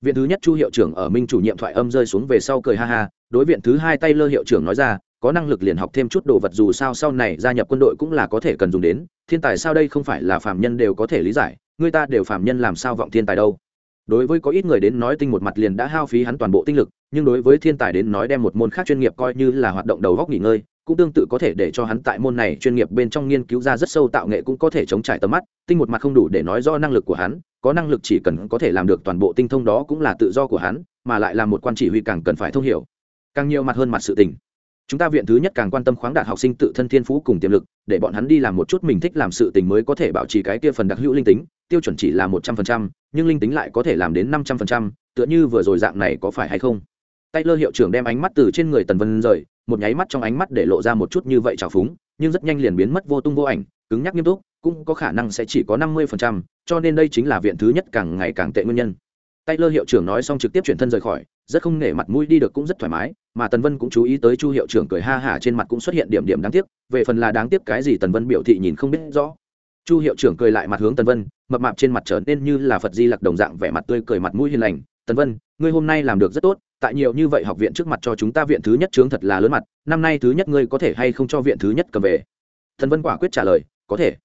S1: Viện thứ nhất chu hiệu trưởng ở minh chủ nhiệm thoại âm rơi xuống về sau cười ha ha đối viện thứ hai tay lơ hiệu trưởng nói ra, có năng lực liền học thêm chút đồ vật dù sao sau này gia nhập quân đội cũng là có thể cần dùng đến, thiên tài sao đây không phải là phạm nhân đều có thể lý giải, người ta đều phạm nhân làm sao vọng thiên tài đâu. Đối với có ít người đến nói tinh một mặt liền đã hao phí hắn toàn bộ tinh lực, nhưng đối với thiên tài đến nói đem một môn khác chuyên nghiệp coi như là hoạt động đầu góc nghỉ ngơi, cũng tương tự có thể để cho hắn tại môn này chuyên nghiệp bên trong nghiên cứu ra rất sâu tạo nghệ cũng có thể chống trải tầm mắt, tinh một mặt không đủ để nói do năng lực của hắn, có năng lực chỉ cần có thể làm được toàn bộ tinh thông đó cũng là tự do của hắn, mà lại là một quan chỉ huy càng cần phải thông hiểu càng nhiều mặt hơn mặt sự tình. Chúng ta viện thứ nhất càng quan tâm khoáng đạt học sinh tự thân thiên phú cùng tiềm lực để bọn hắn đi làm một chút mình thích làm sự tình mới có thể bảo trì cái kia phần đặc hữu linh tính tiêu chuẩn chỉ là một trăm phần trăm nhưng linh tính lại có thể làm đến năm trăm phần trăm tựa như vừa rồi dạng này có phải hay không? Tay lơ hiệu trưởng đem ánh mắt từ trên người tần vân rời một nháy mắt trong ánh mắt để lộ ra một chút như vậy trào phúng nhưng rất nhanh liền biến mất vô tung vô ảnh cứng nhắc nghiêm túc cũng có khả năng sẽ chỉ có năm mươi phần trăm, cho nên đây chính là viện thứ nhất càng ngày càng tệ nguyên nhân. Taylor hiệu trưởng nói xong trực tiếp chuyển thân rời khỏi, rất không nể mặt mũi đi được cũng rất thoải mái, mà Tần Vân cũng chú ý tới Chu hiệu trưởng cười ha hả trên mặt cũng xuất hiện điểm điểm đáng tiếc, về phần là đáng tiếc cái gì Tần Vân biểu thị nhìn không biết rõ. Chu hiệu trưởng cười lại mặt hướng Tần Vân, mập mạp trên mặt trở nên như là Phật Di Lặc đồng dạng vẻ mặt tươi cười mặt mũi hiền lành, "Tần Vân, ngươi hôm nay làm được rất tốt, tại nhiều như vậy học viện trước mặt cho chúng ta viện thứ nhất chướng thật là lớn mặt, năm nay thứ nhất ngươi có thể hay không cho viện thứ nhất cầm về?" Tần Vân quả quyết trả lời, "Có thể."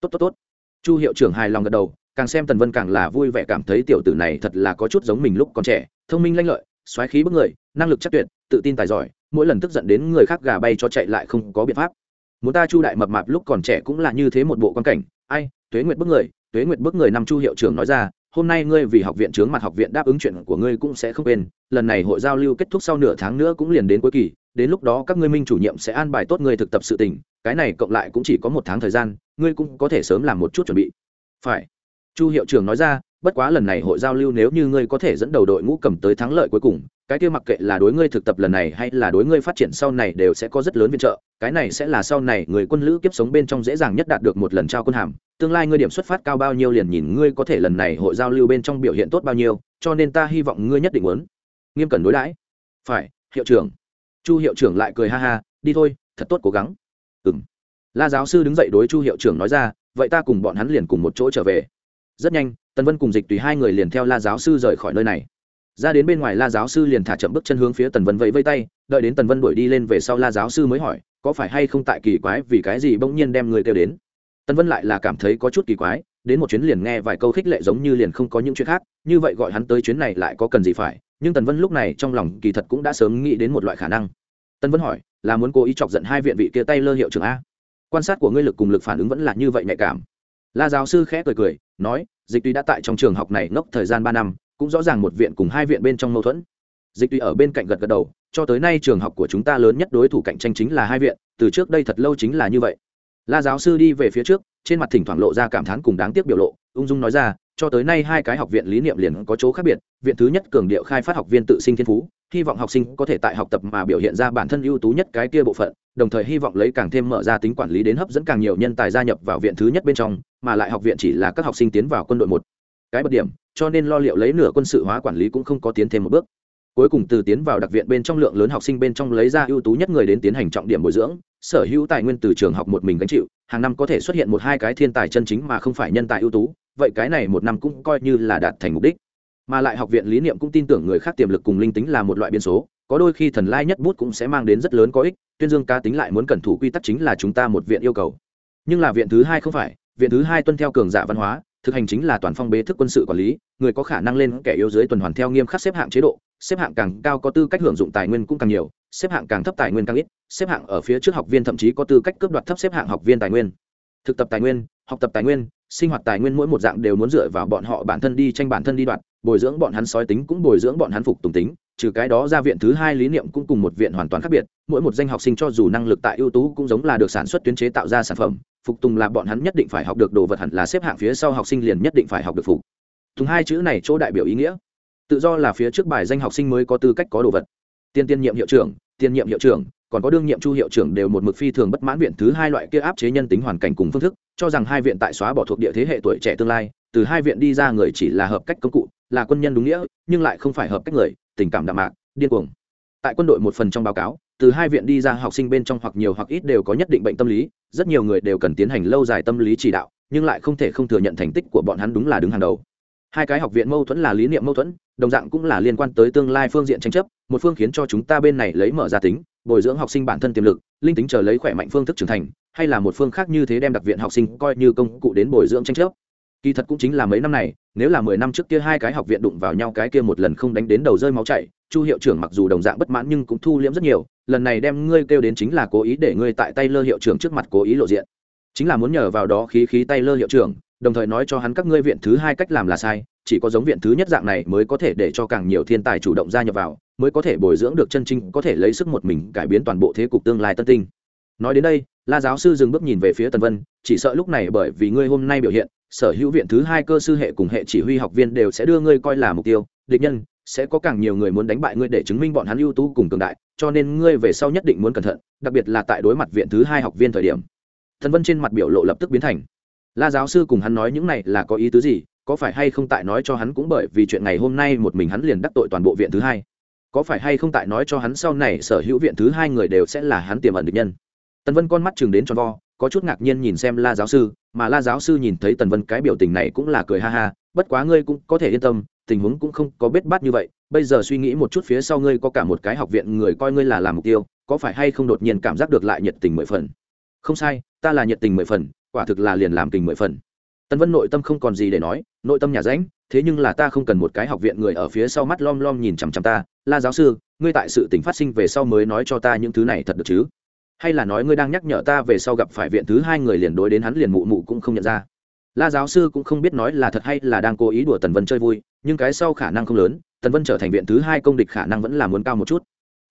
S1: "Tốt tốt tốt." Chu hiệu trưởng hài lòng gật đầu, càng xem tần vân càng là vui vẻ cảm thấy tiểu tử này thật là có chút giống mình lúc còn trẻ thông minh lanh lợi xoáy khí bức người, năng lực chắc tuyệt, tự tin tài giỏi, mỗi lần tức giận đến người khác gà bay cho chạy lại không có biện pháp. Muốn ta chu đại mập mạp lúc còn trẻ cũng là như thế một bộ quan cảnh. Ai, tuế nguyệt bức người, tuế nguyệt bức người năm chu hiệu trưởng nói ra, hôm nay ngươi vì học viện trướng mặt học viện đáp ứng chuyện của ngươi cũng sẽ không quên, lần này hội giao lưu kết thúc sau nửa tháng nữa cũng liền đến cuối kỳ, đến lúc đó các ngươi minh chủ nhiệm sẽ an bài tốt ngươi thực tập sự tình, cái này cộng lại cũng chỉ có một tháng thời gian, ngươi cũng có thể sớm làm một chút chuẩn bị. Phải. Chu hiệu trưởng nói ra bất quá lần này hội giao lưu nếu như ngươi có thể dẫn đầu đội ngũ cầm tới thắng lợi cuối cùng, cái kia mặc kệ là đối ngươi thực tập lần này hay là đối ngươi phát triển sau này đều sẽ có rất lớn viện trợ, cái này sẽ là sau này người quân lữ kiếp sống bên trong dễ dàng nhất đạt được một lần trao quân hàm. Tương lai ngươi điểm xuất phát cao bao nhiêu liền nhìn ngươi có thể lần này hội giao lưu bên trong biểu hiện tốt bao nhiêu, cho nên ta hy vọng ngươi nhất định muốn. Nghiêm cẩn đối đãi. Phải, hiệu trưởng. Chu hiệu trưởng lại cười ha ha, đi thôi, thật tốt cố gắng. Ừng la giáo sư đứng dậy đối chu hiệu trưởng nói ra, vậy ta cùng bọn hắn liền cùng một chỗ trở về rất nhanh, tần vân cùng dịch tùy hai người liền theo la giáo sư rời khỏi nơi này. Ra đến bên ngoài la giáo sư liền thả chậm bước chân hướng phía tần vân vẫy vây tay, đợi đến tần vân đuổi đi lên về sau la giáo sư mới hỏi, có phải hay không tại kỳ quái vì cái gì bỗng nhiên đem người kêu đến? Tần vân lại là cảm thấy có chút kỳ quái, đến một chuyến liền nghe vài câu khích lệ giống như liền không có những chuyện khác, như vậy gọi hắn tới chuyến này lại có cần gì phải, nhưng tần vân lúc này trong lòng kỳ thật cũng đã sớm nghĩ đến một loại khả năng. Tần vân hỏi, là muốn cố ý chọc giận hai viện vị kia tay lơ hiệu trưởng a? Quan sát của ngươi lực cùng lực phản ứng vẫn là như vậy nhạy cảm la giáo sư khẽ cười cười, nói, dịch tuy đã tại trong trường học này ngốc thời gian ba năm, cũng rõ ràng một viện cùng hai viện bên trong mâu thuẫn. Dịch tuy ở bên cạnh gật gật đầu, cho tới nay trường học của chúng ta lớn nhất đối thủ cạnh tranh chính là hai viện, từ trước đây thật lâu chính là như vậy. La giáo sư đi về phía trước, trên mặt thỉnh thoảng lộ ra cảm thán cùng đáng tiếc biểu lộ, ung dung nói ra, cho tới nay hai cái học viện lý niệm liền có chỗ khác biệt, viện thứ nhất cường điệu khai phát học viên tự sinh thiên phú hy vọng học sinh có thể tại học tập mà biểu hiện ra bản thân ưu tú nhất cái kia bộ phận, đồng thời hy vọng lấy càng thêm mở ra tính quản lý đến hấp dẫn càng nhiều nhân tài gia nhập vào viện thứ nhất bên trong, mà lại học viện chỉ là các học sinh tiến vào quân đội một. Cái bậc điểm, cho nên lo liệu lấy nửa quân sự hóa quản lý cũng không có tiến thêm một bước. Cuối cùng từ tiến vào đặc viện bên trong lượng lớn học sinh bên trong lấy ra ưu tú nhất người đến tiến hành trọng điểm bồi dưỡng, sở hữu tài nguyên từ trường học một mình gánh chịu, hàng năm có thể xuất hiện một hai cái thiên tài chân chính mà không phải nhân tài ưu tú, vậy cái này một năm cũng coi như là đạt thành mục đích mà lại học viện lý niệm cũng tin tưởng người khác tiềm lực cùng linh tính là một loại biến số, có đôi khi thần lai nhất bút cũng sẽ mang đến rất lớn có ích, tuyên dương ca tính lại muốn cẩn thủ quy tắc chính là chúng ta một viện yêu cầu. Nhưng là viện thứ hai không phải, viện thứ hai tuân theo cường giả văn hóa, thực hành chính là toàn phong bế thức quân sự quản lý, người có khả năng lên kẻ yếu dưới tuần hoàn theo nghiêm khắc xếp hạng chế độ, xếp hạng càng cao có tư cách hưởng dụng tài nguyên cũng càng nhiều, xếp hạng càng thấp tài nguyên càng ít, xếp hạng ở phía trước học viên thậm chí có tư cách cướp đoạt thấp xếp hạng học viên tài nguyên. Thực tập tài nguyên, học tập tài nguyên, sinh hoạt tài nguyên mỗi một dạng đều muốn dựa vào bọn họ bản thân đi tranh bản thân đi đoạt bồi dưỡng bọn hắn sói tính cũng bồi dưỡng bọn hắn phục tùng tính, trừ cái đó ra viện thứ hai lý niệm cũng cùng một viện hoàn toàn khác biệt, mỗi một danh học sinh cho dù năng lực tại ưu tú cũng giống là được sản xuất tuyến chế tạo ra sản phẩm, phục tùng là bọn hắn nhất định phải học được đồ vật hẳn là xếp hạng phía sau học sinh liền nhất định phải học được phục. Tùng hai chữ này chỗ đại biểu ý nghĩa. Tự do là phía trước bài danh học sinh mới có tư cách có đồ vật. Tiên tiên nhiệm hiệu trưởng, tiên nhiệm hiệu trưởng, còn có đương nhiệm chu hiệu trưởng đều một mực phi thường bất mãn viện thứ hai loại kia áp chế nhân tính hoàn cảnh cùng phương thức, cho rằng hai viện tại xóa bỏ thuộc địa thế hệ tuổi trẻ tương lai từ hai viện đi ra người chỉ là hợp cách công cụ, là quân nhân đúng nghĩa, nhưng lại không phải hợp cách người, tình cảm đạm mạc, điên cuồng. Tại quân đội một phần trong báo cáo, từ hai viện đi ra học sinh bên trong hoặc nhiều hoặc ít đều có nhất định bệnh tâm lý, rất nhiều người đều cần tiến hành lâu dài tâm lý chỉ đạo, nhưng lại không thể không thừa nhận thành tích của bọn hắn đúng là đứng hàng đầu. Hai cái học viện mâu thuẫn là lý niệm mâu thuẫn, đồng dạng cũng là liên quan tới tương lai phương diện tranh chấp, một phương khiến cho chúng ta bên này lấy mở ra tính, bồi dưỡng học sinh bản thân tiềm lực, linh tính chờ lấy khỏe mạnh phương thức trưởng thành, hay là một phương khác như thế đem đặc viện học sinh coi như công cụ đến bồi dưỡng tranh chấp kỳ thật cũng chính là mấy năm này, nếu là mười năm trước kia hai cái học viện đụng vào nhau cái kia một lần không đánh đến đầu rơi máu chảy, chu hiệu trưởng mặc dù đồng dạng bất mãn nhưng cũng thu liễm rất nhiều, lần này đem ngươi kêu đến chính là cố ý để ngươi tại tay lơ hiệu trưởng trước mặt cố ý lộ diện. Chính là muốn nhờ vào đó khí khí tay lơ hiệu trưởng, đồng thời nói cho hắn các ngươi viện thứ hai cách làm là sai, chỉ có giống viện thứ nhất dạng này mới có thể để cho càng nhiều thiên tài chủ động gia nhập vào, mới có thể bồi dưỡng được chân chính, có thể lấy sức một mình cải biến toàn bộ thế cục tương lai tân tinh. Nói đến đây la giáo sư dừng bước nhìn về phía tần vân, chỉ sợ lúc này bởi vì ngươi hôm nay biểu hiện, sở hữu viện thứ hai cơ sư hệ cùng hệ chỉ huy học viên đều sẽ đưa ngươi coi là mục tiêu. Địch nhân, sẽ có càng nhiều người muốn đánh bại ngươi để chứng minh bọn hắn ưu tú cùng cường đại, cho nên ngươi về sau nhất định muốn cẩn thận, đặc biệt là tại đối mặt viện thứ hai học viên thời điểm. Thần vân trên mặt biểu lộ lập tức biến thành. La giáo sư cùng hắn nói những này là có ý tứ gì, có phải hay không tại nói cho hắn cũng bởi vì chuyện ngày hôm nay một mình hắn liền đắc tội toàn bộ viện thứ hai? Có phải hay không tại nói cho hắn sau này sở hữu viện thứ hai người đều sẽ là hắn tiềm ẩn được nhân? Tần vân con mắt chừng đến tròn vo, có chút ngạc nhiên nhìn xem la giáo sư, mà la giáo sư nhìn thấy tần vân cái biểu tình này cũng là cười ha ha, bất quá ngươi cũng có thể yên tâm, tình huống cũng không có bết bát như vậy, bây giờ suy nghĩ một chút phía sau ngươi có cả một cái học viện người coi ngươi là làm mục tiêu, có phải hay không đột nhiên cảm giác được lại nhiệt tình mười phần? Không sai, ta là nhiệt tình mười phần, quả thực là liền làm tình mười phần. Tần vân nội tâm không còn gì để nói, nội tâm nhà ránh thế nhưng là ta không cần một cái học viện người ở phía sau mắt lom lom nhìn chằm chằm ta, la giáo sư, ngươi tại sự tình phát sinh về sau mới nói cho ta những thứ này thật được chứ? Hay là nói ngươi đang nhắc nhở ta về sau gặp phải viện thứ hai người liền đối đến hắn liền mụ mụ cũng không nhận ra. La giáo sư cũng không biết nói là thật hay là đang cố ý đùa tần vân chơi vui, nhưng cái sau khả năng không lớn, tần vân trở thành viện thứ hai công địch khả năng vẫn là muốn cao một chút.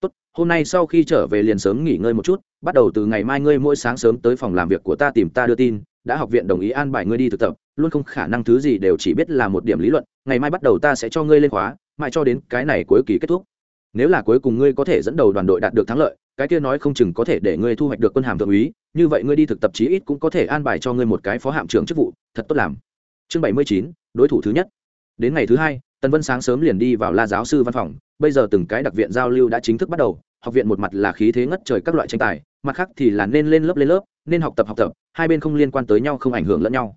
S1: Tốt, hôm nay sau khi trở về liền sớm nghỉ ngơi một chút, bắt đầu từ ngày mai ngươi mỗi sáng sớm tới phòng làm việc của ta tìm ta đưa tin, đã học viện đồng ý an bài ngươi đi thực tập, luôn không khả năng thứ gì đều chỉ biết là một điểm lý luận, ngày mai bắt đầu ta sẽ cho ngươi lên khóa, mãi cho đến cái này cuối kỳ kết thúc. Nếu là cuối cùng ngươi có thể dẫn đầu đoàn đội đạt được thắng lợi cái kia nói không chừng có thể để ngươi thu hoạch được quân hàm thượng úy, như vậy ngươi đi thực tập chí ít cũng có thể an bài cho ngươi một cái phó hạm trưởng chức vụ, thật tốt làm. Chương bảy mươi chín, đối thủ thứ nhất. Đến ngày thứ hai, tần vân sáng sớm liền đi vào la giáo sư văn phòng, bây giờ từng cái đặc viện giao lưu đã chính thức bắt đầu, học viện một mặt là khí thế ngất trời các loại tranh tài, mặt khác thì là nên lên lớp lên lớp, nên học tập học tập, hai bên không liên quan tới nhau, không ảnh hưởng lẫn nhau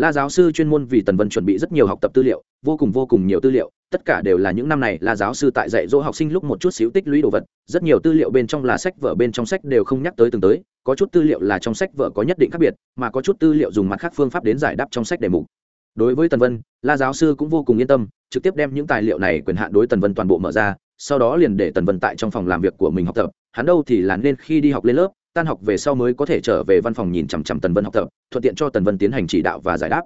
S1: la giáo sư chuyên môn vì tần vân chuẩn bị rất nhiều học tập tư liệu, vô cùng vô cùng nhiều tư liệu, tất cả đều là những năm này là giáo sư tại dạy dỗ học sinh lúc một chút xíu tích lũy đồ vật, rất nhiều tư liệu bên trong là sách vở, bên trong sách đều không nhắc tới từng tới, có chút tư liệu là trong sách vở có nhất định khác biệt, mà có chút tư liệu dùng mặt khác phương pháp đến giải đáp trong sách đề mục. Đối với tần vân, la giáo sư cũng vô cùng yên tâm, trực tiếp đem những tài liệu này quyền hạn đối tần vân toàn bộ mở ra, sau đó liền để tần vân tại trong phòng làm việc của mình học tập, hắn đâu thì là nên khi đi học lên lớp tan học về sau mới có thể trở về văn phòng nhìn chằm chằm tần vân học tập, thuận tiện cho tần vân tiến hành chỉ đạo và giải đáp.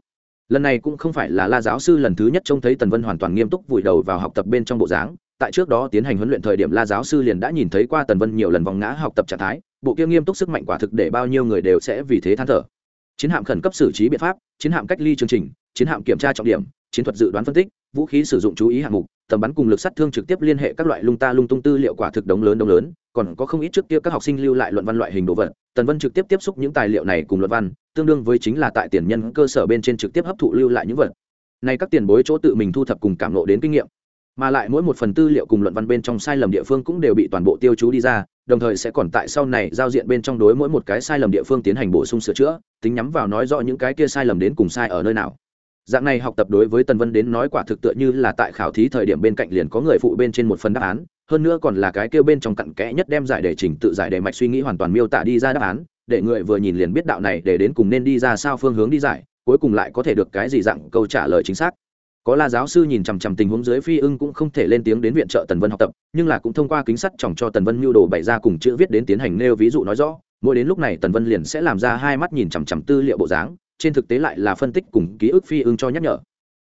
S1: Lần này cũng không phải là la giáo sư lần thứ nhất trông thấy tần vân hoàn toàn nghiêm túc vùi đầu vào học tập bên trong bộ dáng. Tại trước đó tiến hành huấn luyện thời điểm, la giáo sư liền đã nhìn thấy qua tần vân nhiều lần vòng ngã học tập trạng thái, bộ kia nghiêm túc sức mạnh quả thực để bao nhiêu người đều sẽ vì thế than thở. Chiến hạm khẩn cấp xử trí biện pháp, chiến hạm cách ly chương trình chiến hạm kiểm tra trọng điểm, chiến thuật dự đoán phân tích, vũ khí sử dụng chú ý hạng mục, tầm bắn cùng lực sát thương trực tiếp liên hệ các loại lung ta lung tung tư liệu quả thực đống lớn đống lớn, còn có không ít trước kia các học sinh lưu lại luận văn loại hình đồ vật. Tần vân trực tiếp tiếp xúc những tài liệu này cùng luận văn, tương đương với chính là tại tiền nhân cơ sở bên trên trực tiếp hấp thụ lưu lại những vật. Này các tiền bối chỗ tự mình thu thập cùng cảm lộ đến kinh nghiệm, mà lại mỗi một phần tư liệu cùng luận văn bên trong sai lầm địa phương cũng đều bị toàn bộ tiêu chú đi ra, đồng thời sẽ còn tại sau này giao diện bên trong đối mỗi một cái sai lầm địa phương tiến hành bổ sung sửa chữa, tính nhắm vào nói rõ những cái kia sai lầm đến cùng sai ở nơi nào dạng này học tập đối với tần vân đến nói quả thực tựa như là tại khảo thí thời điểm bên cạnh liền có người phụ bên trên một phần đáp án, hơn nữa còn là cái kêu bên trong cặn kẽ nhất đem giải đề trình tự giải đề mạch suy nghĩ hoàn toàn miêu tả đi ra đáp án, để người vừa nhìn liền biết đạo này để đến cùng nên đi ra sao phương hướng đi giải, cuối cùng lại có thể được cái gì dạng câu trả lời chính xác. Có là giáo sư nhìn chằm chằm tình huống dưới phi ưng cũng không thể lên tiếng đến viện trợ tần vân học tập, nhưng là cũng thông qua kính sắt chòng cho tần vân mưu đồ bày ra cùng chữ viết đến tiến hành nêu ví dụ nói rõ, mỗi đến lúc này tần vân liền sẽ làm ra hai mắt nhìn chằm chằm tư liệu bộ dáng trên thực tế lại là phân tích cùng ký ức phi ưng cho nhắc nhở.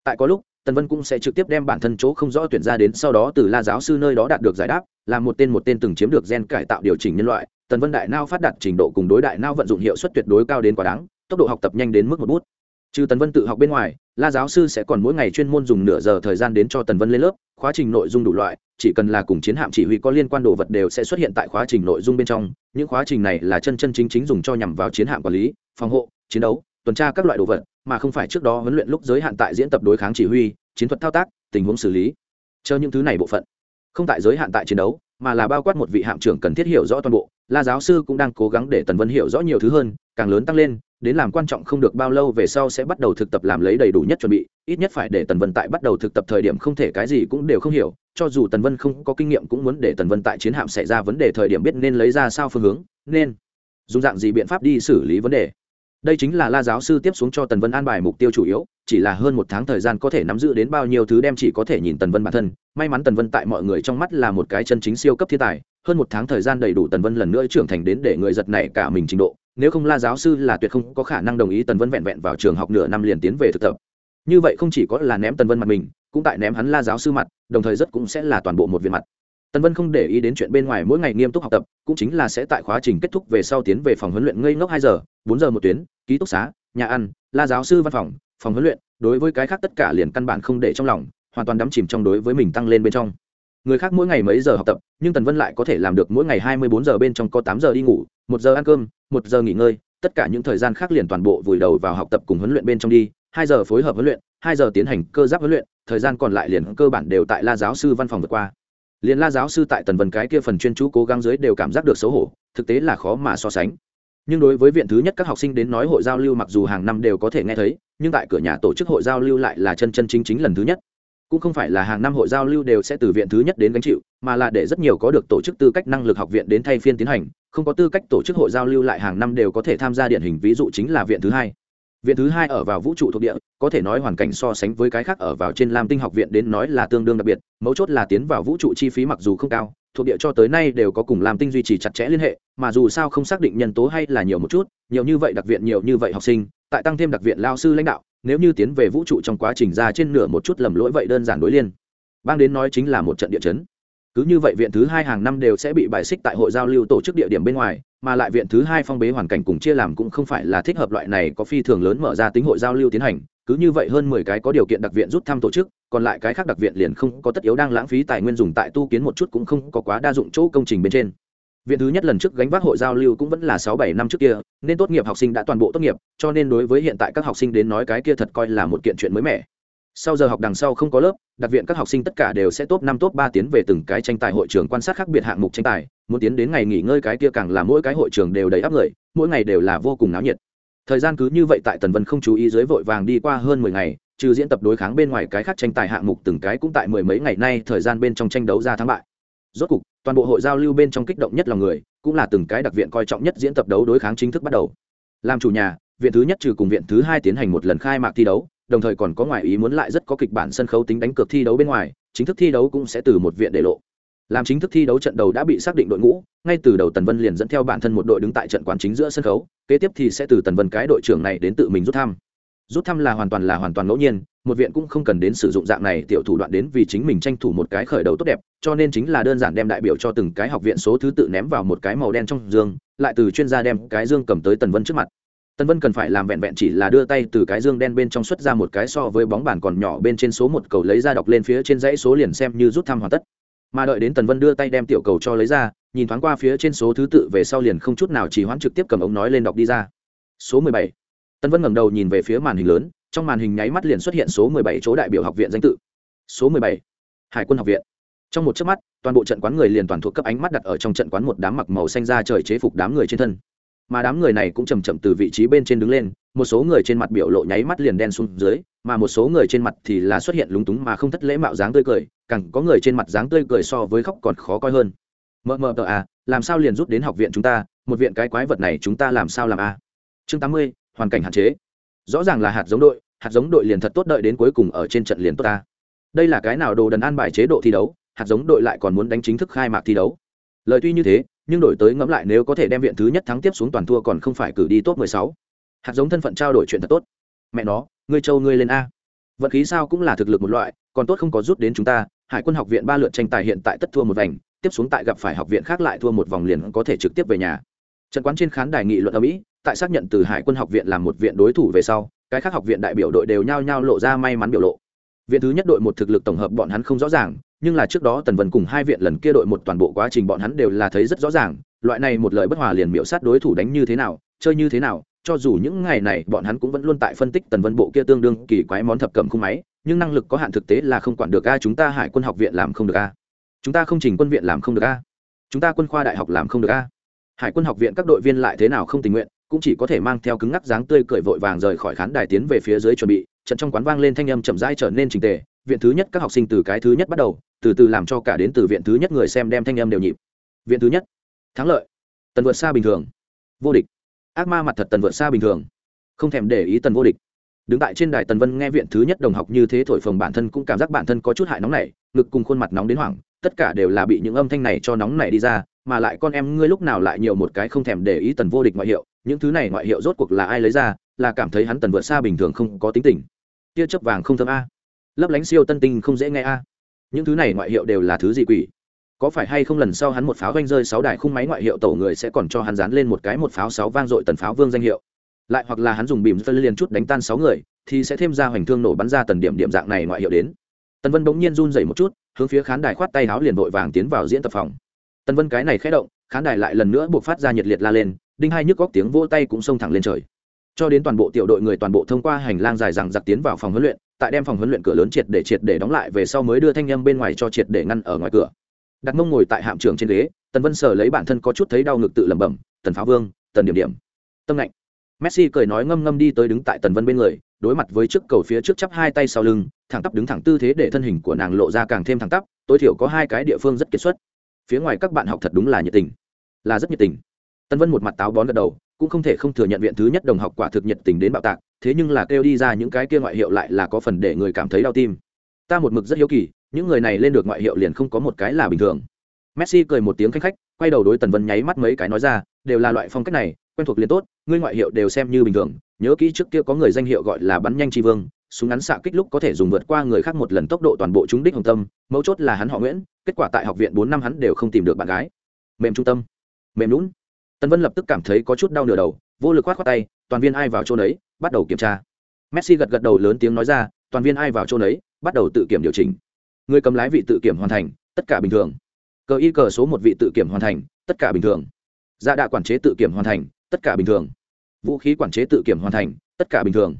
S1: Tại có lúc, tần vân cũng sẽ trực tiếp đem bản thân chỗ không rõ tuyển ra đến, sau đó từ la giáo sư nơi đó đạt được giải đáp, là một tên một tên từng chiếm được gen cải tạo điều chỉnh nhân loại, tần vân đại nao phát đạt trình độ cùng đối đại nao vận dụng hiệu suất tuyệt đối cao đến quá đáng, tốc độ học tập nhanh đến mức một bút. Trừ tần vân tự học bên ngoài, la giáo sư sẽ còn mỗi ngày chuyên môn dùng nửa giờ thời gian đến cho tần vân lên lớp khóa trình nội dung đủ loại, chỉ cần là cùng chiến hạm chỉ huy có liên quan đồ vật đều sẽ xuất hiện tại khóa trình nội dung bên trong, những khóa trình này là chân chân chính chính dùng cho nhằm vào chiến hạm quản lý, phòng hộ, chiến đấu tuần tra các loại đồ vật, mà không phải trước đó huấn luyện lúc giới hạn tại diễn tập đối kháng chỉ huy, chiến thuật thao tác, tình huống xử lý. Chờ những thứ này bộ phận. Không tại giới hạn tại chiến đấu, mà là bao quát một vị hạm trưởng cần thiết hiểu rõ toàn bộ. La giáo sư cũng đang cố gắng để tần vân hiểu rõ nhiều thứ hơn, càng lớn tăng lên, đến làm quan trọng không được bao lâu về sau sẽ bắt đầu thực tập làm lấy đầy đủ nhất chuẩn bị, ít nhất phải để tần vân tại bắt đầu thực tập thời điểm không thể cái gì cũng đều không hiểu, cho dù tần vân không có kinh nghiệm cũng muốn để tần vân tại chiến hạm xảy ra vấn đề thời điểm biết nên lấy ra sao phương hướng, nên dùng dạng gì biện pháp đi xử lý vấn đề đây chính là la giáo sư tiếp xuống cho tần vân an bài mục tiêu chủ yếu, chỉ là hơn một tháng thời gian có thể nắm giữ đến bao nhiêu thứ đem chỉ có thể nhìn tần vân bản thân. May mắn tần vân tại mọi người trong mắt là một cái chân chính siêu cấp thiên tài, hơn một tháng thời gian đầy đủ tần vân lần nữa trưởng thành đến để người giật này cả mình trình độ. Nếu không la giáo sư là tuyệt không có khả năng đồng ý tần vân vẹn vẹn vào trường học nửa năm liền tiến về thực tập. Như vậy không chỉ có là ném tần vân mặt mình, cũng tại ném hắn la giáo sư mặt, đồng thời rất cũng sẽ là toàn bộ một viên mặt. Tần vân không để ý đến chuyện bên ngoài mỗi ngày nghiêm túc học tập, cũng chính là sẽ tại khóa trình kết thúc về sau tiến về phòng huấn luyện ngây ngốc hai giờ, bốn giờ một tuyến ký túc xá, nhà ăn, la giáo sư văn phòng phòng huấn luyện, đối với cái khác tất cả liền căn bản không để trong lòng, hoàn toàn đắm chìm trong đối với mình tăng lên bên trong. Người khác mỗi ngày mấy giờ học tập, nhưng tần vân lại có thể làm được mỗi ngày hai mươi bốn giờ bên trong có tám giờ đi ngủ, một giờ ăn cơm, một giờ nghỉ ngơi, tất cả những thời gian khác liền toàn bộ vùi đầu vào học tập cùng huấn luyện bên trong đi, hai giờ phối hợp huấn luyện, hai giờ tiến hành cơ giáp huấn luyện, thời gian còn lại liền cơ bản đều tại la giáo sư văn phòng vượt qua. Liền la giáo sư tại tần vân cái kia phần chuyên chú cố gắng dưới đều cảm giác được xấu hổ, thực tế là khó mà so sánh nhưng đối với viện thứ nhất các học sinh đến nói hội giao lưu mặc dù hàng năm đều có thể nghe thấy, nhưng tại cửa nhà tổ chức hội giao lưu lại là chân chân chính chính lần thứ nhất. Cũng không phải là hàng năm hội giao lưu đều sẽ từ viện thứ nhất đến gánh chịu, mà là để rất nhiều có được tổ chức tư cách năng lực học viện đến thay phiên tiến hành, không có tư cách tổ chức hội giao lưu lại hàng năm đều có thể tham gia điển hình, ví dụ chính là viện thứ hai. Viện thứ hai ở vào vũ trụ thuộc địa, có thể nói hoàn cảnh so sánh với cái khác ở vào trên lam tinh học viện đến nói là tương đương đặc biệt, mấu chốt là tiến vào vũ trụ chi phí mặc dù không cao thuộc địa cho tới nay đều có cùng làm tinh duy trì chặt chẽ liên hệ, mà dù sao không xác định nhân tố hay là nhiều một chút, nhiều như vậy đặc viện, nhiều như vậy học sinh, tại tăng thêm đặc viện lao sư lãnh đạo, nếu như tiến về vũ trụ trong quá trình ra trên nửa một chút lầm lỗi vậy đơn giản đối liên. Bang đến nói chính là một trận địa chấn cứ như vậy viện thứ hai hàng năm đều sẽ bị bài xích tại hội giao lưu tổ chức địa điểm bên ngoài, mà lại viện thứ hai phong bế hoàn cảnh cùng chia làm cũng không phải là thích hợp loại này có phi thường lớn mở ra tính hội giao lưu tiến hành. Cứ như vậy hơn mười cái có điều kiện đặc viện rút thăm tổ chức, còn lại cái khác đặc viện liền không có tất yếu đang lãng phí tài nguyên dùng tại tu kiến một chút cũng không có quá đa dụng chỗ công trình bên trên. Viện thứ nhất lần trước gánh vác hội giao lưu cũng vẫn là sáu bảy năm trước kia, nên tốt nghiệp học sinh đã toàn bộ tốt nghiệp, cho nên đối với hiện tại các học sinh đến nói cái kia thật coi là một kiện chuyện mới mẻ sau giờ học đằng sau không có lớp, đặc viện các học sinh tất cả đều sẽ top năm, top ba tiến về từng cái tranh tài hội trường quan sát khác biệt hạng mục tranh tài. Muốn tiến đến ngày nghỉ ngơi cái kia càng là mỗi cái hội trường đều đầy áp người, mỗi ngày đều là vô cùng náo nhiệt. Thời gian cứ như vậy tại tần vân không chú ý dưới vội vàng đi qua hơn mười ngày, trừ diễn tập đối kháng bên ngoài cái khác tranh tài hạng mục từng cái cũng tại mười mấy ngày nay thời gian bên trong tranh đấu ra thắng bại. Rốt cục, toàn bộ hội giao lưu bên trong kích động nhất lòng người, cũng là từng cái đặc viện coi trọng nhất diễn tập đấu đối kháng chính thức bắt đầu. Làm chủ nhà, viện thứ nhất trừ cùng viện thứ hai tiến hành một lần khai mạc thi đấu đồng thời còn có ngoại ý muốn lại rất có kịch bản sân khấu tính đánh cược thi đấu bên ngoài, chính thức thi đấu cũng sẽ từ một viện để lộ. Làm chính thức thi đấu trận đầu đã bị xác định đội ngũ, ngay từ đầu tần vân liền dẫn theo bản thân một đội đứng tại trận quán chính giữa sân khấu, kế tiếp thì sẽ từ tần vân cái đội trưởng này đến tự mình rút thăm. Rút thăm là hoàn toàn là hoàn toàn ngẫu nhiên, một viện cũng không cần đến sử dụng dạng này tiểu thủ đoạn đến vì chính mình tranh thủ một cái khởi đầu tốt đẹp, cho nên chính là đơn giản đem đại biểu cho từng cái học viện số thứ tự ném vào một cái màu đen trong dương, lại từ chuyên gia đem cái dương cầm tới tần vân trước mặt tần vân cần phải làm vẹn vẹn chỉ là đưa tay từ cái dương đen bên trong xuất ra một cái so với bóng bàn còn nhỏ bên trên số một cầu lấy ra đọc lên phía trên dãy số liền xem như rút thăm hoàn tất. Mà đợi đến tần vân đưa tay đem tiểu cầu cho lấy ra, nhìn thoáng qua phía trên số thứ tự về sau liền không chút nào chỉ hoãn trực tiếp cầm ống nói lên đọc đi ra. Số mười bảy. Tần vân ngẩng đầu nhìn về phía màn hình lớn, trong màn hình nháy mắt liền xuất hiện số mười bảy chỗ đại biểu học viện danh tự. Số mười bảy. Hải quân học viện. Trong một chớp mắt, toàn bộ trận quán người liền toàn thuộc cấp ánh mắt đặt ở trong trận quán một đám mặc màu xanh ra trời chế phục đám người trên thân mà đám người này cũng chầm chậm từ vị trí bên trên đứng lên, một số người trên mặt biểu lộ nháy mắt liền đen xuống dưới, mà một số người trên mặt thì là xuất hiện lúng túng mà không thất lễ mạo dáng tươi cười, càng có người trên mặt dáng tươi cười so với khóc còn khó coi hơn. Mờ mờ tờ à làm sao liền rút đến học viện chúng ta, một viện cái quái vật này chúng ta làm sao làm a à? chương tám mươi, hoàn cảnh hạn chế. Rõ ràng là hạt giống đội, hạt giống đội liền thật tốt đợi đến cuối cùng ở trên trận liền tốt ta. Đây là cái nào đồ đần an bài chế độ thi đấu, hạt giống đội lại còn muốn đánh chính thức khai mạc thi đấu lời tuy như thế, nhưng đổi tới ngẫm lại nếu có thể đem viện thứ nhất thắng tiếp xuống toàn thua còn không phải cử đi top mười sáu. Hạt giống thân phận trao đổi chuyện thật tốt. Mẹ nó, ngươi châu ngươi lên a. Vận khí sao cũng là thực lực một loại, còn tốt không có rút đến chúng ta, hải quân học viện ba lượt tranh tài hiện tại tất thua một vành, tiếp xuống tại gặp phải học viện khác lại thua một vòng liền có thể trực tiếp về nhà. Trận quán trên khán đài nghị luận ở mỹ, tại xác nhận từ hải quân học viện làm một viện đối thủ về sau, cái khác học viện đại biểu đội đều nhao nhao lộ ra may mắn biểu lộ viện thứ nhất đội một thực lực tổng hợp bọn hắn không rõ ràng, nhưng là trước đó tần vân cùng hai viện lần kia đội một toàn bộ quá trình bọn hắn đều là thấy rất rõ ràng, loại này một lời bất hòa liền miễu sát đối thủ đánh như thế nào, chơi như thế nào, cho dù những ngày này bọn hắn cũng vẫn luôn tại phân tích tần vân bộ kia tương đương kỳ quái món thập cầm khung máy, nhưng năng lực có hạn thực tế là không quản được a, chúng ta hải quân học viện làm không được a. Chúng ta không trình quân viện làm không được a. Chúng ta quân khoa đại học làm không được a. Hải quân học viện các đội viên lại thế nào không tình nguyện, cũng chỉ có thể mang theo cứng ngắc dáng tươi cười vội vàng rời khỏi khán đài tiến về phía dưới chuẩn bị trận trong quán vang lên thanh âm chậm rãi trở nên trình tề, viện thứ nhất các học sinh từ cái thứ nhất bắt đầu, từ từ làm cho cả đến từ viện thứ nhất người xem đem thanh âm đều nhịp. Viện thứ nhất, thắng lợi, tần vượt xa bình thường, vô địch. Ác ma mặt thật tần vượt xa bình thường, không thèm để ý tần vô địch. Đứng tại trên đài tần vân nghe viện thứ nhất đồng học như thế thổi phồng bản thân cũng cảm giác bản thân có chút hại nóng này ngực cùng khuôn mặt nóng đến hoảng, tất cả đều là bị những âm thanh này cho nóng này đi ra, mà lại con em ngươi lúc nào lại nhiều một cái không thèm để ý tần vô địch ngoại hiệu, những thứ này ngoại hiệu rốt cuộc là ai lấy ra, là cảm thấy hắn tần vượt xa bình thường không có tính tình tia chớp vàng không thơm a. Lấp lánh siêu tân tinh không dễ nghe a. Những thứ này ngoại hiệu đều là thứ gì quỷ? Có phải hay không lần sau hắn một pháo vanh rơi sáu đài khung máy ngoại hiệu tổ người sẽ còn cho hắn dán lên một cái một pháo sáu vang dội tần pháo vương danh hiệu. Lại hoặc là hắn dùng bìm phân liền chút đánh tan sáu người, thì sẽ thêm ra hoành thương nổ bắn ra tần điểm điểm dạng này ngoại hiệu đến. Tần vân bỗng nhiên run dậy một chút, hướng phía khán đài khoát tay áo liền vội vàng tiến vào diễn tập phòng. Tần vân cái này khé động, khán đài lại lần nữa buộc phát ra nhiệt liệt la lên, đinh hai nhức góc tiếng vỗ tay cũng xông thẳng lên trời cho đến toàn bộ tiểu đội người toàn bộ thông qua hành lang dài rằng giặc tiến vào phòng huấn luyện, tại đem phòng huấn luyện cửa lớn triệt để triệt để đóng lại về sau mới đưa thanh â m bên ngoài cho triệt để ngăn ở ngoài cửa. Đặt mông ngồi tại hạm trường trên ghế, tần vân sở lấy bản thân có chút thấy đau ngực tự lẩm bẩm, tần phá vương, tần điểm điểm. Tâm lạnh. Messi cười nói ngâm ngâm đi tới đứng tại tần vân bên người, đối mặt với trước cầu phía trước chắp hai tay sau lưng, thẳng tắp đứng thẳng tư thế để thân hình của nàng lộ ra càng thêm thẳng tắp, tối thiểu có hai cái địa phương rất kiệt xuất. Phía ngoài các bạn học thật đúng là nhiệt tình. Là rất nhiệt tình. Tân vân một mặt táo bón gật đầu cũng không thể không thừa nhận viện thứ nhất đồng học quả thực nhiệt tình đến bạo tạc, thế nhưng là kêu đi ra những cái kia ngoại hiệu lại là có phần để người cảm thấy đau tim. Ta một mực rất hiếu kỳ, những người này lên được ngoại hiệu liền không có một cái là bình thường. Messi cười một tiếng khách khách, quay đầu đối tần vân nháy mắt mấy cái nói ra, đều là loại phong cách này, quen thuộc liền tốt, ngươi ngoại hiệu đều xem như bình thường, nhớ kỹ trước kia có người danh hiệu gọi là bắn nhanh tri vương, súng ngắn xạ kích lúc có thể dùng vượt qua người khác một lần tốc độ toàn bộ trúng đích hồng tâm, mấu chốt là hắn họ nguyễn, kết quả tại học viện bốn năm hắn đều không tìm được bạn gái. Mềm trung tâm, mềm lún tân vân lập tức cảm thấy có chút đau nửa đầu, vô lực khoát khoát tay, toàn viên ai vào chỗ đấy bắt đầu kiểm tra. Messi gật gật đầu lớn tiếng nói ra, toàn viên ai vào chỗ đấy bắt đầu tự kiểm điều chỉnh. Người cầm lái vị tự kiểm hoàn thành, tất cả bình thường. Cờ y cờ số một vị tự kiểm hoàn thành, tất cả bình thường. Gia dạ đạ quản chế tự kiểm hoàn thành, tất cả bình thường. Vũ khí quản chế tự kiểm hoàn thành, tất cả bình thường.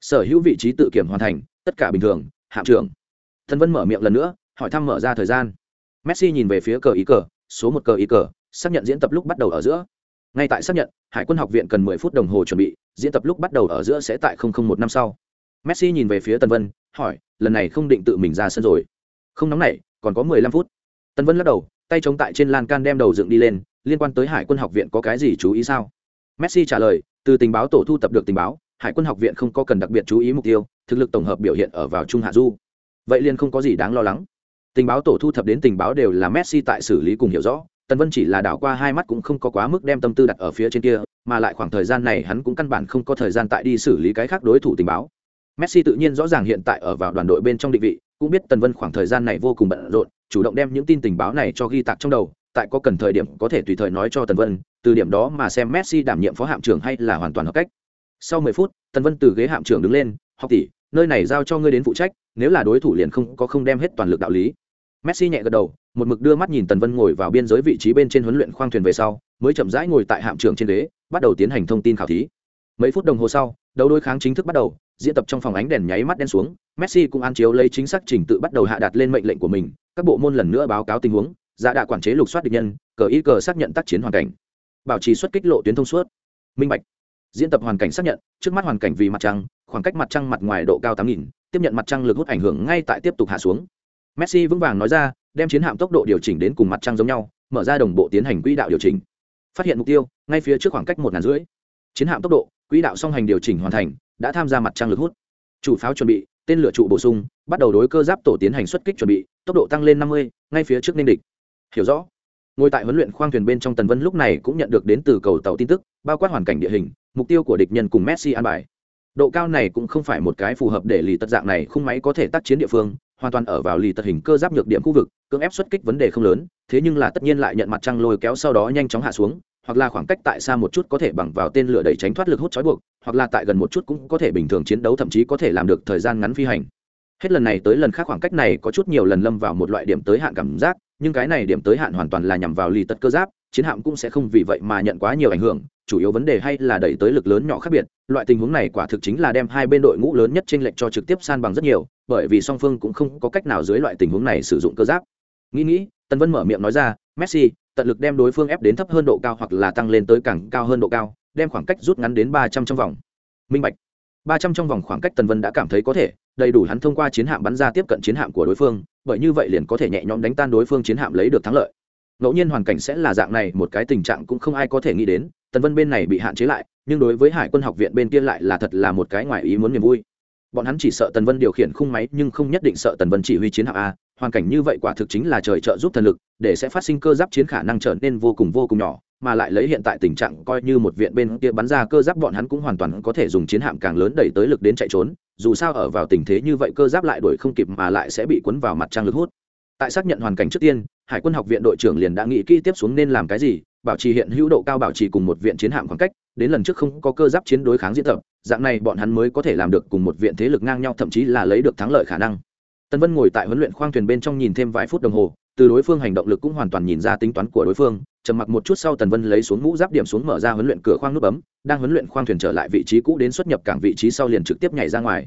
S1: Sở hữu vị trí tự kiểm hoàn thành, tất cả bình thường, hạm trưởng. Thân vân mở miệng lần nữa, hỏi thăm mở ra thời gian. Messi nhìn về phía cờ ý cờ số một cờ ý cờ xác nhận diễn tập lúc bắt đầu ở giữa ngay tại xác nhận, hải quân học viện cần mười phút đồng hồ chuẩn bị, diễn tập lúc bắt đầu ở giữa sẽ tại một năm sau. Messi nhìn về phía tần vân, hỏi, lần này không định tự mình ra sân rồi? Không nóng này còn có mười lăm phút. Tần vân lắc đầu, tay chống tại trên lan can đem đầu dựng đi lên, liên quan tới hải quân học viện có cái gì chú ý sao? Messi trả lời, từ tình báo tổ thu tập được tình báo, hải quân học viện không có cần đặc biệt chú ý mục tiêu, thực lực tổng hợp biểu hiện ở vào trung hạ du. Vậy liền không có gì đáng lo lắng. Tình báo tổ thu thập đến tình báo đều là messi tại xử lý cùng hiểu rõ tần vân chỉ là đảo qua hai mắt cũng không có quá mức đem tâm tư đặt ở phía trên kia, mà lại khoảng thời gian này hắn cũng căn bản không có thời gian tại đi xử lý cái khác đối thủ tình báo. Messi tự nhiên rõ ràng hiện tại ở vào đoàn đội bên trong định vị, cũng biết tần vân khoảng thời gian này vô cùng bận rộn, chủ động đem những tin tình báo này cho ghi tạc trong đầu, tại có cần thời điểm có thể tùy thời nói cho tần vân, từ điểm đó mà xem messi đảm nhiệm phó hạm trưởng hay là hoàn toàn hợp cách. Sau mười phút, tần vân từ ghế hạm trưởng đứng lên, học tỷ, nơi này giao cho ngươi đến phụ trách, nếu là đối thủ liền không có không đem hết toàn lực đạo lý. Messi nhẹ gật đầu một mực đưa mắt nhìn tần vân ngồi vào biên giới vị trí bên trên huấn luyện khoang thuyền về sau, mới chậm rãi ngồi tại hạm trưởng trên ghế, bắt đầu tiến hành thông tin khảo thí. Mấy phút đồng hồ sau, đấu đôi kháng chính thức bắt đầu, diễn tập trong phòng ánh đèn nháy mắt đen xuống, messi cũng an chiếu lấy chính xác trình tự bắt đầu hạ đặt lên mệnh lệnh của mình, các bộ môn lần nữa báo cáo tình huống giả đạ quản chế lục soát địch nhân, cờ ý cờ xác nhận tác chiến hoàn cảnh. Bảo trì xuất kích lộ tuyến thông suốt. Minh bạch. Diễn tập hoàn cảnh xác nhận, trước mắt hoàn cảnh vì mặt trăng, khoảng cách mặt trăng mặt ngoài độ cao tám nghìn, tiếp nhận mặt trăng lực hút ảnh hưởng ngay tại tiếp tục hạ xuống messi vững vàng nói ra, đem chiến hạm tốc độ điều chỉnh đến cùng mặt trăng giống nhau, mở ra đồng bộ tiến hành quỹ đạo điều chỉnh. Phát hiện mục tiêu, ngay phía trước khoảng cách một ngàn rưỡi. Chiến hạm tốc độ, quỹ đạo song hành điều chỉnh hoàn thành, đã tham gia mặt trăng lực hút. Chủ pháo chuẩn bị, tên lửa trụ bổ sung, bắt đầu đối cơ giáp tổ tiến hành xuất kích chuẩn bị, tốc độ tăng lên năm mươi, ngay phía trước nên địch. Hiểu rõ. Ngồi tại huấn luyện khoang thuyền bên trong tần vân lúc này cũng nhận được đến từ cầu tàu tin tức, bao quát hoàn cảnh địa hình, mục tiêu của địch nhân cùng messi an bài. Độ cao này cũng không phải một cái phù hợp để lì tật dạng này khung máy có thể tác chiến địa phương hoàn toàn ở vào lì tật hình cơ giáp nhược điểm khu vực, cưỡng ép xuất kích vấn đề không lớn, thế nhưng là tất nhiên lại nhận mặt trăng lôi kéo sau đó nhanh chóng hạ xuống, hoặc là khoảng cách tại xa một chút có thể bằng vào tên lửa đẩy tránh thoát lực hút trói buộc, hoặc là tại gần một chút cũng có thể bình thường chiến đấu thậm chí có thể làm được thời gian ngắn phi hành. Hết lần này tới lần khác khoảng cách này có chút nhiều lần lâm vào một loại điểm tới hạn cảm giác, nhưng cái này điểm tới hạn hoàn toàn là nhằm vào lì tật cơ giáp chiến hạm cũng sẽ không vì vậy mà nhận quá nhiều ảnh hưởng, chủ yếu vấn đề hay là đẩy tới lực lớn nhỏ khác biệt. Loại tình huống này quả thực chính là đem hai bên đội ngũ lớn nhất trên lệnh cho trực tiếp san bằng rất nhiều, bởi vì song phương cũng không có cách nào dưới loại tình huống này sử dụng cơ giáp. Nghĩ nghĩ tân vân mở miệng nói ra, messi, tận lực đem đối phương ép đến thấp hơn độ cao hoặc là tăng lên tới càng cao hơn độ cao, đem khoảng cách rút ngắn đến ba trăm trong vòng. Minh bạch. Ba trăm trong vòng khoảng cách tần vân đã cảm thấy có thể, đầy đủ hắn thông qua chiến hạm bắn ra tiếp cận chiến hạm của đối phương, bởi như vậy liền có thể nhẹ nhõm đánh tan đối phương chiến hạm lấy được thắng lợi ngẫu nhiên hoàn cảnh sẽ là dạng này, một cái tình trạng cũng không ai có thể nghĩ đến, tần vân bên này bị hạn chế lại, nhưng đối với hải quân học viện bên kia lại là thật là một cái ngoài ý muốn niềm vui. Bọn hắn chỉ sợ tần vân điều khiển khung máy, nhưng không nhất định sợ tần vân chỉ huy chiến hạm a, hoàn cảnh như vậy quả thực chính là trời trợ giúp thần lực, để sẽ phát sinh cơ giáp chiến khả năng trở nên vô cùng vô cùng nhỏ, mà lại lấy hiện tại tình trạng coi như một viện bên kia bắn ra cơ giáp bọn hắn cũng hoàn toàn có thể dùng chiến hạm càng lớn đẩy tới lực đến chạy trốn, dù sao ở vào tình thế như vậy cơ giáp lại đuổi không kịp mà lại sẽ bị cuốn vào mặt trăng lực hút. Tại xác nhận hoàn cảnh trước tiên hải quân học viện đội trưởng liền đã nghĩ kỹ tiếp xuống nên làm cái gì, bảo trì hiện hữu độ cao bảo trì cùng một viện chiến hạm khoảng cách, đến lần trước không có cơ giáp chiến đối kháng diễn tập, dạng này bọn hắn mới có thể làm được cùng một viện thế lực ngang nhau, thậm chí là lấy được thắng lợi khả năng. Tần vân ngồi tại huấn luyện khoang thuyền bên trong nhìn thêm vài phút đồng hồ, từ đối phương hành động lực cũng hoàn toàn nhìn ra tính toán của đối phương, trầm mặc một chút sau tần vân lấy xuống mũ giáp điểm xuống mở ra huấn luyện cửa khoang nút bấm, đang huấn luyện khoang thuyền trở lại vị trí cũ đến xuất nhập cảng vị trí sau liền trực tiếp nhảy ra ngoài.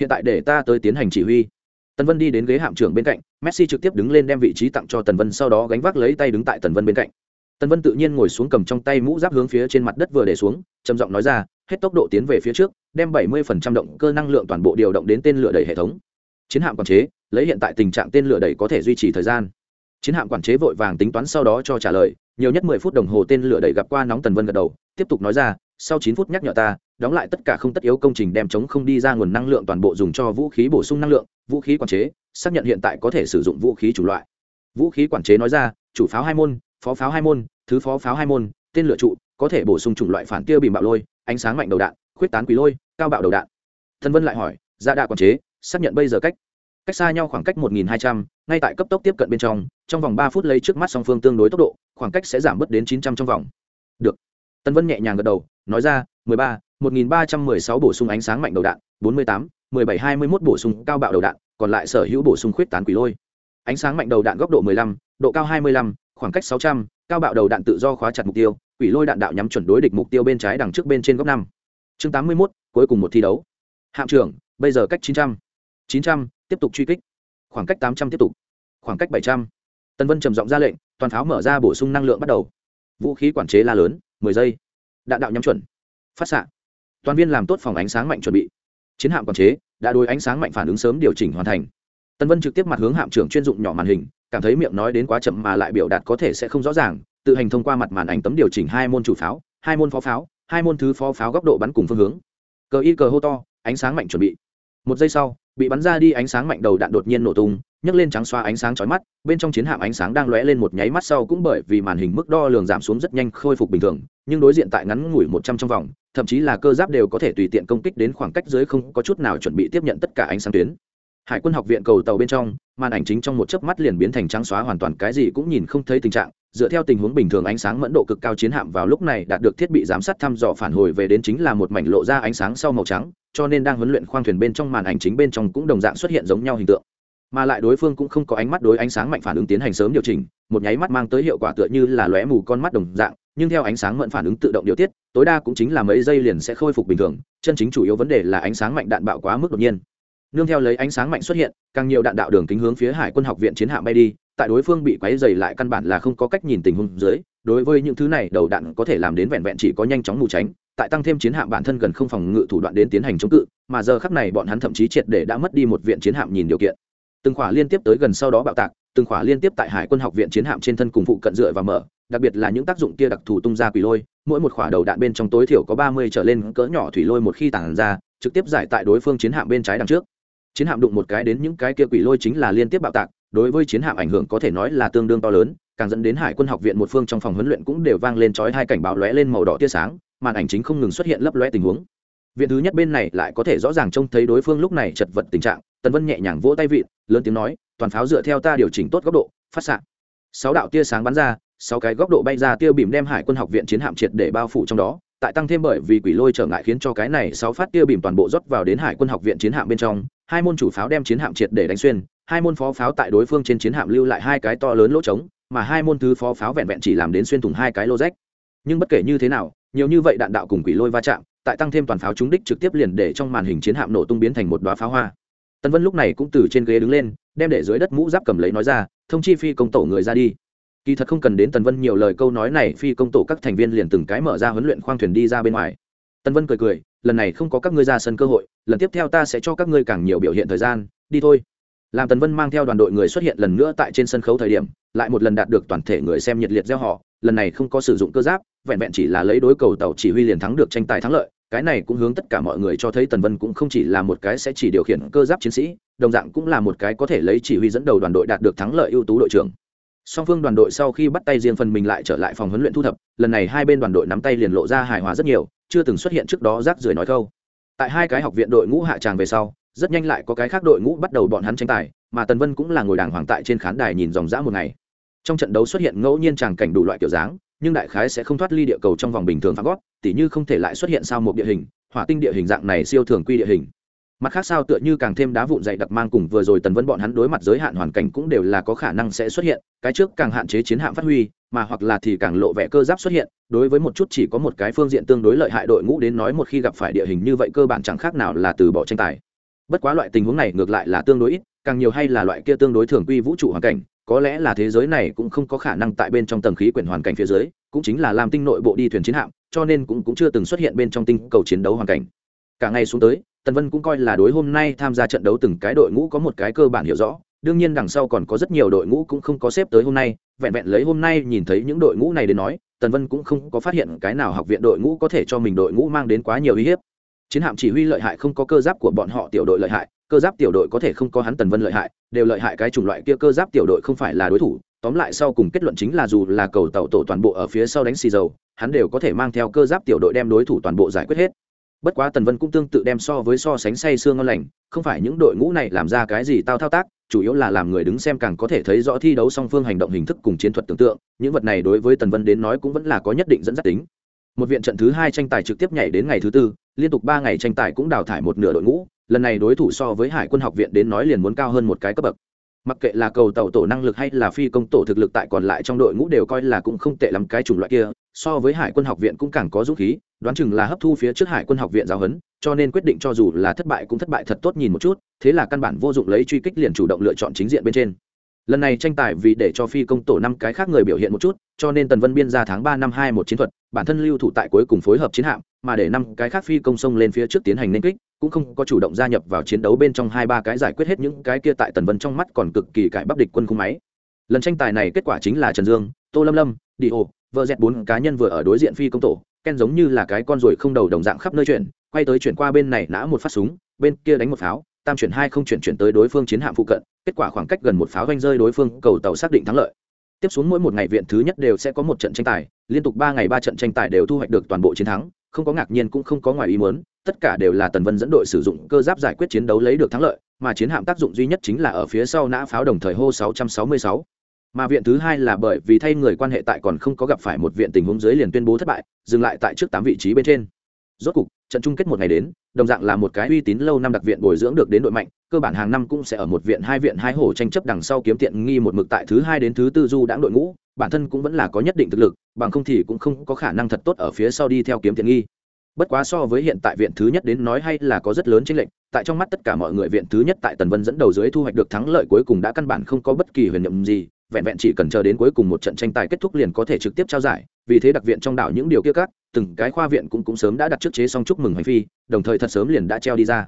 S1: Hiện tại để ta tới tiến hành chỉ huy tần vân đi đến ghế hạm trưởng bên cạnh, messi trực tiếp đứng lên đem vị trí tặng cho tần vân, sau đó gánh vác lấy tay đứng tại tần vân bên cạnh. Tần vân tự nhiên ngồi xuống cầm trong tay mũ giáp hướng phía trên mặt đất vừa để xuống, trầm giọng nói ra, hết tốc độ tiến về phía trước, đem 70% động cơ năng lượng toàn bộ điều động đến tên lửa đẩy hệ thống. Chiến hạm quản chế, lấy hiện tại tình trạng tên lửa đẩy có thể duy trì thời gian. Chiến hạm quản chế vội vàng tính toán sau đó cho trả lời, nhiều nhất mười phút đồng hồ tên lửa đẩy gặp qua nóng tần vân gật đầu, tiếp tục nói ra sau chín phút nhắc nhở ta đóng lại tất cả không tất yếu công trình đem chống không đi ra nguồn năng lượng toàn bộ dùng cho vũ khí bổ sung năng lượng vũ khí quản chế xác nhận hiện tại có thể sử dụng vũ khí chủ loại. Vũ khí quản chế nói ra chủ pháo hai môn phó pháo hai môn thứ phó pháo hai môn tên lửa trụ có thể bổ sung chủng loại phản tiêu bìm bạo lôi ánh sáng mạnh đầu đạn khuyết tán quý lôi cao bạo đầu đạn. Thân vân lại hỏi gia đạ quản chế xác nhận bây giờ cách. Cách xa nhau khoảng cách 1.200, ngay tại cấp tốc tiếp cận bên trong trong vòng ba phút lấy trước mắt song phương tương đối tốc độ khoảng cách sẽ giảm bớt đến 900 trong vòng. Được. Tân vân nhẹ nhàng gật đầu nói ra 13, 1316 bổ sung ánh sáng mạnh đầu đạn 48, 1721 bổ sung cao bạo đầu đạn còn lại sở hữu bổ sung khuyết tán quỷ lôi. Ánh sáng mạnh đầu đạn góc độ 15, độ cao 25, khoảng cách 600, cao bạo đầu đạn tự do khóa chặt mục tiêu quỷ lôi đạn đạo nhắm chuẩn đối địch mục tiêu bên trái đằng trước bên trên góc năm. Chương 81, cuối cùng một thi đấu. Hạm trưởng bây giờ cách 900. 900, tiếp tục truy kích. Khoảng cách 800 tiếp tục. Khoảng cách 700. tân vân trầm giọng ra lệnh toàn pháo mở ra bổ sung năng lượng bắt đầu. Vũ khí quản chế la lớn 10 giây đạn đạo nhắm chuẩn, phát xạ. Toàn viên làm tốt phòng ánh sáng mạnh chuẩn bị. Chiến hạm quản chế đã đối ánh sáng mạnh phản ứng sớm điều chỉnh hoàn thành. Tân vân trực tiếp mặt hướng hạm trưởng chuyên dụng nhỏ màn hình, cảm thấy miệng nói đến quá chậm mà lại biểu đạt có thể sẽ không rõ ràng, tự hành thông qua mặt màn ảnh tấm điều chỉnh hai môn chủ pháo, hai môn phó pháo, hai môn thứ phó pháo góc độ bắn cùng phương hướng. Cờ y cờ hô to, ánh sáng mạnh chuẩn bị. Một giây sau, bị bắn ra đi ánh sáng mạnh đầu đạn đột nhiên nổ tung, nhấc lên trắng xoa ánh sáng chói mắt, bên trong chiến hạm ánh sáng đang lóe lên một nháy mắt sau cũng bởi vì màn hình mức đo lường giảm xuống rất nhanh khôi phục bình thường nhưng đối diện tại ngắn ngủi một trăm trong vòng, thậm chí là cơ giáp đều có thể tùy tiện công kích đến khoảng cách dưới không có chút nào chuẩn bị tiếp nhận tất cả ánh sáng tuyến. Hải quân học viện cầu tàu bên trong, màn ảnh chính trong một chớp mắt liền biến thành trắng xóa hoàn toàn cái gì cũng nhìn không thấy tình trạng, dựa theo tình huống bình thường ánh sáng mẫn độ cực cao chiến hạm vào lúc này đạt được thiết bị giám sát thăm dò phản hồi về đến chính là một mảnh lộ ra ánh sáng sau màu trắng, cho nên đang huấn luyện khoang thuyền bên trong màn ảnh chính bên trong cũng đồng dạng xuất hiện giống nhau hình tượng. Mà lại đối phương cũng không có ánh mắt đối ánh sáng mạnh phản ứng tiến hành sớm điều chỉnh, một nháy mắt mang tới hiệu quả tựa như là lóe mù con mắt đồng dạng nhưng theo ánh sáng mẫn phản ứng tự động điều tiết, tối đa cũng chính là mấy giây liền sẽ khôi phục bình thường, chân chính chủ yếu vấn đề là ánh sáng mạnh đạn bạo quá mức đột nhiên. Nương theo lấy ánh sáng mạnh xuất hiện, càng nhiều đạn đạo đường kính hướng phía hải quân học viện chiến hạm bay đi, tại đối phương bị quấy dày lại căn bản là không có cách nhìn tình huống dưới, đối với những thứ này, đầu đạn có thể làm đến vẹn vẹn chỉ có nhanh chóng mù tránh, tại tăng thêm chiến hạm bản thân gần không phòng ngự thủ đoạn đến tiến hành chống cự, mà giờ khắc này bọn hắn thậm chí triệt để đã mất đi một viện chiến hạm nhìn điều kiện. Từng khỏa liên tiếp tới gần sau đó bạo tạc, từng khỏa liên tiếp tại hải quân học viện chiến hạm trên thân cùng phụ cận dựa và mở đặc biệt là những tác dụng kia đặc thù tung ra quỷ lôi, mỗi một khỏa đầu đạn bên trong tối thiểu có ba mươi trở lên cỡ nhỏ thủy lôi một khi tản ra, trực tiếp giải tại đối phương chiến hạm bên trái đằng trước. Chiến hạm đụng một cái đến những cái kia quỷ lôi chính là liên tiếp bạo tạc, đối với chiến hạm ảnh hưởng có thể nói là tương đương to lớn, càng dẫn đến hải quân học viện một phương trong phòng huấn luyện cũng đều vang lên chói hai cảnh báo lóe lên màu đỏ tia sáng, màn ảnh chính không ngừng xuất hiện lấp lóe tình huống. Viện thứ nhất bên này lại có thể rõ ràng trông thấy đối phương lúc này chật vật tình trạng, tần vân nhẹ nhàng vỗ tay vịn, lớn tiếng nói, toàn pháo dựa theo ta điều chỉnh tốt góc độ, phát xạ. Sáu đạo tia sáng bắn ra sáu cái góc độ bay ra tiêu bìm đem hải quân học viện chiến hạm triệt để bao phủ trong đó, tại tăng thêm bởi vì quỷ lôi trở ngại khiến cho cái này sáu phát tiêu bìm toàn bộ rót vào đến hải quân học viện chiến hạm bên trong, hai môn chủ pháo đem chiến hạm triệt để đánh xuyên, hai môn phó pháo tại đối phương trên chiến hạm lưu lại hai cái to lớn lỗ trống, mà hai môn thứ phó pháo vẹn vẹn chỉ làm đến xuyên thủng hai cái lô rách nhưng bất kể như thế nào, nhiều như vậy đạn đạo cùng quỷ lôi va chạm, tại tăng thêm toàn pháo trúng đích trực tiếp liền để trong màn hình chiến hạm nổ tung biến thành một đoá pháo hoa. Tân vân lúc này cũng từ trên ghế đứng lên, đem để dưới đất mũ giáp cầm lấy nói ra, thông chi phi công tổ người ra đi kỳ thật không cần đến tần vân nhiều lời câu nói này, phi công tổ các thành viên liền từng cái mở ra huấn luyện khoang thuyền đi ra bên ngoài. Tần vân cười cười, lần này không có các ngươi ra sân cơ hội, lần tiếp theo ta sẽ cho các ngươi càng nhiều biểu hiện thời gian, đi thôi. Làm tần vân mang theo đoàn đội người xuất hiện lần nữa tại trên sân khấu thời điểm, lại một lần đạt được toàn thể người xem nhiệt liệt gieo họ, lần này không có sử dụng cơ giáp, vẹn vẹn chỉ là lấy đối cầu tàu chỉ huy liền thắng được tranh tài thắng lợi, cái này cũng hướng tất cả mọi người cho thấy tần vân cũng không chỉ là một cái sẽ chỉ điều khiển cơ giáp chiến sĩ, đồng dạng cũng là một cái có thể lấy chỉ huy dẫn đầu đoàn đội đạt được thắng lợi ưu tú đội trưởng song phương đoàn đội sau khi bắt tay riêng phần mình lại trở lại phòng huấn luyện thu thập, lần này hai bên đoàn đội nắm tay liền lộ ra hài hòa rất nhiều, chưa từng xuất hiện trước đó rác rưởi nói câu. Tại hai cái học viện đội ngũ hạ tràng về sau, rất nhanh lại có cái khác đội ngũ bắt đầu bọn hắn tranh tài, mà tần vân cũng là ngồi đàng hoàng tại trên khán đài nhìn dòng dã một ngày. Trong trận đấu xuất hiện ngẫu nhiên tràng cảnh đủ loại kiểu dáng, nhưng đại khái sẽ không thoát ly địa cầu trong vòng bình thường phạm gót, tỉ như không thể lại xuất hiện sao một địa hình, hỏa tinh địa hình dạng này siêu thường quy địa hình mặt khác sao tựa như càng thêm đá vụn dày đặc mang cùng vừa rồi tần vân bọn hắn đối mặt giới hạn hoàn cảnh cũng đều là có khả năng sẽ xuất hiện cái trước càng hạn chế chiến hạm phát huy mà hoặc là thì càng lộ vẻ cơ giáp xuất hiện đối với một chút chỉ có một cái phương diện tương đối lợi hại đội ngũ đến nói một khi gặp phải địa hình như vậy cơ bản chẳng khác nào là từ bỏ tranh tài. Bất quá loại tình huống này ngược lại là tương đối ít càng nhiều hay là loại kia tương đối thường quy vũ trụ hoàn cảnh có lẽ là thế giới này cũng không có khả năng tại bên trong tầng khí quyển hoàn cảnh phía dưới cũng chính là làm tinh nội bộ đi thuyền chiến hạm cho nên cũng, cũng chưa từng xuất hiện bên trong tinh cầu chiến đấu hoàn cảnh. Cả ngày xuống tới tần vân cũng coi là đối hôm nay tham gia trận đấu từng cái đội ngũ có một cái cơ bản hiểu rõ, đương nhiên đằng sau còn có rất nhiều đội ngũ cũng không có xếp tới hôm nay, vẹn vẹn lấy hôm nay nhìn thấy những đội ngũ này đến nói, tần vân cũng không có phát hiện cái nào học viện đội ngũ có thể cho mình đội ngũ mang đến quá nhiều uy hiếp. Chiến hạm chỉ huy lợi hại không có cơ giáp của bọn họ tiểu đội lợi hại, cơ giáp tiểu đội có thể không có hắn tần vân lợi hại, đều lợi hại cái chủng loại kia cơ giáp tiểu đội không phải là đối thủ, tóm lại sau cùng kết luận chính là dù là cầu tàu tổ toàn bộ ở phía sau đánh xì dầu, hắn đều có thể mang theo cơ giáp tiểu đội đem đối thủ toàn bộ giải quyết hết bất quá tần vân cũng tương tự đem so với so sánh say sương ngon lành, không phải những đội ngũ này làm ra cái gì tao thao tác, chủ yếu là làm người đứng xem càng có thể thấy rõ thi đấu song phương hành động hình thức cùng chiến thuật tưởng tượng, những vật này đối với tần vân đến nói cũng vẫn là có nhất định dẫn dắt tính. Một viện trận thứ hai tranh tài trực tiếp nhảy đến ngày thứ tư, liên tục ba ngày tranh tài cũng đào thải một nửa đội ngũ, lần này đối thủ so với hải quân học viện đến nói liền muốn cao hơn một cái cấp bậc mặc kệ là cầu tàu tổ năng lực hay là phi công tổ thực lực tại còn lại trong đội ngũ đều coi là cũng không tệ lắm cái chủng loại kia, so với hải quân học viện cũng càng có dũng khí, đoán chừng là hấp thu phía trước hải quân học viện giáo huấn, cho nên quyết định cho dù là thất bại cũng thất bại thật tốt nhìn một chút, thế là căn bản vô dụng lấy truy kích liền chủ động lựa chọn chính diện bên trên. Lần này tranh tài vì để cho phi công tổ năm cái khác người biểu hiện một chút, cho nên tần vân biên ra tháng ba năm hai một chiến thuật, bản thân lưu thủ tại cuối cùng phối hợp chiến hạm, mà để năm cái khác phi công sông lên phía trước tiến hành nên kích cũng không có chủ động gia nhập vào chiến đấu bên trong hai ba cái giải quyết hết những cái kia tại tần vân trong mắt còn cực kỳ cải bắp địch quân khung máy. Lần tranh tài này kết quả chính là trần dương, tô lâm lâm, đi ô, vợ dẹt bốn cá nhân vừa ở đối diện phi công tổ, ken giống như là cái con ruồi không đầu đồng dạng khắp nơi chuyển, quay tới chuyển qua bên này nã một phát súng, bên kia đánh một pháo, tam chuyển hai không chuyển chuyển tới đối phương chiến hạm phụ cận, kết quả khoảng cách gần một pháo doanh rơi đối phương cầu tàu xác định thắng lợi. Tiếp xuống mỗi một ngày viện thứ nhất đều sẽ có một trận tranh tài, liên tục ba ngày ba trận tranh tài đều thu hoạch được toàn bộ chiến thắng, không có ngạc nhiên cũng không có ngoài ý muốn tất cả đều là tần vân dẫn đội sử dụng cơ giáp giải quyết chiến đấu lấy được thắng lợi, mà chiến hạm tác dụng duy nhất chính là ở phía sau nã pháo đồng thời hô 666. mà viện thứ hai là bởi vì thay người quan hệ tại còn không có gặp phải một viện tình huống dưới liền tuyên bố thất bại, dừng lại tại trước tám vị trí bên trên rốt cục, trận chung kết một ngày đến, đồng dạng là một cái uy tín lâu năm đặc viện bồi dưỡng được đến đội mạnh, cơ bản hàng năm cũng sẽ ở một viện, hai viện, hai hổ tranh chấp đằng sau kiếm tiện nghi một mực tại thứ hai đến thứ tư du đãng đội ngũ, bản thân cũng vẫn là có nhất định thực lực, bằng không thì cũng không có khả năng thật tốt ở phía sau đi theo kiếm tiện nghi bất quá so với hiện tại viện thứ nhất đến nói hay là có rất lớn chênh lệch, tại trong mắt tất cả mọi người viện thứ nhất tại tần vân dẫn đầu dưới thu hoạch được thắng lợi cuối cùng đã căn bản không có bất kỳ huyền nhiệm gì, vẹn vẹn chỉ cần chờ đến cuối cùng một trận tranh tài kết thúc liền có thể trực tiếp trao giải, vì thế đặc viện trong đảo những điều kia các, từng cái khoa viện cũng cũng sớm đã đặt trước chế xong chúc mừng hành phi, đồng thời thật sớm liền đã treo đi ra.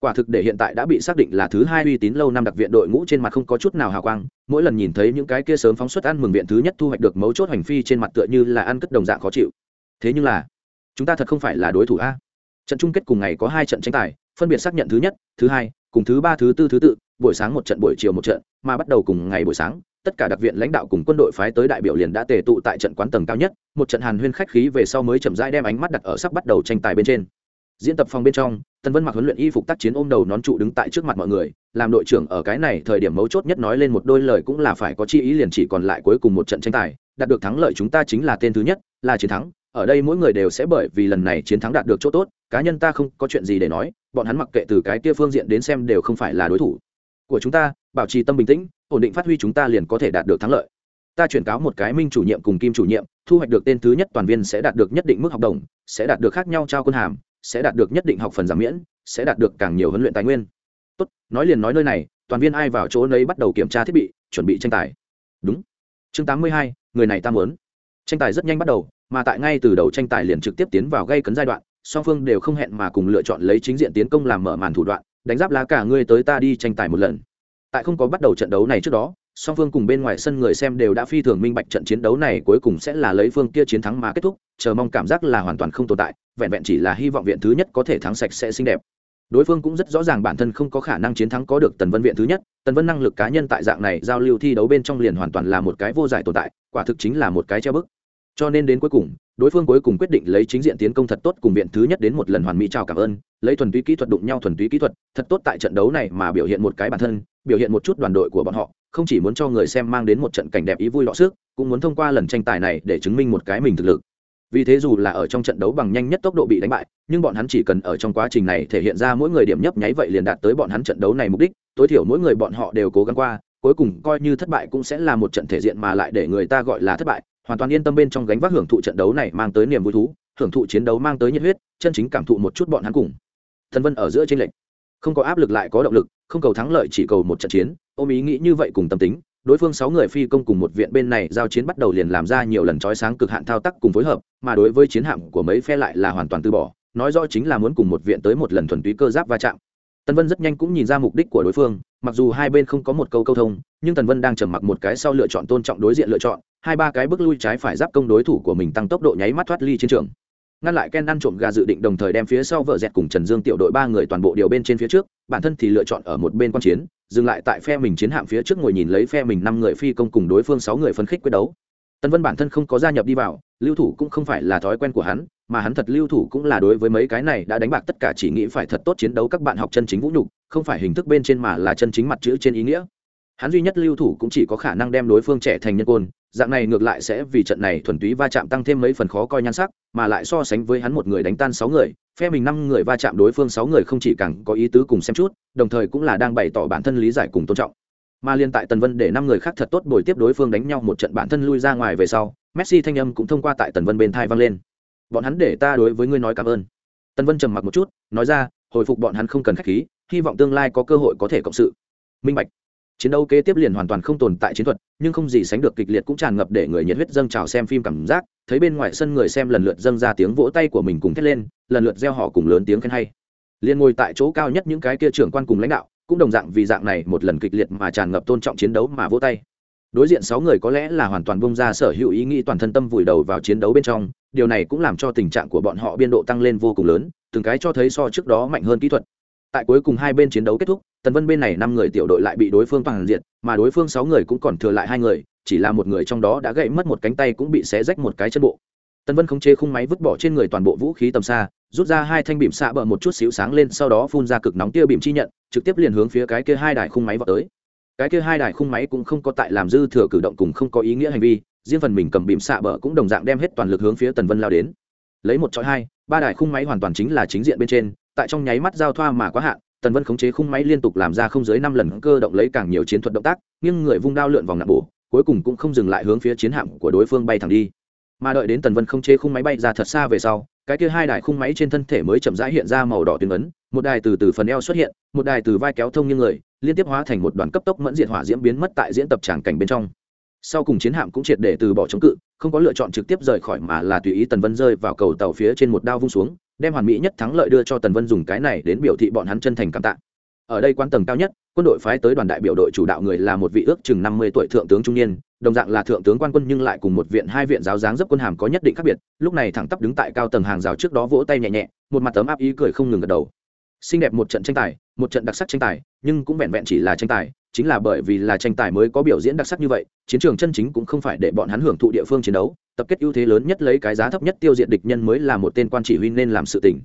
S1: Quả thực để hiện tại đã bị xác định là thứ hai uy tín lâu năm đặc viện đội ngũ trên mặt không có chút nào hào quang, mỗi lần nhìn thấy những cái kia sớm phóng xuất ăn mừng viện thứ nhất thu hoạch được mấu chốt hành phi trên mặt tựa như là ăn cất đồng dạng khó chịu. Thế nhưng là chúng ta thật không phải là đối thủ a. Trận chung kết cùng ngày có hai trận tranh tài, phân biệt xác nhận thứ nhất, thứ hai, cùng thứ ba, thứ tư, thứ tự, buổi sáng một trận, buổi chiều một trận, mà bắt đầu cùng ngày buổi sáng, tất cả đặc viện lãnh đạo cùng quân đội phái tới đại biểu liền đã tề tụ tại trận quán tầng cao nhất, một trận hàn huyên khách khí về sau mới chậm rãi đem ánh mắt đặt ở sắp bắt đầu tranh tài bên trên. Diễn tập phòng bên trong tân vân mặc huấn luyện y phục tác chiến ôm đầu nón trụ đứng tại trước mặt mọi người, làm đội trưởng ở cái này thời điểm mấu chốt nhất nói lên một đôi lời cũng là phải có chi ý liền chỉ còn lại cuối cùng một trận tranh tài, đạt được thắng lợi chúng ta chính là tên thứ nhất, là chiến thắng ở đây mỗi người đều sẽ bởi vì lần này chiến thắng đạt được chỗ tốt, cá nhân ta không có chuyện gì để nói, bọn hắn mặc kệ từ cái kia phương diện đến xem đều không phải là đối thủ. Của chúng ta, bảo trì tâm bình tĩnh, ổn định phát huy chúng ta liền có thể đạt được thắng lợi. Ta chuyển cáo một cái minh chủ nhiệm cùng kim chủ nhiệm, thu hoạch được tên thứ nhất toàn viên sẽ đạt được nhất định mức học đồng, sẽ đạt được khác nhau trao quân hàm, sẽ đạt được nhất định học phần giảm miễn, sẽ đạt được càng nhiều huấn luyện tài nguyên. Tốt, nói liền nói nơi này, toàn viên ai vào chỗ nấy bắt đầu kiểm tra thiết bị, chuẩn bị tranh tài. Đúng. Chương tám mươi hai, người này ta muốn. Tranh tài rất nhanh bắt đầu mà tại ngay từ đầu tranh tài liền trực tiếp tiến vào gây cấn giai đoạn, song phương đều không hẹn mà cùng lựa chọn lấy chính diện tiến công làm mở màn thủ đoạn, đánh giáp lá cả ngươi tới ta đi tranh tài một lần. Tại không có bắt đầu trận đấu này trước đó, song phương cùng bên ngoài sân người xem đều đã phi thường minh bạch trận chiến đấu này cuối cùng sẽ là lấy phương kia chiến thắng mà kết thúc, chờ mong cảm giác là hoàn toàn không tồn tại, vẹn vẹn chỉ là hy vọng viện thứ nhất có thể thắng sạch sẽ xinh đẹp. Đối phương cũng rất rõ ràng bản thân không có khả năng chiến thắng có được tần vân viện thứ nhất, tần vân năng lực cá nhân tại dạng này giao lưu thi đấu bên trong liền hoàn toàn là một cái vô giải tồn tại, quả thực chính là một cái treo bức cho nên đến cuối cùng, đối phương cuối cùng quyết định lấy chính diện tiến công thật tốt cùng viện thứ nhất đến một lần hoàn mỹ chào cảm ơn, lấy thuần túy kỹ thuật đụng nhau thuần túy kỹ thuật, thật tốt tại trận đấu này mà biểu hiện một cái bản thân, biểu hiện một chút đoàn đội của bọn họ, không chỉ muốn cho người xem mang đến một trận cảnh đẹp ý vui lọ sức, cũng muốn thông qua lần tranh tài này để chứng minh một cái mình thực lực. Vì thế dù là ở trong trận đấu bằng nhanh nhất tốc độ bị đánh bại, nhưng bọn hắn chỉ cần ở trong quá trình này thể hiện ra mỗi người điểm nhấp nháy vậy liền đạt tới bọn hắn trận đấu này mục đích, tối thiểu mỗi người bọn họ đều cố gắng qua, cuối cùng coi như thất bại cũng sẽ là một trận thể diện mà lại để người ta gọi là thất bại hoàn toàn yên tâm bên trong gánh vác hưởng thụ trận đấu này mang tới niềm vui thú, hưởng thụ chiến đấu mang tới nhiệt huyết, chân chính cảm thụ một chút bọn hắn cùng. Thần vân ở giữa trên lệnh không có áp lực lại có động lực, không cầu thắng lợi chỉ cầu một trận chiến, ôm ý nghĩ như vậy cùng tâm tính, đối phương sáu người phi công cùng một viện bên này giao chiến bắt đầu liền làm ra nhiều lần trói sáng cực hạn thao tác cùng phối hợp, mà đối với chiến hạm của mấy phe lại là hoàn toàn từ bỏ, nói rõ chính là muốn cùng một viện tới một lần thuần túy cơ giáp va chạm. Tần vân rất nhanh cũng nhìn ra mục đích của đối phương, mặc dù hai bên không có một câu câu thông, nhưng tần vân đang trầm mặc một cái sau lựa chọn tôn trọng đối diện lựa chọn hai ba cái bước lui trái phải giáp công đối thủ của mình tăng tốc độ nháy mắt thoát ly chiến trường. Ngăn lại ken ăn trộm gà dự định đồng thời đem phía sau vợ dẹt cùng trần dương tiểu đội ba người toàn bộ điều bên trên phía trước, bản thân thì lựa chọn ở một bên quan chiến, dừng lại tại phe mình chiến hạm phía trước ngồi nhìn lấy phe mình năm người phi công cùng đối phương sáu người phấn khích quyết đấu. Tân vân bản thân không có gia nhập đi vào, lưu thủ cũng không phải là thói quen của hắn, mà hắn thật lưu thủ cũng là đối với mấy cái này đã đánh bạc tất cả chỉ nghĩ phải thật tốt chiến đấu các bạn học chân chính vũ nhục, không phải hình thức bên trên mà là chân chính mặt chữ trên ý nghĩa. Hắn duy nhất lưu thủ cũng chỉ có khả năng đem đối phương trẻ thành nhân côn dạng này ngược lại sẽ vì trận này thuần túy va chạm tăng thêm mấy phần khó coi nhan sắc, mà lại so sánh với hắn một người đánh tan sáu người, phe mình năm người va chạm đối phương sáu người không chỉ càng có ý tứ cùng xem chút, đồng thời cũng là đang bày tỏ bản thân lý giải cùng tôn trọng. Mà liên tại tần vân để năm người khác thật tốt bồi tiếp đối phương đánh nhau một trận bản thân lui ra ngoài về sau, messi thanh âm cũng thông qua tại tần vân bên thai vang lên. Bọn hắn để ta đối với ngươi nói cảm ơn. Tần vân trầm mặc một chút, nói ra, hồi phục bọn hắn không cần khách khí, hy vọng tương lai có cơ hội có thể cộng sự. Minh bạch chiến đấu kế tiếp liền hoàn toàn không tồn tại chiến thuật, nhưng không gì sánh được kịch liệt cũng tràn ngập để người nhiệt huyết dâng trào xem phim cảm giác. Thấy bên ngoài sân người xem lần lượt dâng ra tiếng vỗ tay của mình cùng thét lên, lần lượt gieo họ cùng lớn tiếng khen hay. Liền ngồi tại chỗ cao nhất những cái kia trưởng quan cùng lãnh đạo, cũng đồng dạng vì dạng này một lần kịch liệt mà tràn ngập tôn trọng chiến đấu mà vỗ tay. Đối diện sáu người có lẽ là hoàn toàn bông ra sở hữu ý nghĩ toàn thân tâm vùi đầu vào chiến đấu bên trong, điều này cũng làm cho tình trạng của bọn họ biên độ tăng lên vô cùng lớn, từng cái cho thấy so trước đó mạnh hơn kỹ thuật. Tại cuối cùng hai bên chiến đấu kết thúc tần vân bên này năm người tiểu đội lại bị đối phương toàn diện mà đối phương sáu người cũng còn thừa lại hai người, chỉ là một người trong đó đã gãy mất một cánh tay cũng bị xé rách một cái chân bộ. Tần vân không chế khung máy vứt bỏ trên người toàn bộ vũ khí tầm xa, rút ra hai thanh bìm xạ bờ một chút xíu sáng lên, sau đó phun ra cực nóng tia bìm chi nhận, trực tiếp liền hướng phía cái kia hai đài khung máy vào tới. Cái kia hai đài khung máy cũng không có tại làm dư thừa cử động cùng không có ý nghĩa hành vi, riêng phần mình cầm bìm xạ bờ cũng đồng dạng đem hết toàn lực hướng phía tần vân lao đến. Lấy một chọi hai, ba đài khung máy hoàn toàn chính là chính diện bên trên, tại trong nháy mắt giao thoa mà quá hạn tần vân khống chế khung máy liên tục làm ra không dưới năm lần cơ động lấy càng nhiều chiến thuật động tác nhưng người vung đao lượn vòng nặng bổ, cuối cùng cũng không dừng lại hướng phía chiến hạm của đối phương bay thẳng đi. Mà đợi đến tần vân khống chế khung máy bay ra thật xa về sau, cái kia hai đài khung máy trên thân thể mới chậm rãi hiện ra màu đỏ tuyến ấn, một đài từ từ phần eo xuất hiện, một đài từ vai kéo thông như người, liên tiếp hóa thành một đoàn cấp tốc mẫn diện hỏa diễm biến mất tại diễn tập tràng cảnh bên trong. Sau cùng chiến hạm cũng triệt để từ bỏ chống cự, không có lựa chọn trực tiếp rời khỏi mà là tùy ý tần vân rơi vào cầu tàu phía trên một đao vung xuống đem hoàn mỹ nhất thắng lợi đưa cho tần vân dùng cái này đến biểu thị bọn hắn chân thành cảm tạ. Ở đây quan tầng cao nhất, quân đội phái tới đoàn đại biểu đội chủ đạo người là một vị ước chừng năm mươi tuổi thượng tướng trung niên, đồng dạng là thượng tướng quan quân nhưng lại cùng một viện hai viện giáo dáng dấp quân hàm có nhất định khác biệt, lúc này thẳng tắp đứng tại cao tầng hàng rào trước đó vỗ tay nhẹ nhẹ, một mặt tấm áp ý cười không ngừng gật đầu. Xinh đẹp một trận tranh tài, một trận đặc sắc tranh tài, nhưng cũng vẹn vẹn chỉ là tranh tài chính là bởi vì là tranh tài mới có biểu diễn đặc sắc như vậy, chiến trường chân chính cũng không phải để bọn hắn hưởng thụ địa phương chiến đấu, tập kết ưu thế lớn nhất lấy cái giá thấp nhất tiêu diệt địch nhân mới là một tên quan chỉ huy nên làm sự tình.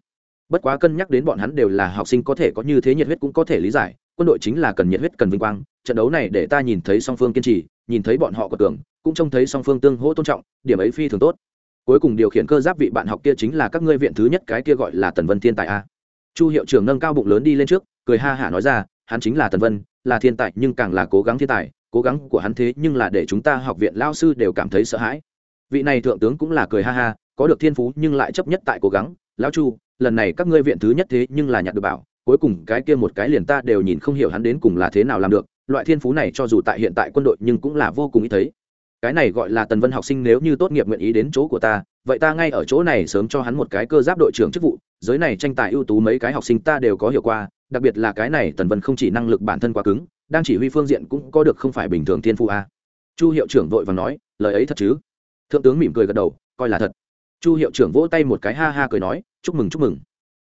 S1: Bất quá cân nhắc đến bọn hắn đều là học sinh có thể có như thế nhiệt huyết cũng có thể lý giải, quân đội chính là cần nhiệt huyết cần vinh quang, trận đấu này để ta nhìn thấy song phương kiên trì, nhìn thấy bọn họ có tưởng cũng trông thấy song phương tương hỗ tôn trọng, điểm ấy phi thường tốt. Cuối cùng điều khiển cơ giáp vị bạn học kia chính là các ngươi viện thứ nhất cái kia gọi là tần vân thiên tài a. Chu hiệu trưởng nâng cao bụng lớn đi lên trước, cười ha hả nói ra, hắn chính là tần vân là thiên tài nhưng càng là cố gắng thiên tài, cố gắng của hắn thế nhưng là để chúng ta học viện lao sư đều cảm thấy sợ hãi. Vị này thượng tướng cũng là cười ha ha, có được thiên phú nhưng lại chấp nhất tại cố gắng. Lão chu, lần này các ngươi viện thứ nhất thế nhưng là nhặt được bảo, cuối cùng cái kia một cái liền ta đều nhìn không hiểu hắn đến cùng là thế nào làm được. Loại thiên phú này cho dù tại hiện tại quân đội nhưng cũng là vô cùng ý thấy. Cái này gọi là tần vân học sinh nếu như tốt nghiệp nguyện ý đến chỗ của ta, vậy ta ngay ở chỗ này sớm cho hắn một cái cơ giáp đội trưởng chức vụ. Giới này tranh tài ưu tú mấy cái học sinh ta đều có hiệu qua đặc biệt là cái này tần vân không chỉ năng lực bản thân quá cứng, đang chỉ huy phương diện cũng có được không phải bình thường thiên phụ a. Chu hiệu trưởng vội và nói, lời ấy thật chứ? Thượng tướng mỉm cười gật đầu, coi là thật. Chu hiệu trưởng vỗ tay một cái ha ha cười nói, chúc mừng chúc mừng.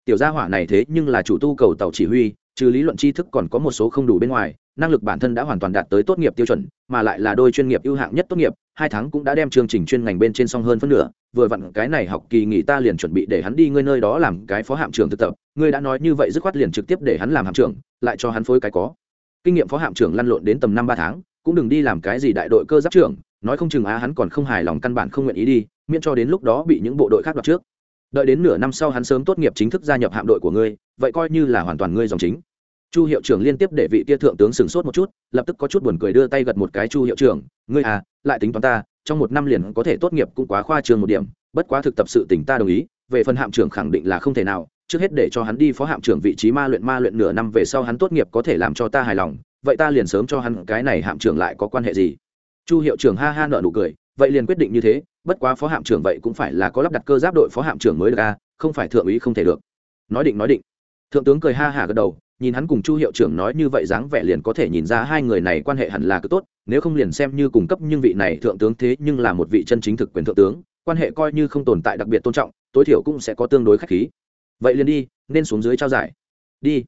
S1: Tiểu gia hỏa này thế nhưng là chủ tu cầu tàu chỉ huy, trừ lý luận tri thức còn có một số không đủ bên ngoài năng lực bản thân đã hoàn toàn đạt tới tốt nghiệp tiêu chuẩn, mà lại là đôi chuyên nghiệp ưu hạng nhất tốt nghiệp, hai tháng cũng đã đem chương trình chuyên ngành bên trên xong hơn phân nửa, vừa vặn cái này học kỳ nghỉ ta liền chuẩn bị để hắn đi ngươi nơi đó làm cái phó hạm trưởng thực tập, ngươi đã nói như vậy dứt khoát liền trực tiếp để hắn làm hạm trưởng, lại cho hắn phối cái có. Kinh nghiệm phó hạm trưởng lăn lộn đến tầm năm ba tháng, cũng đừng đi làm cái gì đại đội cơ giáp trưởng, nói không chừng á hắn còn không hài lòng căn bản không nguyện ý đi, miễn cho đến lúc đó bị những bộ đội khác đoạt trước. Đợi đến nửa năm sau hắn sớm tốt nghiệp chính thức gia nhập hạm đội của ngươi, vậy coi như là hoàn toàn ngươi dòng chính chu hiệu trưởng liên tiếp để vị tia thượng tướng sửng sốt một chút, lập tức có chút buồn cười đưa tay gật một cái, chu hiệu trưởng, ngươi à lại tính toán ta, trong một năm liền có thể tốt nghiệp cũng quá khoa trường một điểm, bất quá thực tập sự tỉnh ta đồng ý, về phần hạm trưởng khẳng định là không thể nào, trước hết để cho hắn đi phó hạm trưởng vị trí ma luyện ma luyện nửa năm về sau hắn tốt nghiệp có thể làm cho ta hài lòng, vậy ta liền sớm cho hắn cái này hạm trưởng lại có quan hệ gì? Chu hiệu trưởng ha ha nợ nụ cười, vậy liền quyết định như thế, bất quá phó hạm trưởng vậy cũng phải là có lắp đặt cơ giáp đội phó hạm trưởng mới được a không phải thượng úy không thể được. Nói định nói định. Thượng tướng cười ha hả gật đầu nhìn hắn cùng chu hiệu trưởng nói như vậy dáng vẻ liền có thể nhìn ra hai người này quan hệ hẳn là cứ tốt, nếu không liền xem như cung cấp nhưng vị này thượng tướng thế nhưng là một vị chân chính thực quyền thượng tướng, quan hệ coi như không tồn tại đặc biệt tôn trọng, tối thiểu cũng sẽ có tương đối khách khí. Vậy liền đi, nên xuống dưới trao giải. Đi.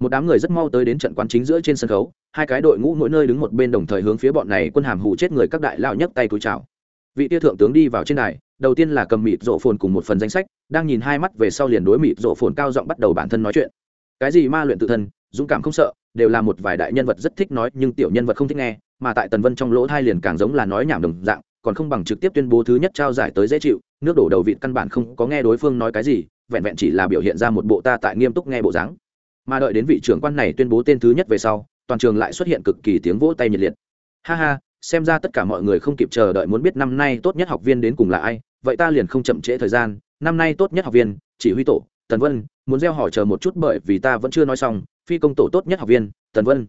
S1: Một đám người rất mau tới đến trận quán chính giữa trên sân khấu, hai cái đội ngũ mỗi nơi đứng một bên đồng thời hướng phía bọn này quân hàm hụ chết người các đại lao nhấc tay cúi chào. Vị tia thượng tướng đi vào trên này đầu tiên là cầm mịt rộ phồn cùng một phần danh sách, đang nhìn hai mắt về sau liền đối mịt rộ phồn cao giọng bắt đầu bản thân nói chuyện cái gì ma luyện tự thân, dũng cảm không sợ, đều là một vài đại nhân vật rất thích nói, nhưng tiểu nhân vật không thích nghe, mà tại tần vân trong lỗ thai liền càng giống là nói nhảm đồng dạng, còn không bằng trực tiếp tuyên bố thứ nhất trao giải tới dễ chịu, nước đổ đầu vịt căn bản không có nghe đối phương nói cái gì, vẹn vẹn chỉ là biểu hiện ra một bộ ta tại nghiêm túc nghe bộ dáng. Mà đợi đến vị trưởng quan này tuyên bố tên thứ nhất về sau, toàn trường lại xuất hiện cực kỳ tiếng vỗ tay nhiệt liệt. Ha ha, xem ra tất cả mọi người không kịp chờ đợi muốn biết năm nay tốt nhất học viên đến cùng là ai, vậy ta liền không chậm trễ thời gian, năm nay tốt nhất học viên, chỉ huy tổ tần vân, muốn gieo hỏi chờ một chút bởi vì ta vẫn chưa nói xong, phi công tổ tốt nhất học viên, tần vân.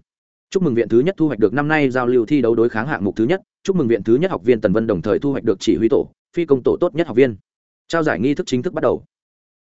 S1: Chúc mừng viện thứ nhất thu hoạch được năm nay giao lưu thi đấu đối kháng hạng mục thứ nhất, chúc mừng viện thứ nhất học viên tần vân đồng thời thu hoạch được chỉ huy tổ, phi công tổ tốt nhất học viên. Trao giải nghi thức chính thức bắt đầu.